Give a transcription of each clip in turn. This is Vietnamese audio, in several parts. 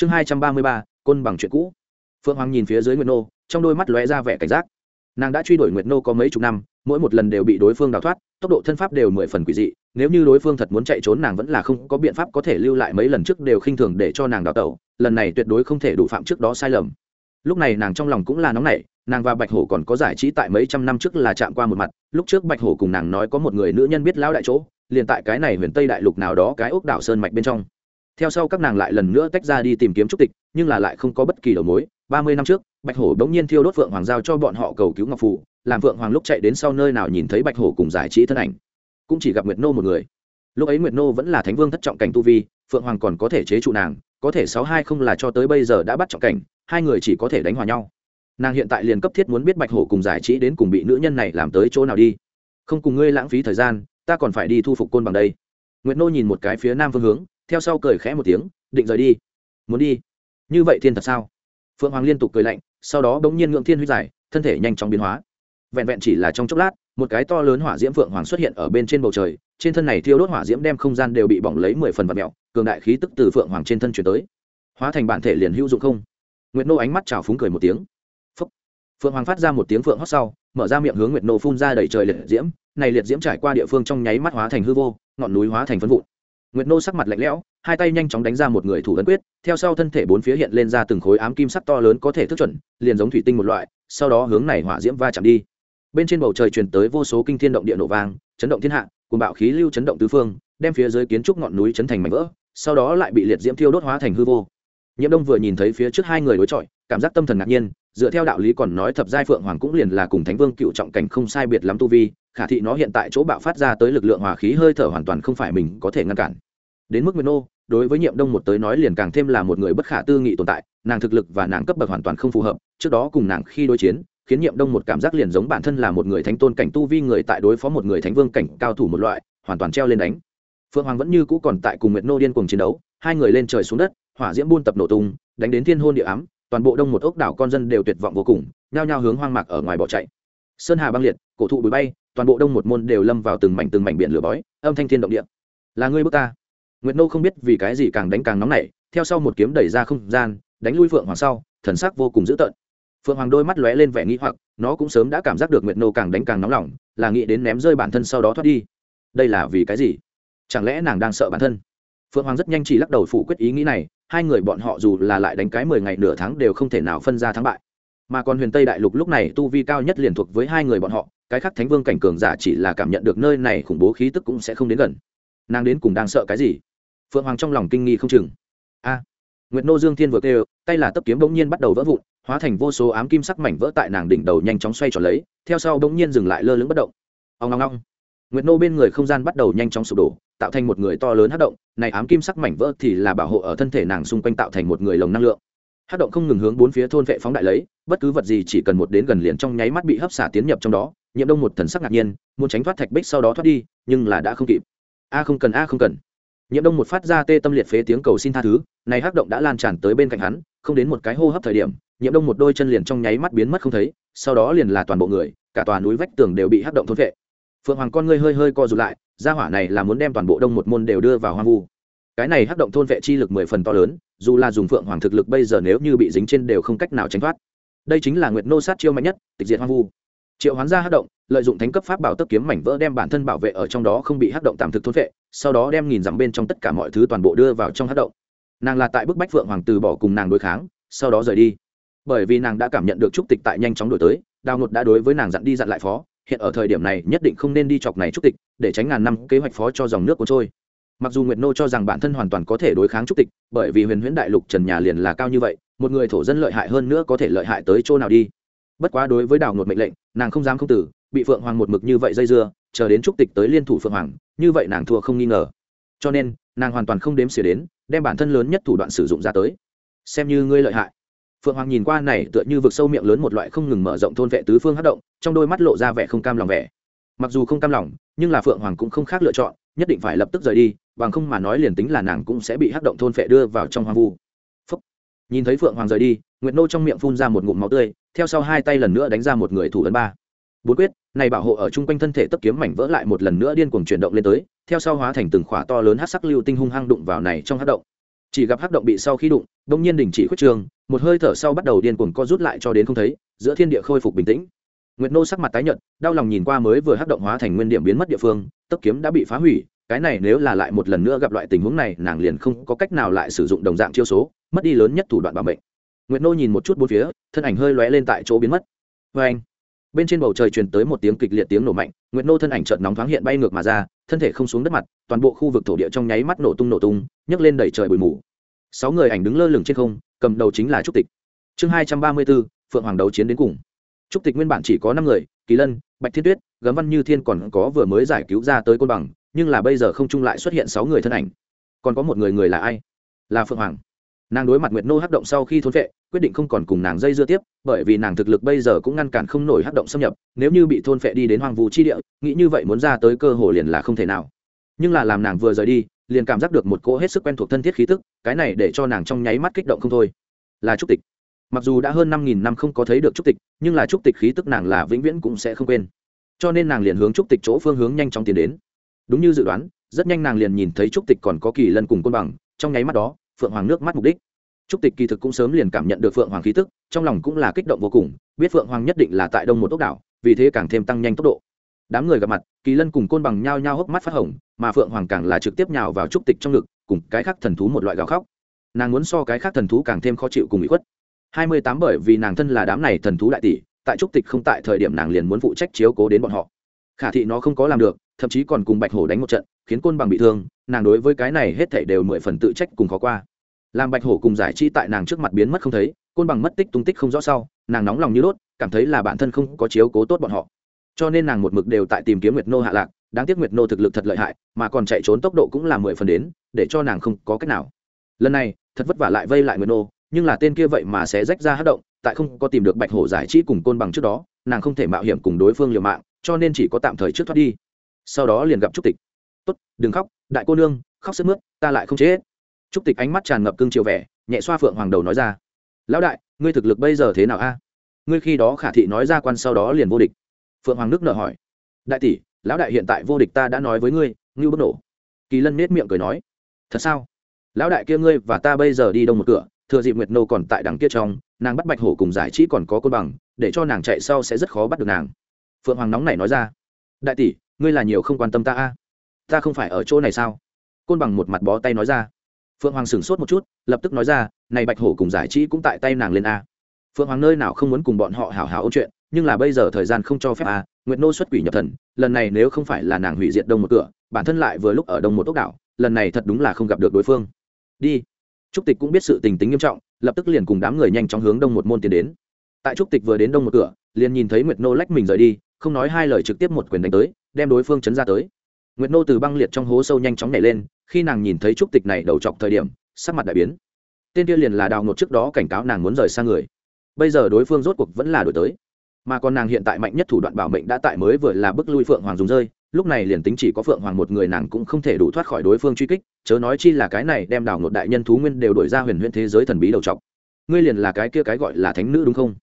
chương hai trăm ba mươi ba, côn bằng chuyện cũ. Phượng hoàng nhìn phía dưới nguyệt nô, trong đôi mắt lóe ra vẻ cảnh giác. Nàng đã truy đuổi nguyệt nô có mấy chục năm, mỗi một lần đều bị đối phương đào thoát, tốc độ thân pháp đều mười phần quỷ dị, nếu như đối phương thật muốn chạy trốn nàng vẫn là không có biện pháp có thể lưu lại mấy lần trước đều khinh thường để cho nàng đào tẩu, lần này tuyệt đối không thể đủ phạm trước đó sai lầm. Lúc này nàng trong lòng cũng là nóng nảy, nàng và bạch hổ còn có giải trí tại mấy trăm năm trước là chạm qua một mặt, lúc trước bạch hổ cùng nàng nói có một người nữ nhân biết lão đại chỗ, liền tại cái này huyền tây đại lục nào đó cái ốc đảo sơn mạch bên trong theo sau các nàng lại lần nữa tách ra đi tìm kiếm trúc tịch, nhưng là lại không có bất kỳ đầu mối. Ba mươi năm trước, bạch hổ bỗng nhiên thiêu đốt phượng hoàng giao cho bọn họ cầu cứu ngọc phụ làm phượng hoàng lúc chạy đến sau nơi nào nhìn thấy bạch hổ cùng giải trí thân ảnh. Cũng chỉ gặp nguyệt nô một người. Lúc ấy nguyệt nô vẫn là thánh vương thất trọng cảnh tu vi, phượng hoàng còn có thể chế trụ nàng, có thể sáu hai không là cho tới bây giờ đã bắt trọng cảnh, hai người chỉ có thể đánh hòa nhau. Nàng hiện tại liền cấp thiết muốn biết bạch hổ cùng giải trí đến cùng bị nữ nhân này làm tới chỗ nào đi. Không cùng ngươi lãng phí thời gian, ta còn phải đi thu phục côn bằng đây. Nguyệt nô nhìn một cái phía nam phương hướng theo sau cười khẽ một tiếng, định rời đi. Muốn đi? Như vậy thiên thật sao? Phượng hoàng liên tục cười lạnh, sau đó bỗng nhiên ngưỡng thiên huyết giải, thân thể nhanh chóng biến hóa. Vẹn vẹn chỉ là trong chốc lát, một cái to lớn hỏa diễm phượng hoàng xuất hiện ở bên trên bầu trời, trên thân này thiêu đốt hỏa diễm đem không gian đều bị bỏng lấy mười phần vật mẹo, cường đại khí tức từ phượng hoàng trên thân chuyển tới. Hóa thành bản thể liền hữu dụng không? Nguyệt nô ánh mắt trào phúng cười một tiếng. Phúc. phượng hoàng phát ra một tiếng phượng hót sau, mở ra miệng hướng nguyệt nô phun ra đầy trời liệt diễm, này liệt diễm trải qua địa phương trong nháy mắt hóa thành hư vô, ngọn núi hóa thành phân vụn nguyệt nô sắc mặt lạnh lẽo, hai tay nhanh chóng đánh ra một người thủ ấn quyết, theo sau thân thể bốn phía hiện lên ra từng khối ám kim sắc to lớn có thể thức chuẩn, liền giống thủy tinh một loại, sau đó hướng này hỏa diễm va chạm đi. Bên trên bầu trời truyền tới vô số kinh thiên động địa nổ vang, chấn động thiên hạ cùng bạo khí lưu chấn động tứ phương, đem phía dưới kiến trúc ngọn núi chấn thành mảnh vỡ, sau đó lại bị liệt diễm thiêu đốt hóa thành hư vô. Nhiễm đông vừa nhìn thấy phía trước hai người đối chọi, cảm giác tâm thần ngạc nhiên, dựa theo đạo lý còn nói thập giai phượng hoàng cũng liền là cùng thánh vương cựu trọng cảnh không sai biệt lắm tu vi, khả thị nó hiện tại chỗ bạo phát ra tới lực lượng hòa khí hơi thở hoàn toàn không phải mình có thể ngăn cản đến mức nguyên nô, đối với nhiệm đông một tới nói liền càng thêm là một người bất khả tư nghị tồn tại, nàng thực lực và nàng cấp bậc hoàn toàn không phù hợp, trước đó cùng nàng khi đối chiến, khiến nhiệm đông một cảm giác liền giống bản thân là một người thánh tôn cảnh tu vi người tại đối phó một người thánh vương cảnh cao thủ một loại, hoàn toàn treo lên đánh. Phượng hoàng vẫn như cũ còn tại cùng nguyệt nô điên cùng chiến đấu, hai người lên trời xuống đất, hỏa diễm buôn tập nổ tung, đánh đến thiên hôn địa ám, toàn bộ đông một ốc đảo con dân đều tuyệt vọng vô cùng, nhao nhao hướng hoang mạc ở ngoài bỏ chạy. Sơn hà băng liệt, cổ thụ bụi bay, toàn bộ đông một môn đều lâm vào từng mảnh từng mảnh biển lửa bói, âm thanh thiên động địa. Là ngươi bước ta nguyệt nô không biết vì cái gì càng đánh càng nóng nảy, theo sau một kiếm đẩy ra không gian, đánh lui phượng hoàng sau, thần sắc vô cùng dữ tợn. Phượng hoàng đôi mắt lóe lên vẻ nghĩ hoặc, nó cũng sớm đã cảm giác được nguyệt nô càng đánh càng nóng lòng, là nghĩ đến ném rơi bản thân sau đó thoát đi. Đây là vì cái gì? Chẳng lẽ nàng đang sợ bản thân? Phượng hoàng rất nhanh chỉ lắc đầu phủ quyết ý nghĩ này, hai người bọn họ dù là lại đánh cái mười ngày nửa tháng đều không thể nào phân ra thắng bại. Mà còn huyền tây đại lục lúc này tu vi cao nhất liền thuộc với hai người bọn họ, cái khác thánh vương cảnh cường giả chỉ là cảm nhận được nơi này khủng bố khí tức cũng sẽ không đến gần nàng đến cùng đang sợ cái gì? Phượng hoàng trong lòng kinh nghi không chừng. A, nguyệt nô dương thiên vừa kêu, tay là tấp kiếm bỗng nhiên bắt đầu vỡ vụn, hóa thành vô số ám kim sắc mảnh vỡ tại nàng đỉnh đầu nhanh chóng xoay tròn lấy, theo sau bỗng nhiên dừng lại lơ lửng bất động. Ông ngong ngong nguyệt nô bên người không gian bắt đầu nhanh chóng sụp đổ, tạo thành một người to lớn hát động, này ám kim sắc mảnh vỡ thì là bảo hộ ở thân thể nàng xung quanh tạo thành một người lồng năng lượng. Hát động không ngừng hướng bốn phía thôn vệ phóng đại lấy, bất cứ vật gì chỉ cần một đến gần liền trong nháy mắt bị hấp xả tiến nhập trong đó nhiễm đông một thần sắc ngạc nhiên, muốn tránh thoát thạch bích sau đó thoát đi, nhưng là đã không kịp a không cần a không cần. Nhiễm đông một phát ra tê tâm liệt phế tiếng cầu xin tha thứ, này hắc động đã lan tràn tới bên cạnh hắn, không đến một cái hô hấp thời điểm nhiễm đông một đôi chân liền trong nháy mắt biến mất không thấy, sau đó liền là toàn bộ người, cả tòa núi vách tường đều bị hắc động thôn vệ. Phượng hoàng con ngươi hơi hơi co rụt lại, gia hỏa này là muốn đem toàn bộ đông một môn đều đưa vào hoang vu. Cái này hắc động thôn vệ chi lực mười phần to lớn, dù là dùng phượng hoàng thực lực bây giờ nếu như bị dính trên đều không cách nào tránh thoát. Đây chính là nguyệt nô sát chiêu mạnh nhất, tịch diệt hoang vu triệu hoán ra hát động, lợi dụng thánh cấp pháp bảo tấp kiếm mảnh vỡ đem bản thân bảo vệ ở trong đó không bị hát động tạm thực thôn vệ sau đó đem nghìn dặm bên trong tất cả mọi thứ toàn bộ đưa vào trong hát động. Nàng là tại bức bách phượng hoàng từ bỏ cùng nàng đối kháng, sau đó rời đi. Bởi vì nàng đã cảm nhận được trúc tịch tại nhanh chóng đổi tới, đào ngột đã đối với nàng dặn đi dặn lại phó, hiện ở thời điểm này nhất định không nên đi chọc này trúc tịch, để tránh ngàn năm kế hoạch phó cho dòng nước cuốn trôi. Mặc dù nguyệt nô cho rằng bản thân hoàn toàn có thể đối kháng trúc tịch, bởi vì huyền huyễn đại lục trần nhà liền là cao như vậy, một người thổ dân lợi hại hơn nữa có thể lợi hại tới chỗ nào đi bất quá đối với đào ngột mệnh lệnh, nàng không dám không tử bị phượng hoàng một mực như vậy dây dưa, chờ đến trúc tịch tới liên thủ phượng hoàng, như vậy nàng thua không nghi ngờ. Cho nên, nàng hoàn toàn không đếm xỉa đến, đem bản thân lớn nhất thủ đoạn sử dụng ra tới. Xem như ngươi lợi hại. Phượng hoàng nhìn qua này tựa như vực sâu miệng lớn một loại không ngừng mở rộng thôn vệ tứ phương hát động, trong đôi mắt lộ ra vẻ không cam lòng vẻ. Mặc dù không cam lòng, nhưng là phượng hoàng cũng không khác lựa chọn, nhất định phải lập tức rời đi, bằng không mà nói liền tính là nàng cũng sẽ bị hát động thôn vệ đưa vào trong hoang vu nhìn thấy phượng hoàng rời đi, nguyệt nô trong miệng phun ra một ngụm máu tươi, theo sau hai tay lần nữa đánh ra một người thủ ấn ba. Bốn quyết, này bảo hộ ở chung quanh thân thể tấp kiếm mảnh vỡ lại một lần nữa điên cuồng chuyển động lên tới, theo sau hóa thành từng khỏa to lớn hát sắc lưu tinh hung hăng đụng vào này trong hát động. Chỉ gặp hắc động bị sau khi đụng đông nhiên đình chỉ khuyết trường, một hơi thở sau bắt đầu điên cuồng co rút lại cho đến không thấy, giữa thiên địa khôi phục bình tĩnh. Nguyệt nô sắc mặt tái nhợt, đau lòng nhìn qua mới vừa hắc động hóa thành nguyên điểm biến mất địa phương, tấp kiếm đã bị phá hủy cái này nếu là lại một lần nữa gặp loại tình huống này, nàng liền không có cách nào lại sử dụng đồng dạng chiêu số, mất đi lớn nhất thủ đoạn bảo mệnh. Nguyệt nô nhìn một chút bốn phía, thân ảnh hơi lóe lên tại chỗ biến mất. Vê anh, bên trên bầu trời truyền tới một tiếng kịch liệt tiếng nổ mạnh, nguyệt nô thân ảnh chợt nóng thoáng hiện bay ngược mà ra, thân thể không xuống đất mặt, toàn bộ khu vực thổ địa trong nháy mắt nổ tung nổ tung, nhấc lên đẩy trời bụi mù. Sáu người ảnh đứng lơ lửng trên không, cầm đầu chính là trúc tịch. Chương hai trăm ba mươi bốn, phượng hoàng đấu chiến đến cùng. Trúc tịch nguyên bản chỉ có năm người, kỳ lân, bạch thiên tuyết, gấm văn như thiên còn có vừa mới giải cứu ra tới côn bằng nhưng là bây giờ không trung lại xuất hiện sáu người thân ảnh. Còn có một người người là ai? Là phượng hoàng. Nàng đối mặt nguyệt nô hắc động sau khi thốn vệ, quyết định không còn cùng nàng dây dưa tiếp, bởi vì nàng thực lực bây giờ cũng ngăn cản không nổi hắc động xâm nhập, nếu như bị thôn phệ đi đến hoang vu chi địa, nghĩ như vậy muốn ra tới cơ hồ liền là không thể nào. Nhưng là làm nàng vừa rời đi, liền cảm giác được một cỗ hết sức quen thuộc thân thiết khí tức, cái này để cho nàng trong nháy mắt kích động không thôi. Là trúc tịch. Mặc dù đã hơn năm nghìn năm không có thấy được trúc tịch, nhưng là trúc tịch khí tức nàng là vĩnh viễn cũng sẽ không quên. Cho nên nàng liền hướng trúc tịch chỗ phương hướng nhanh chóng tiến đến đúng như dự đoán, rất nhanh nàng liền nhìn thấy trúc tịch còn có kỳ lân cùng côn bằng, trong nháy mắt đó, phượng hoàng nước mắt mục đích. Trúc tịch kỳ thực cũng sớm liền cảm nhận được phượng hoàng khí tức, trong lòng cũng là kích động vô cùng, biết phượng hoàng nhất định là tại đông một ốc đảo, vì thế càng thêm tăng nhanh tốc độ. Đám người gặp mặt, kỳ lân cùng côn bằng nhao nhao hốc mắt phát hồng, mà phượng hoàng càng là trực tiếp nhào vào trúc tịch trong ngực, cùng cái khác thần thú một loại gào khóc. Nàng muốn so cái khác thần thú càng thêm khó chịu cùng bị khuất. Hai mươi tám bởi vì nàng thân là đám này thần thú đại tỷ, tại trúc tịch không tại thời điểm nàng liền muốn phụ trách chiếu cố đến bọn họ. Khả thị nó không có làm được thậm chí còn cùng bạch hổ đánh một trận, khiến côn bằng bị thương, nàng đối với cái này hết thảy đều mười phần tự trách cùng khó qua. Làm bạch hổ cùng giải chi tại nàng trước mặt biến mất không thấy, côn bằng mất tích tung tích không rõ sau, nàng nóng lòng như đốt, cảm thấy là bản thân không có chiếu cố tốt bọn họ. Cho nên nàng một mực đều tại tìm kiếm nguyệt nô hạ lạc, đáng tiếc nguyệt nô thực lực thật lợi hại, mà còn chạy trốn tốc độ cũng là mười phần đến, để cho nàng không có cách nào. Lần này, thật vất vả lại vây lại nguyệt nô, nhưng là tên kia vậy mà sẽ rách ra hát động, tại không có tìm được bạch hổ giải trí cùng côn bằng trước đó, nàng không thể mạo hiểm cùng đối phương liều mạng, cho nên chỉ có tạm thời trước thoát đi sau đó liền gặp trúc tịch. Tốt, đừng khóc, đại cô nương, khóc sức mướt, ta lại không chết. Trúc tịch ánh mắt tràn ngập cương chiều vẻ, nhẹ xoa phượng hoàng đầu nói ra, lão đại, ngươi thực lực bây giờ thế nào a? Ngươi khi đó khả thị nói ra quan sau đó liền vô địch. Phượng hoàng nước nợ hỏi, đại tỷ, lão đại hiện tại vô địch ta đã nói với ngươi, ngưu bất nổ. Kỳ lân nết miệng cười nói, thật sao? Lão đại kia ngươi và ta bây giờ đi đông một cửa, thừa dịp nguyệt nô còn tại đằng kia trong, nàng bắt bạch hổ cùng giải trí còn có côn bằng, để cho nàng chạy sau sẽ rất khó bắt được nàng. Phượng hoàng nóng này nói ra, đại tỷ ngươi là nhiều không quan tâm ta a? Ta không phải ở chỗ này sao? Côn bằng một mặt bó tay nói ra. Phượng hoàng sửng sốt một chút, lập tức nói ra, này bạch hổ cùng giải trí cũng tại tay nàng lên a. Phượng hoàng nơi nào không muốn cùng bọn họ hào hào ôn chuyện, nhưng là bây giờ thời gian không cho phép a, nguyệt nô xuất quỷ nhập thần, lần này nếu không phải là nàng hủy diệt đông một cửa, bản thân lại vừa lúc ở đông một ốc đảo, lần này thật đúng là không gặp được đối phương. Đi. Trúc tịch cũng biết sự tình tính nghiêm trọng, lập tức liền cùng đám người nhanh chóng hướng đông một môn tiến đến. Tại trúc tịch vừa đến đông một cửa, liền nhìn thấy nguyệt nô lách mình rời đi, không nói hai lời trực tiếp một quyền đánh tới đem đối phương chấn ra tới. Nguyệt nô từ băng liệt trong hố sâu nhanh chóng nhảy lên, khi nàng nhìn thấy trúc tịch này đầu chọc thời điểm, sắc mặt đại biến. Tên kia liền là đào ngột trước đó cảnh cáo nàng muốn rời xa người. Bây giờ đối phương rốt cuộc vẫn là đổi tới. Mà còn nàng hiện tại mạnh nhất thủ đoạn bảo mệnh đã tại mới vừa là bức lui phượng hoàng dùng rơi, lúc này liền tính chỉ có phượng hoàng một người nàng cũng không thể đủ thoát khỏi đối phương truy kích, chớ nói chi là cái này đem đào ngột đại nhân thú nguyên đều đổi ra huyền huyền thế giới thần bí đầu chọc. Ngươi liền là cái kia cái gọi là thánh nữ đúng không?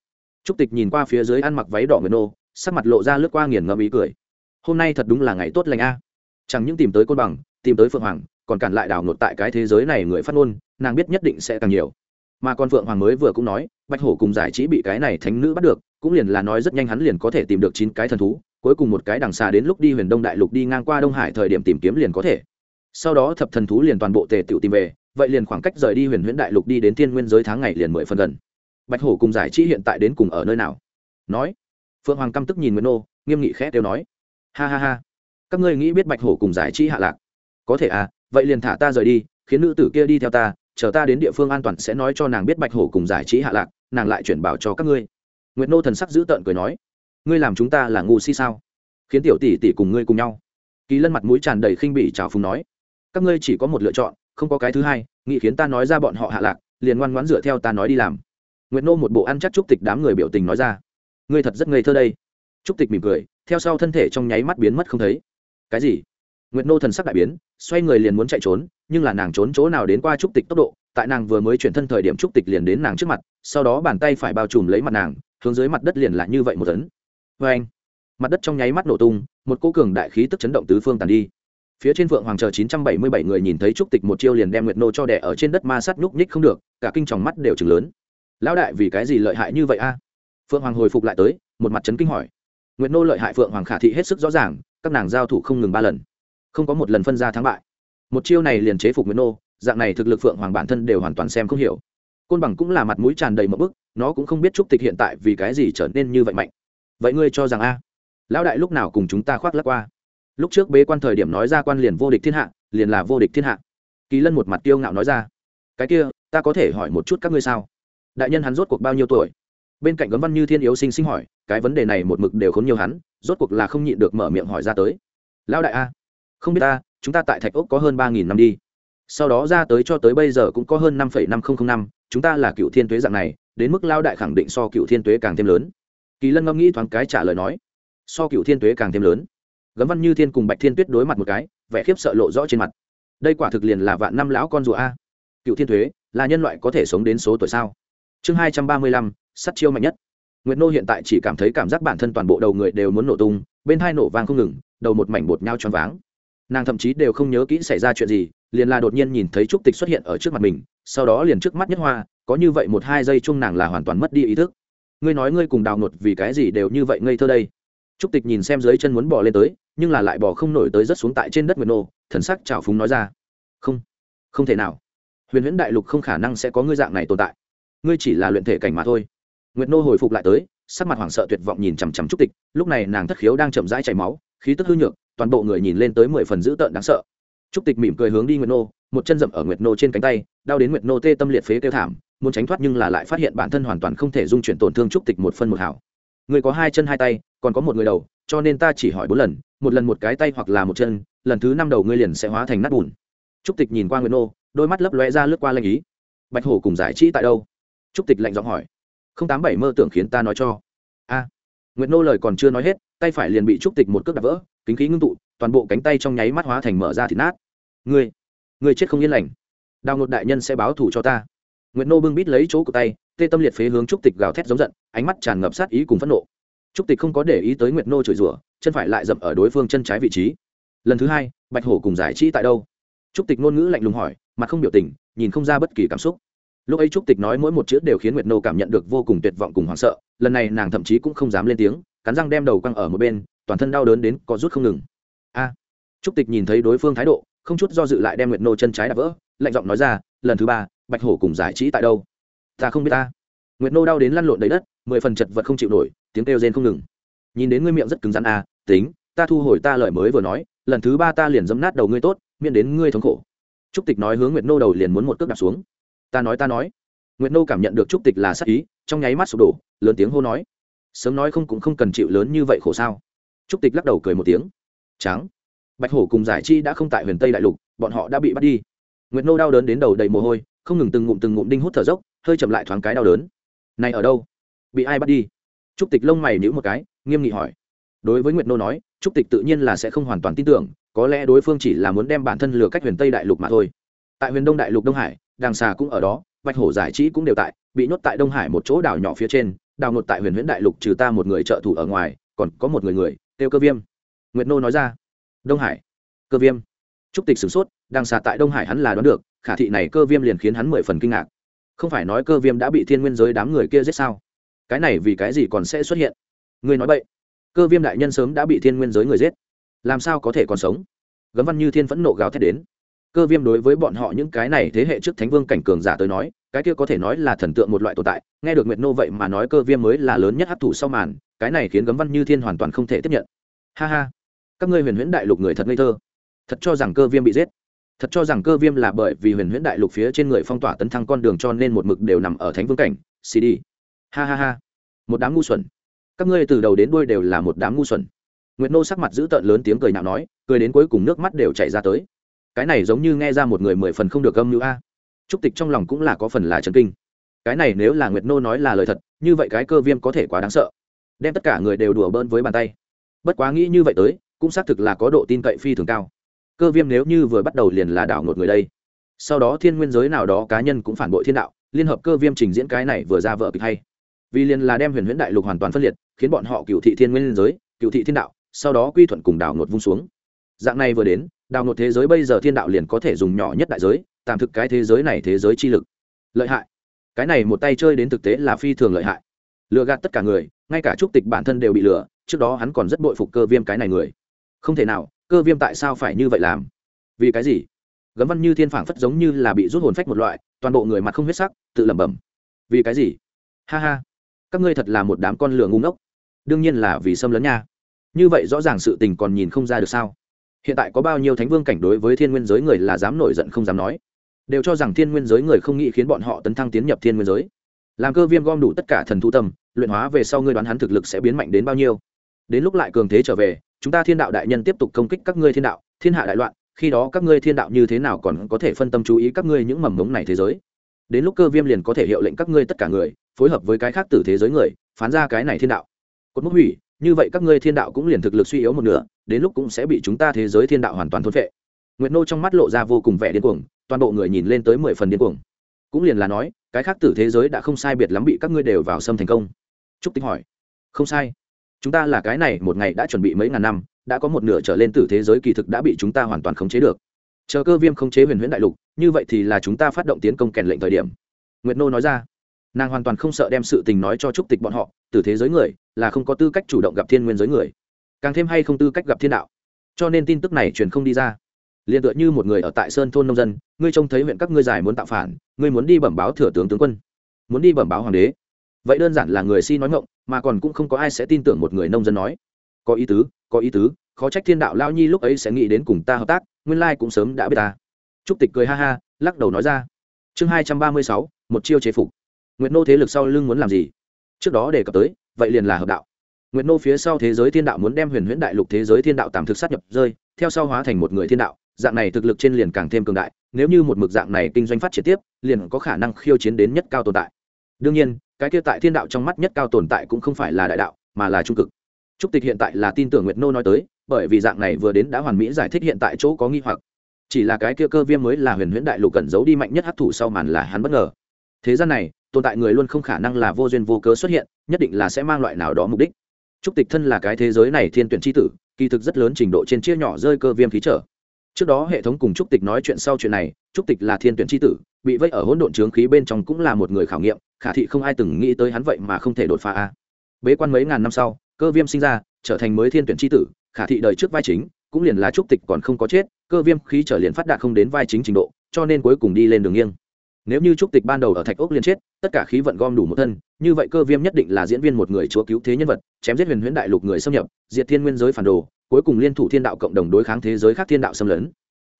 Trúc tịch nhìn qua phía dưới ăn mặc váy đỏ người nô, sắc mặt lộ ra lướt qua nghiền ngẫm ý cười hôm nay thật đúng là ngày tốt lành a. Chẳng những tìm tới côn bằng, tìm tới phượng hoàng, còn cản lại đảo ngột tại cái thế giới này người phát ngôn, nàng biết nhất định sẽ càng nhiều. Mà con phượng hoàng mới vừa cũng nói, bạch hổ cùng giải trí bị cái này thánh nữ bắt được, cũng liền là nói rất nhanh hắn liền có thể tìm được chín cái thần thú, cuối cùng một cái đằng xa đến lúc đi huyền đông đại lục đi ngang qua đông hải thời điểm tìm kiếm liền có thể. Sau đó thập thần thú liền toàn bộ tề tự tìm về, vậy liền khoảng cách rời đi huyền huyễn đại lục đi đến thiên nguyên giới tháng ngày liền mười phần gần. Bạch hổ cùng giải trí hiện tại đến cùng ở nơi nào? Nói. Phượng hoàng căm tức nhìn nguyễn nô, nghiêm nghị khẽ đều nói ha ha ha. Các ngươi nghĩ biết bạch hổ cùng giải trí hạ lạc? Có thể à vậy liền thả ta rời đi, khiến nữ tử kia đi theo ta, chờ ta đến địa phương an toàn sẽ nói cho nàng biết bạch hổ cùng giải trí hạ lạc, nàng lại chuyển bảo cho các ngươi. Nguyệt nô thần sắc giữ tợn cười nói, ngươi làm chúng ta là ngu si sao? Khiến tiểu tỷ tỷ cùng ngươi cùng nhau. Kỳ lân mặt mũi tràn đầy khinh bỉ trào phùng nói, các ngươi chỉ có một lựa chọn, không có cái thứ hai, nghĩ khiến ta nói ra bọn họ hạ lạc, liền ngoan ngoãn dựa theo ta nói đi làm. Nguyệt nô một bộ ăn chắc trúc tịch đám người biểu tình nói ra, ngươi thật rất ngây thơ đây. Trúc tịch mỉm cười theo sau thân thể trong nháy mắt biến mất không thấy. Cái gì? Nguyệt nô thần sắc đại biến, xoay người liền muốn chạy trốn, nhưng là nàng trốn chỗ nào đến qua trúc tịch tốc độ, tại nàng vừa mới chuyển thân thời điểm trúc tịch liền đến nàng trước mặt, sau đó bàn tay phải bao trùm lấy mặt nàng, hướng dưới mặt đất liền là như vậy một tấn. Vê anh, mặt đất trong nháy mắt nổ tung, một cô cường đại khí tức chấn động tứ phương tàn đi. Phía trên phượng hoàng chờ chín trăm bảy mươi bảy người nhìn thấy trúc tịch một chiêu liền đem nguyệt nô cho đẻ ở trên đất ma sát nhúc nhích không được, cả kinh tròng mắt đều chừng lớn. Lão đại vì cái gì lợi hại như vậy a? Phượng hoàng hồi phục lại tới, một mặt trấn kinh hỏi nguyệt nô lợi hại phượng hoàng khả thị hết sức rõ ràng, các nàng giao thủ không ngừng ba lần. Không có một lần phân ra thắng bại. Một chiêu này liền chế phục nguyệt nô, dạng này thực lực phượng hoàng bản thân đều hoàn toàn xem không hiểu. Côn bằng cũng là mặt mũi tràn đầy một bức, nó cũng không biết trúc tịch hiện tại vì cái gì trở nên như vậy mạnh. Vậy ngươi cho rằng a? Lão đại lúc nào cùng chúng ta khoác lắc qua? Lúc trước bế quan thời điểm nói ra quan liền vô địch thiên hạ, liền là vô địch thiên hạ. Kỳ lân một mặt tiêu ngạo nói ra. Cái kia, ta có thể hỏi một chút các ngươi sao? Đại nhân hắn rốt cuộc bao nhiêu tuổi? Bên cạnh gấm văn như thiên yếu sinh sinh hỏi, cái vấn đề này một mực đều khốn nhiều hắn, rốt cuộc là không nhịn được mở miệng hỏi ra tới. Lão đại a, không biết ta, chúng ta tại thạch ốc có hơn ba nghìn năm đi. Sau đó ra tới cho tới bây giờ cũng có hơn năm phẩy năm nghìn năm, chúng ta là cựu thiên tuế dạng này, đến mức lao đại khẳng định so cựu thiên tuế càng thêm lớn. Kỳ lân ngẫm nghĩ thoáng cái trả lời nói, so cựu thiên tuế càng thêm lớn. Gấm văn như thiên cùng bạch thiên tuyết đối mặt một cái, vẻ khiếp sợ lộ rõ trên mặt. Đây quả thực liền là vạn năm lão con rùa a. Cựu thiên thuế là nhân loại có thể sống đến số tuổi sao? Chương hai trăm ba mươi lăm sắt chiêu mạnh nhất. Nguyệt nô hiện tại chỉ cảm thấy cảm giác bản thân toàn bộ đầu người đều muốn nổ tung, bên hai nổ vang không ngừng, đầu một mảnh bột nhau choáng váng. Nàng thậm chí đều không nhớ kỹ xảy ra chuyện gì, liền là đột nhiên nhìn thấy trúc tịch xuất hiện ở trước mặt mình, sau đó liền trước mắt nhất hoa, có như vậy một hai giây chung nàng là hoàn toàn mất đi ý thức. Ngươi nói ngươi cùng đào ngột vì cái gì đều như vậy ngây thơ đây? Trúc tịch nhìn xem dưới chân muốn bỏ lên tới, nhưng là lại bỏ không nổi tới rất xuống tại trên đất nguyệt nô, thần sắc trào phúng nói ra. Không không thể nào. Huyền huyễn đại lục không khả năng sẽ có ngươi dạng này tồn tại. Ngươi chỉ là luyện thể cảnh mà thôi nguyệt nô hồi phục lại tới, sắc mặt hoảng sợ tuyệt vọng nhìn chằm chằm trúc tịch, lúc này nàng thất khiếu đang chậm rãi chảy máu, khí tức hư nhược, toàn bộ người nhìn lên tới mười phần dữ tợn đáng sợ. Trúc tịch mỉm cười hướng đi nguyệt nô, một chân dậm ở nguyệt nô trên cánh tay, đau đến nguyệt nô tê tâm liệt phế kêu thảm, muốn tránh thoát nhưng là lại phát hiện bản thân hoàn toàn không thể dung chuyển tổn thương trúc tịch một phân một hảo. Người có hai chân hai tay, còn có một người đầu, cho nên ta chỉ hỏi bốn lần, một lần một cái tay hoặc là một chân, lần thứ năm đầu ngươi liền sẽ hóa thành nát bùn. Trúc tịch nhìn qua nguyệt nô, đôi mắt lấp lóe ra lướt qua lanh ý. Bạch hổ cùng giải trí tại đâu? Trúc tịch lạnh giọng hỏi không tám bảy mơ tưởng khiến ta nói cho. A, nguyệt nô lời còn chưa nói hết, tay phải liền bị trúc tịch một cước đạp vỡ, kính khí ngưng tụ, toàn bộ cánh tay trong nháy mắt hóa thành mở ra thịt nát. Ngươi ngươi chết không yên lành. Đào ngột đại nhân sẽ báo thù cho ta. Nguyệt nô bưng bít lấy chỗ của tay, tê tâm liệt phế hướng trúc tịch gào thét giống giận, ánh mắt tràn ngập sát ý cùng phẫn nộ. Trúc tịch không có để ý tới nguyệt nô chửi rủa, chân phải lại dậm ở đối phương chân trái vị trí. Lần thứ hai, bạch hổ cùng giải trí tại đâu? Trúc tịch ngôn ngữ lạnh lùng hỏi, mặt không biểu tình, nhìn không ra bất kỳ cảm xúc lúc ấy trúc tịch nói mỗi một chữ đều khiến nguyệt nô cảm nhận được vô cùng tuyệt vọng cùng hoảng sợ, lần này nàng thậm chí cũng không dám lên tiếng, cắn răng đem đầu quăng ở một bên, toàn thân đau đớn đến có rút không ngừng. A! Trúc tịch nhìn thấy đối phương thái độ, không chút do dự lại đem nguyệt nô chân trái đạp vỡ, lạnh giọng nói ra, lần thứ ba, bạch hổ cùng giải trí tại đâu? Ta không biết ta. Nguyệt nô đau đến lăn lộn đầy đất, mười phần chật vật không chịu nổi, tiếng kêu rên không ngừng. Nhìn đến ngươi miệng rất cứng rắn à tính, ta thu hồi ta lời mới vừa nói, lần thứ ba ta liền dấm nát đầu ngươi tốt, miễn đến ngươi thống khổ. Trúc tịch nói hướng nguyệt nô đầu liền muốn một cước đạp xuống ta nói ta nói. Nguyệt nô cảm nhận được trúc tịch là sắc ý, trong nháy mắt sụp đổ, lớn tiếng hô nói. Sớm nói không cũng không cần chịu lớn như vậy khổ sao? Trúc tịch lắc đầu cười một tiếng. Trắng. Bạch hổ cùng giải chi đã không tại huyền tây đại lục, bọn họ đã bị bắt đi. Nguyệt nô đau đớn đến đầu đầy mồ hôi, không ngừng từng ngụm từng ngụm đinh hút thở dốc, hơi chậm lại thoáng cái đau đớn. Này ở đâu? Bị ai bắt đi? Trúc tịch lông mày nhíu một cái, nghiêm nghị hỏi. Đối với nguyệt nô nói, trúc tịch tự nhiên là sẽ không hoàn toàn tin tưởng, có lẽ đối phương chỉ là muốn đem bản thân lừa cách huyền tây đại lục mà thôi. Tại huyền đông đại lục đông hải đàng xà cũng ở đó, bạch hổ giải trí cũng đều tại, bị nhốt tại đông hải một chỗ đảo nhỏ phía trên, đào ngột tại huyền huyễn đại lục trừ ta một người trợ thủ ở ngoài, còn có một người người, tiêu cơ viêm. Nguyệt nô nói ra. Đông hải. Cơ viêm. Trúc tịch sửng sốt đang xà tại đông hải hắn là đoán được, khả thị này cơ viêm liền khiến hắn mười phần kinh ngạc. Không phải nói cơ viêm đã bị thiên nguyên giới đám người kia giết sao? Cái này vì cái gì còn sẽ xuất hiện? Ngươi nói vậy cơ viêm đại nhân sớm đã bị thiên nguyên giới người giết. Làm sao có thể còn sống? Gấm văn như thiên phẫn nộ gào thét đến cơ viêm đối với bọn họ những cái này thế hệ trước thánh vương cảnh cường giả tới nói, cái kia có thể nói là thần tượng một loại tồn tại. Nghe được nguyệt nô vậy mà nói cơ viêm mới là lớn nhất hấp thụ sau màn, cái này khiến gấm văn như thiên hoàn toàn không thể tiếp nhận. Ha ha, các ngươi huyền huyễn đại lục người thật ngây thơ. Thật cho rằng cơ viêm bị giết. Thật cho rằng cơ viêm là bởi vì huyền huyễn đại lục phía trên người phong tỏa tấn thăng con đường cho nên một mực đều nằm ở thánh vương cảnh. Cd ha ha ha. Một đám ngu xuẩn. Các ngươi từ đầu đến đuôi đều là một đám ngu xuẩn. Nguyệt nô sắc mặt giữ tợn lớn tiếng cười nhạo nói, cười đến cuối cùng nước mắt đều chảy ra tới cái này giống như nghe ra một người mười phần không được âm như a. Trúc tịch trong lòng cũng là có phần là trần kinh. Cái này nếu là nguyệt nô nói là lời thật, như vậy cái cơ viêm có thể quá đáng sợ. Đem tất cả người đều đùa bỡn với bàn tay. Bất quá nghĩ như vậy tới, cũng xác thực là có độ tin cậy phi thường cao. Cơ viêm nếu như vừa bắt đầu liền là đảo ngột người đây. Sau đó thiên nguyên giới nào đó cá nhân cũng phản bội thiên đạo, liên hợp cơ viêm trình diễn cái này vừa ra vợ kịch hay. Vì liền là đem huyền huyễn đại lục hoàn toàn phân liệt, khiến bọn họ cựu thị thiên nguyên giới, cựu thị thiên đạo, sau đó quy thuận cùng đảo ngột vung xuống. Dạng này vừa đến đào ngột thế giới bây giờ thiên đạo liền có thể dùng nhỏ nhất đại giới, tạm thực cái thế giới này thế giới chi lực. Lợi hại. Cái này một tay chơi đến thực tế là phi thường lợi hại. Lừa gạt tất cả người, ngay cả trúc tịch bản thân đều bị lừa, trước đó hắn còn rất bội phục cơ viêm cái này người. Không thể nào, cơ viêm tại sao phải như vậy làm? Vì cái gì? Gấm văn như thiên phảng phất giống như là bị rút hồn phách một loại, toàn bộ người mặt không huyết sắc, tự lẩm bẩm. Vì cái gì? Ha ha. Các ngươi thật là một đám con lửa ngu ngốc. Đương nhiên là vì xâm lấn nha. Như vậy rõ ràng sự tình còn nhìn không ra được sao? Hiện tại có bao nhiêu thánh vương cảnh đối với thiên nguyên giới người là dám nổi giận không dám nói. Đều cho rằng thiên nguyên giới người không nghĩ khiến bọn họ tấn thăng tiến nhập thiên nguyên giới. Làm cơ viêm gom đủ tất cả thần thu tâm, luyện hóa về sau ngươi đoán hắn thực lực sẽ biến mạnh đến bao nhiêu. Đến lúc lại cường thế trở về, chúng ta thiên đạo đại nhân tiếp tục công kích các ngươi thiên đạo, thiên hạ đại loạn, khi đó các ngươi thiên đạo như thế nào còn có thể phân tâm chú ý các ngươi những mầm mống này thế giới. Đến lúc cơ viêm liền có thể hiệu lệnh các ngươi tất cả người, phối hợp với cái khác từ thế giới người, phán ra cái này thiên đạo. Cột mốc hủy như vậy các ngươi thiên đạo cũng liền thực lực suy yếu một nửa, đến lúc cũng sẽ bị chúng ta thế giới thiên đạo hoàn toàn thôn vệ nguyệt nô trong mắt lộ ra vô cùng vẻ điên cuồng, toàn bộ người nhìn lên tới mười phần điên cuồng. Cũng liền là nói, cái khác tử thế giới đã không sai biệt lắm bị các ngươi đều vào xâm thành công. Trúc tính hỏi. Không sai. Chúng ta là cái này một ngày đã chuẩn bị mấy ngàn năm, đã có một nửa trở lên tử thế giới kỳ thực đã bị chúng ta hoàn toàn khống chế được. Chờ cơ viêm khống chế huyền huyễn đại lục, như vậy thì là chúng ta phát động tiến công kèn lệnh thời điểm. Nguyệt nô nói ra nàng hoàn toàn không sợ đem sự tình nói cho trúc tịch bọn họ, từ thế giới người, là không có tư cách chủ động gặp thiên nguyên giới người. Càng thêm hay không tư cách gặp thiên đạo. Cho nên tin tức này truyền không đi ra. Liền tựa như một người ở tại sơn thôn nông dân, ngươi trông thấy huyện các ngươi giải muốn tạo phản, ngươi muốn đi bẩm báo thừa tướng tướng quân. Muốn đi bẩm báo hoàng đế. Vậy đơn giản là người si nói ngộng mà còn cũng không có ai sẽ tin tưởng một người nông dân nói. Có ý tứ, có ý tứ, khó trách thiên đạo lao nhi lúc ấy sẽ nghĩ đến cùng ta hợp tác, nguyên lai cũng sớm đã biết ta. Trúc tịch cười ha ha, lắc đầu nói ra. Chương hai trăm ba mươi sáu, một chiêu chế phục nguyệt nô thế lực sau lưng muốn làm gì? Trước đó đề cập tới, vậy liền là hợp đạo. Nguyệt nô phía sau thế giới thiên đạo muốn đem huyền huyễn đại lục thế giới thiên đạo tạm thực sát nhập rơi, theo sau hóa thành một người thiên đạo, dạng này thực lực trên liền càng thêm cường đại, nếu như một mực dạng này kinh doanh phát triển tiếp, liền có khả năng khiêu chiến đến nhất cao tồn tại. Đương nhiên, cái kia tại thiên đạo trong mắt nhất cao tồn tại cũng không phải là đại đạo, mà là trung cực. Trúc tịch hiện tại là tin tưởng nguyệt nô nói tới, bởi vì dạng này vừa đến đã hoàn mỹ giải thích hiện tại chỗ có nghi hoặc. Chỉ là cái kia cơ viêm mới là huyền huyễn đại lục cẩn giấu đi mạnh nhất hấp thụ sau màn là hắn bất ngờ. Thế gian này tồn tại người luôn không khả năng là vô duyên vô cớ xuất hiện, nhất định là sẽ mang loại nào đó mục đích. Trúc tịch thân là cái thế giới này thiên tuyển tri tử, kỳ thực rất lớn trình độ trên chia nhỏ rơi cơ viêm khí trở. Trước đó hệ thống cùng trúc tịch nói chuyện sau chuyện này, trúc tịch là thiên tuyển tri tử, bị vây ở hỗn độn trướng khí bên trong cũng là một người khảo nghiệm, khả thị không ai từng nghĩ tới hắn vậy mà không thể đột phá a. Bế quan mấy ngàn năm sau, cơ viêm sinh ra, trở thành mới thiên tuyển tri tử, khả thị đời trước vai chính, cũng liền là trúc tịch còn không có chết, cơ viêm khí trở liền phát đạt không đến vai chính trình độ, cho nên cuối cùng đi lên đường nghiêng nếu như trúc tịch ban đầu ở thạch ốc liên chết, tất cả khí vận gom đủ một thân, như vậy cơ viêm nhất định là diễn viên một người chúa cứu thế nhân vật, chém giết huyền huyễn đại lục người xâm nhập, diệt thiên nguyên giới phản đồ, cuối cùng liên thủ thiên đạo cộng đồng đối kháng thế giới khác thiên đạo xâm lấn.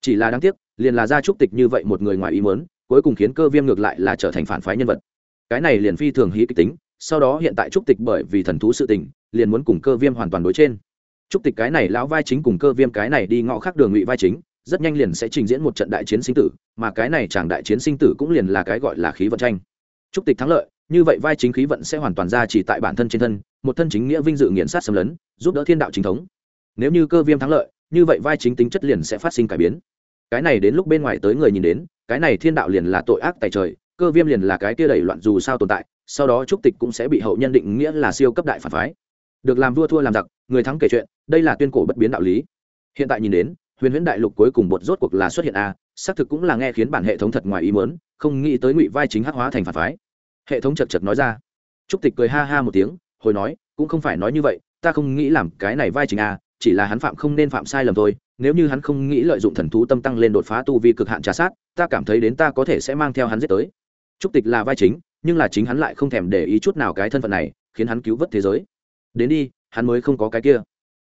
Chỉ là đáng tiếc, liền là ra trúc tịch như vậy một người ngoài ý mớn cuối cùng khiến cơ viêm ngược lại là trở thành phản phái nhân vật. Cái này liền phi thường hí kịch tính, sau đó hiện tại trúc tịch bởi vì thần thú sự tình, liền muốn cùng cơ viêm hoàn toàn đối trên. Trúc tịch cái này lão vai chính cùng cơ viêm cái này đi ngõ khác đường ngụy vai chính rất nhanh liền sẽ trình diễn một trận đại chiến sinh tử, mà cái này chẳng đại chiến sinh tử cũng liền là cái gọi là khí vận tranh. Chúc tịch thắng lợi, như vậy vai chính khí vận sẽ hoàn toàn ra chỉ tại bản thân trên thân, một thân chính nghĩa vinh dự nghiền sát xâm lấn, giúp đỡ thiên đạo chính thống. Nếu như cơ viêm thắng lợi, như vậy vai chính tính chất liền sẽ phát sinh cải biến. Cái này đến lúc bên ngoài tới người nhìn đến, cái này thiên đạo liền là tội ác tại trời, cơ viêm liền là cái kia đẩy loạn dù sao tồn tại, sau đó trúc tịch cũng sẽ bị hậu nhân định nghĩa là siêu cấp đại phản phái. Được làm vua thua làm giặc, người thắng kể chuyện, đây là tuyên cổ bất biến đạo lý. Hiện tại nhìn đến huyền huyễn đại lục cuối cùng bột rốt cuộc là xuất hiện a, xác thực cũng là nghe khiến bản hệ thống thật ngoài ý mớn không nghĩ tới ngụy vai chính hắc hóa thành phản phái. Hệ thống chật chật nói ra. Trúc tịch cười ha ha một tiếng, hồi nói, cũng không phải nói như vậy, ta không nghĩ làm cái này vai chính a, chỉ là hắn phạm không nên phạm sai lầm thôi, nếu như hắn không nghĩ lợi dụng thần thú tâm tăng lên đột phá tu vi cực hạn trà sát, ta cảm thấy đến ta có thể sẽ mang theo hắn giết tới. Trúc tịch là vai chính, nhưng là chính hắn lại không thèm để ý chút nào cái thân phận này, khiến hắn cứu vớt thế giới. Đến đi, hắn mới không có cái kia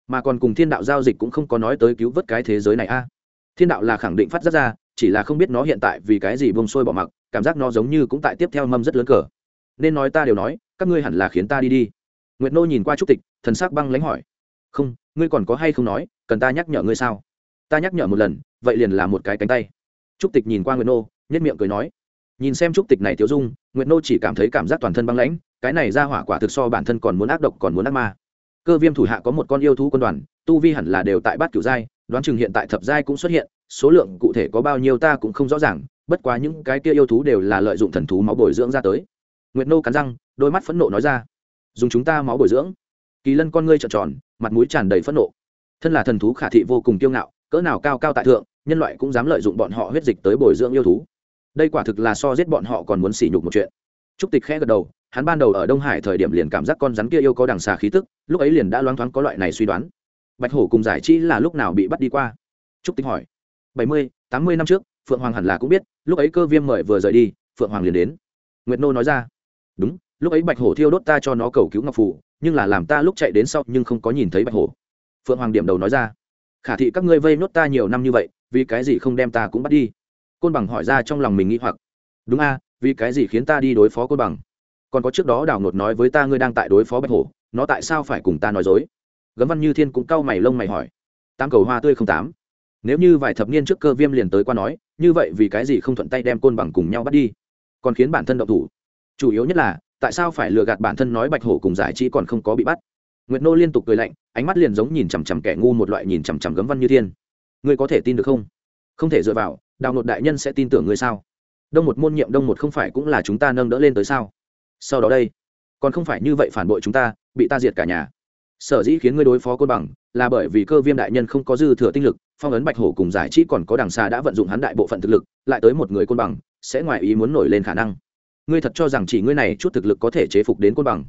mà còn cùng thiên đạo giao dịch cũng không có nói tới cứu vớt cái thế giới này a. Thiên đạo là khẳng định phát giác ra, chỉ là không biết nó hiện tại vì cái gì bông sôi bỏ mặc, cảm giác nó giống như cũng tại tiếp theo mâm rất lớn cờ. Nên nói ta đều nói, các ngươi hẳn là khiến ta đi đi. Nguyệt nô nhìn qua trúc tịch, thần sắc băng lánh hỏi. Không, ngươi còn có hay không nói, cần ta nhắc nhở ngươi sao? Ta nhắc nhở một lần, vậy liền là một cái cánh tay. Trúc tịch nhìn qua nguyệt nô nhất miệng cười nói. Nhìn xem trúc tịch này tiêu dung, nguyệt nô chỉ cảm thấy cảm giác toàn thân băng lãnh, cái này ra hỏa quả thực so bản thân còn muốn ác độc, còn muốn ác ma cơ viêm thủ hạ có một con yêu thú quân đoàn, tu vi hẳn là đều tại bát cửu giai, đoán chừng hiện tại thập giai cũng xuất hiện, số lượng cụ thể có bao nhiêu ta cũng không rõ ràng, bất quá những cái kia yêu thú đều là lợi dụng thần thú máu bồi dưỡng ra tới. Nguyệt nô cắn răng, đôi mắt phẫn nộ nói ra, dùng chúng ta máu bồi dưỡng. Kỳ lân con ngươi trợn tròn, mặt mũi tràn đầy phẫn nộ. Thân là thần thú khả thị vô cùng kiêu ngạo, cỡ nào cao cao tại thượng, nhân loại cũng dám lợi dụng bọn họ huyết dịch tới bồi dưỡng yêu thú. Đây quả thực là so giết bọn họ còn muốn sỉ nhục một chuyện. Trúc tịch khẽ gật đầu hắn ban đầu ở đông hải thời điểm liền cảm giác con rắn kia yêu có đằng xà khí tức, lúc ấy liền đã loáng thoáng có loại này suy đoán. Bạch hổ cùng giải trí là lúc nào bị bắt đi qua? Trúc tịch hỏi. Bảy mươi, tám mươi năm trước, phượng hoàng hẳn là cũng biết, lúc ấy cơ viêm mời vừa rời đi, phượng hoàng liền đến. Nguyệt nô nói ra. Đúng, lúc ấy bạch hổ thiêu đốt ta cho nó cầu cứu ngọc phủ, nhưng là làm ta lúc chạy đến sau nhưng không có nhìn thấy bạch hổ. Phượng hoàng điểm đầu nói ra. Khả thị các ngươi vây nốt ta nhiều năm như vậy, vì cái gì không đem ta cũng bắt đi? Côn bằng hỏi ra trong lòng mình nghĩ hoặc. Đúng a, vì cái gì khiến ta đi đối phó côn bằng? Còn có trước đó đào ngột nói với ta ngươi đang tại đối phó bạch hổ, nó tại sao phải cùng ta nói dối? Gấm văn như thiên cũng cau mày lông mày hỏi. Tam cầu hoa tươi không tám. Nếu như vài thập niên trước cơ viêm liền tới qua nói, như vậy vì cái gì không thuận tay đem côn bằng cùng nhau bắt đi? Còn khiến bản thân động thủ. Chủ yếu nhất là, tại sao phải lừa gạt bản thân nói bạch hổ cùng giải trí còn không có bị bắt? Nguyệt nô liên tục cười lạnh, ánh mắt liền giống nhìn chằm chằm kẻ ngu một loại nhìn chằm chằm gấm văn như thiên. Ngươi có thể tin được không? Không thể dựa vào, đào nột đại nhân sẽ tin tưởng ngươi sao? Đông một môn nhiệm, đông một không phải cũng là chúng ta nâng đỡ lên tới sao? Sau đó đây. Còn không phải như vậy phản bội chúng ta, bị ta diệt cả nhà. Sở dĩ khiến ngươi đối phó côn bằng là bởi vì cơ viêm đại nhân không có dư thừa tinh lực, phong ấn bạch hổ cùng giải trí còn có đằng xa đã vận dụng hắn đại bộ phận thực lực, lại tới một người côn bằng, sẽ ngoài ý muốn nổi lên khả năng. Ngươi thật cho rằng chỉ ngươi này chút thực lực có thể chế phục đến côn bằng?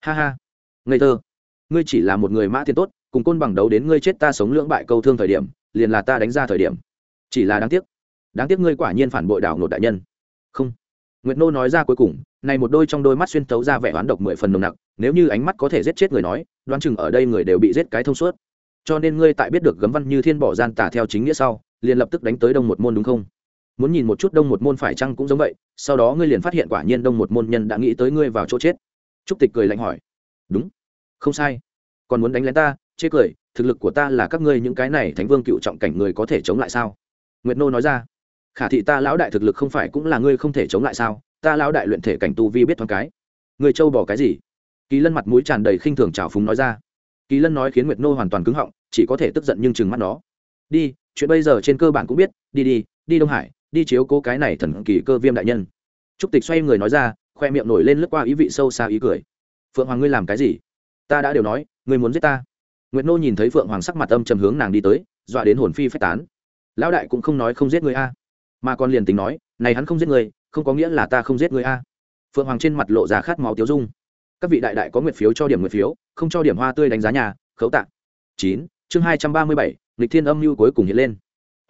Ha ha. Ngây thơ. Ngươi chỉ là một người mã tiền tốt, cùng côn bằng đấu đến ngươi chết ta sống lưỡng bại câu thương thời điểm, liền là ta đánh ra thời điểm. Chỉ là đáng tiếc. Đáng tiếc ngươi quả nhiên phản bội đảo nột đại nhân. Không nguyệt nô nói ra cuối cùng, này một đôi trong đôi mắt xuyên tấu ra vẻ oán độc mười phần nồng nặc, nếu như ánh mắt có thể giết chết người nói, đoán chừng ở đây người đều bị giết cái thông suốt. Cho nên ngươi tại biết được gấm văn như thiên bỏ gian tả theo chính nghĩa sau, liền lập tức đánh tới đông một môn đúng không? Muốn nhìn một chút đông một môn phải chăng cũng giống vậy, sau đó ngươi liền phát hiện quả nhiên đông một môn nhân đã nghĩ tới ngươi vào chỗ chết. Trúc tịch cười lạnh hỏi. Đúng. Không sai. Còn muốn đánh lén ta, chê cười, thực lực của ta là các ngươi những cái này thánh vương cựu trọng cảnh người có thể chống lại sao? Nguyệt nô nói ra khả thị ta lão đại thực lực không phải cũng là ngươi không thể chống lại sao? Ta lão đại luyện thể cảnh tu vi biết thoáng cái. Người châu bỏ cái gì? Kỳ lân mặt mũi tràn đầy khinh thường trào phúng nói ra. Kỳ lân nói khiến nguyệt nô hoàn toàn cứng họng, chỉ có thể tức giận nhưng chừng mắt nó. Đi, chuyện bây giờ trên cơ bản cũng biết. Đi đi đi đông hải, đi chiếu cố cái này thần kỳ cơ viêm đại nhân. Trúc tịch xoay người nói ra, khoe miệng nổi lên lướt qua ý vị sâu xa ý cười. Phượng hoàng ngươi làm cái gì? Ta đã đều nói, ngươi muốn giết ta. Nguyệt nô nhìn thấy phượng hoàng sắc mặt âm trầm hướng nàng đi tới, dọa đến hồn phi phách tán. Lão đại cũng không nói không giết người a mà còn liền tính nói, này hắn không giết người, không có nghĩa là ta không giết người a. Phượng hoàng trên mặt lộ ra khát máu tiêu dung. Các vị đại đại có nguyệt phiếu cho điểm nguyệt phiếu, không cho điểm hoa tươi đánh giá nhà, khấu tạng chín, chương hai trăm ba mươi bảy lịch thiên âm mưu cuối cùng hiện lên.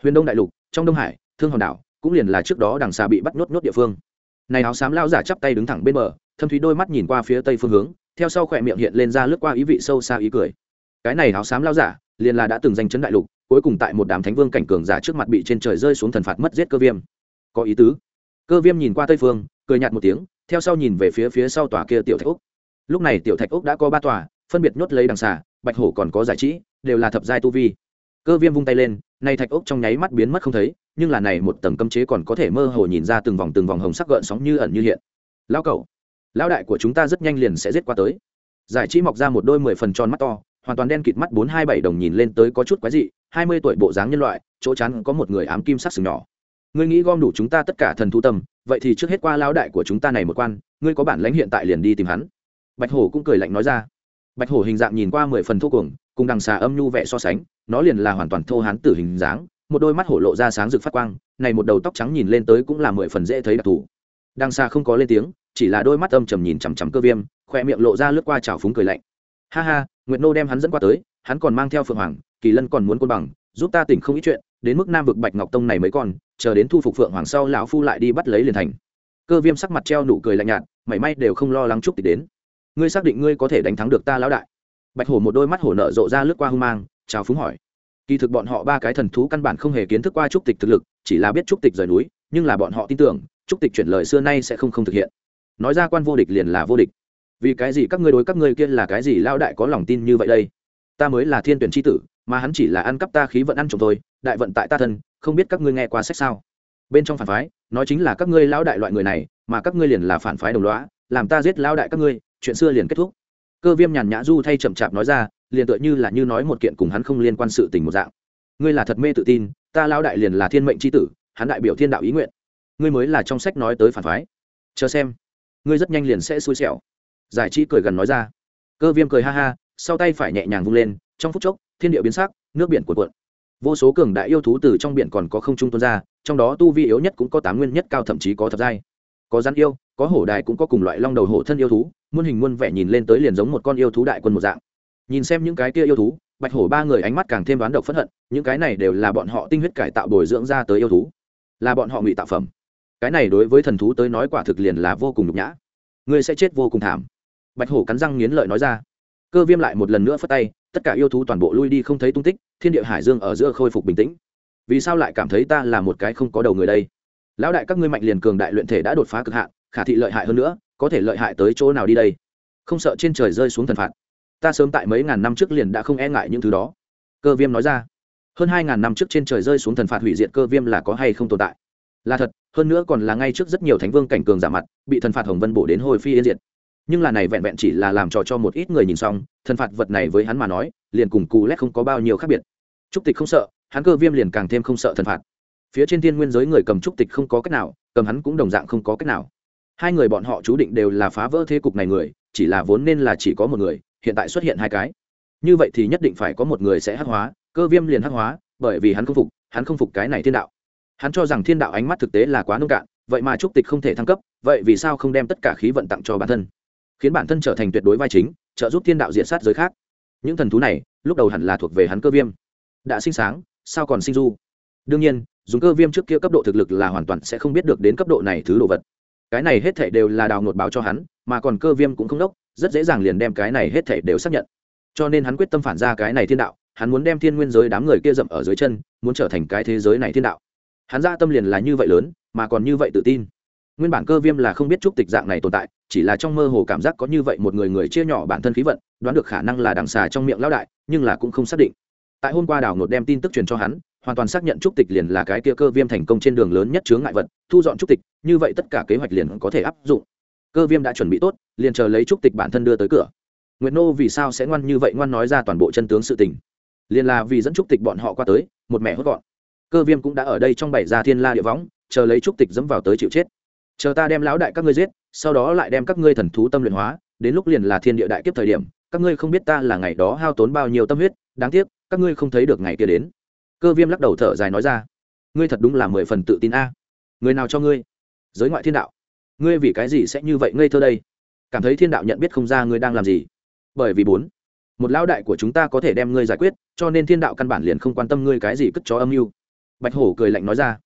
Huyền đông đại lục, trong đông hải, thương hòn đảo, cũng liền là trước đó đằng xa bị bắt nhốt nhốt địa phương. Này áo xám lao giả chắp tay đứng thẳng bên bờ, thâm thúy đôi mắt nhìn qua phía tây phương hướng, theo sau khỏe miệng hiện lên ra lướt qua ý vị sâu xa ý cười. Cái này áo xám lao giả, liền là đã từng danh chấn đại lục cuối cùng tại một đám thánh vương cảnh cường giả trước mặt bị trên trời rơi xuống thần phạt mất giết cơ viêm. Có ý tứ. Cơ viêm nhìn qua tây phương, cười nhạt một tiếng, theo sau nhìn về phía phía sau tòa kia tiểu thạch úc lúc này tiểu thạch úc đã có ba tòa, phân biệt nhốt lấy đằng xà, bạch hổ còn có giải trí, đều là thập giai tu vi. Cơ viêm vung tay lên nay thạch úc trong nháy mắt biến mất không thấy, nhưng là này một tầng cấm chế còn có thể mơ hồ nhìn ra từng vòng từng vòng hồng sắc gợn sóng như ẩn như hiện. Lão cẩu, lão đại của chúng ta rất nhanh liền sẽ giết qua tới. Giải trí mọc ra một đôi mười phần tròn mắt to hoàn toàn đen kịt mắt bốn hai bảy đồng nhìn lên tới có chút quái dị, hai mươi tuổi bộ dáng nhân loại, chỗ chắn có một người ám kim sắc sừng nhỏ. Ngươi nghĩ gom đủ chúng ta tất cả thần thu tâm, vậy thì trước hết qua lão đại của chúng ta này một quan, ngươi có bản lãnh hiện tại liền đi tìm hắn. Bạch hổ cũng cười lạnh nói ra. Bạch hổ hình dạng nhìn qua mười phần thô cuồng, cùng đằng xà âm nhu vẻ so sánh, nó liền là hoàn toàn thô hán tử hình dáng, một đôi mắt hổ lộ ra sáng rực phát quang, này một đầu tóc trắng nhìn lên tới cũng là mười phần dễ thấy đặc thù. Đằng xà không có lên tiếng, chỉ là đôi mắt âm trầm nhìn chằm chằm cơ viêm, khoe miệng lộ ra lướt qua trào phúng cười lạnh. Ha ha nguyệt nô đem hắn dẫn qua tới, hắn còn mang theo phượng hoàng, kỳ lân còn muốn côn bằng, giúp ta tỉnh không ít chuyện, đến mức nam vực bạch ngọc tông này mới còn chờ đến thu phục phượng hoàng sau lão phu lại đi bắt lấy liền thành. Cơ viêm sắc mặt treo nụ cười lạnh nhạt, mảy may đều không lo lắng chúc tịch đến. Ngươi xác định ngươi có thể đánh thắng được ta lão đại? Bạch hổ một đôi mắt hổ nợ rộ ra lướt qua hung mang, chào phúng hỏi. Kỳ thực bọn họ ba cái thần thú căn bản không hề kiến thức qua trúc tịch thực lực, chỉ là biết trúc tịch rời núi, nhưng là bọn họ tin tưởng, trúc tịch chuyển lời xưa nay sẽ không không thực hiện. Nói ra quan vô địch liền là vô địch vì cái gì các ngươi đối các ngươi kia là cái gì lao đại có lòng tin như vậy đây? Ta mới là thiên tuyển tri tử, mà hắn chỉ là ăn cắp ta khí vận ăn chồng thôi, đại vận tại ta thân, không biết các ngươi nghe qua sách sao? Bên trong phản phái, nói chính là các ngươi lao đại loại người này, mà các ngươi liền là phản phái đồng loá làm ta giết lao đại các ngươi, chuyện xưa liền kết thúc. Cơ viêm nhàn nhã du thay chậm chạp nói ra, liền tựa như là như nói một kiện cùng hắn không liên quan sự tình một dạng. Ngươi là thật mê tự tin, ta lao đại liền là thiên mệnh c h i tử, hắn đại biểu thiên đạo ý nguyện. Ngươi mới là trong sách nói tới phản phái. Chờ xem. Ngươi rất nhanh liền sẽ xui xẻo giải trí cười gần nói ra. Cơ viêm cười ha ha, sau tay phải nhẹ nhàng vung lên, trong phút chốc, thiên địa biến sắc, nước biển cuộn cuộn. Vô số cường đại yêu thú từ trong biển còn có không trung tuôn ra, trong đó tu vi yếu nhất cũng có tám nguyên nhất cao thậm chí có thập giai. Có rắn yêu, có hổ đài cũng có cùng loại long đầu hổ thân yêu thú, muôn hình muôn vẻ nhìn lên tới liền giống một con yêu thú đại quân một dạng. Nhìn xem những cái kia yêu thú, bạch hổ ba người ánh mắt càng thêm đoán độc phẫn hận, những cái này đều là bọn họ tinh huyết cải tạo bồi dưỡng ra tới yêu thú. Là bọn họ ngụy tạo phẩm. Cái này đối với thần thú tới nói quả thực liền là vô cùng nhục nhã. Ngươi sẽ chết vô cùng thảm bạch hổ cắn răng nghiến lợi nói ra. Cơ viêm lại một lần nữa phất tay, tất cả yêu thú toàn bộ lui đi không thấy tung tích, thiên địa hải dương ở giữa khôi phục bình tĩnh. Vì sao lại cảm thấy ta là một cái không có đầu người đây? Lão đại các ngươi mạnh liền cường đại luyện thể đã đột phá cực hạn, khả thị lợi hại hơn nữa, có thể lợi hại tới chỗ nào đi đây? Không sợ trên trời rơi xuống thần phạt. Ta sớm tại mấy ngàn năm trước liền đã không e ngại những thứ đó. Cơ viêm nói ra. Hơn hai ngàn năm trước trên trời rơi xuống thần phạt hủy diệt cơ viêm là có hay không tồn tại? Là thật, hơn nữa còn là ngay trước rất nhiều thánh vương cảnh cường giả mặt, bị thần phạt hồng vân bổ đến hồi phi yên diệt nhưng là này vẹn vẹn chỉ là làm trò cho một ít người nhìn xong, thần phạt vật này với hắn mà nói, liền cùng cù lét không có bao nhiêu khác biệt. Trúc tịch không sợ, hắn cơ viêm liền càng thêm không sợ thần phạt. Phía trên thiên nguyên giới người cầm trúc tịch không có cách nào, cầm hắn cũng đồng dạng không có cách nào. Hai người bọn họ chú định đều là phá vỡ thế cục này người, chỉ là vốn nên là chỉ có một người, hiện tại xuất hiện hai cái. Như vậy thì nhất định phải có một người sẽ hắc hóa, cơ viêm liền hắc hóa, bởi vì hắn không phục, hắn không phục cái này thiên đạo. Hắn cho rằng thiên đạo ánh mắt thực tế là quá nông cạn, vậy mà trúc tịch không thể thăng cấp, vậy vì sao không đem tất cả khí vận tặng cho bản thân? Khiến bản thân trở thành tuyệt đối vai chính, trợ giúp thiên đạo diện sát giới khác. Những thần thú này, lúc đầu hẳn là thuộc về hắn cơ viêm. Đã sinh sáng, sao còn sinh du? Đương nhiên, dùng cơ viêm trước kia cấp độ thực lực là hoàn toàn sẽ không biết được đến cấp độ này thứ đồ vật. Cái này hết thể đều là đào ngột báo cho hắn, mà còn cơ viêm cũng không đốc, rất dễ dàng liền đem cái này hết thể đều xác nhận. Cho nên hắn quyết tâm phản ra cái này thiên đạo, hắn muốn đem thiên nguyên giới đám người kia dậm ở dưới chân, muốn trở thành cái thế giới này thiên đạo. Hắn ra tâm liền là như vậy lớn, mà còn như vậy tự tin nguyên bản cơ viêm là không biết trúc tịch dạng này tồn tại, chỉ là trong mơ hồ cảm giác có như vậy một người người chia nhỏ bản thân khí vận, đoán được khả năng là đằng xà trong miệng lão đại, nhưng là cũng không xác định. Tại hôm qua đảo nột đem tin tức truyền cho hắn, hoàn toàn xác nhận trúc tịch liền là cái kia cơ viêm thành công trên đường lớn nhất chướng ngại vật, thu dọn trúc tịch, như vậy tất cả kế hoạch liền có thể áp dụng. Cơ viêm đã chuẩn bị tốt, liền chờ lấy trúc tịch bản thân đưa tới cửa. Nguyệt nô vì sao sẽ ngoan như vậy ngoan nói ra toàn bộ chân tướng sự tình? Liền là vì dẫn trúc tịch bọn họ qua tới, một mẹ hốt gọn. Cơ viêm cũng đã ở đây trong bảy gia thiên la địa võng, chờ lấy trúc tịch dẫm vào tới chịu chết chờ ta đem lão đại các ngươi giết, sau đó lại đem các ngươi thần thú tâm luyện hóa, đến lúc liền là thiên địa đại kiếp thời điểm, các ngươi không biết ta là ngày đó hao tốn bao nhiêu tâm huyết, đáng tiếc, các ngươi không thấy được ngày kia đến. Cơ viêm lắc đầu thở dài nói ra. Ngươi thật đúng là mười phần tự tin a. Người nào cho ngươi? Giới ngoại thiên đạo. Ngươi vì cái gì sẽ như vậy ngây thơ đây? Cảm thấy thiên đạo nhận biết không ra ngươi đang làm gì. Bởi vì bốn, một lão đại của chúng ta có thể đem ngươi giải quyết, cho nên thiên đạo căn bản liền không quan tâm ngươi cái gì cất chó âm mưu. Bạch hổ cười lạnh nói ra.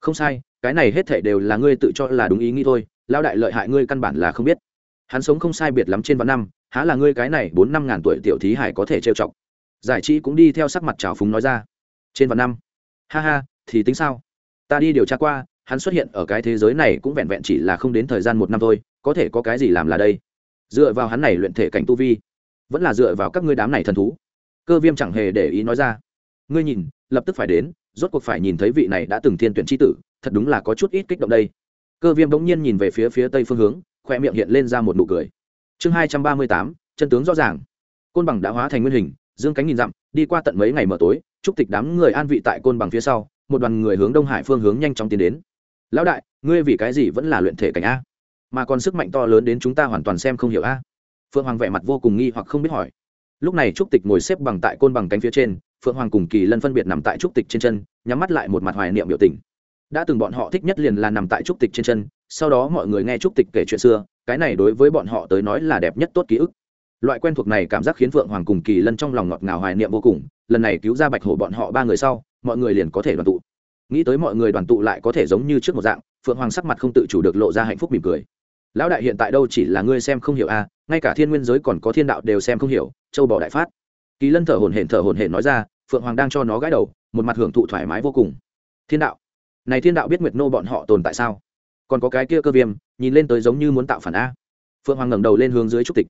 Không sai cái này hết thể đều là ngươi tự cho là đúng ý nghĩ thôi, lão đại lợi hại ngươi căn bản là không biết. Hắn sống không sai biệt lắm trên vạn năm, há là ngươi cái này bốn năm ngàn tuổi tiểu thí hải có thể trêu chọc. Giải trí cũng đi theo sắc mặt trào phúng nói ra. Trên vạn năm? Ha ha, thì tính sao? Ta đi điều tra qua, hắn xuất hiện ở cái thế giới này cũng vẹn vẹn chỉ là không đến thời gian một năm thôi, có thể có cái gì làm là đây? Dựa vào hắn này luyện thể cảnh tu vi, vẫn là dựa vào các ngươi đám này thần thú. Cơ viêm chẳng hề để ý nói ra. Ngươi nhìn, lập tức phải đến, rốt cuộc phải nhìn thấy vị này đã từng thiên tuyển tri tử thật đúng là có chút ít kích động đây. Cơ viêm bỗng nhiên nhìn về phía phía tây phương hướng khoe miệng hiện lên ra một nụ cười. Chương hai trăm ba mươi tám, chân tướng rõ ràng. Côn bằng đã hóa thành nguyên hình, dương cánh nhìn dặm, đi qua tận mấy ngày mở tối, chúc tịch đám người an vị tại côn bằng phía sau, một đoàn người hướng đông hải phương hướng nhanh chóng tiến đến. Lão đại, ngươi vì cái gì vẫn là luyện thể cảnh a? Mà còn sức mạnh to lớn đến chúng ta hoàn toàn xem không hiểu a. Phượng hoàng vẻ mặt vô cùng nghi hoặc không biết hỏi. Lúc này trúc tịch ngồi xếp bằng tại côn bằng cánh phía trên, phượng hoàng cùng kỳ lân phân biệt nằm tại trúc tịch trên chân, nhắm mắt lại một mặt hoài niệm biểu tình đã từng bọn họ thích nhất liền là nằm tại trúc tịch trên chân, sau đó mọi người nghe trúc tịch kể chuyện xưa, cái này đối với bọn họ tới nói là đẹp nhất tốt ký ức. Loại quen thuộc này cảm giác khiến phượng hoàng cùng kỳ lân trong lòng ngọt ngào hoài niệm vô cùng, lần này cứu ra bạch hổ bọn họ ba người sau, mọi người liền có thể đoàn tụ. Nghĩ tới mọi người đoàn tụ lại có thể giống như trước một dạng, phượng hoàng sắc mặt không tự chủ được lộ ra hạnh phúc mỉm cười. Lão đại hiện tại đâu chỉ là ngươi xem không hiểu a ngay cả thiên nguyên giới còn có thiên đạo đều xem không hiểu, châu bỏ đại phát. Kỳ lân thở hồn hển thở hồn hển nói ra, phượng hoàng đang cho nó gãi đầu, một mặt hưởng thụ thoải mái vô cùng. Thiên đạo này thiên đạo biết nguyệt nô bọn họ tồn tại sao? Còn có cái kia cơ viêm, nhìn lên tới giống như muốn tạo phản a. Phượng hoàng ngẩng đầu lên hướng dưới trúc tịch.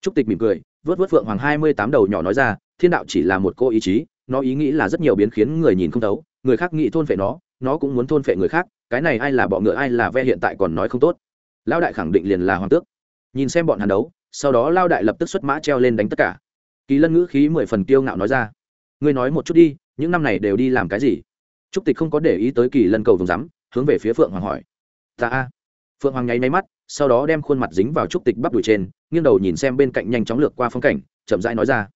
Trúc tịch mỉm cười, vớt vớt phượng hoàng hai mươi tám đầu nhỏ nói ra, thiên đạo chỉ là một cô ý chí, nó ý nghĩ là rất nhiều biến khiến người nhìn không thấu, người khác nghĩ thôn phệ nó nó cũng muốn thôn phệ người khác, cái này ai là bọ ngựa, ai là ve hiện tại còn nói không tốt. Lao đại khẳng định liền là hoàng tước. Nhìn xem bọn hàn đấu, sau đó lao đại lập tức xuất mã treo lên đánh tất cả. Kỳ lân ngữ khí mười phần kiêu ngạo nói ra, ngươi nói một chút đi, những năm này đều đi làm cái gì? Trúc tịch không có để ý tới kỳ lân cầu vùng rắm, hướng về phía phượng hoàng hỏi. Ta a. Phượng hoàng nháy máy mắt, sau đó đem khuôn mặt dính vào trúc tịch bắp đùi trên, nghiêng đầu nhìn xem bên cạnh nhanh chóng lược qua phong cảnh, chậm rãi nói ra.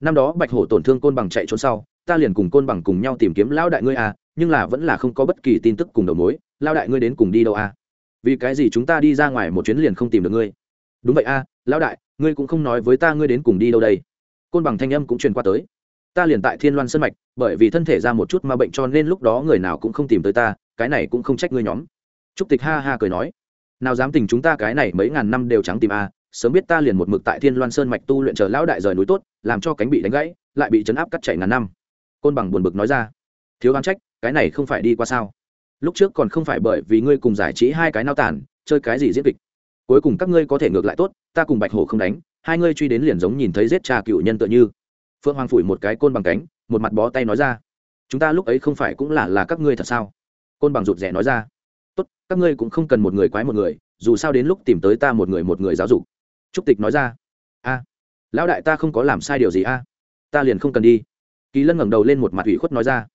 Năm đó bạch hổ tổn thương côn bằng chạy trốn sau, ta liền cùng côn bằng cùng nhau tìm kiếm lão đại ngươi à nhưng là vẫn là không có bất kỳ tin tức cùng đầu mối, lão đại ngươi đến cùng đi đâu à vì cái gì chúng ta đi ra ngoài một chuyến liền không tìm được ngươi? Đúng vậy à lão đại, ngươi cũng không nói với ta ngươi đến cùng đi đâu đây. Côn bằng thanh âm cũng truyền qua tới ta liền tại thiên loan sân mạch, bởi vì thân thể ra một chút ma bệnh cho nên lúc đó người nào cũng không tìm tới ta, cái này cũng không trách ngươi nhóm. Trúc tịch ha ha cười nói. Nào dám tình chúng ta cái này mấy ngàn năm đều trắng tìm a, sớm biết ta liền một mực tại thiên loan sơn mạch tu luyện chờ lão đại rời núi tốt, làm cho cánh bị đánh gãy, lại bị chấn áp cắt chạy ngàn năm. Côn bằng buồn bực nói ra. Thiếu oán trách, cái này không phải đi qua sao? Lúc trước còn không phải bởi vì ngươi cùng giải trí hai cái nao tản, chơi cái gì diễn kịch. Cuối cùng các ngươi có thể ngược lại tốt, ta cùng bạch hổ không đánh, hai ngươi truy đến liền giống nhìn thấy giết cha cựu nhân tựa như phượng hoàng phủi một cái côn bằng cánh, một mặt bó tay nói ra, chúng ta lúc ấy không phải cũng là là các ngươi thật sao? Côn bằng rụt rẻ nói ra, tốt, các ngươi cũng không cần một người quái một người, dù sao đến lúc tìm tới ta một người một người giáo dục. Trúc tịch nói ra, a, lão đại ta không có làm sai điều gì a, ta liền không cần đi. Kỳ lân ngẩng đầu lên một mặt ủy khuất nói ra,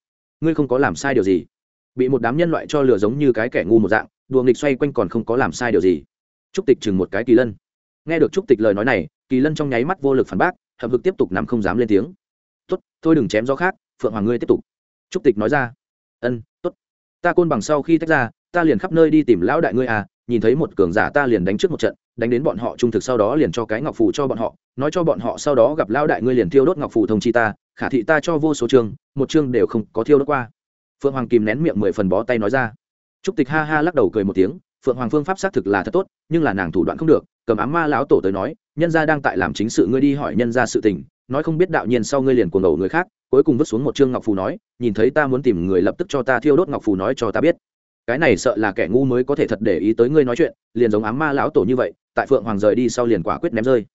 ngươi không có làm sai điều gì. Bị một đám nhân loại cho lừa giống như cái kẻ ngu một dạng, đùa nghịch xoay quanh còn không có làm sai điều gì. Trúc tịch chừng một cái kỳ lân. Nghe được trúc tịch lời nói này, kỳ lân trong nháy mắt vô lực phản bác hậm hực tiếp tục nằm không dám lên tiếng. Tốt, thôi đừng chém gió khác, phượng hoàng ngươi tiếp tục. Trúc tịch nói ra. Ân, tốt. Ta côn bằng sau khi tách ra, ta liền khắp nơi đi tìm lão đại ngươi à nhìn thấy một cường giả ta liền đánh trước một trận, đánh đến bọn họ trung thực sau đó liền cho cái ngọc phù cho bọn họ, nói cho bọn họ sau đó gặp lão đại ngươi liền thiêu đốt ngọc phù thông chi ta, khả thị ta cho vô số chương, một chương đều không có thiêu đốt qua. Phượng hoàng kìm nén miệng mười phần bó tay nói ra. Trúc tịch ha ha lắc đầu cười một tiếng, phượng hoàng phương pháp xác thực là thật tốt, nhưng là nàng thủ đoạn không được cầm ám ma lão tổ tới nói, nhân gia đang tại làm chính sự, ngươi đi hỏi nhân gia sự tình, nói không biết đạo nhiên sau ngươi liền cuồng đầu người khác. Cuối cùng vứt xuống một chương ngọc phù nói, nhìn thấy ta muốn tìm người lập tức cho ta thiêu đốt ngọc phù nói cho ta biết. Cái này sợ là kẻ ngu mới có thể thật để ý tới ngươi nói chuyện, liền giống ám ma lão tổ như vậy, tại phượng hoàng rời đi sau liền quả quyết ném rơi.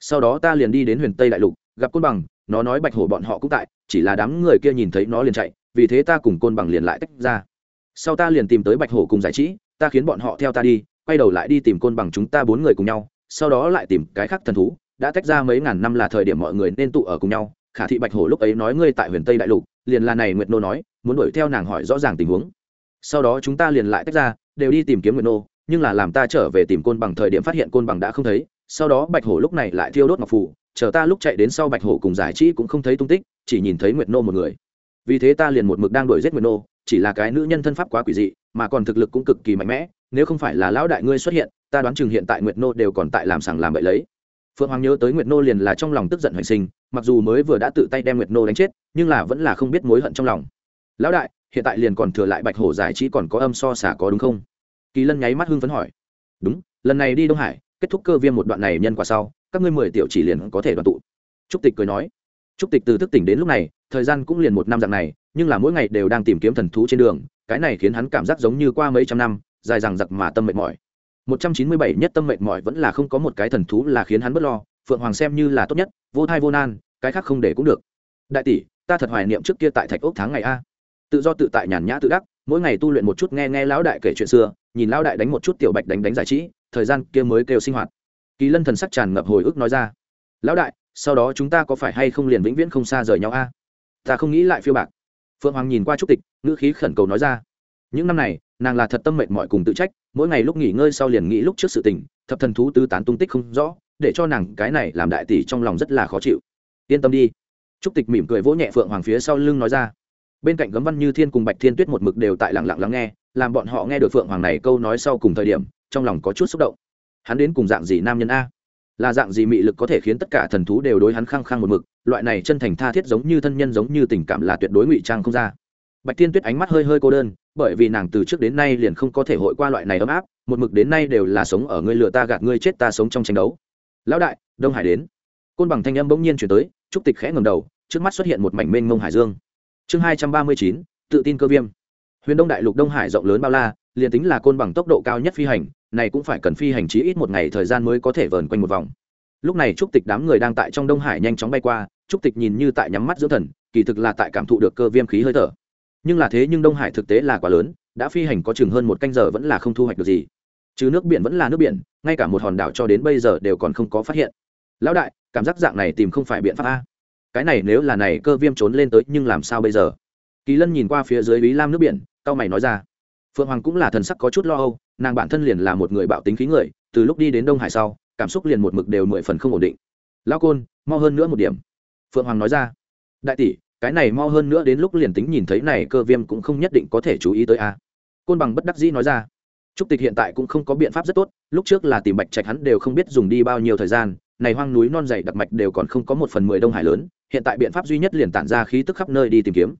Sau đó ta liền đi đến huyền tây đại lục, gặp côn bằng, nó nói bạch hổ bọn họ cũng tại, chỉ là đám người kia nhìn thấy nó liền chạy, vì thế ta cùng côn bằng liền lại tách ra. Sau ta liền tìm tới bạch hổ cùng giải trí, ta khiến bọn họ theo ta đi quay đầu lại đi tìm côn bằng chúng ta bốn người cùng nhau, sau đó lại tìm cái khác thần thú, đã tách ra mấy ngàn năm là thời điểm mọi người nên tụ ở cùng nhau, khả thị bạch hổ lúc ấy nói ngươi tại huyền tây đại lục, liền là này nguyệt nô nói, muốn đuổi theo nàng hỏi rõ ràng tình huống. Sau đó chúng ta liền lại tách ra, đều đi tìm kiếm nguyệt nô, nhưng là làm ta trở về tìm côn bằng thời điểm phát hiện côn bằng đã không thấy, sau đó bạch hổ lúc này lại thiêu đốt ngọc phủ chờ ta lúc chạy đến sau bạch hổ cùng giải trí cũng không thấy tung tích, chỉ nhìn thấy nguyệt nô một người. Vì thế ta liền một mực đang đuổi giết nguyệt nô, chỉ là cái nữ nhân thân pháp quá quỷ dị, mà còn thực lực cũng cực kỳ mạnh mẽ nếu không phải là lão đại ngươi xuất hiện, ta đoán chừng hiện tại nguyệt nô đều còn tại làm sàng làm bậy lấy. Phượng hoàng nhớ tới nguyệt nô liền là trong lòng tức giận hoành sinh, mặc dù mới vừa đã tự tay đem nguyệt nô đánh chết, nhưng là vẫn là không biết mối hận trong lòng. Lão đại, hiện tại liền còn thừa lại bạch hổ giải trí còn có âm so xả có đúng không? Kỳ lân nháy mắt hưng phấn hỏi. Đúng, lần này đi đông hải, kết thúc cơ viêm một đoạn này nhân quả sau, các ngươi mười tiểu chỉ liền có thể đoàn tụ. Trúc tịch cười nói. Trúc tịch từ thức tỉnh đến lúc này, thời gian cũng liền một năm dạng này, nhưng là mỗi ngày đều đang tìm kiếm thần thú trên đường, cái này khiến hắn cảm giác giống như qua mấy trăm năm dài dằng dặc mà tâm mệt mỏi. Một trăm chín mươi bảy nhất tâm mệt mỏi vẫn là không có một cái thần thú là khiến hắn bất lo, phượng hoàng xem như là tốt nhất, vô thai vô nan, cái khác không để cũng được. Đại tỷ, ta thật hoài niệm trước kia tại thạch ốc tháng ngày a. Tự do tự tại nhàn nhã tự đắc, mỗi ngày tu luyện một chút nghe nghe lão đại kể chuyện xưa, nhìn lão đại đánh một chút tiểu bạch đánh đánh giải trí, thời gian kia mới kêu sinh hoạt. Kỳ lân thần sắc tràn ngập hồi ức nói ra, lão đại, sau đó chúng ta có phải hay không liền vĩnh viễn không xa rời nhau a? Ta không nghĩ lại phiêu bạc. Phượng hoàng nhìn qua trúc tịch, ngữ khí khẩn cầu nói ra, những năm này nàng là thật tâm mệt mỏi cùng tự trách, mỗi ngày lúc nghỉ ngơi sau liền nghĩ lúc trước sự tình, thập thần thú tứ tán tung tích không rõ, để cho nàng cái này làm đại tỷ trong lòng rất là khó chịu. Yên tâm đi. Trúc tịch mỉm cười vỗ nhẹ phượng hoàng phía sau lưng nói ra. Bên cạnh gấm văn như thiên cùng bạch thiên tuyết một mực đều tại lặng lặng lắng nghe, làm bọn họ nghe được phượng hoàng này câu nói sau cùng thời điểm, trong lòng có chút xúc động. Hắn đến cùng dạng gì nam nhân a? Là dạng gì mị lực có thể khiến tất cả thần thú đều đối hắn khăng khăng một mực? Loại này chân thành tha thiết giống như thân nhân giống như tình cảm là tuyệt đối ngụy trang không ra bạch thiên tuyết ánh mắt hơi hơi cô đơn, bởi vì nàng từ trước đến nay liền không có thể hội qua loại này ấm áp, một mực đến nay đều là sống ở ngươi lừa ta gạt ngươi chết ta sống trong tranh đấu. Lão đại, đông hải đến. Côn bằng thanh âm bỗng nhiên chuyển tới, trúc tịch khẽ ngầm đầu, trước mắt xuất hiện một mảnh mênh mông hải dương. Chương hai trăm ba mươi chín, tự tin cơ viêm. Huyền đông đại lục đông hải rộng lớn bao la, liền tính là côn bằng tốc độ cao nhất phi hành, này cũng phải cần phi hành chí ít một ngày thời gian mới có thể vờn quanh một vòng. Lúc này trúc tịch đám người đang tại trong đông hải nhanh chóng bay qua, trúc tịch nhìn như tại nhắm mắt dưỡng thần, kỳ thực là tại cảm thụ được cơ viêm khí hơi thở nhưng là thế nhưng đông hải thực tế là quá lớn, đã phi hành có chừng hơn một canh giờ vẫn là không thu hoạch được gì. Chứ nước biển vẫn là nước biển, ngay cả một hòn đảo cho đến bây giờ đều còn không có phát hiện. Lão đại, cảm giác dạng này tìm không phải biện pháp a. Cái này nếu là này cơ viêm trốn lên tới, nhưng làm sao bây giờ? Kỳ lân nhìn qua phía dưới ý lam nước biển cao mày nói ra. Phượng hoàng cũng là thần sắc có chút lo âu, nàng bản thân liền là một người bạo tính khí người, từ lúc đi đến đông hải sau, cảm xúc liền một mực đều mười phần không ổn định. Lao côn, mau hơn nữa một điểm. Phượng hoàng nói ra. Đại tỷ cái này mau hơn nữa đến lúc liền tính nhìn thấy này cơ viêm cũng không nhất định có thể chú ý tới a. Côn bằng bất đắc dĩ nói ra. Trúc tịch hiện tại cũng không có biện pháp rất tốt, lúc trước là tìm bạch trạch hắn đều không biết dùng đi bao nhiêu thời gian, này hoang núi non dày đặc mạch đều còn không có một phần mười đông hải lớn, hiện tại biện pháp duy nhất liền tản ra khí tức khắp nơi đi tìm kiếm.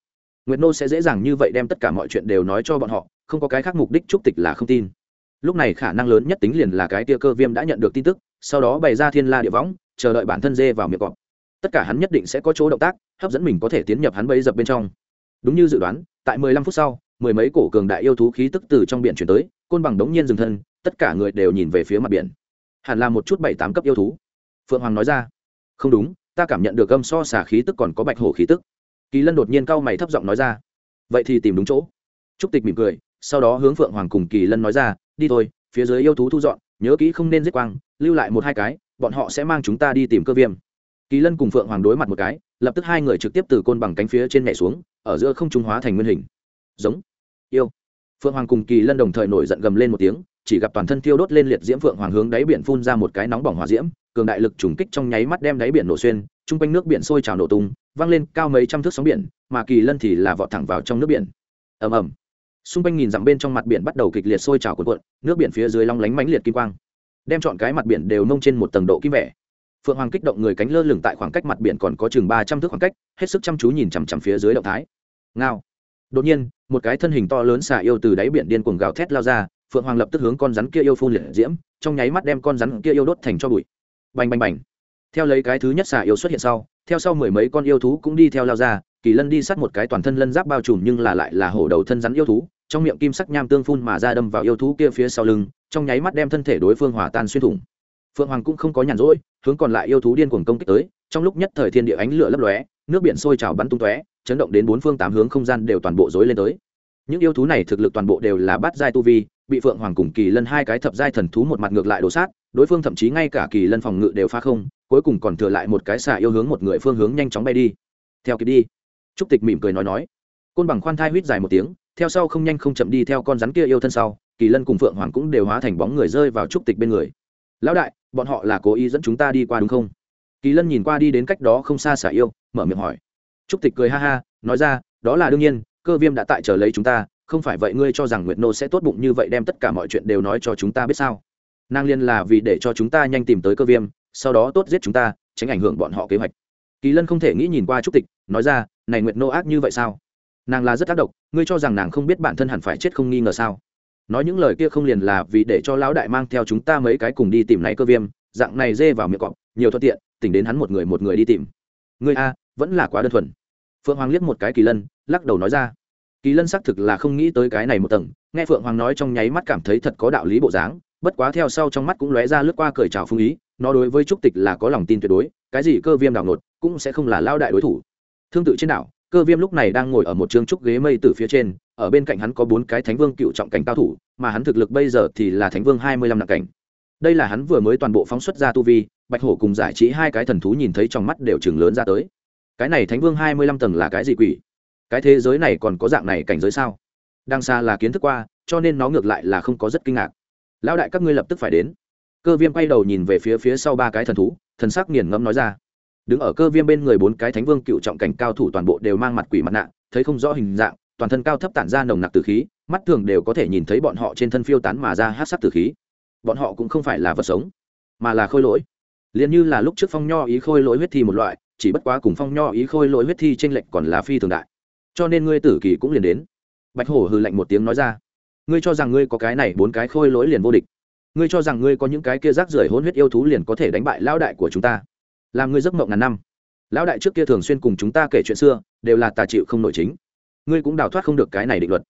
Nguyệt nô sẽ dễ dàng như vậy đem tất cả mọi chuyện đều nói cho bọn họ, không có cái khác mục đích trúc tịch là không tin. Lúc này khả năng lớn nhất tính liền là cái tia cơ viêm đã nhận được tin tức, sau đó bày ra thiên la địa võng, chờ đợi bản thân dê vào miệng cọp tất cả hắn nhất định sẽ có chỗ động tác, hấp dẫn mình có thể tiến nhập hắn bấy dập bên trong. Đúng như dự đoán, tại mười lăm phút sau, mười mấy cổ cường đại yêu thú khí tức từ trong biển chuyển tới, côn bằng đống nhiên dừng thân, tất cả người đều nhìn về phía mặt biển. Hẳn là một chút bảy tám cấp yêu thú. Phượng hoàng nói ra. Không đúng, ta cảm nhận được gâm so xả khí tức còn có bạch hổ khí tức. Kỳ lân đột nhiên cau mày thấp giọng nói ra. Vậy thì tìm đúng chỗ. Trúc tịch mỉm cười, sau đó hướng phượng hoàng cùng kỳ lân nói ra, đi thôi, phía dưới yêu thú thu dọn, nhớ kỹ không nên giết quang, lưu lại một hai cái, bọn họ sẽ mang chúng ta đi tìm cơ viêm kỳ lân cùng phượng hoàng đối mặt một cái, lập tức hai người trực tiếp từ côn bằng cánh phía trên nhảy xuống, ở giữa không trung hóa thành nguyên hình. Giống. Yêu. Phượng hoàng cùng kỳ lân đồng thời nổi giận gầm lên một tiếng, chỉ gặp toàn thân thiêu đốt lên liệt diễm phượng hoàng hướng đáy biển phun ra một cái nóng bỏng hỏa diễm, cường đại lực trùng kích trong nháy mắt đem đáy biển nổ xuyên chung quanh nước biển sôi trào nổ tung văng lên cao mấy trăm thước sóng biển, mà kỳ lân thì là vọt thẳng vào trong nước biển. Ầm ầm. Xung quanh nghìn dặm bên trong mặt biển bắt đầu kịch liệt sôi trào cuộn cuộn, nước biển phía dưới long lánh mãnh liệt kim quang, đem chọn cái mặt biển đều nông trên một tầng độ kim vẻ phượng hoàng kích động người cánh lơ lửng tại khoảng cách mặt biển còn có chừng ba trăm thước khoảng cách, hết sức chăm chú nhìn chằm chằm phía dưới động thái. Ngao. Đột nhiên, một cái thân hình to lớn xà yêu từ đáy biển điên cuồng gào thét lao ra, phượng hoàng lập tức hướng con rắn kia yêu phun liệt diễm, trong nháy mắt đem con rắn kia yêu đốt thành cho bụi. Bành bành bành. Theo lấy cái thứ nhất xà yêu xuất hiện sau, theo sau mười mấy con yêu thú cũng đi theo lao ra, kỳ lân đi sát một cái toàn thân lân giáp bao trùm nhưng là lại là hổ đầu thân rắn yêu thú, trong miệng kim sắc nham tương phun mà ra đâm vào yêu thú kia phía sau lưng, trong nháy mắt đem thân thể đối phương hòa tan xuyên thủng phượng hoàng cũng không có nhàn rỗi, hướng còn lại yêu thú điên cuồng công kích tới, trong lúc nhất thời thiên địa ánh lửa lấp lóe, nước biển sôi trào bắn tung tóe, chấn động đến bốn phương tám hướng không gian đều toàn bộ dối lên tới. Những yêu thú này thực lực toàn bộ đều là bát giai tu vi, bị phượng hoàng cùng kỳ lân hai cái thập giai thần thú một mặt ngược lại đổ sát, đối phương thậm chí ngay cả kỳ lân phòng ngự đều phá không, cuối cùng còn thừa lại một cái xà yêu hướng một người phương hướng nhanh chóng bay đi. Theo kịp đi. Trúc tịch mỉm cười nói nói. Côn bằng khoan thai huýt dài một tiếng, theo sau không nhanh không chậm đi theo con rắn kia yêu thân sau, kỳ lân cùng phượng hoàng cũng đều hóa thành bóng người rơi vào trúc tịch bên người lão đại, bọn họ là cố ý dẫn chúng ta đi qua đúng không? Kỳ lân nhìn qua đi đến cách đó không xa xả yêu, mở miệng hỏi. Trúc tịch cười ha ha, nói ra, đó là đương nhiên, cơ viêm đã tại chờ lấy chúng ta, không phải vậy ngươi cho rằng nguyệt nô sẽ tốt bụng như vậy đem tất cả mọi chuyện đều nói cho chúng ta biết sao? Nàng liên là vì để cho chúng ta nhanh tìm tới cơ viêm, sau đó tốt giết chúng ta, tránh ảnh hưởng bọn họ kế hoạch. Kỳ lân không thể nghĩ nhìn qua trúc tịch, nói ra, này nguyệt nô ác như vậy sao? Nàng là rất tác động, ngươi cho rằng nàng không biết bản thân hẳn phải chết không nghi ngờ sao? Nói những lời kia không liền là vì để cho lão đại mang theo chúng ta mấy cái cùng đi tìm này cơ viêm, dạng này dê vào miệng cọp, nhiều thuận tiện, tỉnh đến hắn một người một người đi tìm. Ngươi a, vẫn là quá đơn thuần. Phượng hoàng liếc một cái kỳ lân, lắc đầu nói ra. Kỳ lân xác thực là không nghĩ tới cái này một tầng, nghe phượng hoàng nói trong nháy mắt cảm thấy thật có đạo lý bộ dáng, bất quá theo sau trong mắt cũng lóe ra lướt qua cởi trào phương ý, nó đối với trúc tịch là có lòng tin tuyệt đối, cái gì cơ viêm đảo nột cũng sẽ không là lao đại đối thủ. Thương tự trên đảo cơ viêm lúc này đang ngồi ở một chương trúc ghế mây từ phía trên, ở bên cạnh hắn có bốn cái thánh vương cựu trọng cảnh cao thủ, mà hắn thực lực bây giờ thì là thánh vương hai mươi lăm nặng cảnh. Đây là hắn vừa mới toàn bộ phóng xuất ra tu vi, bạch hổ cùng giải trí hai cái thần thú nhìn thấy trong mắt đều chừng lớn ra tới. Cái này thánh vương hai mươi lăm tầng là cái gì quỷ? Cái thế giới này còn có dạng này cảnh giới sao? Đang xa là kiến thức qua, cho nên nó ngược lại là không có rất kinh ngạc. Lão đại các ngươi lập tức phải đến. Cơ viêm quay đầu nhìn về phía phía sau ba cái thần thú, thần sắc nghiền ngẫm nói ra đứng ở cơ viêm bên người bốn cái thánh vương cựu trọng cảnh cao thủ toàn bộ đều mang mặt quỷ mặt nạ, thấy không rõ hình dạng, toàn thân cao thấp tản ra nồng nặc từ khí, mắt thường đều có thể nhìn thấy bọn họ trên thân phiêu tán mà ra hát sắc từ khí. Bọn họ cũng không phải là vật sống, mà là khôi lỗi. Liền như là lúc trước phong nho ý khôi lỗi huyết thi một loại, chỉ bất quá cùng phong nho ý khôi lỗi huyết thi t r ê n lệch còn là phi thường đại. Cho nên ngươi tử kỳ cũng liền đến. Bạch hổ hừ lạnh một tiếng nói ra. Ngươi cho rằng ngươi có cái này bốn cái khôi lỗi liền vô địch. Ngươi cho rằng ngươi có những cái kia rác rưởi hôn huyết yêu thú liền có thể đánh bại lao đại của chúng ta làm ngươi giấc mộng ngàn năm. Lão đại trước kia thường xuyên cùng chúng ta kể chuyện xưa, đều là tà chịu không nội chính. Ngươi cũng đào thoát không được cái này định luật.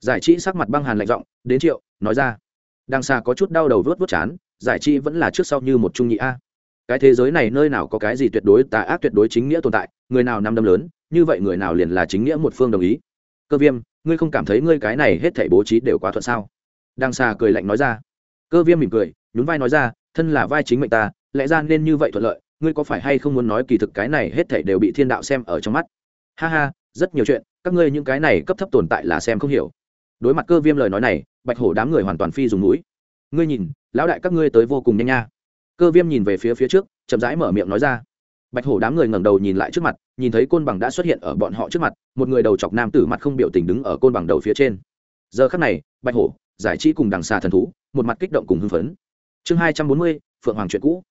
Giải trí sắc mặt băng hàn lạnh giọng, đến triệu, nói ra. Đằng xa có chút đau đầu vớt vớt chán, giải trí vẫn là trước sau như một trung nhị a. Cái thế giới này nơi nào có cái gì tuyệt đối tà ác tuyệt đối chính nghĩa tồn tại, người nào năm đâm lớn, như vậy người nào liền là chính nghĩa một phương đồng ý. Cơ viêm, ngươi không cảm thấy ngươi cái này hết thảy bố trí đều quá thuận sao? Đằng xa cười lạnh nói ra. Cơ viêm mỉm cười, nhún vai nói ra, thân là vai chính mệnh ta, lẽ ra nên như vậy thuận lợi ngươi có phải hay không muốn nói kỳ thực cái này hết thảy đều bị thiên đạo xem ở trong mắt? Ha ha, rất nhiều chuyện, các ngươi những cái này cấp thấp tồn tại là xem không hiểu. Đối mặt cơ viêm lời nói này, bạch hổ đám người hoàn toàn phi dùng núi ngươi nhìn, lão đại các ngươi tới vô cùng nhanh nha. Cơ viêm nhìn về phía phía trước, chậm rãi mở miệng nói ra. Bạch hổ đám người ngẩng đầu nhìn lại trước mặt, nhìn thấy côn bằng đã xuất hiện ở bọn họ trước mặt, một người đầu chọc nam tử mặt không biểu tình đứng ở côn bằng đầu phía trên. Giờ khắc này, bạch hổ, giải trí cùng đằng xa thần thú, một mặt kích động cùng hưng phấn. Chương hai trăm bốn mươi, phượng hoàng chuyện cũ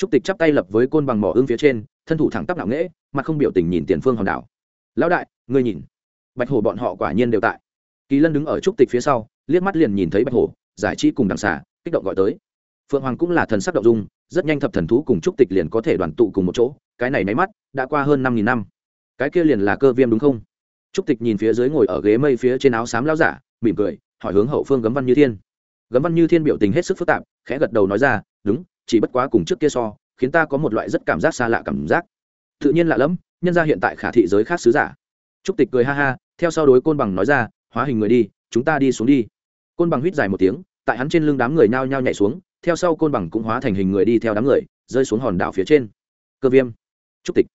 trúc tịch chắp tay lập với côn bằng mỏ ương phía trên, thân thủ thẳng tắp nặng nghễ, mặt không biểu tình nhìn tiền phương hòn đảo. Lão đại, ngươi nhìn. Bạch hổ bọn họ quả nhiên đều tại. Kỳ lân đứng ở trúc tịch phía sau, liếc mắt liền nhìn thấy bạch hổ, giải trí cùng đằng xà, kích động gọi tới. Phượng hoàng cũng là thần sắc động dung, rất nhanh thập thần thú cùng trúc tịch liền có thể đoàn tụ cùng một chỗ, cái này máy mắt đã qua hơn năm nghìn năm. Cái kia liền là cơ viêm đúng không? Trúc tịch nhìn phía dưới ngồi ở ghế mây phía trên áo xám lao giả, mỉm cười, hỏi hướng hậu phương gấm văn như thiên. Gấm văn như thiên biểu tình hết sức phức tạp, khẽ gật đầu nói ra, đúng chỉ bất quá cùng trước kia so, khiến ta có một loại rất cảm giác xa lạ cảm giác. Tự nhiên lạ lẫm, nhân ra hiện tại khả thị giới khác sứ giả. Trúc tịch cười ha ha, theo sau đối côn bằng nói ra, hóa hình người đi, chúng ta đi xuống đi. Côn bằng huýt dài một tiếng, tại hắn trên lưng đám người nhao nhao nhảy xuống, theo sau côn bằng cũng hóa thành hình người đi theo đám người, rơi xuống hòn đảo phía trên. Cơ viêm, trúc tịch,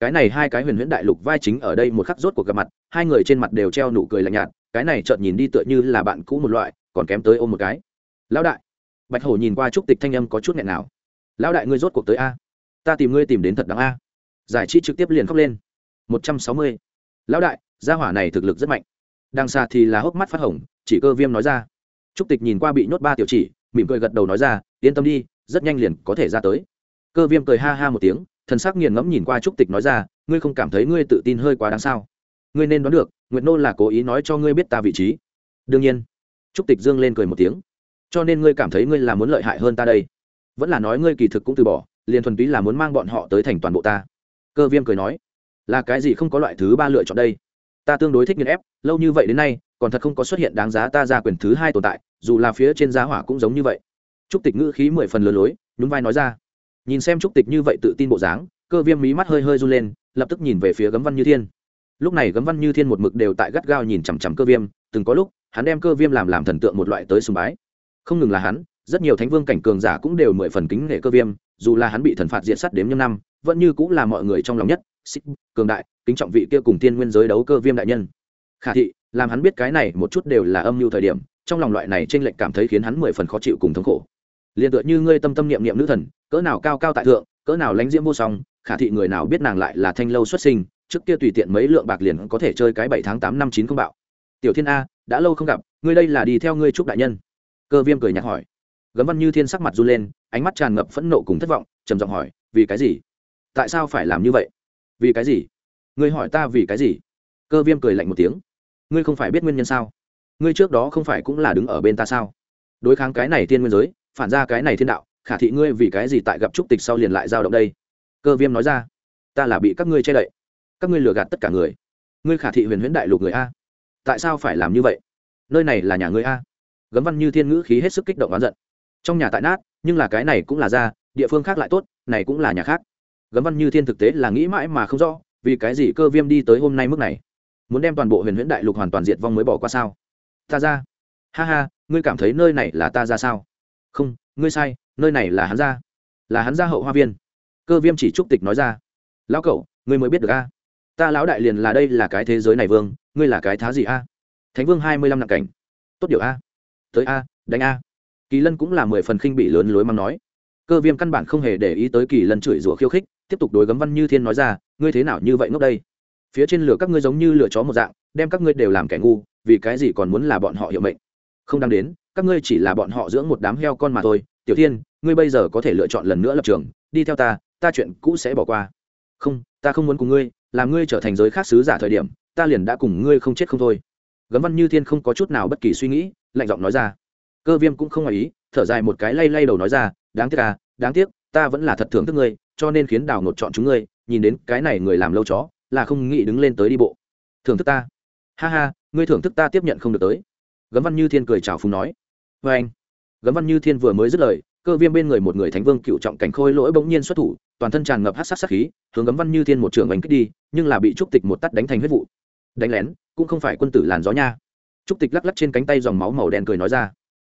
cái này hai cái huyền huyễn đại lục vai chính ở đây một khắc rốt cuộc gặp mặt, hai người trên mặt đều treo nụ cười lạnh nhạt, cái này chợt nhìn đi tựa như là bạn cũ một loại, còn kém tới ôm một cái. Lão đại bạch hổ nhìn qua trúc tịch thanh âm có chút nghẹn nào. Lão đại ngươi rốt cuộc tới a? Ta tìm ngươi tìm đến thật đáng a. Giải trí trực tiếp liền khóc lên. Một trăm sáu mươi. Lão đại, gia hỏa này thực lực rất mạnh. Đang xa thì là hốc mắt phát hồng, chỉ cơ viêm nói ra. Trúc tịch nhìn qua bị nhốt ba tiểu chỉ, mỉm cười gật đầu nói ra, yên tâm đi, rất nhanh liền có thể ra tới. Cơ viêm cười ha ha một tiếng, thần sắc nghiền ngẫm nhìn qua trúc tịch nói ra, ngươi không cảm thấy ngươi tự tin hơi quá đáng sao? Ngươi nên đoán được, nguyệt nô là cố ý nói cho ngươi biết ta vị trí. Đương nhiên. Trúc tịch dương lên cười một tiếng cho nên ngươi cảm thấy ngươi là muốn lợi hại hơn ta đây. Vẫn là nói ngươi kỳ thực cũng từ bỏ, liền thuần túy là muốn mang bọn họ tới thành toàn bộ ta. Cơ viêm cười nói. Là cái gì không có loại thứ ba lựa chọn đây? Ta tương đối thích nghiên ép, lâu như vậy đến nay, còn thật không có xuất hiện đáng giá ta ra quyền thứ hai tồn tại, dù là phía trên giá hỏa cũng giống như vậy. Trúc tịch ngữ khí mười phần lừa lối, nhún vai nói ra. Nhìn xem trúc tịch như vậy tự tin bộ dáng, cơ viêm mí mắt hơi hơi run lên, lập tức nhìn về phía gấm văn như thiên. Lúc này gấm văn như thiên một mực đều tại gắt gao nhìn chằm chằm cơ viêm, từng có lúc, hắn đem cơ viêm làm làm thần tượng một loại tới sùng bái không ngừng là hắn, rất nhiều thánh vương cảnh cường giả cũng đều mười phần kính nể cơ viêm, dù là hắn bị thần phạt diện sắt đếm nhâm năm, vẫn như cũng là mọi người trong lòng nhất, xích, cường đại, kính trọng vị kia cùng tiên nguyên giới đấu cơ viêm đại nhân. Khả thị, làm hắn biết cái này một chút đều là âm mưu thời điểm, trong lòng loại này tranh lệch cảm thấy khiến hắn mười phần khó chịu cùng thống khổ. Liền tựa như ngươi tâm tâm niệm niệm nữ thần, cỡ nào cao cao tại thượng, cỡ nào lánh diễm vô song, khả thị người nào biết nàng lại là thanh lâu xuất sinh, trước kia tùy tiện mấy lượng bạc liền có thể chơi cái bảy tháng tám năm chín không bạo. Tiểu thiên a, đã lâu không gặp, ngươi đây là đi theo ngươi trúc đại nhân cơ viêm cười nhạt hỏi. Gấm văn như thiên sắc mặt run lên, ánh mắt tràn ngập phẫn nộ cùng thất vọng, trầm giọng hỏi, vì cái gì? Tại sao phải làm như vậy? Vì cái gì? Ngươi hỏi ta vì cái gì? Cơ viêm cười lạnh một tiếng. Ngươi không phải biết nguyên nhân sao? Ngươi trước đó không phải cũng là đứng ở bên ta sao? Đối kháng cái này thiên nguyên giới, phản ra cái này thiên đạo, khả thị ngươi vì cái gì tại gặp trúc tịch sau liền lại giao động đây? Cơ viêm nói ra. Ta là bị các ngươi che đậy. Các ngươi lừa gạt tất cả người. Ngươi khả thị huyền huyễn đại lục người a. Tại sao phải làm như vậy? Nơi này là nhà ngươi a gấm văn như thiên ngữ khí hết sức kích động oán giận. Trong nhà tại nát, nhưng là cái này cũng là ra, địa phương khác lại tốt, này cũng là nhà khác. Gấm văn như thiên thực tế là nghĩ mãi mà không rõ, vì cái gì cơ viêm đi tới hôm nay mức này? Muốn đem toàn bộ huyền huyễn đại lục hoàn toàn diệt vong mới bỏ qua sao? Ta ra. Ha ha, ngươi cảm thấy nơi này là ta ra sao? Không, ngươi sai, nơi này là hắn ra. Là hắn ra hậu hoa viên. Cơ viêm chỉ trúc tịch nói ra. Lão cậu, ngươi mới biết được a. Ta lão đại liền là đây là cái thế giới này vương, ngươi là cái thá gì a? Thánh vương hai mươi lăm nặng cảnh. Tốt điều a tới a, đánh a. Kỳ lân cũng là mười phần khinh bị lớn lối mắng nói. Cơ viêm căn bản không hề để ý tới kỳ lân chửi rủa khiêu khích, tiếp tục đối gấm văn như thiên nói ra, ngươi thế nào như vậy ngốc đây? Phía trên lửa các ngươi giống như lửa chó một dạng, đem các ngươi đều làm kẻ ngu, vì cái gì còn muốn là bọn họ hiệu mệnh? Không đáng đến, các ngươi chỉ là bọn họ dưỡng một đám heo con mà thôi. Tiểu thiên, ngươi bây giờ có thể lựa chọn lần nữa lập trường, đi theo ta ta chuyện cũ sẽ bỏ qua. Không, ta không muốn cùng ngươi, làm ngươi trở thành giới khác sứ giả thời điểm, ta liền đã cùng ngươi không chết không thôi gấm văn như thiên không có chút nào bất kỳ suy nghĩ, lạnh giọng nói ra. Cơ viêm cũng không ngoài ý, thở dài một cái lay lay đầu nói ra, đáng tiếc à đáng tiếc, ta vẫn là thật thưởng thức ngươi, cho nên khiến đào nột chọn chúng ngươi, nhìn đến cái này người làm lâu chó, là không nghĩ đứng lên tới đi bộ. Thưởng thức ta? Ha ha, ngươi thưởng thức ta tiếp nhận không được tới. Gấm văn như thiên cười chào phúng nói. Vê anh. Gấm văn như thiên vừa mới dứt lời, cơ viêm bên người một người thánh vương cựu trọng cảnh khôi lỗi bỗng nhiên xuất thủ, toàn thân tràn ngập hát sắc sắc khí, hướng gấm văn như thiên một trường bánh kích đi, nhưng là bị trúc tịch một tắt đánh thành huyết vụ đánh lén, cũng không phải quân tử làn gió nha. Trúc tịch lắc lắc trên cánh tay dòng máu màu đen cười nói ra.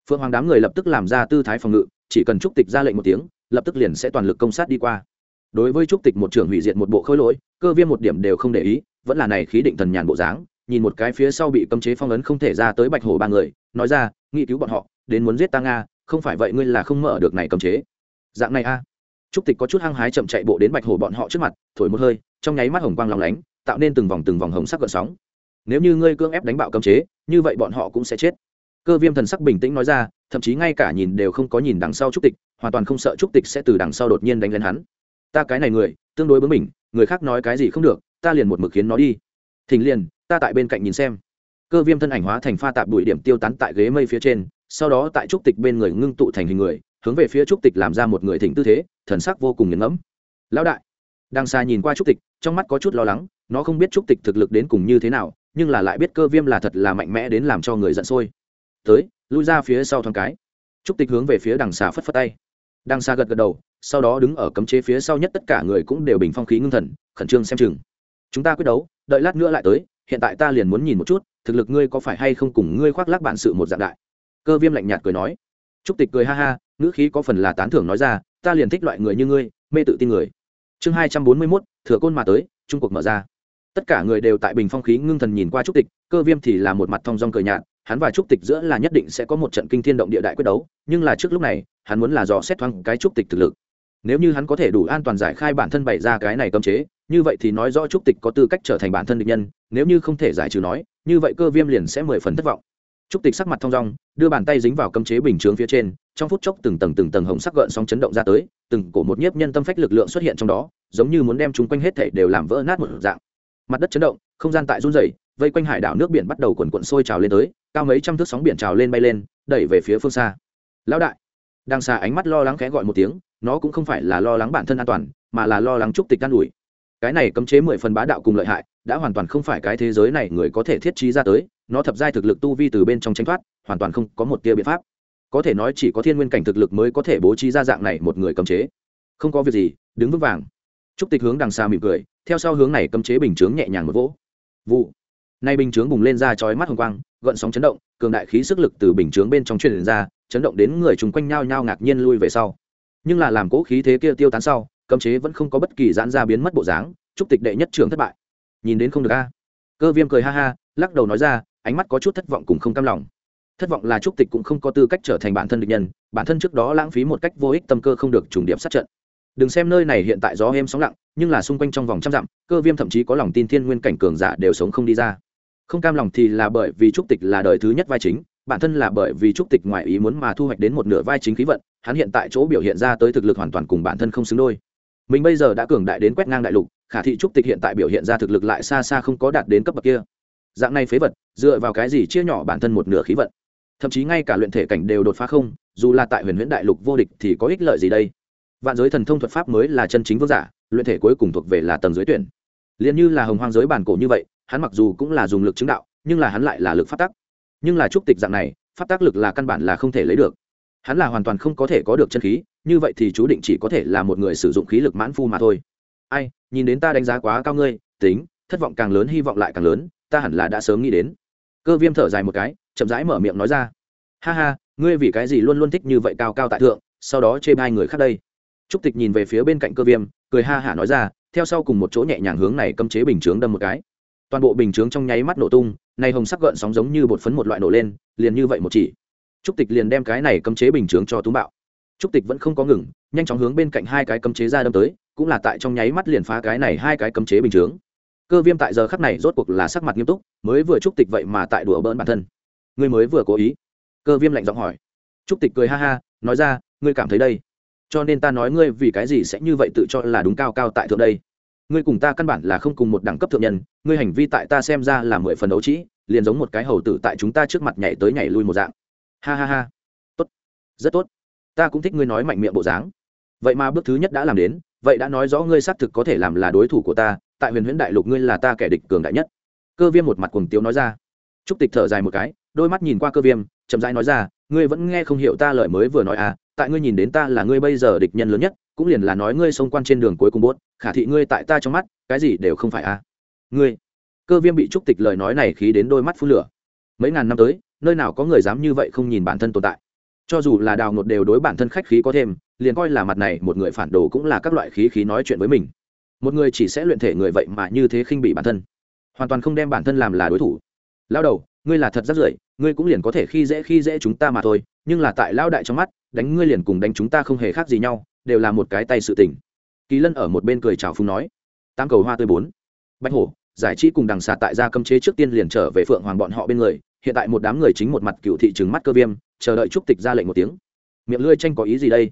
Phượng hoàng đám người lập tức làm ra tư thái phòng ngự, chỉ cần trúc tịch ra lệnh một tiếng, lập tức liền sẽ toàn lực công sát đi qua. Đối với trúc tịch một trưởng hủy diệt một bộ khôi lỗi, cơ viêm một điểm đều không để ý, vẫn là này khí định thần nhàn bộ dáng, nhìn một cái phía sau bị cấm chế phong ấn không thể ra tới bạch hổ ba người, nói ra, nghị cứu bọn họ, đến muốn giết ta nga, không phải vậy ngươi là không mở được này cấm chế. Dạng này a. Trúc tịch có chút hăng hái chậm chạy bộ đến bạch hổ bọn họ trước mặt, thổi một hơi, trong nháy mắt hồng quang lòng lánh tạo nên từng vòng từng vòng hồng sắc gợn sóng. Nếu như ngươi cưỡng ép đánh bạo cấm chế, như vậy bọn họ cũng sẽ chết. Cơ viêm thần sắc bình tĩnh nói ra, thậm chí ngay cả nhìn đều không có nhìn đằng sau trúc tịch, hoàn toàn không sợ trúc tịch sẽ từ đằng sau đột nhiên đánh lên hắn. Ta cái này người, tương đối bướng mình người khác nói cái gì không được, ta liền một mực khiến nó đi. Thình liền, ta tại bên cạnh nhìn xem. Cơ viêm thân ảnh hóa thành pha tạp bụi điểm tiêu tán tại ghế mây phía trên, sau đó tại trúc tịch bên người ngưng tụ thành hình người, hướng về phía trúc tịch làm ra một người thỉnh tư thế, thần sắc vô cùng nghiền ngẫm. Lão đại đang xa nhìn qua trúc tịch, trong mắt có chút lo lắng, nó không biết trúc tịch thực lực đến cùng như thế nào, nhưng là lại biết cơ viêm là thật là mạnh mẽ đến làm cho người giận sôi. Tới, lui ra phía sau thoáng cái. Trúc tịch hướng về phía đằng xà phất phất tay. Đằng xa gật gật đầu, sau đó đứng ở cấm chế phía sau nhất tất cả người cũng đều bình phong khí ngưng thần, khẩn trương xem chừng. Chúng ta quyết đấu, đợi lát nữa lại tới, hiện tại ta liền muốn nhìn một chút, thực lực ngươi có phải hay không cùng ngươi khoác lác bản sự một dạng đại. Cơ viêm lạnh nhạt cười nói. Trúc tịch cười ha ha, ngữ khí có phần là tán thưởng nói ra, ta liền thích loại người như ngươi, mê tự tin người chương hai trăm bốn mươi mốt, thừa côn mà tới, trung cuộc mở ra. Tất cả người đều tại bình phong khí ngưng thần nhìn qua trúc tịch, cơ viêm thì là một mặt thong dong cờ nhạt, hắn và trúc tịch giữa là nhất định sẽ có một trận kinh thiên động địa đại quyết đấu, nhưng là trước lúc này, hắn muốn là dò xét thoáng cái trúc tịch thực lực. Nếu như hắn có thể đủ an toàn giải khai bản thân bày ra cái này cấm chế, như vậy thì nói rõ trúc tịch có tư cách trở thành bản thân địch nhân, nếu như không thể giải trừ nói, như vậy cơ viêm liền sẽ mười phần thất vọng. Trúc tịch sắc mặt thong dong, đưa bàn tay dính vào cấm chế bình chướng phía trên trong phút chốc từng tầng từng tầng hồng sắc gợn sóng chấn động ra tới, từng cổ một nhiếp nhân tâm phách lực lượng xuất hiện trong đó, giống như muốn đem chúng quanh hết thể đều làm vỡ nát một dạng. Mặt đất chấn động, không gian tại run rẩy, vây quanh hải đảo nước biển bắt đầu quần quận sôi trào lên tới, cao mấy trăm thước sóng biển trào lên bay lên, đẩy về phía phương xa. Lão đại! Đang xa ánh mắt lo lắng khẽ gọi một tiếng, nó cũng không phải là lo lắng bản thân an toàn, mà là lo lắng trúc tịch an ủi. Cái này cấm chế mười phần bá đạo cùng lợi hại, đã hoàn toàn không phải cái thế giới này người có thể thiết trí ra tới, nó thập giai thực lực tu vi từ bên trong tranh thoát, hoàn toàn không có một tia biện pháp có thể nói chỉ có thiên nguyên cảnh thực lực mới có thể bố trí ra dạng này một người cấm chế. Không có việc gì, đứng vững vàng. Trúc tịch hướng đằng xa mỉm cười, theo sau hướng này cấm chế bình chướng nhẹ nhàng một vỗ. Vụ. Nay bình chướng bùng lên ra chói mắt hồng quang, gợn sóng chấn động, cường đại khí sức lực từ bình chướng bên trong truyền ra, chấn động đến người chung quanh nhau nhau ngạc nhiên lui về sau. Nhưng là làm cố khí thế kia tiêu tán sau, cấm chế vẫn không có bất kỳ giãn ra biến mất bộ dáng, trúc tịch đệ nhất trường thất bại. Nhìn đến không được a. Cơ viêm cười ha ha, lắc đầu nói ra, ánh mắt có chút thất vọng cùng không cam lòng thất vọng là trúc tịch cũng không có tư cách trở thành bản thân địch nhân, bản thân trước đó lãng phí một cách vô ích tâm cơ không được trùng điểm sát trận. Đừng xem nơi này hiện tại gió êm sóng lặng, nhưng là xung quanh trong vòng trăm dặm, cơ viêm thậm chí có lòng tin thiên nguyên cảnh cường giả đều sống không đi ra. Không cam lòng thì là bởi vì trúc tịch là đời thứ nhất vai chính, bản thân là bởi vì trúc tịch ngoại ý muốn mà thu hoạch đến một nửa vai chính khí vận, hắn hiện tại chỗ biểu hiện ra tới thực lực hoàn toàn cùng bản thân không xứng đôi. Mình bây giờ đã cường đại đến quét ngang đại lục, khả thị trúc tịch hiện tại biểu hiện ra thực lực lại xa xa không có đạt đến cấp bậc kia. Dạng này phế vật, dựa vào cái gì chia nhỏ bản thân một nửa khí vận? Thậm chí ngay cả luyện thể cảnh đều đột phá không, dù là tại huyền huyễn đại lục vô địch thì có ích lợi gì đây? Vạn giới thần thông thuật pháp mới là chân chính vương giả, luyện thể cuối cùng thuộc về là tầng giới tuyển. Liền như là hồng hoang giới bản cổ như vậy, hắn mặc dù cũng là dùng lực chứng đạo, nhưng là hắn lại là lực phát tắc. Nhưng là trúc tịch dạng này phát tác lực là căn bản là không thể lấy được. Hắn là hoàn toàn không có thể có được chân khí, như vậy thì chú định chỉ có thể là một người sử dụng khí lực mãn phu mà thôi. Ai, nhìn đến ta đánh giá quá cao ngươi, tính, thất vọng càng lớn, hy vọng lại càng lớn, ta hẳn là đã sớm nghĩ đến cơ viêm thở dài một cái, chậm rãi mở miệng nói ra. Ha ha, ngươi vì cái gì luôn luôn thích như vậy cao cao tại thượng, sau đó chê hai người khác đây? Trúc tịch nhìn về phía bên cạnh cơ viêm, cười ha hả nói ra, theo sau cùng một chỗ nhẹ nhàng hướng này cấm chế bình chướng đâm một cái. Toàn bộ bình chướng trong nháy mắt nổ tung, này hồng sắc gợn sóng giống như bột phấn một loại nổ lên, liền như vậy một chỉ. Trúc tịch liền đem cái này cấm chế bình chướng cho túng bạo. Trúc tịch vẫn không có ngừng, nhanh chóng hướng bên cạnh hai cái cấm chế ra đâm tới, cũng là tại trong nháy mắt liền phá cái này hai cái cấm chế bình chướng cơ viêm tại giờ khắc này rốt cuộc là sắc mặt nghiêm túc, mới vừa trúc tịch vậy mà tại đùa bỡn bản thân. Ngươi mới vừa cố ý. Cơ viêm lạnh giọng hỏi. Trúc tịch cười ha ha, nói ra, ngươi cảm thấy đây. Cho nên ta nói ngươi vì cái gì sẽ như vậy tự cho là đúng cao cao tại thượng đây. Ngươi cùng ta căn bản là không cùng một đẳng cấp thượng nhân, ngươi hành vi tại ta xem ra là mười phần đấu trĩ liền giống một cái hầu tử tại chúng ta trước mặt nhảy tới nhảy lui một dạng. Ha ha ha. Tốt. Rất tốt. Ta cũng thích ngươi nói mạnh miệng bộ dáng. Vậy mà bước thứ nhất đã làm đến, vậy đã nói rõ ngươi xác thực có thể làm là đối thủ của ta tại huyền huyễn đại lục ngươi là ta kẻ địch cường đại nhất. Cơ viêm một mặt cuồng tiếu nói ra. Trúc tịch thở dài một cái, đôi mắt nhìn qua cơ viêm, chậm rãi nói ra, ngươi vẫn nghe không hiểu ta lời mới vừa nói à tại ngươi nhìn đến ta là ngươi bây giờ địch nhân lớn nhất, cũng liền là nói ngươi xông quan trên đường cuối cùng bốt khả thị ngươi tại ta trong mắt, cái gì đều không phải à. Ngươi, cơ viêm bị trúc tịch lời nói này khí đến đôi mắt phun lửa. Mấy ngàn năm tới, nơi nào có người dám như vậy không nhìn bản thân tồn tại. Cho dù là đào ngột đều đối bản thân khách khí có thêm, liền coi là mặt này một người phản đồ cũng là các loại khí khí nói chuyện với mình một người chỉ sẽ luyện thể người vậy mà như thế khinh bị bản thân. Hoàn toàn không đem bản thân làm là đối thủ. Lao đầu, ngươi là thật rất rưởi, ngươi cũng liền có thể khi dễ khi dễ chúng ta mà thôi, nhưng là tại lao đại trong mắt, đánh ngươi liền cùng đánh chúng ta không hề khác gì nhau, đều là một cái tay sự tình. Kỳ lân ở một bên cười chào phúng nói tam cầu hoa tươi bốn. Bạch hổ, giải trí cùng đằng xà tại gia cấm chế trước tiên liền trở về phượng hoàng bọn họ bên người, hiện tại một đám người chính một mặt cựu thị trừng mắt cơ viêm, chờ đợi trúc tịch ra lệnh một tiếng. Miệng lươi tranh có ý gì đây?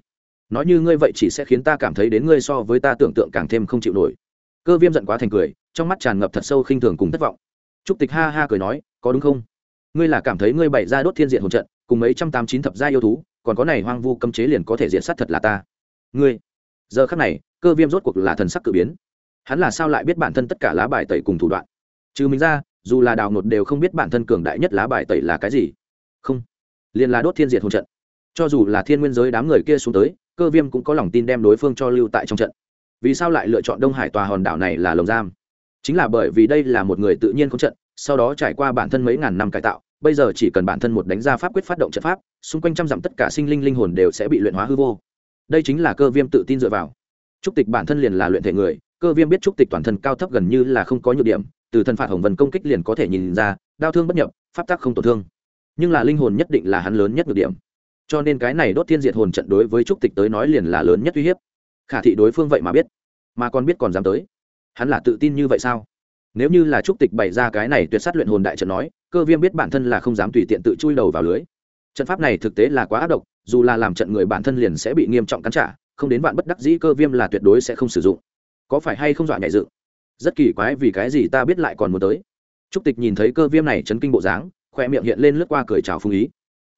Nói như ngươi vậy chỉ sẽ khiến ta cảm thấy đến ngươi so với ta tưởng tượng càng thêm không chịu nổi. Cơ viêm giận quá thành cười, trong mắt tràn ngập thật sâu khinh thường cùng thất vọng. Trúc tịch ha ha cười nói, có đúng không? Ngươi là cảm thấy ngươi bày ra đốt thiên diện hồn trận, cùng mấy trăm tám chín thập gia yêu thú, còn có này hoang vu cấm chế liền có thể diện sát thật là ta. Ngươi. Giờ khắc này, cơ viêm rốt cuộc là thần sắc cử biến. Hắn là sao lại biết bản thân tất cả lá bài tẩy cùng thủ đoạn? Trừ mình ra, dù là đào nột đều không biết bản thân cường đại nhất lá bài tẩy là cái gì. Không. Liền là đốt thiên diệt hồn trận. Cho dù là thiên nguyên giới đám người kia xuống tới cơ viêm cũng có lòng tin đem đối phương cho lưu tại trong trận. Vì sao lại lựa chọn đông hải tòa hòn đảo này là lồng giam? Chính là bởi vì đây là một người tự nhiên không trận, sau đó trải qua bản thân mấy ngàn năm cải tạo, bây giờ chỉ cần bản thân một đánh ra pháp quyết phát động trận pháp, xung quanh trăm dặm tất cả sinh linh linh hồn đều sẽ bị luyện hóa hư vô. Đây chính là cơ viêm tự tin dựa vào. Trúc tịch bản thân liền là luyện thể người, cơ viêm biết trúc tịch toàn thân cao thấp gần như là không có nhược điểm, từ thân phạt hồng vân công kích liền có thể nhìn ra, đau thương bất nhập, pháp tắc không tổn thương. Nhưng là linh hồn nhất định là hắn lớn nhất nhược điểm cho nên cái này đốt thiên diệt hồn trận đối với trúc tịch tới nói liền là lớn nhất uy hiếp. Khả thị đối phương vậy mà biết, mà còn biết còn dám tới. Hắn là tự tin như vậy sao? Nếu như là trúc tịch bày ra cái này tuyệt sát luyện hồn đại trận nói, cơ viêm biết bản thân là không dám tùy tiện tự chui đầu vào lưới. Trận pháp này thực tế là quá ác độc, dù là làm trận người bản thân liền sẽ bị nghiêm trọng cắn trả, không đến vạn bất đắc dĩ cơ viêm là tuyệt đối sẽ không sử dụng. Có phải hay không dọa nhảy dự rất kỳ quái vì cái gì ta biết lại còn muốn tới. Trúc tịch nhìn thấy cơ viêm này chấn kinh bộ dáng, khoe miệng hiện lên lướt qua cười chào phung ý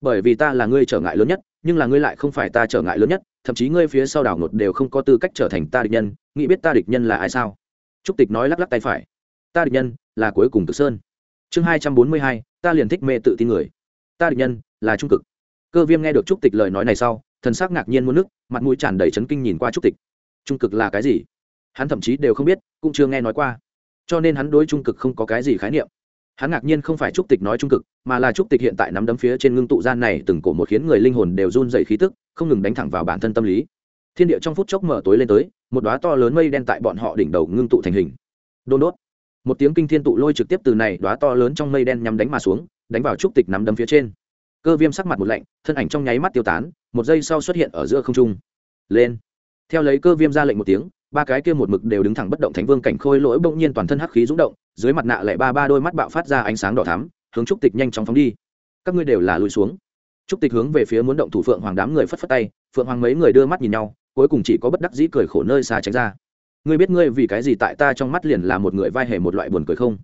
bởi vì ta là ngươi trở ngại lớn nhất, nhưng là ngươi lại không phải ta trở ngại lớn nhất, thậm chí ngươi phía sau đảo ngột đều không có tư cách trở thành ta địch nhân, nghĩ biết ta địch nhân là ai sao? Trúc tịch nói lắc lắc tay phải. Ta địch nhân là cuối cùng cực sơn. Chương hai trăm bốn mươi hai, ta liền thích mê tự tin người. Ta địch nhân là trung cực. Cơ viêm nghe được trúc tịch lời nói này sau, thần sắc ngạc nhiên muôn nước mặt mũi tràn đầy chấn kinh nhìn qua trúc tịch. Trung cực là cái gì? Hắn thậm chí đều không biết, cũng chưa nghe nói qua. Cho nên hắn đối trung cực không có cái gì khái niệm hắn ngạc nhiên không phải trúc tịch nói trung cực, mà là trúc tịch hiện tại nắm đấm phía trên ngưng tụ gian này từng cổ một khiến người linh hồn đều run dày khí tức, không ngừng đánh thẳng vào bản thân tâm lý. Thiên địa trong phút chốc mở tối lên tới, một đoá to lớn mây đen tại bọn họ đỉnh đầu ngưng tụ thành hình. Đôn đốt. Một tiếng kinh thiên tụ lôi trực tiếp từ này đoá to lớn trong mây đen nhắm đánh mà xuống, đánh vào trúc tịch nắm đấm phía trên. Cơ viêm sắc mặt một lạnh, thân ảnh trong nháy mắt tiêu tán, một giây sau xuất hiện ở giữa không trung. Lên. Theo lấy cơ viêm ra lệnh một tiếng ba cái kia một mực đều đứng thẳng bất động thánh vương cảnh khôi lỗi bỗng nhiên toàn thân hắc khí rung động, dưới mặt nạ lại ba ba đôi mắt bạo phát ra ánh sáng đỏ thắm, hướng trúc tịch nhanh chóng phóng đi. Các ngươi đều là lùi xuống. Trúc tịch hướng về phía muốn động thủ phượng hoàng đám người phất phất tay, phượng hoàng mấy người đưa mắt nhìn nhau, cuối cùng chỉ có bất đắc dĩ cười khổ nơi xa tránh ra. Ngươi biết ngươi vì cái gì tại ta trong mắt liền là một người vai hề một loại buồn cười không?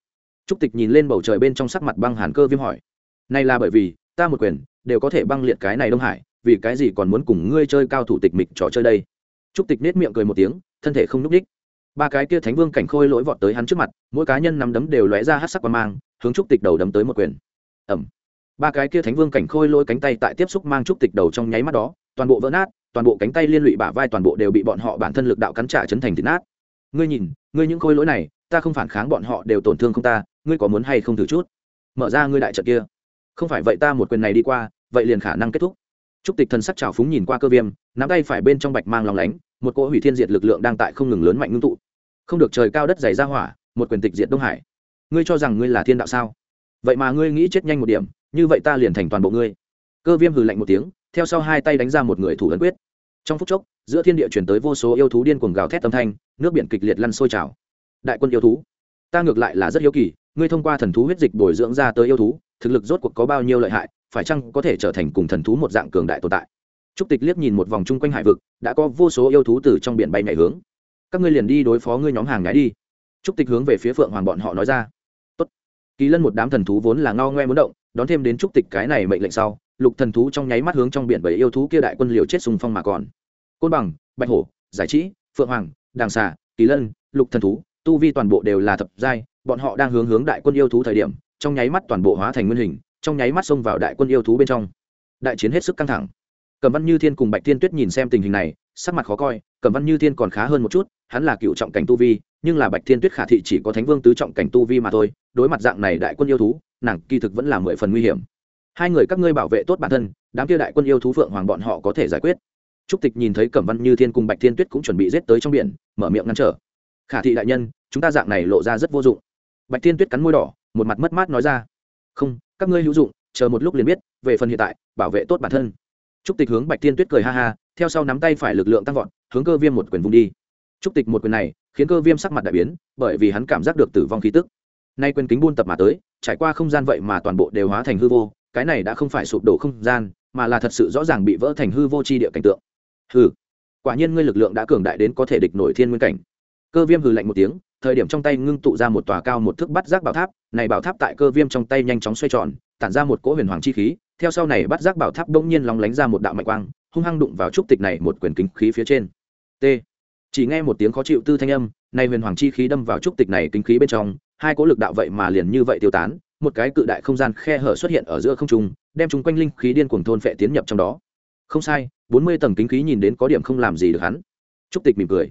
Trúc tịch nhìn lên bầu trời bên trong sắc mặt băng hàn cơ viêm hỏi. Này là bởi vì, ta một quyền đều có thể băng liệt cái này đông hải, vì cái gì còn muốn cùng ngươi chơi cao thủ tịch mịch trò chơi đây? Trúc tịch nết miệng cười một tiếng thân thể không n ú c đích. Ba cái kia thánh vương cảnh khôi lỗi vọt tới hắn trước mặt, mỗi cá nhân nắm đấm đều lóe ra hát sắc qua mang, hướng trúc tịch đầu đấm tới một quyền. Ẩm ba cái kia thánh vương cảnh khôi lỗi cánh tay tại tiếp xúc mang trúc tịch đầu trong nháy mắt đó, toàn bộ vỡ nát, toàn bộ cánh tay liên lụy bả vai toàn bộ đều bị bọn họ bản thân lực đạo cắn trả chấn thành thịt nát. Ngươi nhìn, ngươi những khôi lỗi này, ta không phản kháng bọn họ đều tổn thương không ta, ngươi có muốn hay không thử chút? Mở ra ngươi đại trận kia. Không phải vậy ta một quyền này đi qua, vậy liền khả năng kết thúc. Trúc tịch thần sắc trào phúng nhìn qua cơ viêm, nắm tay phải bên trong bạch mang lòng lánh một cỗ hủy thiên diệt lực lượng đang tại không ngừng lớn mạnh ngưng tụ. Không được trời cao đất dày ra hỏa, một quyền tịch diệt đông hải. Ngươi cho rằng ngươi là thiên đạo sao? Vậy mà ngươi nghĩ chết nhanh một điểm, như vậy ta liền thành toàn bộ ngươi. Cơ viêm hừ lạnh một tiếng, theo sau hai tay đánh ra một người thủ ấn quyết. Trong phút chốc, giữa thiên địa chuyển tới vô số yêu thú điên cuồng gào thét âm thanh, nước biển kịch liệt lăn sôi trào. Đại quân yêu thú, ta ngược lại là rất hiếu kỳ, ngươi thông qua thần thú huyết dịch bồi dưỡng ra tới yêu thú, thực lực rốt cuộc có bao nhiêu lợi hại, phải chăng có thể trở thành cùng thần thú một dạng cường đại tồn tại? Trúc tịch liếc nhìn một vòng chung quanh hải vực, đã có vô số yêu thú từ trong biển bay nhảy hướng. Các ngươi liền đi đối phó ngươi nhóm hàng nhái đi. Trúc tịch hướng về phía phượng hoàng bọn họ nói ra. Tốt. kỳ lân một đám thần thú vốn là ngao ngoe muốn động, đón thêm đến trúc tịch cái này mệnh lệnh sau, lục thần thú trong nháy mắt hướng trong biển bảy yêu thú kia đại quân liều chết xung phong mà còn. Côn bằng, bạch hổ, giải trí phượng hoàng, đàng xà, kỳ lân, lục thần thú, tu vi toàn bộ đều là thập giai, bọn họ đang hướng hướng đại quân yêu thú thời điểm, trong nháy mắt toàn bộ hóa thành nguyên hình, trong nháy mắt xông vào đại quân yêu thú bên trong. Đại chiến hết sức căng thẳng cẩm văn như thiên cùng bạch thiên tuyết nhìn xem tình hình này, sắc mặt khó coi, cẩm văn như thiên còn khá hơn một chút, hắn là cựu trọng cảnh tu vi, nhưng là bạch thiên tuyết khả thị chỉ có thánh vương tứ trọng cảnh tu vi mà thôi, đối mặt dạng này đại quân yêu thú, nàng kỳ thực vẫn là mười phần nguy hiểm. Hai người các ngươi bảo vệ tốt bản thân, đám kia đại quân yêu thú phượng hoàng bọn họ có thể giải quyết. Trúc tịch nhìn thấy cẩm văn như thiên cùng bạch thiên tuyết cũng chuẩn bị giết tới trong biển, mở miệng ngăn trở. Khả thị đại nhân, chúng ta dạng này lộ ra rất vô dụng. Bạch thiên tuyết cắn môi đỏ, một mặt mất mát nói ra. Không, các ngươi hữu dụng, chờ một lúc liền biết, về phần hiện tại, bảo vệ tốt bản thân trúc tịch hướng bạch thiên tuyết cười ha ha theo sau nắm tay phải lực lượng tăng vọt hướng cơ viêm một quyền vung đi. Trúc tịch một quyền này khiến cơ viêm sắc mặt đại biến bởi vì hắn cảm giác được tử vong khí tức. Nay quyền kính buôn tập mà tới trải qua không gian vậy mà toàn bộ đều hóa thành hư vô cái này đã không phải sụp đổ không gian mà là thật sự rõ ràng bị vỡ thành hư vô chi địa cảnh tượng. Hừ, quả nhiên ngươi lực lượng đã cường đại đến có thể địch nổi thiên nguyên cảnh. Cơ viêm hừ lạnh một tiếng thời điểm trong tay ngưng tụ ra một tòa cao một thước bắt giác bảo tháp này bảo tháp tại cơ viêm trong tay nhanh chóng xoay tròn tản ra một cỗ huyền hoàng chi khí, theo sau này bắt giác bảo tháp bỗng nhiên lóng lánh ra một đạo mạnh quang, hung hăng đụng vào trúc tịch này một quyền kính khí phía trên. T. Chỉ nghe một tiếng khó chịu tư thanh âm, nay huyền hoàng chi khí đâm vào trúc tịch này kính khí bên trong, hai cỗ lực đạo vậy mà liền như vậy tiêu tán, một cái cự đại không gian khe hở xuất hiện ở giữa không trung, đem chúng quanh linh khí điên cuồng thôn phệ tiến nhập trong đó. Không sai, bốn mươi tầng kính khí nhìn đến có điểm không làm gì được hắn. Trúc tịch mỉm cười.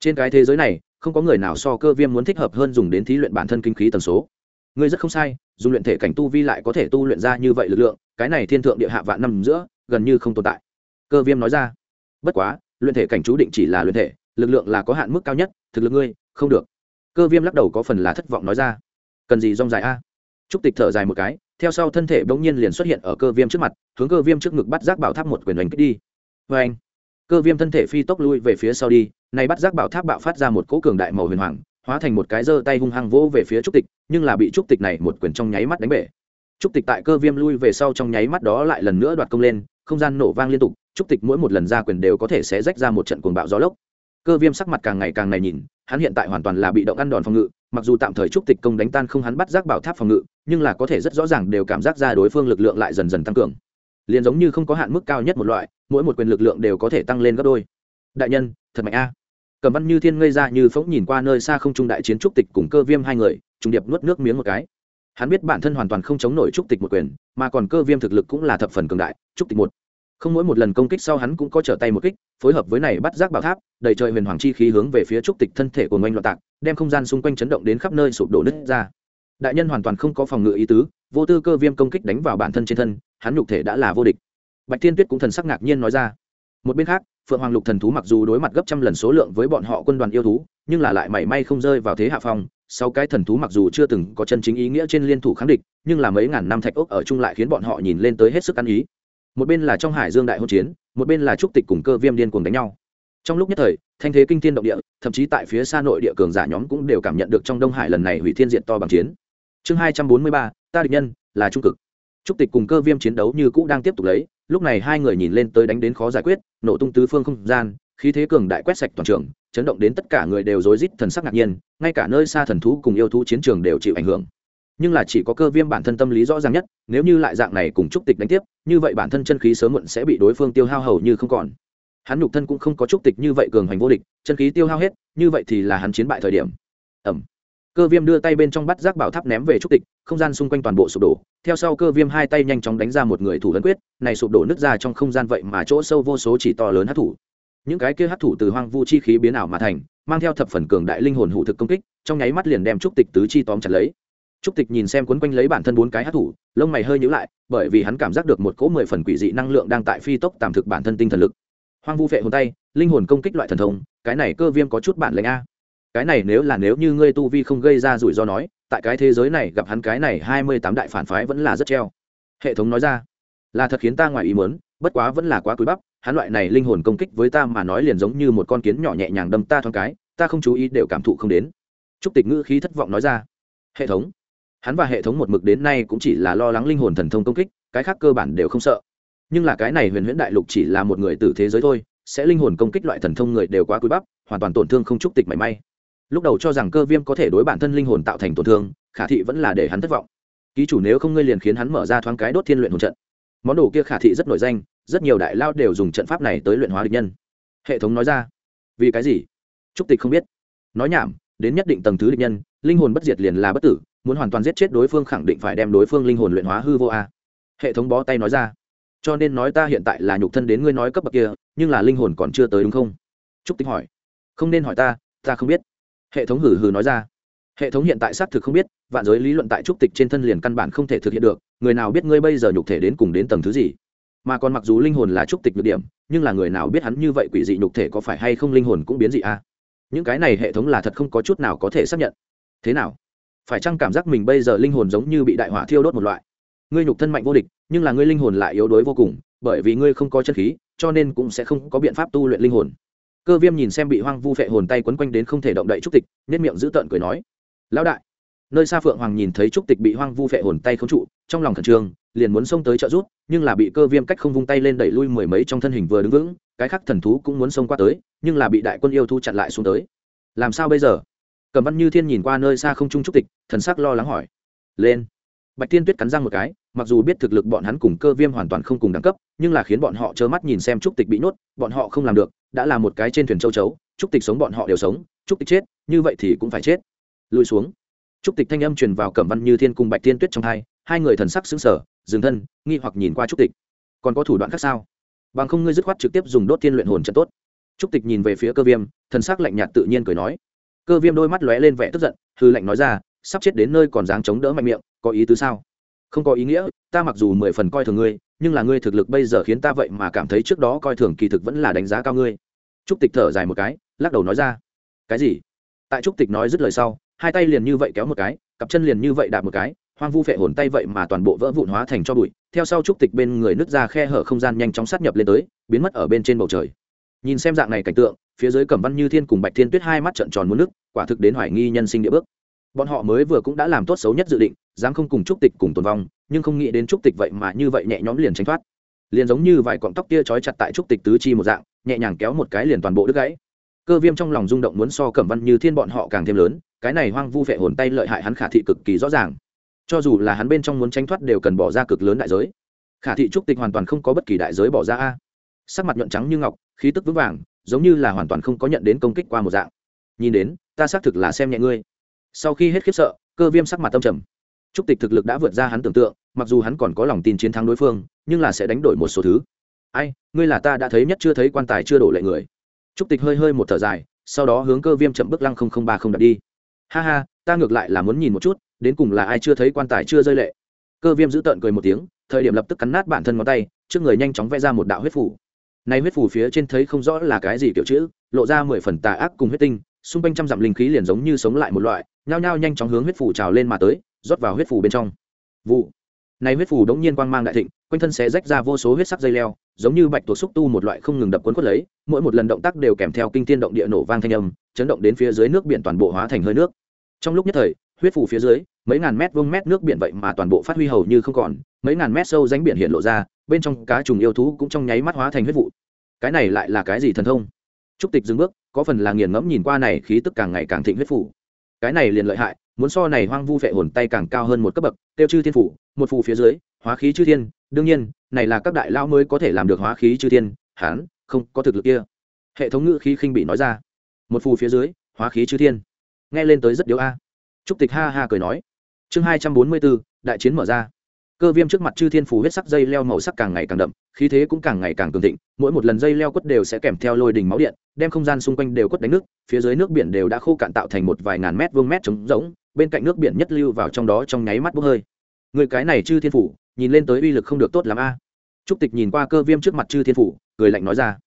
Trên cái thế giới này, không có người nào so cơ viêm muốn thích hợp hơn dùng đến thí luyện bản thân kinh khí tần số ngươi rất không sai dù luyện thể cảnh tu vi lại có thể tu luyện ra như vậy lực lượng, cái này thiên thượng địa hạ vạn năm giữa, gần như không tồn tại. Cơ viêm nói ra. Bất quá, luyện thể cảnh chú định chỉ là luyện thể, lực lượng là có hạn mức cao nhất, thực lực ngươi, không được. Cơ viêm lắc đầu có phần là thất vọng nói ra. Cần gì rong dài a? Trúc tịch thở dài một cái, theo sau thân thể bỗng nhiên liền xuất hiện ở cơ viêm trước mặt, hướng cơ viêm trước ngực bắt giác bảo tháp một quyền đánh kích đi. Vê anh, cơ viêm thân thể phi tốc lui về phía sau đi nay bắt giác bảo tháp bạo phát ra một cỗ cường đại màu huyền hoàng hóa thành một cái giơ tay hung hăng vỗ về phía trúc tịch, nhưng là bị trúc tịch này một quyền trong nháy mắt đánh bể. Trúc tịch tại cơ viêm lui về sau trong nháy mắt đó lại lần nữa đoạt công lên, không gian nổ vang liên tục, trúc tịch mỗi một lần ra quyền đều có thể sẽ rách ra một trận cuồng bạo gió lốc. Cơ viêm sắc mặt càng ngày càng này nhìn, hắn hiện tại hoàn toàn là bị động ăn đòn phòng ngự, mặc dù tạm thời trúc tịch công đánh tan không hắn bắt giác bảo tháp phòng ngự, nhưng là có thể rất rõ ràng đều cảm giác ra đối phương lực lượng lại dần dần tăng cường. Liền giống như không có hạn mức cao nhất một loại, mỗi một quyền lực lượng đều có thể tăng lên gấp đôi. Đại nhân, thật mạnh a. à cầm văn như thiên ngây ra như phóng nhìn qua nơi xa không trung đại chiến trúc tịch cùng cơ viêm hai người, trùng điệp nuốt nước miếng một cái. Hắn biết bản thân hoàn toàn không chống nổi trúc tịch một quyền, mà còn cơ viêm thực lực cũng là thập phần cường đại, trúc tịch một. Không mỗi một lần công kích sau hắn cũng có trở tay một kích, phối hợp với này bắt giác bảo tháp, đầy trời huyền hoàng chi khí hướng về phía trúc tịch thân thể của ngoanh loạn tạc, đem không gian xung quanh chấn động đến khắp nơi sụp đổ nứt ra. Đại nhân hoàn toàn không có phòng ngự ý tứ, vô tư cơ viêm công kích đánh vào bản thân trên thân, hắn nhục thể đã là vô địch. Bạch thiên tuyết cũng thần sắc ngạc nhiên nói ra. Một bên khác phượng hoàng lục thần thú mặc dù đối mặt gấp trăm lần số lượng với bọn họ quân đoàn yêu thú, nhưng là lại mảy may không rơi vào thế hạ phong. Sau cái thần thú mặc dù chưa từng có chân chính ý nghĩa trên liên thủ kháng địch, nhưng là mấy ngàn năm thạch ốc ở chung lại khiến bọn họ nhìn lên tới hết sức ăn ý. Một bên là trong hải dương đại hôn chiến, một bên là trúc tịch cùng cơ viêm điên cuồng đánh nhau. Trong lúc nhất thời, thanh thế kinh thiên động địa, thậm chí tại phía xa nội địa cường giả nhóm cũng đều cảm nhận được trong đông hải lần này hủy thiên diện to bằng chiến. Chương hai trăm bốn mươi ba, ta địch nhân, là trung cực. Trúc tịch cùng cơ viêm chiến đấu như cũ đang tiếp tục lấy lúc này hai người nhìn lên tới đánh đến khó giải quyết, nổ tung tứ phương không gian, khí thế cường đại quét sạch toàn trường, chấn động đến tất cả người đều rối rít thần sắc ngạc nhiên, ngay cả nơi xa thần thú cùng yêu thú chiến trường đều chịu ảnh hưởng. Nhưng là chỉ có cơ viêm bản thân tâm lý rõ ràng nhất, nếu như lại dạng này cùng trúc tịch đánh tiếp, như vậy bản thân chân khí sớm muộn sẽ bị đối phương tiêu hao hầu như không còn. Hắn nhục thân cũng không có trúc tịch như vậy cường hành vô địch, chân khí tiêu hao hết, như vậy thì là hắn chiến bại thời điểm. Ẩm cơ viêm đưa tay bên trong bắt giác bảo tháp ném về trúc tịch, không gian xung quanh toàn bộ sụp đổ. Theo sau cơ viêm hai tay nhanh chóng đánh ra một người thủ lấn quyết, này sụp đổ nứt ra trong không gian vậy mà chỗ sâu vô số chỉ to lớn hát thủ. Những cái kia hát thủ từ hoang vu chi khí biến ảo mà thành, mang theo thập phần cường đại linh hồn hủ thực công kích, trong nháy mắt liền đem trúc tịch tứ chi tóm chặt lấy. Trúc tịch nhìn xem quấn quanh lấy bản thân bốn cái hát thủ, lông mày hơi nhữ lại, bởi vì hắn cảm giác được một cỗ mười phần quỷ dị năng lượng đang tại phi tốc tạm thực bản thân tinh thần lực. Hoang vu phệ hồn tay, linh hồn công kích loại thần thông, cái này cơ viêm có chút bản lệnh a cái này nếu là nếu như ngươi tu vi không gây ra rủi ro nói, tại cái thế giới này gặp hắn cái này hai mươi tám đại phản phái vẫn là rất treo. Hệ thống nói ra, là thật khiến ta ngoài ý muốn, bất quá vẫn là quá cúi bắp, hắn loại này linh hồn công kích với ta mà nói liền giống như một con kiến nhỏ nhẹ nhàng đâm ta thoáng cái, ta không chú ý đều cảm thụ không đến. Trúc tịch ngữ khí thất vọng nói ra, hệ thống, hắn và hệ thống một mực đến nay cũng chỉ là lo lắng linh hồn thần thông công kích, cái khác cơ bản đều không sợ. Nhưng là cái này huyền huyễn đại lục chỉ là một người từ thế giới thôi, sẽ linh hồn công kích loại thần thông người đều quá cúi bắp, hoàn toàn tổn thương không trúc tịch mảy may lúc đầu cho rằng cơ viêm có thể đối bản thân linh hồn tạo thành tổn thương, khả thị vẫn là để hắn thất vọng. Ký chủ nếu không ngươi liền khiến hắn mở ra thoáng cái đốt thiên luyện hồn trận. Món đồ kia khả thị rất nổi danh, rất nhiều đại lao đều dùng trận pháp này tới luyện hóa địch nhân. Hệ thống nói ra. Vì cái gì? Trúc tịch không biết. Nói nhảm, đến nhất định tầng thứ địch nhân, linh hồn bất diệt liền là bất tử, muốn hoàn toàn giết chết đối phương khẳng định phải đem đối phương linh hồn luyện hóa hư vô a. Hệ thống bó tay nói ra. Cho nên nói ta hiện tại là nhục thân đến ngươi nói cấp bậc kia, nhưng là linh hồn còn chưa tới đúng không? Trúc tịch hỏi. Không nên hỏi ta ta không biết hệ thống hử hử nói ra. Hệ thống hiện tại xác thực không biết, vạn giới lý luận tại trúc tịch trên thân liền căn bản không thể thực hiện được, người nào biết ngươi bây giờ nhục thể đến cùng đến tầng thứ gì? Mà còn mặc dù linh hồn là trúc tịch nhược điểm, nhưng là người nào biết hắn như vậy quỷ dị nhục thể có phải hay không linh hồn cũng biến dị a? À? những cái này hệ thống là thật không có chút nào có thể xác nhận. Thế nào? Phải chăng cảm giác mình bây giờ linh hồn giống như bị đại hỏa thiêu đốt một loại? Ngươi nhục thân mạnh vô địch, nhưng là ngươi linh hồn lại yếu đuối vô cùng, bởi vì ngươi không có chân khí, cho nên cũng sẽ không có biện pháp tu luyện linh hồn cơ viêm nhìn xem bị hoang vu phệ hồn tay quấn quanh đến không thể động đậy trúc tịch nên miệng giữ tợn cười nói, lão đại. Nơi xa phượng hoàng nhìn thấy trúc tịch bị hoang vu phệ hồn tay không trụ, trong lòng khẩn trương, liền muốn xông tới trợ rút nhưng là bị cơ viêm cách không vung tay lên đẩy lui mười mấy trong thân hình vừa đứng vững, cái khác thần thú cũng muốn xông qua tới, nhưng là bị đại quân yêu thu chặn lại xuống tới. Làm sao bây giờ? Cầm văn như thiên nhìn qua nơi xa không trung trúc tịch, thần sắc lo lắng hỏi. Lên. Bạch tiên tuyết cắn răng một cái, mặc dù biết thực lực bọn hắn cùng cơ viêm hoàn toàn không cùng đẳng cấp, nhưng là khiến bọn họ trơ mắt nhìn xem trúc tịch bị nhốt, bọn họ không làm được đã là một cái trên thuyền châu chấu trúc tịch sống bọn họ đều sống trúc tịch chết, như vậy thì cũng phải chết. Lùi xuống. Trúc tịch thanh âm truyền vào cẩm văn như thiên cùng bạch tiên tuyết trong hai hai người thần sắc xứng sở dừng thân, nghi hoặc nhìn qua trúc tịch. Còn có thủ đoạn khác sao? Bằng không ngươi dứt khoát trực tiếp dùng đốt thiên luyện hồn trận tốt. Trúc tịch nhìn về phía cơ viêm, thần sắc lạnh nhạt tự nhiên cười nói. Cơ viêm đôi mắt lóe lên vẻ tức giận hư lạnh nói ra, sắp chết đến nơi còn dáng chống đỡ mạnh miệng, có ý tứ sao? Không có ý nghĩa, ta mặc dù mười phần coi thường ngươi, nhưng là ngươi thực lực bây giờ khiến ta vậy mà cảm thấy trước đó coi thường kỳ thực vẫn là đánh giá cao ngươi trúc tịch thở dài một cái, lắc đầu nói ra. Cái gì? Tại trúc tịch nói dứt lời sau, hai tay liền như vậy kéo một cái, cặp chân liền như vậy đạp một cái, hoang vu phệ hồn tay vậy mà toàn bộ vỡ vụn hóa thành cho bụi. Theo sau trúc tịch bên người nứt ra khe hở không gian nhanh chóng sát nhập lên tới, biến mất ở bên trên bầu trời. Nhìn xem dạng này cảnh tượng, phía dưới cẩm văn như thiên cùng bạch thiên tuyết hai mắt trận tròn muốn nước quả thực đến hoài nghi nhân sinh địa bước. Bọn họ mới vừa cũng đã làm tốt xấu nhất dự định, dám không cùng trúc tịch cùng tồn vong, nhưng không nghĩ đến trúc tịch vậy mà như vậy nhẹ nhõm liền tránh thoát liền giống như vài cọng tóc kia trói chặt tại trúc tịch tứ chi một dạng, nhẹ nhàng kéo một cái liền toàn bộ đứt gãy. Cơ viêm trong lòng rung động muốn so cẩm văn như thiên bọn họ càng thêm lớn, cái này hoang vu vệ hồn tay lợi hại hắn khả thị cực kỳ rõ ràng. Cho dù là hắn bên trong muốn tranh thoát đều cần bỏ ra cực lớn đại giới. Khả thị trúc tịch hoàn toàn không có bất kỳ đại giới bỏ ra a. Sắc mặt nhuận trắng như ngọc, khí tức vững vàng, giống như là hoàn toàn không có nhận đến công kích qua một dạng. Nhìn đến, ta xác thực là xem nhẹ ngươi. Sau khi hết khiếp sợ, cơ viêm sắc mặt tâm trầm. Trúc tịch thực lực đã vượt ra hắn tưởng tượng mặc dù hắn còn có lòng tin chiến thắng đối phương, nhưng là sẽ đánh đổi một số thứ. Ai, ngươi là ta đã thấy nhất chưa thấy quan tài chưa đổ lệ người. Trúc tịch hơi hơi một thở dài, sau đó hướng cơ viêm chậm bước lăng không không ba không đặt đi. Ha ha, ta ngược lại là muốn nhìn một chút, đến cùng là ai chưa thấy quan tài chưa rơi lệ. Cơ viêm giữ tợn cười một tiếng, thời điểm lập tức cắn nát bản thân ngón tay, trước người nhanh chóng vẽ ra một đạo huyết phủ. Này huyết phủ phía trên thấy không rõ là cái gì kiểu chữ, lộ ra mười phần tà ác cùng huyết tinh, xung quanh trăm dặm linh khí liền giống như sống lại một loại, nhao nhao nhanh chóng hướng huyết phủ trào lên mà tới, rót vào huyết phủ bên trong. Vụ này huyết phủ đống nhiên quang mang đại thịnh, quanh thân sẽ rách ra vô số huyết sắc dây leo, giống như bạch tuộc xúc tu một loại không ngừng đập cuốn quất lấy, mỗi một lần động tác đều kèm theo kinh thiên động địa nổ vang thanh âm, chấn động đến phía dưới nước biển toàn bộ hóa thành hơi nước. Trong lúc nhất thời, huyết phủ phía dưới, mấy ngàn mét vuông mét nước biển vậy mà toàn bộ phát huy hầu như không còn, mấy ngàn mét sâu rãnh biển hiện lộ ra, bên trong cá trùng yêu thú cũng trong nháy mắt hóa thành huyết vụ. Cái này lại là cái gì thần thông? Trúc tịch dừng bước, có phần là nghiền ngẫm nhìn qua này khí tức càng ngày càng thịnh huyết phủ cái này liền lợi hại, muốn so này hoang vu phệ hồn tay càng cao hơn một cấp bậc, tiêu chư thiên phủ, một phù phía dưới, hóa khí chư thiên, đương nhiên, này là các đại lao mới có thể làm được hóa khí chư thiên hán không có thực lực kia. Hệ thống ngữ khí khinh bị nói ra. Một phù phía dưới, hóa khí chư thiên. Nghe lên tới rất điếu a. Trúc tịch ha ha cười nói. Chương hai trăm bốn mươi bốn, đại chiến mở ra cơ viêm trước mặt chư thiên phủ huyết sắc dây leo màu sắc càng ngày càng đậm, khí thế cũng càng ngày càng cường thịnh, mỗi một lần dây leo quất đều sẽ kèm theo lôi đình máu điện, đem không gian xung quanh đều quất đánh nước, phía dưới nước biển đều đã khô cạn tạo thành một vài ngàn mét vuông mét trống rỗng, bên cạnh nước biển nhất lưu vào trong đó trong nháy mắt bốc hơi. Người cái này chư thiên phủ nhìn lên tới uy lực không được tốt l ắ m a. Trúc tịch nhìn qua cơ viêm trước mặt chư thiên phủ cười lạnh nói ra.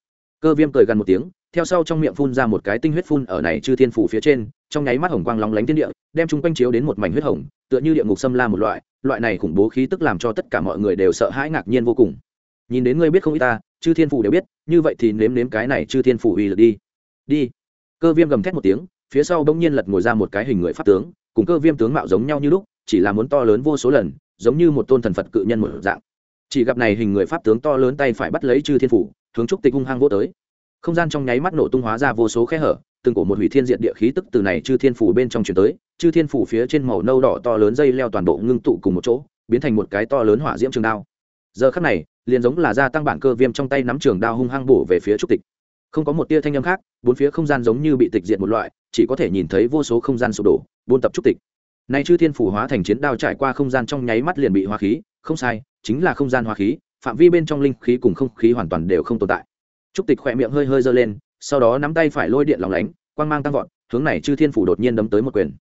Cơ viêm cười gần một tiếng, theo sau trong miệng phun ra một cái tinh huyết phun ở này chư thiên phủ phía trên, trong nháy mắt hồng quang lóng lánh thiên địa, đem chung quanh chiếu đến một mảnh huyết hồng, tựa như địa ngục xâm la một loại loại này khủng bố khí tức làm cho tất cả mọi người đều sợ hãi ngạc nhiên vô cùng. Nhìn đến ngươi biết không ít ta, chư thiên phủ đều biết, như vậy thì nếm nếm cái này chư thiên phủ uy lực đi. Đi. Cơ viêm gầm thét một tiếng, phía sau bỗng nhiên lật ngồi ra một cái hình người pháp tướng, cùng cơ viêm tướng mạo giống nhau như lúc, chỉ là muốn to lớn vô số lần, giống như một tôn thần phật cự nhân một dạng. Chỉ gặp này hình người pháp tướng to lớn tay phải bắt lấy chư thiên phủ, hướng trúc tịch hung hăng vô tới. Không gian trong nháy mắt nổ tung hóa ra vô số khe hở từng cổ một hủy thiên diện địa khí tức từ này chư thiên phủ bên trong chuyển tới, chư thiên phủ phía trên màu nâu đỏ to lớn dây leo toàn bộ ngưng tụ cùng một chỗ, biến thành một cái to lớn hỏa diễm trường đao. Giờ khắc này, liền giống là gia tăng bản cơ viêm trong tay nắm trường đao hung hăng bổ về phía trúc tịch. Không có một tia thanh âm khác, bốn phía không gian giống như bị tịch diệt một loại, chỉ có thể nhìn thấy vô số không gian sụp đổ, buôn tập trúc tịch. Nay chư thiên phủ hóa thành chiến đao trải qua không gian trong nháy mắt liền bị hóa khí, không sai, chính là không gian hóa khí, phạm vi bên trong linh khí cùng không khí hoàn toàn đều không tồn tại. Trúc tịch khỏe miệng hơi hơi giơ lên sau đó nắm tay phải lôi điện lòng lánh, quang mang tăng vọt, hướng này chư thiên phủ đột nhiên đấm tới một quyền.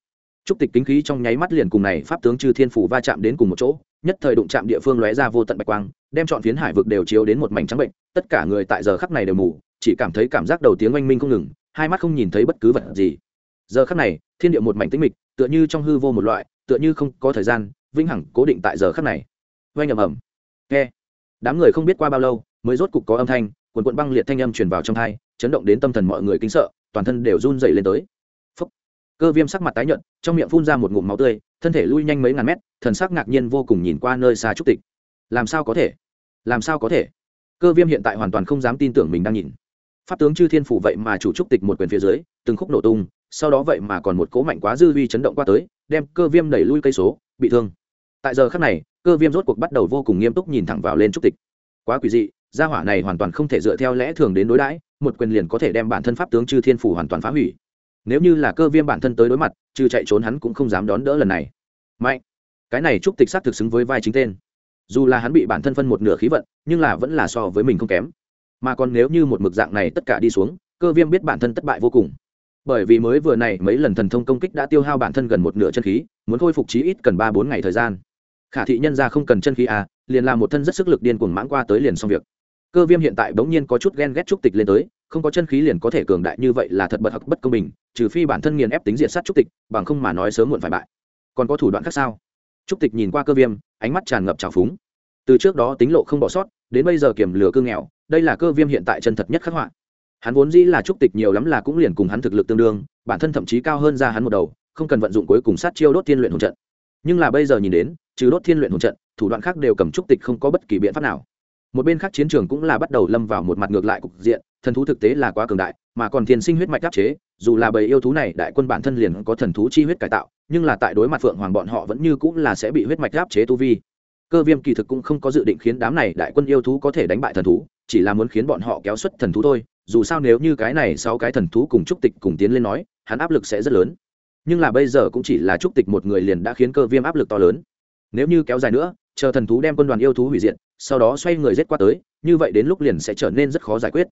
Trúc tịch kính khí trong nháy mắt liền cùng này pháp tướng chư thiên phủ va chạm đến cùng một chỗ, nhất thời đụng chạm địa phương lóe ra vô tận bạch quang, đem chọn phiến hải vực đều chiếu đến một mảnh trắng bệnh, tất cả người tại giờ khắc này đều mù, chỉ cảm thấy cảm giác đầu tiếng oanh minh không ngừng, hai mắt không nhìn thấy bất cứ vật gì. Giờ khắc này, thiên địa một mảnh tĩnh mịch, tựa như trong hư vô một loại, tựa như không có thời gian, vĩnh hằng cố định tại giờ khắc này. Oanh ầm ầm. Nghe đám người không biết qua bao lâu, mới rốt cục có âm thanh quần quận băng liệt thanh âm truyền vào trong thai, chấn động đến tâm thần mọi người kinh sợ, toàn thân đều run dày lên tới. Phúc. cơ viêm sắc mặt tái nhợt, trong miệng phun ra một ngụm máu tươi, thân thể lui nhanh mấy ngàn mét, thần sắc ngạc nhiên vô cùng nhìn qua nơi xa trúc tịch. Làm sao có thể? Làm sao có thể? Cơ viêm hiện tại hoàn toàn không dám tin tưởng mình đang nhìn. Pháp tướng chư thiên phủ vậy mà chủ trúc tịch một quyền phía dưới, từng khúc nổ tung, sau đó vậy mà còn một cố mạnh quá dư vi chấn động qua tới, đem cơ viêm đẩy lui cây số, bị thương. Tại giờ khắc này, cơ viêm rốt cuộc bắt đầu vô cùng nghiêm túc nhìn thẳng vào lên trúc tịch. Quá quỷ dị gia hỏa này hoàn toàn không thể dựa theo lẽ thường đến đối đãi, một quyền liền có thể đem bản thân pháp tướng chư thiên phủ hoàn toàn phá hủy. Nếu như là cơ viêm bản thân tới đối mặt, trừ chạy trốn hắn cũng không dám đón đỡ lần này. Mạnh. Cái này chúc tịch sát thực xứng với vai chính tên. Dù là hắn bị bản thân phân một nửa khí vận, nhưng là vẫn là so với mình không kém. Mà còn nếu như một mực dạng này tất cả đi xuống, cơ viêm biết bản thân thất bại vô cùng. Bởi vì mới vừa này mấy lần thần thông công kích đã tiêu hao bản thân gần một nửa chân khí, muốn khôi phục chí ít cần ba bốn ngày thời gian. Khả thị nhân ra không cần chân khí à liền làm một thân rất sức lực điên cuồng mãng qua tới liền xong việc cơ viêm hiện tại bỗng nhiên có chút ghen ghét trúc tịch lên tới, không có chân khí liền có thể cường đại như vậy là thật bật hặc bất công bình, trừ phi bản thân nghiền ép tính diện sát trúc tịch, bằng không mà nói sớm muộn phải bại. Còn có thủ đoạn khác sao? Trúc tịch nhìn qua cơ viêm, ánh mắt tràn ngập trào phúng. Từ trước đó tính lộ không bỏ sót, đến bây giờ kiểm lửa cơ nghèo, đây là cơ viêm hiện tại chân thật nhất khắc họa. Hắn vốn dĩ là trúc tịch nhiều lắm là cũng liền cùng hắn thực lực tương đương, bản thân thậm chí cao hơn ra hắn một đầu, không cần vận dụng cuối cùng sát chiêu đốt thiên luyện hồn trận. Nhưng là bây giờ nhìn đến, trừ đốt thiên luyện hồn trận, thủ đoạn khác đều cầm trúc tịch không có bất kỳ biện pháp nào một bên khác chiến trường cũng là bắt đầu lâm vào một mặt ngược lại cục diện, thần thú thực tế là quá cường đại, mà còn thiền sinh huyết mạch áp chế, dù là bầy yêu thú này đại quân bản thân liền có thần thú chi huyết cải tạo, nhưng là tại đối mặt phượng hoàng bọn họ vẫn như cũng là sẽ bị huyết mạch đáp chế tu vi. Cơ viêm kỳ thực cũng không có dự định khiến đám này đại quân yêu thú có thể đánh bại thần thú, chỉ là muốn khiến bọn họ kéo xuất thần thú thôi, dù sao nếu như cái này sau cái thần thú cùng trúc tịch cùng tiến lên nói, hắn áp lực sẽ rất lớn. Nhưng là bây giờ cũng chỉ là trúc tịch một người liền đã khiến cơ viêm áp lực to lớn. Nếu như kéo dài nữa, chờ thần thú đem quân đoàn yêu thú hủy diệt sau đó xoay người rết qua tới, như vậy đến lúc liền sẽ trở nên rất khó giải quyết.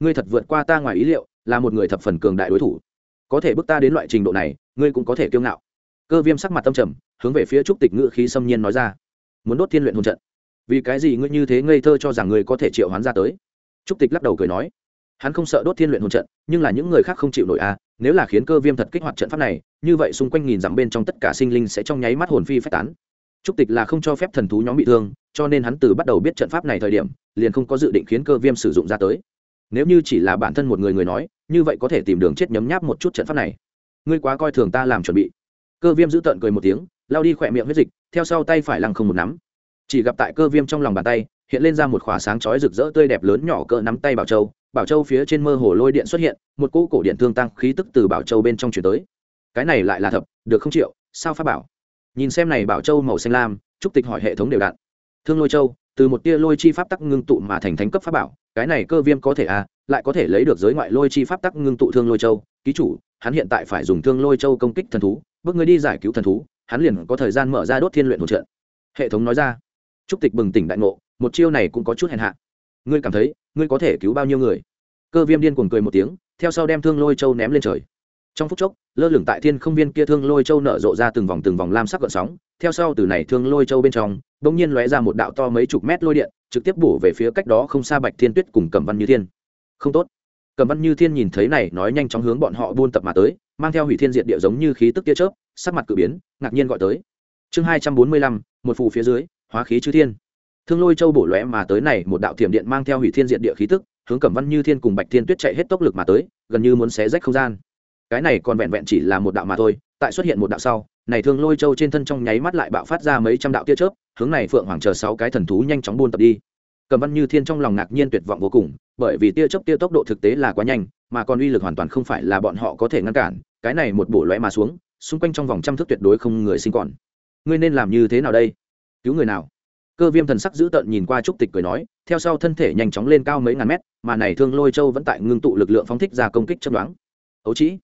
Ngươi thật vượt qua ta ngoài ý liệu, là một người thập phần cường đại đối thủ. Có thể bước ta đến loại trình độ này, ngươi cũng có thể kiêu ngạo. Cơ viêm sắc mặt tâm trầm, hướng về phía trúc tịch ngự khí xâm nhiên nói ra. Muốn đốt thiên luyện hồn trận. Vì cái gì ngươi như thế ngây thơ cho rằng ngươi có thể triệu hoán ra tới? Trúc tịch lắc đầu cười nói. Hắn không sợ đốt thiên luyện hồn trận, nhưng là những người khác không chịu nổi à nếu là khiến cơ viêm thật kích hoạt trận pháp này, như vậy xung quanh nghìn dặm bên trong tất cả sinh linh sẽ trong nháy mắt hồn phi phát tán trúc tịch là không cho phép thần thú nhóm bị thương, cho nên hắn từ bắt đầu biết trận pháp này thời điểm, liền không có dự định khiến cơ viêm sử dụng ra tới. Nếu như chỉ là bản thân một người người nói, như vậy có thể tìm đường chết nhấm nháp một chút trận pháp này. Ngươi quá coi thường ta làm chuẩn bị. Cơ viêm giữ tợn cười một tiếng lao đi khỏe miệng huyết dịch, theo sau tay phải lăng không một nắm. Chỉ gặp tại cơ viêm trong lòng bàn tay, hiện lên ra một khỏa sáng chói rực rỡ tươi đẹp lớn nhỏ cỡ nắm tay bảo châu. Bảo châu phía trên mơ hồ lôi điện xuất hiện, một cỗ cổ điện thương tăng khí tức từ bảo châu bên trong chuyển tới. Cái này lại là thập, được không triệu, sao pháp bảo? Nhìn xem này bảo châu màu xanh lam, trúc tịch hỏi hệ thống đều đạn thương lôi châu, từ một tia lôi chi pháp tắc ngưng tụ mà thành thánh cấp pháp bảo, cái này cơ viêm có thể à lại có thể lấy được giới ngoại lôi chi pháp tắc ngưng tụ thương lôi châu. Ký chủ, hắn hiện tại phải dùng thương lôi châu công kích thần thú, bước người đi giải cứu thần thú, hắn liền có thời gian mở ra đốt thiên luyện hỗ trợ hệ thống nói ra. Trúc tịch bừng tỉnh đại ngộ, một chiêu này cũng có chút hèn hạ. Ngươi cảm thấy, ngươi có thể cứu bao nhiêu người? Cơ viêm điên cuồng cười một tiếng, theo sau đem thương lôi châu ném lên trời trong phút chốc, lơ lửng tại thiên không viên kia thương lôi châu nở rộ ra từng vòng từng vòng lam sắc gợn sóng. Theo sau từ này thương lôi châu bên trong đ ỗ n g nhiên lóe ra một đạo to mấy chục mét lôi điện, trực tiếp bổ về phía cách đó không xa bạch thiên tuyết cùng cẩm văn như thiên. Không tốt. Cẩm văn như thiên nhìn thấy này, nói nhanh chóng hướng bọn họ buôn tập mà tới, mang theo hủy thiên diện địa giống như khí tức tia chớp, sắc mặt cử biến, ngạc nhiên gọi tới. Chương hai trăm bốn mươi lăm, một phù phía dưới, hóa khí chư thiên. Thương lôi châu bổ lóe mà tới này, một đạo thiểm điện mang theo hủy thiên diện địa khí tức, hướng cẩm văn như thiên cùng bạch thiên tuyết chạy hết tốc lực mà tới, gần như muốn xé rách không gian cái này còn vẹn vẹn chỉ là một đạo mà thôi, tại xuất hiện một đạo sau, này thương lôi châu trên thân trong nháy mắt lại bạo phát ra mấy trăm đạo tia chớp, hướng này phượng hoàng chờ sáu cái thần thú nhanh chóng buôn tập đi. Cầm văn như thiên trong lòng ngạc nhiên tuyệt vọng vô cùng, bởi vì tia chớp tia tốc độ thực tế là quá nhanh, mà còn uy lực hoàn toàn không phải là bọn họ có thể ngăn cản, cái này một bổ lõe mà xuống, xung quanh trong vòng trăm thước tuyệt đối không người sinh còn. Ngươi nên làm như thế nào đây? Cứu người nào? Cơ viêm thần sắc dữ tợn nhìn qua trúc tịch cười nói, theo sau thân thể nhanh chóng lên cao mấy ngàn mét, mà này thương lôi châu vẫn tại ngưng tụ lực lượng phóng thích ra công kích chấp đoán ấu trĩ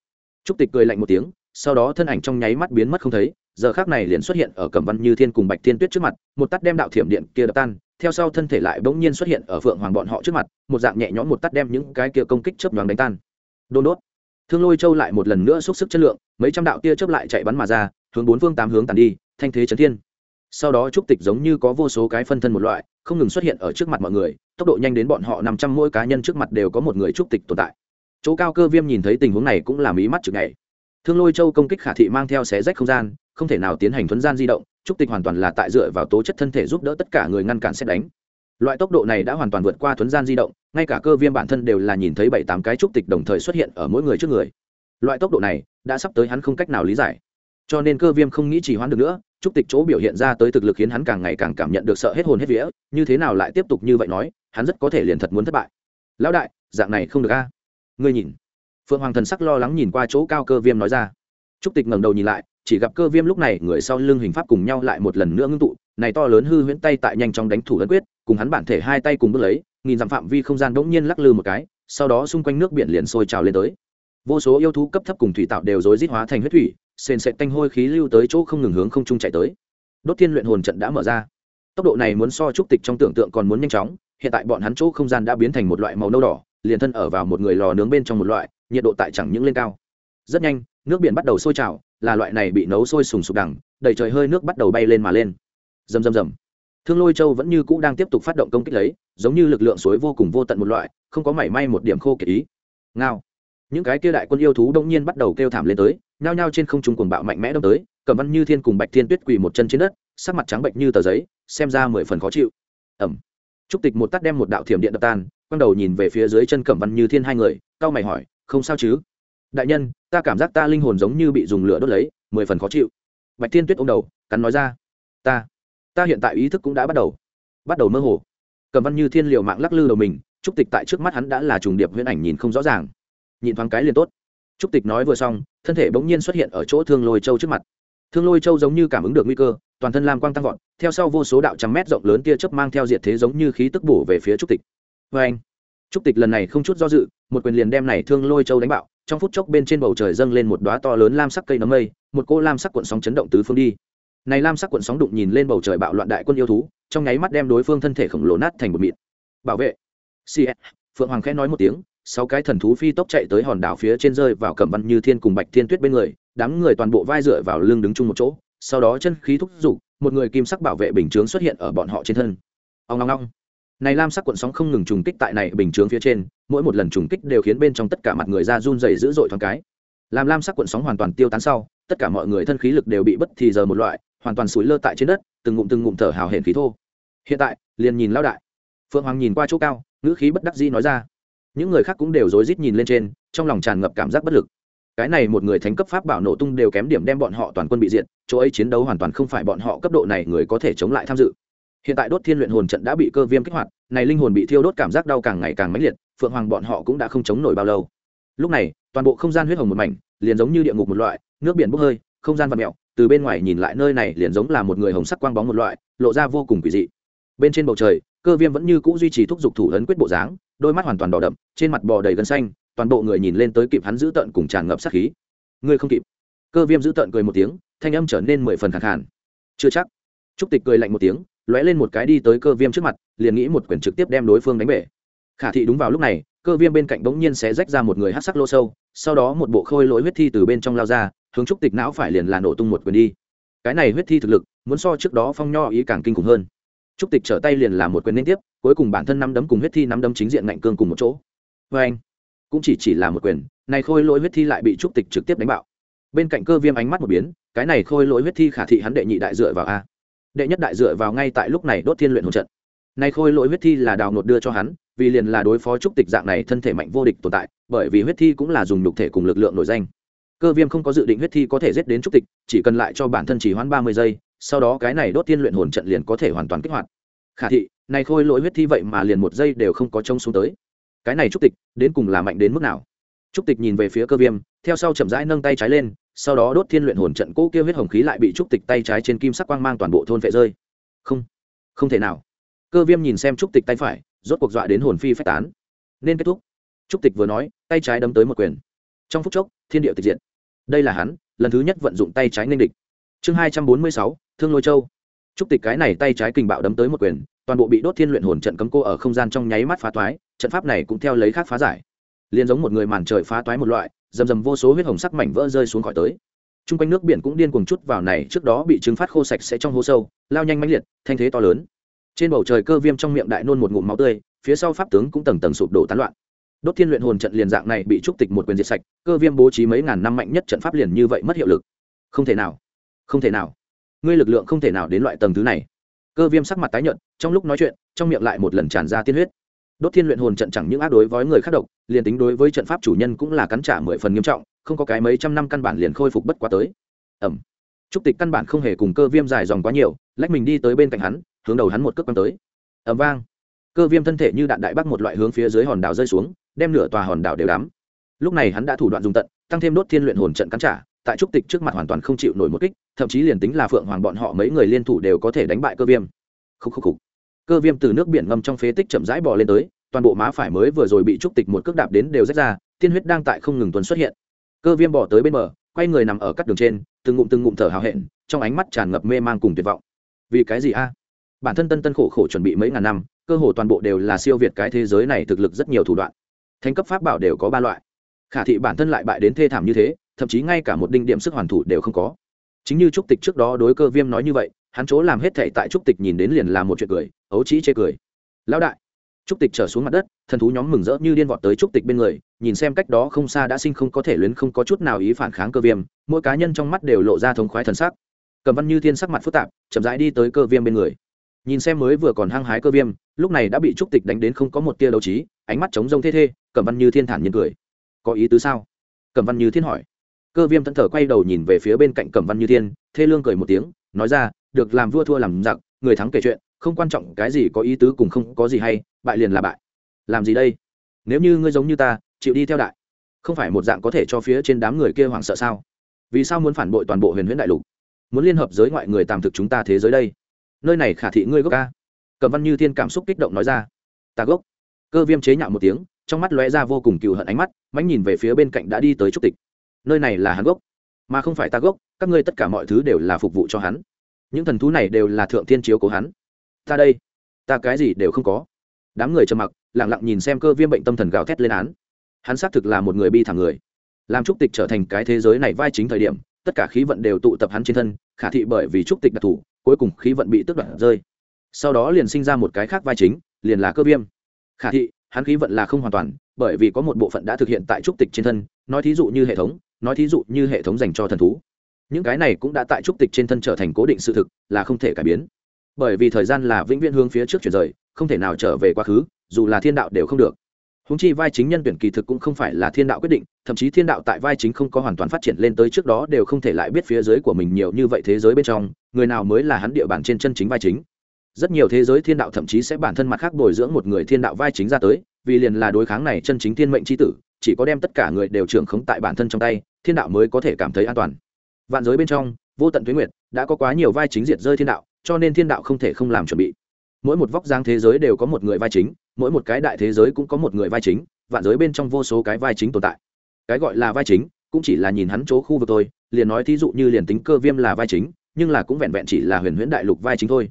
trúc tịch cười lạnh một tiếng, sau đó thân ảnh trong nháy mắt biến mất không thấy, giờ khác này liền xuất hiện ở cẩm văn như thiên cùng bạch thiên tuyết trước mặt, một tắt đem đạo thiểm điện kia đập tan, theo sau thân thể lại bỗng nhiên xuất hiện ở phượng hoàng bọn họ trước mặt, một dạng nhẹ nhõm một tắt đem những cái kia công kích chớp nhoáng đánh tan. Đôn đốt. Thương lôi châu lại một lần nữa xúc sức chất lượng, mấy trăm đạo tia chớp lại chạy bắn mà ra, hướng bốn phương tám hướng tàn đi, thanh thế chấn thiên. Sau đó trúc tịch giống như có vô số cái phân thân một loại, không ngừng xuất hiện ở trước mặt mọi người, tốc độ nhanh đến bọn họ nằm trăm mỗi cá nhân trước mặt đều có một người trúc tịch tồn tại chỗ cao cơ viêm nhìn thấy tình huống này cũng làm ý mắt chực ngày thương lôi châu công kích khả thị mang theo xé rách không gian, không thể nào tiến hành thuấn gian di động, trúc tịch hoàn toàn là tại dựa vào tố chất thân thể giúp đỡ tất cả người ngăn cản xét đánh. Loại tốc độ này đã hoàn toàn vượt qua thuấn gian di động, ngay cả cơ viêm bản thân đều là nhìn thấy bảy tám cái trúc tịch đồng thời xuất hiện ở mỗi người trước người. Loại tốc độ này đã sắp tới hắn không cách nào lý giải. Cho nên cơ viêm không nghĩ chỉ hoãn được nữa, trúc tịch chỗ biểu hiện ra tới thực lực khiến hắn càng ngày càng cảm nhận được sợ hết hồn hết vía, như thế nào lại tiếp tục như vậy nói, hắn rất có thể liền thật muốn thất bại. Lão đại, dạng này không được a ngươi nhìn. Phượng hoàng thần sắc lo lắng nhìn qua chỗ cao cơ viêm nói ra. Trúc tịch ngẩng đầu nhìn lại, chỉ gặp cơ viêm lúc này người sau lưng hình pháp cùng nhau lại một lần nữa ngưng tụ, này to lớn hư huyễn tay tại nhanh chóng đánh thủ ấn quyết, cùng hắn bản thể hai tay cùng bước lấy, nghìn dặm phạm vi không gian bỗng nhiên lắc lư một cái, sau đó xung quanh nước biển liền sôi trào lên tới. Vô số yêu thú cấp thấp cùng thủy tạo đều rối rít hóa thành huyết thủy, sền sệt tanh hôi khí lưu tới chỗ không ngừng hướng không trung chạy tới. Đốt thiên luyện hồn trận đã mở ra. Tốc độ này muốn so trúc tịch trong tưởng tượng còn muốn nhanh chóng, hiện tại bọn hắn chỗ không gian đã biến thành một loại màu nâu đỏ liền thân ở vào một người lò nướng bên trong một loại, nhiệt độ tại chẳng những lên cao. Rất nhanh, nước biển bắt đầu sôi trào, là loại này bị nấu sôi sùng sục đẳng đầy trời hơi nước bắt đầu bay lên mà lên. Rầm rầm rầm. Thương lôi châu vẫn như cũ đang tiếp tục phát động công kích lấy, giống như lực lượng suối vô cùng vô tận một loại, không có mảy may một điểm khô kiệt ý. Ngao. Những cái kia đại quân yêu thú đông nhiên bắt đầu kêu thảm lên tới, nhao nhao trên không trung cuồng bạo mạnh mẽ đâm tới cầm văn như thiên cùng bạch thiên tuyết quỳ một chân trên đất, sắc mặt trắng bệnh như tờ giấy, xem ra mười phần khó chịu. Ẩm. Trúc tịch một tắt đem một đạo thiểm điện đập tan quăng đầu nhìn về phía dưới chân cẩm văn như thiên hai người, cau mày hỏi, không sao chứ? Đại nhân, ta cảm giác ta linh hồn giống như bị dùng lửa đốt lấy, mười phần khó chịu. Bạch thiên tuyết ô m đầu, cắn nói ra, ta ta hiện tại ý thức cũng đã bắt đầu bắt đầu mơ hồ. Cẩm văn như thiên liều mạng lắc lư đầu mình, trúc tịch tại trước mắt hắn đã là trùng điệp huyễn ảnh nhìn không rõ ràng. Nhìn thoáng cái liền tốt. Trúc tịch nói vừa xong, thân thể bỗng nhiên xuất hiện ở chỗ thương lôi châu trước mặt. Thương lôi châu giống như cảm ứng được nguy cơ, toàn thân lam quang tăng vọt, theo sau vô số đạo trăm mét rộng lớn tia chớp mang theo diệt thế giống như khí tức bổ về phía trúc tịch vê anh. Trúc tịch lần này không chút do dự, một quyền liền đem này thương lôi châu đánh bạo, trong phút chốc bên trên bầu trời dâng lên một đoá to lớn lam sắc cây nấm mây, một cô lam sắc cuộn sóng chấn động tứ phương đi. Này lam sắc cuộn sóng đụng nhìn lên bầu trời bạo loạn đại quân yêu thú, trong nháy mắt đem đối phương thân thể khổng lồ nát thành một mịn. Bảo vệ. Cs phượng hoàng khẽ nói một tiếng, sáu cái thần thú phi tốc chạy tới hòn đảo phía trên rơi vào cẩm văn như thiên cùng bạch thiên tuyết bên người, đám người toàn bộ vai dựa vào lưng đứng chung một chỗ, sau đó chân khí thúc giục, một người kim sắc bảo vệ bình chướng xuất hiện ở bọn họ trên thân. Ông ngong ngong này lam sắc cuộn sóng không ngừng trùng kích tại này bình chướng phía trên, mỗi một lần trùng kích đều khiến bên trong tất cả mặt người ra run dày dữ dội thoáng cái. Làm lam sắc cuộn sóng hoàn toàn tiêu tán sau, tất cả mọi người thân khí lực đều bị bất thì giờ một loại, hoàn toàn sủi lơ tại trên đất, từng ngụm từng ngụm thở hào hển khí thô. Hiện tại, liền nhìn lao đại. Phượng hoàng nhìn qua chỗ cao, ngữ khí bất đắc dĩ nói ra. Những người khác cũng đều rối rít nhìn lên trên, trong lòng tràn ngập cảm giác bất lực. Cái này một người thánh cấp pháp bảo nổ tung đều kém điểm đem bọn họ toàn quân bị diện chỗ ấy chiến đấu hoàn toàn không phải bọn họ cấp độ này người có thể chống lại tham dự hiện tại đốt thiên luyện hồn trận đã bị cơ viêm kích hoạt, này linh hồn bị thiêu đốt cảm giác đau càng ngày càng mãnh liệt, phượng hoàng bọn họ cũng đã không chống nổi bao lâu. Lúc này, toàn bộ không gian huyết hồng một mảnh, liền giống như địa ngục một loại, nước biển bốc hơi, không gian vật mẹo từ bên ngoài nhìn lại nơi này liền giống là một người hồng sắc quang bóng một loại, lộ ra vô cùng quỷ dị. Bên trên bầu trời, cơ viêm vẫn như cũ duy trì thúc giục thủ ấn quyết bộ dáng, đôi mắt hoàn toàn đỏ đậm, trên mặt bò đầy gân xanh, toàn bộ người nhìn lên tới kịp hắn giữ tận cùng tràn ngập sát khí. Ngươi không kịp. Cơ viêm giữ tận cười một tiếng, thanh âm trở nên mười phần khẳng khàn. Chưa chắc. Trúc tịch cười lạnh một tiếng lóe lên một cái đi tới cơ viêm trước mặt, liền nghĩ một quyển trực tiếp đem đối phương đánh bể. Khả thị đúng vào lúc này, cơ viêm bên cạnh bỗng nhiên sẽ rách ra một người hát sắc lô sâu, sau đó một bộ khôi lỗi huyết thi từ bên trong lao ra, hướng trúc tịch não phải liền là nổ tung một quyền đi. Cái này huyết thi thực lực, muốn so trước đó phong nho ý càng kinh khủng hơn. Trúc tịch trở tay liền là một quyền liên tiếp, cuối cùng bản thân năm đấm cùng huyết thi năm đấm chính diện ngạnh cương cùng một chỗ. Vê anh. Cũng chỉ chỉ là một quyền, này khôi lỗi huyết thi lại bị trúc tịch trực tiếp đánh bạo. Bên cạnh cơ viêm ánh mắt một biến, cái này khôi lỗi huyết thi khả thị hắn đệ nhị đại dựa vào a đệ nhất đại dựa vào ngay tại lúc này đốt thiên luyện hồn trận. Nay khôi lỗi huyết thi là đào nột đưa cho hắn, vì liền là đối phó trúc tịch dạng này thân thể mạnh vô địch tồn tại, bởi vì huyết thi cũng là dùng nhục thể cùng lực lượng nổi danh. Cơ viêm không có dự định huyết thi có thể giết đến trúc tịch, chỉ cần lại cho bản thân chỉ hoãn ba mươi giây, sau đó cái này đốt thiên luyện hồn trận liền có thể hoàn toàn kích hoạt. Khả thị này khôi lỗi huyết thi vậy mà liền một giây đều không có trông xuống tới. Cái này trúc tịch, đến cùng là mạnh đến mức nào? Trúc tịch nhìn về phía cơ viêm, theo sau chậm rãi nâng tay trái lên sau đó đốt thiên luyện hồn trận cỗ kia huyết hồng khí lại bị trúc tịch tay trái trên kim sắc quang mang toàn bộ thôn vệ rơi. Không không thể nào. Cơ viêm nhìn xem trúc tịch tay phải, rốt cuộc dọa đến hồn phi phách tán. Nên kết thúc. Trúc tịch vừa nói, tay trái đấm tới một quyền. Trong phút chốc, thiên địa tịch diện đây là hắn, lần thứ nhất vận dụng tay trái nên địch. Chương hai trăm bốn mươi sáu, thương lôi châu. Trúc tịch cái này tay trái kình bạo đấm tới một quyền, toàn bộ bị đốt thiên luyện hồn trận cấm cô ở không gian trong nháy mắt phá toái trận pháp này cũng theo lấy khác phá giải. Liền giống một người màn trời phá toái một loại rầm rầm vô số huyết hồng sắc mảnh vỡ rơi xuống khỏi tới. T r u n g quanh nước biển cũng điên cuồng chút vào này, trước đó bị trứng phát khô sạch sẽ trong hố sâu, lao nhanh mãnh liệt, thanh thế to lớn. Trên bầu trời cơ viêm trong miệng đại nôn một ngụm máu tươi, phía sau pháp tướng cũng tầng tầng sụp đổ tán loạn. Đốt thiên luyện hồn trận liền dạng này bị trúc tịch một quyền diệt sạch, cơ viêm bố trí mấy ngàn năm mạnh nhất trận pháp liền như vậy mất hiệu lực. Không thể nào, không thể nào. Ngươi lực lượng không thể nào đến loại tầng thứ này. Cơ viêm sắc mặt tái nhợt, trong lúc nói chuyện, trong miệng lại một lần tràn ra tiên huyết đốt thiên luyện hồn trận chẳng những ác đối với người khác độc, liền tính đối với trận pháp chủ nhân cũng là cắn trả mười phần nghiêm trọng, không có cái mấy trăm năm căn bản liền khôi phục bất quá tới. Ẩm trúc tịch căn bản không hề cùng cơ viêm dài dòng quá nhiều, lách mình đi tới bên cạnh hắn, hướng đầu hắn một cước quăng tới. Ẩm vang. Cơ viêm thân thể như đạn đại bắc một loại hướng phía dưới hòn đảo rơi xuống, đem nửa tòa hòn đảo đều đắm. Lúc này hắn đã thủ đoạn dùng tận, tăng thêm đốt thiên luyện hồn trận cắn trả, tại trúc tịch trước mặt hoàn toàn không chịu nổi một kích, thậm chí liền tính là phượng hoàng bọn họ mấy người liên thủ đều có thể đánh bại cơ viêm. Khúc khúc khúc cơ viêm từ nước biển ngâm trong phế tích chậm rãi bò lên tới, toàn bộ má phải mới vừa rồi bị trúc tịch một cước đạp đến đều rách ra, tiên huyết đang tại không ngừng tuần xuất hiện. Cơ viêm bỏ tới bên bờ, quay người nằm ở các đường trên, từng ngụm từng ngụm thở hào hẹn, trong ánh mắt tràn ngập mê man cùng tuyệt vọng. Vì cái gì a? Bản thân tân tân khổ khổ chuẩn bị mấy ngàn năm, cơ hồ toàn bộ đều là siêu việt cái thế giới này thực lực rất nhiều thủ đoạn. Thành cấp pháp bảo đều có ba loại. Khả thị bản thân lại bại đến thê thảm như thế, thậm chí ngay cả một đinh điểm sức hoàn thủ đều không có. Chính như trúc tịch trước đó đối cơ viêm nói như vậy hắn chỗ làm hết thệ tại trúc tịch nhìn đến liền là một chuyện cười, ấu trĩ chê cười. Lão đại, trúc tịch trở xuống mặt đất, thần thú nhóm mừng rỡ như điên vọt tới trúc tịch bên người, nhìn xem cách đó không xa đã sinh không có thể luyến không có chút nào ý phản kháng cơ viêm, mỗi cá nhân trong mắt đều lộ ra thống khoái thần sắc. Cầm văn như thiên sắc mặt phức tạp, chậm rãi đi tới cơ viêm bên người. Nhìn xem mới vừa còn hăng hái cơ viêm, lúc này đã bị trúc tịch đánh đến không có một tia đấu trí, ánh mắt trống rông thê thê, cầm văn như thiên thản nhiên cười. Có ý tứ sao? Cầm văn như thiên hỏi. Cơ viêm thẫn thờ quay đầu nhìn về phía bên cạnh cầm văn như thiên, thê lương cười một tiếng, nói ra được làm vua thua làm giặc, người thắng kể chuyện, không quan trọng cái gì có ý tứ cùng không có gì hay, bại liền là bại. Làm gì đây? Nếu như ngươi giống như ta, chịu đi theo đại. Không phải một dạng có thể cho phía trên đám người kia hoảng sợ sao? Vì sao muốn phản bội toàn bộ huyền huyễn đại lục? Muốn liên hợp giới ngoại người tàm thực chúng ta thế giới đây? Nơi này khả thị ngươi gốc ca. Cầm văn như thiên cảm xúc kích động nói ra. Ta gốc. Cơ viêm chế nhạo một tiếng, trong mắt lóe ra vô cùng cựu hận ánh mắt mánh nhìn về phía bên cạnh đã đi tới trúc tịch. Nơi này là hắn gốc, mà không phải ta gốc, các ngươi tất cả mọi thứ đều là phục vụ cho hắn những thần thú này đều là thượng thiên chiếu cố hắn. Ta đây, ta cái gì đều không có. Đám người trầm mặc lẳng lặng nhìn xem cơ viêm bệnh tâm thần gào thét lên án. Hắn xác thực là một người bi thảm người. Làm trúc tịch trở thành cái thế giới này vai chính thời điểm, tất cả khí vận đều tụ tập hắn trên thân, khả thị bởi vì trúc tịch đặc thù, cuối cùng khí vận bị tước đoạt rơi. Sau đó liền sinh ra một cái khác vai chính, liền là cơ viêm. Khả thị, hắn khí vận là không hoàn toàn, bởi vì có một bộ phận đã thực hiện tại trúc tịch trên thân, nói thí dụ như hệ thống, nói thí dụ như hệ thống dành cho thần thú những cái này cũng đã tại trúc tịch trên thân trở thành cố định sự thực, là không thể cải biến. Bởi vì thời gian là vĩnh viễn hướng phía trước chuyển rời, không thể nào trở về quá khứ, dù là thiên đạo đều không được. Húng chi vai chính nhân tuyển kỳ thực cũng không phải là thiên đạo quyết định, thậm chí thiên đạo tại vai chính không có hoàn toàn phát triển lên tới trước đó đều không thể lại biết phía dưới của mình nhiều như vậy thế giới bên trong, người nào mới là hắn địa bàn trên chân chính vai chính. Rất nhiều thế giới thiên đạo thậm chí sẽ bản thân mặt khác bồi dưỡng một người thiên đạo vai chính ra tới, vì liền là đối kháng này chân chính thiên mệnh c h i tử, chỉ có đem tất cả người đều trưởng khống tại bản thân trong tay, thiên đạo mới có thể cảm thấy an toàn vạn giới bên trong, vô tận tuyến nguyệt, đã có quá nhiều vai chính diệt rơi thiên đạo, cho nên thiên đạo không thể không làm chuẩn bị. Mỗi một vóc dáng thế giới đều có một người vai chính, mỗi một cái đại thế giới cũng có một người vai chính, vạn giới bên trong vô số cái vai chính tồn tại. Cái gọi là vai chính, cũng chỉ là nhìn hắn chỗ khu vực tôi liền nói thí dụ như liền tính cơ viêm là vai chính, nhưng là cũng vẹn vẹn chỉ là huyền huyễn đại lục vai chính thôi.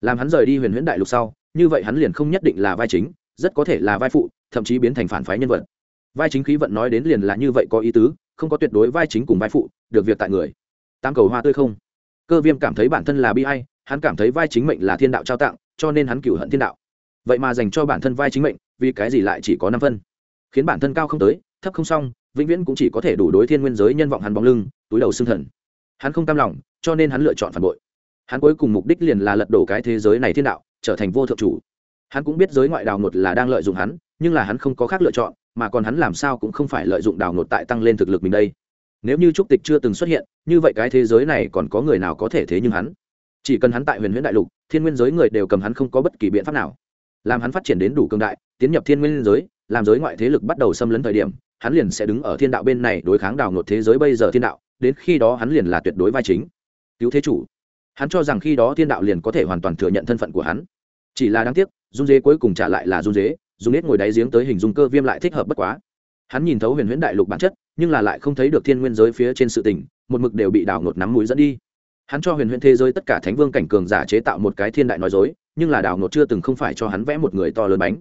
Làm hắn rời đi huyền huyễn đại lục sau, như vậy hắn liền không nhất định là vai chính, rất có thể là vai phụ, thậm chí biến thành phản phái nhân vật. Vai chính khí vận nói đến liền là như vậy có ý tứ, không có tuyệt đối vai chính cùng vai phụ, được việc tại người tám cầu hoa tươi không? Cơ viêm cảm thấy bản thân là bi ai, hắn cảm thấy vai chính mệnh là thiên đạo trao tặng, cho nên hắn cựu hận thiên đạo. Vậy mà dành cho bản thân vai chính mệnh, vì cái gì lại chỉ có năm phân? Khiến bản thân cao không tới, thấp không xong, vĩnh viễn cũng chỉ có thể đủ đối thiên nguyên giới nhân vọng hắn bóng lưng, túi đầu xương thần. Hắn không cam lòng, cho nên hắn lựa chọn phản bội. Hắn cuối cùng mục đích liền là lật đổ cái thế giới này thiên đạo, trở thành vô thượng chủ. Hắn cũng biết giới ngoại đào ngột là đang lợi dụng hắn, nhưng là hắn không có khác lựa chọn, mà còn hắn làm sao cũng không phải lợi dụng đào ngột tại tăng lên thực lực mình đây nếu như trúc tịch chưa từng xuất hiện, như vậy cái thế giới này còn có người nào có thể thế nhưng hắn? Chỉ cần hắn tại huyền huyễn đại lục, thiên nguyên giới người đều cầm hắn không có bất kỳ biện pháp nào. Làm hắn phát triển đến đủ cường đại, tiến nhập thiên nguyên giới, làm giới ngoại thế lực bắt đầu xâm lấn thời điểm, hắn liền sẽ đứng ở thiên đạo bên này đối kháng đào ngột thế giới bây giờ thiên đạo, đến khi đó hắn liền là tuyệt đối vai chính. Cứu thế chủ. Hắn cho rằng khi đó thiên đạo liền có thể hoàn toàn thừa nhận thân phận của hắn. Chỉ là đáng tiếc, dung dế cuối cùng trả lại là dung dế dùng nết ngồi đáy giếng tới hình dung cơ viêm lại thích hợp bất quá hắn nhìn thấu huyền huyễn đại lục bản chất, nhưng là lại không thấy được thiên nguyên giới phía trên sự tình, một mực đều bị đào ngột nắm mũi dẫn đi. Hắn cho huyền huyễn thế giới tất cả thánh vương cảnh cường giả chế tạo một cái thiên đại nói dối, nhưng là đào ngột chưa từng không phải cho hắn vẽ một người to lớn bánh.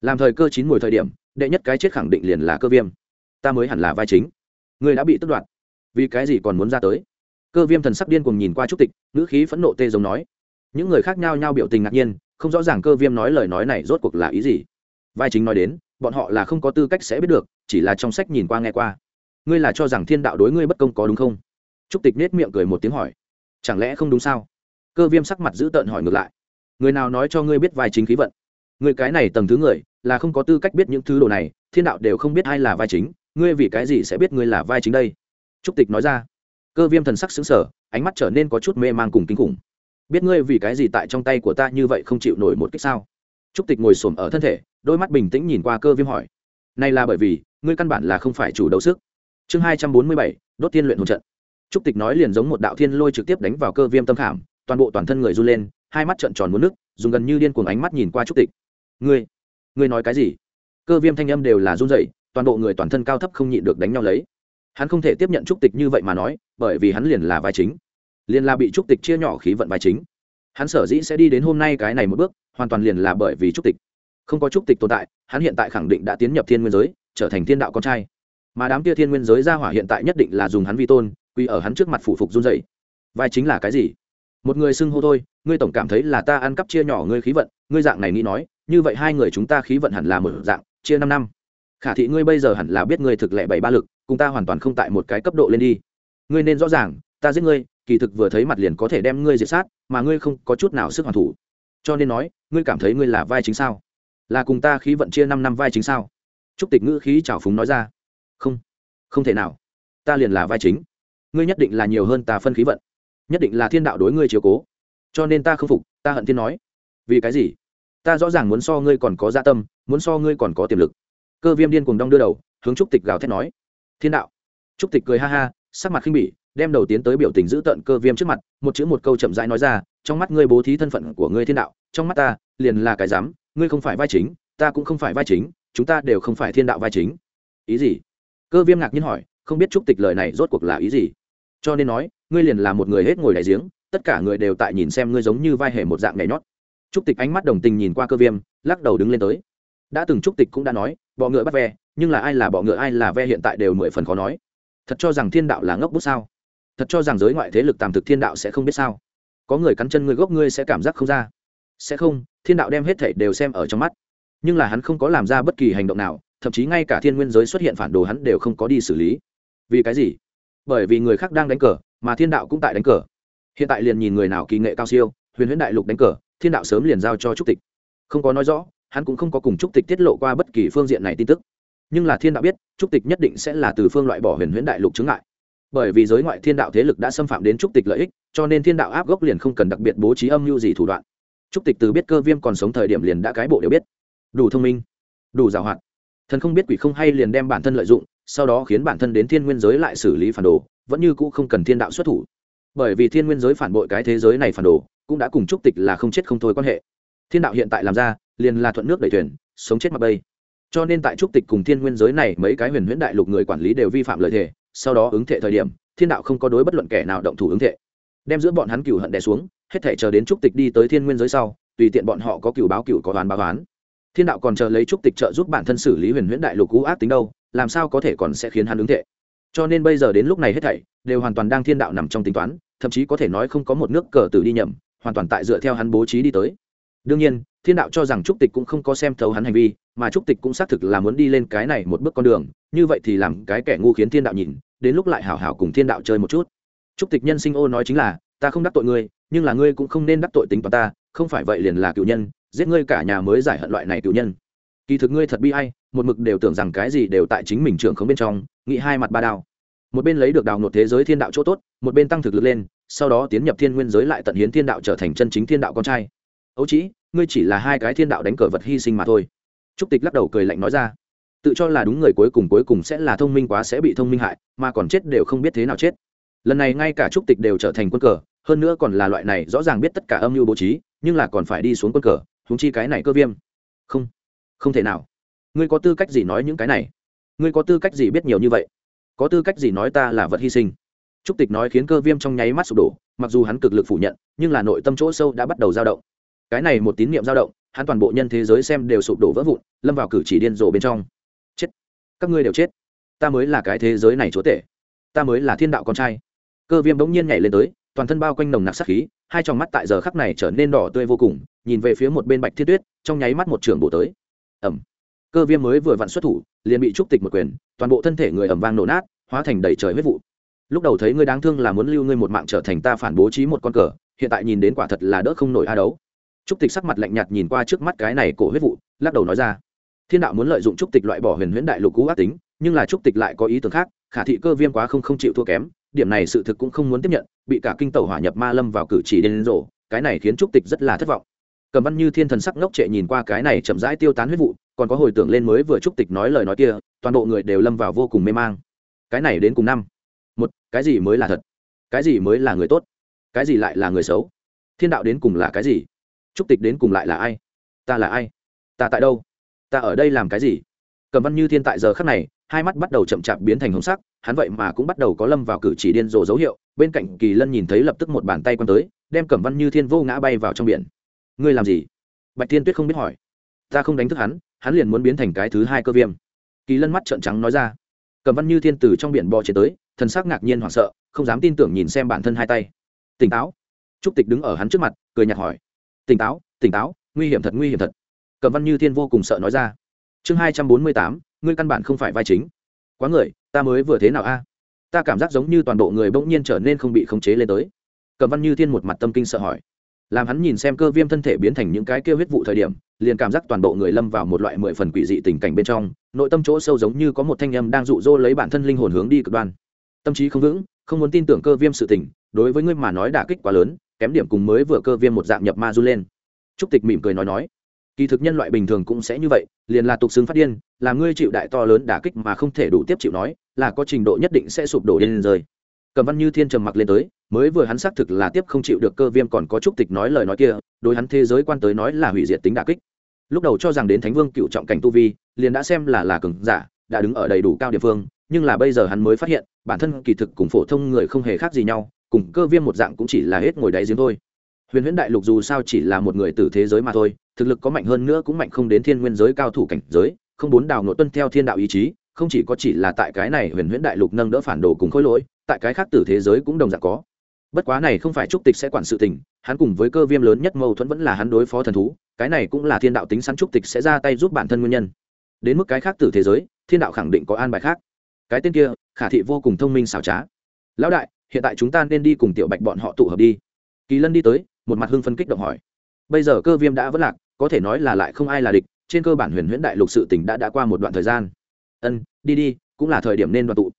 Làm thời cơ chín mùi thời điểm, đệ nhất cái chết khẳng định liền là cơ viêm. Ta mới hẳn là vai chính. Người đã bị tức đoạt. Vì cái gì còn muốn ra tới? Cơ viêm thần sắc điên cùng nhìn qua trúc tịch, ngữ khí phẫn nộ tê giống nói. Những người khác nhau nhau biểu tình ngạc nhiên, không rõ ràng cơ viêm nói lời nói này rốt cuộc là ý gì. Vai chính nói đến bọn họ là không có tư cách sẽ biết được, chỉ là trong sách nhìn qua nghe qua. Ngươi là cho rằng thiên đạo đối ngươi bất công có đúng không? Trúc tịch nết miệng cười một tiếng hỏi. Chẳng lẽ không đúng sao? Cơ viêm sắc mặt giữ tợn hỏi ngược lại. Người nào nói cho ngươi biết vai chính khí vận? Người cái này tầng thứ người, là không có tư cách biết những thứ đồ này, thiên đạo đều không biết ai là vai chính, ngươi vì cái gì sẽ biết ngươi là vai chính đây? Trúc tịch nói ra. Cơ viêm thần sắc xứng sở ánh mắt trở nên có chút mê man cùng kinh khủng. Biết ngươi vì cái gì tại trong tay của ta như vậy không chịu nổi một cách sao? Trúc tịch ngồi xổm ở thân thể đôi mắt bình tĩnh nhìn qua cơ viêm hỏi. Này là bởi vì, ngươi căn bản là không phải chủ đấu sức. Chương hai trăm bốn mươi bảy, đốt tiên luyện hồn trận. Trúc tịch nói liền giống một đạo thiên lôi trực tiếp đánh vào cơ viêm tâm khảm, toàn bộ toàn thân người run lên, hai mắt trợn tròn muốn nước dùng gần như điên cuồng ánh mắt nhìn qua trúc tịch. Ngươi ngươi nói cái gì? Cơ viêm thanh âm đều là run rẩy, toàn bộ người toàn thân cao thấp không nhịn được đánh nhau lấy. Hắn không thể tiếp nhận trúc tịch như vậy mà nói, bởi vì hắn liền là vai chính. Liền là bị trúc tịch chia nhỏ khí vận vai chính. Hắn sở dĩ sẽ đi đến hôm nay cái này một bước, hoàn toàn liền là bởi vì trúc tịch không có trúc tịch tồn tại, hắn hiện tại khẳng định đã tiến nhập thiên nguyên giới, trở thành thiên đạo con trai. Mà đám kia thiên nguyên giới ra hỏa hiện tại nhất định là dùng hắn vi tôn, quy ở hắn trước mặt phủ phục run dậy vai chính là cái gì? Một người xưng hô thôi, ngươi tổng cảm thấy là ta ăn cắp chia nhỏ ngươi khí vận, ngươi dạng này nghĩ nói, như vậy hai người chúng ta khí vận hẳn là một dạng, chia năm năm. Khả thị ngươi bây giờ hẳn là biết ngươi thực lệ bảy ba lực, cùng ta hoàn toàn không tại một cái cấp độ lên đi. Ngươi nên rõ ràng, ta giết ngươi, kỳ thực vừa thấy mặt liền có thể đem ngươi diệt sát, mà ngươi không có chút nào sức hoàn thủ. Cho nên nói, ngươi cảm thấy ngươi là vai chính sao? Là cùng ta khí vận chia năm năm vai chính sao? Trúc tịch ngữ khí trào phúng nói ra. Không không thể nào. Ta liền là vai chính. Ngươi nhất định là nhiều hơn ta phân khí vận. Nhất định là thiên đạo đối ngươi chiếu cố. Cho nên ta không phục, ta hận thiên nói. Vì cái gì? Ta rõ ràng muốn so ngươi còn có gia dạ tâm, muốn so ngươi còn có tiềm lực. Cơ viêm điên cùng đong đưa đầu, hướng trúc tịch gào thét nói. Thiên đạo. Trúc tịch cười ha ha, sắc mặt khinh bỉ, đem đầu tiến tới biểu tình giữ tận cơ viêm trước mặt, một chữ một câu chậm rãi nói ra, trong mắt ngươi bố thí thân phận của ngươi thiên đạo, trong mắt ta, liền là cái dám ngươi không phải vai chính, ta cũng không phải vai chính, chúng ta đều không phải thiên đạo vai chính. Ý gì? Cơ viêm ngạc nhiên hỏi, không biết chúc tịch lời này rốt cuộc là ý gì? Cho nên nói, ngươi liền là một người hết ngồi đại giếng, tất cả người đều tại nhìn xem ngươi giống như vai hề một dạng nhảy nhót. Chúc tịch ánh mắt đồng tình nhìn qua cơ viêm, lắc đầu đứng lên tới. Đã từng chúc tịch cũng đã nói, bọ ngựa bắt ve, nhưng là ai là bọ ngựa ai là ve hiện tại đều mười phần khó nói. Thật cho rằng thiên đạo là ngốc bút sao? Thật cho rằng giới ngoại thế lực tàm thực thiên đạo sẽ không biết sao? Có người cắn chân ngươi gốc ngươi sẽ cảm giác không ra sẽ không, thiên đạo đem hết thảy đều xem ở trong mắt. Nhưng là hắn không có làm ra bất kỳ hành động nào, thậm chí ngay cả thiên nguyên giới xuất hiện phản đồ hắn đều không có đi xử lý. Vì cái gì? Bởi vì người khác đang đánh cờ, mà thiên đạo cũng tại đánh cờ. Hiện tại liền nhìn người nào kỳ nghệ cao siêu, huyền huyễn đại lục đánh cờ, thiên đạo sớm liền giao cho trúc tịch. Không có nói rõ, hắn cũng không có cùng trúc tịch tiết lộ qua bất kỳ phương diện này tin tức. Nhưng là thiên đạo biết, trúc tịch nhất định sẽ là từ phương loại bỏ huyền huyễn đại lục chứng ngại. Bởi vì giới ngoại thiên đạo thế lực đã xâm phạm đến trúc tịch lợi ích, cho nên thiên đạo áp gốc liền không cần đặc biệt bố trí âm mưu gì thủ đoạn trúc tịch từ biết cơ viêm còn sống thời điểm liền đã cái bộ đều biết. Đủ thông minh, đủ giàu hoạt. Thần không biết quỷ không hay liền đem bản thân lợi dụng, sau đó khiến bản thân đến thiên nguyên giới lại xử lý phản đồ, vẫn như cũ không cần thiên đạo xuất thủ. Bởi vì thiên nguyên giới phản bội cái thế giới này phản đồ, cũng đã cùng trúc tịch là không chết không thôi quan hệ. Thiên đạo hiện tại làm ra, liền là thuận nước đẩy thuyền, sống chết mặc bây cho nên tại trúc tịch cùng thiên nguyên giới này, mấy cái huyền huyễn đại lục người quản lý đều vi phạm lời thề, sau đó ứng thệ thời điểm, thiên đạo không có đối bất luận kẻ nào động thủ ứng thệ. Đem giữa bọn hắn cừu hận đè xuống hết thể chờ đến trúc tịch đi tới thiên nguyên giới sau, tùy tiện bọn họ có cựu báo cựu có đoán báo đoán thiên đạo còn chờ lấy trúc tịch trợ giúp bản thân xử lý huyền huyễn đại lục cũ ác tính đâu, làm sao có thể còn sẽ khiến hắn ứng thệ? Cho nên bây giờ đến lúc này hết thảy, đều hoàn toàn đang thiên đạo nằm trong tính toán, thậm chí có thể nói không có một nước cờ tử đi nhầm, hoàn toàn tại dựa theo hắn bố trí đi tới. Đương nhiên, thiên đạo cho rằng trúc tịch cũng không có xem thấu hắn hành vi, mà trúc tịch cũng xác thực là muốn đi lên cái này một bước con đường, như vậy thì làm cái kẻ ngu khiến thiên đạo nhìn, đến lúc lại hảo hảo cùng thiên đạo chơi một chút. Trúc tịch nhân sinh ô nói chính là ta không đắc tội ngươi, nhưng là ngươi cũng không nên đắc tội tính toán ta, không phải vậy liền là cựu nhân, giết ngươi cả nhà mới giải hận loại này cựu nhân. Kỳ thực ngươi thật bi hay một mực đều tưởng rằng cái gì đều tại chính mình trưởng không bên trong, nghĩ hai mặt ba đao. Một bên lấy được đào nộp thế giới thiên đạo chỗ tốt, một bên tăng thực lực lên, sau đó tiến nhập thiên nguyên giới lại tận hiến thiên đạo trở thành chân chính thiên đạo con trai. Ấu chỉ ngươi chỉ là hai cái thiên đạo đánh cờ vật hy sinh mà thôi. Trúc tịch lắc đầu cười lạnh nói ra. Tự cho là đúng người cuối cùng cuối cùng sẽ là thông minh quá sẽ bị thông minh hại, mà còn chết đều không biết thế nào chết lần này ngay cả trúc tịch đều trở thành quân cờ, hơn nữa còn là loại này rõ ràng biết tất cả âm mưu bố trí, nhưng là còn phải đi xuống quân cờ húng chi cái này cơ viêm. Không không thể nào. Ngươi có tư cách gì nói những cái này? Ngươi có tư cách gì biết nhiều như vậy? Có tư cách gì nói ta là vật hy sinh? Trúc tịch nói khiến cơ viêm trong nháy mắt sụp đổ, mặc dù hắn cực lực phủ nhận, nhưng là nội tâm chỗ sâu đã bắt đầu dao động. Cái này một tín niệm dao động, hắn toàn bộ nhân thế giới xem đều sụp đổ vỡ vụn, lâm vào cử chỉ điên rồ bên trong. Chết. Các ngươi đều chết. Ta mới là cái thế giới này chúa tể. Ta mới là thiên đạo con trai cơ viêm bỗng nhiên nhảy lên tới, toàn thân bao quanh nồng nặc sắc khí, hai tròng mắt tại giờ khắc này trở nên đỏ tươi vô cùng, nhìn về phía một bên bạch thiết tuyết, trong nháy mắt một trường bổ tới. Ẩm cơ viêm mới vừa vặn xuất thủ, liền bị trúc tịch một quyền, toàn bộ thân thể người ẩm vang nổ nát, hóa thành đầy trời huyết vụ. Lúc đầu thấy ngươi đáng thương là muốn lưu ngươi một mạng trở thành ta phản bố trí một con cờ, hiện tại nhìn đến quả thật là đỡ không nổi a đấu. Trúc tịch sắc mặt lạnh nhạt nhìn qua trước mắt cái này cổ huyết vụ, lắc đầu nói ra. Thiên đạo muốn lợi dụng trúc tịch loại bỏ huyền huyễn đại lục cũ ác tính, nhưng là trúc tịch lại có ý tưởng khác, khả thị cơ viêm quá không không chịu thua kém điểm này sự thực cũng không muốn tiếp nhận, bị cả kinh tẩu hỏa nhập ma lâm vào cử chỉ đến rổ cái này khiến trúc tịch rất là thất vọng. Cầm văn như thiên thần sắc ngốc trệ nhìn qua cái này chậm rãi tiêu tán huyết vụ, còn có hồi tưởng lên mới vừa trúc tịch nói lời nói kia, toàn bộ người đều lâm vào vô cùng mê mang. Cái này đến cùng năm. Một, cái gì mới là thật? Cái gì mới là người tốt? Cái gì lại là người xấu? Thiên đạo đến cùng là cái gì? Trúc tịch đến cùng lại là ai? Ta là ai? Ta tại đâu? Ta ở đây làm cái gì? Cầm văn như thiên tại giờ khắc này hai mắt bắt đầu chậm chạp biến thành hồng sắc, hắn vậy mà cũng bắt đầu có lâm vào cử chỉ điên rồ dấu hiệu, bên cạnh kỳ lân nhìn thấy lập tức một bàn tay quăng tới, đem cẩm văn như thiên vô ngã bay vào trong biển. Ngươi làm gì? Bạch thiên tuyết không biết hỏi. Ta không đánh thức hắn hắn liền muốn biến thành cái thứ hai cơ viêm. Kỳ lân mắt trợn trắng nói ra. Cẩm văn như thiên từ trong biển bò chế tới, thần sắc ngạc nhiên hoảng sợ, không dám tin tưởng nhìn xem bản thân hai tay. Tỉnh táo. Trúc tịch đứng ở hắn trước mặt, cười nhạt hỏi. Tỉnh táo tỉnh táo, nguy hiểm thật, nguy hiểm thật. Cẩm văn như thiên vô cùng sợ nói ra. Chương hai trăm bốn mươi tám ngươi căn bản không phải vai chính. Quá người, ta mới vừa thế nào a? Ta cảm giác giống như toàn bộ người bỗng nhiên trở nên không bị khống chế lên tới. Cầm văn như thiên một mặt tâm kinh sợ hỏi. Làm hắn nhìn xem cơ viêm thân thể biến thành những cái kêu huyết vụ thời điểm, liền cảm giác toàn bộ người lâm vào một loại mười phần quỷ dị tình cảnh bên trong, nội tâm chỗ sâu giống như có một thanh âm đang rụ rỗ lấy bản thân linh hồn hướng đi cực đoan. Tâm trí không vững, không muốn tin tưởng cơ viêm sự tình, đối với ngươi mà nói đả kích quá lớn, kém điểm cùng mới vừa cơ viêm một dạng nhập ma du lên. Trúc tịch mỉm cười nói nói kỳ thực nhân loại bình thường cũng sẽ như vậy, liền là tục xứng phát điên, là ngươi chịu đại to lớn đả kích mà không thể đủ tiếp chịu nói, là có trình độ nhất định sẽ sụp đổ lên rơi. Cầm văn như thiên trầm mặc lên tới, mới vừa hắn xác thực là tiếp không chịu được cơ viêm còn có chúc tịch nói lời nói kia, đối hắn thế giới quan tới nói là hủy diệt tính đả kích. Lúc đầu cho rằng đến thánh vương cựu trọng cảnh tu vi, liền đã xem là là cường giả, đã đứng ở đầy đủ cao địa phương, nhưng là bây giờ hắn mới phát hiện, bản thân kỳ thực cùng phổ thông người không hề khác gì nhau, cùng cơ viêm một dạng cũng chỉ là hết ngồi đáy giếng thôi. Huyền huyễn đại lục dù sao chỉ là một người từ thế giới mà thôi thực lực có mạnh hơn nữa cũng mạnh không đến thiên nguyên giới cao thủ cảnh giới, không bốn đào nội tuân theo thiên đạo ý chí, không chỉ có chỉ là tại cái này huyền huyễn đại lục nâng đỡ phản đồ cùng khối lỗi, tại cái khác từ thế giới cũng đồng dạng có. Bất quá này không phải trúc tịch sẽ quản sự tình, hắn cùng với cơ viêm lớn nhất mâu thuẫn vẫn là hắn đối phó thần thú, cái này cũng là thiên đạo tính sẵn trúc tịch sẽ ra tay giúp bản thân nguyên nhân. Đến mức cái khác từ thế giới, thiên đạo khẳng định có an bài khác. Cái tên kia, khả thị vô cùng thông minh xảo trá. Lão đại, hiện tại chúng ta nên đi cùng tiểu bạch bọn họ tụ hợp đi. Kỳ lân đi tới, một mặt hưng phân kích động hỏi. Bây giờ cơ viêm đã vất lạc có thể nói là lại không ai là địch, trên cơ bản huyền huyễn đại lục sự tỉnh đã đã qua một đoạn thời gian. Ân, đi đi, cũng là thời điểm nên đoàn tụ.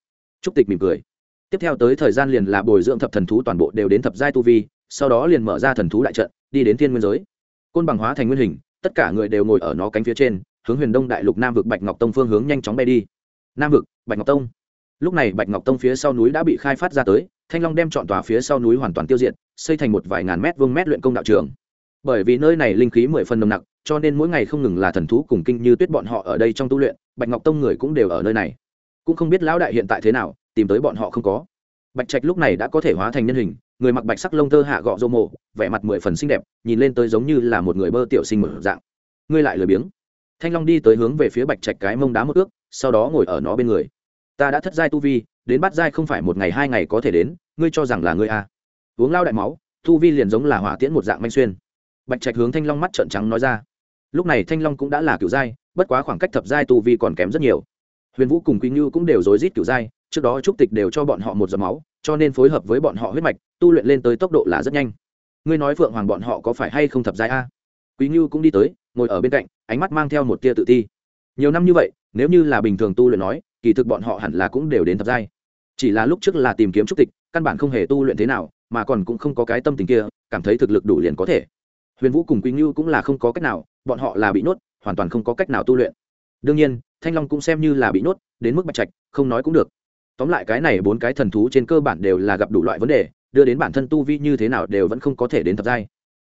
Trúc tịch mỉm cười. Tiếp theo tới thời gian liền là bồi dưỡng thập thần thú toàn bộ đều đến thập giai tu vi, sau đó liền mở ra thần thú đại trận, đi đến thiên nguyên giới. Côn bằng hóa thành nguyên hình, tất cả người đều ngồi ở nó cánh phía trên, hướng huyền đông đại lục nam vực bạch ngọc tông phương hướng nhanh chóng bay đi. Nam vực, bạch ngọc tông. Lúc này bạch ngọc tông phía sau núi đã bị khai phát ra tới, thanh long đem chọn tòa phía sau núi hoàn toàn tiêu diệt, xây thành một vài ngàn mét vuông mét luyện công đạo trường bởi vì nơi này linh khí mười phần nồng nặc, cho nên mỗi ngày không ngừng là thần thú cùng kinh như tuyết bọn họ ở đây trong tu luyện, bạch ngọc tông người cũng đều ở nơi này. Cũng không biết lão đại hiện tại thế nào, tìm tới bọn họ không có. Bạch trạch lúc này đã có thể hóa thành nhân hình, người mặc bạch sắc lông tơ hạ gọ rô mộ, vẻ mặt mười phần xinh đẹp, nhìn lên tới giống như là một người bơ tiểu sinh mở dạng. Ngươi lại lười biếng. Thanh long đi tới hướng về phía bạch trạch cái mông đá một ước, sau đó ngồi ở nó bên người. Ta đã thất giai tu vi, đến bắt giai không phải một ngày hai ngày có thể đến, ngươi cho rằng là ngươi a uống lao đại máu, tu vi liền giống là hỏa tiễn một dạng manh xuyên bạch trạch hướng thanh long mắt trợn trắng nói ra. Lúc này thanh long cũng đã là kiểu giai bất quá khoảng cách thập giai tu vi còn kém rất nhiều. Huyền vũ cùng quý như cũng đều rối rít kiểu giai trước đó trúc tịch đều cho bọn họ một giọt máu, cho nên phối hợp với bọn họ huyết mạch, tu luyện lên tới tốc độ là rất nhanh. Ngươi nói phượng hoàng bọn họ có phải hay không thập giai a? Quý như cũng đi tới, ngồi ở bên cạnh, ánh mắt mang theo một tia tự ti. Nhiều năm như vậy, nếu như là bình thường tu luyện nói, kỳ thực bọn họ hẳn là cũng đều đến thập giai. Chỉ là lúc trước là tìm kiếm trúc tịch, căn bản không hề tu luyện thế nào, mà còn cũng không có cái tâm tình kia, cảm thấy thực lực đủ liền có thể huyền vũ cùng quý ngưu cũng là không có cách nào, bọn họ là bị nhốt, hoàn toàn không có cách nào tu luyện. Đương nhiên, thanh long cũng xem như là bị nhốt, đến mức bạch trạch, không nói cũng được. Tóm lại cái này bốn cái thần thú trên cơ bản đều là gặp đủ loại vấn đề, đưa đến bản thân tu vi như thế nào đều vẫn không có thể đến thập giai.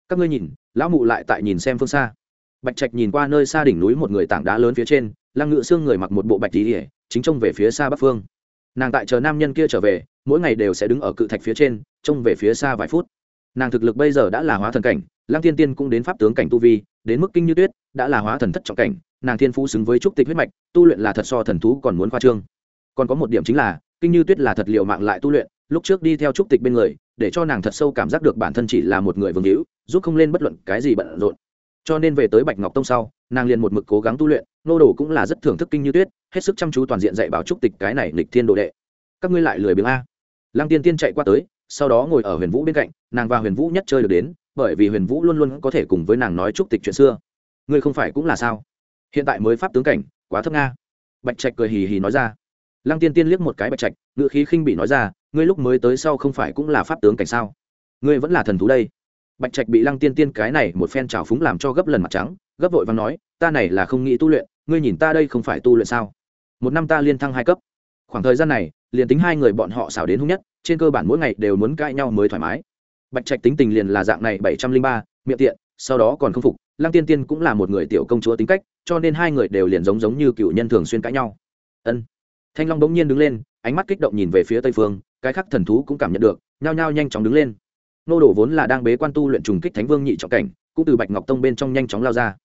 Các ngươi nhìn, lão mụ lại tại nhìn xem phương xa. Bạch trạch nhìn qua nơi xa đỉnh núi một người tảng đá lớn phía trên, lăng ngự xương người mặc một bộ bạch tí ỉa chính trông về phía xa bắc phương. Nàng tại chờ nam nhân kia trở về, mỗi ngày đều sẽ đứng ở cự thạch phía trên, trông về phía xa vài phút nàng thực lực bây giờ đã là hóa thần cảnh, lăng tiên tiên cũng đến pháp tướng cảnh tu vi, đến mức kinh như tuyết, đã là hóa thần thất trọng cảnh, nàng thiên phú xứng với trúc tịch huyết mạch, tu luyện là thật so thần thú còn muốn khoa trương. Còn có một điểm chính là, kinh như tuyết là thật liệu mạng lại tu luyện, lúc trước đi theo trúc tịch bên người, để cho nàng thật sâu cảm giác được bản thân chỉ là một người vương hữu, giúp không lên bất luận cái gì bận rộn. Cho nên về tới bạch ngọc tông sau, nàng liền một mực cố gắng tu luyện, nô đồ cũng là rất thưởng thức kinh như tuyết, hết sức chăm chú toàn diện dạy bảo trúc tịch cái này lịch thiên đồ đệ. Các ngươi lại lười biếng a? Lăng tiên tiên chạy qua tới sau đó ngồi ở huyền vũ bên cạnh, nàng và huyền vũ nhất chơi được đến, bởi vì huyền vũ luôn luôn có thể cùng với nàng nói chúc tịch chuyện xưa. Ngươi không phải cũng là sao? Hiện tại mới pháp tướng cảnh, quá thấp nga. Bạch trạch cười hì hì nói ra. Lăng tiên tiên liếc một cái bạch trạch ngự khí khinh bị nói ra, ngươi lúc mới tới sau không phải cũng là pháp tướng cảnh sao? Ngươi vẫn là thần thú đây. Bạch trạch bị lăng tiên tiên cái này một phen trào phúng làm cho gấp lần mặt trắng, gấp vội và nói, ta này là không nghĩ tu luyện, ngươi nhìn ta đây không phải tu luyện sao? Một năm ta liên thăng hai cấp. Khoảng thời gian này, liền tính hai người bọn họ xảo đến hung nhất trên cơ bản mỗi ngày đều muốn cãi nhau mới thoải mái. Bạch trạch tính tình liền là dạng này bảy trăm linh ba miệng tiện sau đó còn không phục lăng tiên tiên cũng là một người tiểu công chúa tính cách cho nên hai người đều liền giống giống như cựu nhân thường xuyên cãi nhau. Ân. Thanh long bỗng nhiên đứng lên ánh mắt kích động nhìn về phía tây phương cái khắc thần thú cũng cảm nhận được nhao nhao nhanh chóng đứng lên. Nô đổ vốn là đang bế quan tu luyện trùng kích thánh vương nhị trọng cảnh cũng từ bạch ngọc tông bên trong nhanh chóng lao ra.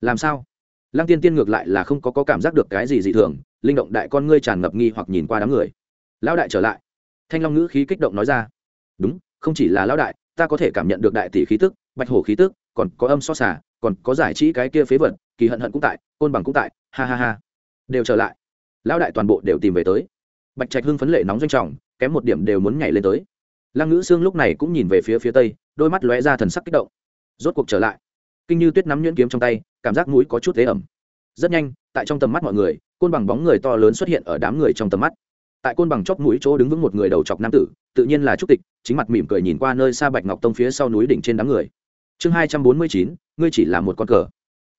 Làm sao? Lăng tiên tiên ngược lại là không có, có cảm giác được cái gì dị thường linh động đại con ngươi tràn ngập nghi hoặc nhìn qua đám người. Lão đại trở lại thanh long ngữ khí kích động nói ra. Đúng, không chỉ là lão đại, ta có thể cảm nhận được đại tỷ khí tức, bạch hổ khí tức, còn có âm so xả còn có giải trí cái kia phế vật, kỳ hận hận cũng tại, côn bằng cũng tại, ha ha ha. Đều trở lại. Lão đại toàn bộ đều tìm về tới. Bạch trạch hưng phấn lệ nóng doanh trọng, kém một điểm đều muốn nhảy lên tới. Lăng ngữ sương lúc này cũng nhìn về phía phía tây, đôi mắt lóe ra thần sắc kích động. Rốt cuộc trở lại. Kinh như tuyết nắm nhuyễn kiếm trong tay, cảm giác mũi có chút thế ẩm. Rất nhanh, tại trong tầm mắt mọi người, côn bằng bóng người to lớn xuất hiện ở đám người trong tầm mắt tại côn bằng chóp mũi chỗ đứng vững một người đầu chọc nam tử, tự nhiên là trúc tịch, chính mặt mỉm cười nhìn qua nơi xa bạch ngọc tông phía sau núi đỉnh trên đám người. Chương hai trăm bốn mươi chín, ngươi chỉ là một con cờ.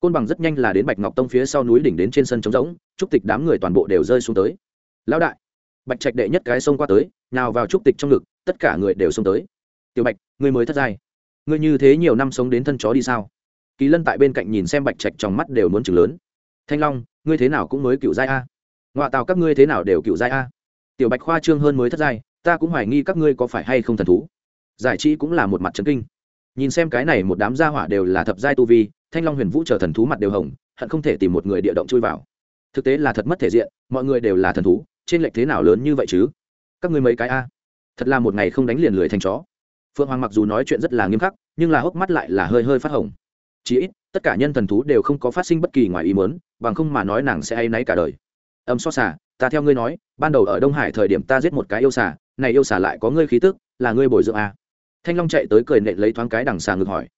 Côn bằng rất nhanh là đến bạch ngọc tông phía sau núi đỉnh đến trên sân trống rỗng, trúc tịch đám người toàn bộ đều rơi xuống tới. Lão đại, bạch trạch đệ nhất cái xông qua tới, nào vào trúc tịch trong ngực, tất cả người đều xông tới. Tiểu bạch, ngươi mới thất giai. Ngươi như thế nhiều năm sống đến thân chó đi sao? Kỳ lân tại bên cạnh nhìn xem bạch trạch trong mắt đều muốn chừng lớn. Thanh long, ngươi thế nào cũng mới cựu giai a. Ngoại tào các ngươi thế nào đều cựu giai a tiểu bạch khoa trương hơn mới thất giai, ta cũng hoài nghi các ngươi có phải hay không thần thú. Giải trí cũng là một mặt trấn kinh. Nhìn xem cái này một đám gia hỏa đều là thập giai tu vi, thanh long huyền vũ chờ thần thú mặt đều hồng, hận không thể tìm một người địa động chui vào. Thực tế là thật mất thể diện, mọi người đều là thần thú, trên lệch thế nào lớn như vậy chứ? Các ngươi mấy cái a? Thật là một ngày không đánh liền lười thành chó. Phượng hoàng mặc dù nói chuyện rất là nghiêm khắc, nhưng là hốc mắt lại là hơi hơi phát hồng. Chí ít, tất cả nhân thần thú đều không có phát sinh bất kỳ ngoài ý mớn bằng không mà nói nàng sẽ hay náy cả đời. Âm so xả ta theo ngươi nói ban đầu ở đông hải thời điểm ta giết một cái yêu xà, này yêu xà lại có ngươi khí tức là ngươi bồi dưỡng à. thanh long chạy tới cười nện lấy thoáng cái đằng xà ngược hỏi.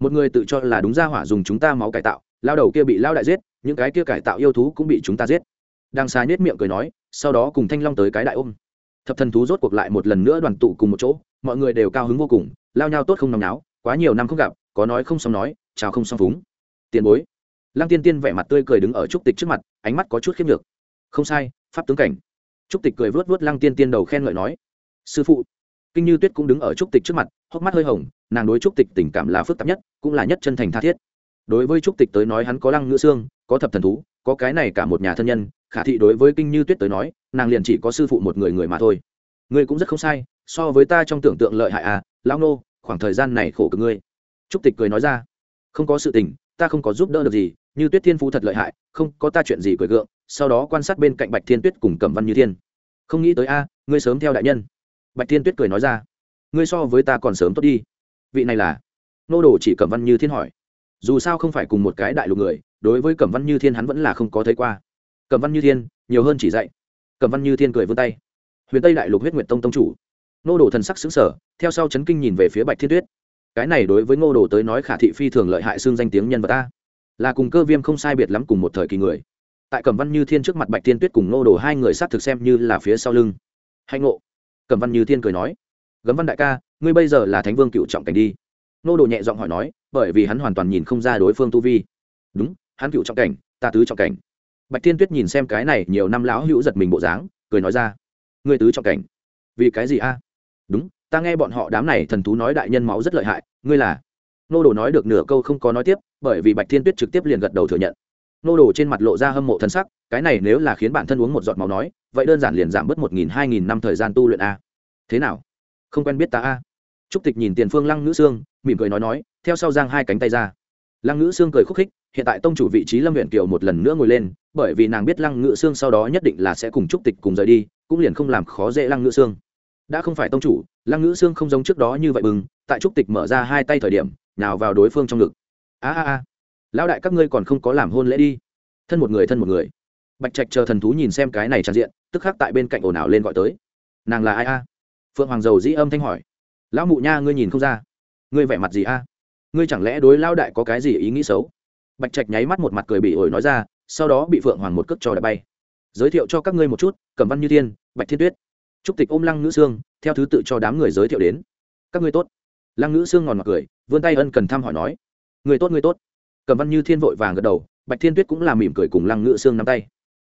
Một người tự cho là đúng ra hỏa dùng chúng ta máu cải tạo lao đầu kia bị lao đại giết những cái kia cải tạo yêu thú cũng bị chúng ta giết. Đằng xà nhếch miệng cười nói sau đó cùng thanh long tới cái đại ôm. Thập thần thú rốt cuộc lại một lần nữa đoàn tụ cùng một chỗ mọi người đều cao hứng vô cùng lao nhau tốt không nóng náo quá nhiều năm không gặp có nói không xong nói chào không xong phúng. Tiền bối. Lăng tiên tiên vẻ mặt tươi cười đứng ở trúc tịch trước mặt ánh mắt có chút khiếp nhược. Không sai pháp tướng cảnh. Trúc tịch cười vớt vớt lăng tiên tiên đầu khen ngợi nói, sư phụ. Kinh như tuyết cũng đứng ở trúc tịch trước mặt, hốc mắt hơi hồng, nàng đối trúc tịch tình cảm là phức tạp nhất, cũng là nhất chân thành tha thiết. Đối với trúc tịch tới nói hắn có lăng ngữ xương, có thập thần thú, có cái này cả một nhà thân nhân, khả thị đối với kinh như tuyết tới nói, nàng liền chỉ có sư phụ một người người mà thôi. Ngươi cũng rất không sai, so với ta trong tưởng tượng lợi hại à lão nô, khoảng thời gian này khổ cực ngươi. Trúc tịch cười nói ra, không có sự tình, ta không có giúp đỡ được gì, như tuyết thiên phú thật lợi hại, không có ta chuyện gì cười gượng sau đó quan sát bên cạnh bạch thiên tuyết cùng cẩm văn như thiên. Không nghĩ tới a, ngươi sớm theo đại nhân. Bạch thiên tuyết cười nói ra, ngươi so với ta còn sớm tốt đi. Vị này là? Nô đồ chỉ cẩm văn như thiên hỏi. Dù sao không phải cùng một cái đại lục người, đối với cẩm văn như thiên hắn vẫn là không có thấy qua. Cẩm văn như thiên, nhiều hơn chỉ dạy. Cẩm văn như thiên cười vươn tay. Huyền tây đại lục huyết nguyệt tông tông chủ. Nô đồ thần sắc xứng sở theo sau chấn kinh nhìn về phía bạch thiên tuyết. Cái này đối với ngô đồ tới nói khả thị phi thường lợi hại xương danh tiếng nhân vật ta. Là cùng cơ viêm không sai biệt lắm cùng một thời kỳ người tại cẩm văn như thiên trước mặt bạch tiên tuyết cùng nô đồ hai người s á t thực xem như là phía sau lưng. Hạnh ngộ. Cẩm văn như thiên cười nói. Gấm văn đại ca, ngươi bây giờ là thánh vương cựu trọng cảnh đi. Nô đồ nhẹ giọng hỏi nói, bởi vì hắn hoàn toàn nhìn không ra đối phương tu vi. Đúng, hắn cựu trọng cảnh, ta tứ trọng cảnh. Bạch tiên tuyết nhìn xem cái này nhiều năm lão hữu giật mình bộ dáng, cười nói ra. Ngươi tứ trọng cảnh. Vì cái gì a? Đúng, ta nghe bọn họ đám này thần thú nói đại nhân máu rất lợi hại, ngươi là. Nô đồ nói được nửa câu không có nói tiếp, bởi vì bạch thiên tuyết trực tiếp liền gật đầu thừa nhận nô đồ trên mặt lộ ra hâm mộ thân sắc, cái này nếu là khiến bản thân uống một giọt máu nói, vậy đơn giản liền giảm bớt một nghìn hai nghìn năm thời gian tu luyện a. Thế nào? Không quen biết ta a. Trúc tịch nhìn tiền phương lăng ngữ sương, mỉm cười nói nói, theo sau giang hai cánh tay ra. Lăng ngữ sương cười khúc khích, hiện tại tông chủ vị trí lâm huyện kiều một lần nữa ngồi lên, bởi vì nàng biết lăng ngữ sương sau đó nhất định là sẽ cùng trúc tịch cùng rời đi, cũng liền không làm khó dễ lăng ngữ sương. Đã không phải tông chủ, lăng ngữ sương không giống trước đó như vậy bừng, tại trúc tịch mở ra hai tay thời điểm nào vào đối phương trong ngực. A a a lão đại các ngươi còn không có làm hôn lễ đi. Thân một người, thân một người. Bạch trạch chờ thần thú nhìn xem cái này tràn diện, tức khắc tại bên cạnh ồn ào lên gọi tới. Nàng là ai a? Phượng hoàng dầu dĩ âm thanh hỏi. Lão mụ nha, ngươi nhìn không ra. Ngươi vẻ mặt gì a? Ngươi chẳng lẽ đối lão đại có cái gì ý nghĩ xấu? Bạch trạch nháy mắt một mặt cười bị ổi nói ra, sau đó bị phượng hoàng một cước cho đã bay. Giới thiệu cho các ngươi một chút, cẩm văn như thiên, bạch thiên tuyết. Trúc tịch ôm lăng nữ sương, theo thứ tự cho đám người giới thiệu đến. Các ngươi tốt. Lăng nữ sương ngòn mặt cười, vươn tay ân cần thăm hỏi nói. Người tốt người tốt cẩm văn như thiên vội vàng gật đầu, bạch thiên tuyết cũng làm mỉm cười cùng lăng ngự xương nắm tay.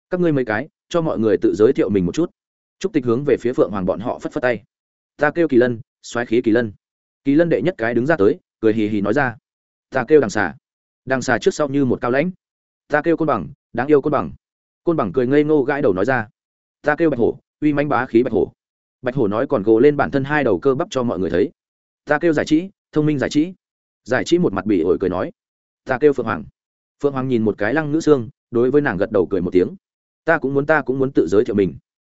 Các ngươi mấy cái, cho mọi người tự giới thiệu mình một chút. Trúc tịch hướng về phía phượng hoàng bọn họ phất phất tay. Ta kêu kỳ lân xoáy khí kỳ lân. Kỳ lân đệ nhất cái đứng ra tới, cười hì hì nói ra. Ta kêu đằng xà. Đằng xà trước sau như một cao lãnh. Ta kêu côn bằng, đáng yêu côn bằng. Côn bằng cười ngây ngô gãi đầu nói ra. Ta kêu bạch hổ, uy manh bá khí bạch hổ. Bạch hổ nói còn gồ lên bản thân hai đầu cơ bắp cho mọi người thấy. Ta kêu giải trí thông minh giải trí giải trí một mặt bỉ ổi cười nói ta kêu phượng hoàng. Phượng hoàng nhìn một cái lăng nữ xương, đối với nàng gật đầu cười một tiếng. Ta cũng muốn, ta cũng muốn tự giới thiệu mình.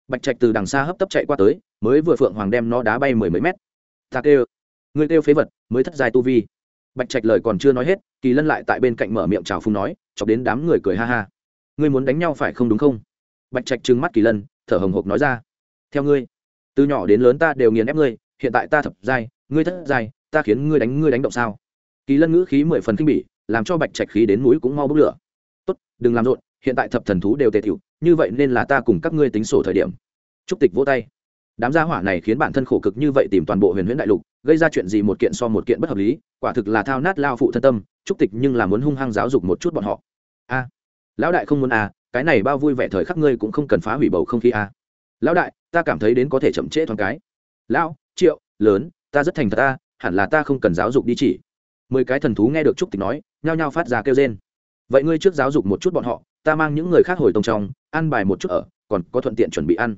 Bạch trạch từ đằng xa hấp tấp chạy qua tới, mới vừa phượng hoàng đem nó đá bay mười mấy mét. Ta kêu người kêu phế vật, mới thất dài tu vi. Bạch trạch lời còn chưa nói hết, kỳ lân lại tại bên cạnh mở miệng trào phung nói, chọc đến đám người cười ha ha. Ngươi muốn đánh nhau phải không đúng không? Bạch trạch trừng mắt kỳ lân, thở hồng hộc nói ra. Theo ngươi, từ nhỏ đến lớn ta đều nghiền ép ngươi, hiện tại ta thập giai, ngươi thất giai, ta khiến ngươi đánh ngươi đánh động sao? Kỳ lân ngữ khí mười phần kinh bỉ làm cho bạch trạch khí đến núi cũng mau bốc lửa. Tốt, đừng làm rộn, hiện tại thập thần thú đều tề tiểu, như vậy nên là ta cùng các ngươi tính sổ thời điểm. Trúc tịch vỗ tay. Đám gia hỏa này khiến bản thân khổ cực như vậy tìm toàn bộ huyền huyễn đại lục, gây ra chuyện gì một kiện so một kiện bất hợp lý, quả thực là thao nát lao phụ thân tâm, trúc tịch nhưng là muốn hung hăng giáo dục một chút bọn họ. A, lão đại không muốn à? cái này bao vui vẻ thời khắc ngươi cũng không cần phá hủy bầu không khí a lão đại, ta cảm thấy đến có thể chậm trễ thoáng cái. Lão, triệu, lớn, ta rất thành thật ta, hẳn là ta không cần giáo dục đi chỉ. Mười cái thần thú nghe được trúc tịch nói nhao nhao phát ra kêu rên. Vậy ngươi trước giáo dục một chút bọn họ, ta mang những người khác hồi tông trong, ăn bài một chút ở, còn có thuận tiện chuẩn bị ăn.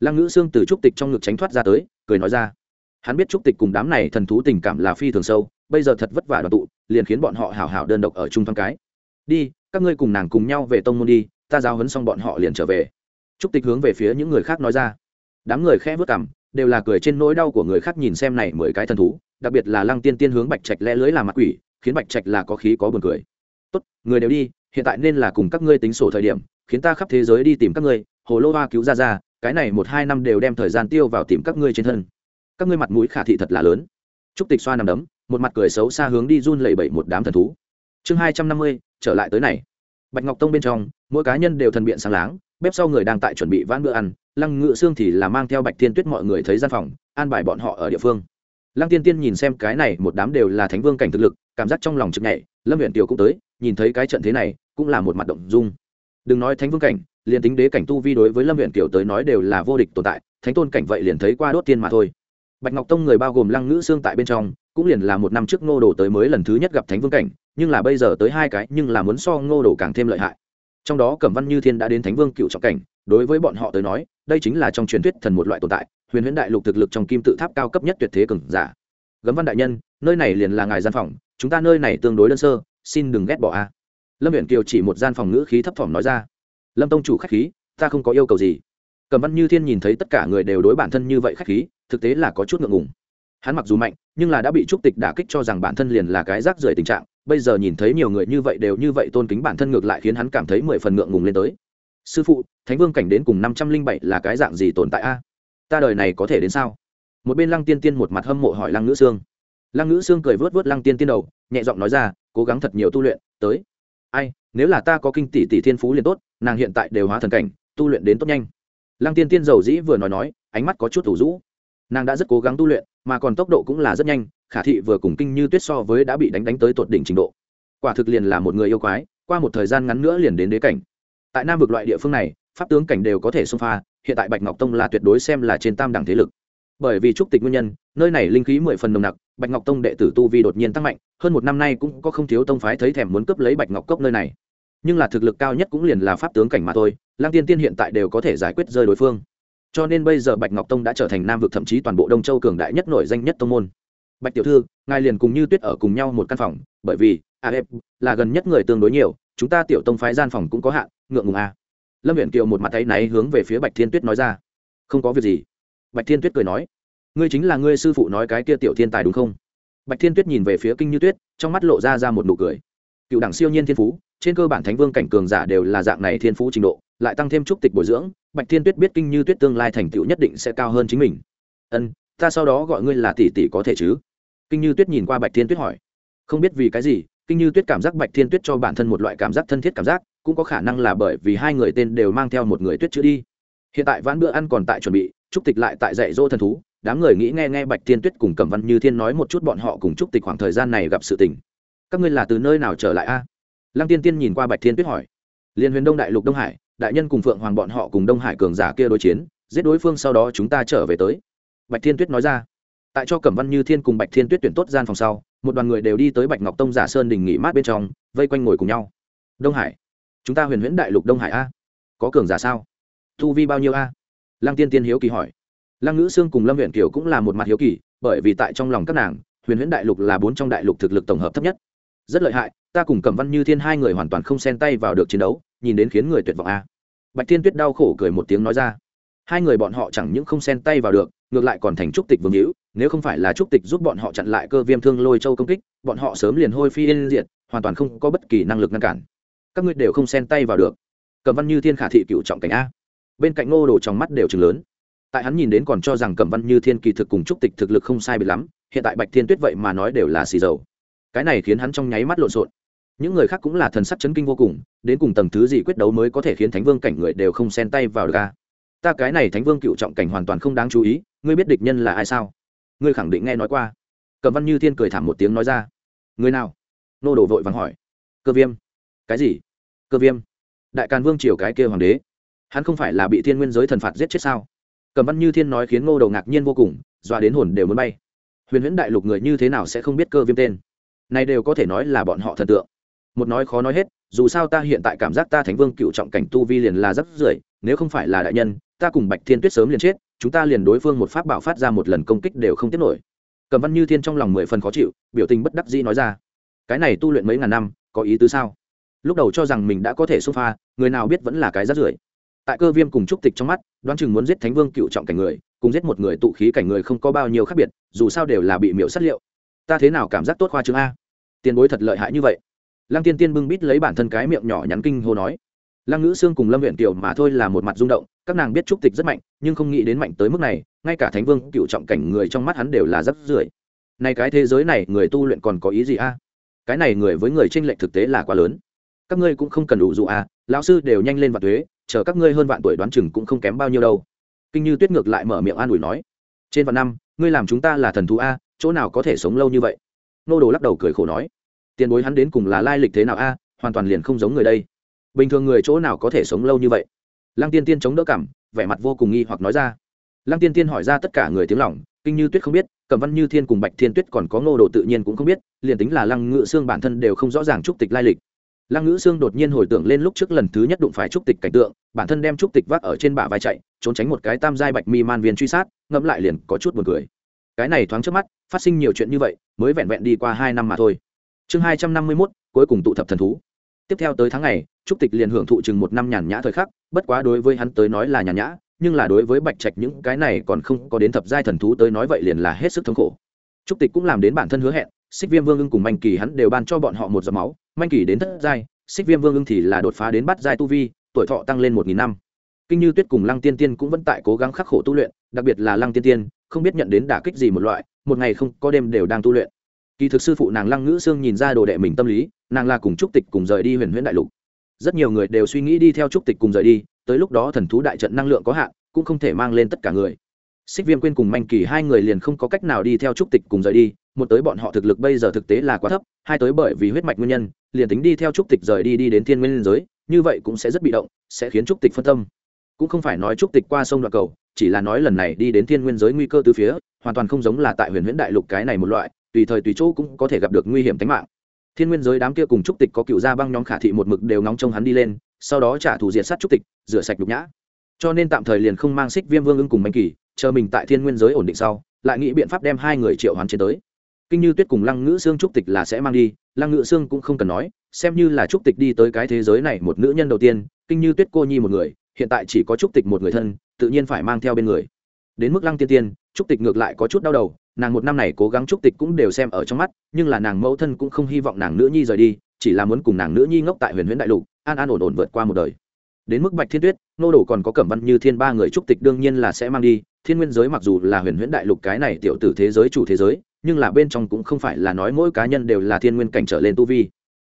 Lăng ngữ xương từ trúc tịch trong ngực tránh thoát ra tới, cười nói ra. Hắn biết trúc tịch cùng đám này thần thú tình cảm là phi thường sâu, bây giờ thật vất vả đoàn tụ, liền khiến bọn họ hảo hảo đơn độc ở chung thân cái. Đi, các ngươi cùng nàng cùng nhau về tông môn đi, ta giao hấn xong bọn họ liền trở về. Trúc tịch hướng về phía những người khác nói ra. Đám người khẽ vất cảm đều là cười trên nỗi đau của người khác nhìn xem này mười cái thần thú, đặc biệt là lăng tiên tiên hướng bạch trạch lẽ lưới làm mặt quỷ khiến bạch trạch là có khí có buồn cười. Tốt, người đều đi, hiện tại nên là cùng các ngươi tính sổ thời điểm, khiến ta khắp thế giới đi tìm các ngươi, hồ lô hoa cứu ra ra cái này một hai năm đều đem thời gian tiêu vào tìm các ngươi trên thân. Các ngươi mặt mũi khả thị thật là lớn. Trúc tịch xoa nằm đấm, một mặt cười xấu xa hướng đi run lẩy bẩy một đám thần thú. Chương hai trăm năm mươi, trở lại tới này. Bạch ngọc tông bên trong, mỗi cá nhân đều thần biện sáng láng, bếp sau người đang tại chuẩn bị vãn bữa ăn, lăng ngự xương thì là mang theo bạch thiên tuyết mọi người thấy gian phòng, an bài bọn họ ở địa phương lăng tiên tiên nhìn xem cái này một đám đều là thánh vương cảnh thực lực, cảm giác trong lòng chực nhảy lâm huyện tiểu cũng tới, nhìn thấy cái trận thế này, cũng là một mặt động dung. Đừng nói thánh vương cảnh, liền tính đế cảnh tu vi đối với lâm huyện tiểu tới nói đều là vô địch tồn tại, thánh tôn cảnh vậy liền thấy qua đốt tiên mà thôi. Bạch ngọc tông người bao gồm lăng ngữ xương tại bên trong, cũng liền là một năm trước ngô đồ tới mới lần thứ nhất gặp thánh vương cảnh, nhưng là bây giờ tới hai cái, nhưng là muốn so ngô đồ càng thêm lợi hại. Trong đó cẩm văn như thiên đã đến thánh vương cựu trọng cảnh, đối với bọn họ tới nói, đây chính là trong truyền thuyết thần một loại tồn tại huyền huyễn đại lục thực lực trong kim tự tháp cao cấp nhất tuyệt thế cường giả. Gấm văn đại nhân, nơi này liền là ngài gian phòng, chúng ta nơi này tương đối đơn sơ, xin đừng ghét bỏ a. Lâm huyện kiều chỉ một gian phòng ngữ khí thấp thỏm nói ra. Lâm tông chủ k h á c h khí, ta không có yêu cầu gì. Cầm văn như thiên nhìn thấy tất cả người đều đối bản thân như vậy k h á c h khí, thực tế là có chút ngượng ngùng. Hắn mặc dù mạnh, nhưng là đã bị trúc tịch đả kích cho rằng bản thân liền là cái rác rưởi tình trạng, bây giờ nhìn thấy nhiều người như vậy đều như vậy tôn kính bản thân ngược lại khiến hắn cảm thấy mười phần ngượng ngùng lên tới. Sư phụ, thánh vương cảnh đến cùng năm trăm linh bảy là cái dạng gì tồn tại a? Ta đời này có thể đến sao? Một bên lăng tiên tiên một mặt hâm mộ hỏi lăng ngữ sương. Lăng ngữ sương cười vớt vớt lăng tiên tiên đầu, nhẹ giọng nói ra, cố gắng thật nhiều tu luyện, tới. Ai, nếu là ta có kinh tỷ tỷ thiên phú liền tốt, nàng hiện tại đều hóa thần cảnh, tu luyện đến tốt nhanh. Lăng tiên tiên giàu dĩ vừa nói nói, ánh mắt có chút thủ rũ. Nàng đã rất cố gắng tu luyện, mà còn tốc độ cũng là rất nhanh, khả thị vừa cùng kinh như tuyết so với đã bị đánh đánh tới tột đỉnh trình độ. Quả thực liền là một người yêu quái, qua một thời gian ngắn nữa liền đến đế cảnh. Tại nam vực loại địa phương này pháp tướng cảnh đều có thể xông pha hiện tại bạch ngọc tông là tuyệt đối xem là trên tam đẳng thế lực. Bởi vì trúc tịch nguyên nhân nơi này linh khí mười phần nồng nặc bạch ngọc tông đệ tử tu vi đột nhiên tăng mạnh hơn một năm nay cũng có không thiếu tông phái thấy thèm muốn cướp lấy bạch ngọc cốc nơi này. Nhưng là thực lực cao nhất cũng liền là pháp tướng cảnh mà thôi lang tiên tiên hiện tại đều có thể giải quyết rơi đối phương. Cho nên bây giờ bạch ngọc tông đã trở thành nam vực thậm chí toàn bộ đông châu cường đại nhất nổi danh nhất tông môn. Bạch tiểu thư ngài liền cùng như tuyết ở cùng nhau một căn phòng bởi vì a à, là gần nhất người tương đối nhiều chúng ta tiểu tông phái gian phòng cũng có hạn ngượng ngùng a lâm viện kiều một mặt tay náy hướng về phía bạch thiên tuyết nói ra. Không có việc gì. Bạch thiên tuyết cười nói, ngươi chính là ngươi sư phụ nói cái kia tiểu thiên tài đúng không? Bạch thiên tuyết nhìn về phía kinh như tuyết, trong mắt lộ ra ra một nụ cười. Cựu đảng siêu nhiên thiên phú, trên cơ bản thánh vương cảnh cường giả đều là dạng này thiên phú trình độ, lại tăng thêm trúc tịch bồi dưỡng, bạch thiên tuyết biết kinh như tuyết tương lai thành tựu nhất định sẽ cao hơn chính mình. Ân, ta sau đó gọi ngươi là tỷ tỷ có thể chứ? Kinh như tuyết nhìn qua bạch thiên tuyết hỏi. Không biết vì cái gì, kinh như tuyết cảm giác bạch thiên tuyết cho bản thân một loại cảm giác thân thiết cảm giác cũng có khả năng là bởi vì hai người tên đều mang theo một người tuyết chữ đi. Hiện tại vãn bữa ăn còn tại chuẩn bị, trúc tịch lại tại dạy dỗ thần thú. Đám người nghĩ nghe nghe bạch thiên tuyết cùng cẩm văn như thiên nói một chút bọn họ cùng trúc tịch khoảng thời gian này gặp sự tình. Các ngươi là từ nơi nào trở lại a? Lăng tiên tiên nhìn qua bạch thiên tuyết hỏi. Liên huyền đông đại lục đông hải, đại nhân cùng phượng hoàng bọn họ cùng đông hải cường giả kia đối chiến, giết đối phương sau đó chúng ta trở về tới. Bạch thiên tuyết nói ra. Tại cho cẩm văn như thiên cùng bạch thiên tuyết tuyển tốt gian phòng sau, một đoàn người đều đi tới bạch ngọc tông giả sơn đình nghỉ mát bên trong, vây quanh ngồi cùng nhau. Đông hải chúng ta huyền huyễn đại lục đông hải a có cường giả sao thu vi bao nhiêu a lăng tiên tiên hiếu kỳ hỏi lăng ngữ sương cùng lâm huyện kiều cũng là một mặt hiếu kỳ bởi vì tại trong lòng các nàng huyền huyễn đại lục là bốn trong đại lục thực lực tổng hợp thấp nhất rất lợi hại ta cùng cẩm văn như thiên hai người hoàn toàn không xen tay vào được chiến đấu nhìn đến khiến người tuyệt vọng a bạch tiên tuyết đau khổ cười một tiếng nói ra hai người bọn họ chẳng những không xen tay vào được ngược lại còn thành trúc tịch vương hữu nếu không phải là trúc tịch giúp bọn họ chặn lại cơ viêm thương lôi châu công kích bọn họ sớm liền hôi phi yên diệt hoàn toàn không có bất kỳ năng lực ngăn cản các ngươi đều không xen tay vào được. Cầm văn như thiên khả thị cựu trọng cảnh a. Bên cạnh ngô đồ trong mắt đều chừng lớn. Tại hắn nhìn đến còn cho rằng cầm văn như thiên kỳ thực cùng trúc tịch thực lực không sai biệt lắm, hiện tại bạch thiên tuyết vậy mà nói đều là xì dầu. Cái này khiến hắn trong nháy mắt lộn xộn. Những người khác cũng là thần sắc chấn kinh vô cùng, đến cùng tầng thứ gì quyết đấu mới có thể khiến thánh vương cảnh người đều không xen tay vào được a? Ta cái này thánh vương cựu trọng cảnh hoàn toàn không đáng chú ý, ngươi biết địch nhân là ai sao? Ngươi khẳng định nghe nói qua. Cầm văn như thiên cười thảm một tiếng nói ra. Người nào? Nô Đồ vội vàng hỏi. Cơ viêm cái gì? Cơ viêm. Đại càn vương triều cái kia hoàng đế. Hắn không phải là bị thiên nguyên giới thần phạt giết chết sao? Cầm văn như thiên nói khiến ngô đầu ngạc nhiên vô cùng, dọa đến hồn đều muốn bay. Huyền huyễn đại lục người như thế nào sẽ không biết cơ viêm tên? Này đều có thể nói là bọn họ thần tượng. Một nói khó nói hết, dù sao ta hiện tại cảm giác ta thánh vương cựu trọng cảnh tu vi liền là rất rưởi, nếu không phải là đại nhân, ta cùng bạch thiên tuyết sớm liền chết, chúng ta liền đối phương một pháp bảo phát ra một lần công kích đều không tiếp nổi. Cầm văn như thiên trong lòng mười phần khó chịu, biểu tình bất đắc dĩ nói ra. Cái này tu luyện mấy ngàn năm, có ý tứ sao? Lúc đầu cho rằng mình đã có thể xông pha, người nào biết vẫn là cái rát rưởi. Tại cơ viêm cùng trúc tịch trong mắt, đoán chừng muốn giết thánh vương cựu trọng cảnh người, cùng giết một người tụ khí cảnh người không có bao nhiêu khác biệt, dù sao đều là bị miễu sát liệu. Ta thế nào cảm giác tốt khoa chương a? Tiền bối thật lợi hại như vậy. Lăng tiên tiên bưng bít lấy bản thân cái miệng nhỏ nhắn kinh hô nói. Lăng ngữ sương cùng lâm huyện kiều mà thôi là một mặt rung động, các nàng biết trúc tịch rất mạnh, nhưng không nghĩ đến mạnh tới mức này, ngay cả thánh vương cựu trọng cảnh người trong mắt hắn đều là rất rưởi. Này cái thế giới này, người tu luyện còn có ý gì a? Cái này người với người tranh lệch thực tế là quá lớn các ngươi cũng không cần đủ dụ a lão sư đều nhanh lên vạn thuế, chờ các ngươi hơn vạn tuổi đoán chừng cũng không kém bao nhiêu đâu. Kinh như tuyết ngược lại mở miệng an ủi nói, trên vạn năm, ngươi làm chúng ta là thần thú a chỗ nào có thể sống lâu như vậy? Nô đồ lắc đầu cười khổ nói, tiền bối hắn đến cùng là lai lịch thế nào a hoàn toàn liền không giống người đây. Bình thường người chỗ nào có thể sống lâu như vậy? Lăng tiên tiên chống đỡ cảm, vẻ mặt vô cùng nghi hoặc nói ra. Lăng tiên tiên hỏi ra tất cả người tiếng lỏng kinh như tuyết không biết, cẩm văn như thiên cùng bạch thiên tuyết còn có ngô đồ tự nhiên cũng không biết, liền tính là lăng ngự xương bản thân đều không rõ ràng trúc tịch lai lịch lăng ngữ xương đột nhiên hồi tưởng lên lúc trước lần thứ nhất đụng phải trúc tịch cảnh tượng, bản thân đem trúc tịch vác ở trên bả vai chạy, trốn tránh một cái tam giai bạch mi man viên truy sát, ngẫm lại liền có chút buồn cười. Cái này thoáng trước mắt, phát sinh nhiều chuyện như vậy, mới vẹn vẹn đi qua hai năm mà thôi. Chương hai trăm năm mươi mốt, cuối cùng tụ thập thần thú. Tiếp theo tới tháng này trúc tịch liền hưởng thụ chừng một năm nhàn nhã thời khắc, bất quá đối với hắn tới nói là nhàn nhã, nhưng là đối với bạch trạch những cái này còn không có đến thập giai thần thú tới nói vậy liền là hết sức thống khổ. Trúc tịch cũng làm đến bản thân hứa hẹn, xích viêm vương ưng cùng manh kỳ hắn đều ban cho bọn họ một giọt máu manh kỳ đến thất giai, xích viêm vương ưng thì là đột phá đến bắt giai tu vi, tuổi thọ tăng lên một nghìn năm. Kinh như tuyết cùng lăng tiên tiên cũng vẫn tại cố gắng khắc khổ tu luyện, đặc biệt là lăng tiên tiên, không biết nhận đến đả kích gì một loại, một ngày không có đêm đều đang tu luyện. Kỳ thực sư phụ nàng lăng ngữ sương nhìn ra đồ đệ mình tâm lý, nàng là cùng trúc tịch cùng rời đi huyền huyễn đại lục. Rất nhiều người đều suy nghĩ đi theo trúc tịch cùng rời đi, tới lúc đó thần thú đại trận năng lượng có hạn, cũng không thể mang lên tất cả người xích viêm quên cùng manh kỳ hai người liền không có cách nào đi theo trúc tịch cùng rời đi, một tới bọn họ thực lực bây giờ thực tế là quá thấp, hai tới bởi vì huyết mạch nguyên nhân, liền tính đi theo trúc tịch rời đi đi đến thiên nguyên giới, như vậy cũng sẽ rất bị động, sẽ khiến trúc tịch phân tâm. Cũng không phải nói trúc tịch qua sông đoạn cầu, chỉ là nói lần này đi đến thiên nguyên giới nguy cơ từ phía, hoàn toàn không giống là tại huyền huyễn đại lục cái này một loại, tùy thời tùy chỗ cũng có thể gặp được nguy hiểm tính mạng. Thiên nguyên giới đám kia cùng trúc tịch có cựu gia băng nhóm khả thị một mực đều ngóng trông hắn đi lên, sau đó trả thù diệt sát trúc tịch, rửa sạch nhục nhã cho nên tạm thời liền không mang xích viêm vương ưng cùng bánh kỳ, chờ mình tại thiên nguyên giới ổn định sau, lại nghĩ biện pháp đem hai người triệu hoán trên tới. Kinh như tuyết cùng lăng ngữ xương trúc tịch là sẽ mang đi, lăng ngữ xương cũng không cần nói, xem như là trúc tịch đi tới cái thế giới này một nữ nhân đầu tiên, kinh như tuyết cô nhi một người, hiện tại chỉ có trúc tịch một người thân, tự nhiên phải mang theo bên người. Đến mức lăng tiên tiên trúc tịch ngược lại có chút đau đầu, nàng một năm này cố gắng trúc tịch cũng đều xem ở trong mắt, nhưng là nàng mẫu thân cũng không hy vọng nàng nữ nhi rời đi, chỉ là muốn cùng nàng nữ nhi ngốc tại huyền huyễn đại lục, an an ổn ổn vượt qua một đời đến mức bạch thiên tuyết, nô đổ còn có cẩm văn như thiên ba người trúc tịch đương nhiên là sẽ mang đi. Thiên nguyên giới mặc dù là huyền huyễn đại lục cái này tiểu tử thế giới chủ thế giới, nhưng là bên trong cũng không phải là nói mỗi cá nhân đều là thiên nguyên cảnh trở lên tu vi.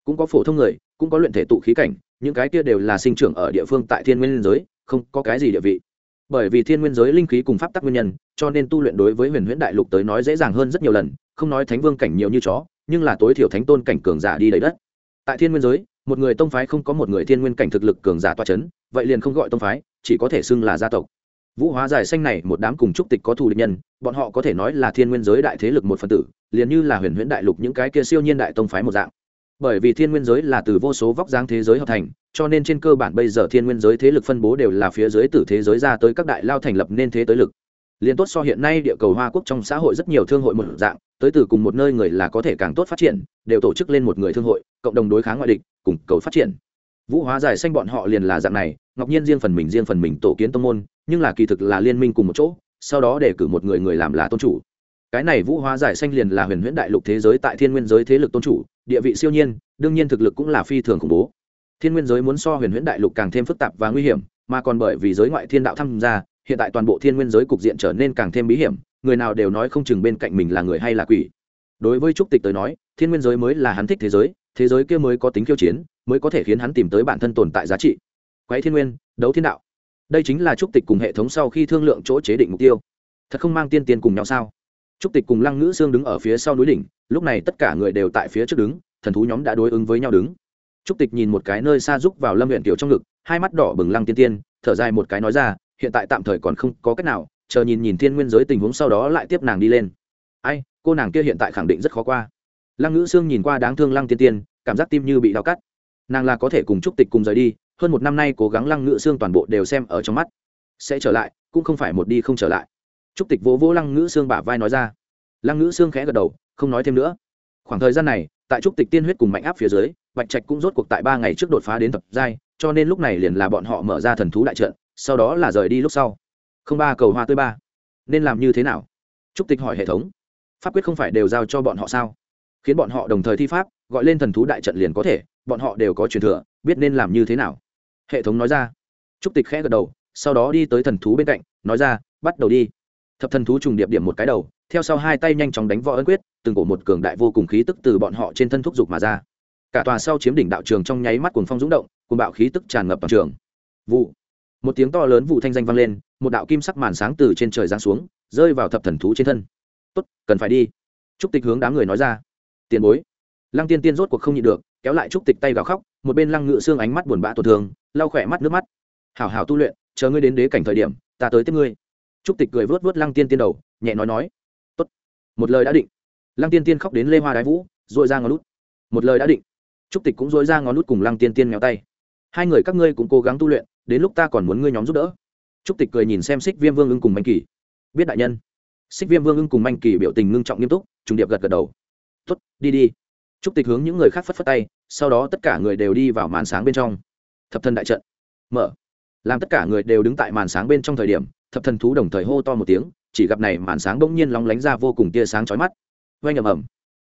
Cũng có phổ thông người, cũng có luyện thể tụ khí cảnh, những cái kia đều là sinh trưởng ở địa phương tại thiên nguyên giới, không có cái gì địa vị. Bởi vì thiên nguyên giới linh khí cùng pháp tắc nguyên nhân, cho nên tu luyện đối với huyền huyễn đại lục tới nói dễ dàng hơn rất nhiều lần, không nói thánh vương cảnh nhiều như chó, nhưng là tối thiểu thánh tôn cảnh cường giả đi đầy đất. Tại thiên nguyên giới một người tông phái không có một người thiên nguyên cảnh thực lực cường giả toa c h ấ n vậy liền không gọi tông phái, chỉ có thể xưng là gia tộc. Vũ hóa giải xanh này một đám cùng trúc tịch có thù địch nhân, bọn họ có thể nói là thiên nguyên giới đại thế lực một phần tử, liền như là huyền huyễn đại lục những cái kia siêu nhiên đại tông phái một dạng. Bởi vì thiên nguyên giới là từ vô số vóc dáng thế giới hợp thành, cho nên trên cơ bản bây giờ thiên nguyên giới thế lực phân bố đều là phía dưới từ thế giới ra tới các đại lao thành lập nên thế tới lực liền tốt so hiện nay địa cầu hoa quốc trong xã hội rất nhiều thương hội một dạng, tới từ cùng một nơi người là có thể càng tốt phát triển, đều tổ chức lên một người thương hội, cộng đồng đối kháng ngoại địch, cùng cầu phát triển. Vũ hóa giải xanh bọn họ liền là dạng này, ngọc nhiên riêng phần mình riêng phần mình tổ kiến tông môn, nhưng là kỳ thực là liên minh cùng một chỗ, sau đó để cử một người người làm là tôn chủ. Cái này vũ hóa giải xanh liền là huyền huyễn đại lục thế giới tại thiên nguyên giới thế lực tôn chủ, địa vị siêu nhiên, đương nhiên thực lực cũng là phi thường khủng bố. Thiên nguyên giới muốn so huyền huyễn đại lục càng thêm phức tạp và nguy hiểm, mà còn bởi vì giới ngoại thiên đạo tham gia hiện tại toàn bộ thiên nguyên giới cục diện trở nên càng thêm bí hiểm, người nào đều nói không chừng bên cạnh mình là người hay là quỷ. Đối với trúc tịch tới nói, thiên nguyên giới mới là hắn thích thế giới thế giới kia mới có tính khiêu chiến, mới có thể khiến hắn tìm tới bản thân tồn tại giá trị. Quái thiên nguyên, đấu thiên đạo. Đây chính là trúc tịch cùng hệ thống sau khi thương lượng chỗ chế định mục tiêu. Thật không mang tiên tiền cùng nhau sao? Trúc tịch cùng lăng ngữ sương đứng ở phía sau núi đỉnh, lúc này tất cả người đều tại phía trước đứng, thần thú nhóm đã đối ứng với nhau đứng. Trúc tịch nhìn một cái nơi xa rúc vào lâm huyện tiểu trong ngực, hai mắt đỏ bừng lăng tiên tiên, thở dài một cái nói ra hiện tại tạm thời còn không có cách nào, chờ nhìn nhìn thiên nguyên giới tình huống sau đó lại tiếp nàng đi lên. Ai, cô nàng kia hiện tại khẳng định rất khó qua. Lăng ngữ sương nhìn qua đáng thương lăng tiên tiên, cảm giác tim như bị đau cắt. Nàng là có thể cùng chúc tịch cùng rời đi, hơn một năm nay cố gắng lăng ngữ xương toàn bộ đều xem ở trong mắt. Sẽ trở lại, cũng không phải một đi không trở lại. Chúc tịch vỗ vỗ lăng ngữ xương bả vai nói ra. Lăng ngữ xương khẽ gật đầu, không nói thêm nữa. Khoảng thời gian này, tại trúc tịch tiên huyết cùng mạnh áp phía dưới, bạch trạch cũng rốt cuộc tại ba ngày trước đột phá đến tập giai, cho nên lúc này liền là bọn họ mở ra thần thú đại trận sau đó là rời đi lúc sau. Không ba cầu hoa tươi ba. Nên làm như thế nào? Trúc tịch hỏi hệ thống. Pháp quyết không phải đều giao cho bọn họ sao? Khiến bọn họ đồng thời thi pháp, gọi lên thần thú đại trận liền có thể, bọn họ đều có truyền thừa, biết nên làm như thế nào? Hệ thống nói ra. Trúc tịch khẽ gật đầu, sau đó đi tới thần thú bên cạnh, nói ra, bắt đầu đi. Thập thần thú trùng điệp điểm một cái đầu, theo sau hai tay nhanh chóng đánh võ ấn quyết, từng cổ một cường đại vô cùng khí tức từ bọn họ trên thân thúc giục mà ra. Cả tòa sau chiếm đỉnh đạo trường trong nháy mắt cuồng phong rúng động, cuồng bạo khí tức tràn ngập toàn trường. Vụ một tiếng to lớn vụ thanh danh vang lên, một đạo kim sắc màn sáng từ trên trời giáng xuống, rơi vào thập thần thú trên thân. Tốt, cần phải đi. Trúc tịch hướng đám người nói ra. Tiền bối. Lăng tiên tiên rốt cuộc không nhịn được, kéo lại trúc tịch tay gào khóc, một bên lăng ngự xương ánh mắt buồn bã tổn thương, lau khỏe mắt nước mắt. Hảo hảo tu luyện, chờ ngươi đến đế cảnh thời điểm, ta tới tiếp ngươi. Trúc tịch cười vớt vớt lăng tiên tiên đầu, nhẹ nói nói. Tốt, một lời đã định. Lăng tiên tiên khóc đến lê hoa đái vũ dội ra ngón lút. Một lời đã định. Trúc tịch cũng dội ra ngón lút cùng lăng tiên tiên nghèo tay. Hai người các ngươi cũng cố gắng tu luyện đến lúc ta còn muốn ngươi nhóm giúp đỡ. Trúc tịch cười nhìn xem xích viêm vương ưng cùng manh kỳ. Biết đại nhân. Xích viêm vương ưng cùng manh kỳ biểu tình ngưng trọng nghiêm túc, trùng điệp gật gật đầu. Tuất đi đi. Trúc tịch hướng những người khác phất phất tay, sau đó tất cả người đều đi vào màn sáng bên trong. Thập thần đại trận. Mở. Làm tất cả người đều đứng tại màn sáng bên trong thời điểm, thập thần thú đồng thời hô to một tiếng, chỉ gặp này màn sáng bỗng nhiên lóng lánh ra vô cùng tia sáng chói mắt. Oanh ầm ầm.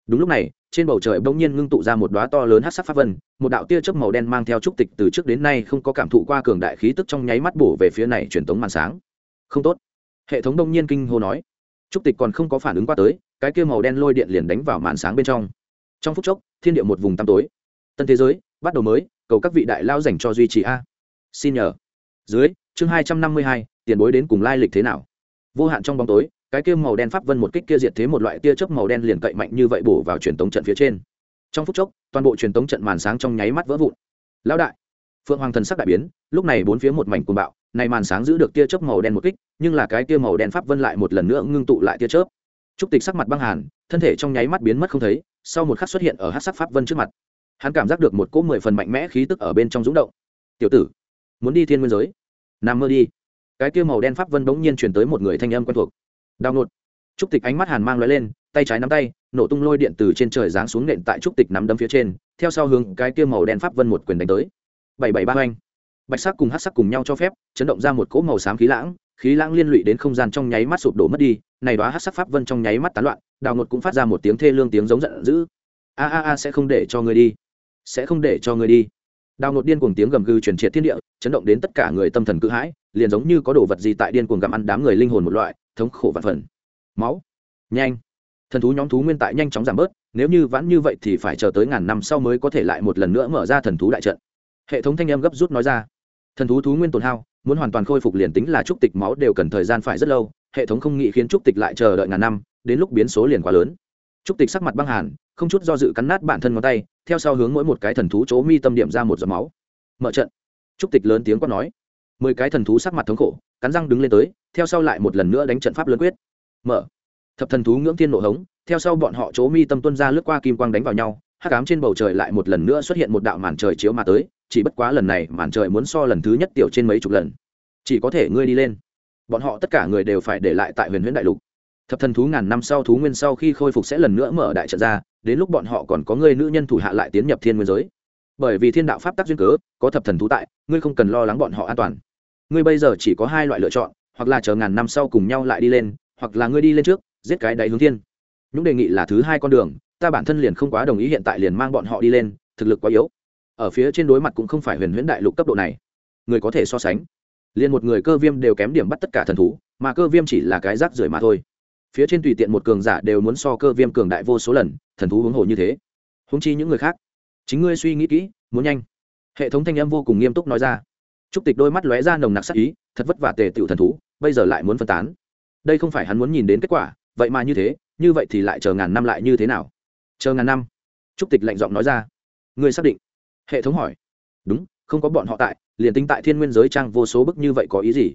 Đúng lúc này trên bầu trời bỗng nhiên ngưng tụ ra một đóa to lớn hắc sắc pháp vân, một đạo tia chớp màu đen mang theo trúc tịch từ trước đến nay không có cảm thụ qua cường đại khí tức trong nháy mắt bổ về phía này truyền tống màn sáng. Không tốt. Hệ thống đông nhiên kinh hô nói. Trúc tịch còn không có phản ứng qua tới, cái kia màu đen lôi điện liền đánh vào màn sáng bên trong. Trong phút chốc, thiên địa một vùng tăm tối. Tân thế giới, bắt đầu mới, cầu các vị đại lao dành cho duy trì a. Xin nhờ. Dưới, chương hai trăm năm mươi hai, tiền bối đến cùng lai lịch thế nào? Vô hạn trong bóng tối cái kia màu đen pháp vân một kích kia diệt thế một loại tia chớp màu đen liền cậy mạnh như vậy bổ vào truyền tống trận phía trên. Trong phút chốc, toàn bộ truyền tống trận màn sáng trong nháy mắt vỡ vụn. Lão đại, phượng hoàng thần sắc đại biến, lúc này bốn phía một mảnh cuồng bạo này màn sáng giữ được tia chớp màu đen một kích, nhưng là cái tia màu đen pháp vân lại một lần nữa ngưng tụ lại tia chớp. Trúc tịch sắc mặt băng hàn, thân thể trong nháy mắt biến mất không thấy, sau một khắc xuất hiện ở hát sắc pháp vân trước mặt. Hắn cảm giác được một cỗ mười phần mạnh mẽ khí tức ở bên trong rúng động. Tiểu tử, muốn đi thiên nguyên giới? Nằm mơ đi. Cái kia màu đen pháp vân bỗng nhiên chuyển tới một người thanh âm quen thuộc đào nột. Trúc tịch ánh mắt hàn mang l lên, tay trái nắm tay, nổ tung lôi điện từ trên trời giáng xuống nện tại trúc tịch nắm đấm phía trên, theo sau hướng cái kia màu đen pháp vân một quyền đánh tới. Bảy bảy ba oanh. Bạch sắc cùng hát sắc cùng nhau cho phép, chấn động ra một cỗ màu xám khí lãng khí lãng liên lụy đến không gian trong nháy mắt sụp đổ mất đi, này đó hát sắc pháp vân trong nháy mắt tán loạn, đào ngột cũng phát ra một tiếng thê lương tiếng giống giận dữ. A a a, sẽ không để cho người đi. Sẽ không để cho người đi. Đào ngột điên cuồng tiếng gầm gừ truyền triệt thiên địa, chấn động đến tất cả người tâm thần cự hãi, liền giống như có đồ vật gì tại điên cuồng gặm ăn đám người linh hồn một loại thống khổ vạn phần. Máu. Nhanh. Thần thú nhóm thú nguyên tại nhanh chóng giảm bớt, nếu như vãn như vậy thì phải chờ tới ngàn năm sau mới có thể lại một lần nữa mở ra thần thú đại trận. Hệ thống thanh âm gấp rút nói ra. Thần thú thú nguyên tồn hao, muốn hoàn toàn khôi phục liền tính là trúc tịch máu đều cần thời gian phải rất lâu, hệ thống không nghĩ khiến trúc tịch lại chờ đợi ngàn năm, đến lúc biến số liền quá lớn. Trúc tịch sắc mặt băng hàn, không chút do dự cắn nát bản thân ngón tay, theo sau hướng mỗi một cái thần thú chỗ mi tâm điểm ra một giọt máu. Mở trận. Trúc tịch lớn tiếng quát nói mười cái thần thú sắc mặt thống khổ, cắn răng đứng lên tới, theo sau lại một lần nữa đánh trận pháp lớn quyết. Mở. Thập thần thú ngưỡng thiên nộ hống, theo sau bọn họ chỗ mi tâm tuân ra lướt qua kim quang đánh vào nhau, hắc ám trên bầu trời lại một lần nữa xuất hiện một đạo màn trời chiếu mà tới, chỉ bất quá lần này màn trời muốn so lần thứ nhất tiểu trên mấy chục lần. Chỉ có thể ngươi đi lên. Bọn họ tất cả người đều phải để lại tại huyền huyễn đại lục. Thập thần thú ngàn năm sau thú nguyên sau khi khôi phục sẽ lần nữa mở đại trận ra, đến lúc bọn họ còn có người nữ nhân thủ hạ lại tiến nhập thiên nguyên giới bởi vì thiên đạo pháp tắc duyên cớ, có thập thần thú tại, ngươi không cần lo lắng bọn họ an toàn. Ngươi bây giờ chỉ có hai loại lựa chọn, hoặc là chờ ngàn năm sau cùng nhau lại đi lên, hoặc là ngươi đi lên trước, giết cái đáy hướng thiên. Những đề nghị là thứ hai con đường, ta bản thân liền không quá đồng ý hiện tại liền mang bọn họ đi lên, thực lực quá yếu. Ở phía trên đối mặt cũng không phải huyền huyễn đại lục cấp độ này. Người có thể so sánh. Liền một người cơ viêm đều kém điểm bắt tất cả thần thú, mà cơ viêm chỉ là cái rác rưởi mà thôi. Phía trên tùy tiện một cường giả đều muốn so cơ viêm cường đại vô số lần, thần thú huống hồ như thế. Húng chi những người khác chính ngươi suy nghĩ kỹ, muốn nhanh. Hệ thống thanh âm vô cùng nghiêm túc nói ra. Trúc tịch đôi mắt lóe ra nồng nặc sắc ý, thật vất vả tề tựu thần thú, bây giờ lại muốn phân tán. Đây không phải hắn muốn nhìn đến kết quả, vậy mà như thế, như vậy thì lại chờ ngàn năm lại như thế nào? Chờ ngàn năm. Trúc tịch lạnh giọng nói ra. Ngươi xác định? Hệ thống hỏi. Đúng, không có bọn họ tại, liền tính tại thiên nguyên giới trang vô số bức như vậy có ý gì?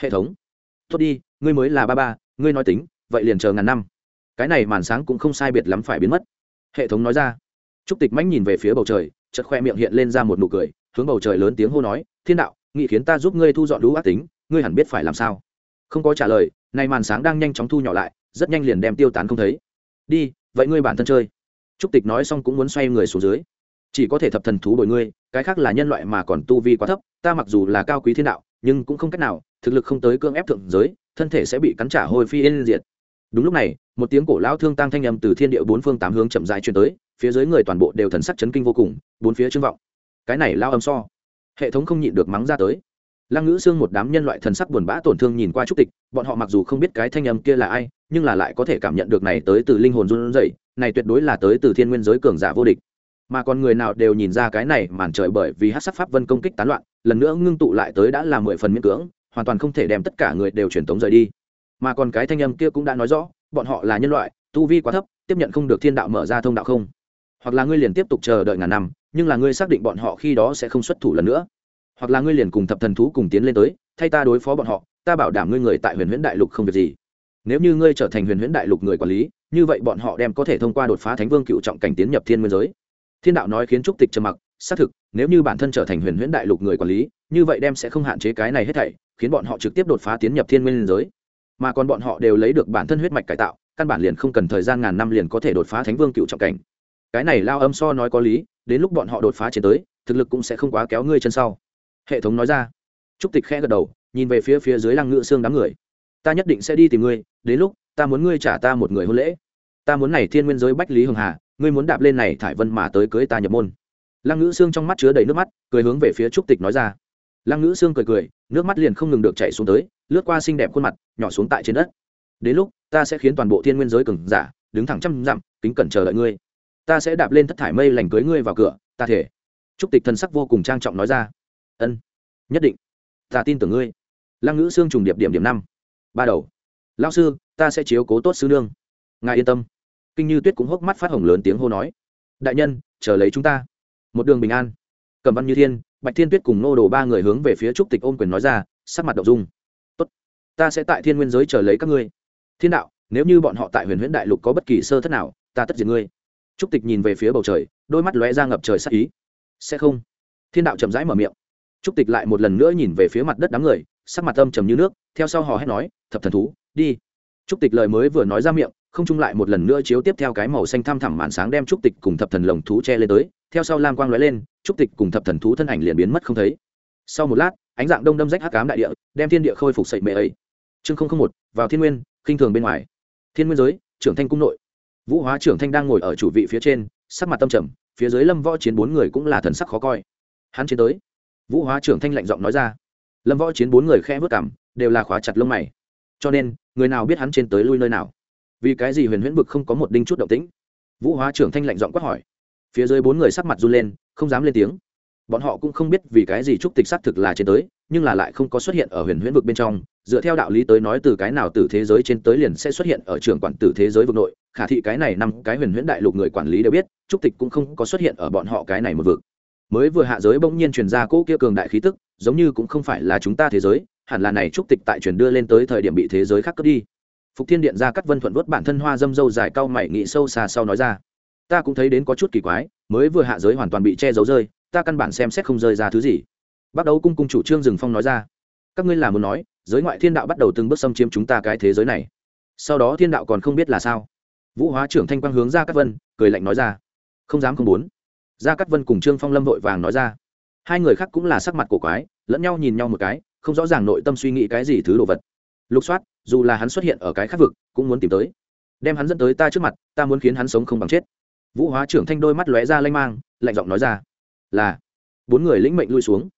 Hệ thống. Tốt đi, ngươi mới là ba ba, ngươi nói tính, vậy liền chờ ngàn năm. Cái này màn sáng cũng không sai biệt lắm phải biến mất. Hệ thống nói ra trúc tịch mãnh nhìn về phía bầu trời chật khoe miệng hiện lên ra một nụ cười, hướng bầu trời lớn tiếng hô nói, thiên đạo, nghị khiến ta giúp ngươi thu dọn lũ ác tính, ngươi hẳn biết phải làm sao? Không có trả lời, nay màn sáng đang nhanh chóng thu nhỏ lại, rất nhanh liền đem tiêu tán không thấy. Đi, vậy ngươi bản thân chơi. Trúc tịch nói xong cũng muốn xoay người xuống dưới. Chỉ có thể thập thần thú bồi ngươi, cái khác là nhân loại mà còn tu vi quá thấp, ta mặc dù là cao quý thiên đạo, nhưng cũng không cách nào, thực lực không tới cưỡng ép thượng giới, thân thể sẽ bị cắn trả hôi phi yên diệt. Đúng lúc này một tiếng cổ lão thương tăng thanh âm từ thiên địa bốn phương tám hướng chậm rãi truyền tới, phía dưới người toàn bộ đều thần sắc chấn kinh vô cùng, bốn phía trưng vọng. Cái này lao âm so, hệ thống không nhịn được mắng ra tới. Lăng ngữ xương một đám nhân loại thần sắc buồn bã tổn thương nhìn qua trúc tịch, bọn họ mặc dù không biết cái thanh âm kia là ai, nhưng là lại có thể cảm nhận được này tới từ linh hồn run rẩy, này tuyệt đối là tới từ thiên nguyên giới cường giả vô địch. Mà còn người nào đều nhìn ra cái này màn trời bởi vì hát sắc pháp vân công kích tán loạn, lần nữa ngưng tụ lại tới đã là mười phần miễn cưỡng, hoàn toàn không thể đem tất cả người đều truyền tống rời đi. Mà còn cái thanh âm kia cũng đã nói rõ bọn họ là nhân loại, tu vi quá thấp, tiếp nhận không được thiên đạo mở ra thông đạo không? Hoặc là ngươi liền tiếp tục chờ đợi ngàn năm, nhưng là ngươi xác định bọn họ khi đó sẽ không xuất thủ lần nữa. Hoặc là ngươi liền cùng thập thần thú cùng tiến lên tới, thay ta đối phó bọn họ, ta bảo đảm ngươi người tại huyền huyễn đại lục không việc gì. Nếu như ngươi trở thành huyền huyễn đại lục người quản lý, như vậy bọn họ đem có thể thông qua đột phá thánh vương cựu trọng cảnh tiến nhập thiên nguyên giới. Thiên đạo nói khiến trúc tịch trầm mặc, xác thực, nếu như bản thân trở thành huyền huyễn đại lục người quản lý, như vậy đem sẽ không hạn chế cái này hết thảy, khiến bọn họ trực tiếp đột phá tiến nhập thiên nguyên giới mà còn bọn họ đều lấy được bản thân huyết mạch cải tạo, căn bản liền không cần thời gian ngàn năm liền có thể đột phá thánh vương cựu trọng cảnh. Cái này lao âm so nói có lý, đến lúc bọn họ đột phá trên tới, thực lực cũng sẽ không quá kéo ngươi chân sau. Hệ thống nói ra. Trúc tịch khẽ gật đầu, nhìn về phía phía dưới lăng ngự xương đám người. Ta nhất định sẽ đi tìm ngươi, đến lúc, ta muốn ngươi trả ta một người hôn lễ. Ta muốn này thiên nguyên giới bách lý hường hà, ngươi muốn đạp lên này thải vân mà tới cưới ta nhập môn. Lăng ngữ xương trong mắt chứa đầy nước mắt, cười hướng về phía trúc tịch nói ra lăng ngữ xương cười cười, nước mắt liền không ngừng được chảy xuống tới, lướt qua xinh đẹp khuôn mặt, nhỏ xuống tại trên đất. Đến lúc, ta sẽ khiến toàn bộ thiên nguyên giới cừng giả, đứng thẳng trăm dặm, kính cẩn chờ đợi ngươi. Ta sẽ đạp lên thất thải mây lành cưới ngươi vào cửa, ta thể. Trúc tịch thần sắc vô cùng trang trọng nói ra. Ân, nhất định. Ta tin tưởng ngươi. Lăng ngữ xương trùng điệp điểm điểm năm. Ba đầu. Lao sư, ta sẽ chiếu cố tốt sư nương. Ngài yên tâm. Kinh như tuyết cũng hốc mắt phát hồng lớn tiếng hô nói. Đại nhân, chờ lấy chúng ta. Một đường bình an. Cầm văn như thiên bạch thiên tuyết cùng nô đồ ba người hướng về phía trúc tịch ôm quyền nói ra, sắc mặt đậu dung. Tốt, ta sẽ tại thiên nguyên giới chờ lấy các ngươi. Thiên đạo, nếu như bọn họ tại huyền huyễn đại lục có bất kỳ sơ thất nào, ta tất diệt ngươi. Trúc tịch nhìn về phía bầu trời, đôi mắt lóe ra ngập trời sắc ý. Sẽ không. Thiên đạo chậm rãi mở miệng. Trúc tịch lại một lần nữa nhìn về phía mặt đất đám người, sắc mặt âm trầm như nước, theo sau hò hét nói, thập thần thú, đi trúc tịch lời mới vừa nói ra miệng, không chung lại một lần nữa chiếu tiếp theo cái màu xanh thăm thẳm màn sáng đem trúc tịch cùng thập thần lồng thú che lên tới. Theo sau lam quang lóe lên, trúc tịch cùng thập thần thú thân ảnh liền biến mất không thấy. Sau một lát, ánh dạng đông đâm rách hắc cám đại địa, đem thiên địa khôi phục sậy mệ ấy. Chương không không một, vào thiên nguyên, khinh thường bên ngoài. Thiên nguyên giới, trưởng thanh cung nội. Vũ hóa trưởng thanh đang ngồi ở chủ vị phía trên, sắc mặt tâm trầm, phía dưới lâm võ chiến bốn người cũng là thần sắc khó coi. Hắn chiến tới. Vũ hóa trưởng thanh lạnh giọng nói ra. Lâm võ chiến bốn người khe vớt cảm đều là khóa chặt lông mày cho nên, người nào biết hắn trên tới lui nơi nào? Vì cái gì huyền huyễn vực không có một đinh chút động tĩnh? Vũ hóa trưởng thanh lạnh giọng quát hỏi. Phía dưới bốn người sắc mặt run lên, không dám lên tiếng. Bọn họ cũng không biết vì cái gì trúc tịch xác thực là trên tới, nhưng là lại không có xuất hiện ở huyền huyễn vực bên trong. Dựa theo đạo lý tới nói từ cái nào từ thế giới trên tới liền sẽ xuất hiện ở trường quản tử thế giới vực nội. Khả thị cái này năm cái huyền huyễn đại lục người quản lý đều biết, trúc tịch cũng không có xuất hiện ở bọn họ cái này một vực. Mới vừa hạ giới bỗng nhiên truyền ra cỗ kia cường đại khí tức, giống như cũng không phải là chúng ta thế giới hẳn là này trúc tịch tại truyền đưa lên tới thời điểm bị thế giới khác cướp đi. Phục thiên điện ra cắt vân thuận vớt bản thân hoa dâm dâu dài cao mày nghĩ sâu xa sau nói ra, ta cũng thấy đến có chút kỳ quái, mới vừa hạ giới hoàn toàn bị che giấu rơi, ta căn bản xem xét không rơi ra thứ gì. Bắt đầu cung cung chủ trương dừng phong nói ra, các ngươi là muốn nói, giới ngoại thiên đạo bắt đầu từng bước xâm chiếm chúng ta cái thế giới này. Sau đó thiên đạo còn không biết là sao. Vũ hóa trưởng thanh quang hướng ra cắt vân, cười lạnh nói ra, không dám không muốn. Gia cát vân cùng trương phong lâm vội vàng nói ra, hai người khác cũng là sắc mặt cổ quái, lẫn nhau nhìn nhau một cái không rõ ràng nội tâm suy nghĩ cái gì thứ đồ vật. Lục soát, dù là hắn xuất hiện ở cái khác vực, cũng muốn tìm tới. Đem hắn dẫn tới ta trước mặt, ta muốn khiến hắn sống không bằng chết. Vũ hóa trưởng thanh đôi mắt lóe ra lanh mang, lạnh giọng nói ra, là. Bốn người lĩnh mệnh lui xuống.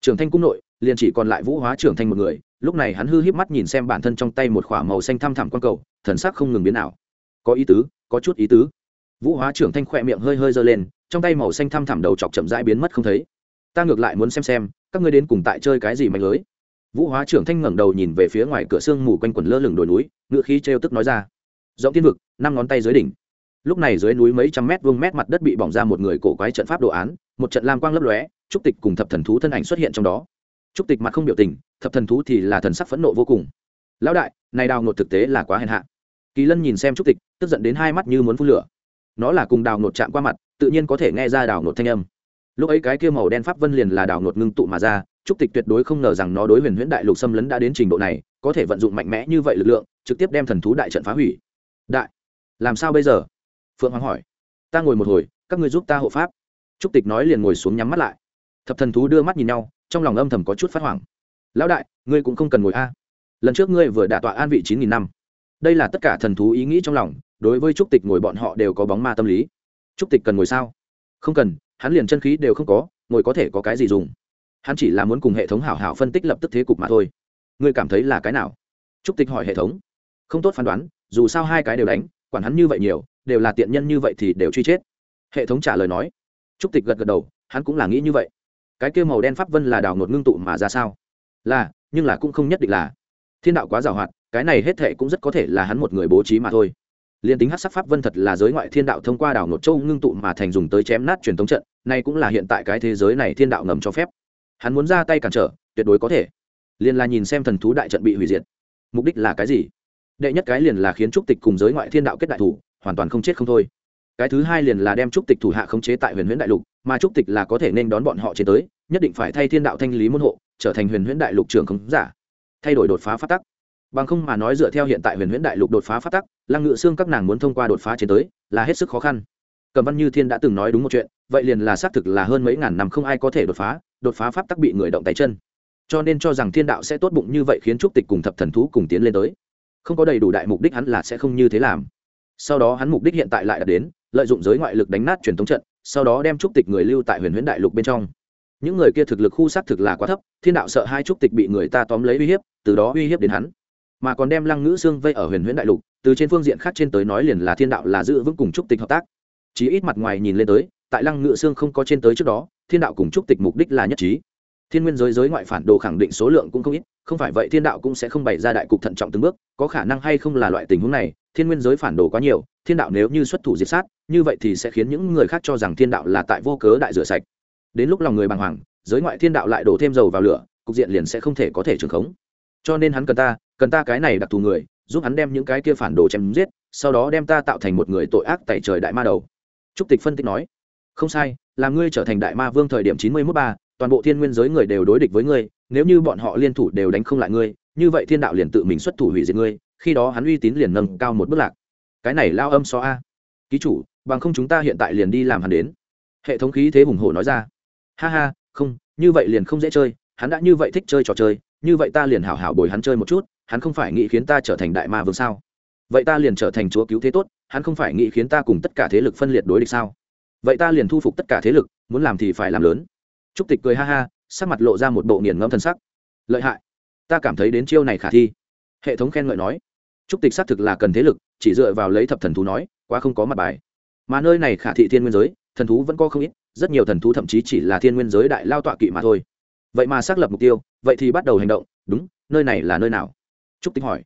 Trưởng thanh cung nội, liền chỉ còn lại vũ hóa trưởng thanh một người, lúc này hắn hư híp mắt nhìn xem bản thân trong tay một k h ỏ a màu xanh thăm thẳm q u a n cầu, thần sắc không ngừng biến ảo. Có ý tứ, có chút ý tứ. Vũ hóa trưởng thanh khỏe miệng hơi hơi giơ lên, trong tay màu xanh thăm thẳm đầu chọc chậm rãi biến mất không thấy. Ta ngược lại muốn xem xem, các ngươi đến cùng tại chơi cái gì mạnh lưới? Vũ hóa trưởng thanh ngẩng đầu nhìn về phía ngoài cửa sương mù quanh quần lơ lửng đồi núi ngựa khí trêu tức nói ra. Rộng thiên vực, năm ngón tay dưới đỉnh. Lúc này dưới núi mấy trăm mét vuông mét mặt đất bị bỏng ra một người cổ quái trận pháp đồ án, một trận lam quang lấp lóe, trúc tịch cùng thập thần thú thân ảnh xuất hiện trong đó. Trúc tịch mặt không biểu tình, thập thần thú thì là thần sắc phẫn nộ vô cùng. Lão đại, này đào ngột thực tế là quá hèn hạ. Kỳ lân nhìn xem trúc tịch, tức giận đến hai mắt như muốn phun lửa. Nó là cùng đào ngột chạm qua mặt, tự nhiên có thể nghe ra đào ngột thanh âm lúc ấy cái kia màu đen pháp vân liền là đào ngột ngưng tụ mà ra, trúc tịch tuyệt đối không ngờ rằng nó đối huyền huyễn đại lục xâm lấn đã đến trình độ này, có thể vận dụng mạnh mẽ như vậy lực lượng, trực tiếp đem thần thú đại trận phá hủy. Đại, làm sao bây giờ? Phượng hoàng hỏi. Ta ngồi một hồi, các người giúp ta hộ pháp. Trúc tịch nói liền ngồi xuống nhắm mắt lại. Thập thần thú đưa mắt nhìn nhau, trong lòng âm thầm có chút phát hoảng. Lão đại, ngươi cũng không cần ngồi a. Lần trước ngươi vừa đả tọa an vị chín nghìn năm. Đây là tất cả thần thú ý nghĩ trong lòng, đối với trúc tịch ngồi bọn họ đều có bóng ma tâm lý. Trúc tịch cần ngồi sao? Không cần hắn liền chân khí đều không có, ngồi có thể có cái gì dùng. Hắn chỉ là muốn cùng hệ thống hảo hảo phân tích lập tức thế cục mà thôi. Ngươi cảm thấy là cái nào? Trúc tịch hỏi hệ thống. Không tốt phán đoán, dù sao hai cái đều đánh, quản hắn như vậy nhiều, đều là tiện nhân như vậy thì đều truy chết. Hệ thống trả lời nói. Trúc tịch gật gật đầu, hắn cũng là nghĩ như vậy. Cái kêu màu đen pháp vân là đào ngột ngưng tụ mà ra sao? Là, nhưng là cũng không nhất định là. Thiên đạo quá giàu hoạt, cái này hết thệ cũng rất có thể là hắn một người bố trí mà thôi. Liên tính hát sắc pháp vân thật là giới ngoại thiên đạo thông qua đảo nột châu ngưng tụ mà thành dùng tới chém nát truyền thống trận nay cũng là hiện tại cái thế giới này thiên đạo ngầm cho phép. Hắn muốn ra tay cản trở, tuyệt đối có thể. Liền là nhìn xem thần thú đại trận bị hủy diệt. Mục đích là cái gì? Đệ nhất cái liền là khiến trúc tịch cùng giới ngoại thiên đạo kết đại thủ, hoàn toàn không chết không thôi. Cái thứ hai liền là đem trúc tịch thủ hạ khống chế tại huyền huyễn đại lục, mà trúc tịch là có thể nên đón bọn họ chế tới, nhất định phải thay thiên đạo thanh lý môn hộ, trở thành huyền huyễn đại lục trường khống giả. Thay đổi đột phá phát tắc. Bằng không mà nói dựa theo hiện tại huyền huyễn đại lục đột phá phát tắc, lăng ngự xương các nàng muốn thông qua đột phá chế tới, là hết sức khó khăn cầm văn như thiên đã từng nói đúng một chuyện, vậy liền là xác thực là hơn mấy ngàn năm không ai có thể đột phá đột phá pháp tắc bị người động tay chân. Cho nên cho rằng thiên đạo sẽ tốt bụng như vậy khiến trúc tịch cùng thập thần thú cùng tiến lên tới. Không có đầy đủ đại mục đích hắn là sẽ không như thế làm. Sau đó hắn mục đích hiện tại lại đạt đến, lợi dụng giới ngoại lực đánh nát truyền thống trận, sau đó đem trúc tịch người lưu tại huyền huyễn đại lục bên trong. Những người kia thực lực khu xác thực là quá thấp, thiên đạo sợ hai trúc tịch bị người ta tóm lấy uy hiếp, từ đó uy hiếp đến hắn. Mà còn đem lăng ngữ xương vây ở huyền huyễn đại lục, từ trên phương diện khác trên tới nói liền là thiên đạo là giữ vững cùng trúc tịch hợp tác chí ít mặt ngoài nhìn lên tới, tại lăng ngự xương không có trên tới trước đó, thiên đạo cùng trúc tịch mục đích là nhất trí. Thiên nguyên giới giới ngoại phản đồ khẳng định số lượng cũng không ít, không phải vậy thiên đạo cũng sẽ không bày ra đại cục thận trọng từng bước, có khả năng hay không là loại tình huống này, thiên nguyên giới phản đồ quá nhiều, thiên đạo nếu như xuất thủ diệt sát, như vậy thì sẽ khiến những người khác cho rằng thiên đạo là tại vô cớ đại rửa sạch. Đến lúc lòng người bàng hoàng, giới ngoại thiên đạo lại đổ thêm dầu vào lửa, cục diện liền sẽ không thể có thể trường khống. Cho nên hắn cần ta cần ta cái này đặc thù người, giúp hắn đem những cái kia phản đồ chém giết, sau đó đem ta tạo thành một người tội ác tại trời đại ma đầu trúc tịch phân tích nói, không sai, là ngươi trở thành đại ma vương thời điểm chín mươi mốt ba, toàn bộ thiên nguyên giới người đều đối địch với ngươi, nếu như bọn họ liên thủ đều đánh không lại ngươi, như vậy thiên đạo liền tự mình xuất thủ hủy diệt ngươi, khi đó hắn uy tín liền nâng cao một bước lạc. Cái này lao âm so a. Ký chủ, bằng không chúng ta hiện tại liền đi làm hắn đến. Hệ thống khí thế hùng hổ nói ra. Ha ha, không, như vậy liền không dễ chơi, hắn đã như vậy thích chơi trò chơi, như vậy ta liền hảo hảo bồi hắn chơi một chút, hắn không phải nghĩ khiến ta trở thành đại ma vương sao? Vậy ta liền trở thành chúa cứu thế tốt, hắn không phải nghĩ khiến ta cùng tất cả thế lực phân liệt đối địch sao? Vậy ta liền thu phục tất cả thế lực, muốn làm thì phải làm lớn. Trúc tịch cười ha ha, sắc mặt lộ ra một bộ nghiền ngẫm thân sắc. Lợi hại. Ta cảm thấy đến chiêu này khả thi. Hệ thống khen ngợi nói. Trúc tịch xác thực là cần thế lực, chỉ dựa vào lấy thập thần thú nói, quá không có mặt bài. Mà nơi này khả thị thiên nguyên giới, thần thú vẫn có không ít, rất nhiều thần thú thậm chí chỉ là thiên nguyên giới đại lao tọa kỵ mà thôi. Vậy mà xác lập mục tiêu, vậy thì bắt đầu hành động, đúng, nơi này là nơi nào? Trúc tịch hỏi.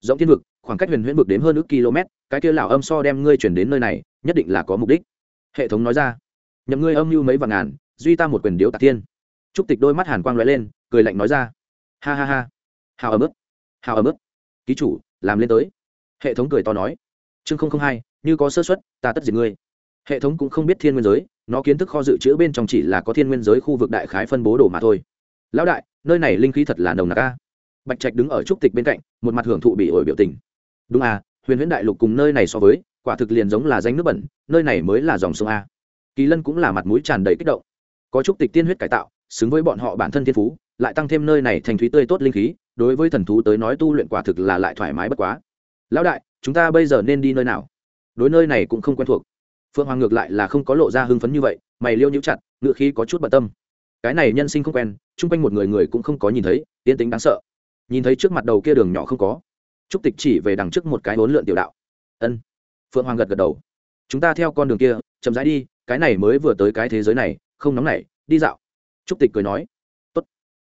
Rộng thiên vực khoảng cách huyền huyễn vực đến hơn ước km, cái kia lão âm so đem ngươi chuyển đến nơi này, nhất định là có mục đích. Hệ thống nói ra. Nhậm ngươi âm mưu mấy vạn ngàn, duy ta một quyền điếu tạc tiên trúc tịch đôi mắt hàn quang lóe lên, cười lạnh nói ra. Ha ha ha. Hào ấm ức. Hào ấm ức. Ký chủ, làm lên tới. Hệ thống cười to nói. Chương không không hai, như có sơ xuất ta tất diệt ngươi. Hệ thống cũng không biết thiên nguyên giới, nó kiến thức kho dự trữ bên trong chỉ là có thiên nguyên giới khu vực đại khái phân bố đồ mà thôi. Lão đại, nơi này linh khí thật là nồng nặc ca bạch trạch đứng ở trúc tịch bên cạnh, một mặt hưởng thụ bị ổi biểu tình đúng à huyền huyễn đại lục cùng nơi này so với, quả thực liền giống là danh nước bẩn, nơi này mới là dòng sông a. Kỳ lân cũng là mặt mũi tràn đầy kích động. Có chút tịch tiên huyết cải tạo, xứng với bọn họ bản thân thiên phú, lại tăng thêm nơi này thành thúy tươi tốt linh khí, đối với thần thú tới nói tu luyện quả thực là lại thoải mái bất quá. Lão đại, chúng ta bây giờ nên đi nơi nào? Đối nơi này cũng không quen thuộc. Phượng hoàng ngược lại là không có lộ ra hưng phấn như vậy, mày liêu nhũ chặt, ngựa khí có chút bận tâm. Cái này nhân sinh không quen, chung quanh một người người cũng không có nhìn thấy, yên tính đáng sợ. Nhìn thấy trước mặt đầu kia đường nhỏ không có trúc tịch chỉ về đằng trước một cái hỗn lượn tiểu đạo. Ân. Phượng hoàng gật gật đầu. Chúng ta theo con đường kia, chậm rãi đi, cái này mới vừa tới cái thế giới này, không nóng nảy, đi dạo. Trúc tịch cười nói. Tốt.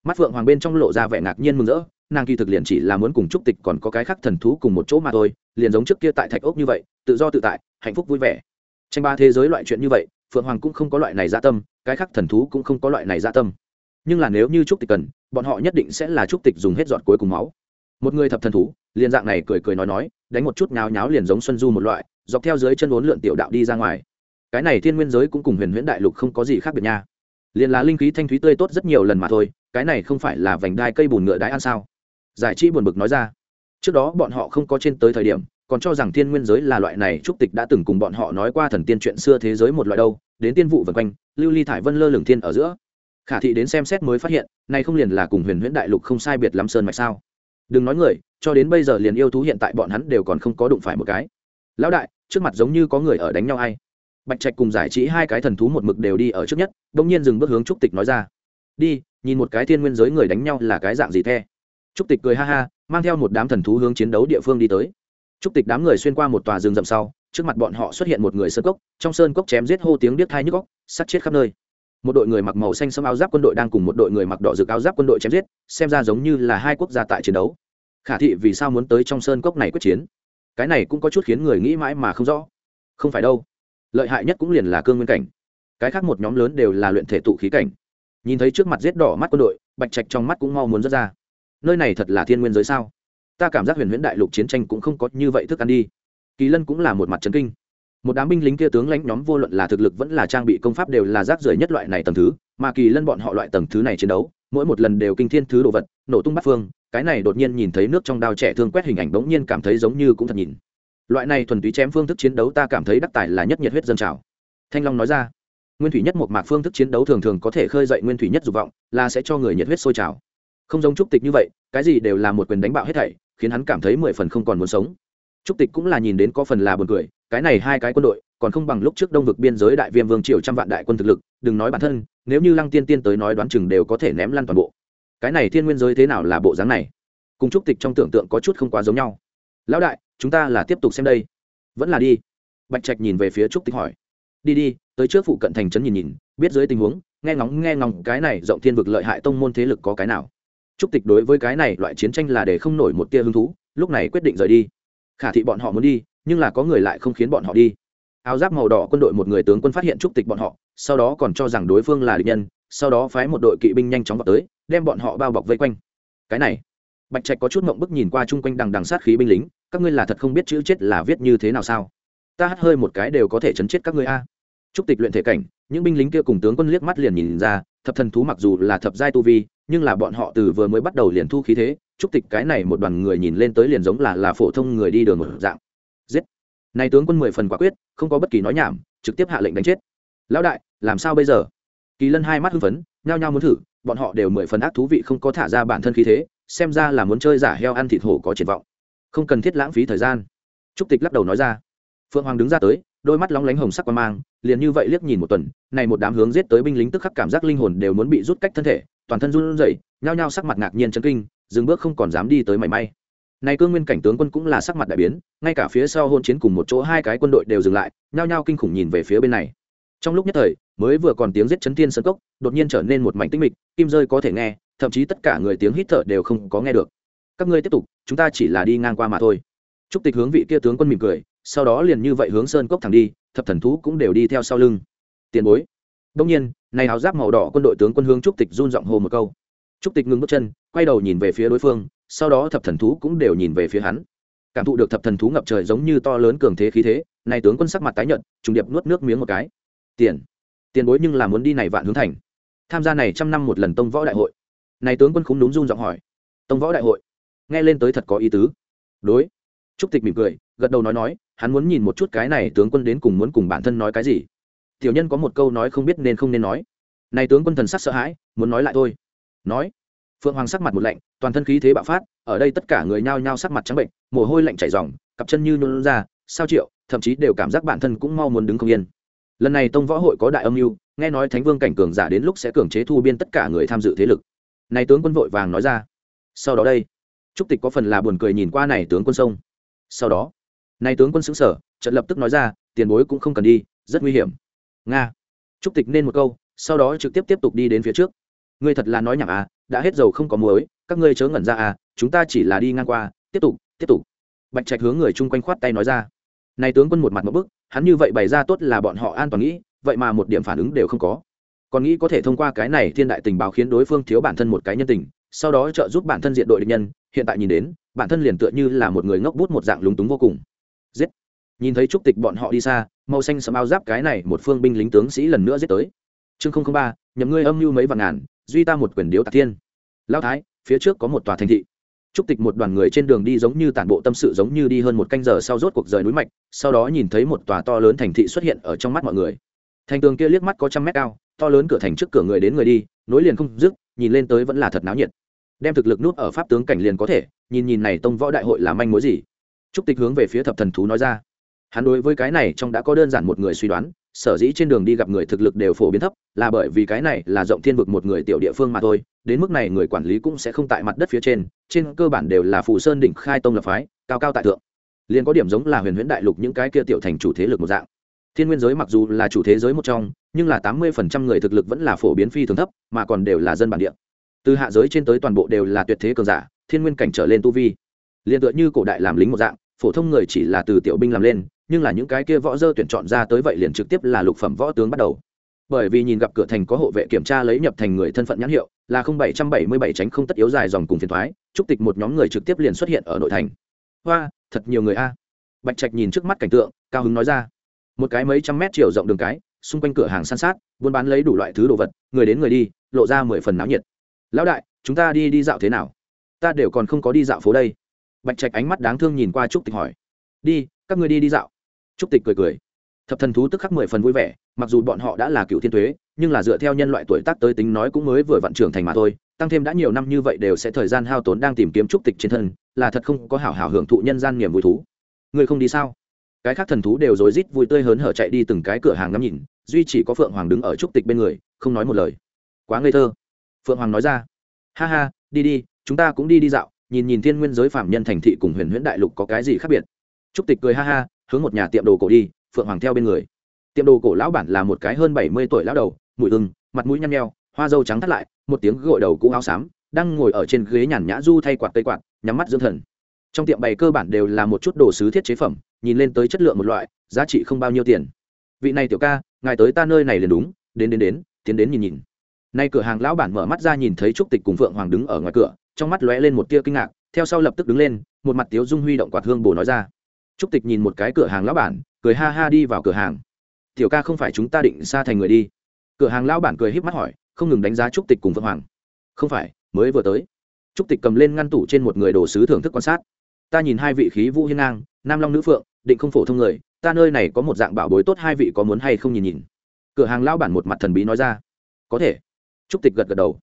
mắt phượng hoàng bên trong lộ ra vẻ ngạc nhiên mừng rỡ, nàng kỳ thực liền chỉ là muốn cùng trúc tịch còn có cái khác thần thú cùng một chỗ mà thôi, liền giống trước kia tại thạch ốc như vậy, tự do tự tại, hạnh phúc vui vẻ. Tranh ba thế giới loại chuyện như vậy, phượng hoàng cũng không có loại này gia tâm, cái khác thần thú cũng không có loại này gia tâm. Nhưng là nếu như trúc tịch cần, bọn họ nhất định sẽ là trúc tịch dùng hết giọt cuối cùng máu một người thập thần thú, liền dạng này cười cười nói nói, đánh một chút nháo nháo liền giống xuân du một loại, dọc theo dưới chân uốn lượn tiểu đạo đi ra ngoài. Cái này thiên nguyên giới cũng cùng huyền huyễn đại lục không có gì khác biệt nha. Liền là linh khí thanh thúy tươi tốt rất nhiều lần mà thôi, cái này không phải là vành đai cây bùn ngựa đái ăn sao? Giải trí buồn bực nói ra. Trước đó bọn họ không có trên tới thời điểm, còn cho rằng thiên nguyên giới là loại này trúc tịch đã từng cùng bọn họ nói qua thần tiên chuyện xưa thế giới một loại đâu, đến tiên vụ vần quanh, lưu ly thải vân lơ lửng thiên ở giữa. Khả thị đến xem xét mới phát hiện, này không liền là cùng huyền huyễn đại lục không sai biệt lắm sơn mạch sao? Đừng nói người, cho đến bây giờ liền yêu thú hiện tại bọn hắn đều còn không có đụng phải một cái. Lão đại, trước mặt giống như có người ở đánh nhau ai? Bạch trạch cùng giải trí hai cái thần thú một mực đều đi ở trước nhất đ ỗ n g nhiên dừng bước hướng trúc tịch nói ra. Đi, nhìn một cái thiên nguyên giới người đánh nhau là cái dạng gì the? Trúc tịch cười ha ha, mang theo một đám thần thú hướng chiến đấu địa phương đi tới. Trúc tịch đám người xuyên qua một tòa rừng rậm sau, trước mặt bọn họ xuất hiện một người sơn cốc, trong sơn cốc chém giết hô tiếng điếc thai nhức góc sắt chết khắp nơi một đội người mặc màu xanh sẫm áo giáp quân đội đang cùng một đội người mặc đỏ rực áo giáp quân đội chém giết, xem ra giống như là hai quốc gia tại chiến đấu. Khả thị vì sao muốn tới trong sơn cốc này quyết chiến? Cái này cũng có chút khiến người nghĩ mãi mà không rõ. Không phải đâu. Lợi hại nhất cũng liền là cương nguyên cảnh. Cái khác một nhóm lớn đều là luyện thể tụ khí cảnh. Nhìn thấy trước mặt giết đỏ mắt quân đội, bạch trạch trong mắt cũng mau muốn rớt ra. Nơi này thật là thiên nguyên giới sao? Ta cảm giác huyền huyễn đại lục chiến tranh cũng không có như vậy thức ăn đi. Kỳ lân cũng là một mặt trấn kinh một đám binh lính kia tướng lãnh nhóm vô luận là thực lực vẫn là trang bị công pháp đều là rác rưởi nhất loại này tầng thứ, mà kỳ lân bọn họ loại tầng thứ này chiến đấu, mỗi một lần đều kinh thiên thứ đồ vật, nổ tung bắt phương, cái này đột nhiên nhìn thấy nước trong đao trẻ thương quét hình ảnh bỗng nhiên cảm thấy giống như cũng thật nhìn. Loại này thuần túy chém phương thức chiến đấu ta cảm thấy đắc tài là nhất nhiệt huyết dân trào. Thanh long nói ra, nguyên thủy nhất một mạc phương thức chiến đấu thường thường có thể khơi dậy nguyên thủy nhất dục vọng, là sẽ cho người nhiệt huyết sôi trào. Không giống trúc tịch như vậy, cái gì đều là một quyền đánh bạo hết thảy, khiến hắn cảm thấy mười phần không còn muốn sống. Trúc tịch cũng là nhìn đến có phần là buồn cười cái này hai cái quân đội, còn không bằng lúc trước đông vực biên giới đại viêm vương triều trăm vạn đại quân thực lực, đừng nói bản thân, nếu như lăng tiên tiên tới nói đoán chừng đều có thể ném lăn toàn bộ. Cái này thiên nguyên giới thế nào là bộ dáng này? Cùng trúc tịch trong tưởng tượng có chút không quá giống nhau. Lão đại, chúng ta là tiếp tục xem đây. Vẫn là đi. Bạch trạch nhìn về phía trúc tịch hỏi. Đi đi, tới trước phụ cận thành trấn nhìn nhìn, biết dưới tình huống, nghe ngóng nghe ngóng, cái này rộng thiên vực lợi hại tông môn thế lực có cái nào? Trúc tịch đối với cái này loại chiến tranh là để không nổi một tia hứng thú, lúc này quyết định rời đi. Khả thị bọn họ muốn đi nhưng là có người lại không khiến bọn họ đi. Áo giáp màu đỏ quân đội một người tướng quân phát hiện trúc tịch bọn họ, sau đó còn cho rằng đối phương là địch nhân, sau đó phái một đội kỵ binh nhanh chóng vào tới, đem bọn họ bao bọc vây quanh. Cái này, bạch trạch có chút mộng bức nhìn qua chung quanh đằng đằng sát khí binh lính, các ngươi là thật không biết chữ chết là viết như thế nào sao? Ta hắt hơi một cái đều có thể chấn chết các ngươi a. Trúc tịch luyện thể cảnh, những binh lính kia cùng tướng quân liếc mắt liền nhìn ra, thập thần thú mặc dù là thập giai tu vi, nhưng là bọn họ từ vừa mới bắt đầu liền thu khí thế, trúc tịch cái này một đoàn người nhìn lên tới liền giống là là phổ thông người đi đường một dạng giết. Này tướng quân mười phần quả quyết, không có bất kỳ nói nhảm, trực tiếp hạ lệnh đánh chết. Lão đại, làm sao bây giờ? Kỳ lân hai mắt hưng phấn, nhao nhao muốn thử, bọn họ đều mười phần ác thú vị không có thả ra bản thân khí thế, xem ra là muốn chơi giả heo ăn thịt hổ có triển vọng. Không cần thiết lãng phí thời gian. Trúc tịch lắc đầu nói ra. Phượng hoàng đứng ra tới, đôi mắt lóng lánh hồng sắc qua mang, liền như vậy liếc nhìn một tuần, này một đám hướng giết tới binh lính tức khắc cảm giác linh hồn đều muốn bị rút cách thân thể, toàn thân run rẩy, nhao nhao sắc mặt ngạc nhiên chấn kinh, dừng bước không còn dám đi tới mảy may này cương nguyên cảnh tướng quân cũng là sắc mặt đại biến, ngay cả phía sau hôn chiến cùng một chỗ hai cái quân đội đều dừng lại, nhao nhao kinh khủng nhìn về phía bên này. Trong lúc nhất thời, mới vừa còn tiếng giết chấn thiên sân cốc, đột nhiên trở nên một mảnh tinh mịch, kim rơi có thể nghe, thậm chí tất cả người tiếng hít thở đều không có nghe được. Các ngươi tiếp tục, chúng ta chỉ là đi ngang qua mà thôi. Trúc tịch hướng vị kia tướng quân mỉm cười, sau đó liền như vậy hướng sơn cốc thẳng đi, thập thần thú cũng đều đi theo sau lưng. Tiền bối. Đông nhiên, này áo giáp màu đỏ quân đội tướng quân hướng trúc tịch run giọng hồ một câu. Trúc tịch ngừng bước chân quay đầu nhìn về phía đối phương, sau đó thập thần thú cũng đều nhìn về phía hắn. Cảm thụ được thập thần thú ngập trời giống như to lớn cường thế khí thế này tướng quân sắc mặt tái nhợt, trùng điệp nuốt nước miếng một cái. Tiền tiền bối nhưng là muốn đi này vạn hướng thành. Tham gia này trăm năm một lần tông võ đại hội. Này tướng quân khúng đúng run giọng hỏi. Tông võ đại hội? Nghe lên tới thật có ý tứ. Đối. Trúc tịch mỉm cười, gật đầu nói nói, hắn muốn nhìn một chút cái này tướng quân đến cùng muốn cùng bản thân nói cái gì. Tiểu nhân có một câu nói không biết nên không nên nói. Này tướng quân thần sắc sợ hãi, muốn nói lại thôi. Nói phượng hoàng sắc mặt một lạnh, toàn thân khí thế bạo phát, ở đây tất cả người nhao nhao sắc mặt trắng bệnh, mồ hôi lạnh chảy ròng, cặp chân như nôn ra, sao triệu, thậm chí đều cảm giác bản thân cũng mau muốn đứng không yên. Lần này tông võ hội có đại âm mưu, nghe nói thánh vương cảnh cường giả đến lúc sẽ cường chế thu biên tất cả người tham dự thế lực. Này tướng quân vội vàng nói ra. Sau đó đây, trúc tịch có phần là buồn cười nhìn qua này tướng quân sông. Sau đó, này tướng quân xứng sở trận lập tức nói ra, tiền bối cũng không cần đi, rất nguy hiểm. Nga. Trúc tịch nên một câu, sau đó trực tiếp tiếp tục đi đến phía trước. Ngươi thật là nói nhảm à đã hết dầu không có muối, các ngươi chớ ngẩn ra à chúng ta chỉ là đi ngang qua, tiếp tục tiếp tục. Bạch trạch hướng người chung quanh khoát tay nói ra. Này tướng quân một mặt một bức, hắn như vậy bày ra tốt là bọn họ an toàn nghĩ, vậy mà một điểm phản ứng đều không có. Còn nghĩ có thể thông qua cái này thiên đại tình báo khiến đối phương thiếu bản thân một cái nhân tình, sau đó trợ giúp bản thân diện đội địch nhân, hiện tại nhìn đến, bản thân liền tựa như là một người ngốc bút một dạng lúng túng vô cùng. Giết! Nhìn thấy trúc tịch bọn họ đi xa, màu xanh sầm áo giáp cái này một phương binh lính tướng sĩ lần nữa giết tới. Chương không ba, nhầm ngươi âm mưu mấy vạn ngàn duy ta một quyền điếu tạc thiên. Lao thái, phía trước có một tòa thành thị. Trúc tịch một đoàn người trên đường đi giống như tản bộ tâm sự giống như đi hơn một canh giờ sau rốt cuộc rời núi mạch, sau đó nhìn thấy một tòa to lớn thành thị xuất hiện ở trong mắt mọi người. Thành tường kia liếc mắt có trăm mét cao, to lớn cửa thành trước cửa người đến người đi, nối liền không dứt, nhìn lên tới vẫn là thật náo nhiệt. Đem thực lực nút ở pháp tướng cảnh liền có thể, nhìn nhìn này tông võ đại hội là manh mối gì. Trúc tịch hướng về phía thập thần thú nói ra. Hắn đối với cái này trong đã có đơn giản một người suy đoán sở dĩ trên đường đi gặp người thực lực đều phổ biến thấp, là bởi vì cái này là rộng thiên vực một người tiểu địa phương mà thôi, đến mức này người quản lý cũng sẽ không tại mặt đất phía trên trên cơ bản đều là phù sơn đỉnh khai tông lập phái, cao cao tại thượng. Liền có điểm giống là huyền huyễn đại lục những cái kia tiểu thành chủ thế lực một dạng. Thiên nguyên giới mặc dù là chủ thế giới một trong, nhưng là tám mươi phần trăm người thực lực vẫn là phổ biến phi thường thấp, mà còn đều là dân bản địa. Từ hạ giới trên tới toàn bộ đều là tuyệt thế cường giả, thiên nguyên cảnh trở lên tu vi. Liền tựa như cổ đại làm lính một dạng, phổ thông người chỉ là từ tiểu binh làm lên nhưng là những cái kia võ dơ tuyển chọn ra tới vậy liền trực tiếp là lục phẩm võ tướng bắt đầu. Bởi vì nhìn gặp cửa thành có hộ vệ kiểm tra lấy nhập thành người thân phận nhãn hiệu, là không bảy trăm bảy mươi bảy tránh không tất yếu dài dòng cùng phiền thoái trúc tịch một nhóm người trực tiếp liền xuất hiện ở nội thành. Hoa, thật nhiều người a. Bạch trạch nhìn trước mắt cảnh tượng, cao hứng nói ra. Một cái mấy trăm mét chiều rộng đường cái, xung quanh cửa hàng san sát, buôn bán lấy đủ loại thứ đồ vật, người đến người đi, lộ ra mười phần náo nhiệt. Lão đại, chúng ta đi đi dạo thế nào? Ta đều còn không có đi dạo phố đây. Bạch trạch ánh mắt đáng thương nhìn qua trúc tịch hỏi. Đi, các người đi đi dạo trúc tịch cười cười. Thập thần thú tức khắc mười phần vui vẻ, mặc dù bọn họ đã là cựu thiên thuế nhưng là dựa theo nhân loại tuổi tác tới tính nói cũng mới vừa vận trưởng thành mà thôi, tăng thêm đã nhiều năm như vậy đều sẽ thời gian hao tốn đang tìm kiếm trúc tịch trên thân, là thật không có hảo hảo hưởng thụ nhân gian niềm vui thú. Người không đi sao? Cái khác thần thú đều rối rít vui tươi hớn hở chạy đi từng cái cửa hàng ngắm nhìn, duy chỉ có phượng hoàng đứng ở trúc tịch bên người, không nói một lời. Quá ngây thơ. Phượng hoàng nói ra. Ha ha, đi đi, chúng ta cũng đi đi dạo, nhìn nhìn thiên nguyên giới phạm nhân thành thị cùng huyền huyễn đại lục có cái gì khác biệt? Trúc tịch cười ha ha hướng một nhà tiệm đồ cổ đi, phượng hoàng theo bên người. Tiệm đồ cổ lão bản là một cái hơn bảy mươi tuổi lão đầu mũi ưng mặt mũi nhăn nheo, hoa dâu trắng thắt lại, một tiếng gội đầu cũ áo xám, đang ngồi ở trên ghế nhàn nhã du thay quạt tây quạt, nhắm mắt dưỡng thần. Trong tiệm bày cơ bản đều là một chút đồ sứ thiết chế phẩm, nhìn lên tới chất lượng một loại, giá trị không bao nhiêu tiền. Vị này tiểu ca, ngài tới ta nơi này liền đúng, đến đến đến, tiến đến nhìn nhìn. Nay cửa hàng lão bản mở mắt ra nhìn thấy trúc tịch cùng phượng hoàng đứng ở ngoài cửa, trong mắt lóe lên một tia kinh ngạc, theo sau lập tức đứng lên, một mặt tiếu dung huy động quạt hương bồ nói ra trúc tịch nhìn một cái cửa hàng lão bản, cười ha ha đi vào cửa hàng. Tiểu ca không phải chúng ta định xa thành người đi. Cửa hàng lão bản cười híp mắt hỏi, không ngừng đánh giá trúc tịch cùng Vương hoàng. Không phải, mới vừa tới. Trúc tịch cầm lên ngăn tủ trên một người đồ sứ thưởng thức quan sát. Ta nhìn hai vị khí vũ hiên ngang, nam long nữ phượng, định không phổ thông người, ta nơi này có một dạng bảo bối tốt hai vị có muốn hay không nhìn nhìn. Cửa hàng lão bản một mặt thần bí nói ra. Có thể. Trúc tịch gật gật đầu.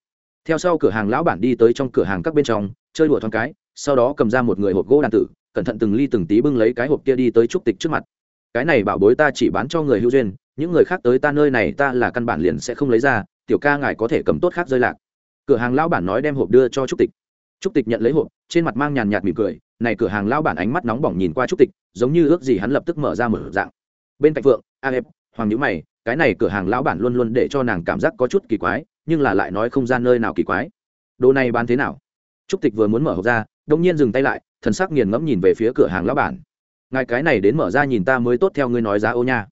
Theo sau cửa hàng lão bản đi tới trong cửa hàng các bên trong, chơi đùa thoáng cái, sau đó cầm ra một người hộp gỗ đàn tử cẩn thận từng ly từng tí bưng lấy cái hộp kia đi tới trúc tịch trước mặt. Cái này bảo bối ta chỉ bán cho người hữu duyên, những người khác tới ta nơi này ta là căn bản liền sẽ không lấy ra, tiểu ca ngài có thể cầm tốt khác rơi lạc. Cửa hàng lão bản nói đem hộp đưa cho trúc tịch. Trúc tịch nhận lấy hộp, trên mặt mang nhàn nhạt mỉm cười, này cửa hàng lao bản ánh mắt nóng bỏng nhìn qua trúc tịch, giống như ước gì hắn lập tức mở ra mở dạng. Bên cạnh phượng, a ép, hoàng nhữ mày, cái này cửa hàng lão bản luôn luôn để cho nàng cảm giác có chút kỳ quái, nhưng là lại nói không ra nơi nào kỳ quái. Đồ này bán thế nào? Trúc tịch vừa muốn mở hộp ra đông nhiên dừng tay lại, thần sắc nghiền ngẫm nhìn về phía cửa hàng lão bản. Ngài cái này đến mở ra nhìn ta mới tốt theo ngươi nói giá ô nha.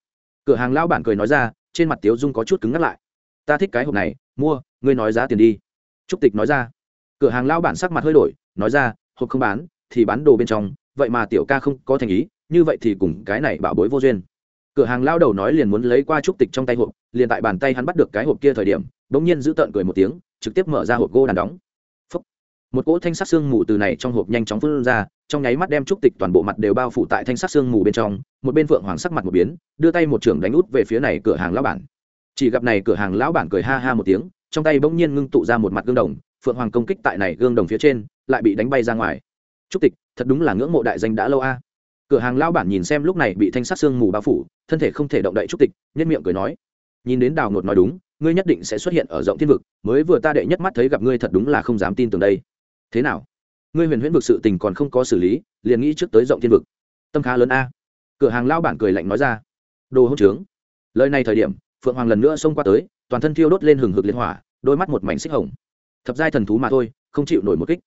Cửa hàng lão bản cười nói ra, trên mặt tiếu dung có chút cứng ngắt lại. Ta thích cái hộp này, mua, ngươi nói giá tiền đi. Trúc tịch nói ra. Cửa hàng lão bản sắc mặt hơi đổi, nói ra, hộp không bán, thì bán đồ bên trong, vậy mà tiểu ca không có thành ý, như vậy thì cùng cái này bảo bối vô duyên. Cửa hàng lao đầu nói liền muốn lấy qua trúc tịch trong tay hộp, liền tại bàn tay hắn bắt được cái hộp kia thời điểm đ ỗ n g nhiên giữ tợn cười một tiếng, trực tiếp mở ra hộp gỗ đàn đóng một cỗ thanh sắc xương mù từ này trong hộp nhanh chóng phun ra, trong nháy mắt đem trúc tịch toàn bộ mặt đều bao phủ tại thanh sắc xương mù bên trong, một bên phượng hoàng sắc mặt một biến, đưa tay một trưởng đánh út về phía này cửa hàng lão bản. Chỉ gặp này cửa hàng lão bản cười ha ha một tiếng, trong tay bỗng nhiên ngưng tụ ra một mặt gương đồng, phượng hoàng công kích tại này gương đồng phía trên, lại bị đánh bay ra ngoài. Trúc tịch, thật đúng là ngưỡng mộ đại danh đã lâu a. Cửa hàng lão bản nhìn xem lúc này bị thanh sắc xương mù bao phủ, thân thể không thể động đậy trúc tịch nhất miệng cười nói. Nhìn đến đào ngột nói đúng, ngươi nhất định sẽ xuất hiện ở rộng thiên vực, mới vừa ta đệ nhất mắt thấy gặp ngươi thật đúng là không dám tin tưởng đây thế nào? Ngươi huyền huyễn vực sự tình còn không có xử lý, liền nghĩ trước tới rộng thiên vực. Tâm khá lớn a. Cửa hàng lao bản cười lạnh nói ra. Đồ hỗn trướng. Lời này thời điểm, phượng hoàng lần nữa xông qua tới, toàn thân thiêu đốt lên hừng hực liên hỏa, đôi mắt một mảnh xích hồng. Thập giai thần thú mà thôi, không chịu nổi một kích.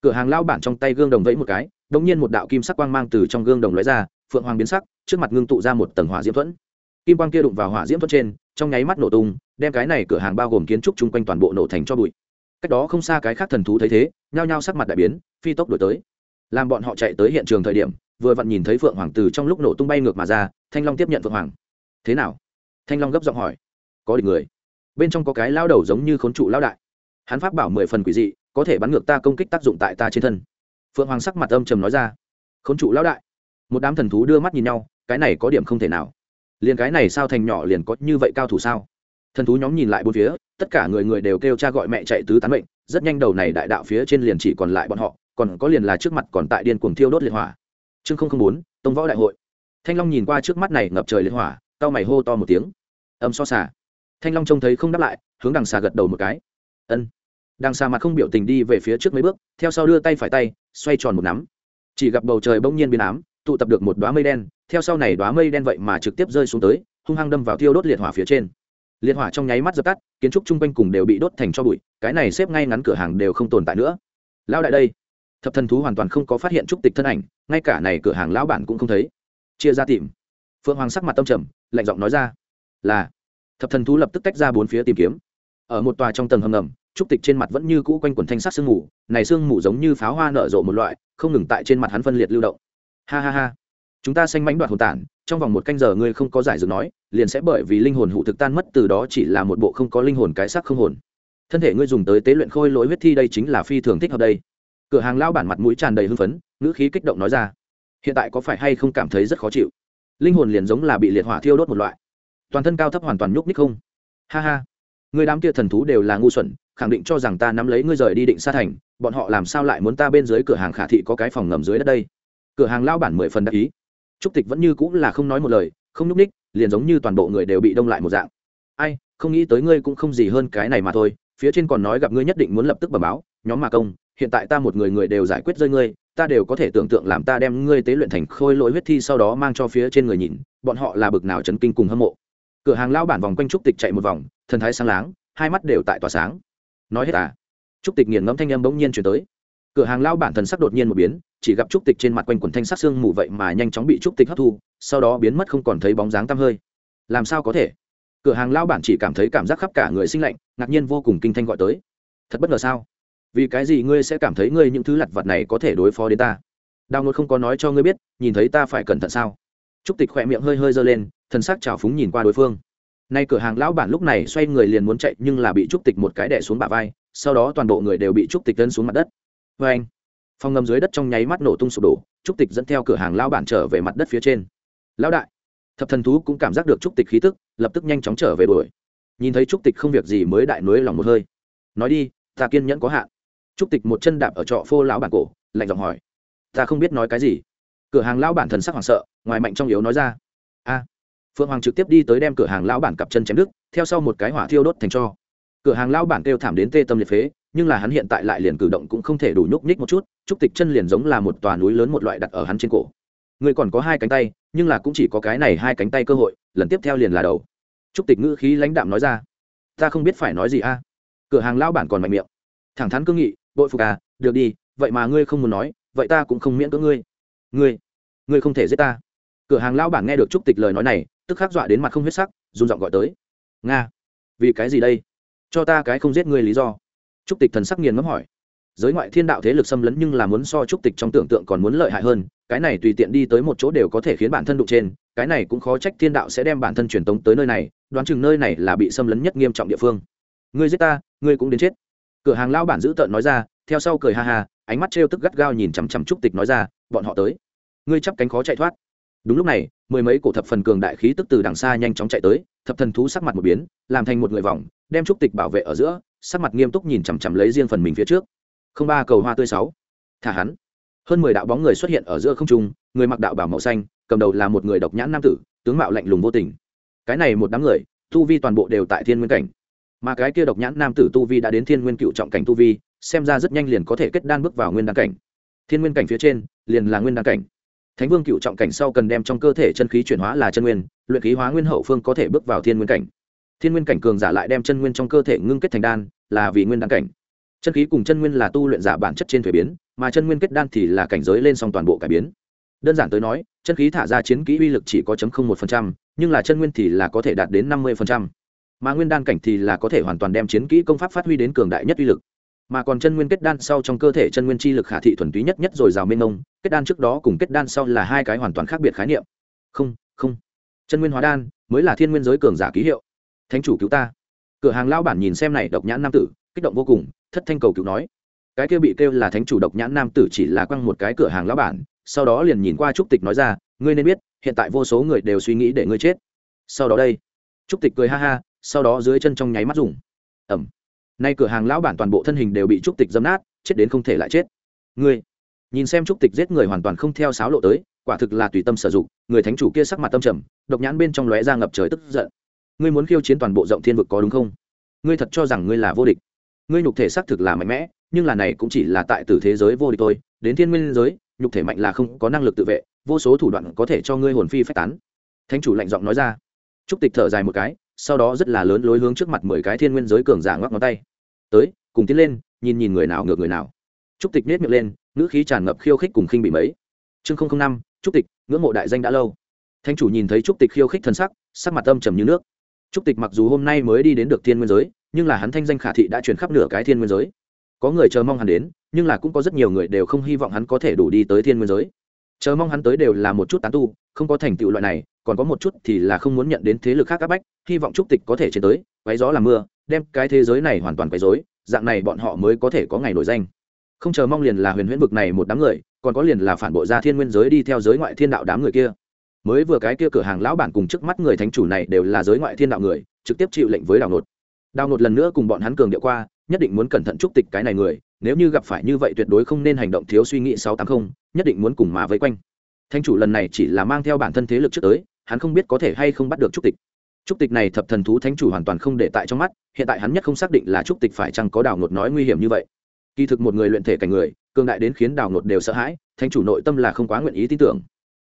Cửa hàng lao bản trong tay gương đồng vẫy một cái đống nhiên một đạo kim sắc quang mang từ trong gương đồng lóe ra, phượng hoàng biến sắc, trước mặt ngưng tụ ra một tầng hỏa diễm thuẫn. Kim quang kia đụng vào hỏa diễm thuẫn trên, trong nháy mắt nổ tung, đem cái này cửa hàng bao gồm kiến trúc chung quanh toàn bộ nổ thành cho bụi cách đó không xa cái khác thần thú thấy thế, nhao nhao sắc mặt đại biến, phi tốc đổi tới. Làm bọn họ chạy tới hiện trường thời điểm, vừa vặn nhìn thấy phượng hoàng từ trong lúc nổ tung bay ngược mà ra, thanh long tiếp nhận phượng hoàng. Thế nào? Thanh long gấp giọng hỏi. Có địch người. Bên trong có cái lao đầu giống như khốn trụ lao đại. Hắn pháp bảo mười phần quỷ dị, có thể bắn ngược ta công kích tác dụng tại ta trên thân. Phượng hoàng sắc mặt âm trầm nói ra. Khốn trụ lão đại. Một đám thần thú đưa mắt nhìn nhau, cái này có điểm không thể nào. Liền cái này sao thành nhỏ liền có như vậy cao thủ sao? Thần thú nhóm nhìn lại bốn phía, tất cả người người đều kêu cha gọi mẹ chạy tứ tán bệnh rất nhanh đầu này đại đạo phía trên liền chỉ còn lại bọn họ, còn có liền là trước mặt còn tại điên cuồng thiêu đốt liệt hỏa. Chương không không bốn, tông võ đại hội. Thanh long nhìn qua trước mắt này ngập trời liệt hỏa tao mày hô to một tiếng. Âm so xà thanh long trông thấy không đáp lại, hướng đằng xà gật đầu một cái. Ân. Đằng xa mặt không biểu tình đi về phía trước mấy bước, theo sau đưa tay phải tay, xoay tròn một nắm. Chỉ gặp bầu trời bỗng nhiên biến ám, tụ tập được một đoá mây đen, theo sau này đoá mây đen vậy mà trực tiếp rơi xuống tới, hung hăng đâm vào thiêu đốt liệt hỏa phía trên liệt hỏa trong nháy mắt dập tắt, kiến trúc chung quanh cùng đều bị đốt thành cho bụi, cái này xếp ngay ngắn cửa hàng đều không tồn tại nữa. Lao đại đây, thập thần thú hoàn toàn không có phát hiện trúc tịch thân ảnh, ngay cả này cửa hàng lão bản cũng không thấy. Chia ra tìm. Phượng hoàng sắc mặt tâm trầm, lạnh giọng nói ra, là. Thập thần thú lập tức tách ra bốn phía tìm kiếm. Ở một tòa trong tầng hầm ngầm, trúc tịch trên mặt vẫn như cũ quanh quần thanh sắc sương mù, này sương mù giống như pháo hoa nở rộ một loại, không ngừng tại trên mặt hắn phân liệt lưu động. Ha ha ha. Chúng ta xanh mánh đoạt hồn tản trong vòng một canh giờ ngươi không có giải dược nói, liền sẽ bởi vì linh hồn hụ thực tan mất, từ đó chỉ là một bộ không có linh hồn cái sắc không hồn. Thân thể ngươi dùng tới tế luyện khôi lỗi huyết thi đây chính là phi thường thích hợp đây. Cửa hàng lao bản mặt mũi tràn đầy hưng phấn, ngữ khí kích động nói ra. Hiện tại có phải hay không cảm thấy rất khó chịu? Linh hồn liền giống là bị liệt hỏa thiêu đốt một loại. Toàn thân cao thấp hoàn toàn nhúc ních không. Ha ha, người đám kia thần thú đều là ngu xuẩn, khẳng định cho rằng ta nắm lấy ngươi rời đi định xa thành, bọn họ làm sao lại muốn ta bên dưới cửa hàng khả thị có cái phòng ngầm dưới đất đây? Cửa hàng lao bản mười phần đắc ý trúc tịch vẫn như cũng là không nói một lời, không nhúc ních liền giống như toàn bộ người đều bị đông lại một dạng. Ai, không nghĩ tới ngươi cũng không gì hơn cái này mà thôi, phía trên còn nói gặp ngươi nhất định muốn lập tức bẩm báo, nhóm mà công, hiện tại ta một người người đều giải quyết rơi ngươi, ta đều có thể tưởng tượng làm ta đem ngươi tế luyện thành khôi lỗi huyết thi sau đó mang cho phía trên người nhìn, bọn họ là bực nào chấn kinh cùng hâm mộ. Cửa hàng lao bản vòng quanh trúc tịch chạy một vòng, thần thái sáng láng, hai mắt đều tại tỏa sáng. Nói hết à? Trúc tịch nghiền ngẫm thanh âm bỗng nhiên chuyển tới cửa hàng lao bản thần sắc đột nhiên một biến, chỉ gặp trúc tịch trên mặt quanh quần thanh sắc xương mù vậy mà nhanh chóng bị trúc tịch hấp thu, sau đó biến mất không còn thấy bóng dáng tăm hơi. Làm sao có thể? Cửa hàng lao bản chỉ cảm thấy cảm giác khắp cả người sinh lạnh, ngạc nhiên vô cùng kinh thanh gọi tới. Thật bất ngờ sao? Vì cái gì ngươi sẽ cảm thấy ngươi những thứ lặt vặt này có thể đối phó đến ta? Đào ngột không có nói cho ngươi biết, nhìn thấy ta phải cẩn thận sao? Trúc tịch khỏe miệng hơi hơi giơ lên, thần sắc trào phúng nhìn qua đối phương. Nay cửa hàng lão bản lúc này xoay người liền muốn chạy, nhưng là bị trúc tịch một cái đẻ xuống bả vai, sau đó toàn bộ người đều bị trúc tịch lân xuống mặt đất vê anh, phòng ngầm dưới đất trong nháy mắt nổ tung sụp đổ, trúc tịch dẫn theo cửa hàng lão bản trở về mặt đất phía trên. Lão đại, thập thần thú cũng cảm giác được trúc tịch khí tức, lập tức nhanh chóng trở về đuổi. Nhìn thấy trúc tịch không việc gì mới đại nối lòng một hơi. Nói đi, ta kiên nhẫn có hạn. Trúc tịch một chân đạp ở trọ phô lão bản cổ, lạnh giọng hỏi. Ta không biết nói cái gì. Cửa hàng lão bản thần sắc hoảng sợ, ngoài mạnh trong yếu nói ra. A. Phượng hoàng trực tiếp đi tới đem cửa hàng lão bản cặp chân chém đứt, theo sau một cái hỏa thiêu đốt thành cho. Cửa hàng lão bản kêu thảm đến tê tâm liệt phế nhưng là hắn hiện tại lại liền cử động cũng không thể đủ nhúc nhích một chút, trúc tịch chân liền giống là một tòa núi lớn một loại đặt ở hắn trên cổ. Ngươi còn có hai cánh tay, nhưng là cũng chỉ có cái này hai cánh tay cơ hội, lần tiếp theo liền là đầu. Trúc tịch ngữ khí lãnh đạm nói ra, ta không biết phải nói gì a. Cửa hàng lao bản còn mạnh miệng, thẳng thắn cương nghị, bội phục à được đi, vậy mà ngươi không muốn nói, vậy ta cũng không miễn cưỡng ngươi. Ngươi ngươi không thể giết ta. Cửa hàng lao bản nghe được trúc tịch lời nói này, tức khắc dọa đến mặt không huyết sắc, run giọng gọi tới, nga, vì cái gì đây? Cho ta cái không giết ngươi lý do trúc tịch thần sắc nghiền ngẫm hỏi. Giới ngoại thiên đạo thế lực xâm lấn nhưng là muốn so trúc tịch trong tưởng tượng còn muốn lợi hại hơn, cái này tùy tiện đi tới một chỗ đều có thể khiến bản thân đụng trên, cái này cũng khó trách thiên đạo sẽ đem bản thân truyền tống tới nơi này, đoán chừng nơi này là bị xâm lấn nhất nghiêm trọng địa phương. Ngươi giết ta, ngươi cũng đến chết. Cửa hàng lao bản giữ tợn nói ra, theo sau cười ha ha, ánh mắt trêu tức gắt gao nhìn chằm chằm trúc tịch nói ra, bọn họ tới. Ngươi chắp cánh khó chạy thoát. Đúng lúc này, mười mấy cổ thập phần cường đại khí tức từ đằng xa nhanh chóng chạy tới, thập thần thú sắc mặt một biến, làm thành một người vòng, đem trúc tịch bảo vệ ở giữa sắc mặt nghiêm túc nhìn chằm chằm lấy riêng phần mình phía trước. Không ba cầu hoa tươi sáu. Thả hắn. Hơn mười đạo bóng người xuất hiện ở giữa không trung, người mặc đạo bảo màu xanh, cầm đầu là một người độc nhãn nam tử, tướng mạo lạnh lùng vô tình. Cái này một đám người, tu vi toàn bộ đều tại thiên nguyên cảnh. Mà cái kia độc nhãn nam tử tu vi đã đến thiên nguyên cựu trọng cảnh tu vi, xem ra rất nhanh liền có thể kết đan bước vào nguyên đan cảnh. Thiên nguyên cảnh phía trên, liền là nguyên đan cảnh. Thánh vương cựu trọng cảnh sau cần đem trong cơ thể chân khí chuyển hóa là chân nguyên, luyện khí hóa nguyên hậu phương có thể bước vào thiên nguyên cảnh. Thiên nguyên cảnh cường giả lại đem chân nguyên trong cơ thể ngưng kết thành đan là vì nguyên đan cảnh. Chân khí cùng chân nguyên là tu luyện giả bản chất trên thuế biến, mà chân nguyên kết đan thì là cảnh giới lên song toàn bộ cải biến. Đơn giản tới nói, chân khí thả ra chiến kỹ uy lực chỉ có một nhưng là chân nguyên thì là có thể đạt đến năm mươi mà nguyên đan cảnh thì là có thể hoàn toàn đem chiến kỹ công pháp phát huy đến cường đại nhất uy lực. Mà còn chân nguyên kết đan sau trong cơ thể chân nguyên chi lực khả thị thuần túy nhất nhất rồi rào mênh mông, kết đan trước đó cùng kết đan sau là hai cái hoàn toàn khác biệt khái niệm. Không không. Chân nguyên hóa đan mới là thiên nguyên giới cường giả ký hiệu. Thánh chủ cứu ta cửa hàng lao bản nhìn xem này độc nhãn nam tử, kích động vô cùng, thất thanh cầu cứu nói. Cái kia bị kêu là thánh chủ độc nhãn nam tử chỉ là quăng một cái cửa hàng lao bản, sau đó liền nhìn qua trúc tịch nói ra, ngươi nên biết, hiện tại vô số người đều suy nghĩ để ngươi chết. Sau đó đây, trúc tịch cười ha ha, sau đó dưới chân trong nháy mắt dùng. Ẩm nay cửa hàng lão bản toàn bộ thân hình đều bị trúc tịch dấm nát, chết đến không thể lại chết. Ngươi. Nhìn xem trúc tịch giết người hoàn toàn không theo sáo lộ tới, quả thực là tùy tâm sử dụng, người thánh chủ kia sắc mặt tâm trầm, độc nhãn bên trong lóe ra ngập trời tức giận ngươi muốn khiêu chiến toàn bộ rộng thiên vực có đúng không? Ngươi thật cho rằng ngươi là vô địch. Ngươi nhục thể xác thực là mạnh mẽ, nhưng là này cũng chỉ là tại tử thế giới vô địch thôi. Đến thiên nguyên giới, nhục thể mạnh là không có năng lực tự vệ, vô số thủ đoạn có thể cho ngươi hồn phi phách tán. Thánh chủ lạnh giọng nói ra. Trúc tịch thở dài một cái, sau đó rất là lớn lối hướng trước mặt mười cái thiên nguyên giới cường giả ngoắc ngón tay. Tới, cùng tiến lên, nhìn nhìn người nào ngược người nào. Trúc tịch nết miệng lên, ngữ khí tràn ngập khiêu khích cùng khinh bị mấy. Chương không không năm, trúc tịch, ngưỡng mộ đại danh đã lâu. Thánh chủ nhìn thấy trúc tịch khiêu khích thân sắc sắc mặt âm trầm như nước trúc tịch mặc dù hôm nay mới đi đến được thiên nguyên giới, nhưng là hắn thanh danh khả thị đã truyền khắp nửa cái thiên nguyên giới. Có người chờ mong hắn đến, nhưng là cũng có rất nhiều người đều không hy vọng hắn có thể đủ đi tới thiên nguyên giới. Chờ mong hắn tới đều là một chút tán tu, không có thành tựu loại này, còn có một chút thì là không muốn nhận đến thế lực khác áp bách, hy vọng trúc tịch có thể chiến tới, quấy gió làm mưa, đem cái thế giới này hoàn toàn quấy rối, dạng này bọn họ mới có thể có ngày nổi danh. Không chờ mong liền là huyền huyễn vực này một đám người, còn có liền là phản bội ra thiên nguyên giới đi theo giới ngoại thiên đạo đám người kia mới vừa cái kia cửa hàng lão bản cùng trước mắt người thánh chủ này đều là giới ngoại thiên đạo người, trực tiếp chịu lệnh với đào nột. Đào nột lần nữa cùng bọn hắn cường điệu qua, nhất định muốn cẩn thận trúc tịch cái này người, nếu như gặp phải như vậy tuyệt đối không nên hành động thiếu suy nghĩ sáu tám không, nhất định muốn cùng mà vây quanh. Thanh chủ lần này chỉ là mang theo bản thân thế lực trước tới, hắn không biết có thể hay không bắt được trúc tịch. Trúc tịch này thập thần thú thánh chủ hoàn toàn không để tại trong mắt, hiện tại hắn nhất không xác định là trúc tịch phải chăng có đào nột nói nguy hiểm như vậy. Kỳ thực một người luyện thể cảnh người, cường đại đến khiến đào nột đều sợ hãi, thánh chủ nội tâm là không quá nguyện ý tin tưởng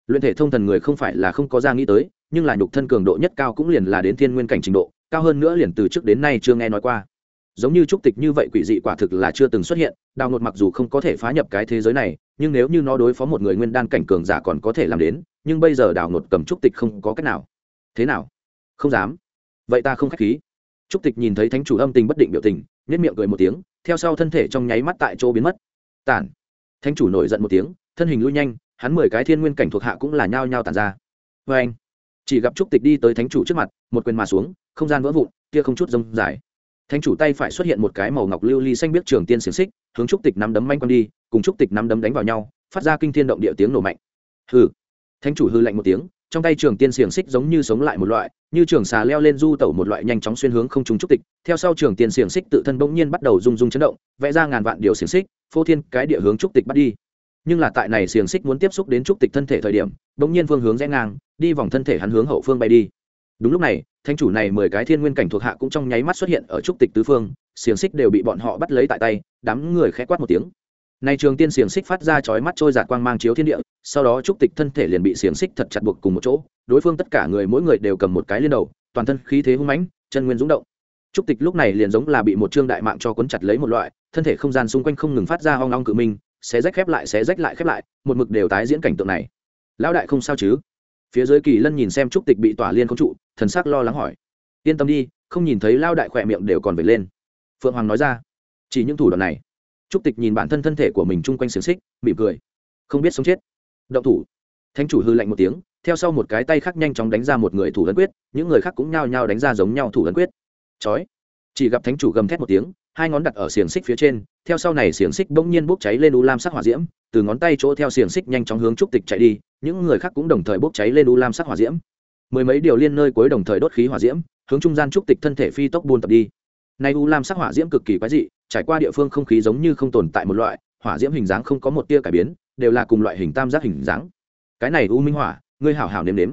luyện thể thông thần người không phải là không có ra nghĩ tới, nhưng là nhục thân cường độ nhất cao cũng liền là đến thiên nguyên cảnh trình độ, cao hơn nữa liền từ trước đến nay chưa nghe nói qua. Giống như trúc tịch như vậy quỷ dị quả thực là chưa từng xuất hiện, đào nột mặc dù không có thể phá nhập cái thế giới này, nhưng nếu như nó đối phó một người nguyên đan cảnh cường giả còn có thể làm đến, nhưng bây giờ đào nột cầm trúc tịch không có cách nào. Thế nào? Không dám. Vậy ta không k h á c h khí. Trúc tịch nhìn thấy thánh chủ âm tình bất định biểu tình nhất miệng cười một tiếng, theo sau thân thể trong nháy mắt tại chỗ biến mất. Tản. Thánh chủ nổi giận một tiếng, thân hình lui nhanh hắn mười cái thiên nguyên cảnh thuộc hạ cũng là nhao nhao tàn ra. Vê anh. Chỉ gặp trúc tịch đi tới thánh chủ trước mặt, một quyền mà xuống, không gian vỡ vụn, kia không chút rông dài. Thánh chủ tay phải xuất hiện một cái màu ngọc lưu ly xanh biết trường tiên xiềng xích, hướng trúc tịch nắm đấm manh quăng đi, cùng trúc tịch nắm đấm đánh vào nhau, phát ra kinh thiên động địa tiếng nổ mạnh. Hừ. Thánh chủ hư lạnh một tiếng, trong tay trường tiên xiềng xích giống như sống lại một loại, như trường xà leo lên du tẩu một loại nhanh chóng xuyên hướng không trúng trúc tịch. Theo sau trường tiên xiềng xích tự thân bỗng nhiên bắt đầu rung rung chấn động, vẽ ra ngàn vạn điều xiềng xích, phô thiên cái địa hướng trúc tịch bắt đi nhưng là tại này xiềng xích muốn tiếp xúc đến trúc tịch thân thể thời điểm, bỗng nhiên phương hướng rẽ ngang, đi vòng thân thể hắn hướng hậu phương bay đi. Đúng lúc này thanh chủ này mười cái thiên nguyên cảnh thuộc hạ cũng trong nháy mắt xuất hiện ở trúc tịch tứ phương, xiềng xích đều bị bọn họ bắt lấy tại tay, đám người khẽ quát một tiếng. Nay trường tiên xiềng xích phát ra chói mắt trôi giạt quang mang chiếu thiên địa, sau đó trúc tịch thân thể liền bị xiềng xích thật chặt buộc cùng một chỗ, đối phương tất cả người mỗi người đều cầm một cái lên đầu, toàn thân khí thế hung mãnh, chân nguyên dũng động. Trúc tịch lúc này liền giống là bị một trương đại mạng cho cuốn chặt lấy một loại, thân thể không gian xung quanh không ngừng phát ra hoang long cự minh xé rách khép lại, xé rách lại, khép lại, một mực đều tái diễn cảnh tượng này. Lão đại không sao chứ? Phía dưới kỳ lân nhìn xem trúc tịch bị tỏa liên không trụ, thần sắc lo lắng hỏi. Yên tâm đi, không nhìn thấy lao đại khỏe miệng đều còn về lên. Phượng hoàng nói ra. Chỉ những thủ đoạn này. Trúc tịch nhìn bản thân thân thể của mình chung quanh xiềng xích, mỉm cười. Không biết sống chết. Động thủ. Thánh chủ hư lạnh một tiếng, theo sau một cái tay khác nhanh chóng đánh ra một người thủ ấn quyết, những người khác cũng nhao nhao đánh ra giống nhau thủ ấn quyết. Chói. Chỉ gặp thánh chủ gầm thét một tiếng hai ngón đặt ở xiềng xích phía trên, theo sau này xiềng xích bỗng nhiên bốc cháy lên u lam sắc hỏa diễm, từ ngón tay chỗ theo xiềng xích nhanh chóng hướng trúc tịch chạy đi, những người khác cũng đồng thời bốc cháy lên u lam sắc hỏa diễm. Mười mấy điều liên nơi cuối đồng thời đốt khí hỏa diễm, hướng trung gian trúc tịch thân thể phi tốc buôn tập đi. Nay u lam sắc hỏa diễm cực kỳ quái dị, trải qua địa phương không khí giống như không tồn tại một loại, hỏa diễm hình dáng không có một tia cải biến, đều là cùng loại hình tam giác hình dáng. Cái này u minh hỏa, ngươi hảo hảo nếm nếm.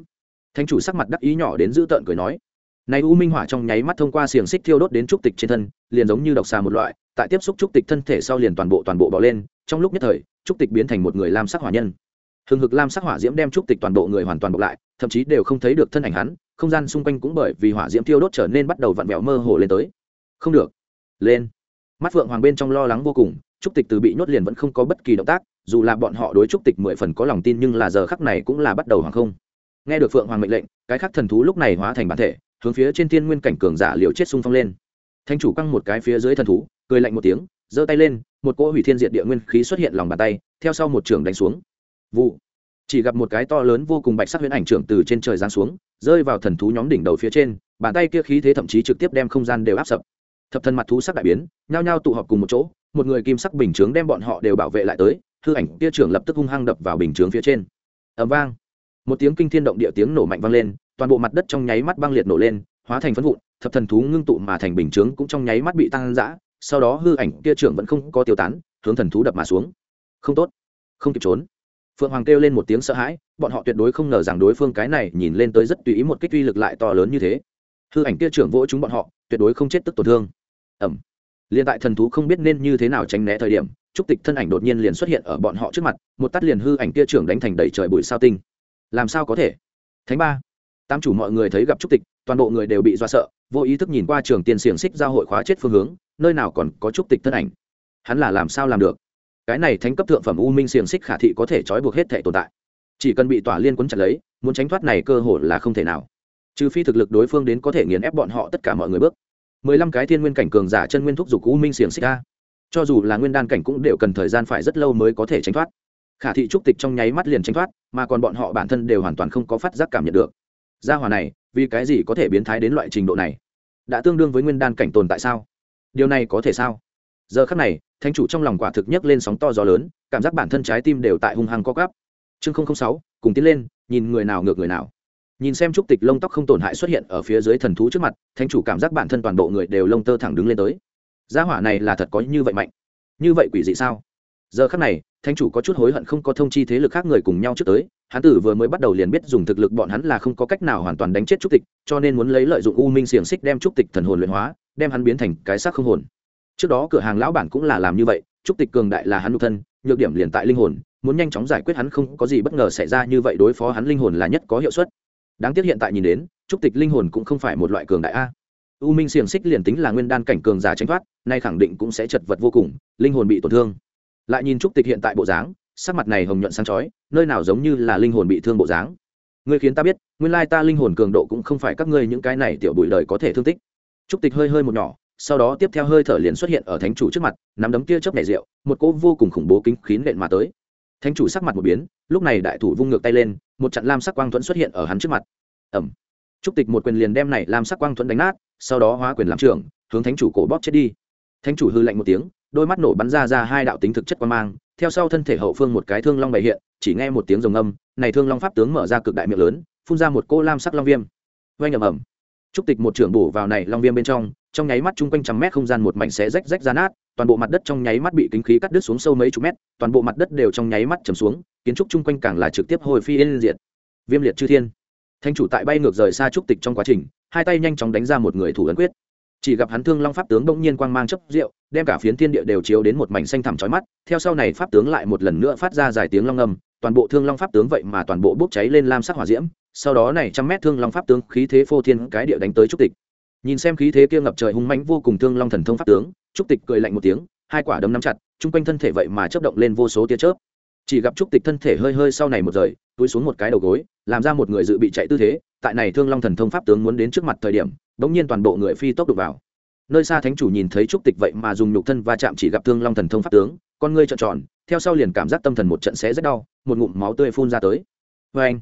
Thánh chủ sắc mặt đắc ý nhỏ đến dữ tợn cười nói này u minh hỏa trong nháy mắt thông qua xiềng xích thiêu đốt đến trúc tịch trên thân, liền giống như độc xà một loại, tại tiếp xúc trúc tịch thân thể sau liền toàn bộ toàn bộ bỏ lên, trong lúc nhất thời, trúc tịch biến thành một người lam sắc hỏa nhân. Hừng hực lam sắc hỏa diễm đem trúc tịch toàn bộ người hoàn toàn bọc lại, thậm chí đều không thấy được thân ảnh hắn, không gian xung quanh cũng bởi vì hỏa diễm thiêu đốt trở nên bắt đầu vặn vẹo mơ hồ lên tới. Không được. Lên. Mắt phượng hoàng bên trong lo lắng vô cùng, trúc tịch từ bị nhốt liền vẫn không có bất kỳ động tác, dù là bọn họ đối trúc tịch mười phần có lòng tin nhưng là giờ khắc này cũng là bắt đầu hoàng không. Nghe được phượng hoàng mệnh lệnh, cái khắc thần thú lúc này hóa thành bản thể hướng phía trên thiên nguyên cảnh cường giả liều chết xung phong lên. Thanh chủ căng một cái phía dưới thần thú, cười lạnh một tiếng, giơ tay lên, một cỗ hủy thiên diệt địa nguyên khí xuất hiện lòng bàn tay, theo sau một trường đánh xuống. Vụ. Chỉ gặp một cái to lớn vô cùng bạch sắc huyễn ảnh trưởng từ trên trời giáng xuống, rơi vào thần thú nhóm đỉnh đầu phía trên, bàn tay kia khí thế thậm chí trực tiếp đem không gian đều áp sập. Thập thân mặt thú sắc đại biến, nhao nhao tụ họp cùng một chỗ, một người kim sắc bình chướng đem bọn họ đều bảo vệ lại tới, hư ảnh kia trưởng lập tức hung hăng đập vào bình chướng phía trên. Ầm vang. Một tiếng kinh thiên động địa tiếng nổ mạnh vang lên toàn bộ mặt đất trong nháy mắt băng liệt nổ lên, hóa thành phân vụn, thập thần thú ngưng tụ mà thành bình chướng cũng trong nháy mắt bị tăng dã, sau đó hư ảnh kia trưởng vẫn không có tiêu tán, hướng thần thú đập mà xuống. Không tốt, không kịp trốn. Phượng hoàng kêu lên một tiếng sợ hãi, bọn họ tuyệt đối không ngờ rằng đối phương cái này nhìn lên tới rất tùy ý một kích uy lực lại to lớn như thế. Hư ảnh kia trưởng vỗ chúng bọn họ, tuyệt đối không chết tức tổn thương. Ẩm liền tại thần thú không biết nên như thế nào tránh né thời điểm, trúc tịch thân ảnh đột nhiên liền xuất hiện ở bọn họ trước mặt, một tắt liền hư ảnh kia trưởng đánh thành đầy trời bụi sao tinh. Làm sao có thể? Thánh ba tám chủ mọi người thấy gặp trúc tịch, toàn bộ người đều bị do sợ, vô ý thức nhìn qua trường tiền xiềng xích giao hội khóa chết phương hướng, nơi nào còn có trúc tịch thân ảnh. Hắn là làm sao làm được? Cái này thánh cấp thượng phẩm u minh xiềng xích khả thị có thể trói buộc hết thể tồn tại. Chỉ cần bị tỏa liên quấn chặt lấy, muốn tránh thoát này cơ hội là không thể nào. Trừ phi thực lực đối phương đến có thể nghiền ép bọn họ tất cả mọi người bước. Mười lăm cái thiên nguyên cảnh cường giả chân nguyên thúc giục u minh xiềng xích ra. Cho dù là nguyên đan cảnh cũng đều cần thời gian phải rất lâu mới có thể tránh thoát. Khả thị trúc tịch trong nháy mắt liền tránh thoát, mà còn bọn họ bản thân đều hoàn toàn không có phát giác cảm nhận được gia hỏa này, vì cái gì có thể biến thái đến loại trình độ này? Đã tương đương với nguyên đan cảnh tồn tại sao? Điều này có thể sao? Giờ khắc này, thánh chủ trong lòng quả thực nhấc lên sóng to gió lớn, cảm giác bản thân trái tim đều tại hung hăng co gắp chương sáu, cùng tiến lên, nhìn người nào ngược người nào. Nhìn xem trúc tịch lông tóc không tổn hại xuất hiện ở phía dưới thần thú trước mặt, thánh chủ cảm giác bản thân toàn bộ người đều lông tơ thẳng đứng lên tới. Gia hỏa này là thật có như vậy mạnh. Như vậy quỷ dị sao? Giờ khắc này, thánh chủ có chút hối hận không có thông chi thế lực khác người cùng nhau trước tới hắn tử vừa mới bắt đầu liền biết dùng thực lực bọn hắn là không có cách nào hoàn toàn đánh chết trúc tịch, cho nên muốn lấy lợi dụng u minh xiềng xích đem trúc tịch thần hồn luyện hóa, đem hắn biến thành cái xác không hồn. Trước đó cửa hàng lão bản cũng là làm như vậy, trúc tịch cường đại là hắn nhục thân, nhược điểm liền tại linh hồn, muốn nhanh chóng giải quyết hắn không có gì bất ngờ xảy ra như vậy đối phó hắn linh hồn là nhất có hiệu suất. Đáng tiếc hiện tại nhìn đến, trúc tịch linh hồn cũng không phải một loại cường đại a. U minh xiềng xích liền tính là nguyên đan cảnh cường giả tránh thoát, nay khẳng định cũng sẽ chật vật vô cùng, linh hồn bị tổn thương. Lại nhìn trúc tịch hiện tại bộ dáng sắc mặt này hồng nhuận sáng chói, nơi nào giống như là linh hồn bị thương bộ dáng. Ngươi khiến ta biết, nguyên lai ta linh hồn cường độ cũng không phải các ngươi những cái này tiểu bụi đời có thể thương tích. Trúc tịch hơi hơi một nhỏ, sau đó tiếp theo hơi thở liền xuất hiện ở thánh chủ trước mặt, nắm đấm kia chớp nhẹ rượu, một cỗ vô cùng khủng bố kính khiến nện mà tới. Thánh chủ sắc mặt một biến, lúc này đại thủ vung ngược tay lên, một trận lam sắc quang thuẫn xuất hiện ở hắn trước mặt. Ẩm trúc tịch một quyền liền đem này lam sắc quang thuẫn đánh nát, sau đó hóa quyền làm trưởng, hướng thánh chủ cổ bóp chết đi. Thánh chủ hư lạnh một tiếng đôi mắt nổ bắn ra ra hai đạo tính thực chất quan mang, theo sau thân thể hậu phương một cái thương long bày hiện, chỉ nghe một tiếng rồng âm, này thương long pháp tướng mở ra cực đại miệng lớn, phun ra một cô lam sắc long viêm. Oanh ầm ẩm trúc tịch một trưởng bổ vào này long viêm bên trong trong nháy mắt chung quanh trăm mét không gian một mảnh xé rách rách ra nát, toàn bộ mặt đất trong nháy mắt bị kính khí cắt đứt xuống sâu mấy chục mét, toàn bộ mặt đất đều trong nháy mắt chầm xuống, kiến trúc chung quanh càng là trực tiếp hồi phi yên diệt. Viêm liệt chư thiên. Thanh chủ tại bay ngược rời xa trúc tịch trong quá trình, hai tay nhanh chóng đánh ra một người thủ ấn quyết chỉ gặp hắn thương long pháp tướng bỗng nhiên quang mang chấp rượu, đem cả phiến thiên địa đều chiếu đến một mảnh xanh thẳm chói mắt. Theo sau này, pháp tướng lại một lần nữa phát ra dài tiếng long âm, toàn bộ thương long pháp tướng vậy mà toàn bộ bốc cháy lên lam sắc hỏa diễm. Sau đó này trăm mét thương long pháp tướng khí thế phô thiên cái địa đánh tới trúc tịch. Nhìn xem khí thế kia ngập trời hung mãnh vô cùng thương long thần thông pháp tướng, trúc tịch cười lạnh một tiếng, hai quả đấm nắm chặt, chung quanh thân thể vậy mà chớp động lên vô số tia chớp. Chỉ gặp trúc tịch thân thể hơi hơi sau này một rời, túi xuống một cái đầu gối làm ra một người dự bị chạy tư thế, tại này thương long thần thông pháp tướng muốn đến trước mặt thời điểm, bỗng nhiên toàn bộ người phi tốc đục vào. Nơi xa thánh chủ nhìn thấy trúc tịch vậy mà dùng nhục thân va chạm chỉ gặp thương long thần thông pháp tướng, con ngươi trợn tròn, theo sau liền cảm giác tâm thần một trận xé rất đau, một ngụm máu tươi phun ra tới. Vê anh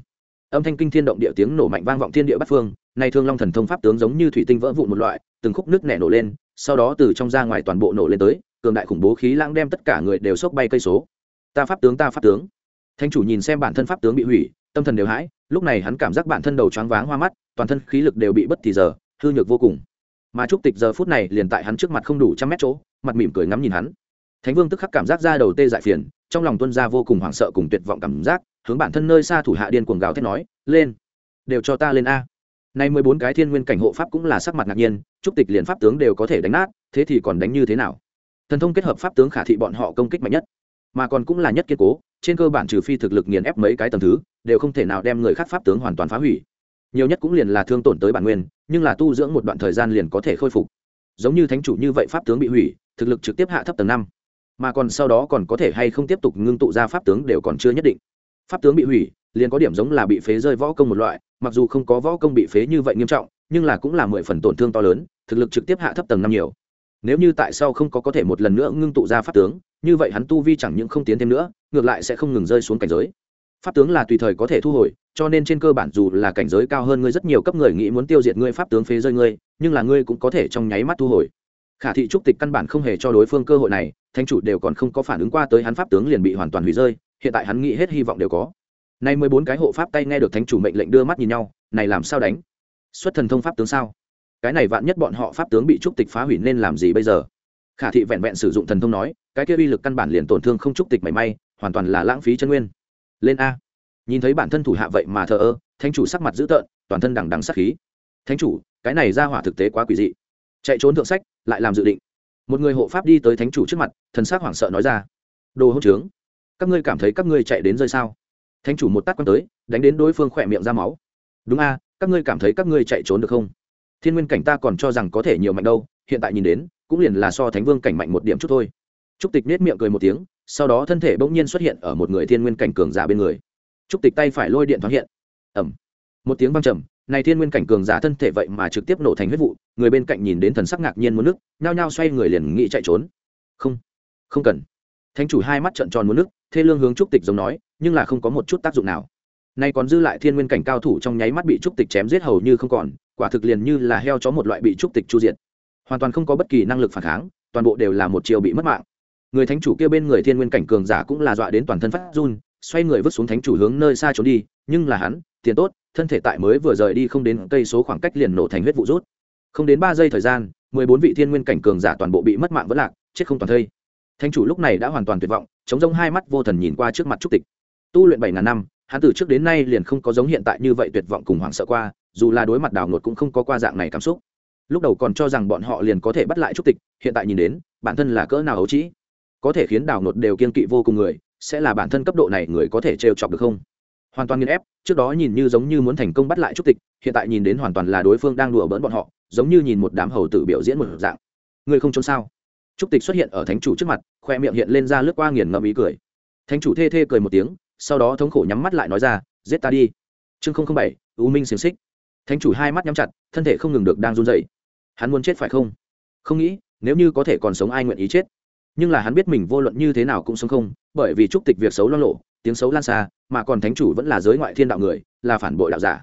âm thanh kinh thiên động địa tiếng nổ mạnh vang vọng thiên địa bát phương nay thương long thần thông pháp tướng giống như thủy tinh vỡ vụn một loại, từng khúc nước nẻ nổ lên, sau đó từ trong ra ngoài toàn bộ nổ lên tới, cường đại khủng bố khí lãng đem tất cả người đều sốc bay cây số. Ta pháp tướng, ta pháp tướng. Thanh chủ nhìn xem bản thân pháp tướng bị hủy tâm thần đều hãi, lúc này hắn cảm giác bản thân đầu choáng váng hoa mắt, toàn thân khí lực đều bị bất thì giờ, hư nhược vô cùng. Mà trúc tịch giờ phút này liền tại hắn trước mặt không đủ trăm mét chỗ, mặt mỉm cười ngắm nhìn hắn. Thánh vương tức khắc cảm giác ra đầu tê dại phiền, trong lòng tuân ra vô cùng hoảng sợ cùng tuyệt vọng cảm giác, hướng bản thân nơi xa thủ hạ điên cuồng gào thét nói, lên, đều cho ta lên a. Nay mười bốn cái thiên nguyên cảnh hộ pháp cũng là sắc mặt ngạc nhiên, trúc tịch liền pháp tướng đều có thể đánh nát, thế thì còn đánh như thế nào? Thần thông kết hợp pháp tướng khả thị bọn họ công kích mạnh nhất mà còn cũng là nhất kiên cố, trên cơ bản trừ phi thực lực nghiền ép mấy cái tầng thứ, đều không thể nào đem người khác pháp tướng hoàn toàn phá hủy. Nhiều nhất cũng liền là thương tổn tới bản nguyên, nhưng là tu dưỡng một đoạn thời gian liền có thể khôi phục. Giống như thánh chủ như vậy pháp tướng bị hủy, thực lực trực tiếp hạ thấp tầng năm. Mà còn sau đó còn có thể hay không tiếp tục ngưng tụ ra pháp tướng đều còn chưa nhất định. Pháp tướng bị hủy, liền có điểm giống là bị phế rơi võ công một loại, mặc dù không có võ công bị phế như vậy nghiêm trọng, nhưng là cũng là mười phần tổn thương to lớn, thực lực trực tiếp hạ thấp tầng năm nhiều nếu như tại sao không có có thể một lần nữa ngưng tụ ra pháp tướng, như vậy hắn tu vi chẳng những không tiến thêm nữa, ngược lại sẽ không ngừng rơi xuống cảnh giới. Pháp tướng là tùy thời có thể thu hồi, cho nên trên cơ bản dù là cảnh giới cao hơn ngươi rất nhiều cấp người nghĩ muốn tiêu diệt ngươi, pháp tướng phế rơi ngươi, nhưng là ngươi cũng có thể trong nháy mắt thu hồi. Khả thị trúc tịch căn bản không hề cho đối phương cơ hội này thanh chủ đều còn không có phản ứng qua tới hắn pháp tướng liền bị hoàn toàn hủy rơi, hiện tại hắn nghĩ hết hy vọng đều có. Nay mười bốn cái hộ pháp tay nghe được thánh chủ mệnh lệnh đưa mắt nhìn nhau, này làm sao đánh? Xuất thần thông pháp tướng sao? Cái này vạn nhất bọn họ pháp tướng bị trúc tịch phá hủy nên làm gì bây giờ? Khả thị vẹn vẹn sử dụng thần thông nói, cái kia uy lực căn bản liền tổn thương không trúc tịch mảy may, hoàn toàn là lãng phí chân nguyên. Lên a. Nhìn thấy bản thân thủ hạ vậy mà thờ ơ, thánh chủ sắc mặt dữ tợn, toàn thân đằng đằng sắc khí. Thánh chủ, cái này ra hỏa thực tế quá quỷ dị. Chạy trốn thượng sách, lại làm dự định. Một người hộ pháp đi tới thánh chủ trước mặt, thần sắc hoảng sợ nói ra. Đồ hỗn trướng, các ngươi cảm thấy các ngươi chạy đến rơi sao? Thánh chủ một tát quăng tới, đánh đến đối phương khỏe miệng ra máu. Đúng a, các ngươi cảm thấy các ngươi chạy trốn được không? Thiên nguyên cảnh ta còn cho rằng có thể nhiều mạnh đâu, hiện tại nhìn đến, cũng liền là so thánh vương cảnh mạnh một điểm chút thôi. Trúc tịch nết miệng cười một tiếng, sau đó thân thể bỗng nhiên xuất hiện ở một người thiên nguyên cảnh cường giả bên người. Trúc tịch tay phải lôi điện thoáng hiện. Ẩm một tiếng văng trầm, này thiên nguyên cảnh cường giả thân thể vậy mà trực tiếp nổ thành huyết vụ, người bên cạnh nhìn đến thần sắc ngạc nhiên muốn nước, nhao nhao xoay người liền nghĩ chạy trốn. Không không cần. Thánh chủ hai mắt trợn tròn muốn nước, thê lương hướng trúc tịch giống nói, nhưng là không có một chút tác dụng nào. Nay còn dư lại thiên nguyên cảnh cao thủ trong nháy mắt bị trúc tịch chém giết hầu như không còn quả thực liền như là heo chó một loại bị trúc tịch chu diệt. Hoàn toàn không có bất kỳ năng lực phản kháng, toàn bộ đều là một chiều bị mất mạng. Người thánh chủ kia bên người thiên nguyên cảnh cường giả cũng là dọa đến toàn thân phát run, xoay người vứt xuống thánh chủ hướng nơi xa trốn đi, nhưng là hắn, tiền tốt, thân thể tại mới vừa rời đi không đến cây số khoảng cách liền nổ thành huyết vụ rút. Không đến ba giây thời gian, mười bốn vị thiên nguyên cảnh cường giả toàn bộ bị mất mạng vẫn lạc, chết không toàn thây. Thánh chủ lúc này đã hoàn toàn tuyệt vọng, chống rông hai mắt vô thần nhìn qua trước mặt trúc tịch. Tu luyện bảy ngàn năm, hắn từ trước đến nay liền không có giống hiện tại như vậy tuyệt vọng cùng hoảng sợ qua dù là đối mặt đào nột cũng không có qua dạng này cảm xúc. Lúc đầu còn cho rằng bọn họ liền có thể bắt lại trúc tịch, hiện tại nhìn đến, bản thân là cỡ nào ấu trĩ. Có thể khiến đào nột đều kiên kỵ vô cùng người, sẽ là bản thân cấp độ này người có thể trêu chọc được không? Hoàn toàn nghiên ép, trước đó nhìn như giống như muốn thành công bắt lại trúc tịch, hiện tại nhìn đến hoàn toàn là đối phương đang đùa bỡn bọn họ, giống như nhìn một đám hầu tử biểu diễn một dạng. Người không trốn sao? Trúc tịch xuất hiện ở thánh chủ trước mặt, khoe miệng hiện lên ra lướt qua nghiền ngẫm ý cười. Thánh chủ thê thê cười một tiếng, sau đó thống khổ nhắm mắt lại nói ra, giết ta đi. Chương không không bảy, u minh xiềng xích thánh chủ hai mắt nhắm chặt, thân thể không ngừng được đang run dậy hắn muốn chết phải không? Không nghĩ, nếu như có thể còn sống ai nguyện ý chết? Nhưng là hắn biết mình vô luận như thế nào cũng sống không, bởi vì chúc tịch việc xấu lo lộ, tiếng xấu lan xa, mà còn thánh chủ vẫn là giới ngoại thiên đạo người, là phản bội đạo giả.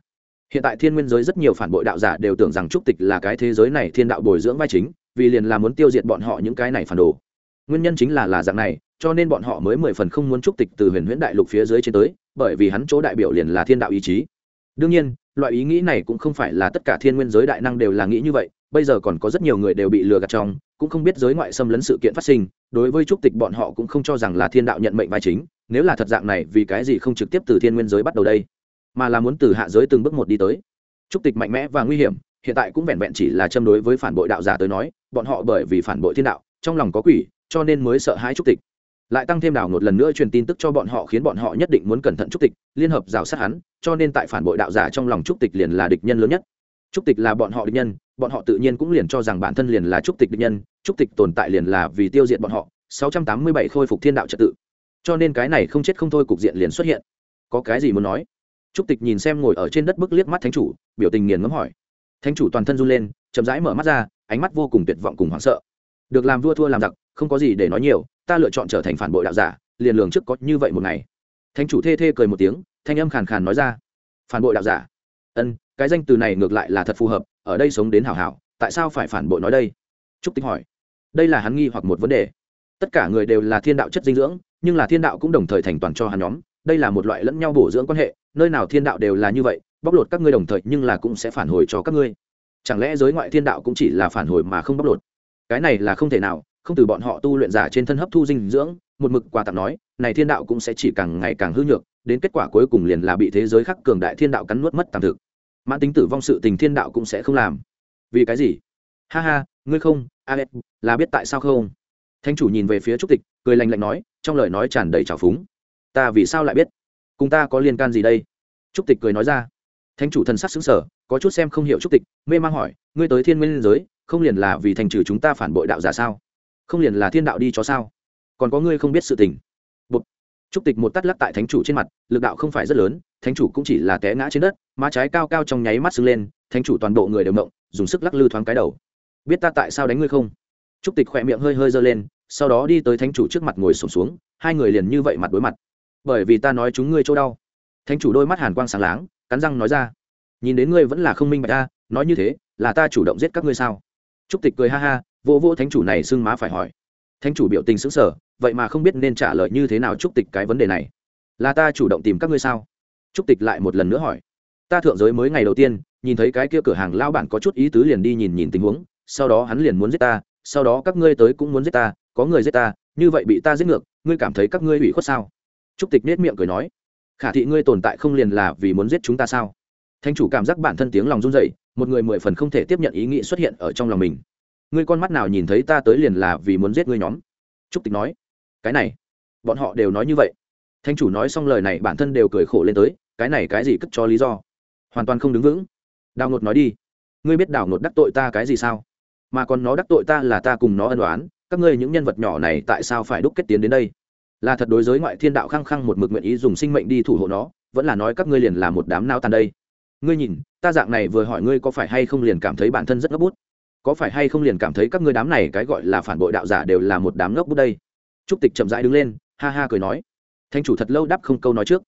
Hiện tại thiên nguyên giới rất nhiều phản bội đạo giả đều tưởng rằng trúc tịch là cái thế giới này thiên đạo bồi dưỡng vai chính, vì liền là muốn tiêu diệt bọn họ những cái này phản đồ. Nguyên nhân chính là là dạng này, cho nên bọn họ mới mười phần không muốn trúc tịch từ huyền huyễn đại lục phía dưới trên tới, bởi vì hắn chỗ đại biểu liền là thiên đạo ý chí. Đương nhiên loại ý nghĩ này cũng không phải là tất cả thiên nguyên giới đại năng đều là nghĩ như vậy, bây giờ còn có rất nhiều người đều bị lừa gạt trong, cũng không biết giới ngoại xâm lấn sự kiện phát sinh, đối với trúc tịch bọn họ cũng không cho rằng là thiên đạo nhận mệnh vai chính, nếu là thật dạng này vì cái gì không trực tiếp từ thiên nguyên giới bắt đầu đây? Mà là muốn từ hạ giới từng bước một đi tới. Trúc tịch mạnh mẽ và nguy hiểm, hiện tại cũng vẹn vẹn chỉ là châm đối với phản bội đạo giả tới nói, bọn họ bởi vì phản bội thiên đạo, trong lòng có quỷ, cho nên mới sợ hãi trúc tịch lại tăng thêm đảo một lần nữa truyền tin tức cho bọn họ khiến bọn họ nhất định muốn cẩn thận trúc tịch, liên hợp rào sát hắn, cho nên tại phản bội đạo giả trong lòng trúc tịch liền là địch nhân lớn nhất. Trúc tịch là bọn họ địch nhân, bọn họ tự nhiên cũng liền cho rằng bản thân liền là trúc tịch địch nhân trúc tịch tồn tại liền là vì tiêu diệt bọn họ. 687 khôi phục thiên đạo trật tự. Cho nên cái này không chết không thôi cục diện liền xuất hiện. Có cái gì muốn nói? Trúc tịch nhìn xem ngồi ở trên đất bức liếc mắt thánh chủ, biểu tình nghiền ngấm hỏi. Thánh chủ toàn thân run lên, chậm rãi mở mắt ra, ánh mắt vô cùng tuyệt vọng cùng hoảng sợ được làm vua thua làm giặc, không có gì để nói nhiều, ta lựa chọn trở thành phản bội đạo giả, liền lường trước có như vậy một ngày. Thánh chủ thê thê cười một tiếng, thanh âm khàn khàn nói ra. Phản bội đạo giả. Ân, cái danh từ này ngược lại là thật phù hợp, ở đây sống đến hảo hảo, tại sao phải phản bội nói đây? Trúc tinh hỏi. Đây là hắn nghi hoặc một vấn đề. Tất cả người đều là thiên đạo chất dinh dưỡng, nhưng là thiên đạo cũng đồng thời thành toàn cho hắn nhóm. Đây là một loại lẫn nhau bổ dưỡng quan hệ, nơi nào thiên đạo đều là như vậy, bóc lột các ngươi đồng thời nhưng là cũng sẽ phản hồi cho các ngươi. Chẳng lẽ giới ngoại thiên đạo cũng chỉ là phản hồi mà không bóc lột? Cái này là không thể nào, không từ bọn họ tu luyện giả trên thân hấp thu dinh dưỡng, một mực quà tặng nói, này thiên đạo cũng sẽ chỉ càng ngày càng hư nhược, đến kết quả cuối cùng liền là bị thế giới khắc cường đại thiên đạo cắn nuốt mất tạm thực. Mãn tính tử vong sự tình thiên đạo cũng sẽ không làm. Vì cái gì? Ha ha, ngươi không, a là biết tại sao không? Thanh chủ nhìn về phía trúc tịch, cười lành lạnh nói, trong lời nói tràn đầy trào phúng. Ta vì sao lại biết? Cùng ta có liên can gì đây? Trúc tịch cười nói ra. Thanh chủ thần sắc xứng sở có chút xem không hiểu trúc tịch, mê mang hỏi, ngươi tới thiên nguyên giới không liền là vì thành trừ chúng ta phản bội đạo giả sao? Không liền là thiên đạo đi cho sao? Còn có ngươi không biết sự tình. Bụt. trúc tịch một tắt lắc tại thánh chủ trên mặt, lực đạo không phải rất lớn, thánh chủ cũng chỉ là té ngã trên đất, má trái cao cao trong nháy mắt sưng lên, thánh chủ toàn bộ người đều động dùng sức lắc lư thoáng cái đầu. Biết ta tại sao đánh ngươi không? Trúc tịch khỏe miệng hơi hơi giơ lên, sau đó đi tới thánh chủ trước mặt ngồi sổm xuống, hai người liền như vậy mặt đối mặt. Bởi vì ta nói chúng ngươi chỗ đau. Thánh chủ đôi mắt hàn quang sáng láng, cắn răng nói ra, nhìn đến ngươi vẫn là không minh bạch ta, nói như thế, là ta chủ động giết các ngươi sao? Trúc tịch cười ha ha vô vô thánh chủ này xưng má phải hỏi. Thánh chủ biểu tình xứng sở vậy mà không biết nên trả lời như thế nào trúc tịch cái vấn đề này. Là ta chủ động tìm các ngươi sao? Trúc tịch lại một lần nữa hỏi. Ta thượng giới mới ngày đầu tiên, nhìn thấy cái kia cửa hàng lao bản có chút ý tứ liền đi nhìn nhìn tình huống, sau đó hắn liền muốn giết ta, sau đó các ngươi tới cũng muốn giết ta, có người giết ta, như vậy bị ta giết ngược, ngươi cảm thấy các ngươi ủy khuất sao? Trúc tịch nết miệng cười nói. Khả thị ngươi tồn tại không liền là vì muốn giết chúng ta sao? Thanh chủ cảm giác bản thân tiếng lòng run dậy một người mười phần không thể tiếp nhận ý nghĩ xuất hiện ở trong lòng mình. Ngươi con mắt nào nhìn thấy ta tới liền là vì muốn giết ngươi nhóm. Trúc tịch nói. Cái này, bọn họ đều nói như vậy. Thanh chủ nói xong lời này, bản thân đều cười khổ lên tới, cái này cái gì cất cho lý do? Hoàn toàn không đứng vững. Đào ngột nói đi. Ngươi biết đào ngột đắc tội ta cái gì sao? Mà còn nó đắc tội ta là ta cùng nó ân đoán các ngươi những nhân vật nhỏ này tại sao phải đúc kết tiến đến đây? Là thật đối giới ngoại thiên đạo khăng khăng một mực nguyện ý dùng sinh mệnh đi thủ hộ nó, vẫn là nói các ngươi liền là một đám nao tàn đây. Ngươi nhìn ta dạng này vừa hỏi ngươi có phải hay không liền cảm thấy bản thân rất ngốc bút? Có phải hay không liền cảm thấy các ngươi đám này cái gọi là phản bội đạo giả đều là một đám ngốc bút đây? Trúc tịch chậm rãi đứng lên, ha ha cười nói. Thanh chủ thật lâu đáp không câu nói trước.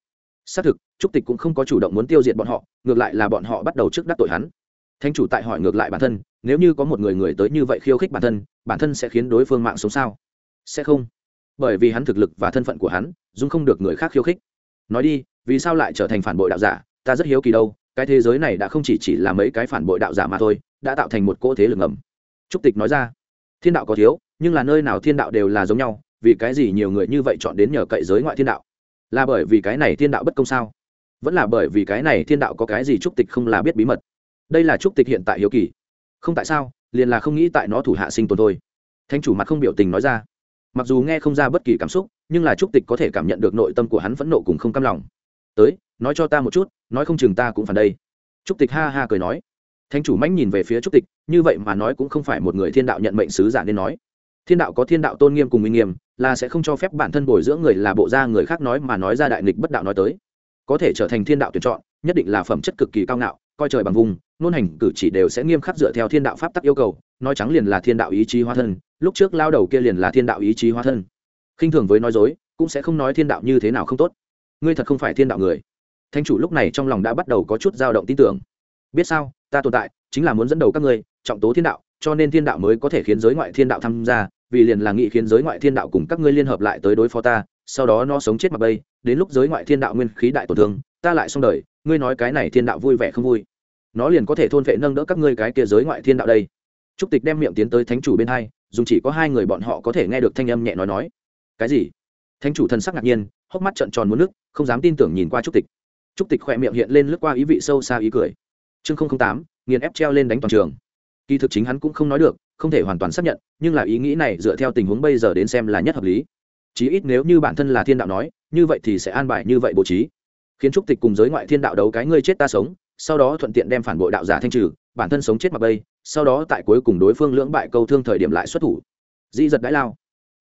Xác thực, trúc tịch cũng không có chủ động muốn tiêu diệt bọn họ, ngược lại là bọn họ bắt đầu trước đắc tội hắn. Thanh chủ tại hỏi ngược lại bản thân, nếu như có một người người tới như vậy khiêu khích bản thân bản thân sẽ khiến đối phương mạng sống sao? Sẽ không. Bởi vì hắn thực lực và thân phận của hắn dung không được người khác khiêu khích. Nói đi, vì sao lại trở thành phản bội đạo giả, ta rất hiếu kỳ đâu cái thế giới này đã không chỉ chỉ là mấy cái phản bội đạo giả mà thôi, đã tạo thành một cỗ thế lực ngầm. Trúc tịch nói ra, thiên đạo có thiếu, nhưng là nơi nào thiên đạo đều là giống nhau, vì cái gì nhiều người như vậy chọn đến nhờ cậy giới ngoại thiên đạo? Là bởi vì cái này thiên đạo bất công sao? Vẫn là bởi vì cái này thiên đạo có cái gì trúc tịch không là biết bí mật? Đây là trúc tịch hiện tại hiếu kỳ. Không tại sao, liền là không nghĩ tại nó thủ hạ sinh tồn thôi. Thanh chủ mặt không biểu tình nói ra. Mặc dù nghe không ra bất kỳ cảm xúc, nhưng là trúc tịch có thể cảm nhận được nội tâm của hắn phẫn nộ cùng không cam lòng tới, nói cho ta một chút, nói không chừng ta cũng phản đây. Trúc tịch ha ha cười nói. Thanh chủ mãnh nhìn về phía trúc tịch, như vậy mà nói cũng không phải một người thiên đạo nhận mệnh sứ giả nên nói. Thiên đạo có thiên đạo tôn nghiêm cùng uy nghiêm, là sẽ không cho phép bản thân bồi dưỡng người là bộ ra người khác nói mà nói ra đại nghịch bất đạo nói tới. Có thể trở thành thiên đạo tuyển chọn, nhất định là phẩm chất cực kỳ cao ngạo, coi trời bằng vùng, nôn hành cử chỉ đều sẽ nghiêm khắc dựa theo thiên đạo pháp tắc yêu cầu, nói trắng liền là thiên đạo ý chí hóa thân, lúc trước lao đầu kia liền là thiên đạo ý chí hóa thân. Khinh thường với nói dối, cũng sẽ không nói thiên đạo như thế nào không tốt ngươi thật không phải thiên đạo người. Thanh chủ lúc này trong lòng đã bắt đầu có chút dao động tin tưởng. Biết sao, ta tồn tại, chính là muốn dẫn đầu các ngươi, trọng tố thiên đạo, cho nên thiên đạo mới có thể khiến giới ngoại thiên đạo tham gia, vì liền là nghị khiến giới ngoại thiên đạo cùng các ngươi liên hợp lại tới đối phó ta, sau đó nó sống chết mặt bây đến lúc giới ngoại thiên đạo nguyên khí đại tổn thương, ta lại xong đời, ngươi nói cái này thiên đạo vui vẻ không vui? Nó liền có thể thôn vệ nâng đỡ các ngươi cái kia giới ngoại thiên đạo đây. Trúc tịch đem miệng tiến tới thánh chủ bên hai, dùng chỉ có hai người bọn họ có thể nghe được thanh âm nhẹ nói nói. Cái gì? Thánh chủ thần sắc ngạc nhiên hốc mắt trợn tròn muốn nước, không dám tin tưởng nhìn qua trúc tịch. Trúc tịch khỏe miệng hiện lên lướt qua ý vị sâu xa ý cười. Chương không tám, nghiền ép treo lên đánh toàn trường. Kỳ thực chính hắn cũng không nói được, không thể hoàn toàn xác nhận, nhưng là ý nghĩ này dựa theo tình huống bây giờ đến xem là nhất hợp lý. Chí ít nếu như bản thân là thiên đạo nói, như vậy thì sẽ an bài như vậy bố trí. Khiến trúc tịch cùng giới ngoại thiên đạo đấu cái ngươi chết ta sống, sau đó thuận tiện đem phản bội đạo giả thanh trừ, bản thân sống chết mặc bây sau đó tại cuối cùng đối phương lưỡng bại câu thương thời điểm lại xuất thủ. Dĩ giật đãi lao.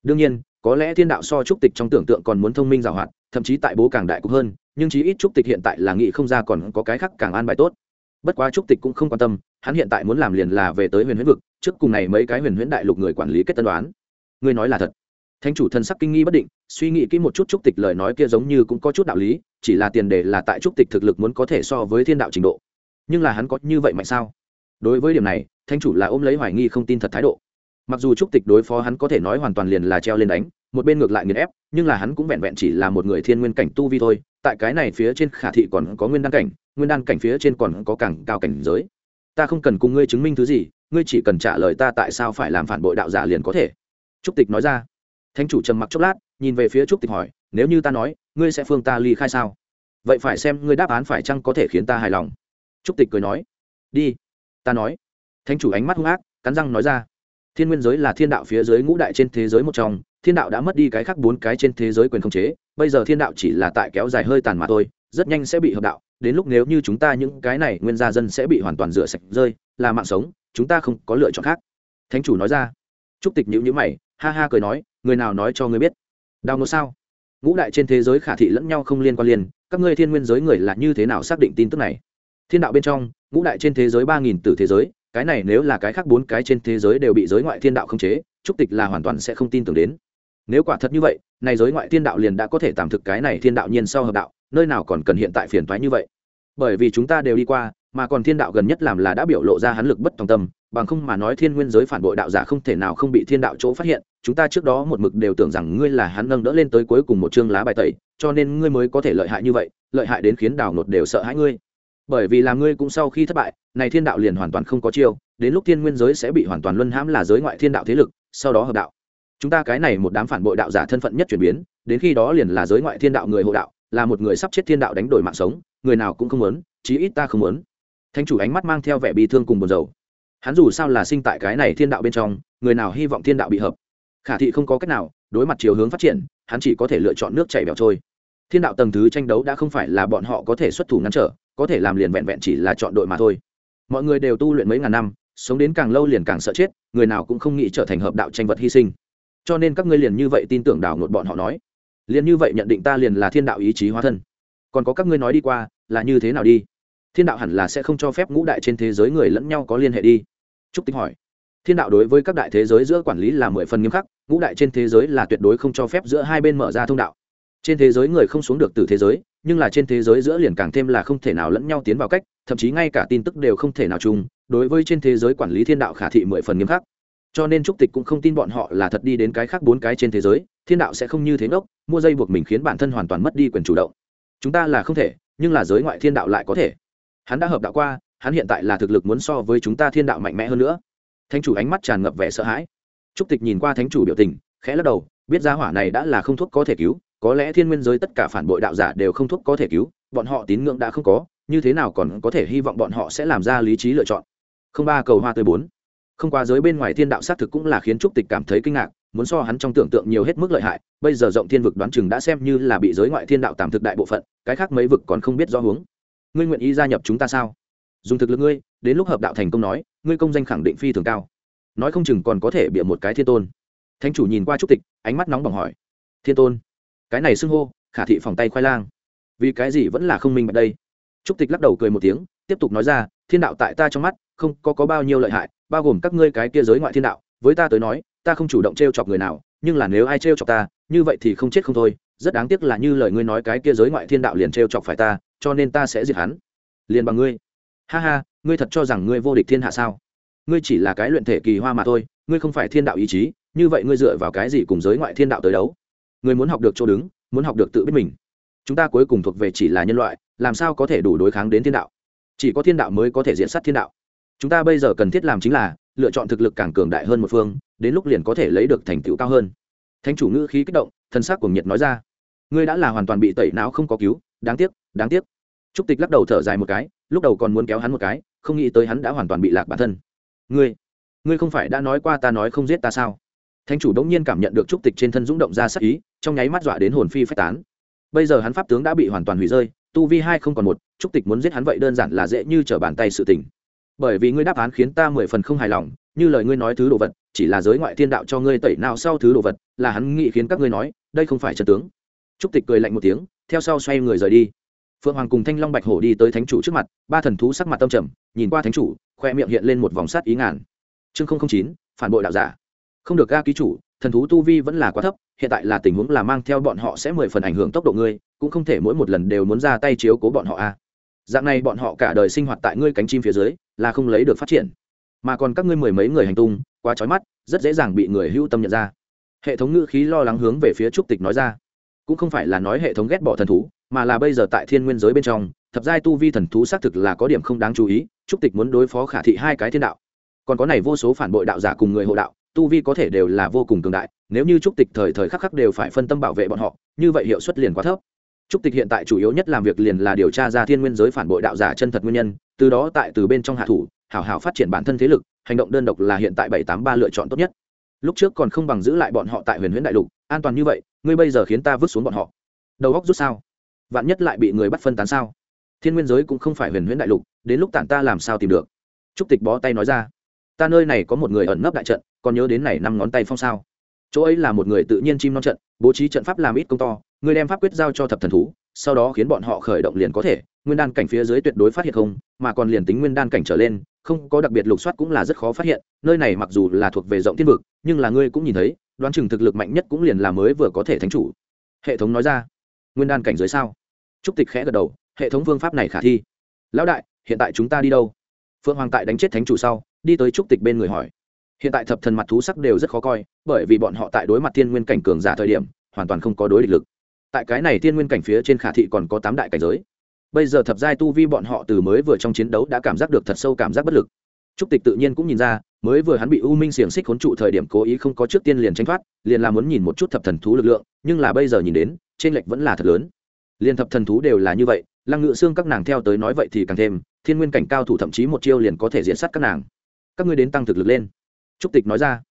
Đương nhiên có lẽ thiên đạo so trúc tịch trong tưởng tượng còn muốn thông minh giàu hoạt thậm chí tại bố càng đại cục hơn, nhưng chí ít trúc tịch hiện tại là nghĩ không ra còn có cái khác càng an bài tốt. Bất quá trúc tịch cũng không quan tâm, hắn hiện tại muốn làm liền là về tới huyền huyễn vực, trước cùng này mấy cái huyền huyễn đại lục người quản lý kết tân đoán. Ngươi nói là thật. Thánh chủ thân sắc kinh nghi bất định, suy nghĩ kỹ một chút trúc tịch lời nói kia giống như cũng có chút đạo lý, chỉ là tiền đề là tại trúc tịch thực lực muốn có thể so với thiên đạo trình độ. Nhưng là hắn có như vậy mạnh sao? Đối với điểm này, thánh chủ là ôm lấy hoài nghi không tin thật thái độ mặc dù trúc tịch đối phó hắn có thể nói hoàn toàn liền là treo lên đánh, một bên ngược lại nghiền ép, nhưng là hắn cũng vẹn vẹn chỉ là một người thiên nguyên cảnh tu vi thôi, tại cái này phía trên khả thị còn có nguyên đan cảnh, nguyên đan cảnh phía trên còn có càng cao cảnh giới. Ta không cần cùng ngươi chứng minh thứ gì, ngươi chỉ cần trả lời ta tại sao phải làm phản bội đạo giả liền có thể. Trúc tịch nói ra. Thánh chủ trầm mặc chốc lát, nhìn về phía trúc tịch hỏi, nếu như ta nói, ngươi sẽ phương ta ly khai sao? Vậy phải xem ngươi đáp án phải chăng có thể khiến ta hài lòng. Trúc tịch cười nói, đi, ta nói. Thánh chủ ánh mắt hung ác, cắn răng nói ra thiên nguyên giới là thiên đạo phía dưới ngũ đại trên thế giới một trong, thiên đạo đã mất đi cái khác bốn cái trên thế giới quyền khống chế, bây giờ thiên đạo chỉ là tại kéo dài hơi tàn mà thôi, rất nhanh sẽ bị hợp đạo, đến lúc nếu như chúng ta những cái này nguyên gia dân sẽ bị hoàn toàn rửa sạch rơi, là mạng sống, chúng ta không có lựa chọn khác. Thánh chủ nói ra. Trúc tịch nhữ nhữ mày, ha ha cười nói, người nào nói cho ngươi biết? Đào ngộ sao? Ngũ đại trên thế giới khả thị lẫn nhau không liên quan liền. các ngươi thiên nguyên giới người là như thế nào xác định tin tức này? Thiên đạo bên trong, ngũ đại trên thế giới ba nghìn tử thế giới cái này nếu là cái khác bốn cái trên thế giới đều bị giới ngoại thiên đạo khống chế trúc tịch là hoàn toàn sẽ không tin tưởng đến. Nếu quả thật như vậy, này giới ngoại thiên đạo liền đã có thể tạm thực cái này thiên đạo nhiên sau hợp đạo, nơi nào còn cần hiện tại phiền toái như vậy. Bởi vì chúng ta đều đi qua, mà còn thiên đạo gần nhất làm là đã biểu lộ ra hắn lực bất tòng tâm, bằng không mà nói thiên nguyên giới phản bội đạo giả không thể nào không bị thiên đạo chỗ phát hiện, chúng ta trước đó một mực đều tưởng rằng ngươi là hắn nâng đỡ lên tới cuối cùng một chương lá bài tẩy, cho nên ngươi mới có thể lợi hại như vậy, lợi hại đến khiến đào nột đều sợ hãi ngươi bởi vì làm ngươi cũng sau khi thất bại, này thiên đạo liền hoàn toàn không có chiêu, đến lúc thiên nguyên giới sẽ bị hoàn toàn luân hãm là giới ngoại thiên đạo thế lực, sau đó hợp đạo. Chúng ta cái này một đám phản bội đạo giả thân phận nhất chuyển biến, đến khi đó liền là giới ngoại thiên đạo người hộ đạo, là một người sắp chết thiên đạo đánh đổi mạng sống, người nào cũng không muốn, chí ít ta không muốn. Thánh chủ ánh mắt mang theo vẻ bi thương cùng buồn rầu. Hắn dù sao là sinh tại cái này thiên đạo bên trong, người nào hy vọng thiên đạo bị hợp? Khả thị không có cách nào, đối mặt chiều hướng phát triển, hắn chỉ có thể lựa chọn nước chảy bẻo trôi. Thiên đạo tầng thứ tranh đấu đã không phải là bọn họ có thể xuất thủ ngăn trở có thể làm liền vẹn vẹn chỉ là chọn đội mà thôi. Mọi người đều tu luyện mấy ngàn năm, sống đến càng lâu liền càng sợ chết, người nào cũng không nghĩ trở thành hợp đạo tranh vật hy sinh. Cho nên các ngươi liền như vậy tin tưởng đảo ngột bọn họ nói. Liền như vậy nhận định ta liền là thiên đạo ý chí hóa thân. Còn có các ngươi nói đi qua, là như thế nào đi? Thiên đạo hẳn là sẽ không cho phép ngũ đại trên thế giới người lẫn nhau có liên hệ đi. Trúc tinh hỏi. Thiên đạo đối với các đại thế giới giữa quản lý là mười phần nghiêm khắc, ngũ đại trên thế giới là tuyệt đối không cho phép giữa hai bên mở ra thông đạo trên thế giới người không xuống được từ thế giới, nhưng là trên thế giới giữa liền càng thêm là không thể nào lẫn nhau tiến vào cách, thậm chí ngay cả tin tức đều không thể nào chung, đối với trên thế giới quản lý thiên đạo khả thị mười phần nghiêm khắc. Cho nên trúc tịch cũng không tin bọn họ là thật đi đến cái khác bốn cái trên thế giới, thiên đạo sẽ không như thế ngốc, mua dây buộc mình khiến bản thân hoàn toàn mất đi quyền chủ động. Chúng ta là không thể, nhưng là giới ngoại thiên đạo lại có thể. Hắn đã hợp đạo qua, hắn hiện tại là thực lực muốn so với chúng ta thiên đạo mạnh mẽ hơn nữa. Thánh chủ ánh mắt tràn ngập vẻ sợ hãi. Trúc tịch nhìn qua thánh chủ biểu tình, khẽ lắc đầu, biết ra hỏa này đã là không thuốc có thể cứu có lẽ thiên nguyên giới tất cả phản bội đạo giả đều không thuốc có thể cứu, bọn họ tín ngưỡng đã không có, như thế nào còn có thể hy vọng bọn họ sẽ làm ra lý trí lựa chọn? Không ba cầu hoa tươi bốn. Không qua giới bên ngoài thiên đạo xác thực cũng là khiến trúc tịch cảm thấy kinh ngạc, muốn so hắn trong tưởng tượng nhiều hết mức lợi hại, bây giờ rộng thiên vực đoán chừng đã xem như là bị giới ngoại thiên đạo tạm thực đại bộ phận, cái khác mấy vực còn không biết do hướng. Ngươi nguyện ý gia nhập chúng ta sao? Dùng thực lực ngươi, đến lúc hợp đạo thành công nói, ngươi công danh khẳng định phi thường cao. Nói không chừng còn có thể bịa một cái thiên tôn. Thánh chủ nhìn qua trúc tịch, ánh mắt nóng bỏng hỏi. Thiên tôn? Cái này xưng hô khả thị phòng tay khoai lang. Vì cái gì vẫn là không minh bạch đây? Trúc tịch lắc đầu cười một tiếng tiếp tục nói ra thiên đạo tại ta trong mắt không có, có bao nhiêu lợi hại bao gồm các ngươi cái kia giới ngoại thiên đạo. Với ta tới nói ta không chủ động t r e o chọc người nào nhưng là nếu ai t r e o chọc ta như vậy thì không chết không thôi. Rất đáng tiếc là như lời ngươi nói cái kia giới ngoại thiên đạo liền t r e o chọc phải ta cho nên ta sẽ diệt hắn. Liền bằng ngươi. Ha ha ngươi thật cho rằng ngươi vô địch thiên hạ sao? Ngươi chỉ là cái luyện thể kỳ hoa mà thôi ngươi không phải thiên đạo ý chí như vậy ngươi dựa vào cái gì cùng giới ngoại thiên đạo tới đấu? Người muốn học được chỗ đứng, muốn học được tự biết mình. Chúng ta cuối cùng thuộc về chỉ là nhân loại, làm sao có thể đủ đối kháng đến thiên đạo? Chỉ có thiên đạo mới có thể diễn sát thiên đạo. Chúng ta bây giờ cần thiết làm chính là lựa chọn thực lực càng cường đại hơn một phương, đến lúc liền có thể lấy được thành tựu cao hơn. Thánh chủ ngữ khí kích động, thân xác cùng nhiệt nói ra. Ngươi đã là hoàn toàn bị tẩy não không có cứu, đáng tiếc đáng tiếc. Trúc tịch lắc đầu thở dài một cái, lúc đầu còn muốn kéo hắn một cái, không nghĩ tới hắn đã hoàn toàn bị lạc bản thân. Ngươi ngươi không phải đã nói qua ta nói không giết ta sao? Thánh chủ đống nhiên cảm nhận được trúc tịch trên thân dũng động ra sắc ý, trong nháy mắt dọa đến hồn phi phách tán. Bây giờ hắn pháp tướng đã bị hoàn toàn hủy rơi, tu vi hai không còn một, trúc tịch muốn giết hắn vậy đơn giản là dễ như trở bàn tay sự tình. Bởi vì ngươi đáp án khiến ta mười phần không hài lòng, như lời ngươi nói thứ đồ vật, chỉ là giới ngoại thiên đạo cho ngươi tẩy nào sau thứ đồ vật, là hắn nghĩ khiến các ngươi nói, đây không phải chân tướng. Trúc tịch cười lạnh một tiếng, theo sau xoay người rời đi. Phượng hoàng cùng thanh long bạch hổ đi tới thánh chủ trước mặt, ba thần thú sắc mặt tâm trầm, nhìn qua thánh chủ, khoe miệng hiện lên một vòng sát ý ngàn. Chương chín, phản bội đạo giả không được ga ký chủ, thần thú tu vi vẫn là quá thấp, hiện tại là tình huống là mang theo bọn họ sẽ mười phần ảnh hưởng tốc độ ngươi, cũng không thể mỗi một lần đều muốn ra tay chiếu cố bọn họ a. Dạng này bọn họ cả đời sinh hoạt tại ngươi cánh chim phía dưới, là không lấy được phát triển. Mà còn các ngươi mười mấy người hành tung, quá trói mắt, rất dễ dàng bị người hưu tâm nhận ra. Hệ thống ngữ khí lo lắng hướng về phía trúc tịch nói ra. Cũng không phải là nói hệ thống ghét bỏ thần thú, mà là bây giờ tại thiên nguyên giới bên trong, thập giai tu vi thần thú xác thực là có điểm không đáng chú ý, trúc tịch muốn đối phó khả thị hai cái thiên đạo. Còn có này vô số phản bội đạo giả cùng người hộ đạo tu vi có thể đều là vô cùng cường đại, nếu như trúc tịch thời thời khắc khắc đều phải phân tâm bảo vệ bọn họ, như vậy hiệu suất liền quá thấp. Trúc tịch hiện tại chủ yếu nhất làm việc liền là điều tra ra thiên nguyên giới phản bội đạo giả chân thật nguyên nhân, từ đó tại từ bên trong hạ thủ, hảo hảo phát triển bản thân thế lực, hành động đơn độc là hiện tại bảy tám ba lựa chọn tốt nhất. Lúc trước còn không bằng giữ lại bọn họ tại huyền huyễn đại lục, an toàn như vậy, ngươi bây giờ khiến ta vứt xuống bọn họ. Đầu góc rút sao? Vạn nhất lại bị người bắt phân tán sao? Thiên nguyên giới cũng không phải huyền huyễn đại lục, đến lúc tản ta làm sao tìm được? Trúc tịch bó tay nói ra ta nơi này có một người ẩn nấp đại trận, còn nhớ đến này năm ngón tay phong sao. Chỗ ấy là một người tự nhiên chim non trận, bố trí trận pháp làm ít công to, người đem pháp quyết giao cho thập thần thú, sau đó khiến bọn họ khởi động liền có thể, nguyên đan cảnh phía dưới tuyệt đối phát hiện không, mà còn liền tính nguyên đan cảnh trở lên, không có đặc biệt lục soát cũng là rất khó phát hiện, nơi này mặc dù là thuộc về rộng thiên vực, nhưng là ngươi cũng nhìn thấy, đoán chừng thực lực mạnh nhất cũng liền là mới vừa có thể thánh chủ. Hệ thống nói ra. Nguyên đan cảnh dưới sao? Trúc tịch khẽ gật đầu, hệ thống phương pháp này khả thi. Lão đại, hiện tại chúng ta đi đâu? Phương hoàng tại đánh chết thánh chủ sau đi tới trúc tịch bên người hỏi. Hiện tại thập thần mặt thú sắc đều rất khó coi, bởi vì bọn họ tại đối mặt thiên nguyên cảnh cường giả thời điểm, hoàn toàn không có đối địch lực. Tại cái này thiên nguyên cảnh phía trên khả thị còn có tám đại cảnh giới. Bây giờ thập giai tu vi bọn họ từ mới vừa trong chiến đấu đã cảm giác được thật sâu cảm giác bất lực. Trúc tịch tự nhiên cũng nhìn ra, mới vừa hắn bị u minh xiềng xích khốn trụ thời điểm cố ý không có trước tiên liền tranh thoát, liền là muốn nhìn một chút thập thần thú lực lượng, nhưng là bây giờ nhìn đến, trên lệch vẫn là thật lớn. Liền thập thần thú đều là như vậy, lăng ngự xương các nàng theo tới nói vậy thì càng thêm, thiên nguyên cảnh cao thủ thậm chí một chiêu liền có thể diễn sát các nàng các ngươi đến tăng thực lực lên. Trúc tịch nói ra.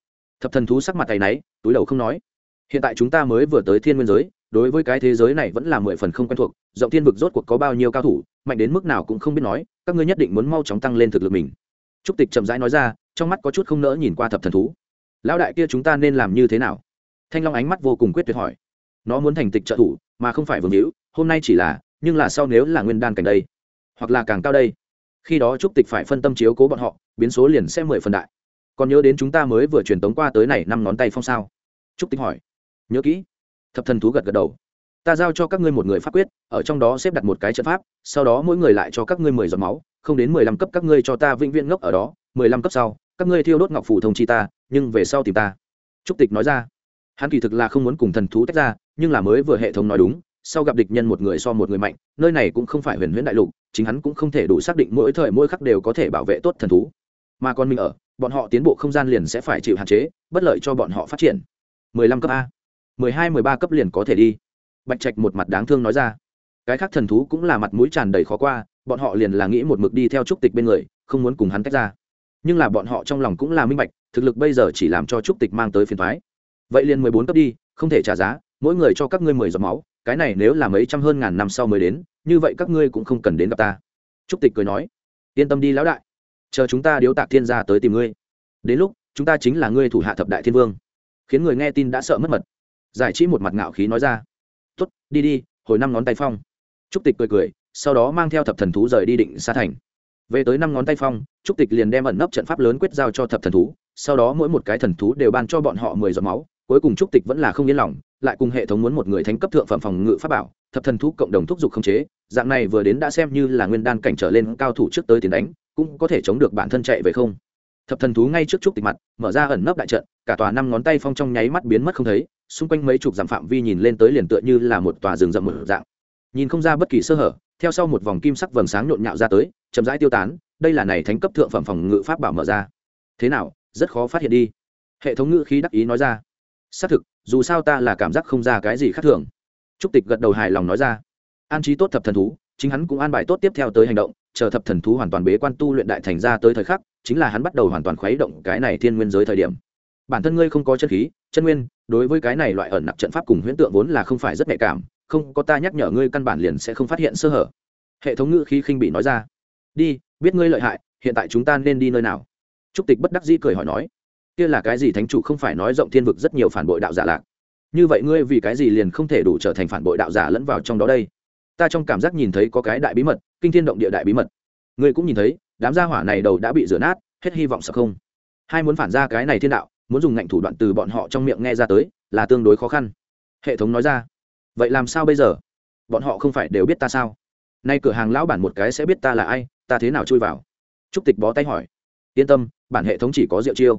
Thập thần thú sắc mặt tay náy, túi đầu không nói. Hiện tại chúng ta mới vừa tới thiên nguyên giới, đối với cái thế giới này vẫn là mười phần không quen thuộc, rộng thiên vực rốt cuộc có bao nhiêu cao thủ, mạnh đến mức nào cũng không biết nói, các ngươi nhất định muốn mau chóng tăng lên thực lực mình. Trúc tịch chậm rãi nói ra, trong mắt có chút không nỡ nhìn qua thập thần thú. Lão đại kia chúng ta nên làm như thế nào? Thanh long ánh mắt vô cùng quyết tuyệt hỏi. Nó muốn thành tịch trợ thủ, mà không phải vương hữu, hôm nay chỉ là, nhưng là sau nếu là nguyên đan cảnh đây, hoặc là càng cao đây. Khi đó trúc tịch phải phân tâm chiếu cố bọn họ biến số liền sẽ mười phần đại. Còn nhớ đến chúng ta mới vừa truyền tống qua tới này năm ngón tay phong sao? Trúc tịch hỏi. Nhớ kỹ. Thập thần thú gật gật đầu. Ta giao cho các ngươi một người pháp quyết, ở trong đó xếp đặt một cái trận pháp, sau đó mỗi người lại cho các ngươi mười giọt máu, không đến mười lăm cấp các ngươi cho ta vĩnh viễn ngốc ở đó, mười lăm cấp sau, các ngươi thiêu đốt ngọc phủ thông chi ta, nhưng về sau tìm ta. Trúc tịch nói ra. Hắn kỳ thực là không muốn cùng thần thú tách ra, nhưng là mới vừa hệ thống nói đúng, sau gặp địch nhân một người so một người mạnh, nơi này cũng không phải huyền huyễn đại lục, chính hắn cũng không thể đủ xác định mỗi thời mỗi khắc đều có thể bảo vệ tốt thần thú mà còn mình ở, bọn họ tiến bộ không gian liền sẽ phải chịu hạn chế, bất lợi cho bọn họ phát triển. mười lăm cấp a. mười hai, mười ba cấp liền có thể đi. Bạch trạch một mặt đáng thương nói ra. Cái khác thần thú cũng là mặt mũi tràn đầy khó qua, bọn họ liền là nghĩ một mực đi theo trúc tịch bên người, không muốn cùng hắn tách ra. Nhưng là bọn họ trong lòng cũng là minh bạch, thực lực bây giờ chỉ làm cho trúc tịch mang tới phiền thoái vậy liền mười bốn cấp đi, không thể trả giá, mỗi người cho các ngươi mười giọt máu, cái này nếu là mấy trăm hơn ngàn năm sau mới đến, như vậy các ngươi cũng không cần đến gặp ta. Trúc tịch cười nói. Yên tâm đi lão đại chờ chúng ta điếu tạc thiên gia tới tìm ngươi. Đến lúc, chúng ta chính là ngươi thủ hạ thập đại thiên vương. Khiến người nghe tin đã sợ mất mật. Giải trí một mặt ngạo khí nói ra. Tuất đi đi, hồi năm ngón tay phong. Trúc tịch cười cười, sau đó mang theo thập thần thú rời đi định xa thành. Về tới năm ngón tay phong, trúc tịch liền đem ẩn nấp trận pháp lớn quyết giao cho thập thần thú, sau đó mỗi một cái thần thú đều ban cho bọn họ mười giọt máu, cuối cùng trúc tịch vẫn là không yên lòng, lại cùng hệ thống muốn một người thánh cấp thượng phẩm phòng ngự pháp bảo, thập thần thú cộng đồng thúc giục không chế, dạng này vừa đến đã xem như là nguyên đan cảnh trở lên cao thủ trước tới tiền đánh cũng có thể chống được bản thân chạy về không? Thập thần thú ngay trước trúc tịch mặt, mở ra ẩn nấp đại trận, cả tòa năm ngón tay phong trong nháy mắt biến mất không thấy, xung quanh mấy chục dặm phạm vi nhìn lên tới liền tựa như là một tòa rừng rậm mở dạng. Nhìn không ra bất kỳ sơ hở, theo sau một vòng kim sắc vầng sáng nhộn nhạo ra tới, chậm rãi tiêu tán, đây là này thánh cấp thượng phẩm phòng ngự pháp bảo mở ra. Thế nào, rất khó phát hiện đi. Hệ thống ngự khí đắc ý nói ra. Xác thực, dù sao ta là cảm giác không ra cái gì khác thường. Trúc tịch gật đầu hài lòng nói ra. An trí tốt thập thần thú, chính hắn cũng an bài tốt tiếp theo tới hành động chờ thập thần thú hoàn toàn bế quan tu luyện đại thành ra tới thời khắc, chính là hắn bắt đầu hoàn toàn khuấy động cái này thiên nguyên giới thời điểm. Bản thân ngươi không có chân khí, chân nguyên, đối với cái này loại ẩn nặc trận pháp cùng huyễn tượng vốn là không phải rất nhạy cảm, không có ta nhắc nhở ngươi căn bản liền sẽ không phát hiện sơ hở. Hệ thống ngữ khí khinh bị nói ra. Đi, biết ngươi lợi hại, hiện tại chúng ta nên đi nơi nào? Trúc tịch bất đắc dĩ cười hỏi nói. Kia là cái gì thánh chủ không phải nói rộng thiên vực rất nhiều phản bội đạo giả lạc? Như vậy ngươi vì cái gì liền không thể đủ trở thành phản bội đạo giả lẫn vào trong đó đây? Ta trong cảm giác nhìn thấy có cái đại bí mật, kinh thiên động địa đại bí mật. Ngươi cũng nhìn thấy, đám gia hỏa này đầu đã bị rửa nát, hết hy vọng sợ không. Hai muốn phản ra cái này thiên đạo, muốn dùng ngạnh thủ đoạn từ bọn họ trong miệng nghe ra tới, là tương đối khó khăn. Hệ thống nói ra. Vậy làm sao bây giờ? Bọn họ không phải đều biết ta sao? Nay cửa hàng lão bản một cái sẽ biết ta là ai, ta thế nào chui vào? Trúc tịch bó tay hỏi. Yên tâm, bản hệ thống chỉ có rượu chiêu.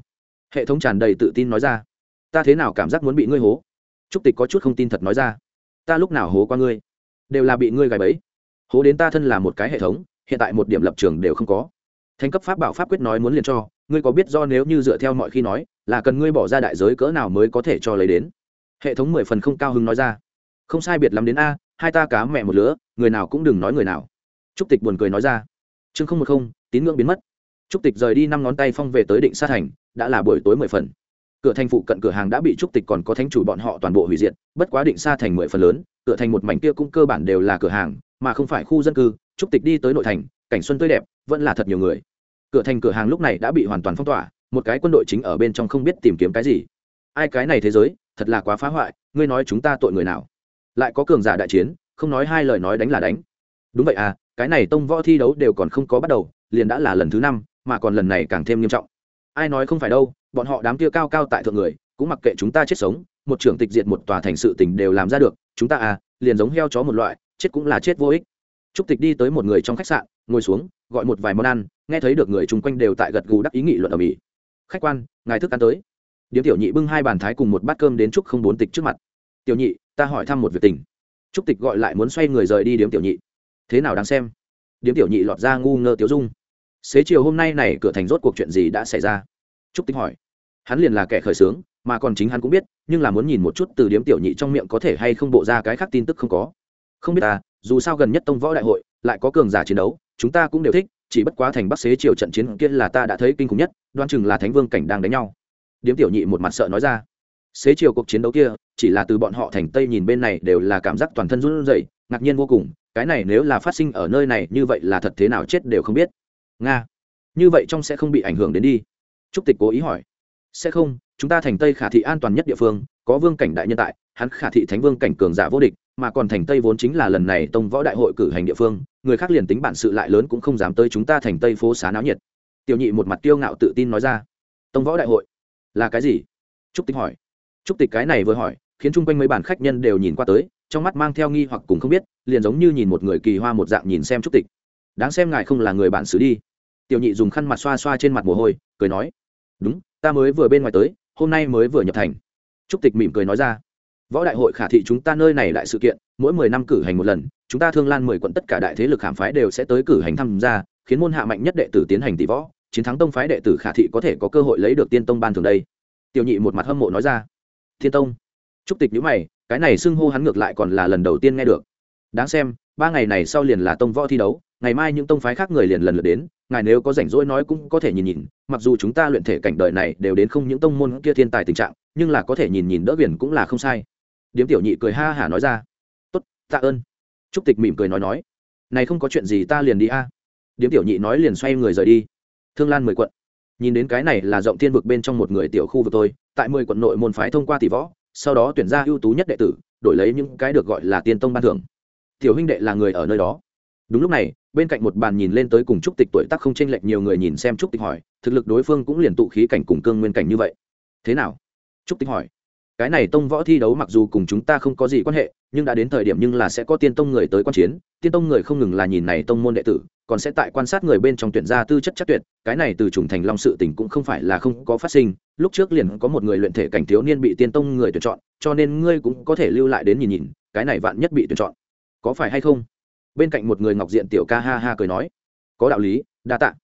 Hệ thống tràn đầy tự tin nói ra. Ta thế nào cảm giác muốn bị ngươi hố? Trúc tịch có chút không tin thật nói ra. Ta lúc nào hố qua ngươi? Đều là bị ngươi gài bẫy. Hố đến ta thân là một cái hệ thống, hiện tại một điểm lập trường đều không có. Thành cấp pháp bảo pháp quyết nói muốn liền cho, ngươi có biết do nếu như dựa theo mọi khi nói, là cần ngươi bỏ ra đại giới cỡ nào mới có thể cho lấy đến? Hệ thống mười phần không cao hứng nói ra. Không sai biệt lắm đến a, hai ta cá mẹ một lứa, người nào cũng đừng nói người nào. Trúc tịch buồn cười nói ra. Chương không một không, tín ngưỡng biến mất. Trúc tịch rời đi năm ngón tay phong về tới định sát thành, đã là buổi tối mười phần cửa thành phụ cận cửa hàng đã bị trúc tịch còn có thánh chủ bọn họ toàn bộ hủy diệt, bất quá định xa thành mười phần lớn, cửa thành một mảnh kia cũng cơ bản đều là cửa hàng, mà không phải khu dân cư, trúc tịch đi tới nội thành, cảnh xuân tươi đẹp, vẫn là thật nhiều người. Cửa thành cửa hàng lúc này đã bị hoàn toàn phong tỏa, một cái quân đội chính ở bên trong không biết tìm kiếm cái gì. Ai cái này thế giới, thật là quá phá hoại, ngươi nói chúng ta tội người nào? Lại có cường giả đại chiến, không nói hai lời nói đánh là đánh. Đúng vậy à cái này tông võ thi đấu đều còn không có bắt đầu, liền đã là lần thứ năm, mà còn lần này càng thêm nghiêm trọng. Ai nói không phải đâu bọn họ đám kia cao cao tại thượng người, cũng mặc kệ chúng ta chết sống, một trưởng tịch diệt một tòa thành sự tình đều làm ra được, chúng ta à liền giống heo chó một loại, chết cũng là chết vô ích. Trúc tịch đi tới một người trong khách sạn, ngồi xuống, gọi một vài món ăn, nghe thấy được người chung quanh đều tại gật gù đắc ý nghị luận ở mỹ. Khách quan, ngài thức ăn tới. Điếm tiểu nhị bưng hai bàn thái cùng một bát cơm đến trúc không bốn tịch trước mặt. Tiểu nhị, ta hỏi thăm một việc tình. Trúc tịch gọi lại muốn xoay người rời đi điếm tiểu nhị. Thế nào đáng xem? Điếm tiểu nhị lọt ra ngu ngơ tiểu dung. Xế chiều hôm nay này cửa thành rốt cuộc chuyện gì đã xảy ra? Trúc tịch hỏi hắn liền là kẻ khởi xướng mà còn chính hắn cũng biết, nhưng là muốn nhìn một chút từ điếm tiểu nhị trong miệng có thể hay không bộ ra cái khác tin tức không có. Không biết ta dù sao gần nhất tông võ đại hội, lại có cường giả chiến đấu, chúng ta cũng đều thích, chỉ bất quá thành bắc xế chiều trận chiến kia là ta đã thấy kinh khủng nhất đoan chừng là thánh vương cảnh đang đánh nhau. Điếm tiểu nhị một mặt sợ nói ra. Xế chiều cuộc chiến đấu kia, chỉ là từ bọn họ thành tây nhìn bên này đều là cảm giác toàn thân run rẩy, ngạc nhiên vô cùng, cái này nếu là phát sinh ở nơi này như vậy là thật thế nào chết đều không biết. Nga, như vậy trong sẽ không bị ảnh hưởng đến đi. Trúc tịch cố ý hỏi sẽ không, chúng ta thành tây khả thị an toàn nhất địa phương, có vương cảnh đại nhân tại, hắn khả thị thánh vương cảnh cường giả vô địch, mà còn thành tây vốn chính là lần này tông võ đại hội cử hành địa phương, người khác liền tính bản sự lại lớn cũng không dám tới chúng ta thành tây phố xá náo nhiệt. Tiểu nhị một mặt tiêu ngạo tự tin nói ra. Tông võ đại hội? Là cái gì? Trúc tịch hỏi. Trúc tịch cái này vừa hỏi, khiến chung quanh mấy bản khách nhân đều nhìn qua tới, trong mắt mang theo nghi hoặc cùng không biết, liền giống như nhìn một người kỳ hoa một dạng nhìn xem trúc tịch. Đáng xem ngài không là người bản xứ đi. Tiểu nhị dùng khăn mặt xoa xoa trên mặt mồ hôi, cười nói. Đúng ta mới vừa bên ngoài tới, hôm nay mới vừa nhập thành. Trúc tịch mỉm cười nói ra. Võ đại hội khả thị chúng ta nơi này đại sự kiện, mỗi mười năm cử hành một lần, chúng ta thương lan mười quận tất cả đại thế lực hàm phái đều sẽ tới cử hành tham gia, khiến môn hạ mạnh nhất đệ tử tiến hành tỷ võ. Chiến thắng tông phái đệ tử khả thị có thể có cơ hội lấy được tiên tông ban thường đây. Tiểu nhị một mặt hâm mộ nói ra. Thiên tông. Trúc tịch nhữ mày, cái này xưng hô hắn ngược lại còn là lần đầu tiên nghe được. Đáng xem, ba ngày này sau liền là tông võ thi đấu ngày mai những tông phái khác người liền lần lượt đến, ngài nếu có rảnh rỗi nói cũng có thể nhìn nhìn, mặc dù chúng ta luyện thể cảnh đời này đều đến không những tông môn kia thiên tài tình trạng, nhưng là có thể nhìn nhìn đỡ biển cũng là không sai. Điếm tiểu nhị cười ha hả nói ra. Tốt, tạ ơn. Trúc tịch mỉm cười nói nói. Này không có chuyện gì ta liền đi a. Điếm tiểu nhị nói liền xoay người rời đi. Thương lan mười quận. Nhìn đến cái này là rộng thiên vực bên trong một người tiểu khu vực tôi tại mười quận nội môn phái thông qua tỷ võ, sau đó tuyển ra ưu tú nhất đệ tử, đổi lấy những cái được gọi là tiên tông ban thưởng. Tiểu huynh đệ là người ở nơi đó. Đúng lúc này bên cạnh một bàn nhìn lên tới cùng trúc tịch tuổi tác không chênh lệch nhiều người nhìn xem trúc tịch hỏi, thực lực đối phương cũng liền tụ khí cảnh cùng cương nguyên cảnh như vậy. Thế nào? Trúc tịch hỏi. Cái này tông võ thi đấu mặc dù cùng chúng ta không có gì quan hệ, nhưng đã đến thời điểm nhưng là sẽ có tiên tông người tới quan chiến, tiên tông người không ngừng là nhìn này tông môn đệ tử, còn sẽ tại quan sát người bên trong tuyển gia tư chất chắc tuyệt, cái này từ trùng thành long sự tình cũng không phải là không có phát sinh, lúc trước liền có một người luyện thể cảnh thiếu niên bị tiên tông người tuyển chọn, cho nên ngươi cũng có thể lưu lại đến nhìn nhìn, cái này vạn nhất bị tuyển chọn. Có phải hay không? Bên cạnh một người ngọc diện tiểu ca ha ha cười nói, có đạo lý, đa tạ.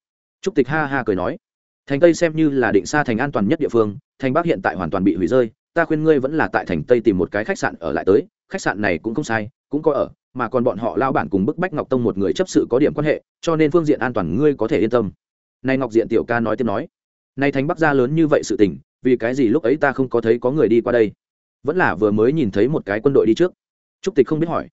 Trúc tịch ha ha cười nói, thành tây xem như là định xa thành an toàn nhất địa phương, thành bắc hiện tại hoàn toàn bị hủy rơi, ta khuyên ngươi vẫn là tại thành tây tìm một cái khách sạn ở lại tới, khách sạn này cũng không sai, cũng có ở, mà còn bọn họ lao bản cùng bức bách ngọc tông một người chấp sự có điểm quan hệ, cho nên phương diện an toàn ngươi có thể yên tâm. Nay ngọc diện tiểu ca nói tiếp nói nay thành bắc gia lớn như vậy sự tình, vì cái gì lúc ấy ta không có thấy có người đi qua đây? Vẫn là vừa mới nhìn thấy một cái quân đội đi trước. Trúc tịch không biết hỏi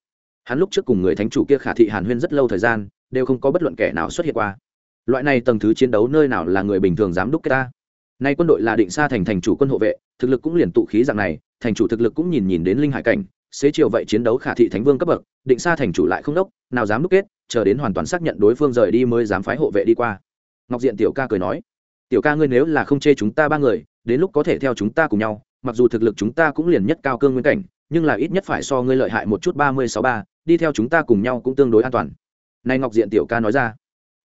hắn lúc trước cùng người thánh chủ kia khả thị hàn huyên rất lâu thời gian, đều không có bất luận kẻ nào xuất hiện qua. Loại này tầng thứ chiến đấu nơi nào là người bình thường dám đúc kết ta? Nay quân đội là định xa thành thành chủ quân hộ vệ, thực lực cũng liền tụ khí dạng này, thành chủ thực lực cũng nhìn nhìn đến linh hải cảnh, xế chiều vậy chiến đấu khả thị thánh vương cấp bậc, định xa thành chủ lại không đốc, nào dám đúc kết, chờ đến hoàn toàn xác nhận đối phương rời đi mới dám phái hộ vệ đi qua. Ngọc diện tiểu ca cười nói, tiểu ca ngươi nếu là không chê chúng ta ba người, đến lúc có thể theo chúng ta cùng nhau, mặc dù thực lực chúng ta cũng liền nhất cao cương nguyên cảnh nhưng là ít nhất phải so ngươi lợi hại một chút ba mươi sáu ba, đi theo chúng ta cùng nhau cũng tương đối an toàn. Này ngọc diện tiểu ca nói ra.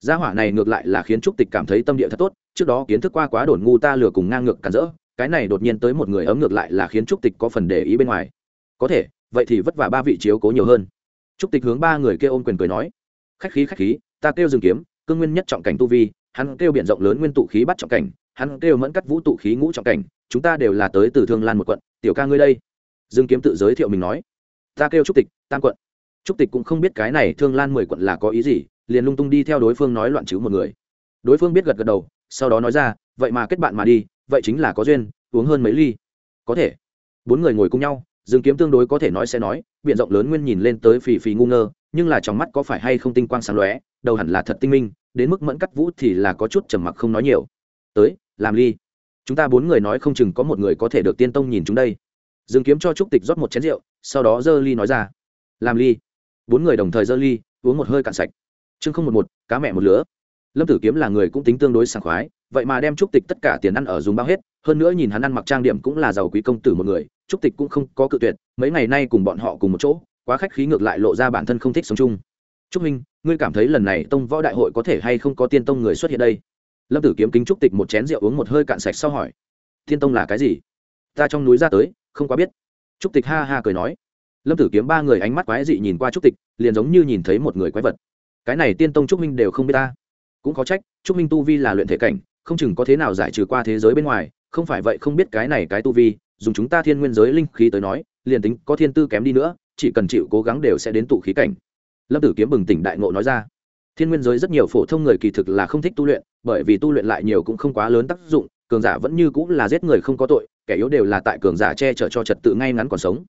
Gia hỏa này ngược lại là khiến trúc tịch cảm thấy tâm địa thật tốt, trước đó kiến thức qua quá đồn ngu ta lừa cùng ngang ngược cản rỡ, cái này đột nhiên tới một người ấm ngược lại là khiến trúc tịch có phần để ý bên ngoài. Có thể, vậy thì vất vả ba vị chiếu cố nhiều hơn. Trúc tịch hướng ba người kêu ôm quyền cười nói. Khách khí khách khí, ta kêu dừng kiếm, cương nguyên nhất trọng cảnh tu vi, hắn kêu biển rộng lớn nguyên tụ khí bắt trọng cảnh, hắn kêu mẫn cắt vũ tụ khí ngũ trọng cảnh, chúng ta đều là tới từ thương lan một quận, tiểu ca ngươi đây dương kiếm tự giới thiệu mình nói, ta kêu trúc tịch, tam quận. Trúc tịch cũng không biết cái này thương lan mười quận là có ý gì, liền lung tung đi theo đối phương nói loạn chứ một người. Đối phương biết gật gật đầu, sau đó nói ra, vậy mà kết bạn mà đi, vậy chính là có duyên, uống hơn mấy ly. Có thể. Bốn người ngồi cùng nhau, dương kiếm tương đối có thể nói sẽ nói biện rộng lớn nguyên nhìn lên tới phì phì ngu ngơ, nhưng là trong mắt có phải hay không tinh quang sáng lóe, đầu hẳn là thật tinh minh, đến mức mẫn cắt vũ thì là có chút trầm mặc không nói nhiều. Tới, làm ly. Chúng ta bốn người nói không chừng có một người có thể được tiên tông nhìn chúng đây dương kiếm cho trúc tịch rót một chén rượu, sau đó dơ ly nói ra. Làm ly. Bốn người đồng thời dơ ly, uống một hơi cạn sạch. Chương không một một, cá mẹ một lứa. Lâm tử kiếm là người cũng tính tương đối sảng khoái, vậy mà đem trúc tịch tất cả tiền ăn ở dùng bao hết, hơn nữa nhìn hắn ăn mặc trang điểm cũng là giàu quý công tử một người, trúc tịch cũng không có cự tuyệt, mấy ngày nay cùng bọn họ cùng một chỗ, quá khách khí ngược lại lộ ra bản thân không thích sống chung. Trúc minh, ngươi cảm thấy lần này tông võ đại hội có thể hay không có tiên tông người xuất hiện đây? Lâm tử kiếm kính trúc tịch một chén rượu uống một hơi cạn sạch sau hỏi. Tiên tông là cái gì? Ta trong núi ra tới không quá biết. Trúc tịch ha ha cười nói. Lâm tử kiếm ba người ánh mắt quái dị nhìn qua trúc tịch, liền giống như nhìn thấy một người quái vật. Cái này tiên tông trúc minh đều không biết ta. Cũng có trách, trúc minh tu vi là luyện thể cảnh, không chừng có thế nào giải trừ qua thế giới bên ngoài, không phải vậy không biết cái này cái tu vi, dùng chúng ta thiên nguyên giới linh khí tới nói, liền tính có thiên tư kém đi nữa, chỉ cần chịu cố gắng đều sẽ đến tụ khí cảnh. Lâm tử kiếm bừng tỉnh đại ngộ nói ra. Thiên nguyên giới rất nhiều phổ thông người kỳ thực là không thích tu luyện, bởi vì tu luyện lại nhiều cũng không quá lớn tác dụng cường giả vẫn như cũng là giết người không có tội, kẻ yếu đều là tại cường giả che chở cho trật tự ngay ngắn còn sống.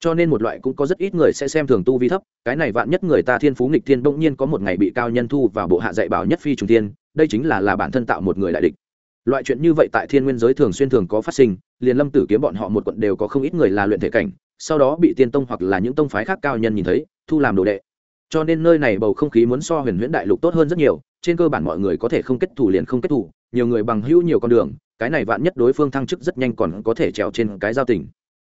Cho nên một loại cũng có rất ít người sẽ xem thường tu vi thấp, cái này vạn nhất người ta thiên phú nghịch thiên bỗng nhiên có một ngày bị cao nhân thu vào bộ hạ dạy bảo nhất phi trùng thiên, đây chính là là bản thân tạo một người đại địch. Loại chuyện như vậy tại thiên nguyên giới thường xuyên thường có phát sinh, liền lâm tử kiếm bọn họ một quận đều có không ít người là luyện thể cảnh, sau đó bị tiên tông hoặc là những tông phái khác cao nhân nhìn thấy, thu làm đồ đệ. Cho nên nơi này bầu không khí muốn so huyền huyễn đại lục tốt hơn rất nhiều, trên cơ bản mọi người có thể không kết thủ liền không kết thủ nhiều người bằng hữu nhiều con đường cái này vạn nhất đối phương thăng chức rất nhanh còn có thể trèo trên cái giao tình.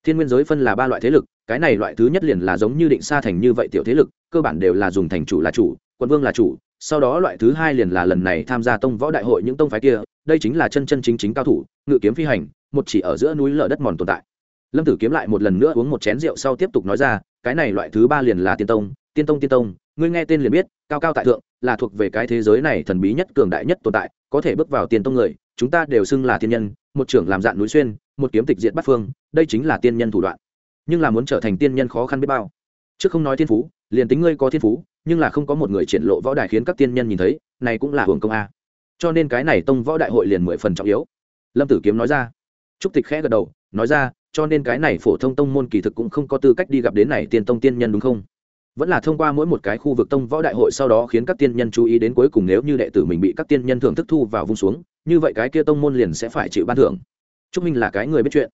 Thiên nguyên giới phân là ba loại thế lực, cái này loại thứ nhất liền là giống như định sa thành như vậy tiểu thế lực, cơ bản đều là dùng thành chủ là chủ, quân vương là chủ, sau đó loại thứ hai liền là lần này tham gia tông võ đại hội những tông phái kia, đây chính là chân chân chính chính cao thủ, ngự kiếm phi hành, một chỉ ở giữa núi lở đất mòn tồn tại. Lâm tử kiếm lại một lần nữa uống một chén rượu sau tiếp tục nói ra, cái này loại thứ ba liền là tiên tông tiên tông tiên tông, ngươi nghe tên liền biết, cao cao tại thượng, là thuộc về cái thế giới này thần bí nhất, cường đại nhất tồn tại, có thể bước vào tiên tông người chúng ta đều xưng là tiên nhân, một trưởng làm dạng núi xuyên, một kiếm tịch diệt bắt phương, đây chính là tiên nhân thủ đoạn. Nhưng là muốn trở thành tiên nhân khó khăn biết bao. Trước không nói thiên phú, liền tính ngươi có thiên phú, nhưng là không có một người triển lộ võ đài khiến các tiên nhân nhìn thấy, này cũng là hưởng công a. Cho nên cái này tông võ đại hội liền mười phần trọng yếu. Lâm tử kiếm nói ra. Trúc tịch khẽ gật đầu, nói ra, cho nên cái này phổ thông tông môn kỳ thực cũng không có tư cách đi gặp đến này tiên tông tiên nhân đúng không? Vẫn là thông qua mỗi một cái khu vực tông võ đại hội sau đó khiến các tiên nhân chú ý đến cuối cùng nếu như đệ tử mình bị các tiên nhân thưởng thức thu vào vung xuống, như vậy cái kia tông môn liền sẽ phải chịu ban thưởng. Chúc minh là cái người biết chuyện.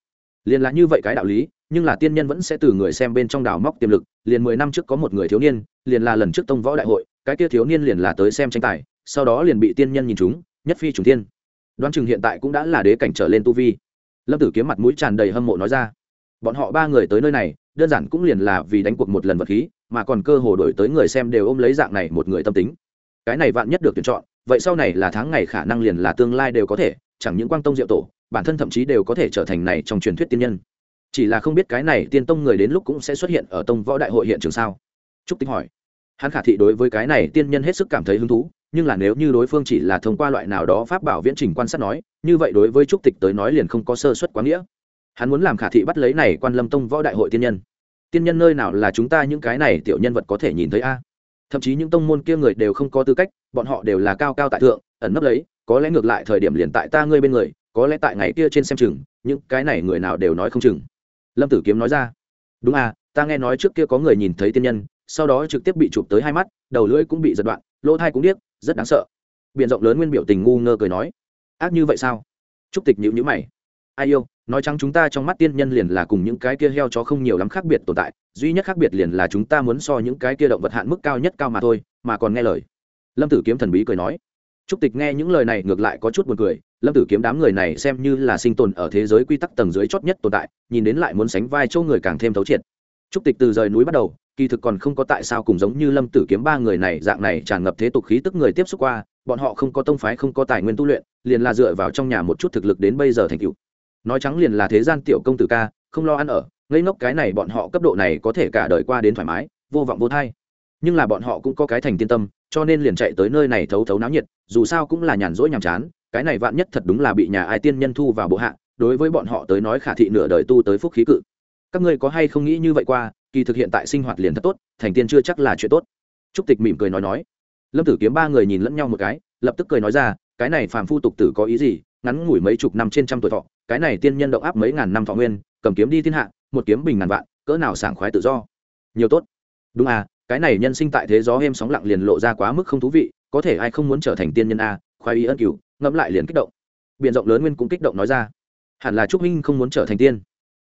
Liền là như vậy cái đạo lý, nhưng là tiên nhân vẫn sẽ từ người xem bên trong đào móc tiềm lực, liền mười năm trước có một người thiếu niên, liền là lần trước tông võ đại hội, cái kia thiếu niên liền là tới xem tranh tài, sau đó liền bị tiên nhân nhìn chúng nhất phi trùng tiên. Đoán chừng hiện tại cũng đã là đế cảnh trở lên tu vi. Lâm tử kiếm mặt mũi tràn đầy hâm mộ nói ra bọn họ ba người tới nơi này, đơn giản cũng liền là vì đánh cuộc một lần vật khí, mà còn cơ hồ đổi tới người xem đều ôm lấy dạng này một người tâm tính. Cái này vạn nhất được tuyển chọn, vậy sau này là tháng ngày khả năng liền là tương lai đều có thể, chẳng những quang tông diệu tổ, bản thân thậm chí đều có thể trở thành này trong truyền thuyết tiên nhân. Chỉ là không biết cái này tiên tông người đến lúc cũng sẽ xuất hiện ở tông võ đại hội hiện trường sao? Trúc tinh hỏi. Hắn khả thị đối với cái này tiên nhân hết sức cảm thấy hứng thú, nhưng là nếu như đối phương chỉ là thông qua loại nào đó pháp bảo viễn trình quan sát nói, như vậy đối với trúc tịch tới nói liền không có sơ suất quá nghĩa hắn muốn làm khả thị bắt lấy này quan lâm tông võ đại hội tiên nhân. Tiên nhân nơi nào là chúng ta những cái này tiểu nhân vật có thể nhìn thấy a? Thậm chí những tông môn kia người đều không có tư cách, bọn họ đều là cao cao tại thượng, ẩn nấp lấy, có lẽ ngược lại thời điểm liền tại ta ngươi bên người, có lẽ tại ngày kia trên xem chừng, những cái này người nào đều nói không chừng. Lâm tử kiếm nói ra. Đúng à ta nghe nói trước kia có người nhìn thấy tiên nhân, sau đó trực tiếp bị chụp tới hai mắt, đầu lưỡi cũng bị giật đoạn, lỗ thai cũng điếc, rất đáng sợ. Biện rộng lớn nguyên biểu tình ngu ngơ cười nói. Ác như vậy sao? Trúc tịch nhữ nhữ mày. Ai yêu? Nói chăng chúng ta trong mắt tiên nhân liền là cùng những cái kia heo chó không nhiều lắm khác biệt tồn tại, duy nhất khác biệt liền là chúng ta muốn so những cái kia động vật hạn mức cao nhất cao mà thôi, mà còn nghe lời. Lâm tử kiếm thần bí cười nói. Trúc tịch nghe những lời này ngược lại có chút buồn cười, lâm tử kiếm đám người này xem như là sinh tồn ở thế giới quy tắc tầng dưới chót nhất tồn tại, nhìn đến lại muốn sánh vai chỗ người càng thêm thấu triệt. Trúc tịch từ rời núi bắt đầu, kỳ thực còn không có tại sao cùng giống như lâm tử kiếm ba người này dạng này tràn ngập thế tục khí tức người tiếp xúc qua, bọn họ không có tông phái, không có tài nguyên tu luyện, liền là dựa vào trong nhà một chút thực lực đến bây giờ thành cựu nói trắng liền là thế gian tiểu công tử ca, không lo ăn ở, ngây ngốc cái này bọn họ cấp độ này có thể cả đời qua đến thoải mái, vô vọng vô thai. Nhưng là bọn họ cũng có cái thành tiên tâm, cho nên liền chạy tới nơi này thấu thấu náo nhiệt, dù sao cũng là nhàn rỗi nhàm chán, cái này vạn nhất thật đúng là bị nhà ai tiên nhân thu vào bộ hạ, đối với bọn họ tới nói khả thị nửa đời tu tới phúc khí cự. Các ngươi có hay không nghĩ như vậy qua, kỳ thực hiện tại sinh hoạt liền thật tốt, thành tiên chưa chắc là chuyện tốt. Trúc tịch mỉm cười nói nói. Lâm tử kiếm ba người nhìn lẫn nhau một cái, lập tức cười nói ra, cái này phàm phu tục tử có ý gì, ngắn ngủi mấy chục năm trên trăm tuổi thọ cái này tiên nhân động áp mấy ngàn năm thọ nguyên, cầm kiếm đi thiên hạ, một kiếm bình ngàn vạn, cỡ nào sảng khoái tự do. Nhiều tốt. Đúng à cái này nhân sinh tại thế gió êm sóng lặng liền lộ ra quá mức không thú vị, có thể ai không muốn trở thành tiên nhân a, khoái ý ân cửu, ngẫm lại liền kích động. Biện rộng lớn nguyên cũng kích động nói ra. Hẳn là trúc minh không muốn trở thành tiên.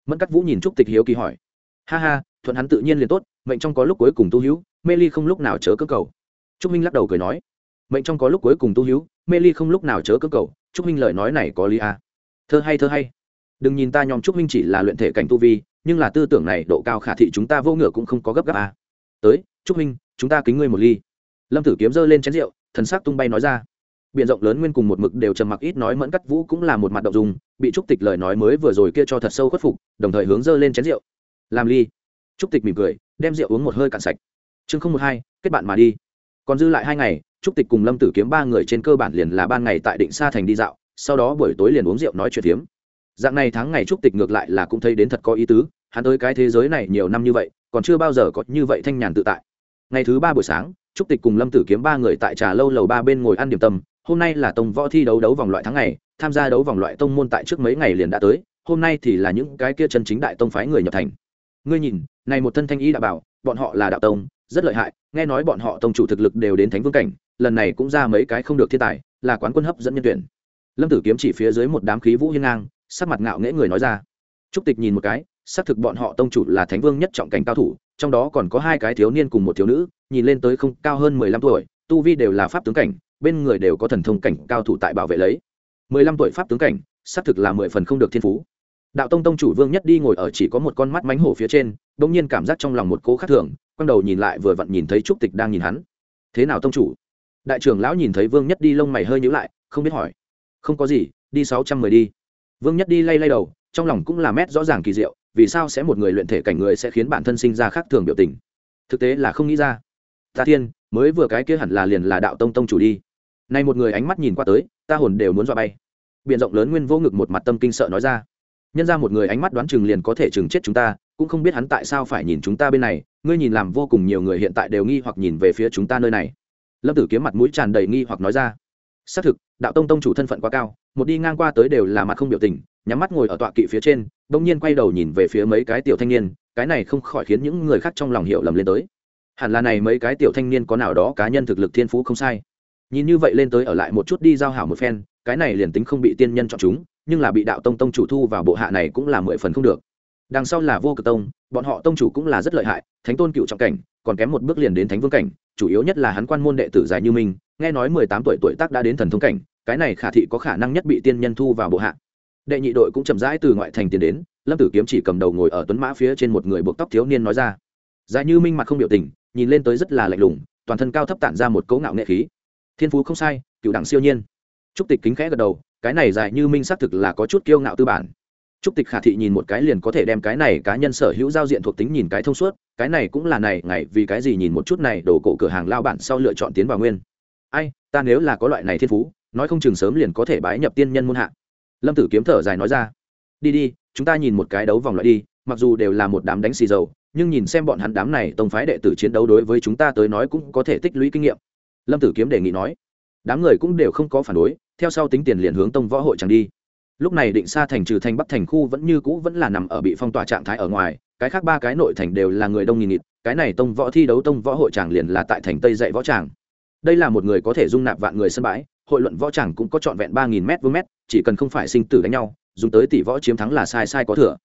Mẫn cắt vũ nhìn trúc tịch hiếu kỳ hỏi. Ha ha, thuận hắn tự nhiên liền tốt, mệnh trong có lúc cuối cùng tu hữu, mê ly không lúc nào chớ cơ cầu. Trúc minh lắc đầu cười nói. Mệnh trong có lúc cuối cùng tu hữu, mê ly không lúc nào chớ cơ cầu, trúc minh lời nói này có lý a thơ hay thơ hay. Đừng nhìn ta nhóm trúc minh chỉ là luyện thể cảnh tu vi, nhưng là tư tưởng này độ cao khả thị chúng ta vô ngựa cũng không có gấp gáp à? tới, trúc minh, chúng ta kính ngươi một ly. Lâm tử kiếm giơ lên chén rượu, thần sắc tung bay nói ra. Biện rộng lớn nguyên cùng một mực đều trầm mặc ít nói mẫn cắt vũ cũng là một mặt động dùng bị trúc tịch lời nói mới vừa rồi kia cho thật sâu khuất phục, đồng thời hướng giơ lên chén rượu. Làm ly. Trúc tịch mỉm cười, đem rượu uống một hơi cạn sạch. Chương không một hai, kết bạn mà đi. Còn dư lại hai ngày, trúc tịch cùng lâm tử kiếm ba người trên cơ bản liền là ban ngày tại định sa thành đi dạo sau đó buổi tối liền uống rượu nói chuyện phiếm. Dạng này tháng ngày trúc tịch ngược lại là cũng thấy đến thật có ý tứ, hắn tới cái thế giới này nhiều năm như vậy, còn chưa bao giờ có như vậy thanh nhàn tự tại. Ngày thứ ba buổi sáng, trúc tịch cùng lâm tử kiếm ba người tại trà lâu lầu ba bên ngồi ăn điểm tâm, hôm nay là tông võ thi đấu đấu vòng loại tháng ngày, tham gia đấu vòng loại tông môn tại trước mấy ngày liền đã tới, hôm nay thì là những cái kia chân chính đại tông phái người nhập thành. Ngươi nhìn, này một thân thanh y đã bảo, bọn họ là đạo tông, rất lợi hại, nghe nói bọn họ tông chủ thực lực đều đến thánh vương cảnh, lần này cũng ra mấy cái không được thiên tài, là quán quân hấp dẫn nhân tuyển lâm tử kiếm chỉ phía dưới một đám khí vũ hiên ngang, sắc mặt ngạo nghễ người nói ra. Trúc tịch nhìn một cái, xác thực bọn họ tông chủ là thánh vương nhất trọng cảnh cao thủ, trong đó còn có hai cái thiếu niên cùng một thiếu nữ, nhìn lên tới không cao hơn mười lăm tuổi, tu vi đều là pháp tướng cảnh, bên người đều có thần thông cảnh cao thủ tại bảo vệ lấy. Mười lăm tuổi pháp tướng cảnh, xác thực là mười phần không được thiên phú. Đạo tông tông chủ vương nhất đi ngồi ở chỉ có một con mắt mánh hổ phía trên đ ỗ n g nhiên cảm giác trong lòng một cố khác thường quăng đầu nhìn lại vừa vặn nhìn thấy trúc tịch đang nhìn hắn. Thế nào tông chủ? Đại trưởng lão nhìn thấy vương nhất đi lông mày hơi nhữ lại, không biết hỏi không có gì, đi sáu trăm mười đi. Vương nhất đi lay lay đầu, trong lòng cũng là mét rõ ràng kỳ diệu, vì sao sẽ một người luyện thể cảnh người sẽ khiến bản thân sinh ra khác thường biểu tình? Thực tế là không nghĩ ra. Ta thiên, mới vừa cái kia hẳn là liền là đạo tông tông chủ đi. Nay một người ánh mắt nhìn qua tới, ta hồn đều muốn dọa bay. Biện rộng lớn nguyên vô ngực một mặt tâm kinh sợ nói ra. Nhân ra một người ánh mắt đoán chừng liền có thể chừng chết chúng ta, cũng không biết hắn tại sao phải nhìn chúng ta bên này, ngươi nhìn làm vô cùng nhiều người hiện tại đều nghi hoặc nhìn về phía chúng ta nơi này. Lâm tử kiếm mặt mũi tràn đầy nghi hoặc nói ra xác thực, đạo tông tông chủ thân phận quá cao, một đi ngang qua tới đều là mặt không biểu tình, nhắm mắt ngồi ở tọa kỵ phía trên, bỗng nhiên quay đầu nhìn về phía mấy cái tiểu thanh niên, cái này không khỏi khiến những người khác trong lòng hiểu lầm lên tới hẳn là này mấy cái tiểu thanh niên có nào đó cá nhân thực lực thiên phú không sai nhìn như vậy lên tới ở lại một chút đi giao hảo một phen, cái này liền tính không bị tiên nhân chọn chúng, nhưng là bị đạo tông tông chủ thu vào bộ hạ này cũng là mười phần không được đằng sau là vô cực tông, bọn họ tông chủ cũng là rất lợi hại, thánh tôn cựu trọng cảnh, còn kém một bước liền đến thánh vương cảnh, chủ yếu nhất là hắn quan môn đệ tử dài như mình nghe nói mười tám tuổi tuổi tác đã đến thần thông cảnh, cái này khả thị có khả năng nhất bị tiên nhân thu vào bộ hạ. Đệ nhị đội cũng chậm rãi từ ngoại thành tiến đến, lâm tử kiếm chỉ cầm đầu ngồi ở tuấn mã phía trên một người buộc tóc thiếu niên nói ra. Dài như minh mặt không biểu tình, nhìn lên tới rất là lạnh lùng, toàn thân cao thấp tản ra một cấu ngạo nghệ khí. Thiên phú không sai, cựu đẳng siêu nhiên. Trúc tịch kính khẽ gật đầu, cái này dài như minh xác thực là có chút kiêu ngạo tư bản. Trúc tịch khả thị nhìn một cái liền có thể đem cái này cá nhân sở hữu giao diện thuộc tính nhìn cái thông suốt, cái này cũng là này, ngày vì cái gì nhìn một chút này đổ cổ cửa hàng lao bản sau lựa chọn tiến vào nguyên ai, ta nếu là có loại này thiên phú, nói không chừng sớm liền có thể bái nhập tiên nhân môn hạ. Lâm tử kiếm thở dài nói ra. Đi đi, chúng ta nhìn một cái đấu vòng loại đi, mặc dù đều là một đám đánh xì dầu, nhưng nhìn xem bọn hắn đám này tông phái đệ tử chiến đấu đối với chúng ta tới nói cũng có thể tích lũy kinh nghiệm. Lâm tử kiếm đề nghị nói. Đám người cũng đều không có phản đối, theo sau tính tiền liền hướng tông võ hội chẳng đi. Lúc này định xa thành trừ thành bắc thành khu vẫn như cũ vẫn là nằm ở bị phong tỏa trạng thái ở ngoài, cái khác ba cái nội thành đều là người đông nghìn nghịt, cái này tông võ thi đấu tông võ hội tràng liền là tại thành tây dạy võ tràng đây là một người có thể dung nạp vạn người sân bãi hội luận võ chẳng cũng có trọn vẹn ba nghìn m vương m chỉ cần không phải sinh tử đánh nhau dùng tới tỷ võ chiếm thắng là sai sai có thừa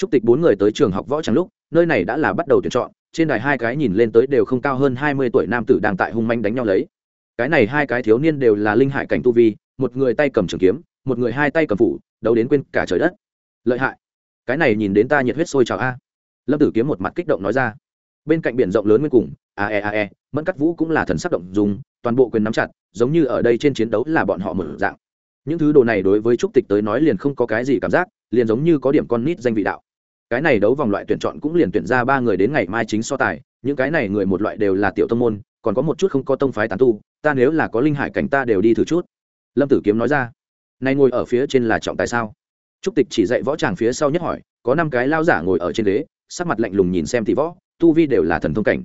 Chúc Tịch bốn người tới trường học võ chẳng lúc, nơi này đã là bắt đầu tuyển chọn, trên đài hai cái nhìn lên tới đều không cao hơn hai mươi tuổi nam tử đang tại hung manh đánh nhau lấy. Cái này hai cái thiếu niên đều là linh hải cảnh tu vi, một người tay cầm trường kiếm, một người hai tay cầm phủ, đấu đến quên cả trời đất. Lợi hại. Cái này nhìn đến ta nhiệt huyết sôi trào a. Lâm Tử Kiếm một mặt kích động nói ra. Bên cạnh biển rộng lớn nguyên cùng, a e a e, Mẫn Cắt Vũ cũng là thần sắc động dùng, toàn bộ quyền nắm chặt, giống như ở đây trên chiến đấu là bọn họ mở dạng. Những thứ đồ này đối với trúc tịch tới nói liền không có cái gì cảm giác, liền giống như có điểm con nít danh vị đạo. Cái này đấu vòng loại tuyển chọn cũng liền tuyển ra ba người đến ngày mai chính so tài những cái này người một loại đều là tiểu tông môn còn có một chút không có tông phái tán tu ta nếu là có linh hải cảnh ta đều đi thử chút. Lâm tử kiếm nói ra. Nay ngồi ở phía trên là trọng tài sao? Trúc tịch chỉ dạy võ tràng phía sau nhất hỏi có năm cái lao giả ngồi ở trên ghế sắc mặt lạnh lùng nhìn xem thì võ tu vi đều là thần thông cảnh.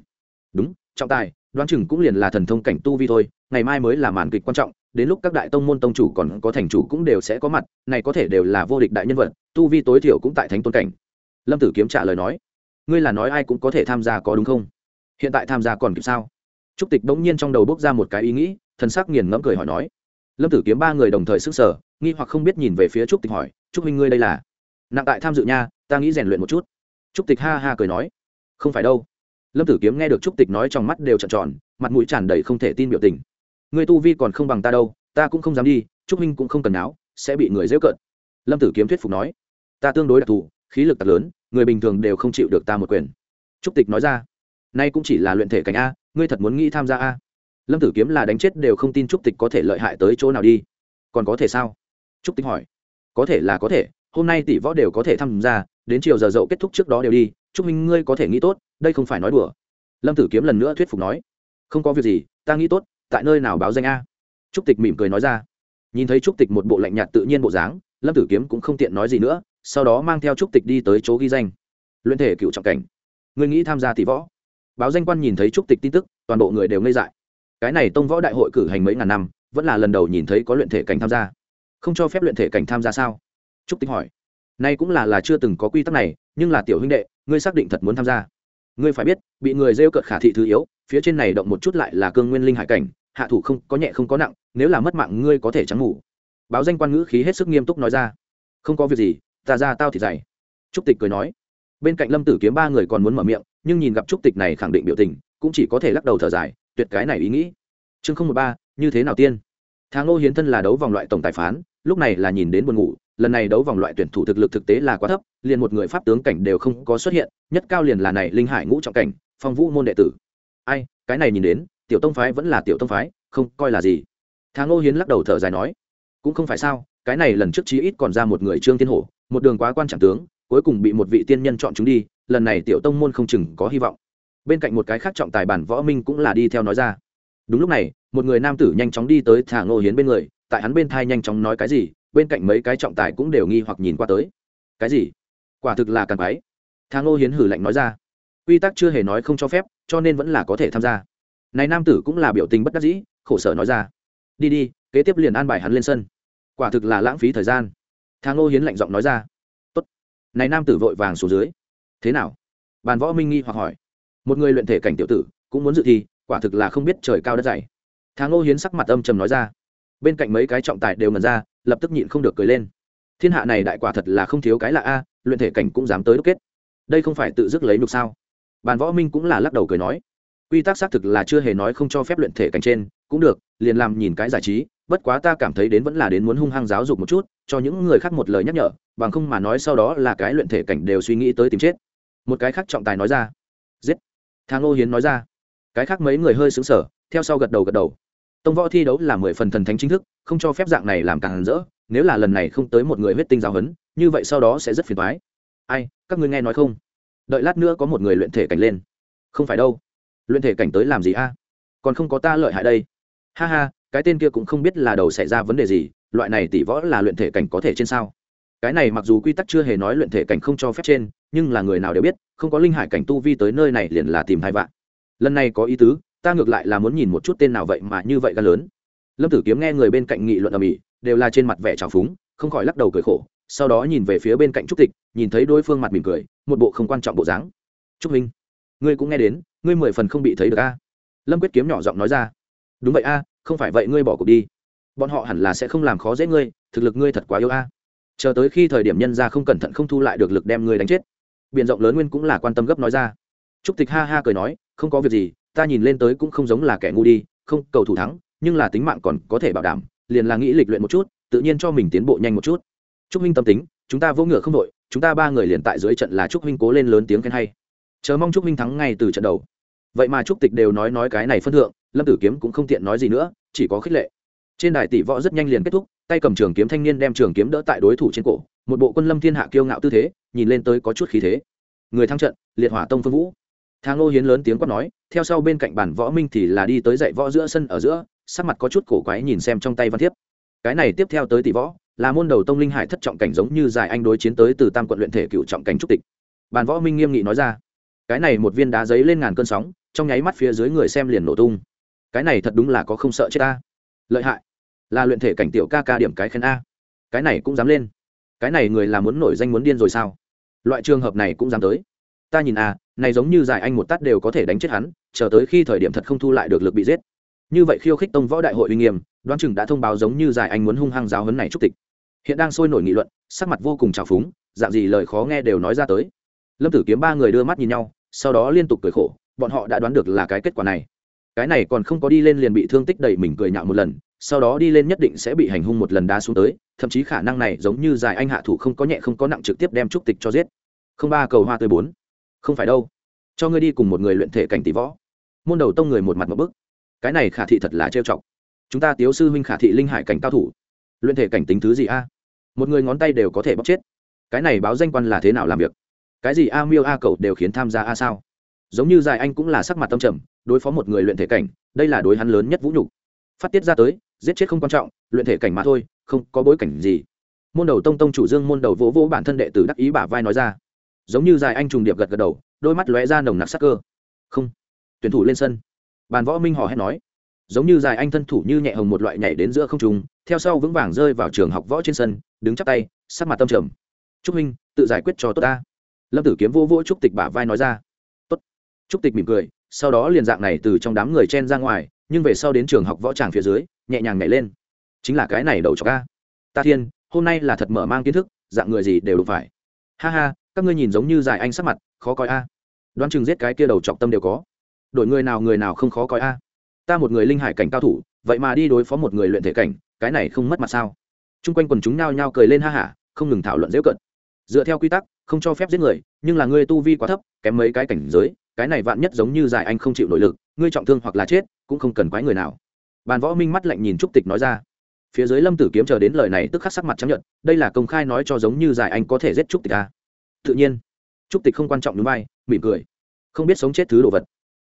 Đúng trọng tài, đoán chừng cũng liền là thần thông cảnh tu vi thôi, ngày mai mới là màn kịch quan trọng, đến lúc các đại tông môn tông chủ còn có thành chủ cũng đều sẽ có mặt, này có thể đều là vô địch đại nhân vật, tu vi tối thiểu cũng tại thánh tôn cảnh. Lâm tử kiếm trả lời nói, ngươi là nói ai cũng có thể tham gia có đúng không? Hiện tại tham gia còn kịp sao? Trúc tịch bỗng nhiên trong đầu bốc ra một cái ý nghĩ, thần sắc nghiền ngẫm cười hỏi nói, lâm tử kiếm ba người đồng thời sức sở nghi hoặc không biết nhìn về phía trúc tịch hỏi, trúc minh ngươi đây là? Nặng tại tham dự nha, ta nghĩ rèn luyện một chút. Trúc tịch ha ha cười nói, không phải đâu lâm tử kiếm nghe được trúc tịch nói trong mắt đều trợn tròn, mặt mũi tràn đầy không thể tin biểu tình. Người tu vi còn không bằng ta đâu, ta cũng không dám đi, trúc minh cũng không cần áo sẽ bị người dễ cợt. Lâm tử kiếm thuyết phục nói, ta tương đối đặc thù, khí lực thật lớn, người bình thường đều không chịu được ta một quyền. Trúc tịch nói ra, nay cũng chỉ là luyện thể cảnh a, ngươi thật muốn nghĩ tham gia a. Lâm tử kiếm là đánh chết đều không tin trúc tịch có thể lợi hại tới chỗ nào đi. Còn có thể sao? Trúc tịch hỏi. Có thể là có thể, hôm nay tỷ võ đều có thể tham gia, đến chiều giờ dậu kết thúc trước đó đều đi chúc minh ngươi có thể nghĩ tốt đây không phải nói đùa. Lâm tử kiếm lần nữa thuyết phục nói, không có việc gì, ta nghĩ tốt, tại nơi nào báo danh a? Trúc tịch mỉm cười nói ra. Nhìn thấy trúc tịch một bộ lạnh nhạt tự nhiên bộ dáng, lâm tử kiếm cũng không tiện nói gì nữa, sau đó mang theo trúc tịch đi tới chỗ ghi danh. Luyện thể cựu trọng cảnh. Người nghĩ tham gia tỷ võ. Báo danh quan nhìn thấy trúc tịch tin tức, toàn bộ người đều ngây dại. Cái này tông võ đại hội cử hành mấy ngàn năm, vẫn là lần đầu nhìn thấy có luyện thể cảnh tham gia. Không cho phép luyện thể cảnh tham gia sao? Trúc tịch hỏi. Nay cũng là là chưa từng có quy tắc này, nhưng là tiểu huynh đệ, ngươi xác định thật muốn tham gia ngươi phải biết, bị người rêu cợt khả thị thứ yếu, phía trên này động một chút lại là cương nguyên linh hải cảnh, hạ thủ không có nhẹ không có nặng, nếu là mất mạng ngươi có thể trắng ngủ. Báo danh quan ngữ khí hết sức nghiêm túc nói ra. Không có việc gì, ta ra tao thì dày. Trúc tịch cười nói. Bên cạnh lâm tử kiếm ba người còn muốn mở miệng, nhưng nhìn gặp trúc tịch này khẳng định biểu tình, cũng chỉ có thể lắc đầu thở dài, tuyệt cái này ý nghĩ. Chương không một ba, như thế nào tiên? Thang ngô hiến thân là đấu vòng loại tổng tài phán, lúc này là nhìn đến buồn ngủ lần này đấu vòng loại tuyển thủ thực lực thực tế là quá thấp, liền một người pháp tướng cảnh đều không có xuất hiện, nhất cao liền là này linh hải ngũ trọng cảnh, phong vũ môn đệ tử. Ai, cái này nhìn đến, tiểu tông phái vẫn là tiểu tông phái, không coi là gì. Thang ngô hiến lắc đầu thở dài nói, cũng không phải sao, cái này lần trước chí ít còn ra một người trương thiên hổ, một đường quá quan trọng tướng, cuối cùng bị một vị tiên nhân chọn chúng đi, lần này tiểu tông môn không chừng có hy vọng. Bên cạnh một cái khác trọng tài bản võ minh cũng là đi theo nói ra. Đúng lúc này, một người nam tử nhanh chóng đi tới thả ngô hiến bên người, tại hắn bên thai nhanh chóng nói cái gì bên cạnh mấy cái trọng tài cũng đều nghi hoặc nhìn qua tới. Cái gì? Quả thực là càng quái. Thang ngô hiến hử lạnh nói ra. Quy tắc chưa hề nói không cho phép, cho nên vẫn là có thể tham gia. Này nam tử cũng là biểu tình bất đắc dĩ, khổ sở nói ra. Đi đi, kế tiếp liền an bài hắn lên sân. Quả thực là lãng phí thời gian. Thà ngô hiến lạnh giọng nói ra. Tốt. Này nam tử vội vàng xuống dưới. Thế nào? Bàn võ minh nghi hoặc hỏi. Một người luyện thể cảnh tiểu tử, cũng muốn dự thi, quả thực là không biết trời cao đất dày. Thà ngô hiến sắc mặt âm trầm nói ra. Bên cạnh mấy cái trọng tài đều ngần ra lập tức nhịn không được cười lên. Thiên hạ này đại quả thật là không thiếu cái là a, luyện thể cảnh cũng dám tới đúc kết. Đây không phải tự dứt lấy nhục sao? Bàn võ minh cũng là lắc đầu cười nói. Quy tắc xác thực là chưa hề nói không cho phép luyện thể cảnh trên, cũng được, liền làm nhìn cái giải trí, bất quá ta cảm thấy đến vẫn là đến muốn hung hăng giáo dục một chút, cho những người khác một lời nhắc nhở, bằng không mà nói sau đó là cái luyện thể cảnh đều suy nghĩ tới tìm chết. Một cái khác trọng tài nói ra. Giết. Thang ô hiến nói ra. Cái khác mấy người hơi xứng sở theo sau gật đầu gật đầu tông võ thi đấu là mười phần thần thánh chính thức, không cho phép dạng này làm càng rỡ, nếu là lần này không tới một người huyết tinh giáo huấn, như vậy sau đó sẽ rất phiền thoái ai, các ngươi nghe nói không? Đợi lát nữa có một người luyện thể cảnh lên. Không phải đâu. Luyện thể cảnh tới làm gì a? Còn không có ta lợi hại đây. Ha ha, cái tên kia cũng không biết là đầu xảy ra vấn đề gì, loại này tỷ võ là luyện thể cảnh có thể trên sao? Cái này mặc dù quy tắc chưa hề nói luyện thể cảnh không cho phép trên, nhưng là người nào đều biết, không có linh hải cảnh tu vi tới nơi này liền là tìm hai vạn. Lần này có ý tứ ta ngược lại là muốn nhìn một chút tên nào vậy mà như vậy gan lớn. Lâm tử kiếm nghe người bên cạnh nghị luận ở mỹ đều là trên mặt vẻ trào phúng, không khỏi lắc đầu cười khổ, sau đó nhìn về phía bên cạnh trúc tịch, nhìn thấy đối phương mặt mỉm cười, một bộ không quan trọng bộ dáng. Trúc minh ngươi cũng nghe đến, ngươi mười phần không bị thấy được a. Lâm quyết kiếm nhỏ giọng nói ra. Đúng vậy a, không phải vậy ngươi bỏ cuộc đi. Bọn họ hẳn là sẽ không làm khó dễ ngươi, thực lực ngươi thật quá yếu a. Chờ tới khi thời điểm nhân ra không cẩn thận không thu lại được lực đem ngươi đánh chết. Biện rộng lớn nguyên cũng là quan tâm gấp nói ra. Trúc tịch ha ha cười nói, không có việc gì ta nhìn lên tới cũng không giống là kẻ ngu đi, không, cầu thủ thắng, nhưng là tính mạng còn có thể bảo đảm, liền là nghĩ lịch luyện một chút, tự nhiên cho mình tiến bộ nhanh một chút. Trúc minh tâm tính, chúng ta vô ngựa không đội, chúng ta ba người liền tại dưới trận là trúc minh cố lên lớn tiếng khen hay. Chờ mong trúc minh thắng ngay từ trận đầu. Vậy mà trúc tịch đều nói nói cái này phân thượng, lâm tử kiếm cũng không tiện nói gì nữa, chỉ có khích lệ. Trên đài tỷ võ rất nhanh liền kết thúc, tay cầm trường kiếm thanh niên đem trường kiếm đỡ tại đối thủ trên cổ, một bộ quân lâm thiên hạ kiêu ngạo tư thế, nhìn lên tới có chút khí thế. Người thắng trận, liệt hỏa tông phương vũ thang lô hiến lớn tiếng quát nói, theo sau bên cạnh bản võ minh thì là đi tới dạy võ giữa sân ở giữa, sắc mặt có chút cổ quái nhìn xem trong tay văn thiếp. Cái này tiếp theo tới tỷ võ, là môn đầu tông linh hải thất trọng cảnh giống như giải anh đối chiến tới từ tam quận luyện thể cựu trọng cảnh trúc tịch. Bản võ minh nghiêm nghị nói ra, cái này một viên đá giấy lên ngàn cơn sóng, trong nháy mắt phía dưới người xem liền nổ tung. Cái này thật đúng là có không sợ chết ta. Lợi hại, là luyện thể cảnh tiểu ca ca điểm cái khen a. Cái này cũng dám lên. Cái này người là muốn nổi danh muốn điên rồi sao? Loại trường hợp này cũng dám tới ta nhìn a này giống như giải anh một tát đều có thể đánh chết hắn, chờ tới khi thời điểm thật không thu lại được lực bị giết. Như vậy khiêu khích tông võ đại hội uy nghiêm, đoán chừng đã thông báo giống như giải anh muốn hung hăng giáo hấn này trúc tịch. Hiện đang sôi nổi nghị luận, sắc mặt vô cùng trào phúng, dạng gì lời khó nghe đều nói ra tới. Lâm tử kiếm ba người đưa mắt nhìn nhau, sau đó liên tục cười khổ, bọn họ đã đoán được là cái kết quả này. Cái này còn không có đi lên liền bị thương tích đẩy mình cười nhạo một lần, sau đó đi lên nhất định sẽ bị hành hung một lần đá xuống tới, thậm chí khả năng này giống như giải anh hạ thủ không có nhẹ không có nặng trực tiếp đem trúc tịch cho giết. Không ba cầu hoa tươi bốn không phải đâu. Cho ngươi đi cùng một người luyện thể cảnh tỷ võ. Môn đầu tông người một mặt một bức. Cái này khả thị thật là trêu chọc. Chúng ta tiếu sư huynh khả thị linh hải cảnh cao thủ. Luyện thể cảnh tính thứ gì a? Một người ngón tay đều có thể bóc chết. Cái này báo danh quan là thế nào làm việc? Cái gì a miêu a cậu đều khiến tham gia a sao? Giống như dài anh cũng là sắc mặt tâm trầm, đối phó một người luyện thể cảnh, đây là đối hắn lớn nhất vũ nhục. Phát tiết ra tới, giết chết không quan trọng, luyện thể cảnh mà thôi, không có bối cảnh gì. Môn đầu tông tông chủ dương môn đầu vỗ vỗ bản thân đệ tử đắc ý bả vai nói ra giống như dài anh trùng điệp gật gật đầu, đôi mắt lóe ra nồng nặc sắc cơ. Không, tuyển thủ lên sân. Bàn võ minh hò hét nói. Giống như dài anh thân thủ như nhẹ hồng một loại nhảy đến giữa không trung, theo sau vững vàng rơi vào trường học võ trên sân, đứng chắp tay, sắc mặt tâm trầm. Trúc minh, tự giải quyết cho tốt ta. Lâm tử kiếm vô vô trúc tịch bả vai nói ra. Tốt. Trúc tịch mỉm cười, sau đó liền dạng này từ trong đám người chen ra ngoài, nhưng về sau đến trường học võ tràng phía dưới, nhẹ nhàng nhảy lên. Chính là cái này đầu cho ca ta thiên, hôm nay là thật mở mang kiến thức, dạng người gì đều đụng phải. Ha ha các ngươi nhìn giống như dài anh sắc mặt, khó coi a. Đoán chừng giết cái kia đầu trọng tâm đều có. Đổi người nào người nào không khó coi a. Ta một người linh hải cảnh cao thủ, vậy mà đi đối phó một người luyện thể cảnh, cái này không mất mặt sao? T r u n g quanh quần chúng nao nhao cười lên ha hả, không ngừng thảo luận dễ cận. Dựa theo quy tắc, không cho phép giết người, nhưng là ngươi tu vi quá thấp, kém mấy cái cảnh giới, cái này vạn nhất giống như giải anh không chịu nội lực, ngươi trọng thương hoặc là chết, cũng không cần quái người nào. Bàn võ minh mắt lạnh nhìn trúc tịch nói ra. Phía dưới lâm tử kiếm chờ đến lời này, tức khắc sắc mặt chấp nhận đây là công khai nói cho giống như giải anh có thể giết trúc tịch ta tự nhiên. Trúc tịch không quan trọng núi bay mỉm cười. Không biết sống chết thứ đồ vật.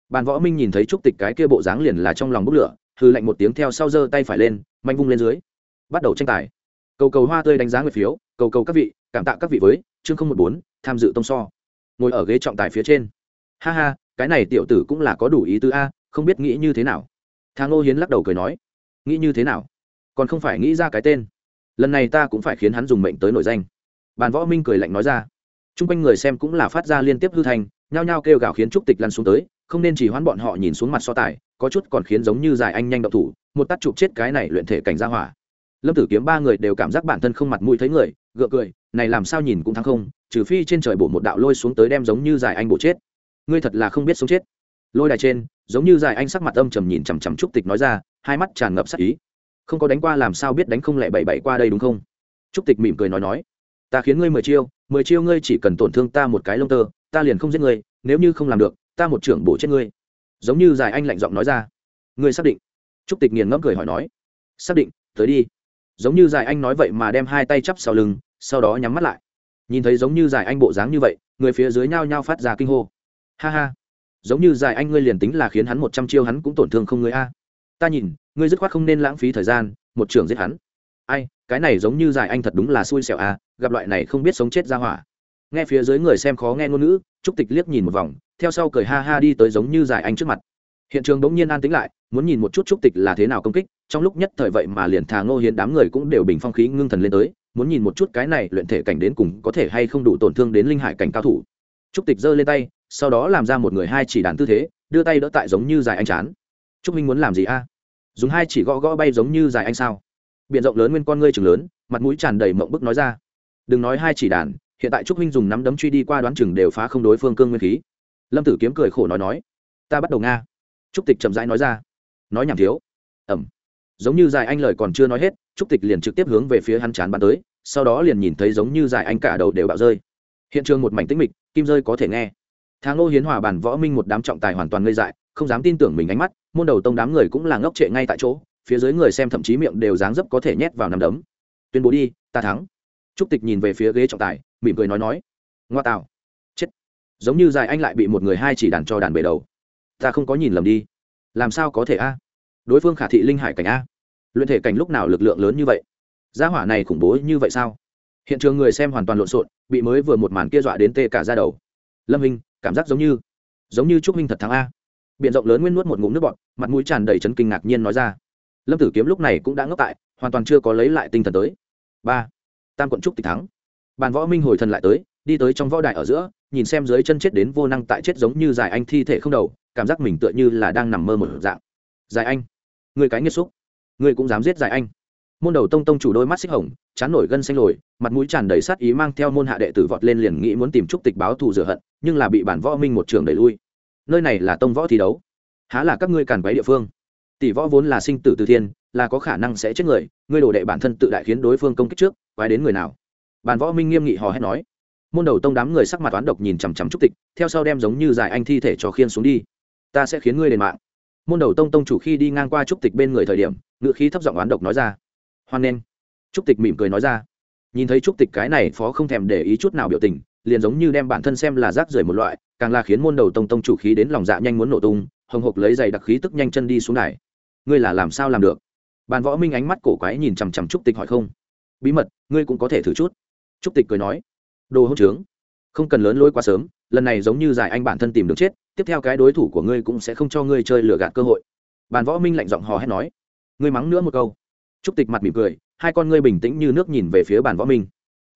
Bàn võ minh nhìn thấy trúc tịch cái kia bộ dáng liền là trong lòng bốc lửa hư lạnh một tiếng theo sau giơ tay phải lên, manh vung lên dưới. Bắt đầu tranh tài. Cầu cầu hoa tươi đánh giá người phiếu, cầu cầu các vị, cảm tạ các vị với, chương không một bốn, tham dự tông so. Ngồi ở ghế trọng tài phía trên. Ha ha, cái này tiểu tử cũng là có đủ ý tứ a, không biết nghĩ như thế nào. Thang ngô hiến lắc đầu cười nói. Nghĩ như thế nào? Còn không phải nghĩ ra cái tên. Lần này ta cũng phải khiến hắn dùng mệnh tới nổi danh. Bàn võ minh cười lạnh nói ra chung quanh người xem cũng là phát ra liên tiếp hư thành nhao nhao kêu gào khiến trúc tịch lăn xuống tới, không nên chỉ hoãn bọn họ nhìn xuống mặt so tài, có chút còn khiến giống như dài anh nhanh động thủ, một tắt chụp chết cái này luyện thể cảnh ra hỏa. Lâm tử kiếm ba người đều cảm giác bản thân không mặt mũi thấy người, gượng cười, này làm sao nhìn cũng thắng không, trừ phi trên trời bổ một đạo lôi xuống tới đem giống như dài anh bổ chết. Ngươi thật là không biết sống chết. Lôi đài trên, giống như dài anh sắc mặt âm trầm nhìn chằm chằm trúc tịch nói ra, hai mắt tràn ngập sắc ý. Không có đánh qua làm sao biết đánh không lẻ bảy bảy qua đây đúng không? Trúc tịch mỉm cười nói nói, ta khiến ngươi mười chiêu mười chiêu ngươi chỉ cần tổn thương ta một cái lông tơ, ta liền không giết ngươi, nếu như không làm được, ta một trưởng bổ chết ngươi. Giống như dài anh lạnh giọng nói ra. Ngươi xác định? Trúc tịch nghiền ngẫm cười hỏi nói. Xác định, tới đi. Giống như dài anh nói vậy mà đem hai tay chắp sau lưng, sau đó nhắm mắt lại. Nhìn thấy giống như dài anh bộ dáng như vậy, người phía dưới nhao nhao phát ra kinh hô. Ha ha, giống như dài anh ngươi liền tính là khiến hắn một trăm chiêu hắn cũng tổn thương không ngươi a. Ta nhìn, ngươi dứt khoát không nên lãng phí thời gian, một trưởng giết hắn. Ai cái này giống như dài anh thật đúng là xui xẻo à gặp loại này không biết sống chết ra hỏa. Nghe phía dưới người xem khó nghe ngôn ngữ, trúc tịch liếc nhìn một vòng, theo sau cười ha ha đi tới giống như dài anh trước mặt. Hiện trường bỗng nhiên an tĩnh lại, muốn nhìn một chút trúc tịch là thế nào công kích, trong lúc nhất thời vậy mà liền thà ngô hiến đám người cũng đều bình phong khí ngưng thần lên tới, muốn nhìn một chút cái này luyện thể cảnh đến cùng có thể hay không đủ tổn thương đến linh hải cảnh cao thủ. Trúc tịch giơ lên tay, sau đó làm ra một người hai chỉ đàn tư thế, đưa tay đỡ tại giống như dài anh chán. Trúc minh muốn làm gì a? Dùng hai chỉ gõ gõ bay giống như dài anh sao? Biện rộng lớn nguyên con ngươi trường lớn, mặt mũi tràn đầy mộng bức nói ra. Đừng nói hai chỉ đàn, hiện tại trúc huynh dùng nắm đấm truy đi qua đoán chừng đều phá không đối phương cương nguyên khí. Lâm tử kiếm cười khổ nói nói, ta bắt đầu nga. Trúc tịch chậm rãi nói ra. Nói nhảm thiếu. Ẩm giống như dài anh lời còn chưa nói hết, trúc tịch liền trực tiếp hướng về phía hắn chán bắn tới, sau đó liền nhìn thấy giống như dài anh cả đầu đều bạo rơi. Hiện trường một mảnh tĩnh mịch, kim rơi có thể nghe. Tháng ngô hiến hòa bàn võ minh một đám trọng tài hoàn toàn ngây dại, không dám tin tưởng mình ánh mắt, môn đầu tông đám người cũng là ngốc trệ ngay tại chỗ phía dưới người xem thậm chí miệng đều dáng dấp có thể nhét vào nằm đấm. Tuyên bố đi, ta thắng. Trúc tịch nhìn về phía ghế trọng tài, mỉm cười nói nói, ngoa tạo. Chết. Giống như dài anh lại bị một người hai chỉ đàn cho đàn bể đầu. Ta không có nhìn lầm đi. Làm sao có thể a? Đối phương khả thị linh hải cảnh a. Luyện thể cảnh lúc nào lực lượng lớn như vậy? Gia hỏa này khủng bố như vậy sao? Hiện trường người xem hoàn toàn lộn xộn, bị mới vừa một màn kia dọa đến tê cả ra đầu. Lâm hình cảm giác giống như giống như trúc minh thật thắng a. Biện rộng lớn nguyên nuốt một ngụm nước bọt, mặt mũi tràn đầy chấn kinh ngạc nhiên nói ra lâm tử kiếm lúc này cũng đã ngốc tại, hoàn toàn chưa có lấy lại tinh thần tới. Ba. Tam quận trúc tịch thắng. Bàn võ minh hồi thần lại tới, đi tới trong võ đài ở giữa, nhìn xem dưới chân chết đến vô năng tại chết giống như dài anh thi thể không đầu, cảm giác mình tựa như là đang nằm mơ một dạng. Dài anh, người cái nghiệt xúc, người cũng dám giết dài anh. Môn đầu tông tông chủ đôi mắt xích hồng, chán nổi gân xanh lồi, mặt mũi tràn đầy sát ý mang theo môn hạ đệ tử vọt lên liền nghĩ muốn tìm trúc tịch báo thù rửa hận, nhưng là bị bản võ minh một trường đẩy lui. Nơi này là tông võ thi đấu. Há là các ngươi càn quấy địa phương tỷ võ vốn là sinh tử từ thiên, là có khả năng sẽ chết người, ngươi đồ đệ bản thân tự đại khiến đối phương công kích trước, quái đến người nào? Bản võ minh nghiêm nghị hò hét nói. Môn đầu tông đám người sắc mặt toán độc nhìn chằm chằm trúc tịch, theo sau đem giống như dài anh thi thể cho khiên xuống đi. Ta sẽ khiến ngươi đền mạng. Môn đầu tông tông chủ khi đi ngang qua trúc tịch bên người thời điểm ngự khí thấp giọng oán độc nói ra. Hoan nghênh. Trúc tịch mỉm cười nói ra. Nhìn thấy trúc tịch cái này phó không thèm để ý chút nào biểu tình, liền giống như đem bản thân xem là rác rưởi một loại, càng là khiến môn đầu tông tông chủ khí đến lòng dạ nhanh muốn nổ tung, hồng hộc lấy giày đặc khí tức nhanh chân đi xuống đài ngươi là làm sao làm được? Bàn võ minh ánh mắt cổ quái nhìn chằm chằm trúc tịch hỏi không. Bí mật, ngươi cũng có thể thử chút. Trúc tịch cười nói, đồ hỗn trướng, không cần lớn lối quá sớm, lần này giống như giải anh bản thân tìm được chết, tiếp theo cái đối thủ của ngươi cũng sẽ không cho ngươi chơi lừa gạt cơ hội. Bàn võ minh lạnh giọng hò hét nói, ngươi mắng nữa một câu. Trúc tịch mặt mỉm cười, hai con ngươi bình tĩnh như nước nhìn về phía bàn võ minh.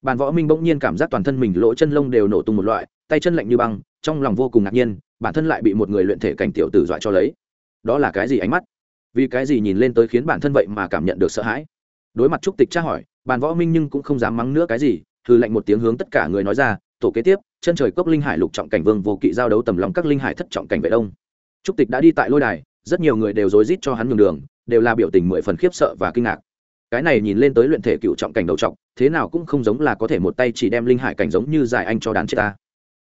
Bàn võ minh bỗng nhiên cảm giác toàn thân mình lỗ chân lông đều nổ tung một loại, tay chân lạnh như băng, trong lòng vô cùng ngạc nhiên, bản thân lại bị một người luyện thể cảnh tiểu tử dọa cho lấy. Đó là cái gì ánh mắt? Vì cái gì nhìn lên tới khiến bản thân vậy mà cảm nhận được sợ hãi? Đối mặt trúc tịch tra hỏi, bàn võ minh nhưng cũng không dám mắng nữa cái gì thư lệnh một tiếng hướng tất cả người nói ra, tổ kế tiếp, chân trời cốc linh hải lục trọng cảnh vương vô kỵ giao đấu tầm lòng các linh hải thất trọng cảnh vệ đông. Trúc tịch đã đi tại lôi đài, rất nhiều người đều rối rít cho hắn nhường đường, đều là biểu tình mười phần khiếp sợ và kinh ngạc. Cái này nhìn lên tới luyện thể cựu trọng cảnh đầu trọng, thế nào cũng không giống là có thể một tay chỉ đem linh hải cảnh giống như giải anh cho đán chết ta.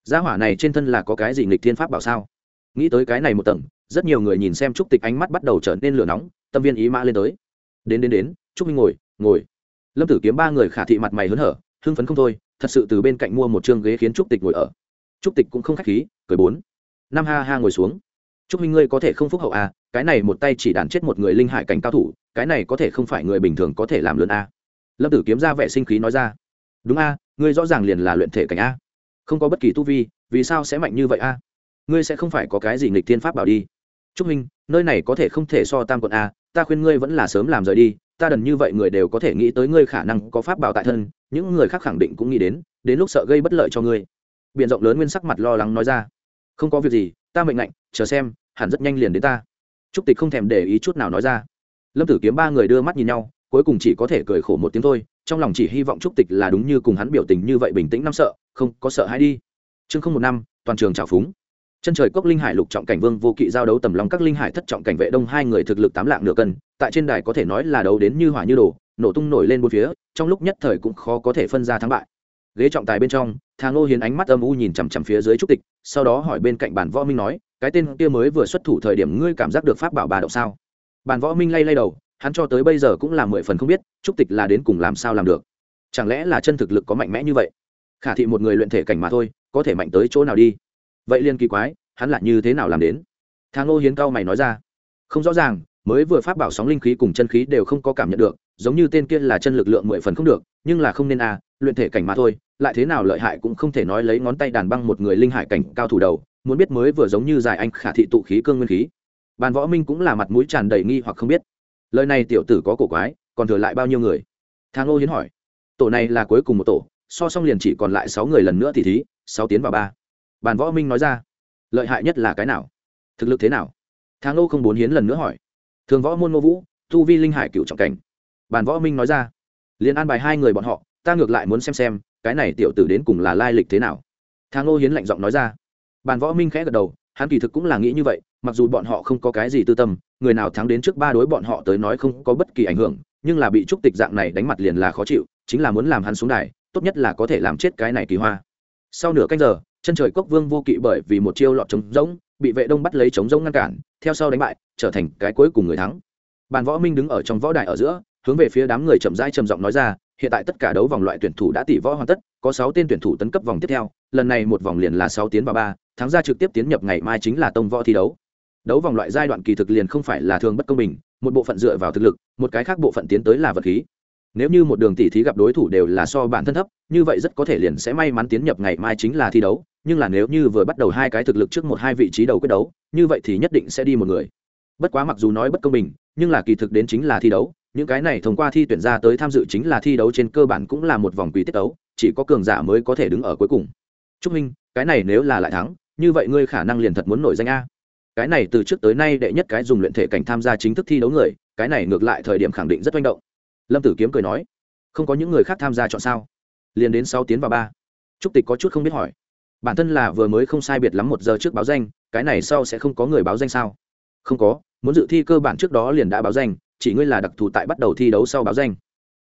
Gia hỏa này trên thân là có cái gì nghịch thiên pháp bảo sao? Nghĩ tới cái này một tầng, rất nhiều người nhìn xem trúc tịch ánh mắt bắt đầu trở nên lửa nóng, tâm viên ý mã lên tới. Đến đến đến, trúc minh ngồi ngồi. Lâm tử kiếm ba người khả thị mặt mày hớn hở, hưng phấn không thôi, thật sự từ bên cạnh mua một chương ghế khiến trúc tịch ngồi ở. Trúc tịch cũng không khách khí, cười bốn. Năm ha ha ngồi xuống. Trúc minh ngươi có thể không phúc hậu à cái này một tay chỉ đàn chết một người linh hải cảnh cao thủ, cái này có thể không phải người bình thường có thể làm lớn a lâm tử kiếm ra vẻ sinh khí nói ra. Đúng a ngươi rõ ràng liền là luyện thể cảnh a không có bất kỳ tu vi, vì sao sẽ mạnh như vậy a ngươi sẽ không phải có cái gì nghịch thiên pháp bảo đi. Trúc minh nơi này có thể không thể so tam quận a ta khuyên ngươi vẫn là sớm làm rời đi ta đần như vậy người đều có thể nghĩ tới ngươi khả năng có pháp bảo tại thân những người khác khẳng định cũng nghĩ đến đến lúc sợ gây bất lợi cho ngươi. Biện rộng lớn nguyên sắc mặt lo lắng nói ra. Không có việc gì ta mệnh lệnh, chờ xem hẳn rất nhanh liền đến ta. Trúc tịch không thèm để ý chút nào nói ra. Lâm tử kiếm ba người đưa mắt nhìn nhau cuối cùng chỉ có thể cười khổ một tiếng thôi trong lòng chỉ hy vọng trúc tịch là đúng như cùng hắn biểu tình như vậy bình tĩnh năm sợ không có sợ hãi đi. Chương không một năm toàn trường trào phúng chân trời cốc linh hải lục trọng cảnh vương vô kỵ giao đấu tầm lòng các linh hải thất trọng cảnh vệ đông hai người thực lực tám lạng nửa cân, tại trên đài có thể nói là đấu đến như hỏa như đồ, nổ tung nổi lên bốn phía, trong lúc nhất thời cũng khó có thể phân ra thắng bại. Ghế trọng tài bên trong, thà ngô hiến ánh mắt âm u nhìn chằm chằm phía dưới trúc tịch, sau đó hỏi bên cạnh bản võ minh nói, cái tên kia mới vừa xuất thủ thời điểm ngươi cảm giác được pháp bảo bà động sao? Bản võ minh lay lay đầu, hắn cho tới bây giờ cũng là mười phần không biết, trúc tịch là đến cùng làm sao làm được. Chẳng lẽ là chân thực lực có mạnh mẽ như vậy? Khả thị một người luyện thể cảnh mà thôi, có thể mạnh tới chỗ nào đi? Vậy liên kỳ quái, hắn là như thế nào làm đến? Thang ngô hiến cao mày nói ra. Không rõ ràng, mới vừa phát bảo sóng linh khí cùng chân khí đều không có cảm nhận được, giống như tên kia là chân lực lượng mười phần không được, nhưng là không nên à luyện thể cảnh mà thôi, lại thế nào lợi hại cũng không thể nói lấy ngón tay đàn băng một người linh hải cảnh cao thủ đầu, muốn biết mới vừa giống như giải anh khả thị tụ khí cương nguyên khí. Bàn võ minh cũng là mặt mũi tràn đầy nghi hoặc không biết. Lời này tiểu tử có cổ quái, còn thừa lại bao nhiêu người? Thang ô hiến hỏi. Tổ này là cuối cùng một tổ, so xong liền chỉ còn lại sáu người lần nữa thì thí, sáu tiến vào ba bàn võ minh nói ra, lợi hại nhất là cái nào? Thực lực thế nào? Thang lô không bốn hiến lần nữa hỏi. Thường võ môn ngô vũ, tu vi linh hải cựu trọng cảnh. Bàn võ minh nói ra liền an bài hai người bọn họ, ta ngược lại muốn xem xem, cái này tiểu tử đến cùng là lai lịch thế nào? Thang lô hiến lạnh giọng nói ra. Bàn võ minh khẽ gật đầu, hắn kỳ thực cũng là nghĩ như vậy, mặc dù bọn họ không có cái gì tư tâm, người nào thắng đến trước ba đối bọn họ tới nói không có bất kỳ ảnh hưởng, nhưng là bị trúc tịch dạng này đánh mặt liền là khó chịu, chính là muốn làm hắn xuống đài, tốt nhất là có thể làm chết cái này kỳ hoa. Sau nửa canh giờ chân trời cốc vương vô kỵ bởi vì một chiêu lọt trống rỗng, bị vệ đông bắt lấy trống rỗng ngăn cản, theo sau đánh bại, trở thành cái cuối cùng người thắng. Bàn võ minh đứng ở trong võ đài ở giữa, hướng về phía đám người chậm rãi trầm giọng nói ra, hiện tại tất cả đấu vòng loại tuyển thủ đã tỷ võ hoàn tất, có sáu tên tuyển thủ tấn cấp vòng tiếp theo, lần này một vòng liền là sáu tiến và ba, thắng ra trực tiếp tiến nhập ngày mai chính là tông võ thi đấu. Đấu vòng loại giai đoạn kỳ thực liền không phải là thường bất công bình, một bộ phận dựa vào thực lực, một cái khác bộ phận tiến tới là vật khí. Nếu như một đường tỷ thí gặp đối thủ đều là so bản thân thấp, như vậy rất có thể liền sẽ may mắn tiến nhập ngày mai chính là thi đấu nhưng là nếu như vừa bắt đầu hai cái thực lực trước một hai vị trí đầu quyết đấu, như vậy thì nhất định sẽ đi một người. Bất quá mặc dù nói bất công bình, nhưng là kỳ thực đến chính là thi đấu, những cái này thông qua thi tuyển ra tới tham dự chính là thi đấu trên cơ bản cũng là một vòng quý tiết đấu, chỉ có cường giả mới có thể đứng ở cuối cùng. Trúc minh, cái này nếu là lại thắng, như vậy ngươi khả năng liền thật muốn nổi danh a. Cái này từ trước tới nay đệ nhất cái dùng luyện thể cảnh tham gia chính thức thi đấu người, cái này ngược lại thời điểm khẳng định rất manh động. Lâm tử kiếm cười nói, không có những người khác tham gia chọn sao? Liền đến sáu tiến vào ba. Trúc tịch có chút không biết hỏi bản thân là vừa mới không sai biệt lắm một giờ trước báo danh, cái này sau sẽ không có người báo danh sao? Không có, muốn dự thi cơ bản trước đó liền đã báo danh, chỉ ngươi là đặc thù tại bắt đầu thi đấu sau báo danh.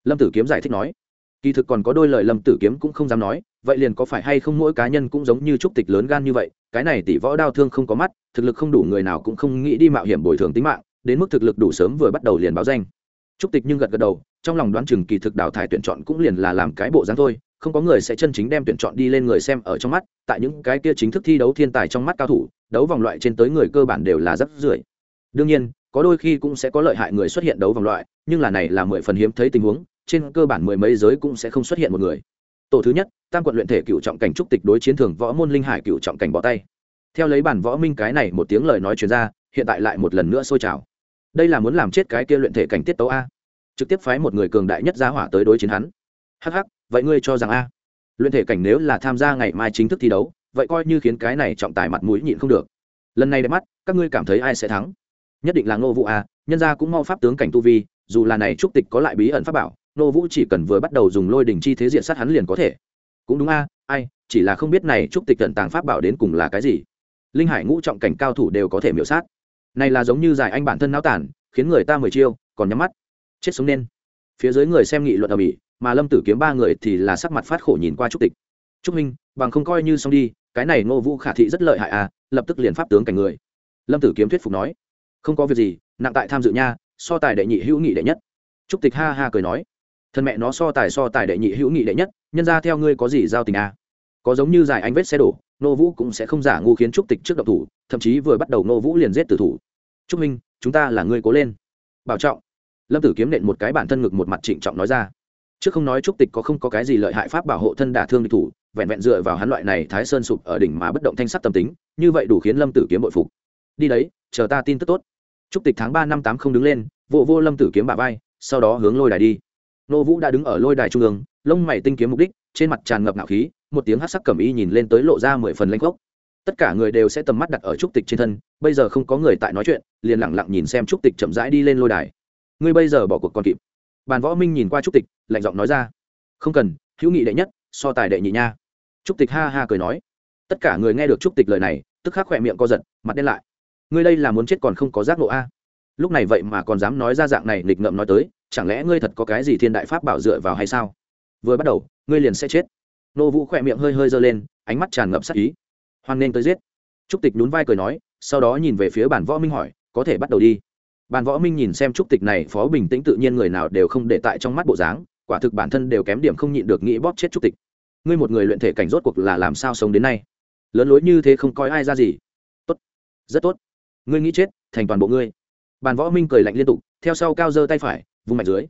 Lâm tử kiếm giải thích nói. Kỳ thực còn có đôi lời lâm tử kiếm cũng không dám nói, vậy liền có phải hay không mỗi cá nhân cũng giống như trúc tịch lớn gan như vậy, cái này tỷ võ đau thương không có mắt, thực lực không đủ người nào cũng không nghĩ đi mạo hiểm bồi thường tính mạng, đến mức thực lực đủ sớm vừa bắt đầu liền báo danh. Trúc tịch nhưng gật gật đầu, trong lòng đoán chừng kỳ thực đào thải tuyển chọn cũng liền là làm cái bộ dáng thôi không có người sẽ chân chính đem tuyển chọn đi lên người xem ở trong mắt, tại những cái kia chính thức thi đấu thiên tài trong mắt cao thủ, đấu vòng loại trên tới người cơ bản đều là rất rưỡi. đương nhiên, có đôi khi cũng sẽ có lợi hại người xuất hiện đấu vòng loại, nhưng là này là mười phần hiếm thấy tình huống, trên cơ bản mười mấy giới cũng sẽ không xuất hiện một người. Tổ thứ nhất, tam quận luyện thể cựu trọng cảnh trúc tịch đối chiến thường võ môn linh hải cựu trọng cảnh bỏ tay. Theo lấy bản võ minh cái này một tiếng lời nói chuyên ra, hiện tại lại một lần nữa sôi trào. Đây là muốn làm chết cái kia luyện thể cảnh tiết tấu a. Trực tiếp phái một người cường đại nhất ra hỏa tới đối chiến hắn. Hh vậy ngươi cho rằng a? Luyện thể cảnh nếu là tham gia ngày mai chính thức thi đấu, vậy coi như khiến cái này trọng tài mặt mũi nhịn không được. Lần này đẹp mắt, các ngươi cảm thấy ai sẽ thắng? Nhất định là ngô vũ a, nhân gia cũng mau pháp tướng cảnh tu vi, dù là này trúc tịch có lại bí ẩn pháp bảo, ngô vũ chỉ cần vừa bắt đầu dùng lôi đình chi thế diện sát hắn liền có thể. Cũng đúng a, ai, chỉ là không biết này trúc tịch tận tàng pháp bảo đến cùng là cái gì. Linh hải ngũ trọng cảnh cao thủ đều có thể miểu sát. Này là giống như giải anh bản thân náo tản, khiến người ta mười chiêu, còn nhắm mắt, chết sống nên. Phía dưới người xem nghị luận ở bỉ mà lâm tử kiếm ba người thì là sắc mặt phát khổ nhìn qua trúc tịch. Trúc minh, bằng không coi như xong đi, cái này ngô vũ khả thị rất lợi hại à lập tức liền pháp tướng cảnh người. Lâm tử kiếm thuyết phục nói. Không có việc gì, nặng tại tham dự nha, so tài đệ nhị hữu nghị đệ nhất. Trúc tịch ha ha cười nói. Thân mẹ nó so tài so tài đệ nhị hữu nghị đệ nhất, nhân ra theo ngươi có gì giao tình à? Có giống như giải anh vết xe đổ nô vũ cũng sẽ không giả ngu khiến trúc tịch trước độc thủ, thậm chí vừa bắt đầu nô vũ liền giết tử thủ. Trúc minh, chúng ta là ngươi cố lên. Bảo trọng. Lâm tử kiếm nện một cái bản thân ngực một mặt trịnh trọng nói ra trước không nói trúc tịch có không có cái gì lợi hại pháp bảo hộ thân đả thương địch thủ vẹn vẹn dựa vào hắn loại này thái sơn sụp ở đỉnh mà bất động thanh sắc tâm tính như vậy đủ khiến lâm tử kiếm bội phục. Đi đấy chờ ta tin tức tốt. Trúc tịch tháng ba năm tám không đứng lên vụ vô, vô lâm tử kiếm bà vai sau đó hướng lôi đài đi. Nô vũ đã đứng ở lôi đài trung ương lông mày tinh kiếm mục đích trên mặt tràn ngập ngạo khí một tiếng hát sắc cầm y nhìn lên tới lộ ra mười phần lanh gốc tất cả người đều sẽ tầm mắt đặt ở trúc tịch trên thân bây giờ không có người tại nói chuyện liền lẳng lặng nhìn xem trúc tịch chậm rãi đi lên lôi đài. Ngươi bây giờ bỏ cuộc còn kịp bàn võ minh nhìn qua trúc tịch, lạnh giọng nói ra. Không cần, hữu nghị đệ nhất, so tài đệ nhị nha. Trúc tịch ha ha cười nói. Tất cả người nghe được trúc tịch lời này, tức khắc khỏe miệng co giật, mặt đen lại. Ngươi đây là muốn chết còn không có giác ngộ a? Lúc này vậy mà còn dám nói ra dạng này nghịch ngợm nói tới, chẳng lẽ ngươi thật có cái gì thiên đại pháp bảo dựa vào hay sao? Vừa bắt đầu, ngươi liền sẽ chết. Nô vũ khỏe miệng hơi hơi giơ lên, ánh mắt tràn ngập sắc ý. Hoan nên tới giết. Trúc tịch nhún vai cười nói, sau đó nhìn về phía bản võ minh hỏi, có thể bắt đầu đi bàn võ minh nhìn xem trúc tịch này, phó bình tĩnh tự nhiên người nào đều không để tại trong mắt bộ dáng, quả thực bản thân đều kém điểm không nhịn được nghĩ bóp chết trúc tịch. Ngươi một người luyện thể cảnh rốt cuộc là làm sao sống đến nay? Lớn lối như thế không coi ai ra gì. Tốt, rất tốt. Ngươi nghĩ chết, thành toàn bộ ngươi. Bàn võ minh cười lạnh liên tục, theo sau cao giơ tay phải vung mạnh dưới.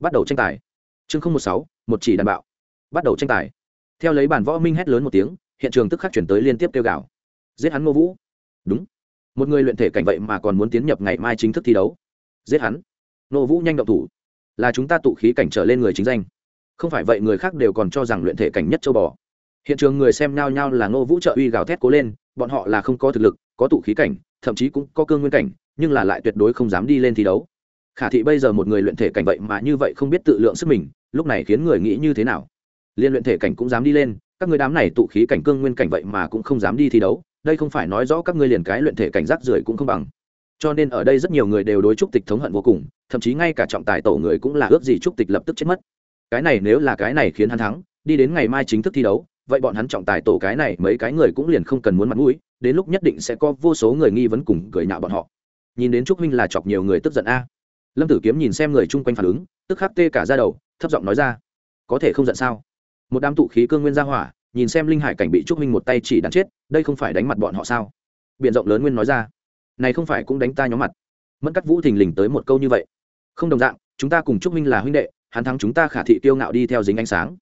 Bắt đầu tranh tài. Chương không một sáu, một chỉ đàn bạo. Bắt đầu tranh tài. Theo lấy bàn võ minh hét lớn một tiếng, hiện trường tức khắc chuyển tới liên tiếp kêu gào. Giết hắn ngô vũ. Đúng một người luyện thể cảnh vậy mà còn muốn tiến nhập ngày mai chính thức thi đấu. Giết hắn. Nô vũ nhanh động thủ. Là chúng ta tụ khí cảnh trở lên người chính danh. Không phải vậy người khác đều còn cho rằng luyện thể cảnh nhất châu bò. Hiện trường người xem nhao nhao là ngô vũ trợ uy gào thét cố lên, bọn họ là không có thực lực, có tụ khí cảnh, thậm chí cũng có cương nguyên cảnh, nhưng là lại tuyệt đối không dám đi lên thi đấu. Khả thị bây giờ một người luyện thể cảnh vậy mà như vậy không biết tự lượng sức mình, lúc này khiến người nghĩ như thế nào? Liên luyện thể cảnh cũng dám đi lên, các người đám này tụ khí cảnh cương nguyên cảnh vậy mà cũng không dám đi thi đấu đây không phải nói rõ các ngươi liền cái luyện thể cảnh giác rưởi cũng không bằng. Cho nên ở đây rất nhiều người đều đối trúc tịch thống hận vô cùng, thậm chí ngay cả trọng tài tổ người cũng là ước gì trúc tịch lập tức chết mất. Cái này nếu là cái này khiến hắn thắng, đi đến ngày mai chính thức thi đấu, vậy bọn hắn trọng tài tổ cái này mấy cái người cũng liền không cần muốn mặt mũi, đến lúc nhất định sẽ có vô số người nghi vấn cùng cười nhạo bọn họ. Nhìn đến trúc huynh là chọc nhiều người tức giận a. Lâm tử kiếm nhìn xem người chung quanh phản ứng, tức khắc tê cả ra đầu, thấp giọng nói ra, có thể không giận sao? Một đám tụ khí cương nguyên ra hỏa nhìn xem linh hải cảnh bị trúc minh một tay chỉ đánh chết, đây không phải đánh mặt bọn họ sao? Biện rộng lớn nguyên nói ra. Này không phải cũng đánh ta nhóm mặt. Mất cắt vũ thình lình tới một câu như vậy. Không đồng dạng, chúng ta cùng trúc minh là huynh đệ, hắn thắng chúng ta khả thị tiêu ngạo đi theo dính ánh sáng.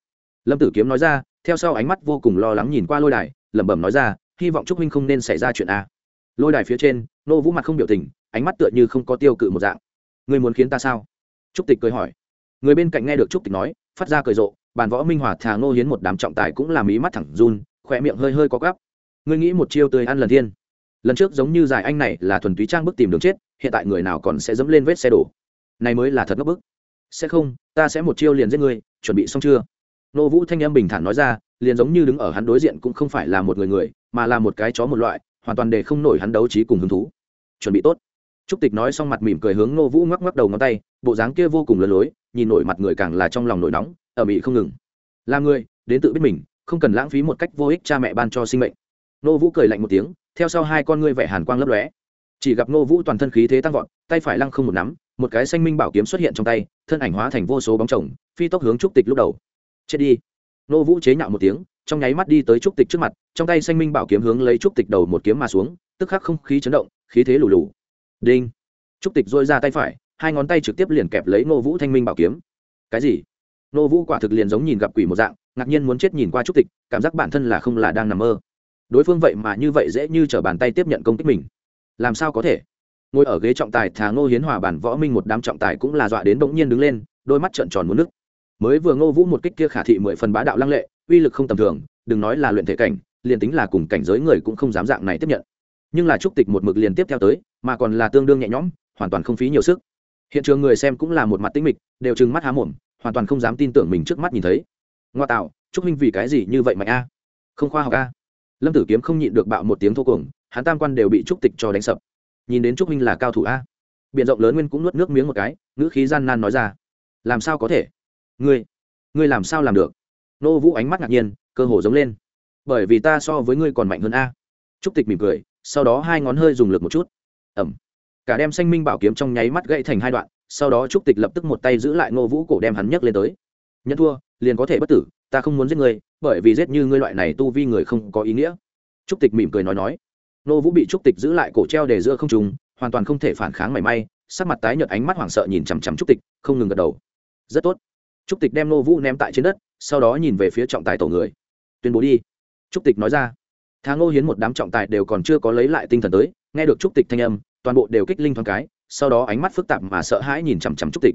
Lâm tử kiếm nói ra, theo sau ánh mắt vô cùng lo lắng nhìn qua lôi đài, lẩm bẩm nói ra, hy vọng trúc minh không nên xảy ra chuyện a. Lôi đài phía trên, nô vũ mặt không biểu tình, ánh mắt tựa như không có tiêu cự một dạng. Ngươi muốn khiến ta sao? Trúc tịch cười hỏi. Người bên cạnh nghe được trúc tịch nói, phát ra cười rộ bàn võ minh hòa thà ngô hiến một đám trọng tài cũng làm ý mắt thẳng run, khỏe miệng hơi hơi có gắp. Ngươi nghĩ một chiêu tươi ăn lần thiên. Lần trước giống như giải anh này là thuần túy trang bức tìm đường chết, hiện tại người nào còn sẽ dẫm lên vết xe đổ? Này mới là thật ngốc bức. Sẽ không, ta sẽ một chiêu liền giết ngươi, chuẩn bị xong chưa? Nô vũ thanh em bình thản nói ra, liền giống như đứng ở hắn đối diện cũng không phải là một người người, mà là một cái chó một loại, hoàn toàn để không nổi hắn đấu trí cùng hứng thú. Chuẩn bị tốt. Trúc tịch nói xong mặt mỉm cười hướng nô vũ ngoắc ngoắc đầu ngón tay, bộ dáng kia vô cùng lơ lối, nhìn nổi mặt người càng là trong lòng nổi nóng ở mỹ không ngừng làm người đến tự biết mình không cần lãng phí một cách vô ích cha mẹ ban cho sinh mệnh nô vũ cười lạnh một tiếng theo sau hai con ngươi vẻ hàn quang lấp lóe chỉ gặp nô vũ toàn thân khí thế tăng vọt tay phải lăng không một nắm một cái xanh minh bảo kiếm xuất hiện trong tay thân ảnh hóa thành vô số bóng chồng phi tốc hướng trúc tịch lúc đầu chết đi nô vũ chế nhạo một tiếng trong nháy mắt đi tới trúc tịch trước mặt trong tay xanh minh bảo kiếm hướng lấy trúc tịch đầu một kiếm mà xuống tức khắc không khí chấn động khí thế lù lù đinh trúc tịch dôi ra tay phải hai ngón tay trực tiếp liền kẹp lấy nô vũ thanh minh bảo kiếm cái gì nô vũ quả thực liền giống nhìn gặp quỷ một dạng, ngạc nhiên muốn chết nhìn qua trúc tịch, cảm giác bản thân là không là đang nằm mơ. Đối phương vậy mà như vậy dễ như t r ở bàn tay tiếp nhận công kích mình. Làm sao có thể? Ngồi ở ghế trọng tài thà ngô hiến hòa bản võ minh một đám trọng tài cũng là dọa đến bỗng nhiên đứng lên, đôi mắt trợn tròn muốn nứt. Mới vừa ngô vũ một kích kia khả thị mười phần bá đạo lăng lệ, uy lực không tầm thường, đừng nói là luyện thể cảnh, liền tính là cùng cảnh giới người cũng không dám dạng này tiếp nhận. Nhưng là trúc tịch một mực liền tiếp theo tới, mà còn là tương đương nhẹ nhõm, hoàn toàn không phí nhiều sức. Hiện trường người xem cũng là một mặt tinh mịch, đều trừng mắt há mồm hoàn toàn không dám tin tưởng mình trước mắt nhìn thấy. Ngoa tạo, trúc minh vì cái gì như vậy mạnh a? Không khoa học a? Lâm tử kiếm không nhịn được bạo một tiếng thô cuồng, hắn tam quan đều bị trúc tịch cho đánh sập. Nhìn đến trúc minh là cao thủ a? Biện rộng lớn nguyên cũng nuốt nước miếng một cái, ngữ khí gian nan nói ra. Làm sao có thể? Ngươi ngươi làm sao làm được? Nô vũ ánh mắt ngạc nhiên, cơ hồ giống lên. Bởi vì ta so với ngươi còn mạnh hơn a. Trúc tịch mỉm cười, sau đó hai ngón hơi dùng lực một chút. Ẩm. Cả đem xanh minh bảo kiếm trong nháy mắt gãy thành hai đoạn sau đó trúc tịch lập tức một tay giữ lại ngô vũ cổ đem hắn nhấc lên tới. Nhận thua, liền có thể bất tử, ta không muốn giết người bởi vì giết như ngươi loại này tu vi người không có ý nghĩa. Trúc tịch mỉm cười nói nói. Ngô vũ bị trúc tịch giữ lại cổ treo để giữa không trùng hoàn toàn không thể phản kháng mảy may, sắc mặt tái nhợt ánh mắt hoảng sợ nhìn chằm chằm trúc tịch, không ngừng gật đầu. Rất tốt. Trúc tịch đem ngô vũ ném tại trên đất, sau đó nhìn về phía trọng tài tổ người. Tuyên bố đi. Trúc tịch nói ra. Thà ngô hiến một đám trọng tài đều còn chưa có lấy lại tinh thần tới, nghe được trúc tịch thanh âm, toàn bộ đều kích linh thoáng cái sau đó ánh mắt phức tạp mà sợ hãi nhìn chằm chằm trúc tịch.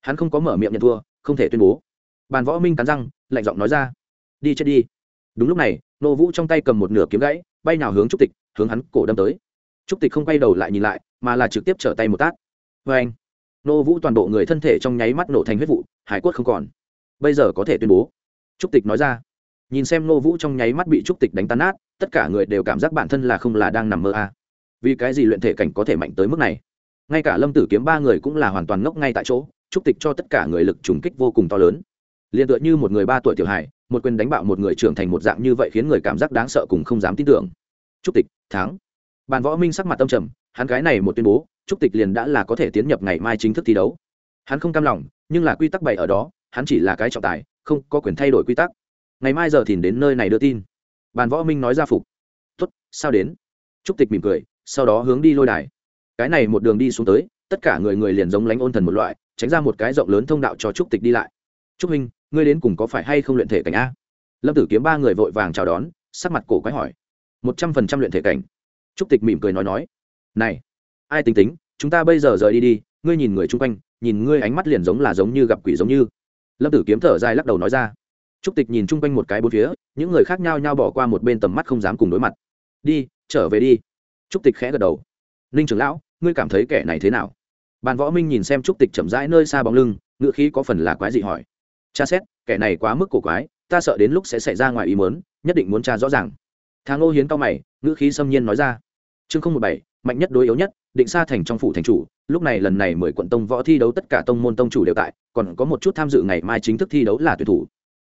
Hắn không có mở miệng nhận thua, không thể tuyên bố. Bàn võ minh cắn răng, lạnh giọng nói ra, đi chết đi. Đúng lúc này, nô vũ trong tay cầm một nửa kiếm gãy, bay nào hướng trúc tịch, hướng hắn cổ đâm tới. Trúc tịch không quay đầu lại nhìn lại, mà là trực tiếp trở tay một tát. Vê anh, nô vũ toàn bộ người thân thể trong nháy mắt nổ thành huyết vụ, hải quất không còn. Bây giờ có thể tuyên bố. Trúc tịch nói ra. Nhìn xem nô vũ trong nháy mắt bị trúc tịch đánh tan nát, tất cả người đều cảm giác bản thân là không là đang nằm mơ a à. vì cái gì luyện thể cảnh có thể mạnh tới mức này? Ngay cả lâm tử kiếm ba người cũng là hoàn toàn ngốc ngay tại chỗ, chúc tịch cho tất cả người lực trùng kích vô cùng to lớn. Liền tựa như một người ba tuổi tiểu hài, một quyền đánh bạo một người trưởng thành một dạng như vậy khiến người cảm giác đáng sợ cùng không dám tin tưởng. Chúc tịch, thắng. Bàn võ minh sắc mặt tâm trầm, hắn cái này một tuyên bố, chúc tịch liền đã là có thể tiến nhập ngày mai chính thức thi đấu. Hắn không cam lòng, nhưng là quy tắc bày ở đó, hắn chỉ là cái trọng tài, không có quyền thay đổi quy tắc. Ngày mai giờ thìn đến nơi này đưa tin. Bàn võ minh nói ra phục. Tốt, sao đến? Trúc tịch mỉm cười, sau đó hướng đi lôi đài cái này một đường đi xuống tới, tất cả người người liền giống lánh ôn thần một loại, tránh ra một cái rộng lớn thông đạo cho trúc tịch đi lại. Trúc minh ngươi đến cùng có phải hay không luyện thể cảnh a? Lâm tử kiếm ba người vội vàng chào đón, sắc mặt cổ quái hỏi. Một trăm phần trăm luyện thể cảnh. Trúc tịch mỉm cười nói nói. Này, ai tính tính, chúng ta bây giờ rời đi đi, ngươi nhìn người chung quanh, nhìn ngươi ánh mắt liền giống là giống như gặp quỷ giống như. Lâm tử kiếm thở dài lắc đầu nói ra. Trúc tịch nhìn chung quanh một cái bốn phía, những người khác nhau nhau bỏ qua một bên tầm mắt không dám cùng đối mặt. Đi, trở về đi. Trúc tịch khẽ gật đầu. Ninh trưởng lão ngươi cảm thấy kẻ này thế nào? Bàn võ minh nhìn xem trúc tịch chậm rãi nơi xa bóng lưng, ngựa khí có phần là quái dị hỏi. Cha xét, kẻ này quá mức cổ quái, ta sợ đến lúc sẽ xảy ra ngoài ý mớn nhất định muốn tra rõ ràng. Thang Ô hiến cao mày, ngữ khí xâm nhiên nói ra. Chương không một bảy, mạnh nhất đối yếu nhất, định xa thành trong phủ thành chủ, lúc này lần này mười quận tông võ thi đấu tất cả tông môn tông chủ đều tại, còn có một chút tham dự ngày mai chính thức thi đấu là tuyển thủ.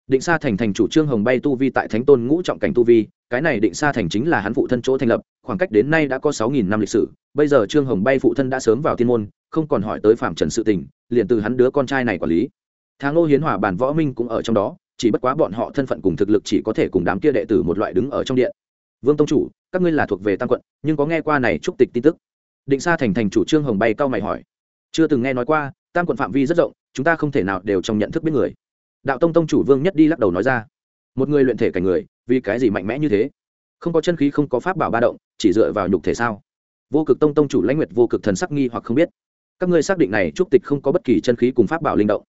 Định xa thành thành chủ trương hồng bay tu vi tại thánh tôn ngũ trọng cảnh tu vi, cái này định xa thành chính là hắn phụ thân chỗ thành lập khoảng cách đến nay đã có sáu nghìn năm lịch sử, bây giờ trương hồng bay phụ thân đã sớm vào thiên môn, không còn hỏi tới phạm trần sự tình, liền từ hắn đứa con trai này quản lý. Tháng ngô hiến hòa bản võ minh cũng ở trong đó, chỉ bất quá bọn họ thân phận cùng thực lực chỉ có thể cùng đám kia đệ tử một loại đứng ở trong điện. Vương tông chủ, các ngươi là thuộc về tam quận, nhưng có nghe qua này trúc tịch tin tức? Định xa thành thành chủ trương hồng bay cao mày hỏi. Chưa từng nghe nói qua, tam quận phạm vi rất rộng, chúng ta không thể nào đều trong nhận thức biết người. Đạo tông tông chủ vương nhất đi lắc đầu nói ra. Một người luyện thể cảnh người, vì cái gì mạnh mẽ như thế? Không có chân khí, không có pháp bảo ba động, chỉ dựa vào nhục thể sao? Vô cực tông tông chủ lãnh nguyệt vô cực thần sắc nghi hoặc không biết. Các ngươi xác định này trúc tịch không có bất kỳ chân khí cùng pháp bảo linh động.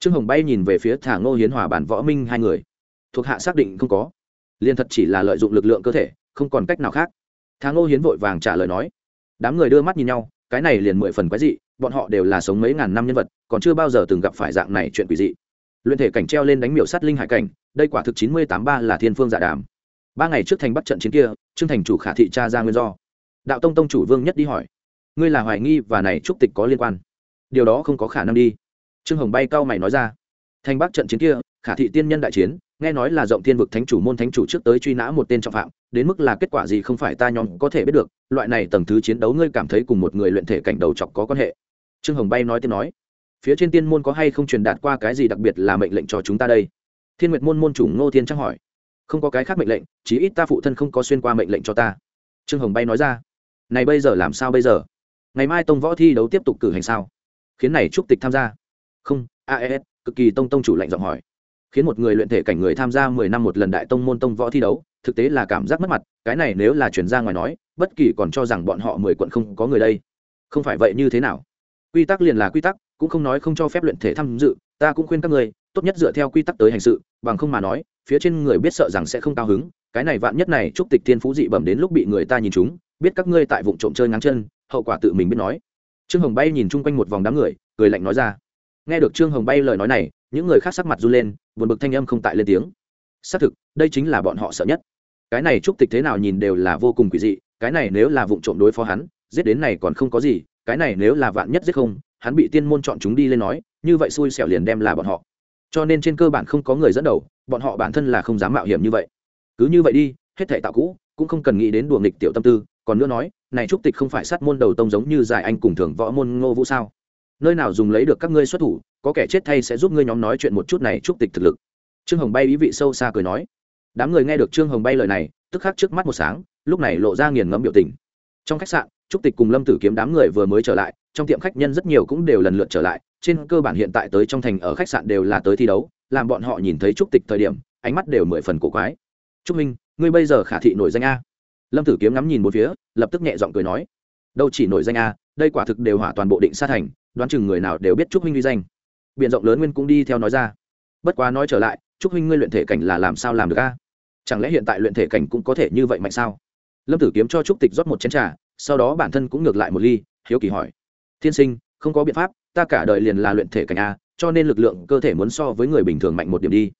Trương hồng bay nhìn về phía thả ngô hiến hòa bản võ minh hai người. Thuộc hạ xác định không có. Liên thật chỉ là lợi dụng lực lượng cơ thể, không còn cách nào khác. Thả ngô hiến vội vàng trả lời nói. Đám người đưa mắt nhìn nhau, cái này liền mười phần quái dị, bọn họ đều là sống mấy ngàn năm nhân vật, còn chưa bao giờ từng gặp phải dạng này chuyện quỷ dị. Luyện thể cảnh treo lên đánh miểu sát linh hải cảnh, đây quả thực chín mươi tám ba là thiên phương dạ đàm ba ngày trước thành bắt trận chiến kia, trương thành chủ khả thị cha ra nguyên do. Đạo tông tông chủ vương nhất đi hỏi, ngươi là hoài nghi và này trúc tịch có liên quan? Điều đó không có khả năng đi. Trương hồng bay cao mày nói ra, thành bắc trận chiến kia, khả thị tiên nhân đại chiến, nghe nói là rộng thiên vực thánh chủ môn thánh chủ trước tới truy nã một tên trọng phạm, đến mức là kết quả gì không phải ta nhóm có thể biết được, loại này tầng thứ chiến đấu ngươi cảm thấy cùng một người luyện thể cảnh đầu chọc có quan hệ. Trương hồng bay nói tiếng nói, phía trên tiên môn có hay không truyền đạt qua cái gì đặc biệt là mệnh lệnh cho chúng ta đây? Thiên nguyệt môn môn chủ ngô thiên trang hỏi không có cái khác mệnh lệnh, chí ít ta phụ thân không có xuyên qua mệnh lệnh cho ta. Trương hồng bay nói ra. Này bây giờ làm sao bây giờ? Ngày mai tông võ thi đấu tiếp tục cử hành sao? Khiến này trúc tịch tham gia. Không aes cực kỳ tông tông chủ lạnh giọng hỏi. Khiến một người luyện thể cảnh người tham gia mười năm một lần đại tông môn tông võ thi đấu, thực tế là cảm giác mất mặt, cái này nếu là chuyển ra ngoài nói, bất kỳ còn cho rằng bọn họ mười quận không có người đây. Không phải vậy như thế nào? Quy tắc liền là quy tắc, cũng không nói không cho phép luyện thể tham dự, ta cũng khuyên các người tốt nhất dựa theo quy tắc tới hành sự, bằng không mà nói phía trên người biết sợ rằng sẽ không cao hứng, cái này vạn nhất này chúc tịch thiên phú dị bẩm đến lúc bị người ta nhìn chúng, biết các ngươi tại vụ trộm chơi ngắn chân, hậu quả tự mình biết nói. Trương hồng bay nhìn chung quanh một vòng đám người, cười lạnh nói ra. Nghe được trương hồng bay lời nói này, những người khác sắc mặt run lên, buồn bực thanh âm không tại lên tiếng. Xác thực, đây chính là bọn họ sợ nhất. Cái này chúc tịch thế nào nhìn đều là vô cùng quỷ dị, cái này nếu là vụ trộm đối phó hắn, giết đến này còn không có gì, cái này nếu là vạn nhất giết không, hắn bị tiên môn chọn chúng đi lên nói, như vậy xui xẻo liền đem là bọn họ cho nên trên cơ bản không có người dẫn đầu, bọn họ bản thân là không dám mạo hiểm như vậy. Cứ như vậy đi, hết thể tạo cũ, cũng không cần nghĩ đến đùa nghịch tiểu tâm tư, còn nữa nói, này trúc tịch không phải sát môn đầu tông giống như giải anh cùng thường võ môn ngô vũ sao? Nơi nào dùng lấy được các ngươi xuất thủ, có kẻ chết thay sẽ giúp ngươi nhóm nói chuyện một chút này trúc tịch thực lực. Trương hồng bay ý vị sâu xa cười nói. Đám người nghe được trương hồng bay lời này, tức khắc trước mắt một sáng, lúc này lộ ra nghiền ngẫm biểu tình. Trong khách sạn, trúc tịch cùng lâm tử kiếm đám người vừa mới trở lại, trong tiệm khách nhân rất nhiều cũng đều lần lượt trở lại trên cơ bản hiện tại tới trong thành ở khách sạn đều là tới thi đấu, làm bọn họ nhìn thấy trúc tịch thời điểm, ánh mắt đều mười phần cổ quái. Trúc minh, ngươi bây giờ khả thị nổi danh a. Lâm tử kiếm ngắm nhìn một phía, lập tức nhẹ giọng cười nói, đâu chỉ nổi danh a, đây quả thực đều hỏa toàn bộ định sát thành, đoán chừng người nào đều biết trúc minh uy danh. Biện rộng lớn nguyên cũng đi theo nói ra. Bất quá nói trở lại trúc minh ngươi luyện thể cảnh là làm sao làm được a? Chẳng lẽ hiện tại luyện thể cảnh cũng có thể như vậy mạnh sao? Lâm tử kiếm cho trúc tịch rót một chén trà, sau đó bản thân cũng ngược lại một ly, hiếu kỳ hỏi, tiên sinh, không có biện pháp ta cả đời liền là luyện thể cảnh a, cho nên lực lượng cơ thể muốn so với người bình thường mạnh một điểm đi.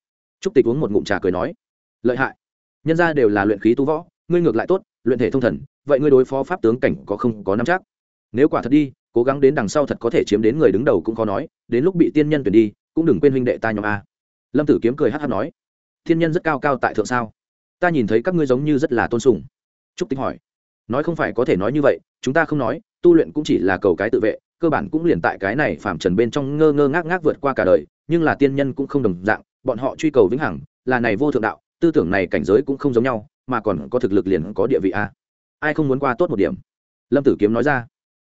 Trúc tịch uống một ngụm trà cười nói, lợi hại. Nhân ra đều là luyện khí tu võ, ngươi ngược lại tốt, luyện thể thông thần, vậy ngươi đối phó pháp tướng cảnh có không có nắm chắc? Nếu quả thật đi, cố gắng đến đằng sau thật có thể chiếm đến người đứng đầu cũng khó nói, đến lúc bị tiên nhân tuyển đi, cũng đừng quên huynh đệ ta nhóm a. Lâm tử kiếm cười hát hát nói thiên nhân rất cao cao tại thượng sao? Ta nhìn thấy các ngươi giống như rất là tôn sùng. Trúc Tịch hỏi, nói không phải có thể nói như vậy, chúng ta không nói, tu luyện cũng chỉ là cầu cái tự vệ cơ bản cũng liền tại cái này phạm trần bên trong ngơ ngơ ngác ngác vượt qua cả đời, nhưng là tiên nhân cũng không đồng dạng, bọn họ truy cầu vĩnh hằng, là này vô thượng đạo, tư tưởng này cảnh giới cũng không giống nhau, mà còn có thực lực liền có địa vị a. Ai không muốn qua tốt một điểm? Lâm tử kiếm nói ra.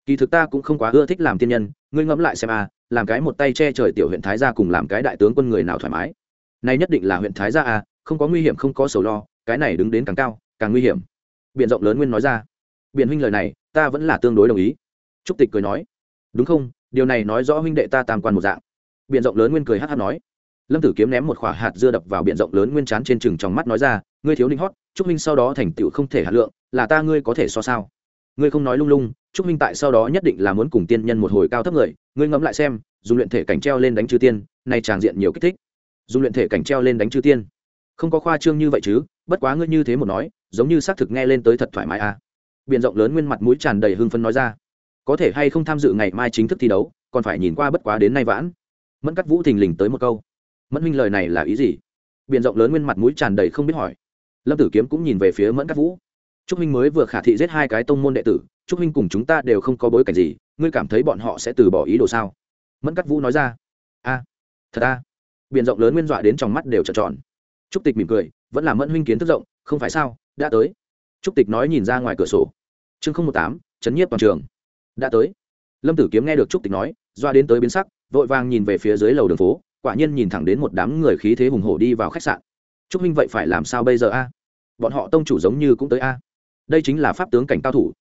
Kỳ thực ta cũng không quá ưa thích làm tiên nhân, ngươi ngẫm lại xem a, làm cái một tay che trời tiểu huyện thái gia cùng làm cái đại tướng quân người nào thoải mái? Nay nhất định là huyện thái gia à không có nguy hiểm không có sầu lo, cái này đứng đến càng cao, càng nguy hiểm. Biện rộng lớn nguyên nói ra. Biện huynh lời này, ta vẫn là tương đối đồng ý. Trúc tịch cười nói đúng không? Điều này nói rõ huynh đệ ta tam quan một dạng. Biện rộng lớn nguyên cười hát hát nói. Lâm tử kiếm ném một khỏa hạt dưa đập vào biện rộng lớn nguyên chán trên chừng trong mắt nói ra, ngươi thiếu ninh hót trúc minh sau đó thành tựu không thể hạt lượng, là ta ngươi có thể so sao? Ngươi không nói lung lung trúc minh tại sau đó nhất định là muốn cùng tiên nhân một hồi cao thấp người, ngươi ngẫm lại xem, dùng luyện thể cảnh treo lên đánh chư tiên, nay tràng diện nhiều kích thích. Dùng luyện thể cảnh treo lên đánh chư tiên. Không có khoa trương như vậy chứ, bất quá ngươi như thế một nói, giống như xác thực nghe lên tới thật thoải mái à. Biện rộng lớn nguyên mặt mũi tràn đầy hưng phấn nói ra có thể hay không tham dự ngày mai chính thức thi đấu, còn phải nhìn qua bất quá đến nay vãn. Mẫn cắt vũ thình lình tới một câu. Mẫn huynh lời này là ý gì? Biện rộng lớn nguyên mặt mũi tràn đầy không biết hỏi. Lâm tử kiếm cũng nhìn về phía mẫn cắt vũ. Trúc huynh mới vừa khả thị giết hai cái tông môn đệ tử, trúc huynh cùng chúng ta đều không có bối cảnh gì, ngươi cảm thấy bọn họ sẽ từ bỏ ý đồ sao? Mẫn cắt vũ nói ra. A, thật a. Biện rộng lớn nguyên dọa đến trong mắt đều trợn tròn. Trúc tịch mỉm cười, vẫn là mẫn huynh kiến thức rộng, không phải sao, đã tới. Trúc tịch nói nhìn ra ngoài cửa sổ. Chương không một tám, chấn nhiếp toàn trường đã tới. Lâm tử kiếm nghe được trúc tịch nói, doa đến tới biến sắc, vội vàng nhìn về phía dưới lầu đường phố, quả nhiên nhìn thẳng đến một đám người khí thế hùng hổ đi vào khách sạn. Trúc minh vậy phải làm sao bây giờ a? Bọn họ tông chủ giống như cũng tới a. Đây chính là pháp tướng cảnh cao thủ.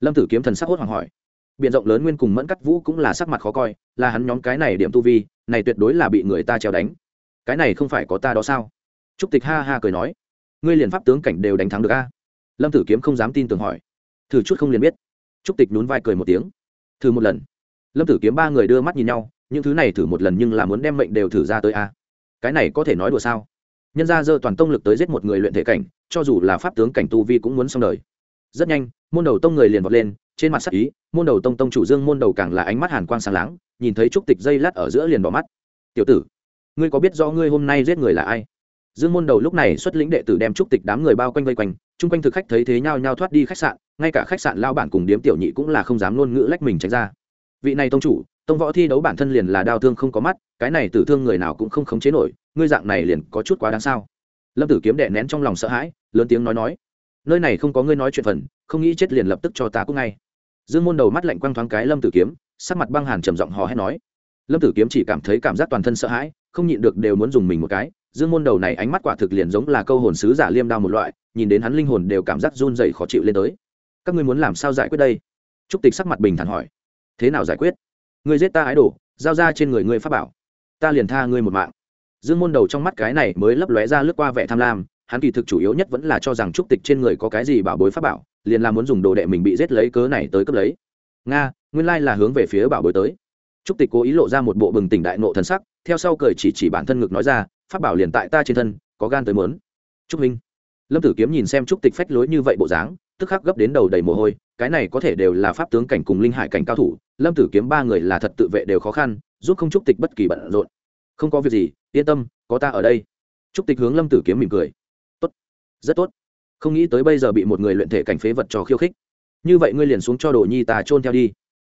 Lâm tử kiếm thần sắc hốt hoảng hỏi. Biện rộng lớn nguyên cùng mẫn cắt vũ cũng là sắc mặt khó coi, là hắn nhóm cái này điểm tu vi, này tuyệt đối là bị người ta treo đánh. Cái này không phải có ta đó sao? Trúc tịch ha ha cười nói. Ngươi liền pháp tướng cảnh đều đánh thắng được a? Lâm tử kiếm không dám tin tưởng hỏi. Thử chút không liền biết trúc tịch nhún vai cười một tiếng. Thử một lần. Lâm tử kiếm ba người đưa mắt nhìn nhau, những thứ này thử một lần nhưng là muốn đem mệnh đều thử ra tới a. Cái này có thể nói đùa sao? Nhân ra dơ toàn tông lực tới giết một người luyện thể cảnh, cho dù là pháp tướng cảnh tu vi cũng muốn xong đời. Rất nhanh, môn đầu tông người liền vọt lên, trên mặt sắc ý, môn đầu tông tông chủ dương môn đầu càng là ánh mắt hàn quang sáng láng, nhìn thấy trúc tịch dây lát ở giữa liền bỏ mắt. Tiểu tử, ngươi có biết do ngươi hôm nay giết người là ai? Dương môn đầu lúc này xuất lĩnh đệ tử đem trúc tịch đám người bao quanh vây quanh, chung quanh thực khách thấy thế nhau nhau thoát đi khách sạn, ngay cả khách sạn lao bản cùng điếm tiểu nhị cũng là không dám ngôn ngữ lách mình tránh ra. Vị này tông chủ, tông võ thi đấu bản thân liền là đau thương không có mắt, cái này tử thương người nào cũng không khống chế nổi, ngươi dạng này liền có chút quá đáng sao? Lâm tử kiếm đệ nén trong lòng sợ hãi, lớn tiếng nói nói, nơi này không có ngươi nói chuyện phần, không nghĩ chết liền lập tức cho ta cũng ngay. Dương môn đầu mắt lạnh quang thoáng cái lâm tử kiếm, sắc mặt băng hàn trầm giọng hò hét nói, lâm tử kiếm chỉ cảm thấy cảm giác toàn thân sợ hãi, không nhịn được đều muốn dùng mình một cái dương môn đầu này ánh mắt quả thực liền giống là câu hồn sứ giả liêm đao một loại nhìn đến hắn linh hồn đều cảm giác run dày khó chịu lên tới. Các ngươi muốn làm sao giải quyết đây? Trúc tịch sắc mặt bình thản hỏi. Thế nào giải quyết? Ngươi giết ta ái đổ, giao ra trên người ngươi pháp bảo. Ta liền tha ngươi một mạng. Dương môn đầu trong mắt cái này mới lấp lóe ra lướt qua vẻ tham lam hắn kỳ thực chủ yếu nhất vẫn là cho rằng trúc tịch trên người có cái gì bảo bối pháp bảo liền là muốn dùng đồ đệ mình bị giết lấy cớ này tới cấp lấy. Nga nguyên lai là hướng về phía bảo bối tới. Trúc tịch cố ý lộ ra một bộ bừng tỉnh đại nộ thần sắc theo sau cười chỉ chỉ bản thân ngực nói ra pháp bảo liền tại ta trên thân, có gan tới mớn. Trúc minh. Lâm tử kiếm nhìn xem trúc tịch phách lối như vậy bộ dáng, tức khắc gấp đến đầu đầy mồ hôi, cái này có thể đều là pháp tướng cảnh cùng linh hải cảnh cao thủ, lâm tử kiếm ba người là thật tự vệ đều khó khăn, giúp không trúc tịch bất kỳ bận rộn. Không có việc gì, yên tâm, có ta ở đây. Trúc tịch hướng lâm tử kiếm mỉm cười. Tốt. Rất tốt. Không nghĩ tới bây giờ bị một người luyện thể cảnh phế vật trò khiêu khích. Như vậy ngươi liền xuống cho đồ nhi tà trôn theo đi.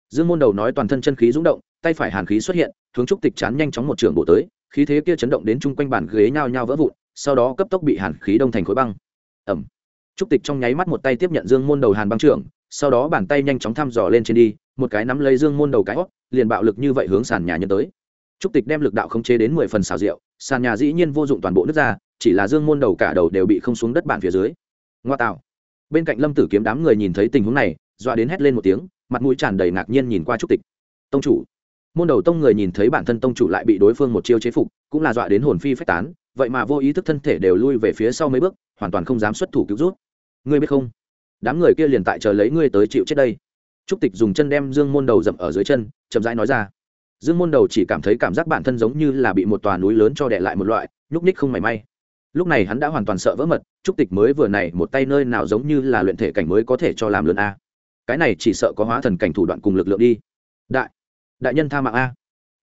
Dương môn đầu nói toàn thân chân khí rúng động, tay phải hàn khí xuất hiện, hướng trúc tịch chán nhanh chóng một trường bộ tới khí thế kia chấn động đến chung quanh bàn ghế nhao nhao vỡ vụn, sau đó cấp tốc bị hàn khí đông thành khối băng. Ẩm trúc tịch trong nháy mắt một tay tiếp nhận dương môn đầu hàn băng trưởng, sau đó bàn tay nhanh chóng thăm dò lên trên đi, một cái nắm lấy dương môn đầu cái hót, liền bạo lực như vậy hướng sàn nhà nhân tới. Trúc tịch đem lực đạo không chế đến mười phần xào rượu, sàn nhà dĩ nhiên vô dụng toàn bộ nước ra, chỉ là dương môn đầu cả đầu đều bị không xuống đất bàn phía dưới. Ngoa tạo. Bên cạnh lâm tử kiếm đám người nhìn thấy tình huống này, dọa đến hét lên một tiếng, mặt mũi tràn đầy ngạc nhiên nhìn qua trúc tịch. Tông chủ môn đầu tông người nhìn thấy bản thân tông chủ lại bị đối phương một chiêu chế phục, cũng là dọa đến hồn phi phách tán, vậy mà vô ý thức thân thể đều lui về phía sau mấy bước, hoàn toàn không dám xuất thủ cứu rút ngươi biết không? Đám người kia liền tại chờ lấy ngươi tới chịu chết đây. Trúc tịch dùng chân đem dương môn đầu dậm ở dưới chân, chậm rãi nói ra. Dương môn đầu chỉ cảm thấy cảm giác bản thân giống như là bị một tòa núi lớn cho đẻ lại một loại, nhúc ních không mảy may. Lúc này hắn đã hoàn toàn sợ vỡ mật, trúc tịch mới vừa này một tay nơi nào giống như là luyện thể cảnh mới có thể cho làm lớn a. Cái này chỉ sợ có hóa thần cảnh thủ đoạn cùng lực lượng đi. Đại đại nhân tha mạng a.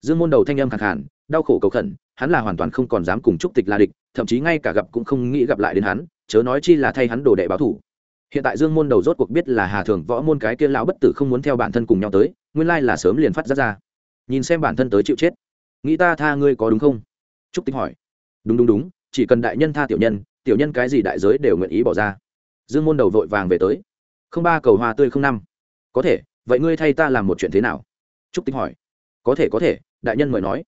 Dương môn đầu thanh âm khẳng hẳn đau khổ cầu khẩn, hắn là hoàn toàn không còn dám cùng trúc tịch la địch, thậm chí ngay cả gặp cũng không nghĩ gặp lại đến hắn, chớ nói chi là thay hắn đồ đệ báo thủ. Hiện tại dương môn đầu rốt cuộc biết là hà thường võ môn cái kia lão bất tử không muốn theo bản thân cùng nhau tới, nguyên lai là sớm liền phát ra ra. Nhìn xem bản thân tới chịu chết. Nghĩ ta tha ngươi có đúng không? Trúc tịch hỏi. Đúng đúng đúng, chỉ cần đại nhân tha tiểu nhân tiểu nhân cái gì đại giới đều nguyện ý bỏ ra. Dương môn đầu vội vàng về tới. Không ba cầu hoa tươi không năm. Có thể, vậy ngươi thay ta làm một chuyện thế nào? Trúc tịch hỏi. Có thể có thể, đại nhân mời nói.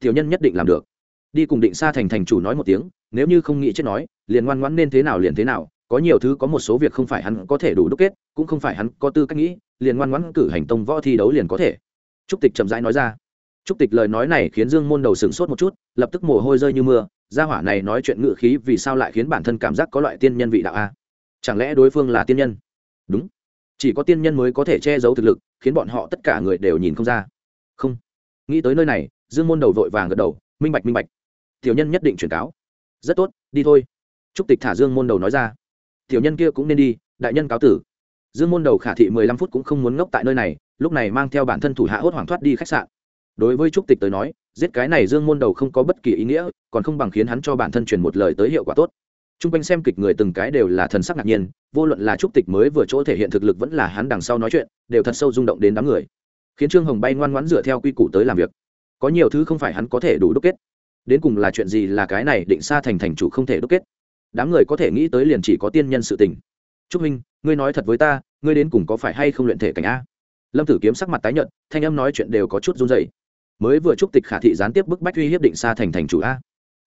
Tiểu nhân nhất định làm được. Đi cùng định xa thành thành chủ nói một tiếng, nếu như không nghĩ chết nói, liền ngoan ngoãn nên thế nào liền thế nào, có nhiều thứ, có một số việc không phải hắn có thể đủ đúc kết, cũng không phải hắn có tư cách nghĩ, liền ngoan ngoãn cử hành tông võ thi đấu liền có thể. Trúc tịch chậm rãi nói ra. Trúc tịch lời nói này khiến dương môn đầu sửng sốt một chút, lập tức mồ hôi rơi như mưa, gia hỏa này nói chuyện ngự khí vì sao lại khiến bản thân cảm giác có loại tiên nhân vị đạo a? Chẳng lẽ đối phương là tiên nhân? Đúng chỉ có tiên nhân mới có thể che giấu thực lực, khiến bọn họ tất cả người đều nhìn không ra. Không. Nghĩ tới nơi này, dương môn đầu vội vàng gật đầu, minh bạch minh bạch, tiểu nhân nhất định truyền cáo. Rất tốt, đi thôi. Trúc tịch thả dương môn đầu nói ra. Tiểu nhân kia cũng nên đi, đại nhân cáo tử. Dương môn đầu khả thị mười lăm phút cũng không muốn ngốc tại nơi này, lúc này mang theo bản thân thủ hạ hốt hoảng thoát đi khách sạn. Đối với trúc tịch tới nói, giết cái này dương môn đầu không có bất kỳ ý nghĩa, còn không bằng khiến hắn cho bản thân truyền một lời tới hiệu quả tốt t r u n g quanh xem kịch người từng cái đều là thần sắc ngạc nhiên, vô luận là trúc tịch mới vừa chỗ thể hiện thực lực vẫn là hắn đằng sau nói chuyện, đều thật sâu rung động đến đám người. Khiến trương hồng bay ngoan ngoãn dựa theo quy củ tới làm việc. Có nhiều thứ không phải hắn có thể đủ đúc kết. Đến cùng là chuyện gì là cái này định xa thành thành chủ không thể đúc kết. Đám người có thể nghĩ tới liền chỉ có tiên nhân sự tình. Trúc minh, ngươi nói thật với ta, ngươi đến cùng có phải hay không luyện thể cảnh a? Lâm tử kiếm sắc mặt tái nhợt, thanh âm nói chuyện đều có chút run dày mới vừa Trúc tịch khả thị gián tiếp bức bách uy hiếp định xa thành thành chủ a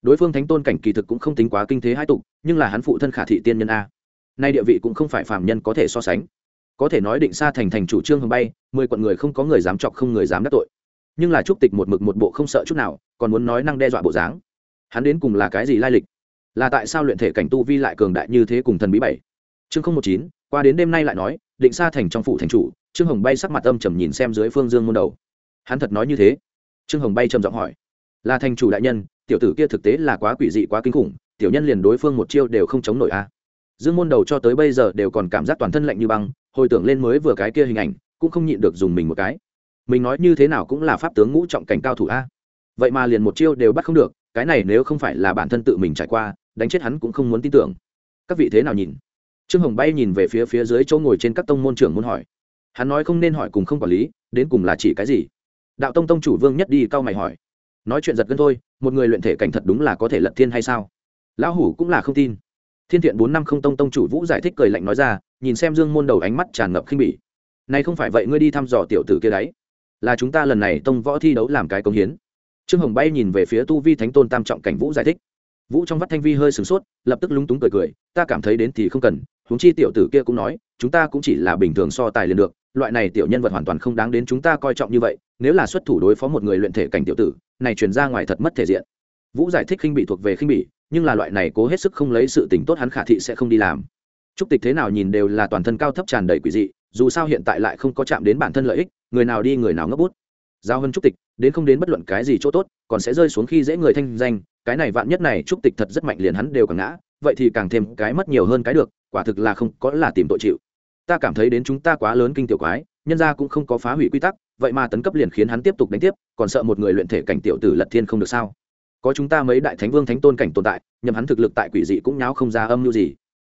đối phương thánh tôn cảnh kỳ thực cũng không tính quá kinh thế hai tục, nhưng là hắn phụ thân khả thị tiên nhân a. Nay địa vị cũng không phải phàm nhân có thể so sánh. Có thể nói định xa thành thành chủ trương hồng bay, mười quận người không có người dám chọc không người dám đắc tội. Nhưng là trúc tịch một mực một bộ không sợ chút nào, còn muốn nói năng đe dọa bộ dáng. Hắn đến cùng là cái gì lai lịch? Là tại sao luyện thể cảnh tu vi lại cường đại như thế cùng thần bí bảy? Chương không một chín, qua đến đêm nay lại nói, định xa thành trong phủ thành chủ, trương hồng bay sắc mặt âm trầm nhìn xem dưới phương dương môn đầu. Hắn thật nói như thế. Trương hồng bay trầm giọng hỏi, là thành chủ đại nhân tiểu tử kia thực tế là quá quỷ dị, quá kinh khủng, tiểu nhân liền đối phương một chiêu đều không chống nổi a. Dương môn đầu cho tới bây giờ đều còn cảm giác toàn thân lạnh như băng, hồi tưởng lên mới vừa cái kia hình ảnh, cũng không nhịn được dùng mình một cái. Mình nói như thế nào cũng là pháp tướng ngũ trọng cảnh cao thủ a. Vậy mà liền một chiêu đều bắt không được, cái này nếu không phải là bản thân tự mình trải qua, đánh chết hắn cũng không muốn tin tưởng. Các vị thế nào nhìn? Trương hồng bay nhìn về phía phía dưới chỗ ngồi trên các tông môn trưởng muốn hỏi. Hắn nói không nên hỏi cùng không quản lý, đến cùng là chỉ cái gì? Đạo tông tông chủ vương nhất đi cao mày hỏi nói chuyện giật gân thôi, một người luyện thể cảnh thật đúng là có thể lật thiên hay sao? Lão hủ cũng là không tin. Thiên thiện bốn năm không tông tông chủ vũ giải thích cười lạnh nói ra, nhìn xem dương môn đầu ánh mắt tràn ngập khinh bỉ. Này không phải vậy ngươi đi thăm dò tiểu tử kia đấy. Là chúng ta lần này tông võ thi đấu làm cái công hiến. Trương hồng bay nhìn về phía tu vi thánh tôn tam trọng cảnh vũ giải thích. Vũ trong vắt thanh vi hơi sửng sốt, lập tức lúng túng cười cười, ta cảm thấy đến thì không cần, huống chi tiểu tử kia cũng nói, chúng ta cũng chỉ là bình thường so tài liền được, loại này tiểu nhân vật hoàn toàn không đáng đến chúng ta coi trọng như vậy, nếu là xuất thủ đối phó một người luyện thể cảnh tiểu tử này truyền ra ngoài thật mất thể diện. Vũ giải thích khinh bị thuộc về khinh bị, nhưng là loại này cố hết sức không lấy sự tình tốt hắn khả thị sẽ không đi làm. Trúc tịch thế nào nhìn đều là toàn thân cao thấp tràn đầy quỷ dị, dù sao hiện tại lại không có chạm đến bản thân lợi ích, người nào đi người nào ngấp bút. Giao hơn trúc tịch, đến không đến bất luận cái gì chỗ tốt, còn sẽ rơi xuống khi dễ người thanh danh, cái này vạn nhất này trúc tịch thật rất mạnh liền hắn đều càng ngã, vậy thì càng thêm cái mất nhiều hơn cái được, quả thực là không có là tìm tội chịu. Ta cảm thấy đến chúng ta quá lớn kinh tiểu quái, nhân ra cũng không có phá hủy quy tắc vậy mà tấn cấp liền khiến hắn tiếp tục đánh tiếp, còn sợ một người luyện thể cảnh tiểu tử lật thiên không được sao? Có chúng ta mấy đại thánh vương thánh tôn cảnh tồn tại, nhầm hắn thực lực tại quỷ dị cũng nháo không ra âm mưu gì.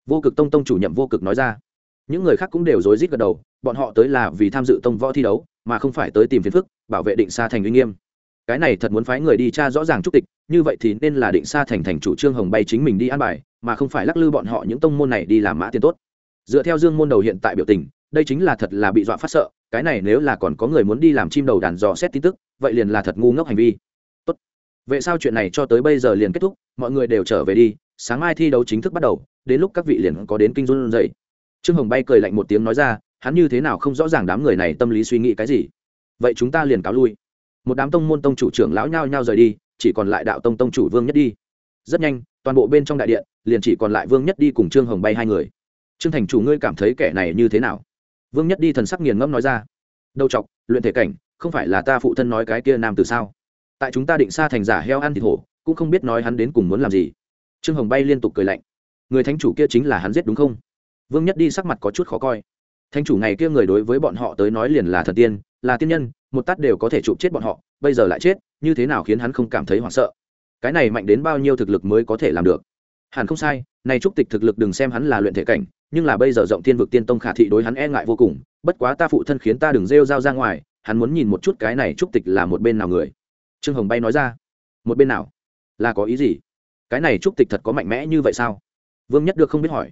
Vô cực tông tông chủ nhậm vô cực nói ra. Những người khác cũng đều rối rít gật đầu, bọn họ tới là vì tham dự tông võ thi đấu, mà không phải tới tìm phiền phức, bảo vệ định xa thành uy nghiêm. Cái này thật muốn phái người đi tra rõ ràng trúc tịch, như vậy thì nên là định xa thành thành chủ trương hồng bay chính mình đi an bài, mà không phải lắc lư bọn họ những tông môn này đi làm mã tiền tốt. Dựa theo dương môn đầu hiện tại biểu tình đây chính là thật là bị dọa phát sợ, cái này nếu là còn có người muốn đi làm chim đầu đàn dò xét tin tức, vậy liền là thật ngu ngốc hành vi. Tốt. vậy sao chuyện này cho tới bây giờ liền kết thúc, mọi người đều trở về đi, sáng mai thi đấu chính thức bắt đầu, đến lúc các vị liền có đến kinh run dậy trương hồng bay cười lạnh một tiếng nói ra, hắn như thế nào không rõ ràng đám người này tâm lý suy nghĩ cái gì. Vậy chúng ta liền cáo lui. Một đám tông môn tông chủ trưởng lão nhao nhao rời đi, chỉ còn lại đạo tông tông chủ vương nhất đi. Rất nhanh, toàn bộ bên trong đại điện, liền chỉ còn lại vương nhất đi cùng trương hồng bay hai người. Trương thành chủ ngươi cảm thấy kẻ này như thế nào? Vương nhất đi thần sắc nghiền ngẫm nói ra. Đầu chọc, luyện thể cảnh, không phải là ta phụ thân nói cái kia nam từ sao? Tại chúng ta định xa thành giả heo ăn thịt hổ, cũng không biết nói hắn đến cùng muốn làm gì. Trương hồng bay liên tục cười lạnh. Người thánh chủ kia chính là hắn giết đúng không? Vương nhất đi sắc mặt có chút khó coi. Thánh chủ ngày kia người đối với bọn họ tới nói liền là thần tiên, là tiên nhân, một tát đều có thể chụp chết bọn họ, bây giờ lại chết, như thế nào khiến hắn không cảm thấy hoảng sợ? Cái này mạnh đến bao nhiêu thực lực mới có thể làm được? Hẳn không sai, này trúc tịch thực lực đừng xem hắn là luyện thể cảnh nhưng là bây giờ rộng thiên vực tiên tông khả thị đối hắn e ngại vô cùng, bất quá ta phụ thân khiến ta đừng rêu rao ra ngoài, hắn muốn nhìn một chút cái này trúc tịch là một bên nào người. Trương hồng bay nói ra, một bên nào? Là có ý gì? Cái này trúc tịch thật có mạnh mẽ như vậy sao? Vương nhất được không biết hỏi.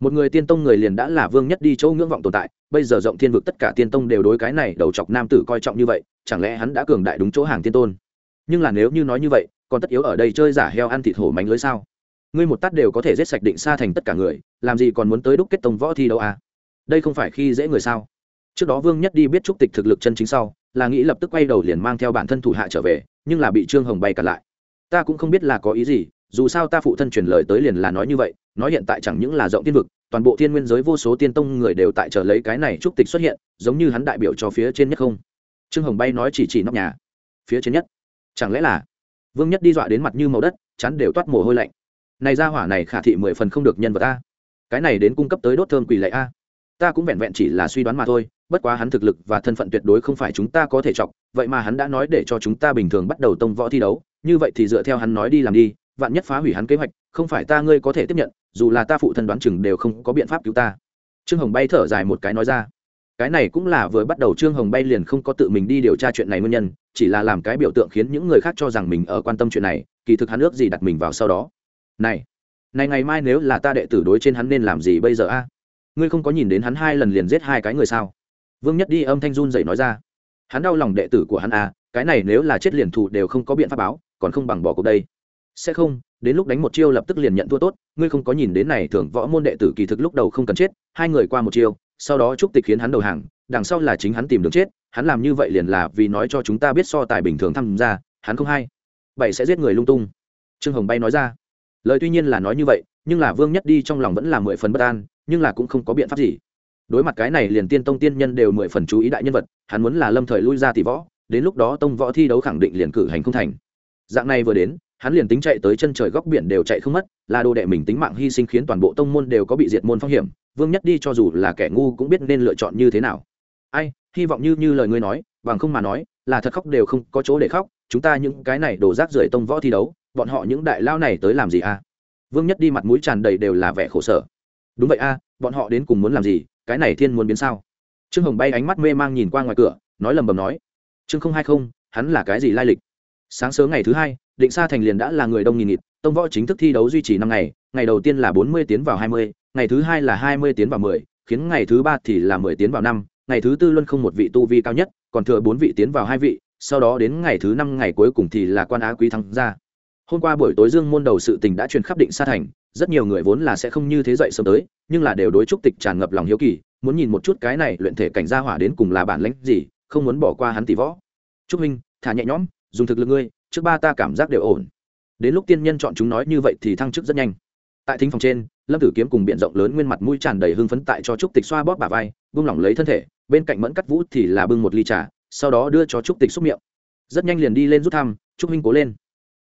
Một người tiên tông người liền đã là vương nhất đi chỗ ngưỡng vọng tồn tại, bây giờ rộng thiên vực tất cả tiên tông đều đối cái này đầu chọc nam tử coi trọng như vậy, chẳng lẽ hắn đã cường đại đúng chỗ hàng tiên tôn? Nhưng là nếu như nói như vậy, còn tất yếu ở đây chơi giả heo ăn thịt hổ mánh lưới sao? Ngươi một tát đều có thể giết sạch định xa thành tất cả người, làm gì còn muốn tới đúc kết tông võ thi đâu à? Đây không phải khi dễ người sao? Trước đó vương nhất đi biết trúc tịch thực lực chân chính sau, là nghĩ lập tức quay đầu liền mang theo bản thân thủ hạ trở về, nhưng là bị trương hồng bay cặn lại. Ta cũng không biết là có ý gì, dù sao ta phụ thân truyền lời tới liền là nói như vậy, nói hiện tại chẳng những là rộng tiên vực, toàn bộ thiên nguyên giới vô số tiên tông người đều tại chờ lấy cái này trúc tịch xuất hiện, giống như hắn đại biểu cho phía trên nhất không. Trương hồng bay nói chỉ chỉ nóc nhà. Phía trên nhất? Chẳng lẽ là? Vương nhất đi dọa đến mặt như màu đất chắn đều toát mồ hôi lạnh này ra hỏa này khả thị mười phần không được nhân vật a. Cái này đến cung cấp tới đốt thơm quỳ lệ a. Ta cũng vẹn vẹn chỉ là suy đoán mà thôi, bất quá hắn thực lực và thân phận tuyệt đối không phải chúng ta có thể chọc, vậy mà hắn đã nói để cho chúng ta bình thường bắt đầu tông võ thi đấu, như vậy thì dựa theo hắn nói đi làm đi, vạn nhất phá hủy hắn kế hoạch, không phải ta ngươi có thể tiếp nhận, dù là ta phụ thân đoán chừng đều không có biện pháp cứu ta. Trương hồng bay thở dài một cái nói ra. Cái này cũng là vừa bắt đầu trương hồng bay liền không có tự mình đi điều tra chuyện này nguyên nhân, chỉ là làm cái biểu tượng khiến những người khác cho rằng mình ở quan tâm chuyện này, kỳ thực hắn ước gì đặt mình vào sau đó này này ngày mai nếu là ta đệ tử đối trên hắn nên làm gì bây giờ a? Ngươi không có nhìn đến hắn hai lần liền giết hai cái người sao? Vương nhất đi âm thanh run dậy nói ra. Hắn đau lòng đệ tử của hắn a, cái này nếu là chết liền thù đều không có biện pháp báo, còn không bằng bỏ cuộc đây. Sẽ không, đến lúc đánh một chiêu lập tức liền nhận thua tốt, ngươi không có nhìn đến này thường võ môn đệ tử kỳ thực lúc đầu không cần chết, hai người qua một chiêu, sau đó trúc tịch khiến hắn đầu hàng, đằng sau là chính hắn tìm đường chết, hắn làm như vậy liền là vì nói cho chúng ta biết so tài bình thường tham gia, hắn không hay. Vậy sẽ giết người lung tung. Trương hồng bay nói ra lời tuy nhiên là nói như vậy, nhưng là vương nhất đi trong lòng vẫn là mười phần bất an, nhưng là cũng không có biện pháp gì. Đối mặt cái này liền tiên tông tiên nhân đều mười phần chú ý đại nhân vật, hắn muốn là lâm thời lui ra tỷ võ, đến lúc đó tông võ thi đấu khẳng định liền cử hành không thành. Dạng này vừa đến, hắn liền tính chạy tới chân trời góc biển đều chạy không mất, là đồ đệ mình tính mạng hy sinh khiến toàn bộ tông môn đều có bị diệt môn phong hiểm, vương nhất đi cho dù là kẻ ngu cũng biết nên lựa chọn như thế nào. Ai, hy vọng như như lời ngươi nói, bằng không mà nói, là thật khóc đều không có chỗ để khóc, chúng ta những cái này đổ rác rưởi tông võ thi đấu bọn họ những đại lao này tới làm gì à? Vương nhất đi mặt mũi tràn đầy đều là vẻ khổ sở. Đúng vậy a à, bọn họ đến cùng muốn làm gì? Cái này thiên muốn biến sao? Trương hồng bay ánh mắt mê mang nhìn qua ngoài cửa nói lầm bầm nói. Trương không hai không hắn là cái gì lai lịch? Sáng sớm ngày thứ hai định sa thành liền đã là người đông nghìn nghịt tông võ chính thức thi đấu duy trì năm ngày ngày đầu tiên là bốn mươi tiến vào hai mươi ngày thứ hai là hai mươi tiến vào mười khiến ngày thứ ba thì là mười tiến vào năm ngày thứ tư luân không một vị tu vi cao nhất còn thừa bốn vị tiến vào hai vị sau đó đến ngày thứ năm ngày cuối cùng thì là quan á quý thắng ra hôm qua buổi tối dương môn đầu sự tình đã truyền khắp định sa thành, rất nhiều người vốn là sẽ không như thế dậy sớm tới, nhưng là đều đối trúc tịch tràn ngập lòng hiếu kỳ, muốn nhìn một chút cái này luyện thể cảnh gia hỏa đến cùng là bản lãnh gì, không muốn bỏ qua hắn tỷ võ. Trúc minh thả nhẹ nhõm, dùng thực lực ngươi, trước ba ta cảm giác đều ổn. Đến lúc tiên nhân chọn chúng nói như vậy thì thăng chức rất nhanh. Tại thính phòng trên, lâm tử kiếm cùng b i ể n rộng lớn nguyên mặt mũi tràn đầy hưng phấn tại cho trúc tịch xoa bóp bà vai buông lỏng lấy thân thể, bên cạnh mẫn cắt vũ thì là bưng một ly trà, sau đó đưa cho trúc tịch xúc miệng. Rất nhanh liền đi lên rút thăm, trúc minh cố lên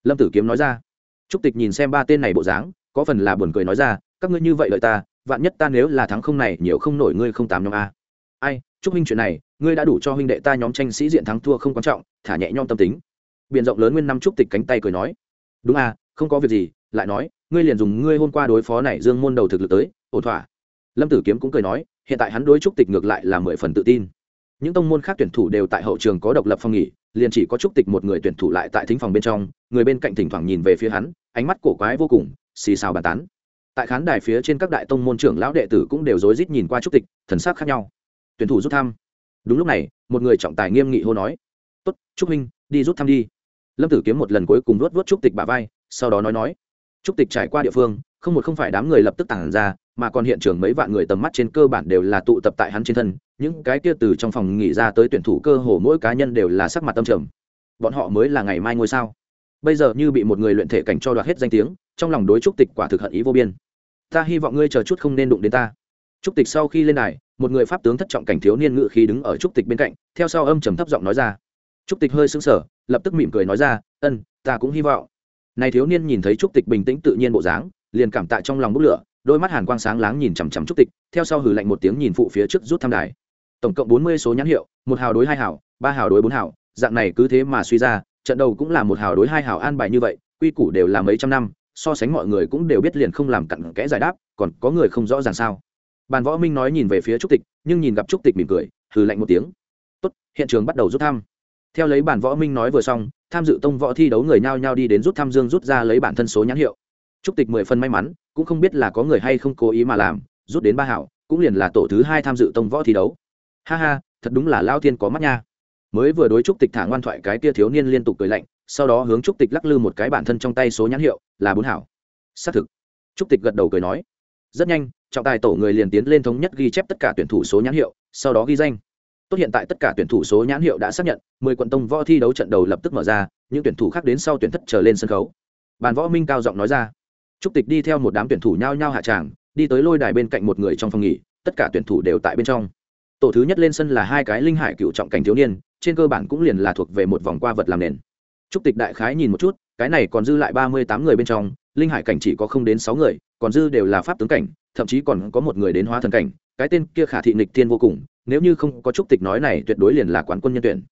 lâm tử kiếm nói ra. Trúc tịch nhìn xem ba tên này bộ dáng, có phần là buồn cười nói ra, các ngươi như vậy lợi ta, vạn nhất ta nếu là thắng không này, nhiều không nổi ngươi không tám nhóm a. Ai, trúc huynh chuyện này, ngươi đã đủ cho huynh đệ ta nhóm tranh sĩ diện thắng thua không quan trọng, thả nhẹ nhom tâm tính. Biện rộng lớn nguyên năm trúc tịch cánh tay cười nói. Đúng à không có việc gì, lại nói, ngươi liền dùng ngươi hôm qua đối phó này dương môn đầu thực lực tới, ổn thỏa. Lâm tử kiếm cũng cười nói, hiện tại hắn đối trúc tịch ngược lại là mười phần tự tin. Những tông môn khác tuyển thủ đều tại hậu trường có độc lập phong nghỉ liền chỉ có trúc tịch một người tuyển thủ lại tại thính phòng bên trong, người bên cạnh thỉnh thoảng nhìn về phía hắn, ánh mắt cổ quái vô cùng, xì xào bàn tán. Tại khán đài phía trên các đại tông môn trưởng lão đệ tử cũng đều rối rít nhìn qua trúc tịch, thần sắc khác nhau. Tuyển thủ rút thăm. Đúng lúc này, một người trọng tài nghiêm nghị hô nói, tốt, trúc minh đi rút thăm đi. Lâm tử kiếm một lần cuối cùng luốt vớt trúc tịch bà vai, sau đó nói nói, trúc tịch trải qua địa phương không một không phải đám người lập tức tản ra, mà còn hiện trường mấy vạn người tầm mắt trên cơ bản đều là tụ tập tại hắn trên thân, những cái kia từ trong phòng nghỉ ra tới tuyển thủ cơ hồ mỗi cá nhân đều là sắc mặt tâm trầm. Bọn họ mới là ngày mai ngôi sao. Bây giờ như bị một người luyện thể cảnh cho đoạt hết danh tiếng, trong lòng đối trúc tịch quả thực hận ý vô biên. Ta hy vọng ngươi chờ chút không nên đụng đến ta. Trúc tịch sau khi lên đài, một người pháp tướng thất trọng cảnh thiếu niên ngự khí đứng ở trúc tịch bên cạnh, theo sau âm trầm thấp giọng nói ra. Trúc tịch hơi sững sờ, lập tức mỉm cười nói ra, ân, ta cũng hy vọng. Này thiếu niên nhìn thấy trúc tịch bình tĩnh tự nhiên bộ dáng liền cảm tạ trong lòng bốc lửa, đôi mắt hàn quang sáng láng nhìn chằm chằm trúc tịch, theo sau hừ lạnh một tiếng nhìn phụ phía trước rút thăm đài. Tổng cộng bốn mươi số nhãn hiệu, một hào đối hai hào, ba hào đối bốn hào, dạng này cứ thế mà suy ra, trận đầu cũng là một hào đối hai hào an bài như vậy, quy củ đều là mấy trăm năm, so sánh mọi người cũng đều biết liền không làm cặn kẽ giải đáp, còn có người không rõ ràng sao. Bàn võ minh nói nhìn về phía trúc tịch, nhưng nhìn gặp trúc tịch mỉm cười, hừ lạnh một tiếng. Tốt, hiện trường bắt đầu rút thăm. Theo lấy bản võ minh nói vừa xong, tham dự tông võ thi đấu người nhao nhao đi đến rút thăm dương rút ra lấy bản thân số nhãn hiệu trúc tịch mười phần may mắn, cũng không biết là có người hay không cố ý mà làm, rút đến ba hảo, cũng liền là tổ thứ hai tham dự tông võ thi đấu. Ha ha, thật đúng là lao Thiên có mắt nha. Mới vừa đối trúc tịch thả ngoan thoại cái kia thiếu niên liên tục cười lạnh, sau đó hướng trúc tịch lắc lư một cái bản thân trong tay số nhãn hiệu, là bốn hảo. Xác thực. Trúc tịch gật đầu cười nói. Rất nhanh, trọng tài tổ người liền tiến lên thống nhất ghi chép tất cả tuyển thủ số nhãn hiệu, sau đó ghi danh. Tốt hiện tại tất cả tuyển thủ số nhãn hiệu đã xác nhận, mười quận tông võ thi đấu trận đầu lập tức mở ra, những tuyển thủ khác đến sau tuyển thất trở lên sân khấu. Bàn võ minh cao giọng nói ra trúc tịch đi theo một đám tuyển thủ nhao nhao hạ tràng, đi tới lôi đài bên cạnh một người trong phòng nghỉ, tất cả tuyển thủ đều tại bên trong. Tổ thứ nhất lên sân là hai cái linh hải cựu trọng cảnh thiếu niên, trên cơ bản cũng liền là thuộc về một vòng qua vật làm nền. Trúc tịch đại khái nhìn một chút, cái này còn dư lại ba mươi tám người bên trong, linh hải cảnh chỉ có không đến sáu người, còn dư đều là pháp tướng cảnh, thậm chí còn có một người đến hóa thần cảnh, cái tên kia khả thị nghịch thiên vô cùng, nếu như không có trúc tịch nói này, tuyệt đối liền là quán quân nhân tuyển.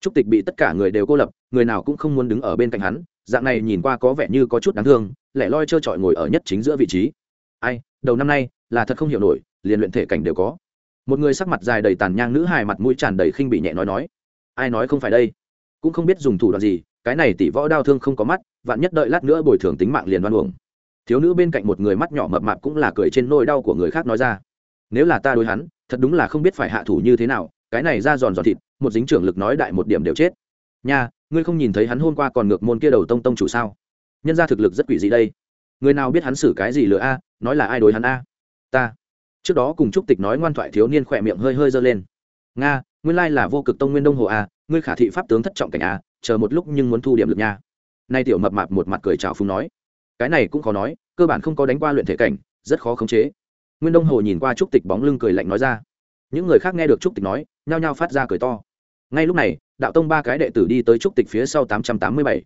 Trúc tịch bị tất cả người đều cô lập, người nào cũng không muốn đứng ở bên cạnh hắn, dạng này nhìn qua có vẻ như có chút đáng thương lẻ loi trơ trọi ngồi ở nhất chính giữa vị trí. Ai, đầu năm nay, là thật không hiểu nổi, liền luyện thể cảnh đều có. Một người sắc mặt dài đầy tàn nhang nữ hài mặt mũi tràn đầy khinh bị nhẹ nói nói. Ai nói không phải đây? Cũng không biết dùng thủ đoạn gì, cái này tỷ võ đau thương không có mắt, vạn nhất đợi lát nữa bồi thường tính mạng liền đoan uổng. Thiếu nữ bên cạnh một người mắt nhỏ mập mạp cũng là cười trên nỗi đau của người khác nói ra. Nếu là ta đối hắn, thật đúng là không biết phải hạ thủ như thế nào, cái này ra giòn giòn thịt, một dính trưởng lực nói đại một điểm đều chết. Nha, ngươi không nhìn thấy hắn hôm qua còn ngược môn kia đầu tông tông chủ sao? Nhân ra thực lực rất quỷ dị đây. Người nào biết hắn xử cái gì lừa a, nói là ai đối hắn a? Ta. Trước đó cùng trúc tịch nói ngoan thoại thiếu niên khỏe miệng hơi hơi dơ lên. Nga, nguyên lai là vô cực tông nguyên đông hồ a, ngươi khả thị pháp tướng thất trọng cảnh a, chờ một lúc nhưng muốn thu điểm lực nha. Nay tiểu mập mạp một mặt cười chào phúng nói. Cái này cũng khó nói, cơ bản không có đánh qua luyện thể cảnh, rất khó khống chế. Nguyên đông hồ nhìn qua trúc tịch bóng lưng cười lạnh nói ra. Những người khác nghe được trúc tịch nói, nhao nhao phát ra cười to. Ngay lúc này, đạo tông ba cái đệ tử đi tới trúc tịch phía sau tám trăm tám mươi bảy.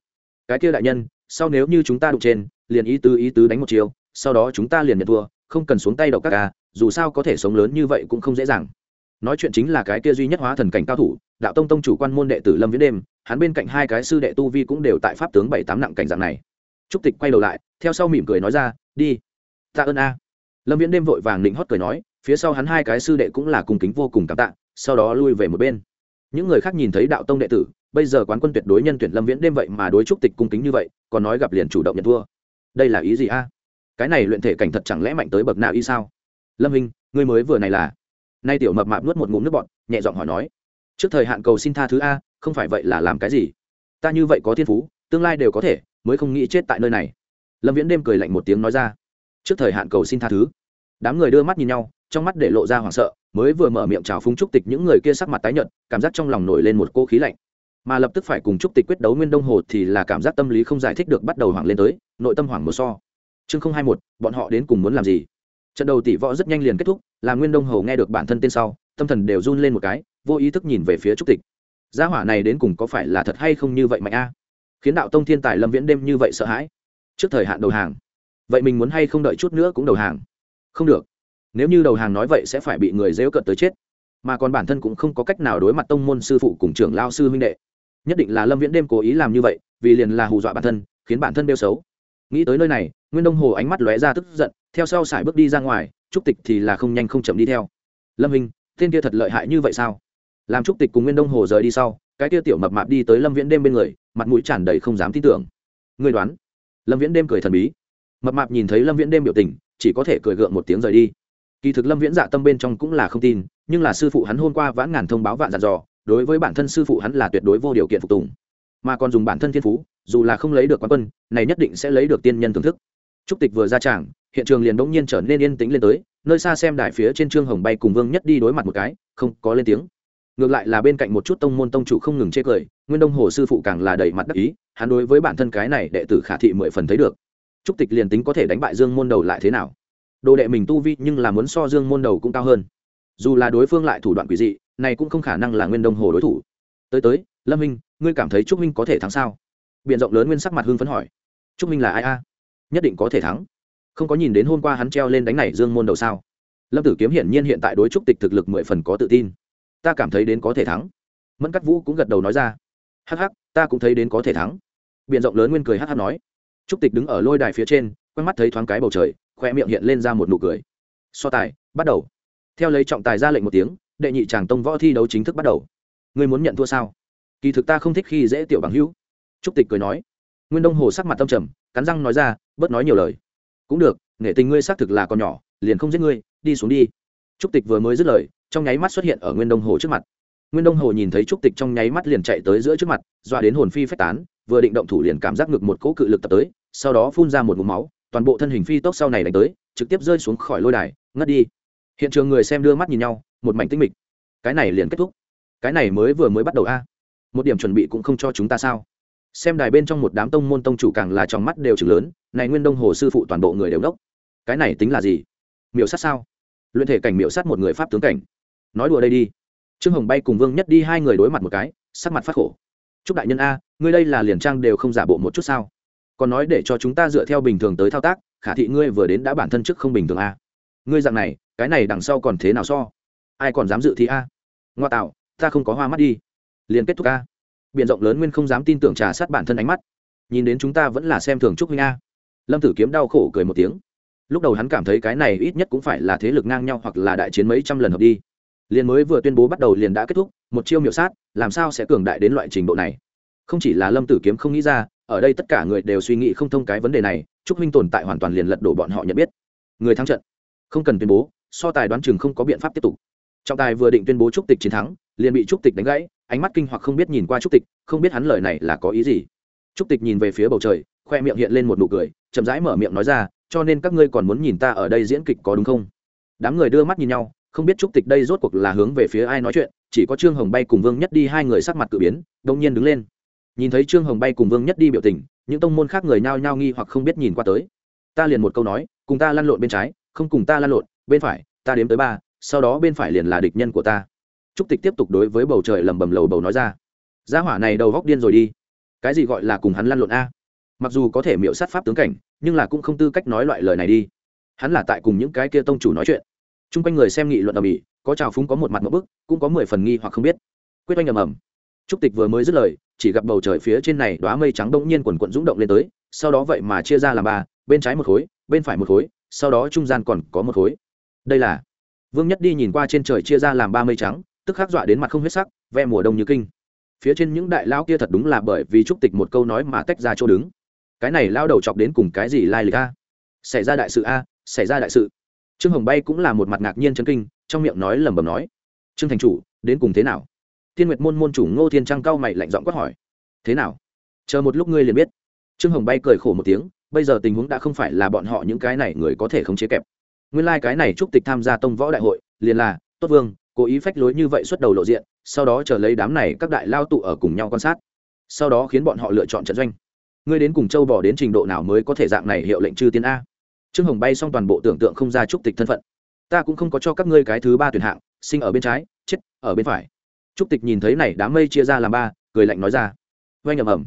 Cái kia đại nhân sau nếu như chúng ta đụng trên, liền ý tứ ý tứ đánh một chiều, sau đó chúng ta liền nhận thua, không cần xuống tay đậu các ca, dù sao có thể sống lớn như vậy cũng không dễ dàng. Nói chuyện chính là cái kia duy nhất hóa thần cảnh cao thủ, đạo tông tông chủ quan môn đệ tử lâm viễn đêm, hắn bên cạnh hai cái sư đệ tu vi cũng đều tại pháp tướng bảy tám nặng cảnh dạng này. Trúc tịch quay đầu lại, theo sau mỉm cười nói ra, đi, tạ ơn a. Lâm viễn đêm vội vàng định hót cười nói, phía sau hắn hai cái sư đệ cũng là cùng kính vô cùng cảm tạ, sau đó lui về một bên. Những người khác nhìn thấy đạo tông đệ tử, bây giờ quán quân tuyệt đối nhân tuyển lâm viễn đêm vậy mà đối trúc tịch cung kính như vậy còn nói gặp liền chủ động nhận thua. Đây là ý gì a? Cái này luyện thể cảnh thật chẳng lẽ mạnh tới bậc nào y sao? Lâm hình ngươi mới vừa này là? Nay tiểu mập mạp nuốt một ngụm nước bọt, nhẹ giọng hỏi nói. Trước thời hạn cầu xin tha thứ a, không phải vậy là làm cái gì? Ta như vậy có thiên phú, tương lai đều có thể, mới không nghĩ chết tại nơi này. Lâm viễn đêm cười lạnh một tiếng nói ra. Trước thời hạn cầu xin tha thứ. Đám người đưa mắt nhìn nhau, trong mắt để lộ ra hoảng sợ, mới vừa mở miệng chào phúng trúc tịch những người kia sắc mặt tái nhợt, cảm giác trong lòng nổi lên một cô khí lạnh mà lập tức phải cùng trúc tịch quyết đấu nguyên đông hồ thì là cảm giác tâm lý không giải thích được bắt đầu hoảng lên tới, nội tâm hoảng một so. Chương không hai một bọn họ đến cùng muốn làm gì? Trận đầu tỷ võ rất nhanh liền kết thúc, là nguyên đông hồ nghe được bản thân tên sau, tâm thần đều run lên một cái, vô ý thức nhìn về phía trúc tịch. Gia hỏa này đến cùng có phải là thật hay không như vậy mạnh a? Khiến đạo tông thiên tài lâm viễn đêm như vậy sợ hãi. Trước thời hạn đầu hàng. Vậy mình muốn hay không đợi chút nữa cũng đầu hàng? Không được. Nếu như đầu hàng nói vậy sẽ phải bị người dễu cợt tới chết. Mà còn bản thân cũng không có cách nào đối mặt tông môn sư phụ cùng trưởng lao sư huynh đệ nhất định là lâm viễn đêm cố ý làm như vậy, vì liền là hù dọa bản thân, khiến bản thân đeo xấu. Nghĩ tới nơi này, nguyên đông hồ ánh mắt lóe ra tức giận, theo sau sải bước đi ra ngoài, trúc tịch thì là không nhanh không chậm đi theo. Lâm hình tên kia thật lợi hại như vậy sao? Làm trúc tịch cùng nguyên đông hồ rời đi sau, cái kia tiểu mập mạp đi tới lâm viễn đêm bên người, mặt mũi tràn đầy không dám tin tưởng. Người đoán? Lâm viễn đêm cười thần bí. Mập mạp nhìn thấy lâm viễn đêm biểu tình, chỉ có thể cười gượng một tiếng rời đi. Kỳ thực lâm viễn dạ tâm bên trong cũng là không tin, nhưng là sư phụ hắn hôm qua vãn ngàn thông báo vạn dặn dò đối với bản thân sư phụ hắn là tuyệt đối vô điều kiện phục tùng. Mà còn dùng bản thân thiên phú, dù là không lấy được quán quân, này nhất định sẽ lấy được tiên nhân thưởng thức. Trúc tịch vừa ra tràng, hiện trường liền bỗng nhiên trở nên yên tĩnh lên tới, nơi xa xem đài phía trên trương hồng bay cùng vương nhất đi đối mặt một cái, không có lên tiếng. Ngược lại là bên cạnh một chút tông môn tông chủ không ngừng chê cười, nguyên đông hồ sư phụ càng là đầy mặt đắc ý, hắn đối với bản thân cái này đệ tử khả thị mười phần thấy được. Trúc tịch liền tính có thể đánh bại dương môn đầu lại thế nào? Đồ đệ mình tu vi nhưng là muốn so dương môn đầu cũng cao hơn. Dù là đối phương lại thủ đoạn quỷ dị này cũng không khả năng là nguyên đông hồ đối thủ. Tới tới, lâm minh, ngươi cảm thấy trúc minh có thể thắng sao? Biện rộng lớn nguyên sắc mặt hưng phấn hỏi. Trúc minh là ai a? Nhất định có thể thắng. Không có nhìn đến hôm qua hắn treo lên đánh này dương môn đầu sao? Lâm tử kiếm hiển nhiên hiện tại đối trúc tịch thực lực mười phần có tự tin. Ta cảm thấy đến có thể thắng. Mẫn cắt vũ cũng gật đầu nói ra. Hắc hắc, ta cũng thấy đến có thể thắng. Biện rộng lớn nguyên cười hắc hắc nói. Trúc tịch đứng ở lôi đài phía trên quay mắt thấy thoáng cái bầu trời, khoe miệng hiện lên ra một nụ cười. So tài, bắt đầu. Theo lấy trọng tài ra lệnh một tiếng đệ nhị tràng tông võ thi đấu chính thức bắt đầu. Ngươi muốn nhận thua sao? Kỳ thực ta không thích khi dễ tiểu bằng hữu. Trúc tịch cười nói. Nguyên đông hồ sắc mặt tâm trầm, cắn răng nói ra, bớt nói nhiều lời. Cũng được, nghệ tình ngươi xác thực là còn nhỏ, liền không giết ngươi, đi xuống đi. Trúc tịch vừa mới dứt lời, trong nháy mắt xuất hiện ở nguyên đông hồ trước mặt. Nguyên đông hồ nhìn thấy trúc tịch trong nháy mắt liền chạy tới giữa trước mặt doa đến hồn phi phách tán, vừa định động thủ liền cảm giác ngực một cỗ cự lực tập tới, sau đó phun ra một mũ máu, toàn bộ thân hình phi tốc sau này đánh tới, trực tiếp rơi xuống khỏi lôi đài, ngất đi. Hiện trường người xem đưa mắt nhìn nhau một mảnh tinh mịch. Cái này liền kết thúc. Cái này mới vừa mới bắt đầu a. Một điểm chuẩn bị cũng không cho chúng ta sao? Xem đài bên trong một đám tông môn tông chủ càng là trong mắt đều chừng lớn, này nguyên đông hồ sư phụ toàn bộ người đều đốc. Cái này tính là gì? Miểu sát sao? Luyện thể cảnh miểu sát một người pháp tướng cảnh. Nói đùa đây đi. Trương hồng bay cùng vương nhất đi hai người đối mặt một cái, sắc mặt phát khổ. Chúc đại nhân a, ngươi đây là liền trang đều không giả bộ một chút sao? Còn nói để cho chúng ta dựa theo bình thường tới thao tác, khả thị ngươi vừa đến đã bản thân trước không bình thường a. Ngươi dạng này, cái này đằng sau còn thế nào so? Ai còn dám dự thì a? Ngoa tạo, ta không có hoa mắt đi. Liền kết thúc a. Biện rộng lớn nguyên không dám tin tưởng trà sát bản thân ánh mắt. Nhìn đến chúng ta vẫn là xem thường trúc huynh a. Lâm tử kiếm đau khổ cười một tiếng. Lúc đầu hắn cảm thấy cái này ít nhất cũng phải là thế lực ngang nhau hoặc là đại chiến mấy trăm lần hợp đi. Liền mới vừa tuyên bố bắt đầu liền đã kết thúc, một chiêu miểu sát, làm sao sẽ cường đại đến loại trình độ này? Không chỉ là lâm tử kiếm không nghĩ ra, ở đây tất cả người đều suy nghĩ không thông cái vấn đề này, trúc minh tồn tại hoàn toàn liền lật đổ bọn họ nhận biết. Người thắng trận. Không cần tuyên bố, so tài đoán chừng không có biện pháp tiếp tục trọng tài vừa định tuyên bố trúc tịch chiến thắng, liền bị trúc tịch đánh gãy, ánh mắt kinh hoặc không biết nhìn qua trúc tịch, không biết hắn lời này là có ý gì. Trúc tịch nhìn về phía bầu trời, khoe miệng hiện lên một nụ cười, chậm rãi mở miệng nói ra, cho nên các ngươi còn muốn nhìn ta ở đây diễn kịch có đúng không? Đám người đưa mắt nhìn nhau, không biết trúc tịch đây rốt cuộc là hướng về phía ai nói chuyện, chỉ có trương hồng bay cùng vương nhất đi hai người sắc mặt cự biến đông nhiên đứng lên. Nhìn thấy trương hồng bay cùng vương nhất đi biểu tình, những tông môn khác người nhao nhao nghi hoặc không biết nhìn qua tới. Ta liền một câu nói, cùng ta lăn lộn bên trái, không cùng ta lăn lộn, bên phải, ta đếm tới ba sau đó bên phải liền là địch nhân của ta. Trúc tịch tiếp tục đối với bầu trời lầm bầm lầu bầu nói ra. Gia hỏa này đầu góc điên rồi đi. Cái gì gọi là cùng hắn lăn lộn a? Mặc dù có thể miễu sát pháp tướng cảnh, nhưng là cũng không tư cách nói loại lời này đi. Hắn là tại cùng những cái kia tông chủ nói chuyện. T r u n g quanh người xem nghị luận ầm ĩ, có trào phúng có một mặt một bức, cũng có mười phần nghi hoặc không biết. Quyết oanh ầm ầm. Trúc tịch vừa mới dứt lời, chỉ gặp bầu trời phía trên này đoá mây trắng đông nhiên quần quận rúng động lên tới, sau đó vậy mà chia ra làm ba, bên trái một khối, bên phải một khối, sau đó trung gian còn có một khối. Đây là vương nhất đi nhìn qua trên trời chia ra làm ba mây trắng, tức khắc dọa đến mặt không huyết sắc ve mùa đông như kinh. Phía trên những đại lao kia thật đúng là bởi vì trúc tịch một câu nói mà tách ra chỗ đứng. Cái này lao đầu chọc đến cùng cái gì lai lịch a? Xảy ra đại sự a, xảy ra đại sự. Trương hồng bay cũng là một mặt ngạc nhiên chân kinh, trong miệng nói lẩm bẩm nói, trương thành chủ, đến cùng thế nào? Tiên nguyệt môn môn chủ ngô thiên trăng cao mày lạnh giọng quát hỏi, thế nào? Chờ một lúc ngươi liền biết. Trương hồng bay cười khổ một tiếng, bây giờ tình huống đã không phải là bọn họ những cái này người có thể không chế kẹp nguyên lai、like、cái này trúc tịch tham gia tông võ đại hội, liền là, tốt vương, cố ý phách lối như vậy xuất đầu lộ diện, sau đó chờ lấy đám này các đại lao tụ ở cùng nhau quan sát. Sau đó khiến bọn họ lựa chọn trận doanh. Ngươi đến cùng châu bỏ đến trình độ nào mới có thể dạng này hiệu lệnh chư tiến a? Trương hồng bay xong toàn bộ tưởng tượng không ra trúc tịch thân phận. Ta cũng không có cho các ngươi cái thứ ba tuyển hạng, sinh ở bên trái, chết ở bên phải. Trúc tịch nhìn thấy này đám mây chia ra làm ba, cười lạnh nói ra. Oanh ầm ầm.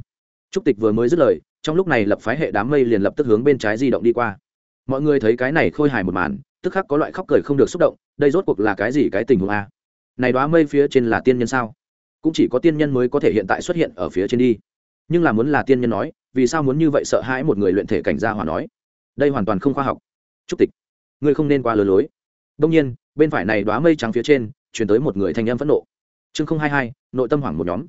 Trúc tịch vừa mới dứt lời, trong lúc này lập phái hệ đám mây liền lập tức hướng bên trái di động đi qua mọi người thấy cái này khôi hài một màn, tức khắc có loại khóc cười không được xúc động, đây rốt cuộc là cái gì cái tình huống a? Này đoá mây phía trên là tiên nhân sao? Cũng chỉ có tiên nhân mới có thể hiện tại xuất hiện ở phía trên đi. Nhưng là muốn là tiên nhân nói, vì sao muốn như vậy sợ hãi một người luyện thể cảnh gia hòa nói? Đây hoàn toàn không khoa học. Trúc tịch. Ngươi không nên qua lừa lối. Đông nhiên, bên phải này đoá mây trắng phía trên chuyển tới một người thanh âm phẫn nộ. Chương không hai hai, nội tâm hoảng một nhóm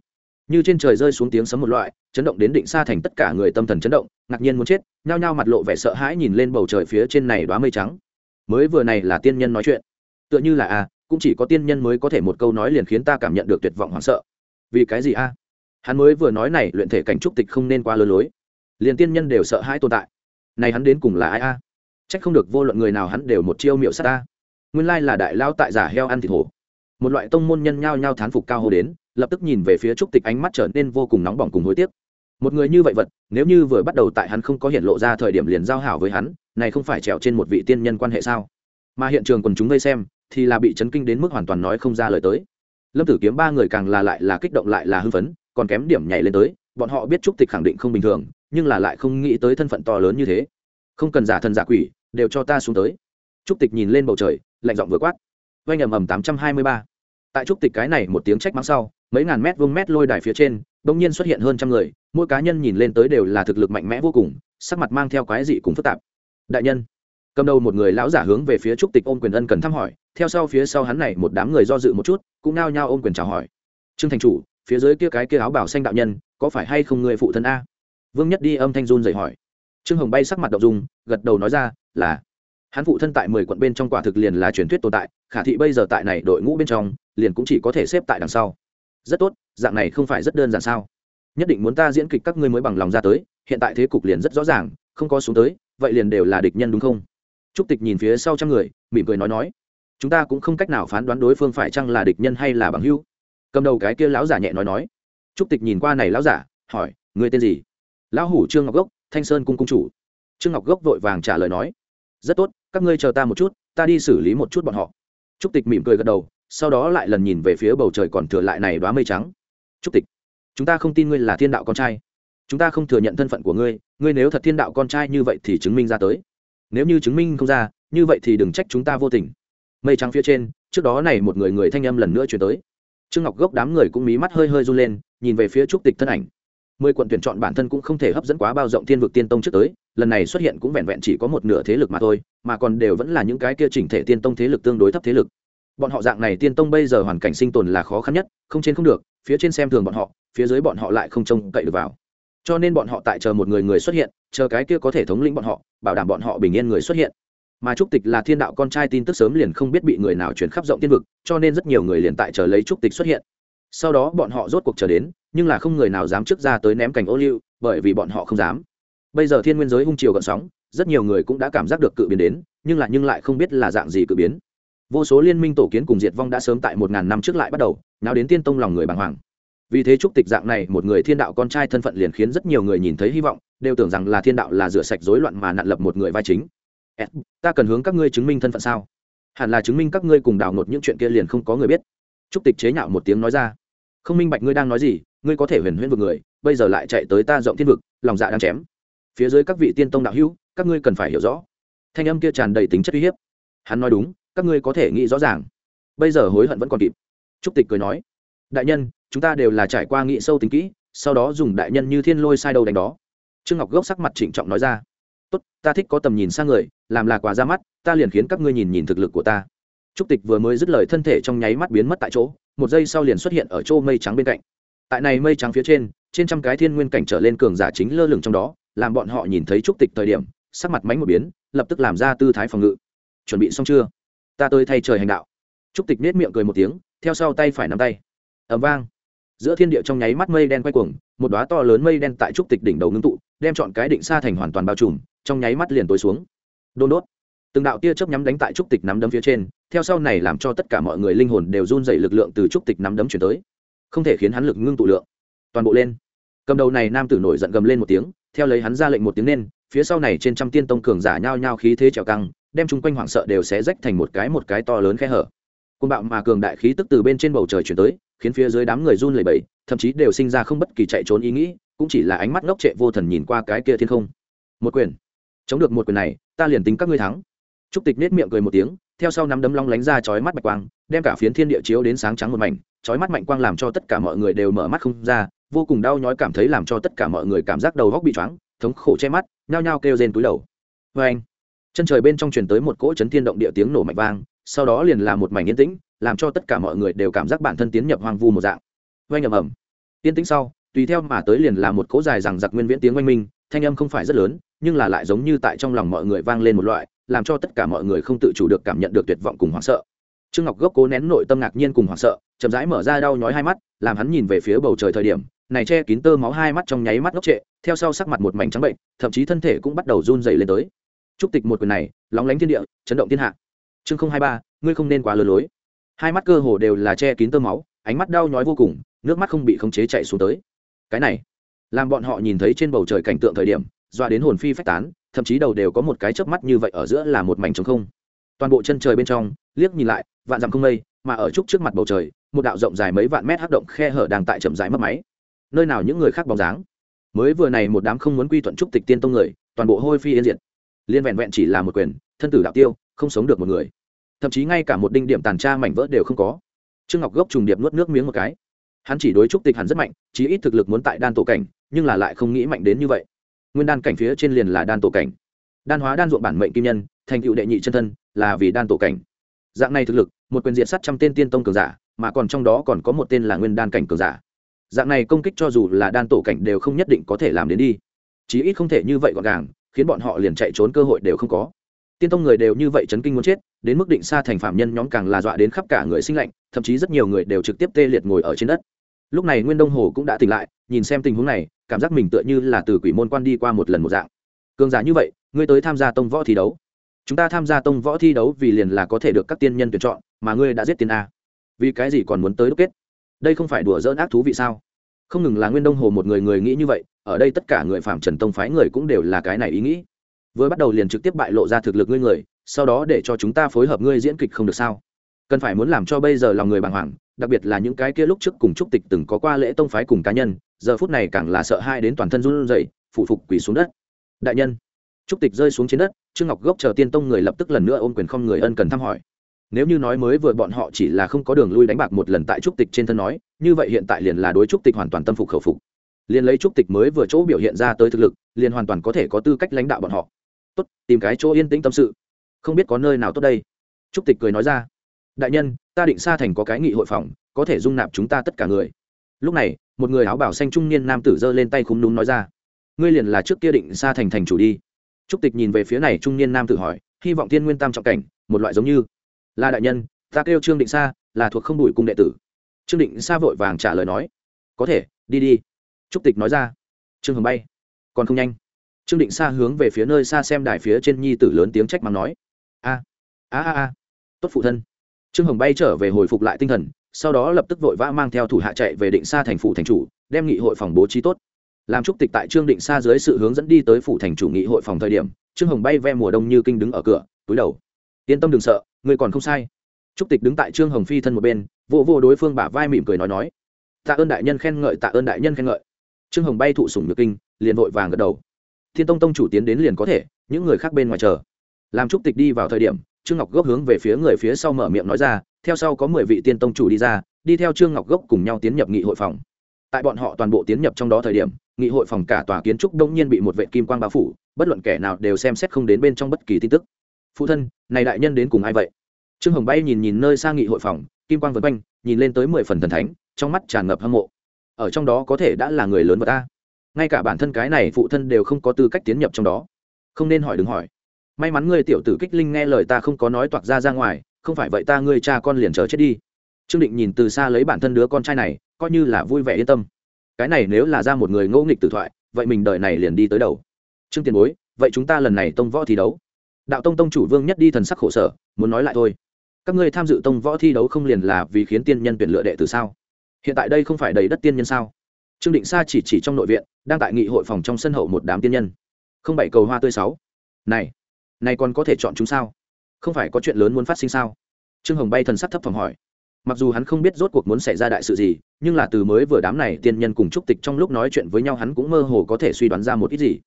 như trên trời rơi xuống tiếng sấm một loại chấn động đến định xa thành tất cả người tâm thần chấn động ngạc nhiên muốn chết nhao nhao mặt lộ vẻ sợ hãi nhìn lên bầu trời phía trên này đoá mây trắng. Mới vừa này là tiên nhân nói chuyện. Tựa như là a à, cũng chỉ có tiên nhân mới có thể một câu nói liền khiến ta cảm nhận được tuyệt vọng hoảng sợ. Vì cái gì a hắn mới vừa nói này luyện thể cảnh trúc tịch không nên qua lơ lối. Liền tiên nhân đều sợ hãi tồn tại. Này hắn đến cùng là ai a à? trách không được vô luận người nào hắn đều một chiêu miệu sát ta. Nguyên lai là đại lao tại giả heo ăn thịt hổ. Một loại tông môn nhân nhao nhao thán phục cao hồ đến lập tức nhìn về phía trúc tịch ánh mắt trở nên vô cùng nóng bỏng cùng hối tiếc. Một người như vậy vật, nếu như vừa bắt đầu tại hắn không có hiện lộ ra thời điểm liền giao hảo với hắn, này không phải trèo trên một vị tiên nhân quan hệ sao? Mà hiện trường quần chúng vây xem, thì là bị chấn kinh đến mức hoàn toàn nói không ra lời tới. Lâm tử kiếm ba người càng là lại là kích động lại là hưng phấn, còn kém điểm nhảy lên tới, bọn họ biết trúc tịch khẳng định không bình thường, nhưng là lại không nghĩ tới thân phận to lớn như thế. Không cần giả thần giả quỷ, đều cho ta xuống tới. Trúc tịch nhìn lên bầu trời, lạnh giọng vừa quát. Oanh ầm ầm tám trăm hai mươi ba. Tại trúc tịch cái này một tiếng trách mắng sau mấy ngàn mét vuông mét lôi đài phía trên, bỗng nhiên xuất hiện hơn trăm người, mỗi cá nhân nhìn lên tới đều là thực lực mạnh mẽ vô cùng, sắc mặt mang theo quái dị cùng phức tạp. Đại nhân, cầm đầu một người lão giả hướng về phía trúc tịch ôm quyền ân cần thăm hỏi, theo sau phía sau hắn này một đám người do dự một chút, cũng nao nhao ôm quyền chào hỏi. Trương thành chủ, phía dưới kia cái kia áo bảo xanh đạo nhân, có phải hay không người phụ thân a? Vương nhất đi âm thanh run dậy hỏi. Trương hồng bay sắc mặt đậu dung, gật đầu nói ra là. Hắn phụ thân tại mười quận bên trong quả thực liền là truyền thuyết tồn tại, khả thị bây giờ tại này đội ngũ bên trong, liền cũng chỉ có thể xếp tại đằng sau rất tốt, dạng này không phải rất đơn giản sao? Nhất định muốn ta diễn kịch các ngươi mới bằng lòng ra tới, hiện tại thế cục liền rất rõ ràng, không có xuống tới, vậy liền đều là địch nhân đúng không? Trúc tịch nhìn phía sau trăm người, mỉm cười nói nói. Chúng ta cũng không cách nào phán đoán đối phương phải chăng là địch nhân hay là bằng hữu. Cầm đầu cái kia lão giả nhẹ nói nói. Trúc tịch nhìn qua này lão giả, hỏi người tên gì? Lão hủ trương ngọc gốc, thanh sơn cung cung chủ. Trương ngọc gốc vội vàng trả lời nói, rất tốt, các ngươi chờ ta một chút, ta đi xử lý một chút bọn họ. Trúc tịch mỉm cười gật đầu sau đó lại lần nhìn về phía bầu trời còn thừa lại này đoá mây trắng. Chúc tịch. Chúng ta không tin ngươi là thiên đạo con trai. Chúng ta không thừa nhận thân phận của ngươi ngươi nếu thật thiên đạo con trai như vậy thì chứng minh ra tới. Nếu như chứng minh không ra, như vậy thì đừng trách chúng ta vô tình. Mây trắng phía trên, trước đó này một người người thanh âm lần nữa chuyển tới. Trương ngọc gốc đám người cũng mí mắt hơi hơi run lên, nhìn về phía trúc tịch thân ảnh. Mười quận tuyển chọn bản thân cũng không thể hấp dẫn quá bao rộng thiên vực tiên tông trước tới, lần này xuất hiện cũng vẹn vẹn chỉ có một nửa thế lực mà thôi, mà còn đều vẫn là những cái kia chỉnh thể tiên tông thế lực tương đối thấp thế lực bọn họ dạng này tiên tông bây giờ hoàn cảnh sinh tồn là khó khăn nhất, không trên không được, phía trên xem thường bọn họ, phía dưới bọn họ lại không trông cậy được vào. Cho nên bọn họ tại chờ một người người xuất hiện, chờ cái kia có thể thống lĩnh bọn họ, bảo đảm bọn họ bình yên người xuất hiện. Mà trúc tịch là thiên đạo con trai tin tức sớm liền không biết bị người nào chuyển khắp rộng tiên vực, cho nên rất nhiều người liền tại chờ lấy trúc tịch xuất hiện. Sau đó bọn họ rốt cuộc chờ đến, nhưng là không người nào dám trước ra tới ném cảnh ô liu, bởi vì bọn họ không dám. Bây giờ thiên nguyên giới hung chiều gợn sóng, rất nhiều người cũng đã cảm giác được cự biến đến, nhưng lại nhưng lại không biết là dạng gì cự biến vô số liên minh tổ kiến cùng diệt vong đã sớm tại một ngàn năm trước lại bắt đầu nào đến tiên tông lòng người bàng hoàng. Vì thế trúc tịch dạng này, một người thiên đạo con trai thân phận liền khiến rất nhiều người nhìn thấy hy vọng, đều tưởng rằng là thiên đạo là rửa sạch rối loạn mà nạn lập một người vai chính. Ta cần hướng các ngươi chứng minh thân phận sao? Hẳn là chứng minh các ngươi cùng đào nột những chuyện kia liền không có người biết. Trúc tịch chế nhạo một tiếng nói ra. Không minh bạch ngươi đang nói gì, ngươi có thể huyền huyễn vực người, bây giờ lại chạy tới ta rộng thiên vực, lòng dạ đang chém. Phía dưới các vị tiên tông đạo hữu, các ngươi cần phải hiểu rõ. Thanh âm kia tràn đầy tính chất uy hiếp. Hắn nói đúng các ngươi có thể nghĩ rõ ràng. Bây giờ hối hận vẫn còn kịp. Trúc tịch cười nói, đại nhân, chúng ta đều là trải qua nghị sâu tính kỹ, sau đó dùng đại nhân như thiên lôi sai đầu đánh đó. Trương ngọc gốc sắc mặt trịnh trọng nói ra, tốt, ta thích có tầm nhìn sang người, làm là quà ra mắt, ta liền khiến các ngươi nhìn nhìn thực lực của ta. Trúc tịch vừa mới dứt lời thân thể trong nháy mắt biến mất tại chỗ, một giây sau liền xuất hiện ở chỗ mây trắng bên cạnh. Tại này mây trắng phía trên trên trăm cái thiên nguyên cảnh trở lên cường giả chính lơ lửng trong đó, làm bọn họ nhìn thấy trúc tịch thời điểm, sắc mặt mánh một biến, lập tức làm ra tư thái phòng ngự. Chuẩn bị xong chưa? Ta tới thay trời hành đạo. Trúc tịch nết miệng cười một tiếng, theo sau tay phải nắm tay. Ẩm vang. Giữa thiên địa trong nháy mắt mây đen quay cuồng, một đoá to lớn mây đen tại trúc tịch đỉnh đầu ngưng tụ, đem chọn cái định xa thành hoàn toàn bao trùm, trong nháy mắt liền tối xuống. Đôn đốt. Từng đạo tia chớp nhắm đánh tại trúc tịch nắm đấm phía trên, theo sau này làm cho tất cả mọi người linh hồn đều run dày lực lượng từ trúc tịch nắm đấm chuyển tới. Không thể khiến hắn lực ngưng tụ lượng. Toàn bộ lên. Cầm đầu này nam tử nổi giận gầm lên một tiếng, theo lấy hắn ra lệnh một tiếng nên, phía sau này trên trăm tiên tông cường giả nhao nhao khí thế trèo căng đem chung quanh hoảng sợ đều sẽ rách thành một cái một cái to lớn khe hở. Côn bạo mà cường đại khí tức từ bên trên bầu trời chuyển tới, khiến phía dưới đám người run lẩy bẩy, thậm chí đều sinh ra không bất kỳ chạy trốn ý nghĩ, cũng chỉ là ánh mắt ngốc trệ vô thần nhìn qua cái kia thiên không. Một quyền. Chống được một quyền này, ta liền tính các ngươi thắng. Trúc tịch nết miệng cười một tiếng, theo sau nắm đấm long lánh ra chói mắt bạch quang, đem cả phiến thiên địa chiếu đến sáng trắng một mảnh, chói mắt mạnh quang làm cho tất cả mọi người đều mở mắt không ra, vô cùng đau nhói cảm thấy làm cho tất cả mọi người cảm giác đầu góc bị choáng, thống khổ che mắt, nhao nhao kêu rên túi đầu. Vê anh chân trời bên trong truyền tới một cỗ chấn thiên động địa tiếng nổ mạnh vang, sau đó liền là một mảnh yên tĩnh, làm cho tất cả mọi người đều cảm giác bản thân tiến nhập hoang vu một dạng. Oanh ầm ầm. Yên tĩnh sau, tùy theo mà tới liền là một cỗ dài rằng giặc nguyên viễn tiếng oanh minh, thanh âm không phải rất lớn, nhưng là lại giống như tại trong lòng mọi người vang lên một loại, làm cho tất cả mọi người không tự chủ được cảm nhận được tuyệt vọng cùng hoảng sợ. Trương ngọc gốc cố nén nội tâm ngạc nhiên cùng hoảng sợ, chậm rãi mở ra đau nhói hai mắt, làm hắn nhìn về phía bầu trời thời điểm, này che kín tơ máu hai mắt trong nháy mắt ngốc trệ, theo sau sắc mặt một mảnh trắng bệnh, thậm chí thân thể cũng bắt đầu run dày lên tới trúc tịch một quyền này, lóng lánh thiên địa, chấn động thiên hạ. Chương không hai ba, ngươi không nên quá lừa lối. Hai mắt cơ hồ đều là che kín tơ máu, ánh mắt đau nhói vô cùng, nước mắt không bị khống chế chạy xuống tới. Cái này, làm bọn họ nhìn thấy trên bầu trời cảnh tượng thời điểm doa đến hồn phi phách tán, thậm chí đầu đều có một cái chớp mắt như vậy ở giữa là một mảnh trống không. Toàn bộ chân trời bên trong, liếc nhìn lại, vạn dặm không mây, mà ở trúc trước mặt bầu trời, một đạo rộng dài mấy vạn mét hắc động khe hở đang tại chậm rãi mất máy. Nơi nào những người khác bóng dáng? Mới vừa này một đám không muốn quy thuận trúc tịch tiên tông người, toàn bộ hôi phi yên diệt liên vẹn vẹn chỉ là một quyền, thân tử đạo tiêu, không sống được một người. Thậm chí ngay cả một đinh điểm tàn tra mảnh vỡ đều không có. Trương ngọc gốc trùng điệp nuốt nước miếng một cái. Hắn chỉ đối trúc tịch hắn rất mạnh, chí ít thực lực muốn tại đan tổ cảnh, nhưng là lại không nghĩ mạnh đến như vậy. Nguyên đan cảnh phía trên liền là đan tổ cảnh. Đan hóa đan ruộng bản mệnh kim nhân, thành cựu đệ nhị chân thân, là vì đan tổ cảnh. Dạng này thực lực, một quyền diện sát trăm tên tiên tông cường giả, mà còn trong đó còn có một tên là nguyên đan cảnh cường giả. Dạng này công kích cho dù là đan tổ cảnh đều không nhất định có thể làm đến đi. Chí ít không thể như vậy gọn gàng khiến bọn họ liền chạy trốn cơ hội đều không có. Tiên tông người đều như vậy chấn kinh muốn chết, đến mức định xa thành phạm nhân nhóm càng là dọa đến khắp cả người sinh lạnh, thậm chí rất nhiều người đều trực tiếp tê liệt ngồi ở trên đất. Lúc này nguyên đông hồ cũng đã tỉnh lại, nhìn xem tình huống này, cảm giác mình tựa như là từ quỷ môn quan đi qua một lần một dạng. Cường giả như vậy, ngươi tới tham gia tông võ thi đấu. Chúng ta tham gia tông võ thi đấu vì liền là có thể được các tiên nhân tuyển chọn, mà ngươi đã giết tiên a. Vì cái gì còn muốn tới đúc kết? Đây không phải đùa dỡn ác thú vị sao? Không ngừng là nguyên đông hồ một người người nghĩ như vậy, ở đây tất cả người phạm trần tông phái người cũng đều là cái này ý nghĩ. Vừa bắt đầu liền trực tiếp bại lộ ra thực lực ngươi người, sau đó để cho chúng ta phối hợp ngươi diễn kịch không được sao? Cần phải muốn làm cho bây giờ lòng người bàng hoàng, đặc biệt là những cái kia lúc trước cùng trúc tịch từng có qua lễ tông phái cùng cá nhân, giờ phút này càng là sợ hai đến toàn thân run rẩy phụ phục quỳ xuống đất. Đại nhân, trúc tịch rơi xuống trên đất, trương ngọc gốc chờ tiên tông người lập tức lần nữa ôm quyền không người ân cần thăm hỏi nếu như nói mới vừa bọn họ chỉ là không có đường lui đánh bạc một lần tại trúc tịch trên thân nói, như vậy hiện tại liền là đối trúc tịch hoàn toàn tâm phục khẩu phục. Liền lấy trúc tịch mới vừa chỗ biểu hiện ra tới thực lực, liền hoàn toàn có thể có tư cách lãnh đạo bọn họ. Tốt, tìm cái chỗ yên tĩnh tâm sự. Không biết có nơi nào tốt đây. Trúc tịch cười nói ra. Đại nhân, ta định xa thành có cái nghị hội phòng, có thể dung nạp chúng ta tất cả người. Lúc này, một người áo bảo xanh trung niên nam tử giơ lên tay khung đúng nói ra. Ngươi liền là trước kia định xa thành thành chủ đi. Trúc tịch nhìn về phía này trung niên nam tử hỏi, hy vọng tiên nguyên tam trọng cảnh, một loại giống như là đại nhân, ta kêu trương định sa, là thuộc không đủi cung đệ tử. Trương định sa vội vàng trả lời nói, có thể, đi đi. Trúc tịch nói ra, trương hồng bay, còn không nhanh. Trương định sa hướng về phía nơi xa xem đài phía trên nhi tử lớn tiếng trách mắng nói, a a a a, tốt phụ thân. Trương hồng bay trở về hồi phục lại tinh thần, sau đó lập tức vội vã mang theo thủ hạ chạy về định xa thành phủ thành chủ, đem nghị hội phòng bố trí tốt. Làm trúc tịch tại trương định xa dưới sự hướng dẫn đi tới phủ thành chủ nghị hội phòng thời điểm, trương hồng bay ve mùa đông như kinh đứng ở cửa, túi đầu, yên tâm đừng sợ người còn không sai. Trúc tịch đứng tại trương hồng phi thân một bên vô vô đối phương bả vai mỉm cười nói nói. Tạ ơn đại nhân khen ngợi, tạ ơn đại nhân khen ngợi. Trương hồng bay thụ sủng nhược kinh, liền vội vàng gật đầu. Thiên tông tông chủ tiến đến liền có thể, những người khác bên ngoài chờ. Làm trúc tịch đi vào thời điểm, trương ngọc gốc hướng về phía người phía sau mở miệng nói ra, theo sau có mười vị tiên tông chủ đi ra, đi theo trương ngọc gốc cùng nhau tiến nhập nghị hội phòng. Tại bọn họ toàn bộ tiến nhập trong đó thời điểm, nghị hội phòng cả tòa kiến trúc đông nhiên bị một vệ kim quang bao phủ, bất luận kẻ nào đều xem xét không đến bên trong bất kỳ tin tức. Phụ thân, này đại nhân đến cùng ai vậy? Trương hồng bay nhìn nhìn nơi xa nghị hội phòng, kim quang vân quanh, nhìn lên tới mười phần thần thánh, trong mắt tràn ngập hâm mộ. Ở trong đó có thể đã là người lớn vật ta. Ngay cả bản thân cái này phụ thân đều không có tư cách tiến nhập trong đó. Không nên hỏi đừng hỏi. May mắn ngươi tiểu tử kích linh nghe lời ta không có nói toạc ra ra ngoài, không phải vậy ta ngươi cha con liền chờ chết đi. Trương định nhìn từ xa lấy bản thân đứa con trai này, coi như là vui vẻ yên tâm. Cái này nếu là ra một người ngẫu nghịch tử thoại, vậy mình đợi này liền đi tới đầu. Trương tiền bối, vậy chúng ta lần này tông võ thi đấu. Đạo tông tông chủ vương nhất đi thần sắc khổ sở, muốn nói lại thôi các ngươi tham dự tông võ thi đấu không liền là vì khiến tiên nhân tuyển lựa đệ từ sao? Hiện tại đây không phải đầy đất tiên nhân sao? Trương định sa chỉ chỉ trong nội viện, đang tại nghị hội phòng trong sân hậu một đám tiên nhân. Không bảy cầu hoa tươi sáu. Này này còn có thể chọn chúng sao? Không phải có chuyện lớn muốn phát sinh sao? Trương hồng bay thần sắc thấp phòng hỏi. Mặc dù hắn không biết rốt cuộc muốn xảy ra đại sự gì, nhưng là từ mới vừa đám này tiên nhân cùng trúc tịch trong lúc nói chuyện với nhau hắn cũng mơ hồ có thể suy đoán ra một ít gì.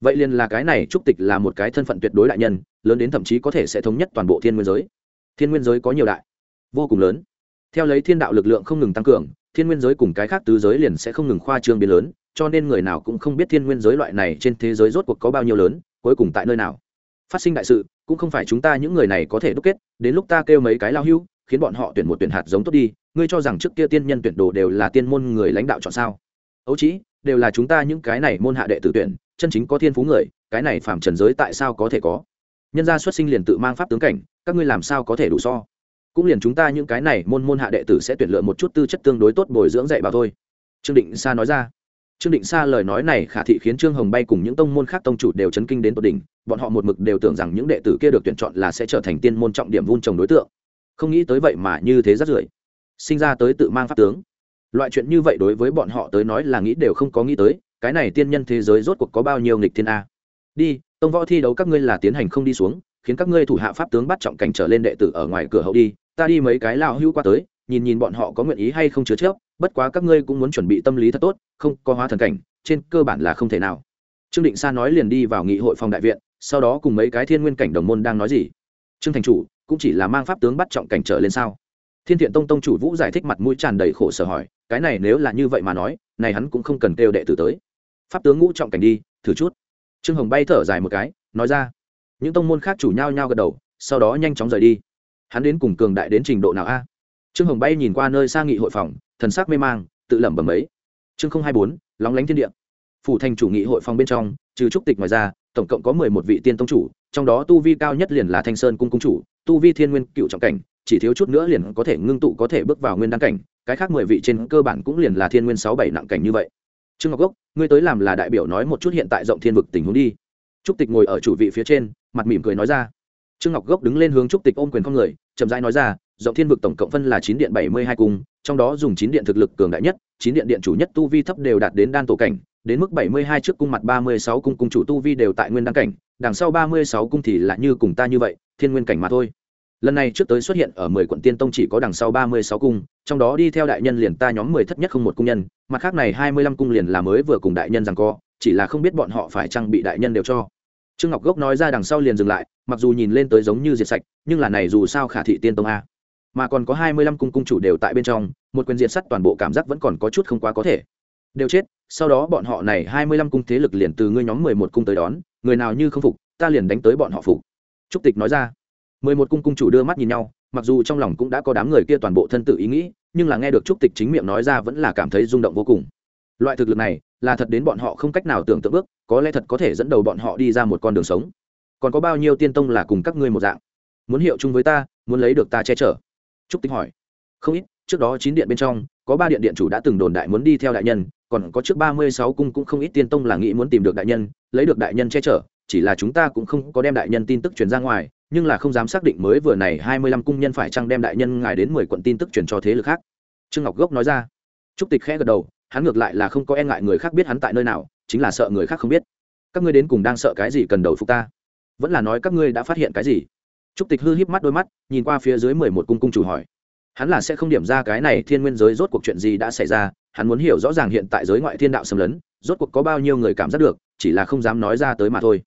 Vậy liền là cái này trúc tịch là một cái thân phận tuyệt đối đại nhân, lớn đến thậm chí có thể sẽ thống nhất toàn bộ thiên nguyên giới thiên nguyên giới có nhiều đại, vô cùng lớn. Theo lấy thiên đạo lực lượng không ngừng tăng cường, thiên nguyên giới cùng cái khác tứ giới liền sẽ không ngừng khoa trương biến lớn, cho nên người nào cũng không biết thiên nguyên giới loại này trên thế giới rốt cuộc có bao nhiêu lớn, cuối cùng tại nơi nào. Phát sinh đại sự, cũng không phải chúng ta những người này có thể đúc kết, đến lúc ta kêu mấy cái lao hưu, khiến bọn họ tuyển một tuyển hạt giống tốt đi, ngươi cho rằng trước kia tiên nhân tuyển đồ đều là tiên môn người lãnh đạo chọn sao? Ấu chỉ đều là chúng ta những cái này môn hạ đệ tử tuyển, chân chính có thiên phú người, cái này phạm trần giới tại sao có thể có? Nhân gia xuất sinh liền tự mang pháp tướng cảnh, các ngươi làm sao có thể đủ so? Cũng liền chúng ta những cái này môn môn hạ đệ tử sẽ tuyển lựa một chút tư chất tương đối tốt bồi dưỡng dạy bảo thôi. Trương định sa nói ra. Trương định sa lời nói này khả thị khiến trương hồng bay cùng những tông môn khác tông chủ đều chấn kinh đến tột đỉnh, bọn họ một mực đều tưởng rằng những đệ tử kia được tuyển chọn là sẽ trở thành tiên môn trọng điểm vun trồng đối tượng. Không nghĩ tới vậy mà như thế rất rưởi. Sinh ra tới tự mang pháp tướng. Loại chuyện như vậy đối với bọn họ tới nói là nghĩ đều không có nghĩ tới, cái này tiên nhân thế giới rốt cuộc có bao nhiêu nghịch thiên a? Đi, tông võ thi đấu các ngươi là tiến hành không đi xuống, khiến các ngươi thủ hạ pháp tướng bắt trọng cảnh trở lên đệ tử ở ngoài cửa hậu đi, ta đi mấy cái lao hưu qua tới, nhìn nhìn bọn họ có nguyện ý hay không chứa chấp, bất quá các ngươi cũng muốn chuẩn bị tâm lý thật tốt, không có hóa thần cảnh, trên cơ bản là không thể nào. Trương định sa nói liền đi vào nghị hội phòng đại viện, sau đó cùng mấy cái thiên nguyên cảnh đồng môn đang nói gì? Trương thành chủ, cũng chỉ là mang pháp tướng bắt trọng cảnh trở lên sao? Thiên thiện tông tông chủ vũ giải thích mặt mũi tràn đầy khổ sở hỏi, cái này nếu là như vậy mà nói, này hắn cũng không cần kêu đệ tử tới. Pháp tướng ngũ trọng cảnh đi, thử chút trương hồng bay thở dài một cái, nói ra. Những tông môn khác chủ nhau nhau gật đầu, sau đó nhanh chóng rời đi. Hắn đến cùng cường đại đến trình độ nào a? Trương hồng bay nhìn qua nơi xa nghị hội phòng, thần sắc mê mang, tự lẩm bẩm ấy chương không hai bốn, lóng lánh thiên địa. Phủ thành chủ nghị hội phòng bên trong, trừ trúc tịch ngoài ra, tổng cộng có mười một vị tiên tông chủ, trong đó tu vi cao nhất liền là thanh sơn cung cung chủ, tu vi thiên nguyên cựu trọng cảnh, chỉ thiếu chút nữa liền có thể ngưng tụ có thể bước vào nguyên đăng cảnh, cái khác mười vị trên cơ bản cũng liền là thiên nguyên sáu bảy nặng cảnh như vậy trương ngọc gốc, ngươi tới làm là đại biểu nói một chút hiện tại rộng thiên vực tình huống đi. Trúc tịch ngồi ở chủ vị phía trên, mặt mỉm cười nói ra. Trương ngọc gốc đứng lên hướng trúc tịch ôm quyền không người, chậm rãi nói ra, rộng thiên vực tổng cộng phân là chín điện bảy mươi hai cung, trong đó dùng chín điện thực lực cường đại nhất, chín điện điện chủ nhất tu vi thấp đều đạt đến đan tổ cảnh, đến mức bảy mươi hai trước cung mặt ba mươi sáu cung cung chủ tu vi đều tại nguyên đăng cảnh, đằng sau ba mươi sáu cung thì là như cùng ta như vậy, thiên nguyên cảnh mà thôi lần này trước tới xuất hiện ở mười quận tiên tông chỉ có đằng sau ba mươi sáu cung, trong đó đi theo đại nhân liền ta nhóm mười thất nhất không một cung nhân, mặt khác này hai mươi lăm cung liền là mới vừa cùng đại nhân rằng co, chỉ là không biết bọn họ phải trang bị đại nhân đều cho. Trương ngọc gốc nói ra đằng sau liền dừng lại, mặc dù nhìn lên tới giống như diệt sạch, nhưng là này dù sao khả thị tiên tông a. Mà còn có hai mươi lăm cung cung chủ đều tại bên trong, một quyền diệt sắt toàn bộ cảm giác vẫn còn có chút không quá có thể. Đều chết, sau đó bọn họ này hai mươi lăm cung thế lực liền từ ngươi nhóm mười một cung tới đón, người nào như không phục, ta liền đánh tới bọn họ phục. Trúc tịch nói ra mười một cung cung chủ đưa mắt nhìn nhau, mặc dù trong lòng cũng đã có đám người kia toàn bộ thân tự ý nghĩ, nhưng là nghe được trúc tịch chính miệng nói ra vẫn là cảm thấy rung động vô cùng. Loại thực lực này, là thật đến bọn họ không cách nào tưởng tượng bước, có lẽ thật có thể dẫn đầu bọn họ đi ra một con đường sống. Còn có bao nhiêu tiên tông là cùng các ngươi một dạng? Muốn hiệu chung với ta, muốn lấy được ta che chở? Trúc tịch hỏi. Không ít, trước đó chín điện bên trong, có ba điện điện chủ đã từng đồn đại muốn đi theo đại nhân, còn có trước ba mươi sáu cung cũng không ít tiên tông là nghĩ muốn tìm được đại nhân, lấy được đại nhân che chở, chỉ là chúng ta cũng không có đem đại nhân tin tức truyền ra ngoài nhưng là không dám xác định mới vừa này hai mươi lăm cung nhân phải chăng đem đại nhân ngài đến mười quận tin tức truyền cho thế lực khác. Trương ngọc gốc nói ra. Trúc tịch khẽ gật đầu, hắn ngược lại là không có e ngại người khác biết hắn tại nơi nào, chính là sợ người khác không biết. Các ngươi đến cùng đang sợ cái gì cần đầu phục ta? Vẫn là nói các ngươi đã phát hiện cái gì? Trúc tịch hư híp mắt đôi mắt, nhìn qua phía dưới mười một cung cung chủ hỏi. Hắn là sẽ không điểm ra cái này thiên nguyên giới rốt cuộc chuyện gì đã xảy ra, hắn muốn hiểu rõ ràng hiện tại giới ngoại thiên đạo xâm lấn, rốt cuộc có bao nhiêu người cảm giác được, chỉ là không dám nói ra tới mà thôi.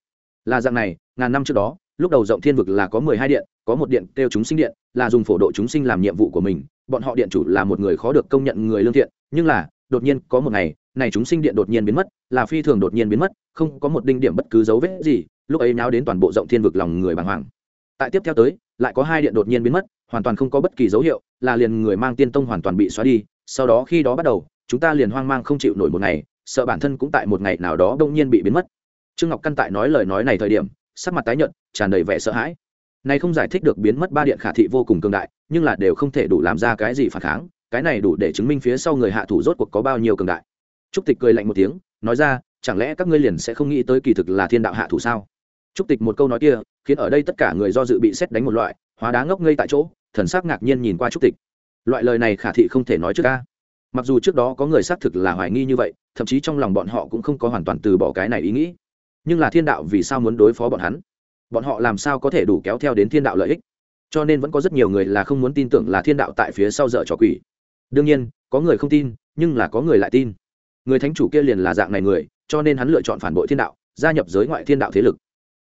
Là dạng này, ngàn năm trước đó lúc đầu rộng thiên vực là có mười hai điện, có một điện kêu chúng sinh điện, là dùng phổ độ chúng sinh làm nhiệm vụ của mình. Bọn họ điện chủ là một người khó được công nhận người lương thiện, nhưng là, đột nhiên có một ngày, này chúng sinh điện đột nhiên biến mất, là phi thường đột nhiên biến mất, không có một đinh điểm bất cứ dấu vết gì, lúc ấy náo đến toàn bộ rộng thiên vực lòng người bàng hoàng. Tại tiếp theo tới, lại có hai điện đột nhiên biến mất, hoàn toàn không có bất kỳ dấu hiệu, là liền người mang tiên tông hoàn toàn bị xóa đi. Sau đó khi đó bắt đầu, chúng ta liền hoang mang không chịu nổi một ngày, sợ bản thân cũng tại một ngày nào đó đông nhiên bị biến mất. Trương ngọc căn tại nói lời nói này thời điểm sắc mặt tái nhợt, tràn đầy vẻ sợ hãi. Này không giải thích được biến mất ba điện khả thị vô cùng cường đại, nhưng là đều không thể đủ làm ra cái gì phản kháng, cái này đủ để chứng minh phía sau người hạ thủ rốt cuộc có bao nhiêu cường đại. Trúc tịch cười lạnh một tiếng, nói ra, chẳng lẽ các ngươi liền sẽ không nghĩ tới kỳ thực là thiên đạo hạ thủ sao? Trúc tịch một câu nói kia, khiến ở đây tất cả người do dự bị xét đánh một loại, hóa đá ngốc ngây tại chỗ, thần sắc ngạc nhiên nhìn qua trúc tịch. Loại lời này khả thị không thể nói trước ca. Mặc dù trước đó có người xác thực là hoài nghi như vậy, thậm chí trong lòng bọn họ cũng không có hoàn toàn từ bỏ cái này ý nghĩ nhưng là thiên đạo vì sao muốn đối phó bọn hắn? Bọn họ làm sao có thể đủ kéo theo đến thiên đạo lợi ích? Cho nên vẫn có rất nhiều người là không muốn tin tưởng là thiên đạo tại phía sau dở trò quỷ. Đương nhiên, có người không tin, nhưng là có người lại tin. Người thánh chủ kia liền là dạng này người, cho nên hắn lựa chọn phản bội thiên đạo, gia nhập giới ngoại thiên đạo thế lực.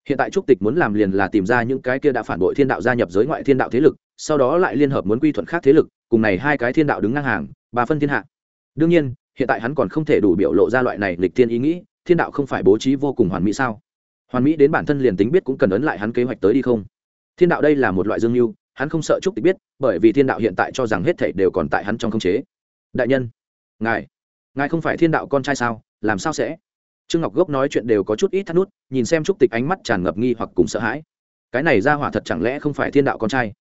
Hiện tại trúc tịch muốn làm liền là tìm ra những cái kia đã phản bội thiên đạo gia nhập giới ngoại thiên đạo thế lực, sau đó lại liên hợp muốn quy thuận khác thế lực, cùng này hai cái thiên đạo đứng ngang hàng, ba phân thiên hạ. Đương nhiên, hiện tại hắn còn không thể đủ biểu lộ ra loại này lịch thiên ý nghĩ thiên đạo không phải bố trí vô cùng hoàn mỹ sao? Hoàn mỹ đến bản thân liền tính biết cũng cần ấn lại hắn kế hoạch tới đi không? Thiên đạo đây là một loại dương mưu, hắn không sợ trúc tịch biết, bởi vì thiên đạo hiện tại cho rằng hết thảy đều còn tại hắn trong khống chế. Đại nhân, ngài ngài không phải thiên đạo con trai sao? Làm sao sẽ? Trương ngọc gốc nói chuyện đều có chút ít thắt nút, nhìn xem trúc tịch ánh mắt tràn ngập nghi hoặc cùng sợ hãi. Cái này ra hỏa thật chẳng lẽ không phải thiên đạo con trai?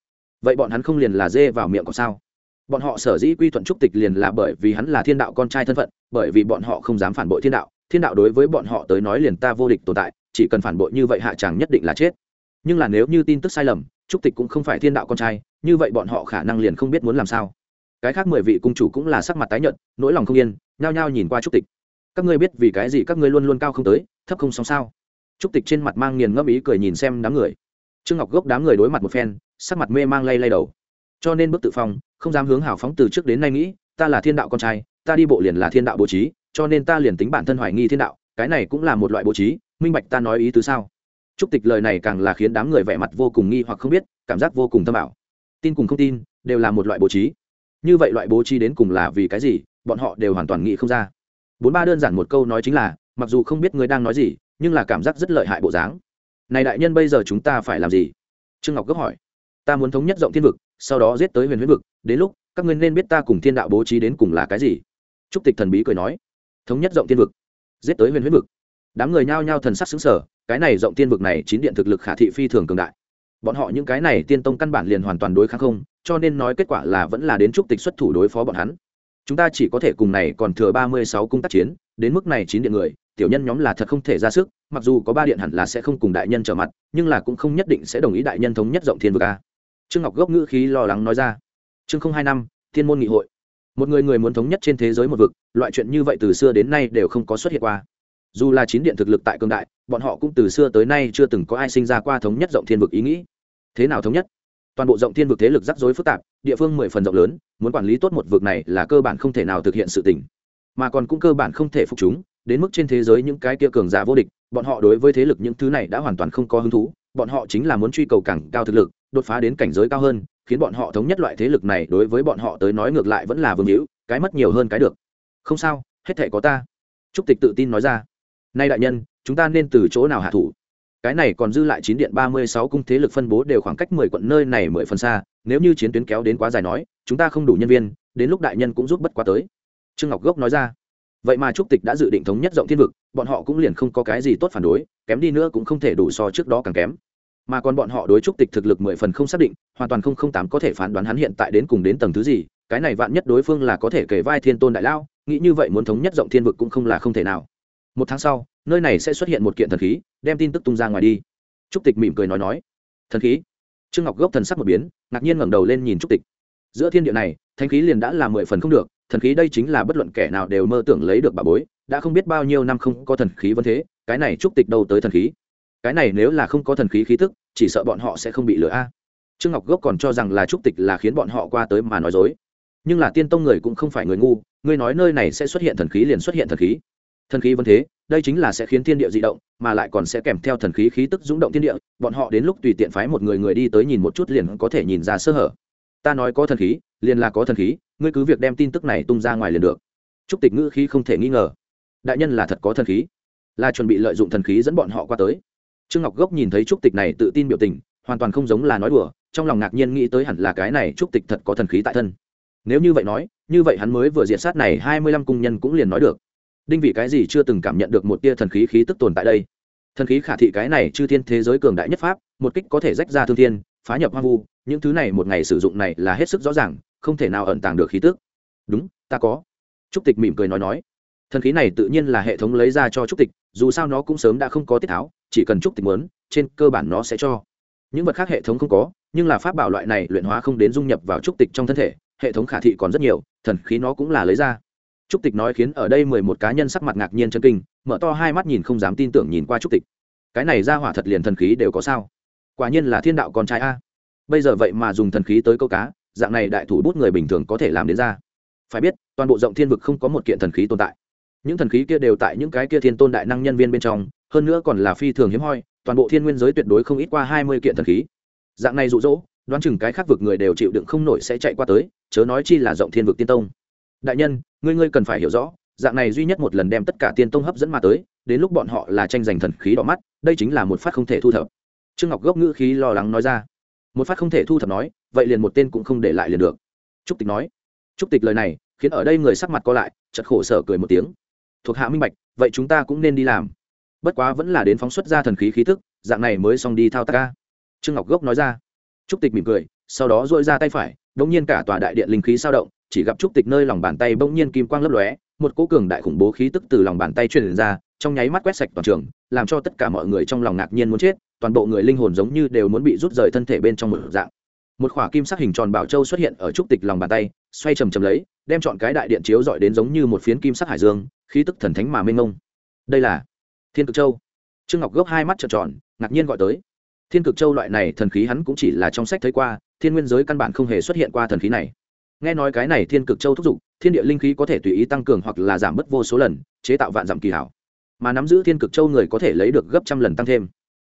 Vậy bọn hắn không liền là dê vào miệng còn sao? Bọn họ sở dĩ quy thuận trúc tịch liền là bởi vì hắn là thiên đạo con trai thân phận, bởi vì bọn họ không dám phản bội thiên đạo thiên đạo đối với bọn họ tới nói liền ta vô địch tồn tại, chỉ cần phản bội như vậy hạ chàng nhất định là chết. Nhưng là nếu như tin tức sai lầm, trúc tịch cũng không phải thiên đạo con trai, như vậy bọn họ khả năng liền không biết muốn làm sao. Cái khác mười vị cung chủ cũng là sắc mặt tái nhợt, nỗi lòng không yên, nhao nhao nhìn qua trúc tịch. Các ngươi biết vì cái gì các ngươi luôn luôn cao không tới, thấp không xong sao? Trúc tịch trên mặt mang nghiền ngẫm ý cười nhìn xem đám người. Trương ngọc gốc đám người đối mặt một phen, sắc mặt mê mang lay lay đầu. Cho nên bức tự phong, không dám hướng hào phóng từ trước đến nay nghĩ, ta là thiên đạo con trai, ta đi bộ liền là thiên đạo bố trí cho nên ta liền tính bản thân hoài nghi thiên đạo, cái này cũng là một loại bố trí, minh bạch ta nói ý tứ sao? Trúc tịch lời này càng là khiến đám người vẻ mặt vô cùng nghi hoặc không biết, cảm giác vô cùng thâm bảo. tin cùng không tin, đều là một loại bố trí. Như vậy loại bố trí đến cùng là vì cái gì, bọn họ đều hoàn toàn nghĩ không ra. Bốn ba đơn giản một câu nói chính là, mặc dù không biết người đang nói gì, nhưng là cảm giác rất lợi hại bộ dáng. Này đại nhân bây giờ chúng ta phải làm gì? Trương ngọc gấp hỏi. Ta muốn thống nhất rộng thiên vực, sau đó giết tới huyền huyết vực, đến lúc các ngươi nên biết ta cùng thiên đạo bố trí đến cùng là cái gì. Trúc tịch thần bí cười nói thống nhất rộng thiên vực, giết tới huyền huyết vực. Đám người nhao nhao thần sắc xứng sở cái này rộng tiên vực này chín điện thực lực khả thị phi thường cường đại. Bọn họ những cái này tiên tông căn bản liền hoàn toàn đối kháng không, cho nên nói kết quả là vẫn là đến trúc tịch xuất thủ đối phó bọn hắn. Chúng ta chỉ có thể cùng này còn thừa ba mươi sáu cung tác chiến, đến mức này chín điện người, tiểu nhân nhóm là thật không thể ra sức, mặc dù có ba điện hẳn là sẽ không cùng đại nhân trở mặt, nhưng là cũng không nhất định sẽ đồng ý đại nhân thống nhất rộng thiên vực a. Trương ngọc gốc ngữ khí lo lắng nói ra. Chương không hai năm, thiên môn nghị hội một người người muốn thống nhất trên thế giới một vực, loại chuyện như vậy từ xưa đến nay đều không có xuất hiện qua. Dù là chín điện thực lực tại cương đại, bọn họ cũng từ xưa tới nay chưa từng có ai sinh ra qua thống nhất rộng thiên vực ý nghĩ. Thế nào thống nhất? Toàn bộ rộng thiên vực thế lực rắc rối phức tạp, địa phương mười phần rộng lớn, muốn quản lý tốt một vực này là cơ bản không thể nào thực hiện sự tỉnh mà còn cũng cơ bản không thể phục chúng, đến mức trên thế giới những cái kia cường giả vô địch, bọn họ đối với thế lực những thứ này đã hoàn toàn không có hứng thú, bọn họ chính là muốn truy cầu càng cao thực lực, đột phá đến cảnh giới cao hơn khiến bọn họ thống nhất loại thế lực này đối với bọn họ tới nói ngược lại vẫn là vương hữu, cái mất nhiều hơn cái được. Không sao, hết thể có ta. Trúc tịch tự tin nói ra. Nay đại nhân, chúng ta nên từ chỗ nào hạ thủ? Cái này còn dư lại chín điện ba mươi sáu cung thế lực phân bố đều khoảng cách mười quận nơi này mười phần xa, nếu như chiến tuyến kéo đến quá dài nói, chúng ta không đủ nhân viên, đến lúc đại nhân cũng giúp bất quá tới. Trương ngọc gốc nói ra. Vậy mà trúc tịch đã dự định thống nhất rộng thiên vực, bọn họ cũng liền không có cái gì tốt phản đối, kém đi nữa cũng không thể đủ so trước đó càng kém mà còn bọn họ đối trúc tịch thực lực mười phần không xác định, hoàn toàn không không tám có thể phán đoán hắn hiện tại đến cùng đến tầng thứ gì, cái này vạn nhất đối phương là có thể kể vai thiên tôn đại lao, nghĩ như vậy muốn thống nhất rộng thiên vực cũng không là không thể nào. Một tháng sau, nơi này sẽ xuất hiện một kiện thần khí, đem tin tức tung ra ngoài đi. Trúc tịch mỉm cười nói nói. Thần khí? Trương ngọc gốc thần sắc một biến, ngạc nhiên ngẩng đầu lên nhìn trúc tịch. Giữa thiên địa này thanh khí liền đã là mười phần không được, thần khí đây chính là bất luận kẻ nào đều mơ tưởng lấy được bà bối, đã không biết bao nhiêu năm không có thần khí vẫn thế, cái này trúc tịch đâu tới thần khí? Cái này nếu là không có thần khí khí tức, chỉ sợ bọn họ sẽ không bị lừa a. Trương ngọc gốc còn cho rằng là trúc tịch là khiến bọn họ qua tới mà nói dối. Nhưng là tiên tông người cũng không phải người ngu ngươi nói nơi này sẽ xuất hiện thần khí liền xuất hiện thần khí. Thần khí vẫn thế, đây chính là sẽ khiến thiên địa di động, mà lại còn sẽ kèm theo thần khí khí tức rung động thiên địa, bọn họ đến lúc tùy tiện phái một người người đi tới nhìn một chút liền có thể nhìn ra sơ hở. Ta nói có thần khí, liền là có thần khí, ngươi cứ việc đem tin tức này tung ra ngoài liền được. Trúc tịch ngữ khí không thể nghi ngờ. Đại nhân là thật có thần khí. Là chuẩn bị lợi dụng thần khí dẫn bọn họ qua tới trương ngọc gốc nhìn thấy trúc tịch này tự tin biểu tình, hoàn toàn không giống là nói đùa, trong lòng ngạc nhiên nghĩ tới hẳn là cái này trúc tịch thật có thần khí tại thân. Nếu như vậy nói, như vậy hắn mới vừa diện sát này hai mươi lăm cung nhân cũng liền nói được. Đinh vị cái gì chưa từng cảm nhận được một tia thần khí khí tức tồn tại đây? Thần khí khả thị cái này chư thiên thế giới cường đại nhất pháp, một kích có thể rách ra thương thiên, phá nhập hoang vu, những thứ này một ngày sử dụng này là hết sức rõ ràng, không thể nào ẩn tàng được khí tức. Đúng, ta có. Trúc tịch mỉm cười nói nói thần khí này tự nhiên là hệ thống lấy ra cho trúc tịch, dù sao nó cũng sớm đã không có tiết tháo, chỉ cần trúc tịch muốn, trên cơ bản nó sẽ cho. Những vật khác hệ thống không có, nhưng là pháp bảo loại này luyện hóa không đến dung nhập vào trúc tịch trong thân thể, hệ thống khả thị còn rất nhiều, thần khí nó cũng là lấy ra. Trúc tịch nói khiến ở đây mười một cá nhân sắc mặt ngạc nhiên chân kinh, mở to hai mắt nhìn không dám tin tưởng nhìn qua trúc tịch. Cái này ra hỏa thật liền thần khí đều có sao? Quả nhiên là thiên đạo con trai a. Bây giờ vậy mà dùng thần khí tới câu cá, dạng này đại thủ bút người bình thường có thể làm đến ra. Phải biết, toàn bộ rộng thiên vực không có một kiện thần khí tồn tại những thần khí kia đều tại những cái kia thiên tôn đại năng nhân viên bên trong, hơn nữa còn là phi thường hiếm hoi, toàn bộ thiên nguyên giới tuyệt đối không ít qua hai mươi kiện thần khí. Dạng này rụ rỗ đoán chừng cái khác vực người đều chịu đựng không nổi sẽ chạy qua tới, chớ nói chi là rộng thiên vực tiên tông. Đại nhân, ngươi ngươi cần phải hiểu rõ, dạng này duy nhất một lần đem tất cả tiên tông hấp dẫn mà tới, đến lúc bọn họ là tranh giành thần khí đỏ mắt, đây chính là một phát không thể thu thập. Trương ngọc gốc ngữ khí lo lắng nói ra. Một phát không thể thu thập nói, vậy liền một tên cũng không để lại liền được. Trúc tịch nói. Trúc tịch lời này, khiến ở đây người sắc mặt co lại chật khổ sở cười một tiếng thuộc hạ minh bạch, vậy chúng ta cũng nên đi làm. Bất quá vẫn là đến phóng xuất ra thần khí khí thức dạng này mới xong đi thao tác ca trương ngọc gốc nói ra. Trúc tịch mỉm cười, sau đó dội ra tay phải bỗng nhiên cả tòa đại điện linh khí sao động, chỉ gặp trúc tịch nơi lòng bàn tay bỗng nhiên kim quang lấp lóe, một cố cường đại khủng bố khí tức từ lòng bàn tay truyền ra, trong nháy mắt quét sạch toàn trường, làm cho tất cả mọi người trong lòng ngạc nhiên muốn chết, toàn bộ người linh hồn giống như đều muốn bị rút rời thân thể bên trong một dạng. Một khỏa kim sắc hình tròn bảo châu xuất hiện ở trúc tịch lòng bàn tay, xoay chầm chầm lấy, đem chọn cái đại điện chiếu dọi đến giống như một phiến kim sắc hải dương khí tức thần thánh mà mênh mông. Đây là thiên cực châu. Trương ngọc gốc hai mắt trợn tròn, ngạc nhiên gọi tới. Thiên cực châu loại này thần khí hắn cũng chỉ là trong sách thấy qua, thiên nguyên giới căn bản không hề xuất hiện qua thần khí này. Nghe nói cái này thiên cực châu thúc giục, thiên địa linh khí có thể tùy ý tăng cường hoặc là giảm bớt vô số lần, chế tạo vạn dặm kỳ hảo. Mà nắm giữ thiên cực châu người có thể lấy được gấp trăm lần tăng thêm.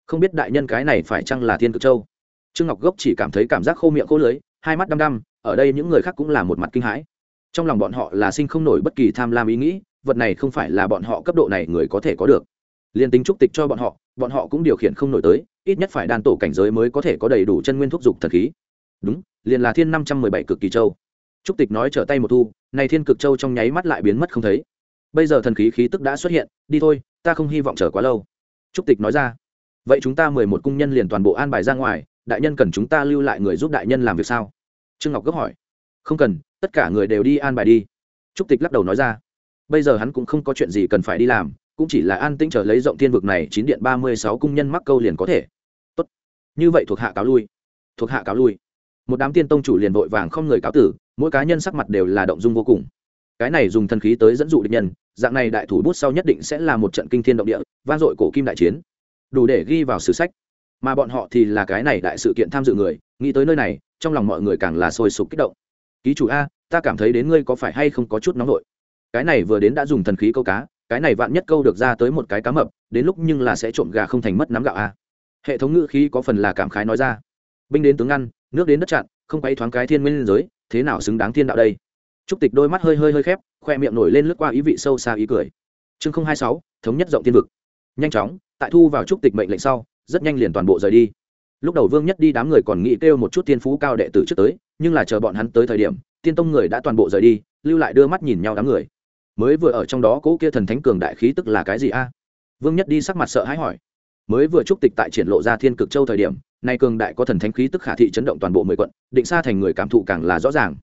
Không biết đại nhân cái này phải chăng là thiên cực châu? Trương ngọc gốc chỉ cảm thấy cảm giác khô miệng khô lưới hai mắt đăm đăm, ở đây những người khác cũng là một mặt kinh hãi. Trong lòng bọn họ là sinh không nổi bất kỳ tham lam ý nghĩ vật này không phải là bọn họ cấp độ này người có thể có được. Liền tính trúc tịch cho bọn họ bọn họ cũng điều khiển không nổi tới, ít nhất phải đan tổ cảnh giới mới có thể có đầy đủ chân nguyên thúc dục thần khí. Đúng, liền là thiên năm trăm mười bảy cực kỳ châu. Trúc tịch nói trở tay một thu, này thiên cực châu trong nháy mắt lại biến mất không thấy. Bây giờ thần khí khí tức đã xuất hiện, đi thôi, ta không hy vọng chờ quá lâu. Trúc tịch nói ra, vậy chúng ta mười một cung nhân liền toàn bộ an bài ra ngoài, đại nhân cần chúng ta lưu lại người giúp đại nhân làm việc sao? Trương ngọc gấp hỏi, không cần, tất cả người đều đi an bài đi. Trúc tịch lắc đầu nói ra bây giờ hắn cũng không có chuyện gì cần phải đi làm, cũng chỉ là an tĩnh chờ lấy rộng thiên vực này chín điện ba mươi sáu cung nhân mắc câu liền có thể. Tốt. Như vậy thuộc hạ cáo lui. Thuộc hạ cáo lui. Một đám tiên tông chủ liền vội vàng không người cáo tử, mỗi cá nhân sắc mặt đều là động dung vô cùng. Cái này dùng thần khí tới dẫn dụ địch nhân, dạng này đại thủ bút sau nhất định sẽ là một trận kinh thiên động địa, vang dội cổ kim đại chiến. Đủ để ghi vào sử sách. Mà bọn họ thì là cái này đại sự kiện tham dự người, nghĩ tới nơi này, trong lòng mọi người càng là sôi sục kích động. Ký chủ a, ta cảm thấy đến ngươi có phải hay không có chút nóng vội? Cái này vừa đến đã dùng thần khí câu cá, cái này vạn nhất câu được ra tới một cái cá mập, đến lúc nhưng là sẽ trộm gà không thành mất nắm gạo a hệ thống ngữ khí có phần là cảm khái nói ra. Binh đến tướng ngăn, nước đến đất chặn, không quay thoáng cái thiên nguyên giới, thế nào xứng đáng thiên đạo đây? Trúc tịch đôi mắt hơi hơi hơi khép, khoe miệng nổi lên lướt qua ý vị sâu xa ý cười. Chương không hai sáu, thống nhất rộng thiên vực. Nhanh chóng, tại thu vào trúc tịch mệnh lệnh sau, rất nhanh liền toàn bộ rời đi. Lúc đầu vương nhất đi đám người còn nghĩ kêu một chút tiên phú cao đệ tử trước tới, nhưng là chờ bọn hắn tới thời điểm, tiên tông người đã toàn bộ rời đi, lưu lại đưa mắt nhìn nhau đám người mới vừa ở trong đó cỗ kia thần thánh cường đại khí tức là cái gì a? Vương nhất đi sắc mặt sợ hãi hỏi. Mới vừa trúc tịch tại triển lộ ra thiên cực châu thời điểm, nay cường đại có thần thánh khí tức khả thị chấn động toàn bộ mười quận, định xa thành người cảm thụ càng là rõ ràng.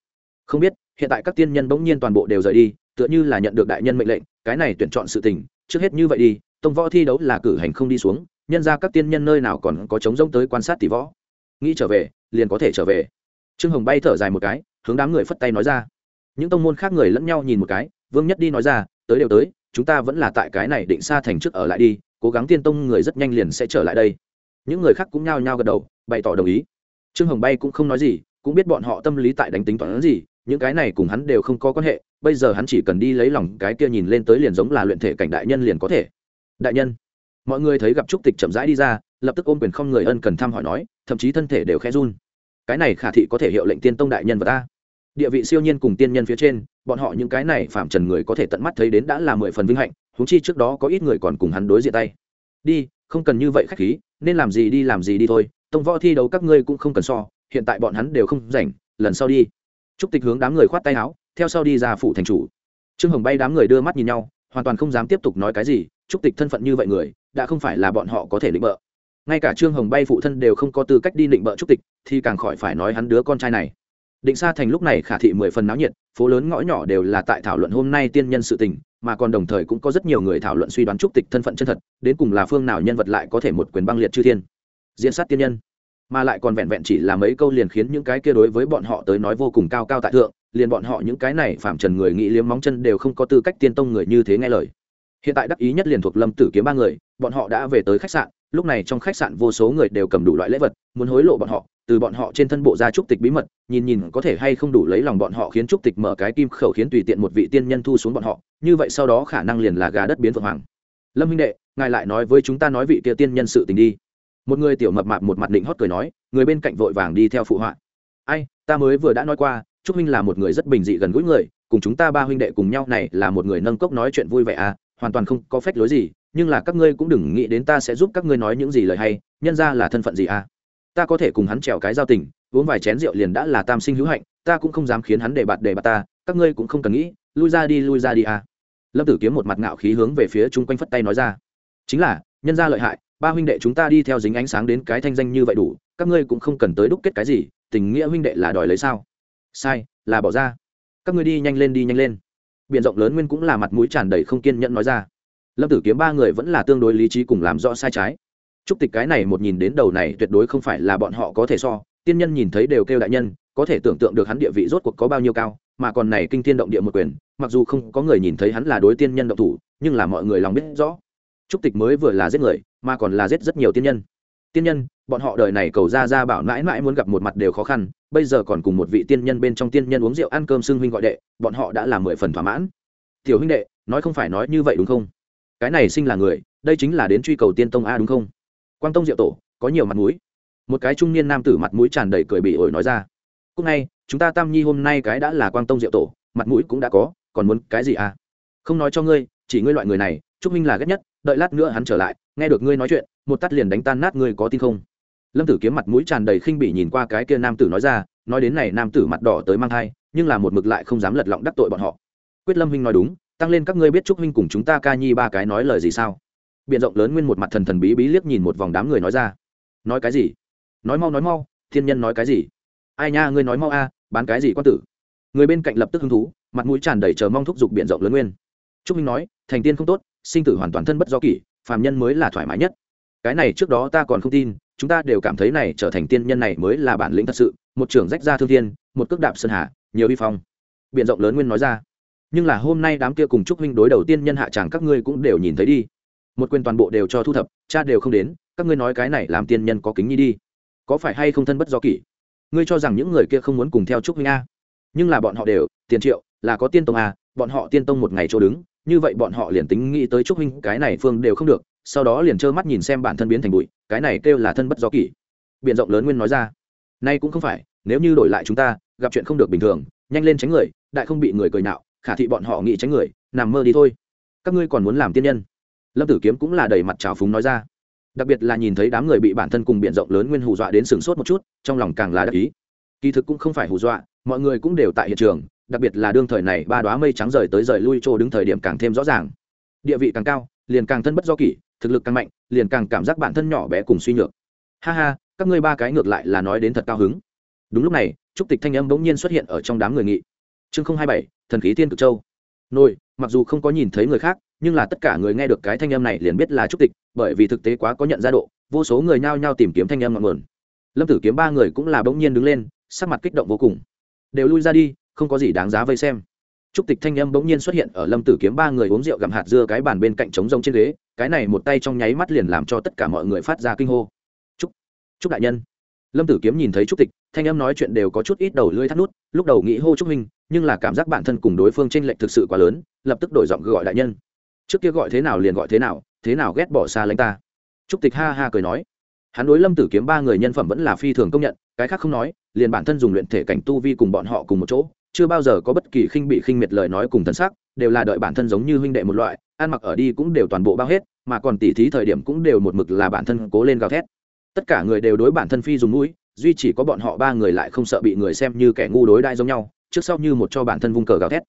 Không biết, hiện tại các tiên nhân bỗng nhiên toàn bộ đều rời đi, tựa như là nhận được đại nhân mệnh lệnh, cái này tuyển chọn sự tình, trước hết như vậy đi, tông võ thi đấu là cử hành không đi xuống, nhân ra các tiên nhân nơi nào còn có chống rỗng tới quan sát tỷ võ. Nghĩ trở về, liền có thể trở về. Trương hồng bay thở dài một cái, hướng đám người phất tay nói ra. Những tông môn khác người lẫn nhau nhìn một cái vương nhất đi nói ra, tới đều tới, chúng ta vẫn là tại cái này định xa thành trước ở lại đi, cố gắng tiên tông người rất nhanh liền sẽ trở lại đây. Những người khác cũng nhao nhao gật đầu, bày tỏ đồng ý. Trương hồng bay cũng không nói gì, cũng biết bọn họ tâm lý tại đánh tính toán gì, những cái này cùng hắn đều không có quan hệ, bây giờ hắn chỉ cần đi lấy lòng cái kia nhìn lên tới liền giống là luyện thể cảnh đại nhân liền có thể. Đại nhân. Mọi người thấy gặp trúc tịch chậm rãi đi ra, lập tức ôm quyền không người ân cần thăm hỏi nói, thậm chí thân thể đều khẽ run. Cái này khả thị có thể hiệu lệnh tiên tông đại nhân và ta địa vị siêu nhiên cùng tiên nhân phía trên, bọn họ những cái này phạm trần người có thể tận mắt thấy đến đã là mười phần vinh hạnh húng chi trước đó có ít người còn cùng hắn đối diện tay. Đi, không cần như vậy khách khí, nên làm gì đi làm gì đi thôi, tông võ thi đấu các ngươi cũng không cần so, hiện tại bọn hắn đều không rảnh, lần sau đi. Trúc tịch hướng đám người khoát tay áo, theo sau đi ra phủ thành chủ. Trương hồng bay đám người đưa mắt nhìn nhau, hoàn toàn không dám tiếp tục nói cái gì, trúc tịch thân phận như vậy người, đã không phải là bọn họ có thể định bợ. Ngay cả trương hồng bay phụ thân đều không có tư cách đi định bợ trúc tịch, thì càng khỏi phải nói hắn đứa con trai này định xa thành lúc này khả thị mười phần náo nhiệt, phố lớn ngõ nhỏ đều là tại thảo luận hôm nay tiên nhân sự tình, mà còn đồng thời cũng có rất nhiều người thảo luận suy đoán trúc tịch thân phận chân thật, đến cùng là phương nào nhân vật lại có thể một quyền băng liệt chư thiên. Diễn sát tiên nhân. Mà lại còn vẹn vẹn chỉ là mấy câu liền khiến những cái kia đối với bọn họ tới nói vô cùng cao cao tại thượng, liền bọn họ những cái này phạm trần người nghĩ liếm móng chân đều không có tư cách tiên tông người như thế nghe lời hiện tại đắc ý nhất liền thuộc lâm tử kiếm ba người, bọn họ đã về tới khách sạn, lúc này trong khách sạn vô số người đều cầm đủ loại lễ vật, muốn hối lộ bọn họ, từ bọn họ trên thân bộ ra trúc tịch bí mật, nhìn nhìn có thể hay không đủ lấy lòng bọn họ khiến trúc tịch mở cái kim khẩu khiến tùy tiện một vị tiên nhân thu xuống bọn họ, như vậy sau đó khả năng liền là gà đất biến phượng hoàng. Lâm minh đệ, ngài lại nói với chúng ta nói vị kia tiên nhân sự tình đi. Một người tiểu mập mạp một mặt định hót cười nói, người bên cạnh vội vàng đi theo phụ họa. Ai, ta mới vừa đã nói qua, trúc minh là một người rất bình dị gần gũi người, cùng chúng ta ba huynh đệ cùng nhau này là một người nâng cốc nói chuyện vui vẻ à hoàn toàn không có phép lối gì, nhưng là các ngươi cũng đừng nghĩ đến ta sẽ giúp các ngươi nói những gì lời hay, nhân ra là thân phận gì à? Ta có thể cùng hắn trèo cái giao tình, uống vài chén rượu liền đã là tam sinh hữu hạnh, ta cũng không dám khiến hắn để bạt để bạt ta, các ngươi cũng không cần nghĩ, lui ra đi, lui ra đi à? Lâm tử kiếm một mặt ngạo khí hướng về phía chung quanh phất tay nói ra. Chính là, nhân ra lợi hại, ba huynh đệ chúng ta đi theo dính ánh sáng đến cái thanh danh như vậy đủ, các ngươi cũng không cần tới đúc kết cái gì, tình nghĩa huynh đệ là đòi lấy sao? Sai, là bỏ ra. Các ngươi đi nhanh lên, đi nhanh lên biện rộng lớn nguyên cũng là mặt mũi tràn đầy không kiên nhẫn nói ra. Lâm tử kiếm ba người vẫn là tương đối lý trí cùng làm rõ sai trái. Trúc tịch cái này một nhìn đến đầu này tuyệt đối không phải là bọn họ có thể so, tiên nhân nhìn thấy đều kêu đại nhân, có thể tưởng tượng được hắn địa vị rốt cuộc có bao nhiêu cao, mà còn này kinh tiên động địa một quyền, mặc dù không có người nhìn thấy hắn là đối tiên nhân động thủ, nhưng là mọi người lòng biết rõ. Trúc tịch mới vừa là giết người, mà còn là giết rất nhiều tiên nhân. Tiên nhân, bọn họ đời này cầu ra ra bảo mãi mãi muốn gặp một mặt đều khó khăn bây giờ còn cùng một vị tiên nhân bên trong tiên nhân uống rượu ăn cơm xưng huynh gọi đệ, bọn họ đã làm mười phần thỏa mãn. Tiểu huynh đệ, nói không phải nói như vậy đúng không? Cái này sinh là người, đây chính là đến truy cầu tiên tông a đúng không? Quang tông diệu tổ, có nhiều mặt mũi. Một cái trung niên nam tử mặt mũi tràn đầy cười bị ổi nói ra. Cúc ngay, chúng ta tam nhi hôm nay cái đã là quang tông diệu tổ, mặt mũi cũng đã có, còn muốn cái gì à? Không nói cho ngươi, chỉ ngươi loại người này, trúc minh là ghét nhất, đợi lát nữa hắn trở lại, nghe được ngươi nói chuyện, một tắt liền đánh tan nát ngươi có tin không? Lâm tử kiếm mặt mũi tràn đầy khinh bỉ nhìn qua cái kia nam tử nói ra, nói đến này nam tử mặt đỏ tới mang thai, nhưng là một mực lại không dám lật lọng đắc tội bọn họ. Quyết lâm huynh nói đúng, tăng lên các ngươi biết trúc huynh cùng chúng ta ca nhi ba cái nói lời gì sao? Biện rộng lớn nguyên một mặt thần thần bí bí liếc nhìn một vòng đám người nói ra. Nói cái gì? Nói mau nói mau, thiên nhân nói cái gì? Ai nha, ngươi nói mau a à, bán cái gì quan tử? Người bên cạnh lập tức hứng thú, mặt mũi tràn đầy chờ mong thúc giục biện rộng lớn nguyên. Trúc minh nói, thành tiên không tốt, sinh tử hoàn toàn thân bất do kỷ, phàm nhân mới là thoải mái nhất. Cái này trước đó ta còn không tin chúng ta đều cảm thấy này trở thành tiên nhân này mới là bản lĩnh thật sự, một trưởng rách ra thương thiên, một cước đạp sơn hà nhiều vi phong. Biện rộng lớn nguyên nói ra. Nhưng là hôm nay đám kia cùng trúc huynh đối đầu tiên nhân hạ tràng các ngươi cũng đều nhìn thấy đi. Một quyền toàn bộ đều cho thu thập, cha đều không đến, các ngươi nói cái này làm tiên nhân có kính nhi đi. Có phải hay không thân bất do kỷ? Ngươi cho rằng những người kia không muốn cùng theo trúc huynh a. Nhưng là bọn họ đều, tiền triệu, là có tiên tông a, bọn họ tiên tông một ngày chỗ đứng, như vậy bọn họ liền tính nghĩ tới trúc huynh, cái này phương đều không được sau đó liền trơ mắt nhìn xem bản thân biến thành bụi, cái này kêu là thân bất do kỷ. Biện rộng lớn nguyên nói ra, nay cũng không phải, nếu như đổi lại chúng ta, gặp chuyện không được bình thường, nhanh lên tránh người, đại không bị người cười nạo, khả thị bọn họ nghĩ tránh người, nằm mơ đi thôi. Các ngươi còn muốn làm tiên nhân? Lâm tử kiếm cũng là đầy mặt trào phúng nói ra. Đặc biệt là nhìn thấy đám người bị bản thân cùng b i ể n rộng lớn nguyên hù dọa đến sửng sốt một chút, trong lòng càng là đắc ý. Kỳ thực cũng không phải hù dọa, mọi người cũng đều tại hiện trường, đặc biệt là đương thời này ba đoá mây trắng rời tới rời lui trô đứng thời điểm càng thêm rõ ràng. Địa vị càng cao, liền càng thân bất do kỷ thực lực càng mạnh, liền càng cảm giác bản thân nhỏ bé cùng suy nhược. Ha ha, các ngươi ba cái ngược lại là nói đến thật cao hứng. Đúng lúc này, trúc tịch thanh âm bỗng nhiên xuất hiện ở trong đám người nghị. Chương không hai bảy, thần khí thiên cực châu. Nôi, mặc dù không có nhìn thấy người khác, nhưng là tất cả người nghe được cái thanh âm này liền biết là trúc tịch, bởi vì thực tế quá có nhận ra độ, vô số người nhao nhao tìm kiếm thanh âm ngọn nguồn. Lâm tử kiếm ba người cũng là bỗng nhiên đứng lên, sắc mặt kích động vô cùng. Đều lui ra đi, không có gì đáng giá vây xem trúc tịch thanh âm bỗng nhiên xuất hiện ở lâm tử kiếm ba người uống rượu gặm hạt dưa cái bàn bên cạnh trống rông trên ghế, cái này một tay trong nháy mắt liền làm cho tất cả mọi người phát ra kinh hô. Trúc trúc đại nhân. Lâm tử kiếm nhìn thấy trúc tịch, thanh âm nói chuyện đều có chút ít đầu lưỡi thắt nút, lúc đầu nghĩ hô trúc minh nhưng là cảm giác bản thân cùng đối phương t r ê n lệch thực sự quá lớn, lập tức đổi giọng gọi đại nhân. Trước kia gọi thế nào liền gọi thế nào thế nào ghét bỏ xa lánh ta. Trúc tịch ha ha cười nói. Hắn đối lâm tử kiếm ba người nhân phẩm vẫn là phi thường công nhận, cái khác không nói, liền bản thân dùng luyện thể cảnh tu vi cùng bọn họ cùng một chỗ chưa bao giờ có bất kỳ khinh bị khinh miệt lời nói cùng thân xác, đều là đợi bản thân giống như huynh đệ một loại, ăn mặc ở đi cũng đều toàn bộ bao hết, mà còn tỉ thí thời điểm cũng đều một mực là bản thân cố lên gào thét. Tất cả người đều đối bản thân phi dùng mũi, duy chỉ có bọn họ ba người lại không sợ bị người xem như kẻ ngu đối đai giống nhau, trước sau như một cho bản thân vung cờ gào thét.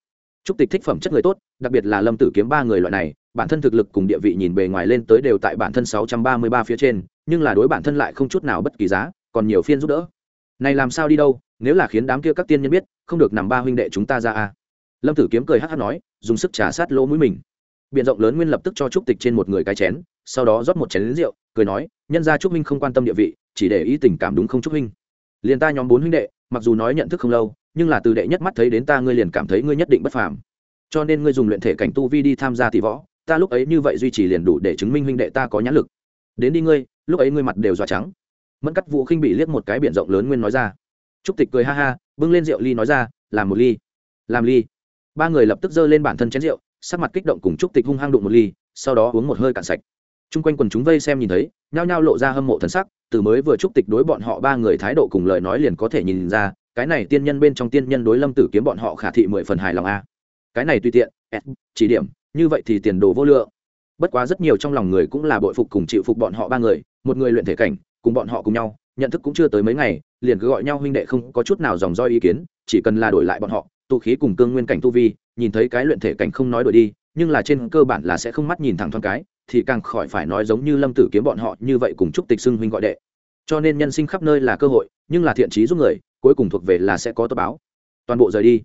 Trúc tịch thích phẩm chất người tốt, đặc biệt là lâm tử kiếm ba người loại này, bản thân thực lực cùng địa vị nhìn bề ngoài lên tới đều tại bản thân sáu trăm ba mươi ba phía trên, nhưng là đối bản thân lại không chút nào bất kỳ giá, còn nhiều phiên giúp đỡ. Này làm sao đi đâu, nếu là khiến đám kia các tiên nhân biết không được nằm ba huynh đệ chúng ta ra a. Lâm tử kiếm cười hát hát nói, dùng sức trả sát lỗ mũi mình. Biện rộng lớn nguyên lập tức cho trúc tịch trên một người cái chén, sau đó rót một chén lính rượu, cười nói, nhân ra trúc minh không quan tâm địa vị, chỉ để ý tình cảm đúng không trúc minh? Liền ta nhóm bốn huynh đệ, mặc dù nói nhận thức không lâu, nhưng là từ đệ nhất mắt thấy đến ta ngươi liền cảm thấy ngươi nhất định bất phàm. Cho nên ngươi dùng luyện thể cảnh tu vi đi tham gia tỷ võ, ta lúc ấy như vậy duy trì liền đủ để chứng minh huynh đệ ta có nhãn lực. Đến đi ngươi, lúc ấy ngươi mặt đều dọa trắng. Mẫn cắt vũ khinh bị liếc một cái biển rộng lớn nguyên nói ra trúc tịch cười ha ha, bưng lên rượu ly nói ra, làm một ly. Làm ly? Ba người lập tức giơ lên bản thân chén rượu, sắc mặt kích động cùng trúc tịch hung hăng đụng một ly, sau đó uống một hơi cạn sạch. Chung quanh quần chúng vây xem nhìn thấy, nhao nhao lộ ra hâm mộ thần sắc, từ mới vừa trúc tịch đối bọn họ ba người thái độ cùng lời nói liền có thể nhìn ra, cái này tiên nhân bên trong tiên nhân đối lâm tử kiếm bọn họ khả thị mười phần hài lòng a. Cái này tùy tiện chỉ điểm, như vậy thì tiền đồ vô lượng. Bất quá rất nhiều trong lòng người cũng là bội phục cùng chịu phục bọn họ ba người, một người luyện thể cảnh, cùng bọn họ cùng nhau nhận thức cũng chưa tới mấy ngày, liền cứ gọi nhau huynh đệ không có chút nào dòng do ý kiến, chỉ cần là đổi lại bọn họ tụ khí cùng cương nguyên cảnh tu vi, nhìn thấy cái luyện thể cảnh không nói đổi đi, nhưng là trên cơ bản là sẽ không mắt nhìn thẳng thoáng cái, thì càng khỏi phải nói giống như lâm tử kiếm bọn họ như vậy cùng chúc tịch xưng huynh gọi đệ. Cho nên nhân sinh khắp nơi là cơ hội, nhưng là thiện trí giúp người, cuối cùng thuộc về là sẽ có tờ báo. Toàn bộ rời đi.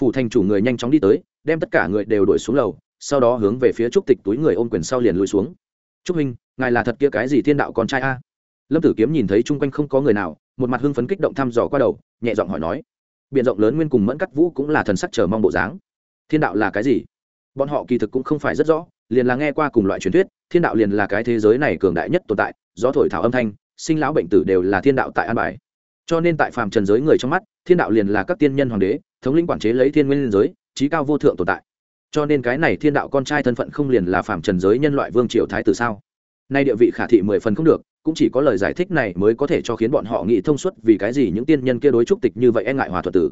Phủ thành chủ người nhanh chóng đi tới, đem tất cả người đều đuổi xuống lầu, sau đó hướng về phía trúc tịch túi người ôm quyền sau liền lùi xuống. Trúc huynh, ngài là thật kia cái gì thiên đạo con trai a? Lâm tử kiếm nhìn thấy chung quanh không có người nào, một mặt hưng phấn kích động thăm dò qua đầu, nhẹ giọng hỏi nói biện rộng lớn nguyên cùng mẫn cắt vũ cũng là thần sắc chờ mong bộ dáng. Thiên đạo là cái gì? Bọn họ kỳ thực cũng không phải rất rõ, liền là nghe qua cùng loại truyền thuyết, thiên đạo liền là cái thế giới này cường đại nhất tồn tại, gió thổi thảo âm thanh, sinh lão bệnh tử đều là thiên đạo tại an bài. Cho nên tại phàm trần giới người trong mắt, thiên đạo liền là các tiên nhân hoàng đế, thống lĩnh quản chế lấy thiên nguyên giới trí cao vô thượng tồn tại. Cho nên cái này thiên đạo con trai thân phận không liền là phàm trần giới nhân loại vương triều thái tử sao? Nay địa vị khả thị mười phần không được cũng chỉ có lời giải thích này mới có thể cho khiến bọn họ nghĩ thông suốt vì cái gì những tiên nhân kia đối trúc tịch như vậy e ngại hòa thuật tử.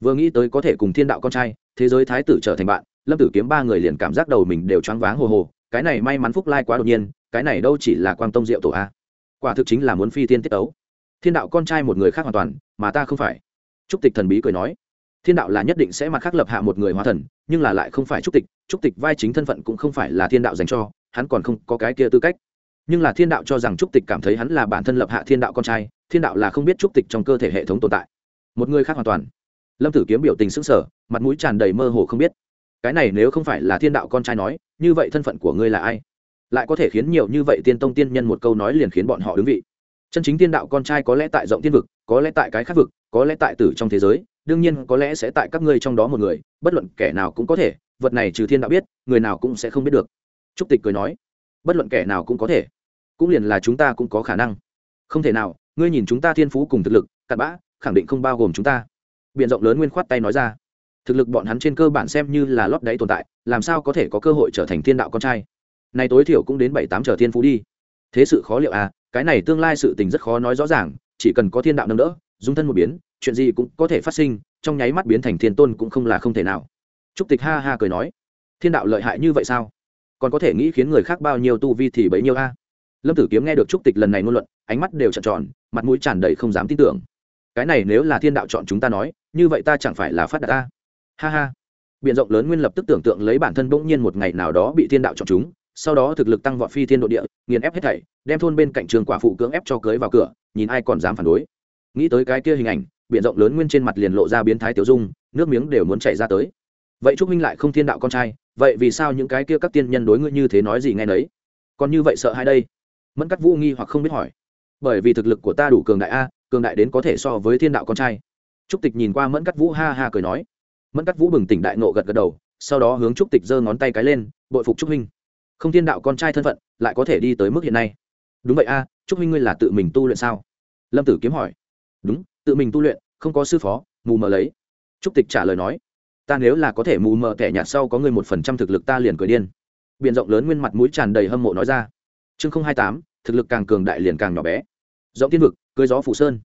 Vừa nghĩ tới có thể cùng thiên đạo con trai, thế giới thái tử trở thành bạn, lâm tử kiếm ba người liền cảm giác đầu mình đều choáng váng hồ hồ, cái này may mắn phúc lai quá đột nhiên, cái này đâu chỉ là quang tông diệu tổ a. Quả thực chính là muốn phi tiên tiết ấu thiên đạo con trai một người khác hoàn toàn, mà ta không phải. Trúc tịch thần bí cười nói. Thiên đạo là nhất định sẽ mặt khác lập hạ một người hóa thần, nhưng là lại không phải trúc tịch trúc tịch vai chính thân phận cũng không phải là thiên đạo dành cho, hắn còn không có cái kia tư cách nhưng là thiên đạo cho rằng trúc tịch cảm thấy hắn là bản thân lập hạ thiên đạo con trai, thiên đạo là không biết trúc tịch trong cơ thể hệ thống tồn tại. Một người khác hoàn toàn. Lâm tử kiếm biểu tình sững sờ, mặt mũi tràn đầy mơ hồ không biết. Cái này nếu không phải là thiên đạo con trai nói, như vậy thân phận của ngươi là ai? Lại có thể khiến nhiều như vậy tiên tông tiên nhân một câu nói liền khiến bọn họ đứng vị. Chân chính tiên đạo con trai có lẽ tại rộng tiên vực, có lẽ tại cái khác vực, có lẽ tại tử trong thế giới, đương nhiên có lẽ sẽ tại các ngươi trong đó một người, bất luận kẻ nào cũng có thể, vật này trừ thiên đạo biết, người nào cũng sẽ không biết được. Trúc tịch cười nói, bất luận kẻ nào cũng có thể cũng liền là chúng ta cũng có khả năng. Không thể nào, ngươi nhìn chúng ta thiên phú cùng thực lực, cặn bã, khẳng định không bao gồm chúng ta. Biện rộng lớn nguyên khoát tay nói ra. Thực lực bọn hắn trên cơ bản xem như là lót đáy tồn tại, làm sao có thể có cơ hội trở thành thiên đạo con trai? Nay tối thiểu cũng đến bảy tám trở thiên phú đi. Thế sự khó liệu à cái này tương lai sự tình rất khó nói rõ ràng, chỉ cần có thiên đạo nâng đỡ, dung thân một biến, chuyện gì cũng có thể phát sinh, trong nháy mắt biến thành thiên tôn cũng không là không thể nào. Trúc tịch ha ha cười nói, thiên đạo lợi hại như vậy sao? Còn có thể nghĩ khiến người khác bao nhiêu tu vi thì bấy nhiêu a lâm tử kiếm nghe được trúc tịch lần này ngôn luận, ánh mắt đều trợn tròn, mặt mũi tràn đầy không dám tin tưởng. Cái này nếu là thiên đạo chọn chúng ta nói, như vậy ta chẳng phải là phát đạt ta? Ha ha. Biện rộng lớn nguyên lập tức tưởng tượng lấy bản thân bỗng nhiên một ngày nào đó bị thiên đạo chọn chúng, sau đó thực lực tăng vọt phi thiên độ địa, nghiền ép hết thảy, đem thôn bên cạnh trường quả phụ cưỡng ép cho cưới vào cửa, nhìn ai còn dám phản đối. Nghĩ tới cái kia hình ảnh biện rộng lớn nguyên trên mặt liền lộ ra biến thái tiểu dung, nước miếng đều muốn chảy ra tới. Vậy trúc minh lại không thiên đạo con trai, vậy vì sao những cái kia các tiên nhân đối ngươi như thế nói gì nghe nấy? Còn như vậy sợ hai đây? Mẫn cắt vũ nghi hoặc không biết hỏi. Bởi vì thực lực của ta đủ cường đại a, cường đại đến có thể so với thiên đạo con trai. Trúc tịch nhìn qua mẫn cắt vũ ha ha cười nói. Mẫn cắt vũ bừng tỉnh đại nộ gật gật đầu, sau đó hướng trúc tịch giơ ngón tay cái lên, bội phục trúc minh không thiên đạo con trai thân phận, lại có thể đi tới mức hiện nay. Đúng vậy a, trúc minh ngươi là tự mình tu luyện sao? Lâm tử kiếm hỏi. Đúng, tự mình tu luyện, không có sư phó, mù mờ lấy. Trúc tịch trả lời nói. Ta nếu là có thể mù mờ kẻ nhạt sau có người một phần trăm thực lực ta liền cười điên. B i ể n rộng lớn nguyên mặt mũi tràn đầy hâm mộ nói ra chương không hai tám, thực lực càng cường đại liền càng nhỏ bé. Rộng tiên vực, cưới gió phủ sơn.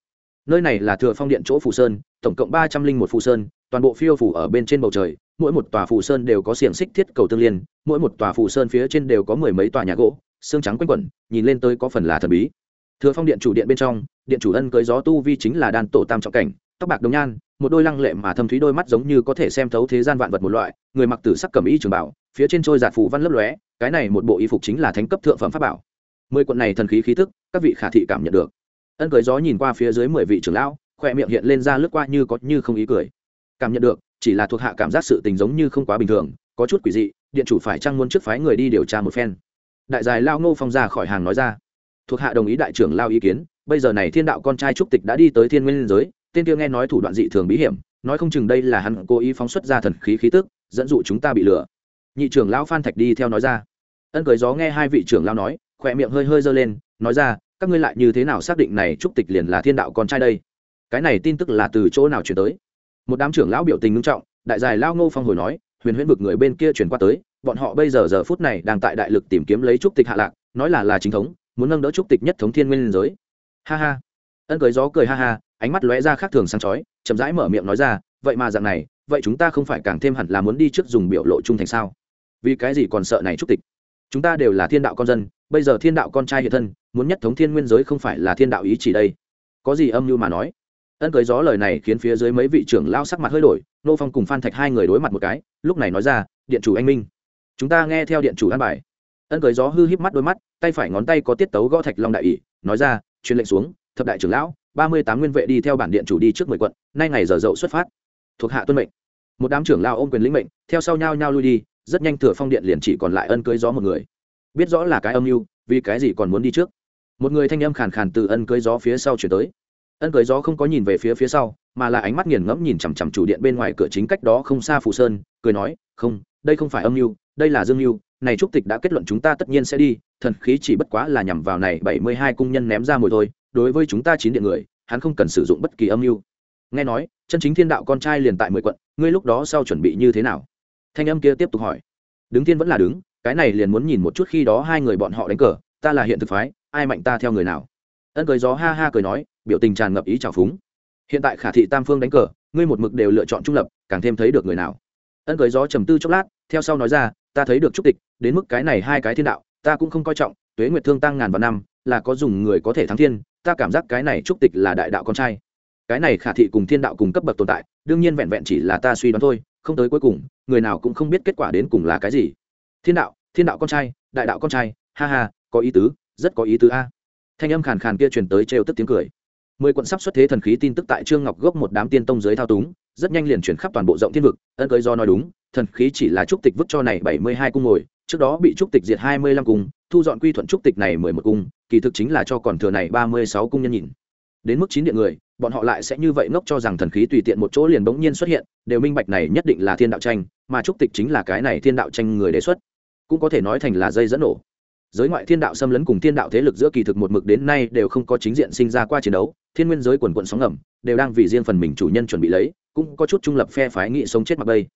Nơi này là thừa phong điện chỗ phủ sơn, tổng cộng ba trăm linh một phủ sơn, toàn bộ phiêu phủ ở bên trên bầu trời, mỗi một tòa phủ sơn đều có xiềng xích thiết cầu tương liên, mỗi một tòa phủ sơn phía trên đều có mười mấy tòa nhà gỗ, xương trắng quanh quẩn, nhìn lên tới có phần là thần bí. Thừa phong điện chủ điện bên trong, điện chủ ân cưới gió tu vi chính là đan tổ tam trọng cảnh tóc bạc đồng nhan, một đôi lăng lệ mà thâm thúy đôi mắt giống như có thể xem thấu thế gian vạn vật một loại, người mặc tử sắc cầm y trường bảo, phía trên trôi giạt phủ văn lấp lóe, cái này một bộ y phục chính là thánh cấp thượng phẩm pháp bảo. Mười quận này thần khí khí tức, các vị khả thị cảm nhận được. Ân cười gió nhìn qua phía dưới mười vị trưởng lão khoe miệng hiện lên ra lướt qua như có như không ý cười. Cảm nhận được, chỉ là thuộc hạ cảm giác sự tình giống như không quá bình thường, có chút quỷ dị, điện chủ phải chăng muốn trước phái người đi điều tra một phen. Đại dài lao ngô phong ra khỏi hàng nói ra. Thuộc hạ đồng ý đại trưởng lao ý kiến, bây giờ này thiên đạo con trai trúc tịch đã đi tới thiên nguyên giới tên kia nghe nói thủ đoạn dị thường bí hiểm, nói không chừng đây là hắn cố ý phóng xuất ra thần khí khí tức, dẫn dụ chúng ta bị lừa. Nhị trưởng lão phan thạch đi theo nói ra. Ân cười gió nghe hai vị trưởng lão nói, khỏe miệng hơi hơi giơ lên, nói ra, các ngươi lại như thế nào xác định này trúc tịch liền là thiên đạo con trai đây? Cái này tin tức là từ chỗ nào chuyển tới? Một đám trưởng lão biểu tình nghiêm trọng, đại dài lao ngô phong hồi nói, huyền huyễn vực người bên kia chuyển qua tới, bọn họ bây giờ giờ phút này đang tại đại lực tìm kiếm lấy trúc tịch hạ lạc, nói là là chính thống, muốn nâng đỡ trúc tịch nhất thống thiên nguyên giới. Ha ha. Ân cười gió cười ha ha ánh mắt lóe ra khác thường sáng chói, chậm rãi mở miệng nói ra, vậy mà dạng này, vậy chúng ta không phải càng thêm hẳn là muốn đi trước dùng biểu lộ trung thành sao? Vì cái gì còn sợ này trúc tịch? Chúng ta đều là thiên đạo con dân, bây giờ thiên đạo con trai hiện thân, muốn nhất thống thiên nguyên giới không phải là thiên đạo ý chỉ đây. Có gì âm mưu mà nói? Ân cưới gió lời này khiến phía dưới mấy vị trưởng lao sắc mặt hơi đổi, nô phong cùng phan thạch hai người đối mặt một cái, lúc này nói ra, điện chủ anh minh, chúng ta nghe theo điện chủ an bài. Ân cưới gió hư híp mắt đôi mắt, tay phải ngón tay có tiết tấu gõ thạch long đại ỷ, nói ra, truyền lệnh xuống, thập đại trưởng lão ba mươi tám nguyên vệ đi theo bản điện chủ đi trước mười quận, nay ngày giờ dậu xuất phát. Thuộc hạ tuân mệnh. Một đám trưởng lao ôm quyền lĩnh mệnh, theo sau nhau nhau lui đi, rất nhanh thừa phong điện liền chỉ còn lại ân cưới gió một người. Biết rõ là cái âm mưu, vì cái gì còn muốn đi trước? Một người thanh âm khàn khàn từ ân cưới gió phía sau chuyển tới. Ân cưới gió không có nhìn về phía phía sau, mà là ánh mắt nghiền ngẫm nhìn chằm chằm chủ điện bên ngoài cửa chính cách đó không xa phù sơn, cười nói, không, đây không phải âm mưu, đây là dương mưu, này trúc tịch đã kết luận chúng ta tất nhiên sẽ đi, thần khí chỉ bất quá là nhằm vào này bảy mươi hai cung nhân ném ra mồi thôi đối với chúng ta chín điện người, hắn không cần sử dụng bất kỳ âm mưu. Nghe nói, chân chính thiên đạo con trai liền tại mười quận, ngươi lúc đó sau chuẩn bị như thế nào? Thanh âm kia tiếp tục hỏi. Đứng tiên vẫn là đứng, cái này liền muốn nhìn một chút khi đó hai người bọn họ đánh cờ, ta là hiện thực phái, ai mạnh ta theo người nào? Ân cười gió ha ha cười nói, biểu tình tràn ngập ý trào phúng. Hiện tại khả thị tam phương đánh cờ, ngươi một mực đều lựa chọn trung lập, càng thêm thấy được người nào? Ân cười gió trầm tư chốc lát, theo sau nói ra, ta thấy được trúc tịch, đến mức cái này hai cái thiên đạo, ta cũng không coi trọng, tuế nguyệt thương tăng ngàn vạn năm, là có dùng người có thể thắng thiên ta cảm giác cái này trúc tịch là đại đạo con trai. Cái này khả thị cùng thiên đạo cùng cấp bậc tồn tại, đương nhiên vẹn vẹn chỉ là ta suy đoán thôi, không tới cuối cùng, người nào cũng không biết kết quả đến cùng là cái gì. Thiên đạo thiên đạo con trai, đại đạo con trai, ha ha, có ý tứ, rất có ý tứ a. Thanh âm khàn khàn kia truyền tới trêu tức tiếng cười. Mười quận sắp xuất thế thần khí tin tức tại trương ngọc gốc một đám tiên tông giới thao túng, rất nhanh liền chuyển khắp toàn bộ rộng thiên vực, ân cưới do nói đúng, thần khí chỉ là trúc tịch vứt cho này bảy mươi hai cung ngồi, trước đó bị trúc tịch diệt hai mươi lăm cung thu dọn quy thuận trúc tịch này mười một cung, kỳ thực chính là cho còn thừa này ba mươi sáu cung nhân nhìn. Đến mức chín điện người, bọn họ lại sẽ như vậy ngốc cho rằng thần khí tùy tiện một chỗ liền bỗng nhiên xuất hiện, đều minh bạch này nhất định là thiên đạo tranh, mà trúc tịch chính là cái này thiên đạo tranh người đề xuất. Cũng có thể nói thành là dây dẫn nổ. Giới ngoại thiên đạo xâm lấn cùng thiên đạo thế lực giữa kỳ thực một mực đến nay đều không có chính diện sinh ra qua chiến đấu, thiên nguyên giới quần quận sóng ngầm, đều đang vì riêng phần mình chủ nhân chuẩn bị lấy, cũng có chút trung lập phe phái nghị sống chết mặc bây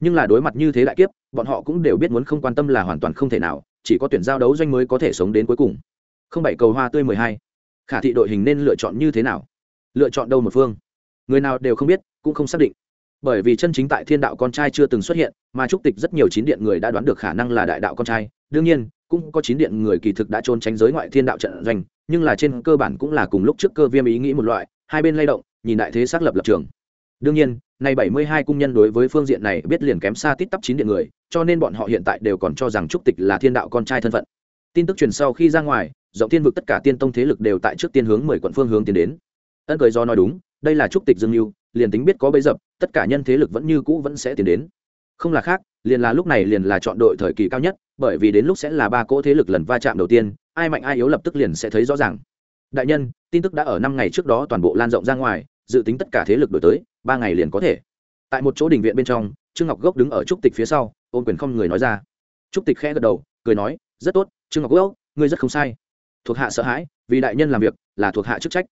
nhưng là đối mặt như thế đại kiếp, bọn họ cũng đều biết muốn không quan tâm là hoàn toàn không thể nào chỉ có tuyển giao đấu doanh mới có thể sống đến cuối cùng. Không bảy cầu hoa tươi mười hai. Khả thị đội hình nên lựa chọn như thế nào? Lựa chọn đâu một phương? Người nào đều không biết, cũng không xác định. Bởi vì chân chính tại thiên đạo con trai chưa từng xuất hiện, mà trúc tịch rất nhiều chín điện người đã đoán được khả năng là đại đạo con trai. Đương nhiên, cũng có chín điện người kỳ thực đã trốn tránh giới ngoại thiên đạo trận doanh, nhưng là trên cơ bản cũng là cùng lúc trước cơ viêm ý nghĩ một loại, hai bên lay động, nhìn đại thế xác lập lập trường đương nhiên, nay bảy mươi hai cung nhân đối với phương diện này biết liền kém xa tít tắp chín điện người, cho nên bọn họ hiện tại đều còn cho rằng trúc tịch là thiên đạo con trai thân phận. Tin tức truyền sau khi ra ngoài, rộng thiên vực tất cả tiên tông thế lực đều tại trước tiên hướng mười quận phương hướng tiến đến. Ân cười do nói đúng, đây là trúc tịch dương mưu liền tính biết có bấy dập, tất cả nhân thế lực vẫn như cũ vẫn sẽ tiến đến. Không là khác, liền là lúc này liền là chọn đội thời kỳ cao nhất, bởi vì đến lúc sẽ là ba cỗ thế lực lần va chạm đầu tiên, ai mạnh ai yếu lập tức liền sẽ thấy rõ ràng. Đại nhân, tin tức đã ở năm ngày trước đó toàn bộ lan rộng ra ngoài, dự tính tất cả thế lực đổi tới ba ngày liền có thể. Tại một chỗ đình viện bên trong, trương ngọc gốc đứng ở trúc tịch phía sau ôm quyền không người nói ra. Trúc tịch khẽ gật đầu, cười nói, rất tốt, trương ngọc gốc, ngươi rất không sai. Thuộc hạ sợ hãi, vì đại nhân làm việc, là thuộc hạ chức trách.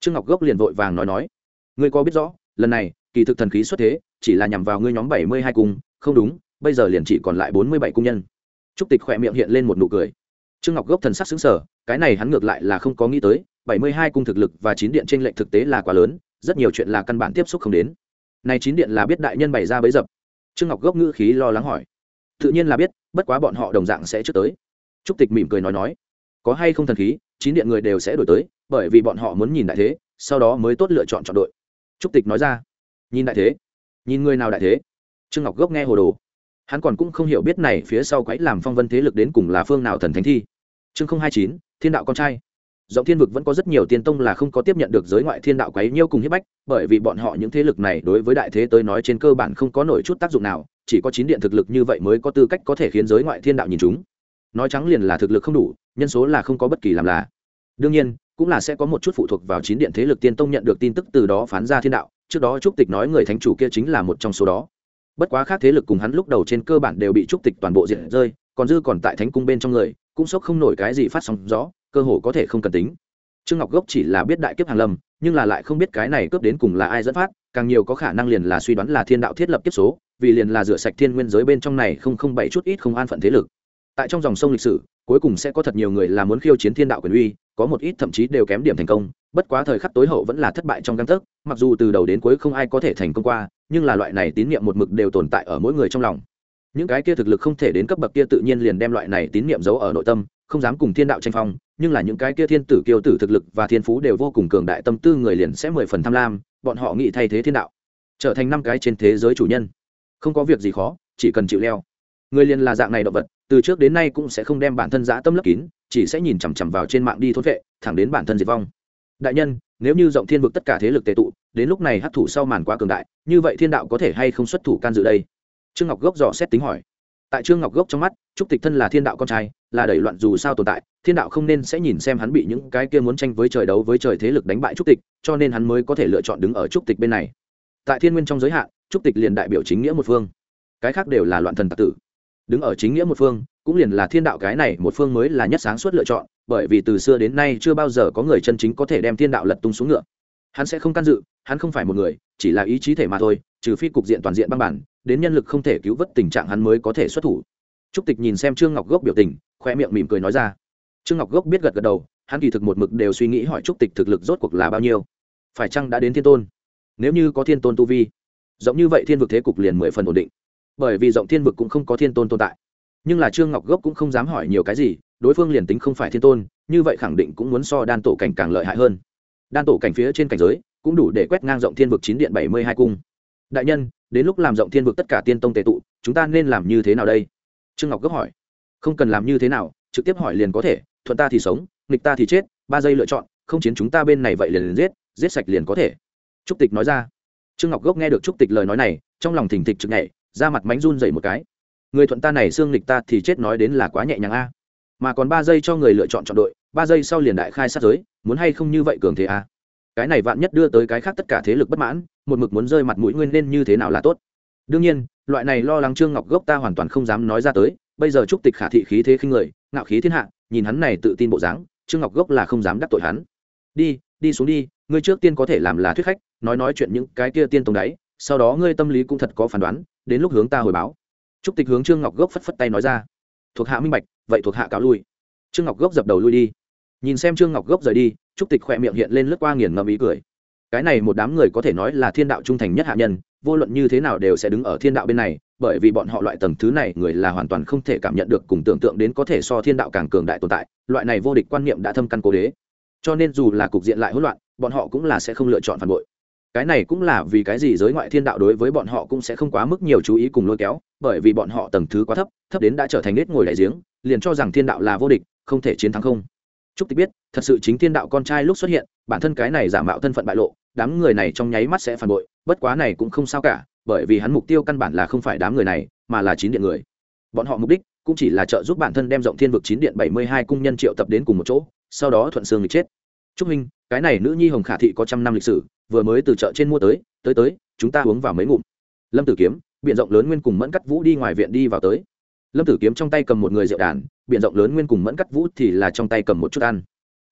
Trương ngọc gốc liền vội vàng nói nói, ngươi có biết rõ, lần này, kỳ thực thần khí xuất thế, chỉ là nhằm vào ngươi nhóm bảy mươi hai cung, không đúng, bây giờ liền chỉ còn lại bốn mươi bảy cung nhân. Trúc tịch khỏe miệng hiện lên một nụ cười. Trương ngọc gốc thần sắc xứng sở cái này hắn ngược lại là không có nghĩ tới, bảy mươi hai cung thực lực và chín điện trên lệnh thực tế là quá lớn rất nhiều chuyện là căn bản tiếp xúc không đến. Này chín điện là biết đại nhân bày ra bấy dập. Trương ngọc gốc ngữ khí lo lắng hỏi. Tự nhiên là biết, bất quá bọn họ đồng dạng sẽ trước tới. Trúc tịch mỉm cười nói nói. Có hay không thần khí, chín điện người đều sẽ đổi tới, bởi vì bọn họ muốn nhìn đại thế, sau đó mới tốt lựa chọn chọn đội. Trúc tịch nói ra. Nhìn đại thế. Nhìn người nào đại thế? Trương ngọc gốc nghe hồ đồ. Hắn còn cũng không hiểu biết này phía sau quấy làm phong vân thế lực đến cùng là phương nào thần thánh thi. Chương không hai chín, thiên đạo con trai giọng thiên vực vẫn có rất nhiều tiên tông là không có tiếp nhận được giới ngoại thiên đạo quấy nhiêu cùng hiếp bách, bởi vì bọn họ những thế lực này đối với đại thế tới nói trên cơ bản không có nổi chút tác dụng nào, chỉ có chín điện thực lực như vậy mới có tư cách có thể khiến giới ngoại thiên đạo nhìn chúng. Nói trắng liền là thực lực không đủ, nhân số là không có bất kỳ làm là. Đương nhiên, cũng là sẽ có một chút phụ thuộc vào chín điện thế lực tiên tông nhận được tin tức từ đó phán ra thiên đạo, trước đó trúc tịch nói người thánh chủ kia chính là một trong số đó. Bất quá khác thế lực cùng hắn lúc đầu trên cơ bản đều bị trúc tịch toàn bộ diện rơi, còn dư còn tại thánh cung bên trong người, cũng sốc không nổi cái gì phát sóng rõ cơ hồ có thể không cần tính. Trương ngọc gốc chỉ là biết đại kiếp hàng lâm, nhưng là lại không biết cái này cướp đến cùng là ai dẫn phát, càng nhiều có khả năng liền là suy đoán là thiên đạo thiết lập kiếp số, vì liền là rửa sạch thiên nguyên giới bên trong này không không bảy chút ít không an phận thế lực. Tại trong dòng sông lịch sử, cuối cùng sẽ có thật nhiều người là muốn khiêu chiến thiên đạo quyền uy, có một ít thậm chí đều kém điểm thành công, bất quá thời khắc tối hậu vẫn là thất bại trong găng tấc, mặc dù từ đầu đến cuối không ai có thể thành công qua, nhưng là loại này tín nhiệm một mực đều tồn tại ở mỗi người trong lòng. Những cái kia thực lực không thể đến cấp bậc kia tự nhiên liền đem loại này tín nhiệm giấu ở nội tâm không dám cùng thiên đạo tranh phong, nhưng là những cái kia thiên tử, kiêu tử thực lực và thiên phú đều vô cùng cường đại, tâm tư người liền sẽ mười phần tham lam, bọn họ nghĩ thay thế thiên đạo, trở thành năm cái trên thế giới chủ nhân. Không có việc gì khó, chỉ cần chịu leo. Người liền là dạng này động vật, từ trước đến nay cũng sẽ không đem bản thân giã tâm lấp kín, chỉ sẽ nhìn chằm chằm vào trên mạng đi thốt vệ, thẳng đến bản thân diệt vong. Đại nhân, nếu như rộng thiên vực tất cả thế lực tệ tụ, đến lúc này hấp thủ sau màn quá cường đại, như vậy thiên đạo có thể hay không xuất thủ can dự đây? Trương ngọc gốc dò xét tính hỏi tại trương ngọc gốc trong mắt, trúc tịch thân là thiên đạo con trai, là đẩy loạn dù sao tồn tại, thiên đạo không nên sẽ nhìn xem hắn bị những cái kia muốn tranh với trời đấu với trời thế lực đánh bại trúc tịch, cho nên hắn mới có thể lựa chọn đứng ở trúc tịch bên này. Tại thiên nguyên trong giới hạn, trúc tịch liền đại biểu chính nghĩa một phương. Cái khác đều là loạn thần tạc tử. Đứng ở chính nghĩa một phương, cũng liền là thiên đạo cái này một phương mới là nhất sáng suốt lựa chọn, bởi vì từ xưa đến nay chưa bao giờ có người chân chính có thể đem thiên đạo lật tung xuống ngựa. Hắn sẽ không can dự, hắn không phải một người, chỉ là ý chí thể mà thôi, trừ phi cục diện toàn diện băng bản đến nhân lực không thể cứu vớt tình trạng hắn mới có thể xuất thủ. Trúc tịch nhìn xem trương ngọc gốc biểu tình khoe miệng mỉm cười nói ra. Trương ngọc gốc biết gật gật đầu, hắn kỳ thực một mực đều suy nghĩ hỏi trúc tịch thực lực rốt cuộc là bao nhiêu. Phải chăng đã đến thiên tôn? Nếu như có thiên tôn tu vi giống như vậy thiên vực thế cục liền mười phần ổn định. Bởi vì rộng thiên vực cũng không có thiên tôn tồn tại. Nhưng là trương ngọc gốc cũng không dám hỏi nhiều cái gì, đối phương liền tính không phải thiên tôn, như vậy khẳng định cũng muốn so đan tổ cảnh càng lợi hại hơn. Đan tổ cảnh phía trên cảnh giới, cũng đủ để quét ngang rộng thiên vực chín điện bảy mươi hai cung. Đại nhân đến lúc làm rộng thiên vực tất cả tiên tông tệ tụ chúng ta nên làm như thế nào đây? Trương ngọc gấp hỏi. Không cần làm như thế nào trực tiếp hỏi liền có thể thuận ta thì sống nghịch ta thì chết ba giây lựa chọn không chiến chúng ta bên này vậy liền, liền giết giết sạch liền có thể. Trúc tịch nói ra. Trương ngọc gốc nghe được trúc tịch lời nói này trong lòng thỉnh thịch trực nhảy ra mặt mánh run dậy một cái. Người thuận ta này xương nghịch ta thì chết nói đến là quá nhẹ nhàng a. Mà còn ba giây cho người lựa chọn chọn đội ba giây sau liền đại khai sát giới muốn hay không như vậy cường thế a? Cái này vạn nhất đưa tới cái khác tất cả thế lực bất mãn, một mực muốn rơi mặt mũi nguyên nên như thế nào là tốt. Đương nhiên, loại này lo lắng trương ngọc gốc ta hoàn toàn không dám nói ra tới, bây giờ trúc tịch khả thị khí thế khinh người, ngạo khí thiên hạ, nhìn hắn này tự tin bộ dáng, trương ngọc gốc là không dám đắc tội hắn. Đi đi xuống đi, ngươi trước tiên có thể làm là thuyết khách, nói nói chuyện những cái kia tiên tông đáy sau đó ngươi tâm lý cũng thật có phán đoán, đến lúc hướng ta hồi báo. Trúc tịch hướng trương ngọc gốc phất phất tay nói ra. Thuộc hạ minh bạch, vậy thuộc hạ cáo lui. Trương ngọc gốc dập đầu lui đi nhìn xem trương ngọc gốc rời đi, trúc tịch khỏe miệng hiện lên lướt qua nghiền ngầm ý cười. Cái này một đám người có thể nói là thiên đạo trung thành nhất hạ nhân, vô luận như thế nào đều sẽ đứng ở thiên đạo bên này, bởi vì bọn họ loại tầng thứ này người là hoàn toàn không thể cảm nhận được cùng tưởng tượng đến có thể so thiên đạo càng cường đại tồn tại, loại này vô địch quan niệm đã thâm căn cố đế. Cho nên dù là cục diện lại hỗn loạn, bọn họ cũng là sẽ không lựa chọn phản bội. Cái này cũng là vì cái gì giới ngoại thiên đạo đối với bọn họ cũng sẽ không quá mức nhiều chú ý cùng lôi kéo, bởi vì bọn họ tầng thứ quá thấp thấp đến đã trở thành nết ngồi đại giếng, liền cho rằng thiên đạo là vô địch, không thể chiến thắng không. Trúc Tịch biết, thật sự chính thiên đạo con trai lúc xuất hiện, bản thân cái này giả mạo thân phận bại lộ, đám người này trong nháy mắt sẽ phản bội, bất quá này cũng không sao cả, bởi vì hắn mục tiêu căn bản là không phải đám người này, mà là chín điện người. Bọn họ mục đích cũng chỉ là trợ giúp bản thân đem rộng thiên vực chín điện bảy mươi hai cung nhân triệu tập đến cùng một chỗ, sau đó thuận xương lịch chết. Trúc huynh, cái này nữ nhi Hồng Khả thị có trăm năm lịch sử, vừa mới từ chợ trên mua tới, tới tới, chúng ta uống vào mấy ngụm. Lâm Tử Kiếm, biện rộng lớn nguyên cùng Mẫn Cắt Vũ đi ngoài viện đi vào tới. Lâm Tử Kiếm trong tay cầm một người rượu đàn, biện rộng lớn nguyên cùng Mẫn Cắt Vũ thì là trong tay cầm một chút ăn.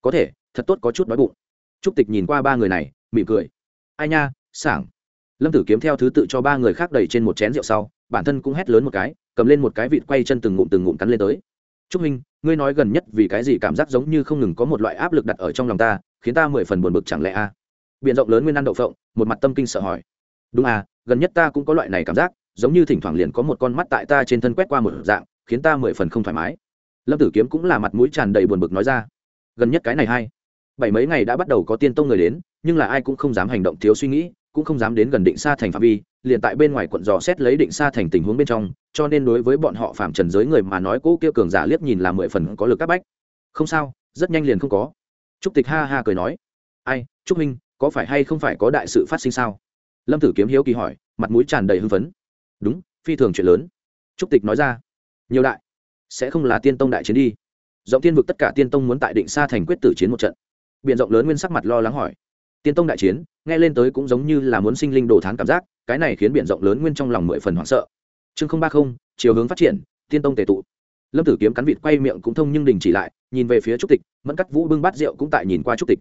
Có thể thật tốt có chút đói bụng. Trúc tịch nhìn qua ba người này mỉm cười. Ai nha sảng. Lâm tử kiếm theo thứ tự cho ba người khác đầy trên một chén rượu sau bản thân cũng hét lớn một cái cầm lên một cái vịt quay chân từng ngụm từng ngụm cắn lên tới. Trúc minh ngươi nói gần nhất vì cái gì cảm giác giống như không ngừng có một loại áp lực đặt ở trong lòng ta khiến ta mười phần buồn bực chẳng lẽ a? À? n rộng lớn nguyên ăn đậu phộng một mặt tâm kinh sợ hỏi. Đúng à gần nhất ta cũng có loại này cảm giác giống như thỉnh thoảng liền có một con mắt tại ta trên thân quét qua một dạng, khiến ta mười phần không thoải mái. Lâm tử kiếm cũng là mặt mũi tràn đầy buồn bực nói ra. Gần nhất cái này hay. Bảy mấy ngày đã bắt đầu có tiên tông người đến, nhưng là ai cũng không dám hành động thiếu suy nghĩ, cũng không dám đến gần định xa thành phạm vi, liền tại bên ngoài quận dò xét lấy định xa thành tình huống bên trong, cho nên đối với bọn họ phạm trần giới người mà nói cỗ kia cường giả liếc nhìn là mười phần có lực các bách. Không sao, rất nhanh liền không có. Trúc tịch ha ha cười nói. Ai, trúc minh, có phải hay không phải có đại sự phát sinh sao? Lâm tử kiếm hiếu kỳ hỏi, mặt mũi tràn đầy hưng phấn đúng, phi thường chuyện lớn. Trúc tịch nói ra, nhiều đại, sẽ không là tiên tông đại chiến đi. Giọng tiên vực tất cả tiên tông muốn tại định xa thành quyết tử chiến một trận. Biện rộng lớn nguyên sắc mặt lo lắng hỏi, tiên tông đại chiến, nghe lên tới cũng giống như là muốn sinh linh đồ thán cảm giác, cái này khiến biện rộng lớn nguyên trong lòng mười phần hoảng sợ. Chương không ba không, chiều hướng phát triển, tiên tông tề tụ. Lâm tử kiếm cắn vịt quay miệng cũng thông nhưng đình chỉ lại, nhìn về phía trúc tịch, mẫn cắt vũ bưng bát rượu cũng tại nhìn qua trúc tịch.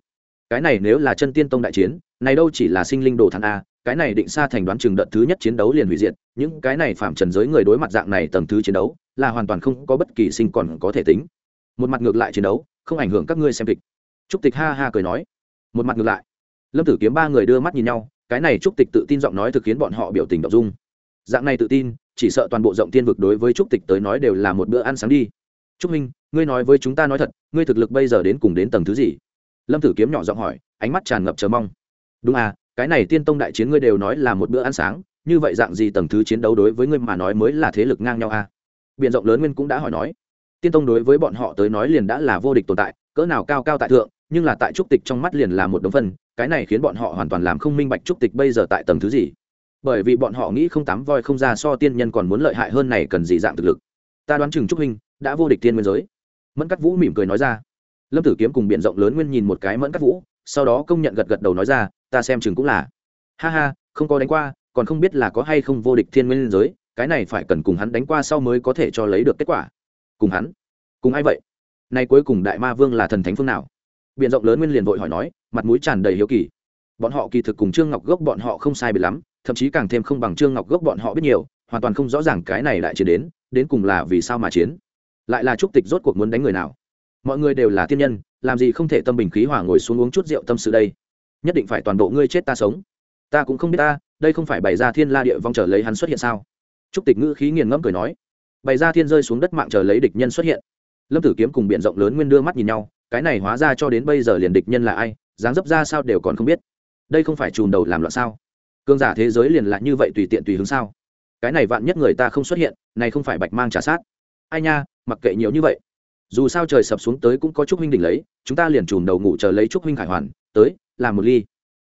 Cái này nếu là chân tiên tông đại chiến, này đâu chỉ là sinh linh đồ thán a cái này định xa thành đoán chừng đợt thứ nhất chiến đấu liền hủy diệt, những cái này phạm trần giới người đối mặt dạng này tầng thứ chiến đấu, là hoàn toàn không có bất kỳ sinh còn có thể tính. Một mặt ngược lại chiến đấu, không ảnh hưởng các ngươi xem kịch. Trúc tịch ha ha cười nói. Một mặt ngược lại. Lâm tử kiếm ba người đưa mắt nhìn nhau, cái này trúc tịch tự tin giọng nói thực khiến bọn họ biểu tình đọc dung. Dạng này tự tin, chỉ sợ toàn bộ rộng tiên vực đối với trúc tịch tới nói đều là một bữa ăn sáng đi. Trúc minh, ngươi nói với chúng ta nói thật, ngươi thực lực bây giờ đến cùng đến tầng thứ gì? Lâm tử kiếm nhỏ giọng hỏi, ánh mắt tràn ngập chờ mong. Đúng à cái này tiên tông đại chiến ngươi đều nói là một bữa ăn sáng, như vậy dạng gì tầng thứ chiến đấu đối với ngươi mà nói mới là thế lực ngang nhau à biện rộng lớn nguyên cũng đã hỏi nói. Tiên tông đối với bọn họ tới nói liền đã là vô địch tồn tại, cỡ nào cao cao tại thượng, nhưng là tại trúc tịch trong mắt liền là một đống phân, cái này khiến bọn họ hoàn toàn làm không minh bạch trúc tịch bây giờ tại tầng thứ gì. Bởi vì bọn họ nghĩ không tám voi không ra so tiên nhân còn muốn lợi hại hơn này cần gì dạng thực lực. Ta đoán chừng trúc huynh đã vô địch tiên nguyên giới. Mẫn cắt vũ mỉm cười nói ra. Lâm tử kiếm cùng b rộng lớn nguyên nhìn một cái mẫn cắt vũ sau đó công nhận gật gật đầu nói ra, ta xem chừng cũng là. Ha ha, không có đánh qua, còn không biết là có hay không vô địch thiên nguyên giới, cái này phải cần cùng hắn đánh qua sau mới có thể cho lấy được kết quả. Cùng hắn? Cùng ai vậy? Nay cuối cùng đại ma vương là thần thánh phương nào? Biện rộng lớn nguyên liền vội hỏi nói, mặt mũi tràn đầy hiếu kỳ. Bọn họ kỳ thực cùng trương ngọc gốc bọn họ không sai biệt lắm, thậm chí càng thêm không bằng trương ngọc gốc bọn họ biết nhiều, hoàn toàn không rõ ràng cái này lại chiến đến đến cùng là vì sao mà chiến. Lại là trúc tịch rốt cuộc muốn đánh người nào? Mọi người đều là tiên nhân, làm gì không thể tâm bình khí hỏa ngồi xuống uống chút rượu tâm sự đây? Nhất định phải toàn bộ ngươi chết ta sống. Ta cũng không biết ta, đây không phải bày ra thiên la địa vong trở lấy hắn xuất hiện sao? Trúc tịch ngữ khí nghiền ngẫm cười nói, bày ra thiên rơi xuống đất mạng chờ lấy địch nhân xuất hiện. Lâm tử kiếm cùng b i ể n rộng lớn nguyên đưa mắt nhìn nhau, cái này hóa ra cho đến bây giờ liền địch nhân là ai, dáng dấp ra sao đều còn không biết. Đây không phải chùm đầu làm loạn sao? Cương giả thế giới liền lại như vậy tùy tiện tùy hướng sao? Cái này vạn nhất người ta không xuất hiện, này không phải bạch mang trả sát. Ai nha, mặc kệ nhiều như vậy dù sao trời sập xuống tới cũng có chúc huynh đỉnh lấy, chúng ta liền chùm đầu ngủ chờ lấy chúc huynh khải hoàn, tới, làm một ly.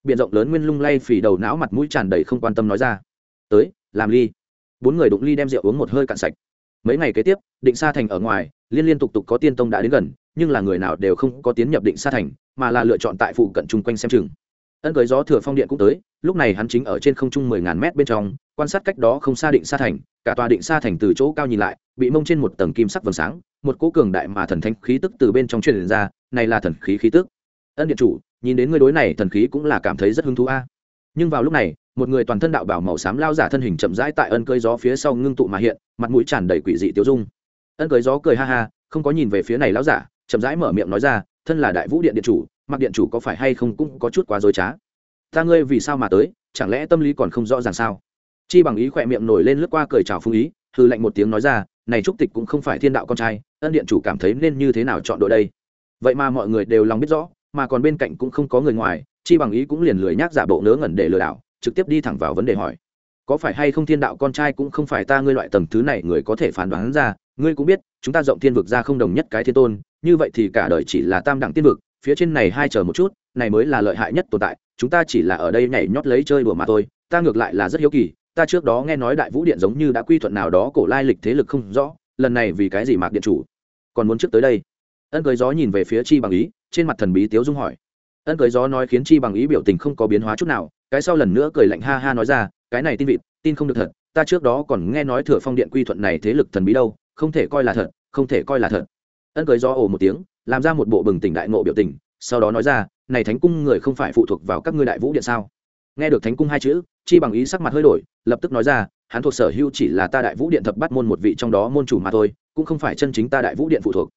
Biện rộng lớn nguyên lung lay phì đầu não mặt mũi tràn đầy không quan tâm nói ra. Tới, làm ly. Bốn người đụng ly đem rượu uống một hơi cạn sạch. Mấy ngày kế tiếp, định sa thành ở ngoài, liên liên tục tục có tiên tông đã đến gần, nhưng là người nào đều không có tiến nhập định sa thành, mà là lựa chọn tại phụ cận chung quanh xem chừng. Ân cưới gió thừa phong điện cũng tới, lúc này hắn chính ở trên không trung mười ngàn mét bên trong, quan sát cách đó không xa định sa thành cả tòa định xa thành từ chỗ cao nhìn lại, bị mông trên một tầng kim sắc vầng sáng, một cỗ cường đại mà thần thánh khí tức từ bên trong truyền ra, này là thần khí khí tức. Ân điện chủ, nhìn đến người đối này, thần khí cũng là cảm thấy rất hứng thú a. Nhưng vào lúc này, một người toàn thân đạo bảo màu xám lao giả thân hình chậm rãi tại ân cơi gió phía sau ngưng tụ mà hiện, mặt mũi tràn đầy quỷ dị tiêu dung. Ân cơi gió cười ha ha, không có nhìn về phía này lao giả, chậm rãi mở miệng nói ra, thân là đại vũ điện điện chủ, mặc điện chủ có phải hay không cũng có chút quá dối trá. Ta ngươi vì sao mà tới, chẳng lẽ tâm lý còn không rõ ràng sao? Chi bằng ý khỏe miệng nổi lên lướt qua cười chào phương ý, hư lạnh một tiếng nói ra, này trúc tịch cũng không phải thiên đạo con trai, ân điện chủ cảm thấy nên như thế nào chọn đội đây? Vậy mà mọi người đều lòng biết rõ, mà còn bên cạnh cũng không có người ngoài, chi bằng ý cũng liền lười nhác giả bộ ngớ ngẩn để lừa đảo, trực tiếp đi thẳng vào vấn đề hỏi. Có phải hay không thiên đạo con trai cũng không phải ta ngươi loại tầng thứ này người có thể phán đoán ra, ngươi cũng biết, chúng ta rộng thiên vực ra không đồng nhất cái thiên tôn, như vậy thì cả đời chỉ là tam đẳng tiên vực, phía trên này hai chờ một chút, này mới là lợi hại nhất tồn tại, chúng ta chỉ là ở đây nhảy nhót lấy chơi đùa mà thôi, ta ngược lại là rất hiếu kỳ ta trước đó nghe nói đại vũ điện giống như đã quy thuận nào đó cổ lai lịch thế lực không rõ, lần này vì cái gì mạc điện chủ? Còn muốn trước tới đây? Ân cưới gió nhìn về phía chi bằng ý, trên mặt thần bí tiếu dung hỏi. Ân cưới gió nói khiến chi bằng ý biểu tình không có biến hóa chút nào, cái sau lần nữa cười lạnh ha ha nói ra, cái này tin vịt, tin không được thật, ta trước đó còn nghe nói thừa phong điện quy thuận này thế lực thần bí đâu, không thể coi là thật, không thể coi là thật. Ân cưới gió ồ một tiếng, làm ra một bộ bừng tỉnh đại ngộ biểu tình, sau đó nói ra, này thánh cung người không phải phụ thuộc vào các ngươi đại vũ điện sao? Nghe được thánh cung hai chữ, chi bằng ý sắc mặt hơi đổi, lập tức nói ra, hắn thuộc sở hữu chỉ là ta đại vũ điện thập bắt môn một vị trong đó môn chủ mà thôi, cũng không phải chân chính ta đại vũ điện phụ thuộc.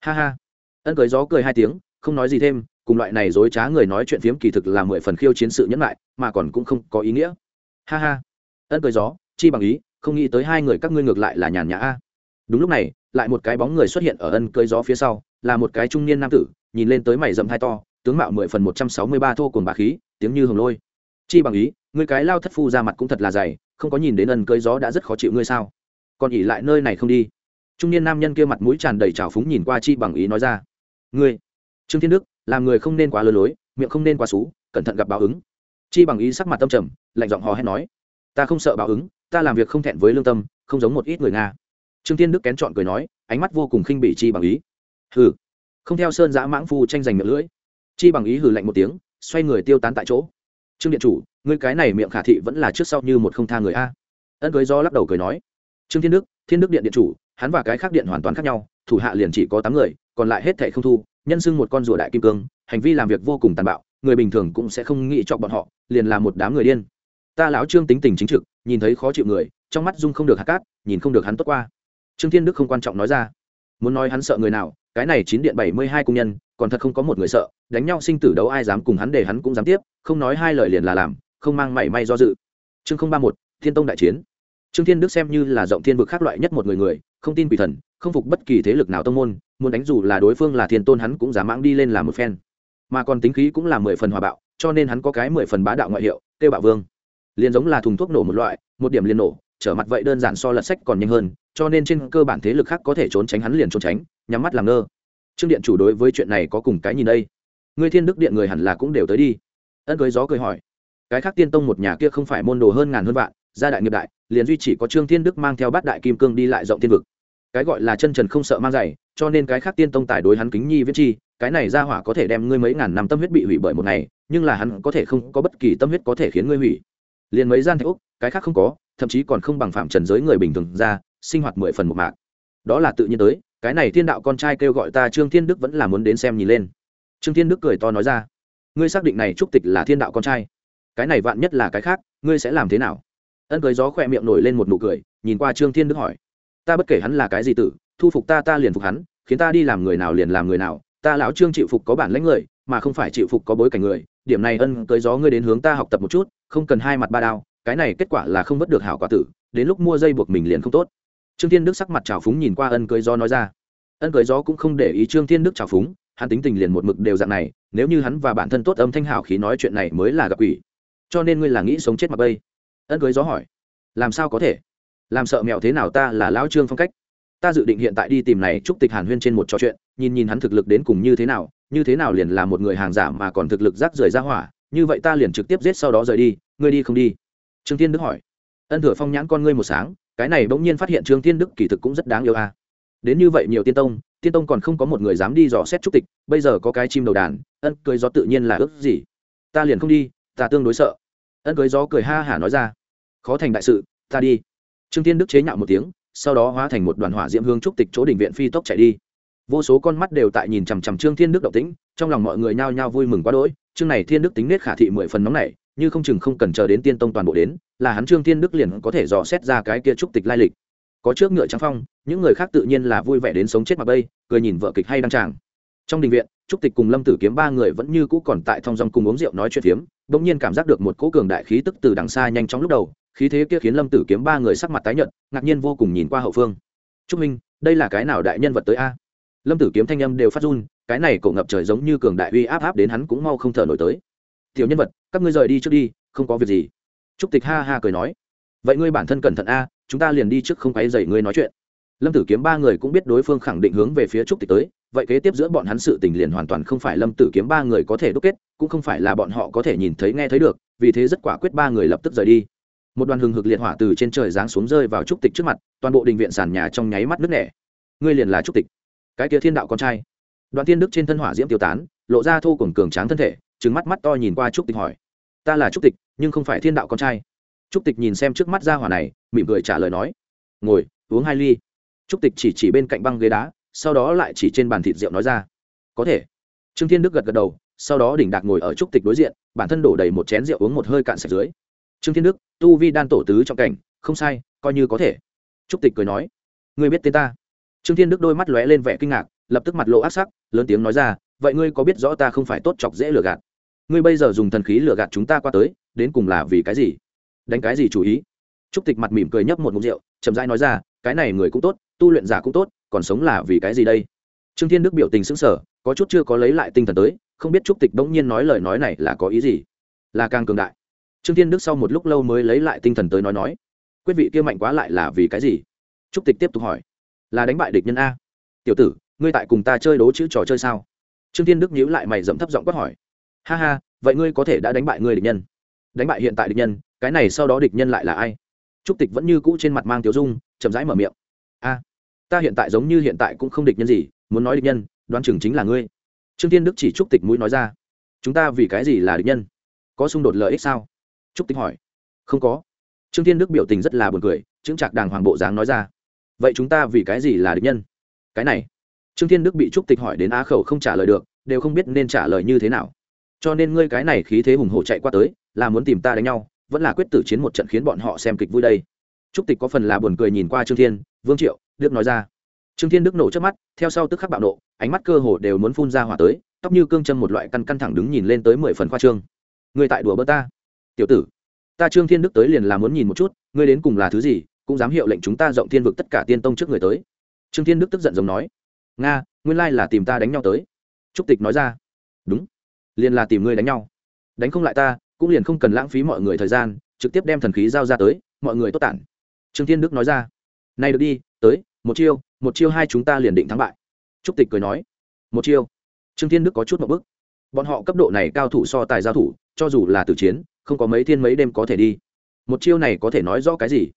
Ha ha. Ân cười gió cười hai tiếng, không nói gì thêm, cùng loại này dối trá người nói chuyện phiếm kỳ thực là mười phần khiêu chiến sự nhẫn lại, mà còn cũng không có ý nghĩa. Ha ha. Ân cười gió, chi bằng ý, không nghĩ tới hai người các ngươi ngược lại là nhàn nhã. A đúng lúc này, lại một cái bóng người xuất hiện ở ân cười gió phía sau, là một cái trung niên nam tử, nhìn lên tới mày dầm hai to, tướng mạo mười phần một trăm sáu mươi ba thô cồn bà khí, tiếng như hồng lôi chi bằng ý người cái lao thất phu ra mặt cũng thật là dày, không có nhìn đến ân cưới gió đã rất khó chịu ngươi sao? Còn ỉ lại nơi này không đi. Trung niên nam nhân kia mặt mũi tràn đầy trào phúng nhìn qua chi bằng ý nói ra. Ngươi, trương thiên đức, làm người không nên quá lơ lối, miệng không nên quá xú, cẩn thận gặp báo ứng. Chi bằng ý sắc mặt tâm trầm, lạnh giọng hò hét nói. Ta không sợ báo ứng, ta làm việc không thẹn với lương tâm, không giống một ít người nga. Trương thiên đức kén chọn cười nói, ánh mắt vô cùng khinh bỉ chi bằng ý. Hừ, không theo sơn giã mãng phu tranh giành miệng lưỡi. Chi bằng ý hừ lạnh một tiếng, xoay người tiêu tán tại chỗ trương điện chủ, ngươi cái này miệng khả thị vẫn là trước sau như một không tha người a. Ân cưới do lắc đầu cười nói. Trương thiên đức thiên đức điện điện chủ, hắn và cái khác điện hoàn toàn khác nhau, thủ hạ liền chỉ có tám người, còn lại hết thệ không thu, nhân xưng một con rùa đại kim cương, hành vi làm việc vô cùng tàn bạo, người bình thường cũng sẽ không nghĩ cho bọn họ, liền là một đám người điên. Ta lão trương tính tình chính trực, nhìn thấy khó chịu người, trong mắt dung không được hạt cát, nhìn không được hắn tốt qua. Trương thiên đức không quan trọng nói ra. Muốn nói hắn sợ người nào cái này chín điện bảy mươi hai công nhân, còn thật không có một người sợ, đánh nhau sinh tử đấu ai dám cùng hắn để hắn cũng dám tiếp, không nói hai lời liền là làm, không mang mảy may do dự. Chương không ba một thiên tông đại chiến. Trương thiên đức xem như là rộng thiên vực khác loại nhất một người người, không tin quỷ thần, không phục bất kỳ thế lực nào tông môn, muốn đánh dù là đối phương là thiên tôn hắn cũng dám mãng đi lên làm một phen. Mà còn tính khí cũng là mười phần hòa bạo, cho nên hắn có cái mười phần bá đạo ngoại hiệu kêu bạo vương. Liền giống là thùng thuốc nổ một loại, một điểm liền nổ, trở mặt vậy đơn giản so lật sách còn nhanh hơn, cho nên trên cơ bản thế lực khác có thể trốn tránh hắn liền trốn tránh nhắm mắt làm ngơ. Trương điện chủ đối với chuyện này có cùng cái nhìn đây? Ngươi thiên đức điện người hẳn là cũng đều tới đi. Ân cưới gió cười hỏi. Cái khác tiên tông một nhà kia không phải môn đồ hơn ngàn hơn vạn, gia đại nghiệp đại, liền duy chỉ có trương thiên đức mang theo bát đại kim cương đi lại rộng thiên vực. Cái gọi là chân trần không sợ mang giày, cho nên cái khác tiên tông tài đối hắn kính nhi viết chi, cái này ra hỏa có thể đem ngươi mấy ngàn năm tâm huyết bị hủy bởi một ngày, nhưng là hắn có thể không có bất kỳ tâm huyết có thể khiến ngươi hủy. Liền mấy gian thạch úc cái khác không có, thậm chí còn không bằng phạm trần giới người bình thường ra, sinh hoạt mười phần một mạng đó là tự nhiên tới cái này thiên đạo con trai kêu gọi ta, trương thiên đức vẫn là muốn đến xem nhìn lên. Trương thiên đức cười to nói ra, ngươi xác định này trúc tịch là thiên đạo con trai, cái này vạn nhất là cái khác, ngươi sẽ làm thế nào? Ân cười gió khỏe miệng nổi lên một nụ cười, nhìn qua trương thiên đức hỏi, ta bất kể hắn là cái gì tử, thu phục ta ta liền phục hắn, khiến ta đi làm người nào liền làm người nào, ta lão trương chịu phục có bản lãnh người, mà không phải chịu phục có bối cảnh người, điểm này ân cưới gió ngươi đến hướng ta học tập một chút, không cần hai mặt ba đao, cái này kết quả là không vớt được hảo quả tử, đến lúc mua dây buộc mình liền không tốt trương thiên đức sắc mặt trào phúng nhìn qua ân cưới gió nói ra. Ân cưới gió cũng không để ý trương thiên đức trào phúng, hắn tính tình liền một mực đều dạng này, nếu như hắn và bản thân tốt âm thanh hảo khí nói chuyện này mới là gặp quỷ. Cho nên ngươi là nghĩ sống chết mặt bây. Ân cưới gió hỏi. Làm sao có thể? Làm sợ mẹo thế nào ta là lão trương phong cách? Ta dự định hiện tại đi tìm này trúc tịch hàn huyên trên một trò chuyện, nhìn nhìn hắn thực lực đến cùng như thế nào, như thế nào liền là một người hàng giả mà còn thực lực rác rời ra hỏa, như vậy ta liền trực tiếp giết sau đó rời đi, ngươi đi không đi? Trương thiên đức hỏi. Ân thừa phong nhãn con ngươi một sáng cái này bỗng nhiên phát hiện trương thiên đức kỳ thực cũng rất đáng yêu a. Đến như vậy nhiều tiên tông tiên tông còn không có một người dám đi dò xét trúc tịch, bây giờ có cái chim đầu đàn, ân cưới gió tự nhiên là ước gì. Ta liền không đi, ta tương đối sợ. Ân cưới gió cười ha hả nói ra. Khó thành đại sự, ta đi. Trương thiên đức chế nhạo một tiếng, sau đó hóa thành một đoàn hỏa diễm hương trúc tịch chỗ đỉnh viện phi tốc chạy đi. Vô số con mắt đều tại nhìn chằm chằm trương thiên đức động tĩnh, trong lòng mọi người nhao nhao vui mừng quá đỗi, chương này thiên đức tính nết khả thị mười phần nóng này như không chừng không cần chờ đến tiên tông toàn bộ đến, là hắn trương thiên đức liền có thể dò xét ra cái kia trúc tịch lai lịch. Có trước ngựa trắng phong, những người khác tự nhiên là vui vẻ đến sống chết mà bây cười nhìn vợ kịch hay đăng tràng. Trong đình viện, trúc tịch cùng lâm tử kiếm ba người vẫn như cũ còn tại thong dong cùng uống rượu nói chuyện phiếm, bỗng nhiên cảm giác được một cỗ cường đại khí tức từ đằng xa nhanh chóng lúc đầu, khí thế kia khiến lâm tử kiếm ba người sắc mặt tái nhợt, ngạc nhiên vô cùng nhìn qua hậu phương. Trúc minh đây là cái nào đại nhân vật tới a? Lâm tử kiếm thanh âm đều phát run, cái này cổ ngập trời giống như cường đại uy áp áp đến hắn cũng mau không thở nổi tới tiểu nhân vật, các ngươi rời đi trước đi, không có việc gì. Trúc tịch ha ha cười nói. Vậy ngươi bản thân cẩn thận a, chúng ta liền đi trước không quấy dậy ngươi nói chuyện. Lâm tử kiếm ba người cũng biết đối phương khẳng định hướng về phía trúc tịch tới, vậy kế tiếp giữa bọn hắn sự tình liền hoàn toàn không phải lâm tử kiếm ba người có thể đúc kết, cũng không phải là bọn họ có thể nhìn thấy nghe thấy được, vì thế rất quả quyết ba người lập tức rời đi. Một đoàn hừng hực liệt hỏa từ trên trời giáng xuống rơi vào trúc tịch trước mặt, toàn bộ đình viện sàn nhà trong nháy mắt nứt nẻ. Ngươi liền là trúc tịch. Cái kia thiên đạo con trai. Đoàn thiên đức trên thân hỏa diễm tiêu tán, lộ ra thô cùng cường tráng thân thể trứng mắt mắt to nhìn qua trúc tịch hỏi, ta là trúc tịch, nhưng không phải thiên đạo con trai. Trúc tịch nhìn xem trước mắt ra hỏa này, mỉm cười trả lời nói, ngồi, uống hai ly. Trúc tịch chỉ chỉ bên cạnh băng ghế đá, sau đó lại chỉ trên bàn thịt rượu nói ra, có thể. Trương thiên đức gật gật đầu, sau đó đỉnh đạc ngồi ở trúc tịch đối diện, bản thân đổ đầy một chén rượu uống một hơi cạn sạch dưới. Trương thiên đức, tu vi đan tổ tứ trong cảnh, không sai, coi như có thể. Trúc tịch cười nói, ngươi biết tên ta? Trương thiên đức đôi mắt lóe lên vẻ kinh ngạc, lập tức mặt lộ ác sắc, lớn tiếng nói ra, vậy ngươi có biết rõ ta không phải tốt chọc dễ lừa gạt? Ngươi bây giờ dùng thần khí lừa gạt chúng ta qua tới, đến cùng là vì cái gì? Đánh cái gì chủ ý? Trúc tịch mặt mỉm cười nhấp một mục rượu, chậm rãi nói ra, cái này người cũng tốt, tu luyện giả cũng tốt, còn sống là vì cái gì đây? Trương thiên đức biểu tình sững sờ, có chút chưa có lấy lại tinh thần tới, không biết trúc tịch bỗng nhiên nói lời nói này là có ý gì? Là càng cường đại. Trương thiên đức sau một lúc lâu mới lấy lại tinh thần tới nói nói, quyết vị kia mạnh quá lại là vì cái gì? Trúc tịch tiếp tục hỏi, là đánh bại địch nhân a. Tiểu tử, ngươi tại cùng ta chơi đố chữ trò chơi sao? Trương thiên đức nhíu lại mày dẫm thấp giọng quát hỏi ha ha, vậy ngươi có thể đã đánh bại ngươi địch nhân. Đánh bại hiện tại địch nhân, cái này sau đó địch nhân lại là ai? Trúc tịch vẫn như cũ trên mặt mang tiếu dung, chậm rãi mở miệng. A, ta hiện tại giống như hiện tại cũng không địch nhân gì, muốn nói địch nhân, đoán chừng chính là ngươi. Trương thiên đức chỉ trúc tịch mũi nói ra. Chúng ta vì cái gì là địch nhân? Có xung đột lợi ích sao? Trúc tịch hỏi. Không có. Trương thiên đức biểu tình rất là buồn cười chứng trạc đàng hoàng bộ dáng nói ra. Vậy chúng ta vì cái gì là địch nhân? Cái này. Trương thiên đức bị trúc tịch hỏi đến á khẩu không trả lời được, đều không biết nên trả lời như thế nào cho nên ngươi cái này khí thế hùng hổ chạy qua tới, là muốn tìm ta đánh nhau, vẫn là quyết tử chiến một trận khiến bọn họ xem kịch vui đây. Trúc tịch có phần là buồn cười nhìn qua trương thiên, vương triệu, đức nói ra. Trương thiên đức nổ trước mắt, theo sau tức khắc bạo nộ, ánh mắt cơ hồ đều muốn phun ra hỏa tới, tóc như cương châm một loại căn căn thẳng đứng nhìn lên tới mười phần khoa trương. Người tại đùa bơ ta? Tiểu tử, ta trương thiên đức tới liền là muốn nhìn một chút, ngươi đến cùng là thứ gì, cũng dám hiệu lệnh chúng ta rộng thiên vực tất cả tiên tông trước người tới. Trương thiên đức tức giận giống nói, nga, nguyên lai là tìm ta đánh nhau tới. Trúc tịch nói ra, đúng liền là tìm ngươi đánh nhau. Đánh không lại ta cũng liền không cần lãng phí mọi người thời gian trực tiếp đem thần khí giao ra tới mọi người tốt tản. Trương thiên đức nói ra. Nay được đi tới một chiêu một chiêu hai chúng ta liền định thắng bại. Trúc tịch cười nói. Một chiêu. Trương thiên đức có chút một bước, bọn họ cấp độ này cao thủ so tài giao thủ cho dù là tử chiến không có mấy thiên mấy đêm có thể đi. Một chiêu này có thể nói rõ cái gì?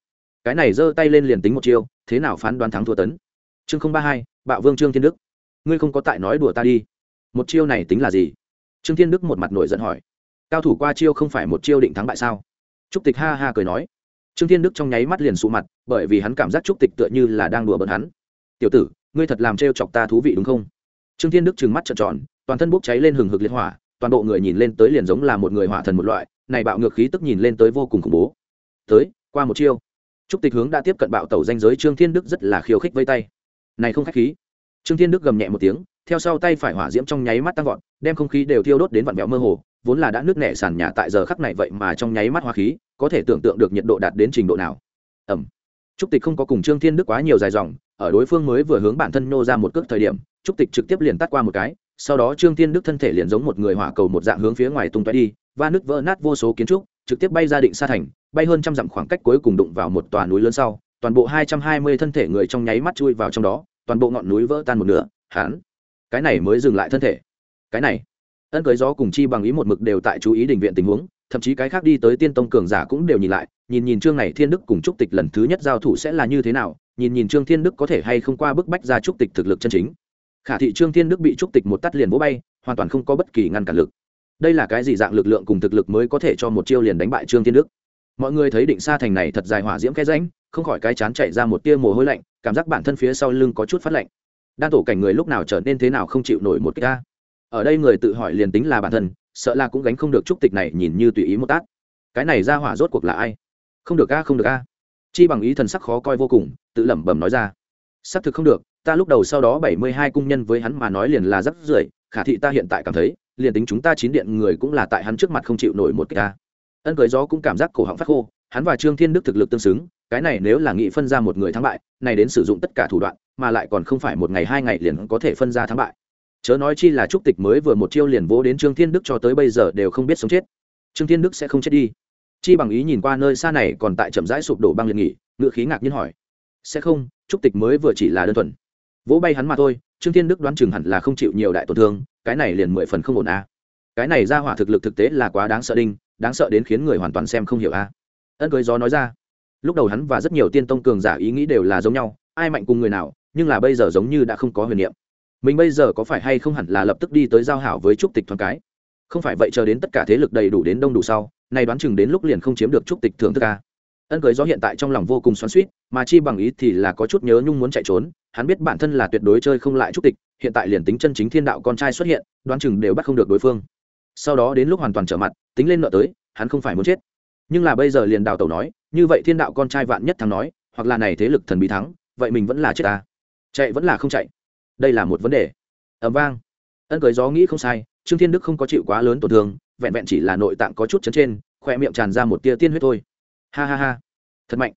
Cái này giơ tay lên liền tính một chiêu thế nào phán đoán thắng thua tấn? Chương không ba hai bạo vương trương thiên đức. Ngươi không có tại nói đùa ta đi. Một chiêu này tính là gì? Trương thiên đức một mặt nổi giận hỏi, cao thủ qua chiêu không phải một chiêu định thắng bại sao? Trúc tịch ha ha cười nói. Trương thiên đức trong nháy mắt liền sụ mặt, bởi vì hắn cảm giác trúc tịch tựa như là đang đùa bỡn hắn. Tiểu tử, ngươi thật làm trêu chọc ta thú vị đúng không? Trương thiên đức trừng mắt trợn tròn, toàn thân bốc cháy lên hừng hực liên hỏa, toàn bộ người nhìn lên tới liền giống là một người hỏa thần một loại, này bạo ngược khí tức nhìn lên tới vô cùng khủng bố. Tới, qua một chiêu. Trúc tịch hướng đã tiếp cận bạo tẩu danh giới trương thiên đức rất là khiêu khích vây tay. Này không khách khí. Trương thiên đức gầm nhẹ một tiếng theo sau tay phải hỏa diễm trong nháy mắt tăng vọt, đem không khí đều thiêu đốt đến vặn vẹo mơ hồ, vốn là đã nứt nẻ sàn nhà tại giờ khắc này vậy mà trong nháy mắt hỏa khí, có thể tưởng tượng được nhiệt độ đạt đến trình độ nào. Ẩm trúc tịch không có cùng trương thiên đức quá nhiều dài dòng, ở đối phương mới vừa hướng bản thân nô ra một cước thời điểm, trúc tịch trực tiếp liền tắt qua một cái, sau đó trương thiên đức thân thể liền giống một người hỏa cầu một dạng hướng phía ngoài tung tóe đi và nứt vỡ nát vô số kiến trúc, trực tiếp bay ra định xa thành, bay hơn trăm dặm khoảng cách cuối cùng đụng vào một tòa núi lớn sau, toàn bộ hai trăm hai mươi thân thể người trong nháy mắt chui vào trong đó, toàn bộ ngọn núi vỡ tan một nửa hắn cái này mới dừng lại thân thể. Cái này, ân cưới gió cùng chi bằng ý một mực đều tại chú ý đình viện tình huống, thậm chí cái khác đi tới tiên tông cường giả cũng đều nhìn lại, nhìn nhìn trương này thiên đức cùng trúc tịch lần thứ nhất giao thủ sẽ là như thế nào, nhìn nhìn trương thiên đức có thể hay không qua bức bách ra trúc tịch thực lực chân chính. Khả thị trương thiên đức bị trúc tịch một tắt liền vỗ bay, hoàn toàn không có bất kỳ ngăn cản lực. Đây là cái gì dạng lực lượng cùng thực lực mới có thể cho một chiêu liền đánh bại trương thiên đức? Mọi người thấy định xa thành này thật dài hỏa diễm cái ránh không khỏi cái chán chạy ra một tia mồ hôi lạnh, cảm giác bản thân phía sau lưng có chút phát lạnh đan tổ cảnh người lúc nào trở nên thế nào không chịu nổi một cái ca ở đây người tự hỏi liền tính là bản thân, sợ là cũng gánh không được trúc tịch này nhìn như tùy ý một tát. Cái này ra hỏa rốt cuộc là ai? Không được a, không được a. Chi bằng ý thần sắc khó coi vô cùng, tự lẩm bẩm nói ra. Xác thực không được, ta lúc đầu sau đó bảy mươi hai cung nhân với hắn mà nói liền là rất rưởi khả thị ta hiện tại cảm thấy, liền tính chúng ta chín điện người cũng là tại hắn trước mặt không chịu nổi một cái ca ân cưới gió cũng cảm giác cổ họng phát khô, hắn và trương thiên đức thực lực tương xứng, cái này nếu là nghị phân ra một người thắng bại, này đến sử dụng tất cả thủ đoạn, mà lại còn không phải một ngày hai ngày liền có thể phân ra thắng bại. Chớ nói chi là trúc tịch mới vừa một chiêu liền vỗ đến trương thiên đức cho tới bây giờ đều không biết sống chết. Trương thiên đức sẽ không chết đi. Chi bằng ý nhìn qua nơi xa này còn tại chậm rãi sụp đổ băng liệt nghỉ, ngựa khí ngạc nhiên hỏi. Sẽ không trúc tịch mới vừa chỉ là đơn thuần. Vỗ bay hắn mà thôi, trương thiên đức đoán chừng hẳn là không chịu nhiều đại tổn thương, cái này liền mười phần không ổn à? Cái này ra hỏa thực lực thực tế là quá đáng sợ đinh, đáng sợ đến khiến người hoàn toàn xem không hiểu a. Ân cưới gió nói ra. Lúc đầu hắn và rất nhiều tiên tông cường giả ý nghĩ đều là giống nhau, ai mạnh cùng người nào, nhưng là bây giờ giống như đã không có huyền niệm. Mình bây giờ có phải hay không hẳn là lập tức đi tới giao hảo với trúc tịch thoáng cái? Không phải vậy chờ đến tất cả thế lực đầy đủ đến đông đủ sau, nay đoán chừng đến lúc liền không chiếm được trúc tịch thưởng thức ca ân cưới gió hiện tại trong lòng vô cùng xoắn suýt mà chi bằng ý thì là có chút nhớ nhung muốn chạy trốn, hắn biết bản thân là tuyệt đối chơi không lại trúc tịch, hiện tại liền tính chân chính thiên đạo con trai xuất hiện, đoán chừng đều bắt không được đối phương sau đó đến lúc hoàn toàn trở mặt, tính lên nợ tới, hắn không phải muốn chết. Nhưng là bây giờ liền đào tẩu nói, như vậy thiên đạo con trai vạn nhất thắng nói, hoặc là này thế lực thần bí thắng, vậy mình vẫn là chết ta. Chạy vẫn là không chạy. Đây là một vấn đề. Ẩm vang. Ân cưới gió nghĩ không sai, trương thiên đức không có chịu quá lớn tổn thương, vẹn vẹn chỉ là nội tạng có chút chấn trên khoe miệng tràn ra một tia tiên huyết thôi. Ha ha ha. Thật mạnh.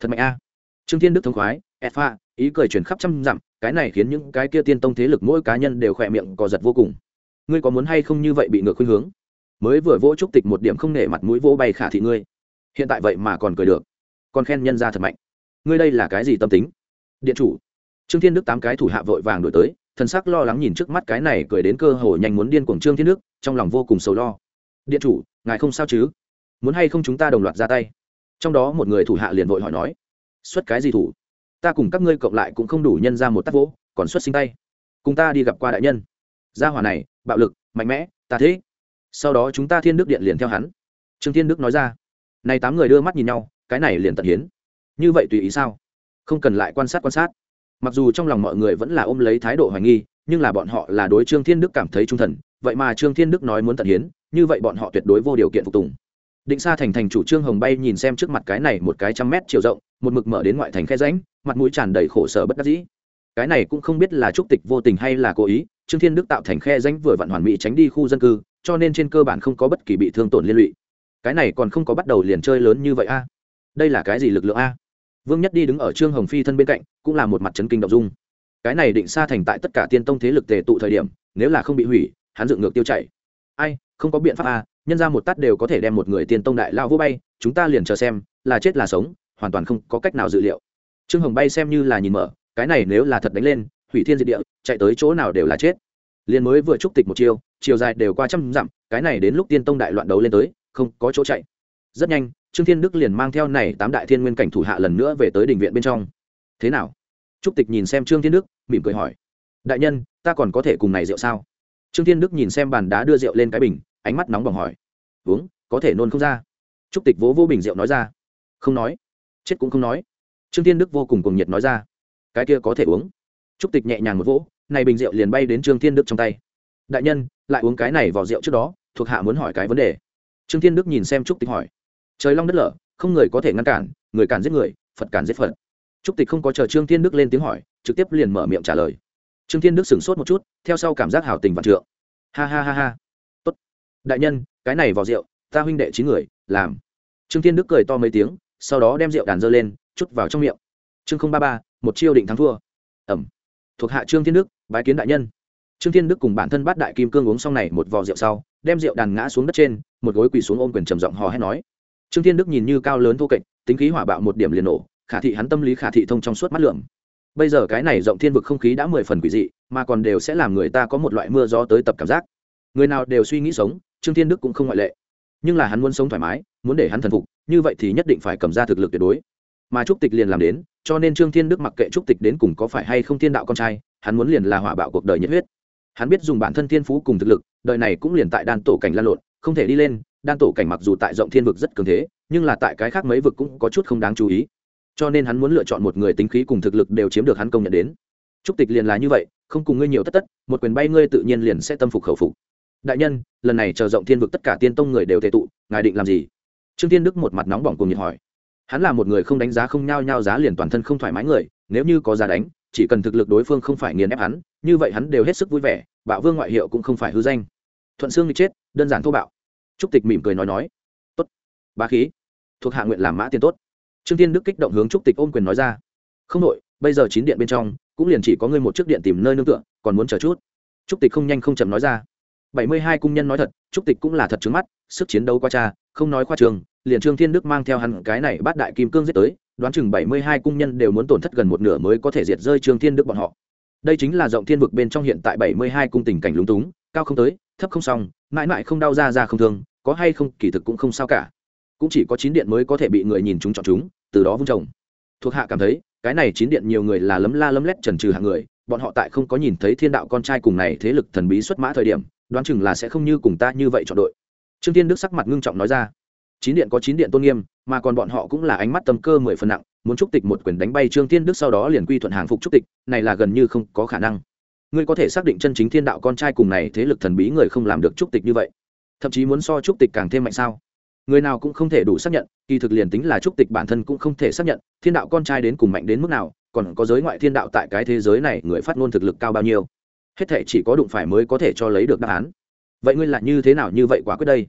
Thật mạnh a. Trương thiên đức thông khoái efa ý cười chuyển khắp trăm dặm, cái này khiến những cái kia tiên tông thế lực mỗi cá nhân đều khỏe miệng cò giật vô cùng ngươi có muốn hay không như vậy bị ngược khuynh hướng? Mới vừa vỗ trúc tịch một điểm không nể mặt mũi vỗ bay khả thị ngươi. Hiện tại vậy mà còn cười được. Còn khen nhân ra thật mạnh. Ngươi đây là cái gì tâm tính? Điện chủ. Trương thiên đức tám cái thủ hạ vội vàng đổi tới, thần sắc lo lắng nhìn trước mắt cái này cười đến cơ hồ nhanh muốn điên cuồng trương thiên đức, trong lòng vô cùng sầu lo. Điện chủ, ngài không sao chứ? Muốn hay không chúng ta đồng loạt ra tay? Trong đó một người thủ hạ liền vội hỏi nói. Xuất cái gì thủ? Ta cùng các ngươi cộng lại cũng không đủ nhân ra một tắc vỗ, còn xuất sinh tay. Cùng ta đi gặp qua đại nhân gia hỏa này, bạo lực, mạnh mẽ, ta thế sau đó chúng ta thiên đức điện liền theo hắn. Trương thiên đức nói ra. Này tám người đưa mắt nhìn nhau, cái này liền tận hiến. Như vậy tùy ý sao? Không cần lại quan sát quan sát. Mặc dù trong lòng mọi người vẫn là ôm lấy thái độ hoài nghi, nhưng là bọn họ là đối trương thiên đức cảm thấy trung thần, vậy mà trương thiên đức nói muốn tận hiến, như vậy bọn họ tuyệt đối vô điều kiện phục tùng. Định xa thành thành chủ trương hồng bay nhìn xem trước mặt cái này một cái trăm mét chiều rộng, một mực mở đến ngoại thành khe ránh mặt mũi tràn đầy khổ sở bất đắc dĩ. Cái này cũng không biết là trúc tịch vô tình hay là cố ý trương thiên đức tạo thành khe ránh vừa vặn hoàn mỹ tránh đi khu dân cư, cho nên trên cơ bản không có bất kỳ bị thương tổn liên lụy. Cái này còn không có bắt đầu liền chơi lớn như vậy a. Đây là cái gì lực lượng a? Vương nhất đi đứng ở trương hồng phi thân bên cạnh, cũng là một mặt trấn kinh đ dung. Cái này định xa thành tại tất cả tiên tông thế lực tề tụ thời điểm, nếu là không bị hủy, hắn dựng ngược tiêu chảy. Ai, không có biện pháp a, nhân ra một tát đều có thể đem một người tiên tông đại lao vô bay, chúng ta liền chờ xem, là chết là sống, hoàn toàn không có cách nào dự liệu. Trương hồng bay xem như là nhìn mở, cái này nếu là thật đánh lên hủy thiên diệt địa, chạy tới chỗ nào đều là chết. Liền mới vừa trúc tịch một chiêu, chiều dài đều qua trăm dặm, cái này đến lúc tiên tông đại loạn đấu lên tới, không có chỗ chạy. Rất nhanh, trương thiên đức liền mang theo này tám đại thiên nguyên cảnh thủ hạ lần nữa về tới đình viện bên trong. Thế nào? Trúc tịch nhìn xem trương thiên đức, mỉm cười hỏi. Đại nhân, ta còn có thể cùng này rượu sao? Trương thiên đức nhìn xem bàn đá đưa rượu lên cái bình, ánh mắt nóng bỏng hỏi. Uống, có thể nôn không ra. Trúc tịch vỗ vô bình rượu nói ra. Không nói. Chết cũng không nói. Trương thiên đức vô cùng cùng nhiệt nói ra. Cái kia có thể uống trúc tịch nhẹ nhàng một vỗ, này bình rượu liền bay đến trương thiên đức trong tay. Đại nhân, lại uống cái này vào rượu trước đó, thuộc hạ muốn hỏi cái vấn đề. Trương thiên đức nhìn xem trúc tịch hỏi. Trời long đất lở, không người có thể ngăn cản, người cản giết người, phật cản giết phật. Trúc tịch không có chờ trương thiên đức lên tiếng hỏi, trực tiếp liền mở miệng trả lời. Trương thiên đức sửng sốt một chút, theo sau cảm giác hào tình vạn trượng. Ha ha ha ha. Tốt. Đại nhân, cái này vào rượu, ta huynh đệ chín người, làm. Trương thiên đức cười to mấy tiếng, sau đó đem rượu đàn dơ lên, chút vào trong miệng. Trương không ba ba, một chiêu định thắng thua. Ẩm thuộc hạ trương thiên đức, bái kiến đại nhân. Trương thiên đức cùng bản thân bắt đại kim cương uống xong này một vò rượu sau, đem rượu đàn ngã xuống đất trên, một gối quỳ xuống ôm quyền trầm giọng hò hét nói. Trương thiên đức nhìn như cao lớn thô kệch, tính khí hỏa bạo một điểm liền nổ, khả thị hắn tâm lý khả thị thông trong suốt mắt lượng bây giờ cái này rộng thiên vực không khí đã mười phần quỷ dị, mà còn đều sẽ làm người ta có một loại mưa gió tới tập cảm giác. Người nào đều suy nghĩ sống, trương thiên đức cũng không ngoại lệ. Nhưng là hắn muốn sống thoải mái, muốn để hắn thần phục, như vậy thì nhất định phải cầm ra thực lực tuyệt đối mà trúc tịch liền làm đến, cho nên trương thiên đức mặc kệ trúc tịch đến cùng có phải hay không thiên đạo con trai, hắn muốn liền là hỏa bạo cuộc đời nhiệt huyết. Hắn biết dùng bản thân thiên phú cùng thực lực, đời này cũng liền tại đan tổ cảnh lan lộn, không thể đi lên, đan tổ cảnh mặc dù tại rộng thiên vực rất cường thế, nhưng là tại cái khác mấy vực cũng có chút không đáng chú ý. Cho nên hắn muốn lựa chọn một người tính khí cùng thực lực đều chiếm được hắn công nhận đến. Trúc tịch liền là như vậy, không cùng ngươi nhiều tất tất, một quyền bay ngươi tự nhiên liền sẽ tâm phục khẩu phục. Đại nhân, lần này chờ rộng thiên vực tất cả tiên tông người đều thể tụ, ngài định làm gì? Trương tiên đức một mặt nóng bỏng cùng nhiệt hỏi hắn là một người không đánh giá không nhao nhao giá liền toàn thân không thoải mái người, nếu như có giá đánh, chỉ cần thực lực đối phương không phải nghiền ép hắn, như vậy hắn đều hết sức vui vẻ, bạo vương ngoại hiệu cũng không phải hư danh. Thuận xương bị chết, đơn giản thô bạo. Trúc tịch mỉm cười nói nói, tốt ba khí, thuộc hạ nguyện làm mã tiên tốt. Trương tiên đức kích động hướng trúc tịch ôm quyền nói ra, không nội, bây giờ chín điện bên trong, cũng liền chỉ có ngươi một chiếc điện tìm nơi nương tựa, còn muốn chờ chút. Trúc tịch không nhanh không chậm nói ra bảy mươi hai cung nhân nói thật, trúc tịch cũng là thật trứng mắt, sức chiến đấu qua cha, không nói qua trường, liền trương thiên đức mang theo hắn cái này bắt đại kim cương giết tới, đoán chừng bảy mươi hai cung nhân đều muốn tổn thất gần một nửa mới có thể diệt rơi trương thiên đức bọn họ. Đây chính là rộng thiên vực bên trong hiện tại bảy mươi hai cung tình cảnh lúng túng, cao không tới, thấp không xong, mãi mãi không đau ra ra không thương, có hay không, kỳ thực cũng không sao cả. Cũng chỉ có chín điện mới có thể bị người nhìn chúng chọn chúng, từ đó vung trồng thuộc hạ cảm thấy, cái này chín điện nhiều người là lấm la lấm lét trần trừ hạng người, bọn họ tại không có nhìn thấy thiên đạo con trai cùng này thế lực thần bí xuất mã thời điểm đoán chừng là sẽ không như cùng ta như vậy chọn đội. Trương tiên đức sắc mặt ngưng trọng nói ra, chín điện có chín điện tôn nghiêm, mà còn bọn họ cũng là ánh mắt tâm cơ mười phần nặng, muốn trúc tịch một quyền đánh bay trương tiên đức sau đó liền quy thuận hàng phục trúc tịch, này là gần như không có khả năng. Ngươi có thể xác định chân chính thiên đạo con trai cùng này thế lực thần bí người không làm được trúc tịch như vậy, thậm chí muốn so trúc tịch càng thêm mạnh sao? Người nào cũng không thể đủ xác nhận, kỳ thực liền tính là trúc tịch bản thân cũng không thể xác nhận, thiên đạo con trai đến cùng mạnh đến mức nào, còn có giới ngoại thiên đạo tại cái thế giới này người phát ngôn thực lực cao bao nhiêu hết thể chỉ có đụng phải mới có thể cho lấy được đáp án. Vậy ngươi là như thế nào như vậy quả quyết đây?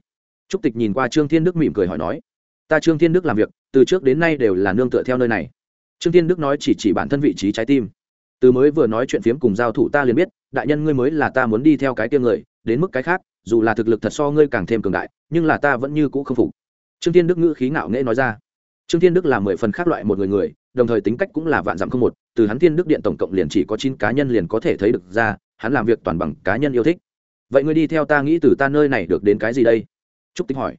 Trúc tịch nhìn qua trương thiên đức mỉm cười hỏi nói, ta trương thiên đức làm việc, từ trước đến nay đều là nương tựa theo nơi này. Trương thiên đức nói chỉ chỉ bản thân vị trí trái tim. Từ mới vừa nói chuyện phiếm cùng giao thủ ta liền biết, đại nhân ngươi mới là ta muốn đi theo cái tiêm người, đến mức cái khác, dù là thực lực thật so ngươi càng thêm cường đại, nhưng là ta vẫn như cũ không phục. Trương thiên đức ngữ khí ngạo nghễ nói ra. Trương thiên đức là mười phần khác loại một người người, đồng thời tính cách cũng là vạn dặm không một, từ hắn thiên đức điện tổng cộng liền chỉ có chín cá nhân liền có thể thấy được ra hắn làm việc toàn bằng cá nhân yêu thích. Vậy ngươi đi theo ta nghĩ từ ta nơi này được đến cái gì đây? Trúc tinh hỏi.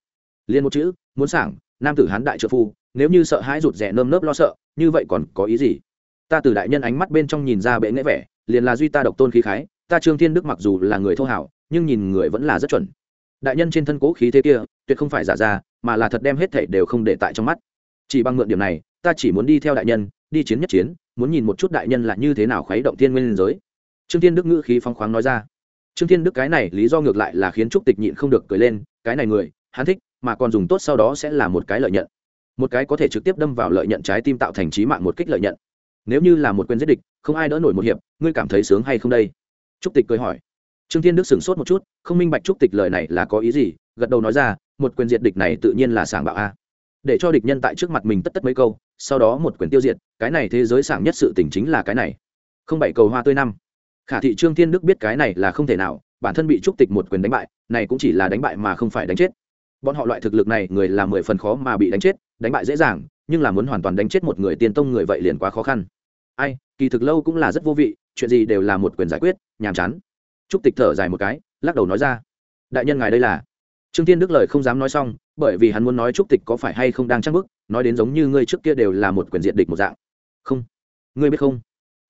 Liền một chữ, muốn sảng, nam tử hán đại trợ phu, nếu như sợ hãi rụt rè nơm nớp lo sợ, như vậy còn có ý gì? Ta từ đại nhân ánh mắt bên trong nhìn ra bệ nghễ vẻ, liền là duy ta độc tôn khí khái, ta trương thiên đức mặc dù là người thô hảo, nhưng nhìn người vẫn là rất chuẩn. Đại nhân trên thân cố khí thế kia, tuyệt không phải giả ra, mà là thật đem hết thảy đều không để tại trong mắt. Chỉ bằng mượn điểm này, ta chỉ muốn đi theo đại nhân, đi chiến nhất chiến, muốn nhìn một chút đại nhân là như thế nào khuấy động thiên nguyên giới trương thiên đức ngữ khí phong khoáng nói ra. Trương thiên đức cái này lý do ngược lại là khiến trúc tịch nhịn không được cười lên, cái này người, hắn thích, mà còn dùng tốt sau đó sẽ là một cái lợi nhận. Một cái có thể trực tiếp đâm vào lợi nhận trái tim tạo thành trí mạng một kích lợi nhận. Nếu như là một quyền giết địch, không ai đỡ nổi một hiệp, ngươi cảm thấy sướng hay không đây? Trúc tịch cười hỏi. Trương thiên đức sửng sốt một chút, không minh bạch trúc tịch lời này là có ý gì, gật đầu nói ra, một quyền diệt địch này tự nhiên là sảng bạo a. Để cho địch nhân tại trước mặt mình tất tất mấy câu, sau đó một quyền tiêu diệt, cái này thế giới sảng nhất sự tình chính là cái này. Không bảy cầu hoa tươi năm khả thị trương thiên đức biết cái này là không thể nào, bản thân bị trúc tịch một quyền đánh bại, này cũng chỉ là đánh bại mà không phải đánh chết. Bọn họ loại thực lực này, người làm mười phần khó mà bị đánh chết, đánh bại dễ dàng, nhưng là muốn hoàn toàn đánh chết một người tiên tông người vậy liền quá khó khăn. Ai, kỳ thực lâu cũng là rất vô vị, chuyện gì đều là một quyền giải quyết, nhàm chán. Trúc tịch thở dài một cái, lắc đầu nói ra. Đại nhân ngài đây là? Trương tiên đức lời không dám nói xong, bởi vì hắn muốn nói trúc tịch có phải hay không đang trăng bức nói đến giống như ngươi trước kia đều là một quyền diện địch một dạng. Không. Ngươi biết không?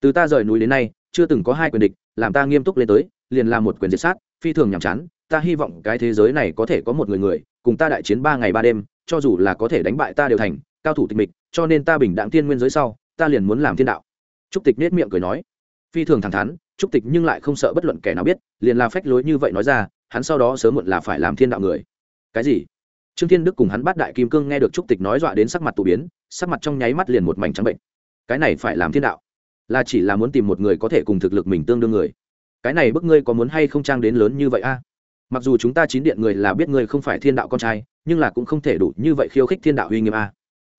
Từ ta rời núi đến nay chưa từng có hai quyền địch, làm ta nghiêm túc lên tới, liền làm một quyền diệt sát, phi thường nhàm chán, ta hy vọng cái thế giới này có thể có một người người, cùng ta đại chiến ba ngày ba đêm, cho dù là có thể đánh bại ta đều thành, cao thủ tịch mịch, cho nên ta bình đặng tiên nguyên giới sau, ta liền muốn làm thiên đạo. Trúc tịch nết miệng cười nói. Phi thường thẳng thắn, trúc tịch nhưng lại không sợ bất luận kẻ nào biết, liền là phách lối như vậy nói ra, hắn sau đó sớm muộn là phải làm thiên đạo người. Cái gì? Trương thiên đức cùng hắn bắt đại kim cương nghe được trúc tịch nói dọa đến sắc mặt tụ biến, sắc mặt trong nháy mắt liền một mảnh trắng bệnh. Cái này phải làm thiên đạo là chỉ là muốn tìm một người có thể cùng thực lực mình tương đương người. Cái này bức ngươi có muốn hay không trang đến lớn như vậy a? Mặc dù chúng ta chín điện người là biết ngươi không phải thiên đạo con trai, nhưng là cũng không thể đủ như vậy khiêu khích thiên đạo uy nghiêm a.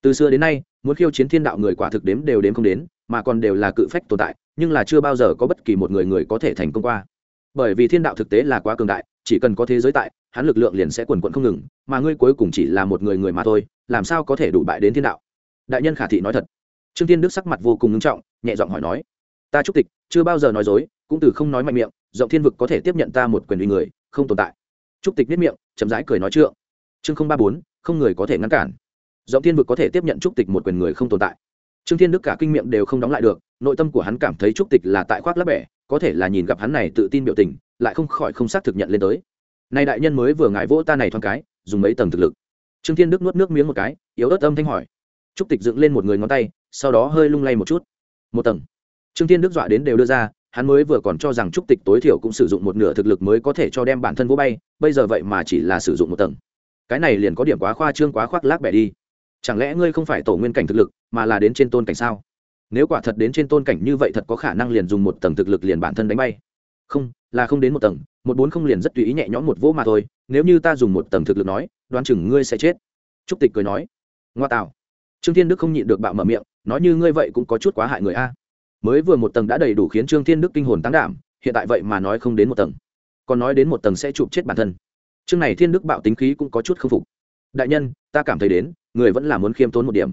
Từ xưa đến nay, muốn khiêu chiến thiên đạo người quả thực đếm đều đếm không đến, mà còn đều là cự phách tồn tại, nhưng là chưa bao giờ có bất kỳ một người người có thể thành công qua. Bởi vì thiên đạo thực tế là quá cường đại, chỉ cần có thế giới tại, hắn lực lượng liền sẽ quần quận không ngừng, mà ngươi cuối cùng chỉ là một người người mà thôi, làm sao có thể đủ bại đến thiên đạo? Đại nhân khả thị nói thật trương thiên đức sắc mặt vô cùng nghiêm trọng, nhẹ giọng hỏi nói, ta trúc tịch, chưa bao giờ nói dối, cũng từ không nói mạnh miệng, rộng thiên vực có thể tiếp nhận ta một quyền uy người, không tồn tại. Trúc tịch biết miệng, chậm rãi cười nói trượng. Chương không ba bốn, không người có thể ngăn cản. Rộng thiên vực có thể tiếp nhận trúc tịch một quyền người không tồn tại. Trương thiên đức cả kinh miệng đều không đóng lại được, nội tâm của hắn cảm thấy trúc tịch là tại khoác lấp bẻ, có thể là nhìn gặp hắn này tự tin biểu tình, lại không khỏi không xác thực nhận lên tới. Nay đại nhân mới vừa ngại vỗ ta này thoáng cái, dùng mấy tầng thực lực. Trương thiên đức nuốt nước miếng một cái, yếu ớt âm thanh hỏi. Trúc tịch dựng lên một người ngón tay sau đó hơi lung lay một chút. Một tầng. Trương thiên đức dọa đến đều đưa ra, hắn mới vừa còn cho rằng trúc tịch tối thiểu cũng sử dụng một nửa thực lực mới có thể cho đem bản thân vỗ bay, bây giờ vậy mà chỉ là sử dụng một tầng. Cái này liền có điểm quá khoa trương, quá khoác lác bẻ đi. Chẳng lẽ ngươi không phải tổ nguyên cảnh thực lực, mà là đến trên tôn cảnh sao? Nếu quả thật đến trên tôn cảnh như vậy thật có khả năng liền dùng một tầng thực lực liền bản thân đánh bay. Không, là không đến một tầng, một bốn không liền rất tùy ý nhẹ nhõm một vỗ mà thôi, nếu như ta dùng một tầng thực lực nói, đoán chừng ngươi sẽ chết. Trúc tịch cười nói, ngoa tạo. Trương thiên đức không nhịn được bạo mở miệng nói như ngươi vậy cũng có chút quá hại người a. Mới vừa một tầng đã đầy đủ khiến trương thiên đức kinh hồn tăng đảm, hiện tại vậy mà nói không đến một tầng. Còn nói đến một tầng sẽ chụp chết bản thân. Chương này thiên đức bạo tính khí cũng có chút k phục. Đại nhân, ta cảm thấy đến, người vẫn là muốn khiêm tốn một điểm.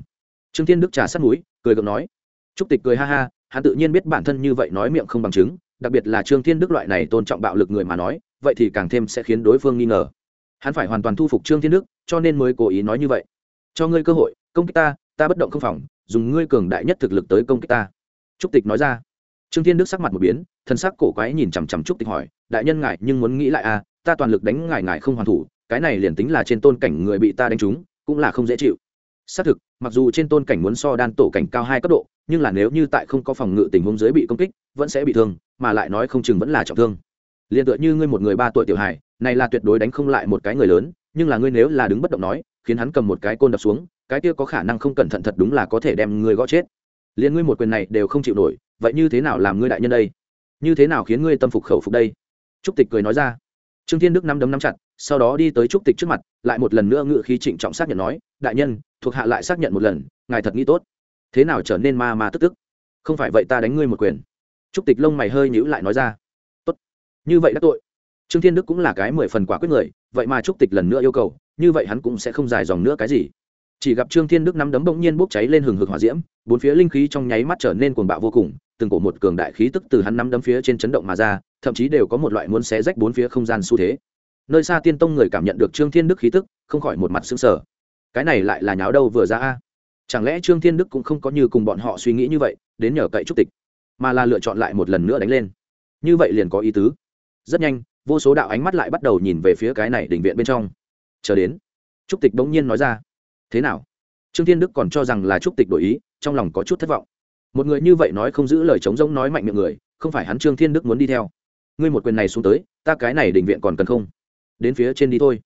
Trương thiên đức trà sát núi cười gượng nói. Trúc tịch cười ha ha, hắn tự nhiên biết bản thân như vậy nói miệng không bằng chứng, đặc biệt là trương thiên đức loại này tôn trọng bạo lực người mà nói, vậy thì càng thêm sẽ khiến đối phương nghi ngờ. Hắn phải hoàn toàn thu phục trương thiên đức, cho nên mới cố ý nói như vậy. Cho ngươi cơ hội, công kích ta ta bất động không phòng dùng ngươi cường đại nhất thực lực tới công kích ta. Trúc tịch nói ra. Trương thiên đức sắc mặt một biến thân sắc cổ quái nhìn chằm chằm trúc tịch hỏi, đại nhân ngại nhưng muốn nghĩ lại à ta toàn lực đánh ngài ngài không hoàn thủ, cái này liền tính là trên tôn cảnh người bị ta đánh trúng, cũng là không dễ chịu. Xác thực, mặc dù trên tôn cảnh muốn so đan tổ cảnh cao hai cấp độ, nhưng là nếu như tại không có phòng ngự tình huống dưới bị công kích, vẫn sẽ bị thương, mà lại nói không chừng vẫn là trọng thương. Liền tựa như ngươi một người ba tuổi tiểu hài, này là tuyệt đối đánh không lại một cái người lớn, nhưng là ngươi nếu là đứng bất động nói, khiến hắn cầm một cái côn đập xuống cái kia có khả năng không cẩn thận thật đúng là có thể đem ngươi gõ chết. Liền ngươi một quyền này đều không chịu nổi, vậy như thế nào làm ngươi đại nhân đây? Như thế nào khiến ngươi tâm phục khẩu phục đây? Trúc tịch cười nói ra. Trương thiên đức nắm đấm nắm chặt, sau đó đi tới trúc tịch trước mặt, lại một lần nữa ngự khí trịnh trọng xác nhận nói, đại nhân, thuộc hạ lại xác nhận một lần, ngài thật nghĩ tốt. Thế nào trở nên ma ma tức tức? Không phải vậy ta đánh ngươi một quyền. Trúc tịch lông mày hơi nhữ lại nói ra. Tốt. Như vậy đã tội. Trương thiên đức cũng là cái mười phần quả quyết người, vậy mà trúc tịch lần nữa yêu cầu, như vậy hắn cũng sẽ không dài dòng nữa cái gì chỉ gặp trương thiên đức nắm đấm bỗng nhiên bốc cháy lên hừng hực hỏa diễm, bốn phía linh khí trong nháy mắt trở nên cuồng bạo vô cùng, từng cổ một cường đại khí tức từ hắn nắm đấm phía trên chấn động mà ra, thậm chí đều có một loại muốn xé rách bốn phía không gian xu thế. Nơi xa tiên tông người cảm nhận được trương thiên đức khí tức, không khỏi một mặt xứng sở cái này lại là nháo đâu vừa ra a? Chẳng lẽ trương thiên đức cũng không có như cùng bọn họ suy nghĩ như vậy, đến nhờ cậy trúc tịch, mà là lựa chọn lại một lần nữa đánh lên. Như vậy liền có ý tứ. Rất nhanh, vô số đạo ánh mắt lại bắt đầu nhìn về phía cái này đỉnh viện bên trong. Chờ đến, trúc tịch bỗng nhiên nói ra thế nào? Trương thiên đức còn cho rằng là trúc tịch đổi ý, trong lòng có chút thất vọng. Một người như vậy nói không giữ lời chống giống nói mạnh miệng người, không phải hắn trương thiên đức muốn đi theo. Ngươi một quyền này xuống tới, ta cái này định viện còn cần không? Đến phía trên đi thôi.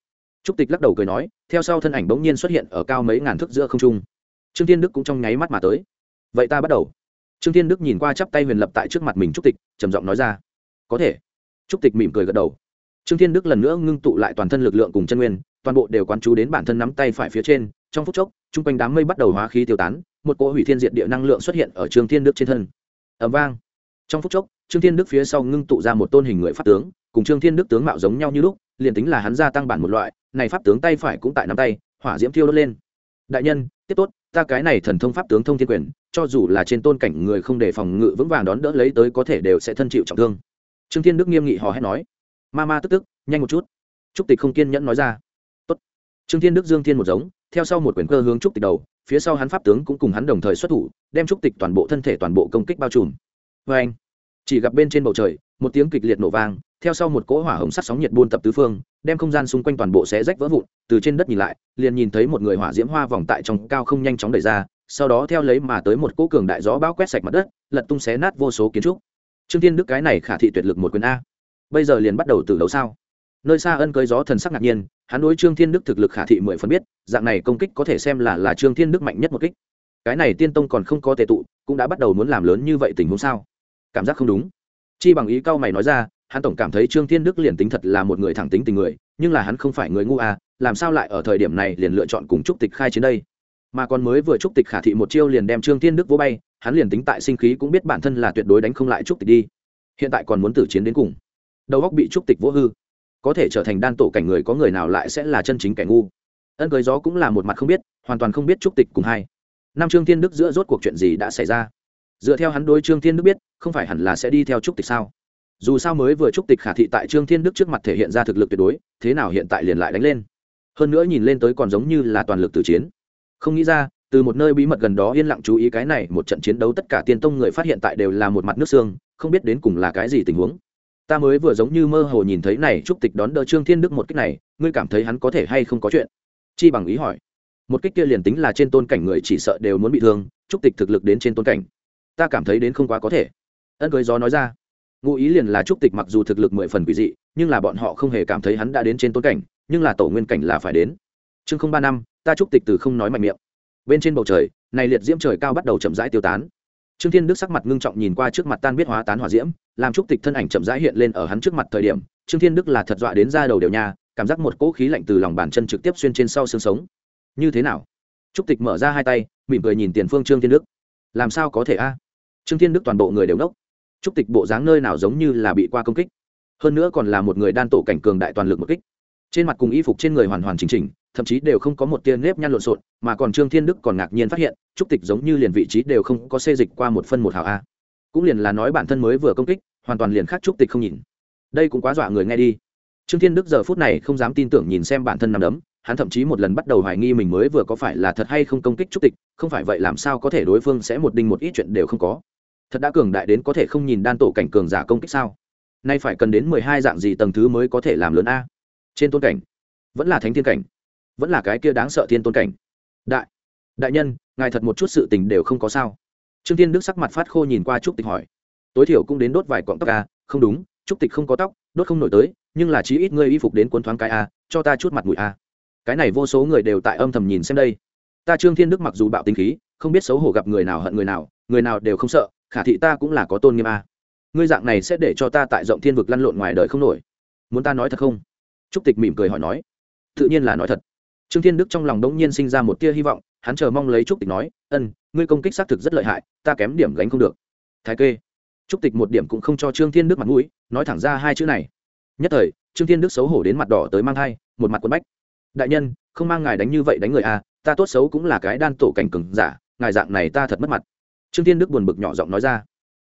Trúc tịch lắc đầu cười nói, theo sau thân ảnh bỗng nhiên xuất hiện ở cao mấy ngàn thước giữa không trung. Trương thiên đức cũng trong nháy mắt mà tới. Vậy ta bắt đầu. Trương thiên đức nhìn qua chắp tay huyền lập tại trước mặt mình trúc tịch, trầm giọng nói ra. Có thể. Trúc tịch mỉm cười gật đầu. Trương thiên đức lần nữa ngưng tụ lại toàn thân lực lượng cùng chân nguyên, toàn bộ đều quán chú đến bản thân nắm tay phải phía trên trong phút chốc, chung quanh đám mây bắt đầu hóa khí tiêu tán, một cỗ hủy thiên diệt địa năng lượng xuất hiện ở trương thiên đức trên thân. Ẩm vang. Trong phút chốc, trương thiên đức phía sau ngưng tụ ra một tôn hình người pháp tướng, cùng trương thiên đức tướng mạo giống nhau như lúc, liền tính là hắn gia tăng bản một loại, này pháp tướng tay phải cũng tại nắm tay, hỏa diễm thiêu đốt lên. Đại nhân, tiếp tốt, ta cái này thần thông pháp tướng thông thiên quyền, cho dù là trên tôn cảnh người không để phòng ngự vững vàng đón đỡ lấy tới có thể đều sẽ thân chịu trọng thương. Trương thiên đức nghiêm nghị hò hét nói. Ma ma tức tức, nhanh một chút. Trúc tịch không kiên nhẫn nói ra. Tốt. trương thiên đức dương thiên một giống theo sau một quyền cơ hướng trúc tịch đầu, phía sau hắn pháp tướng cũng cùng hắn đồng thời xuất thủ, đem trúc tịch toàn bộ thân thể toàn bộ công kích bao trùm. Vê anh, chỉ gặp bên trên bầu trời, một tiếng kịch liệt nổ vang, theo sau một cỗ hỏa hồng sắt sóng nhiệt buôn tập tứ phương, đem không gian xung quanh toàn bộ xé rách vỡ vụn, từ trên đất nhìn lại, liền nhìn thấy một người hỏa diễm hoa vòng tại trong cao không nhanh chóng đẩy ra, sau đó theo lấy mà tới một cỗ cường đại gió bão quét sạch mặt đất, lật tung xé nát vô số kiến trúc. Trương tiên đức cái này khả thị tuyệt lực một quyền a. Bây giờ liền bắt đầu từ đầu sao? Nơi xa ân cưới gió thần sắc ngạc nhiên, hắn đối trương thiên đức thực lực khả thị mười phần biết, dạng này công kích có thể xem là là trương thiên đức mạnh nhất một kích. Cái này tiên tông còn không có tệ tụ, cũng đã bắt đầu muốn làm lớn như vậy tình huống sao? Cảm giác không đúng. Chi bằng ý cao mày nói ra, hắn tổng cảm thấy trương thiên đức liền tính thật là một người thẳng tính tình người, nhưng là hắn không phải người ngu à làm sao lại ở thời điểm này liền lựa chọn cùng trúc tịch khai chiến đây? Mà còn mới vừa trúc tịch khả thị một chiêu liền đem trương thiên đức vỗ bay, hắn liền tính tại sinh khí cũng biết bản thân là tuyệt đối đánh không lại trúc tịch đi. Hiện tại còn muốn tử chiến đến cùng. Đầu góc bị trúc tịch vỗ hư có thể trở thành đan tổ cảnh người có người nào lại sẽ là chân chính kẻ ngu. Ân cưới gió cũng là một mặt không biết, hoàn toàn không biết trúc tịch cùng hai. Nam trương thiên đức giữa rốt cuộc chuyện gì đã xảy ra? Dựa theo hắn đối trương thiên đức biết, không phải hẳn là sẽ đi theo trúc tịch sao? Dù sao mới vừa trúc tịch khả thị tại trương thiên đức trước mặt thể hiện ra thực lực tuyệt đối, thế nào hiện tại liền lại đánh lên? Hơn nữa nhìn lên tới còn giống như là toàn lực từ chiến. Không nghĩ ra, từ một nơi bí mật gần đó yên lặng chú ý cái này, một trận chiến đấu tất cả tiên tông người phát hiện tại đều là một mặt nước xương, không biết đến cùng là cái gì tình huống ta mới vừa giống như mơ hồ nhìn thấy này trúc tịch đón đỡ trương thiên đức một cách này, ngươi cảm thấy hắn có thể hay không có chuyện? Chi bằng ý hỏi. Một cách kia liền tính là trên tôn cảnh người chỉ sợ đều muốn bị thương trúc tịch thực lực đến trên tôn cảnh. Ta cảm thấy đến không quá có thể. Ân cưới gió nói ra. Ngụ ý liền là trúc tịch mặc dù thực lực mười phần quỷ dị, nhưng là bọn họ không hề cảm thấy hắn đã đến trên tôn cảnh, nhưng là tổ nguyên cảnh là phải đến. Chương không ba năm, ta trúc tịch từ không nói mạnh miệng. Bên trên bầu trời, này liệt diễm trời cao bắt đầu chậm rãi tiêu tán trương thiên đức sắc mặt ngưng trọng nhìn qua trước mặt tan biết hóa tán hỏa diễm, làm trúc tịch thân ảnh chậm rãi hiện lên ở hắn trước mặt thời điểm, trương thiên đức là thật dọa đến ra đầu đều nha cảm giác một cỗ khí lạnh từ lòng bàn chân trực tiếp xuyên trên sau xương sống. Như thế nào? Trúc tịch mở ra hai tay, mỉm cười nhìn tiền phương trương thiên đức. Làm sao có thể a? Trương thiên đức toàn bộ người đều nốc trúc tịch bộ dáng nơi nào giống như là bị qua công kích? Hơn nữa còn là một người đan tổ cảnh cường đại toàn lực một kích trên mặt cùng y phục trên người hoàn hoàn chỉnh chỉnh, thậm chí đều không có một tia nếp nhăn lộn xộn, mà còn trương thiên đức còn ngạc nhiên phát hiện, trúc tịch giống như liền vị trí đều không có xê dịch qua một phân một hào a. Cũng liền là nói bản thân mới vừa công kích, hoàn toàn liền khác trúc tịch không nhìn. Đây cũng quá dọa người nghe đi. Trương thiên đức giờ phút này không dám tin tưởng nhìn xem bản thân nằm đấm, hắn thậm chí một lần bắt đầu hoài nghi mình mới vừa có phải là thật hay không công kích trúc tịch, không phải vậy làm sao có thể đối phương sẽ một đinh một ít chuyện đều không có. Thật đã cường đại đến có thể không nhìn đan tổ cảnh cường giả công kích sao? Nay phải cần đến mười hai dạng gì tầng thứ mới có thể làm lớn a? Trên tôn cảnh, vẫn là thánh thiên cảnh, vẫn là cái kia đáng sợ thiên tôn cảnh. Đại đại nhân, ngài thật một chút sự tình đều không có sao. Trương tiên đức sắc mặt phát khô nhìn qua trúc tịch hỏi. Tối thiểu cũng đến đốt vài cọng tóc a không đúng, trúc tịch không có tóc, đốt không nổi tới, nhưng là chí ít ngươi y phục đến cuốn thoáng cái a cho ta chút mặt mũi a cái này vô số người đều tại âm thầm nhìn xem đây. Ta trương thiên đức mặc dù bạo tính khí, không biết xấu hổ gặp người nào hận người nào người nào đều không sợ, khả thị ta cũng là có tôn nghiêm a ngươi dạng này sẽ để cho ta tại rộng thiên vực lăn lộn ngoài đời không nổi. Muốn ta nói thật không? Trúc tịch mỉm cười hỏi nói, tự nhiên là nói thật. Trương thiên đức trong lòng đống nhiên sinh ra một tia hy vọng, hắn chờ mong lấy trúc tịch nói, ân, ngươi công kích xác thực rất lợi hại, ta kém điểm gánh không được. Thái kê. Trúc tịch một điểm cũng không cho trương thiên đức mặt mũi, nói thẳng ra hai chữ này. Nhất thời, trương thiên đức xấu hổ đến mặt đỏ tới mang hai một mặt quần bách. Đại nhân, không mang ngài đánh như vậy đánh người à ta tốt xấu cũng là cái đan tổ cảnh cừng giả, ngài dạng này ta thật mất mặt. Trương thiên đức buồn bực nhỏ giọng nói ra.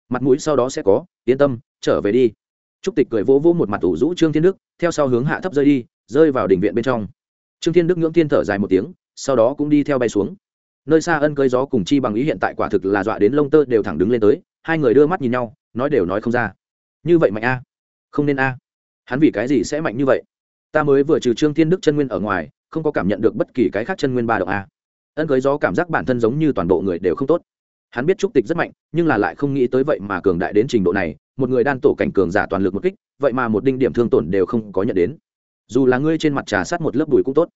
Mặt mũi sau đó sẽ có, yên tâm, trở về đi trúc tịch cười vỗ vỗ một mặt ủ rũ trương thiên đức, theo sau hướng hạ thấp rơi đi, rơi vào đỉnh viện bên trong. Trương thiên đức ngưỡng thiên thở dài một tiếng, sau đó cũng đi theo bay xuống. Nơi xa ân cơi gió cùng chi bằng ý hiện tại quả thực là dọa đến lông tơ đều thẳng đứng lên tới, hai người đưa mắt nhìn nhau, nói đều nói không ra. Như vậy mạnh a. Không nên a. Hắn vì cái gì sẽ mạnh như vậy? Ta mới vừa trừ trương thiên đức chân nguyên ở ngoài, không có cảm nhận được bất kỳ cái khác chân nguyên ba động a. Ân cưới gió cảm giác bản thân giống như toàn bộ người đều không tốt. Hắn biết trúc tịch rất mạnh, nhưng là lại không nghĩ tới vậy mà cường đại đến trình độ này một người đan tổ cảnh cường giả toàn lực một kích, vậy mà một đinh điểm thương tổn đều không có nhận đến. Dù là ngươi trên mặt trà sát một lớp bụi cũng tốt.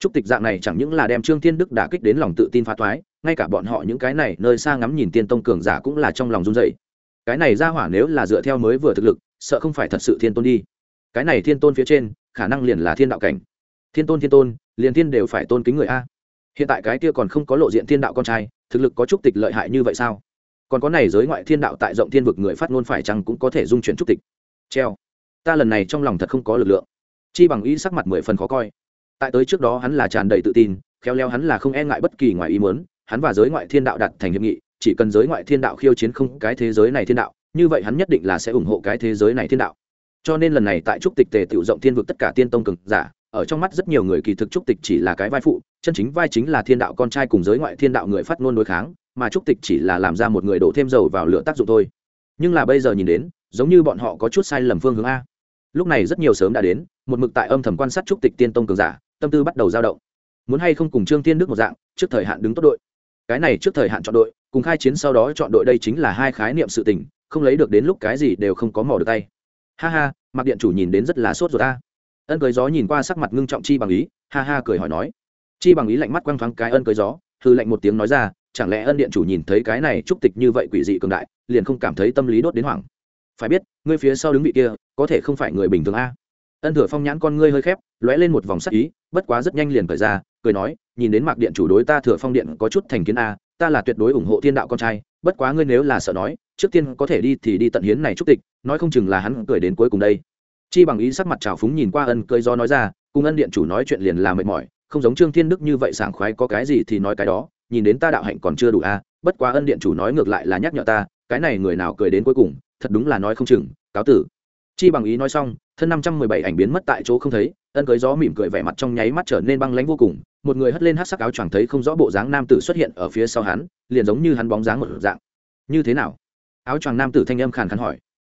Trúc tịch dạng này chẳng những là đem trương thiên đức đả kích đến lòng tự tin phá thoái ngay cả bọn họ những cái này nơi xa ngắm nhìn tiên tông cường giả cũng là trong lòng run dậy cái này ra hỏa nếu là dựa theo mới vừa thực lực, sợ không phải thật sự thiên tôn đi. Cái này thiên tôn phía trên, khả năng liền là thiên đạo cảnh. Thiên tôn thiên tôn, liền thiên đều phải tôn kính người a. Hiện tại cái kia còn không có lộ diện thiên đạo con trai, thực lực có trúc tịch lợi hại như vậy sao? Còn có này giới ngoại thiên đạo tại rộng thiên vực người phát ngôn phải chăng cũng có thể dung chuyển trúc tịch? Treo. Ta lần này trong lòng thật không có lực lượng. Chi bằng ý sắc mặt mười phần khó coi. Tại tới trước đó hắn là tràn đầy tự tin, khéo léo hắn là không e ngại bất kỳ ngoài ý muốn, hắn và giới ngoại thiên đạo đặt thành hiệp nghị, chỉ cần giới ngoại thiên đạo khiêu chiến không cái thế giới này thiên đạo, như vậy hắn nhất định là sẽ ủng hộ cái thế giới này thiên đạo. Cho nên lần này tại trúc tịch tề tiểu rộng thiên vực tất cả tiên tông cực giả, ở trong mắt rất nhiều người kỳ thực trúc tịch chỉ là cái vai phụ, chân chính vai chính là thiên đạo con trai cùng giới ngoại thiên đạo người phát ngôn đối kháng mà trúc tịch chỉ là làm ra một người đổ thêm dầu vào lửa tác dụng thôi. Nhưng là bây giờ nhìn đến, giống như bọn họ có chút sai lầm phương hướng a. Lúc này rất nhiều sớm đã đến, một mực tại âm thầm quan sát trúc tịch tiên tông cường giả, tâm tư bắt đầu dao động. Muốn hay không cùng trương thiên đức một dạng, trước thời hạn đứng tốt đội. Cái này trước thời hạn chọn đội, cùng khai chiến sau đó chọn đội đây chính là hai khái niệm sự tình, không lấy được đến lúc cái gì đều không có mỏ được tay. Ha ha mặc điện chủ nhìn đến rất là sốt rồi ta ân cưới gió nhìn qua sắc mặt ngưng trọng chi bằng ý, ha ha cười hỏi nói. Chi bằng ý lạnh mắt quăng thoáng cái ân cưới gió hư lạnh một tiếng nói ra chẳng lẽ ân điện chủ nhìn thấy cái này trúc tịch như vậy quỷ dị cường đại, liền không cảm thấy tâm lý đốt đến hoảng? Phải biết, ngươi phía sau đứng vị kia, có thể không phải người bình thường a. Ân thừa phong nhãn con ngươi hơi khép, lóe lên một vòng sắc ý, bất quá rất nhanh liền cởi ra, cười nói, nhìn đến mạc điện chủ đối ta thừa phong điện có chút thành kiến a, ta là tuyệt đối ủng hộ thiên đạo con trai, bất quá ngươi nếu là sợ nói, trước tiên có thể đi thì đi tận hiến này trúc tịch, nói không chừng là hắn cười đến cuối cùng đây. Chi bằng ý sắc mặt trào phúng nhìn qua ân cơi do nói ra, cùng ân điện chủ nói chuyện liền là mệt mỏi không giống trương thiên đức như vậy sảng khoái, có cái gì thì nói cái đó, nhìn đến ta đạo hạnh còn chưa đủ a bất quá ân điện chủ nói ngược lại là nhắc nhở ta, cái này người nào cười đến cuối cùng, thật đúng là nói không chừng, cáo tử. Chi bằng ý nói xong, thân năm trăm mười bảy ảnh biến mất tại chỗ không thấy, ân cưới gió mỉm cười vẻ mặt trong nháy mắt trở nên băng lánh vô cùng, một người hất lên hát sắc áo choàng thấy không rõ bộ dáng nam tử xuất hiện ở phía sau hắn, liền giống như hắn bóng dáng một dạng. Như thế nào? Áo choàng nam tử thanh âm khàn khàn hỏi.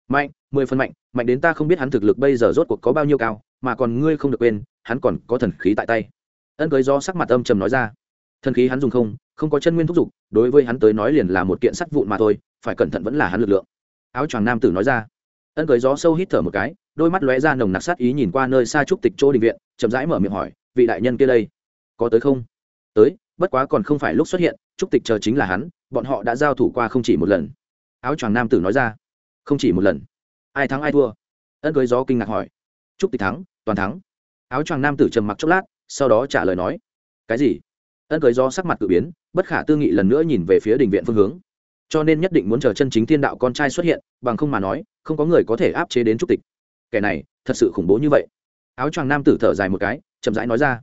Mạnh, mười phần mạnh mạnh đến ta không biết hắn thực lực bây giờ rốt cuộc có bao nhiêu cao, mà còn ngươi không được quên, hắn còn có thần khí tại tay ân cưới do sắc mặt âm trầm nói ra. Thần khí hắn dùng không không có chân nguyên thúc giục, đối với hắn tới nói liền là một kiện sắt vụn mà thôi, phải cẩn thận vẫn là hắn lực lượng. Áo choàng nam tử nói ra. Ân cưới gió sâu hít thở một cái, đôi mắt lóe ra nồng nặc sát ý nhìn qua nơi xa trúc tịch chỗ định viện, chậm rãi mở miệng hỏi, vị đại nhân kia đây, có tới không? Tới, bất quá còn không phải lúc xuất hiện, trúc tịch chờ chính là hắn, bọn họ đã giao thủ qua không chỉ một lần. Áo choàng nam tử nói ra. Không chỉ một lần. Ai thắng ai thua? Ân cưới gió kinh ngạc hỏi. Trúc tịch thắng, toàn thắng. Áo choàng nam tử trầm mặc chốc lát sau đó trả lời nói, cái gì? Ân cưới do sắc mặt cự biến, bất khả tư nghị lần nữa nhìn về phía đình viện phương hướng. Cho nên nhất định muốn chờ chân chính thiên đạo con trai xuất hiện, bằng không mà nói, không có người có thể áp chế đến trúc tịch. Kẻ này thật sự khủng bố như vậy. Áo choàng nam tử thở dài một cái, chậm rãi nói ra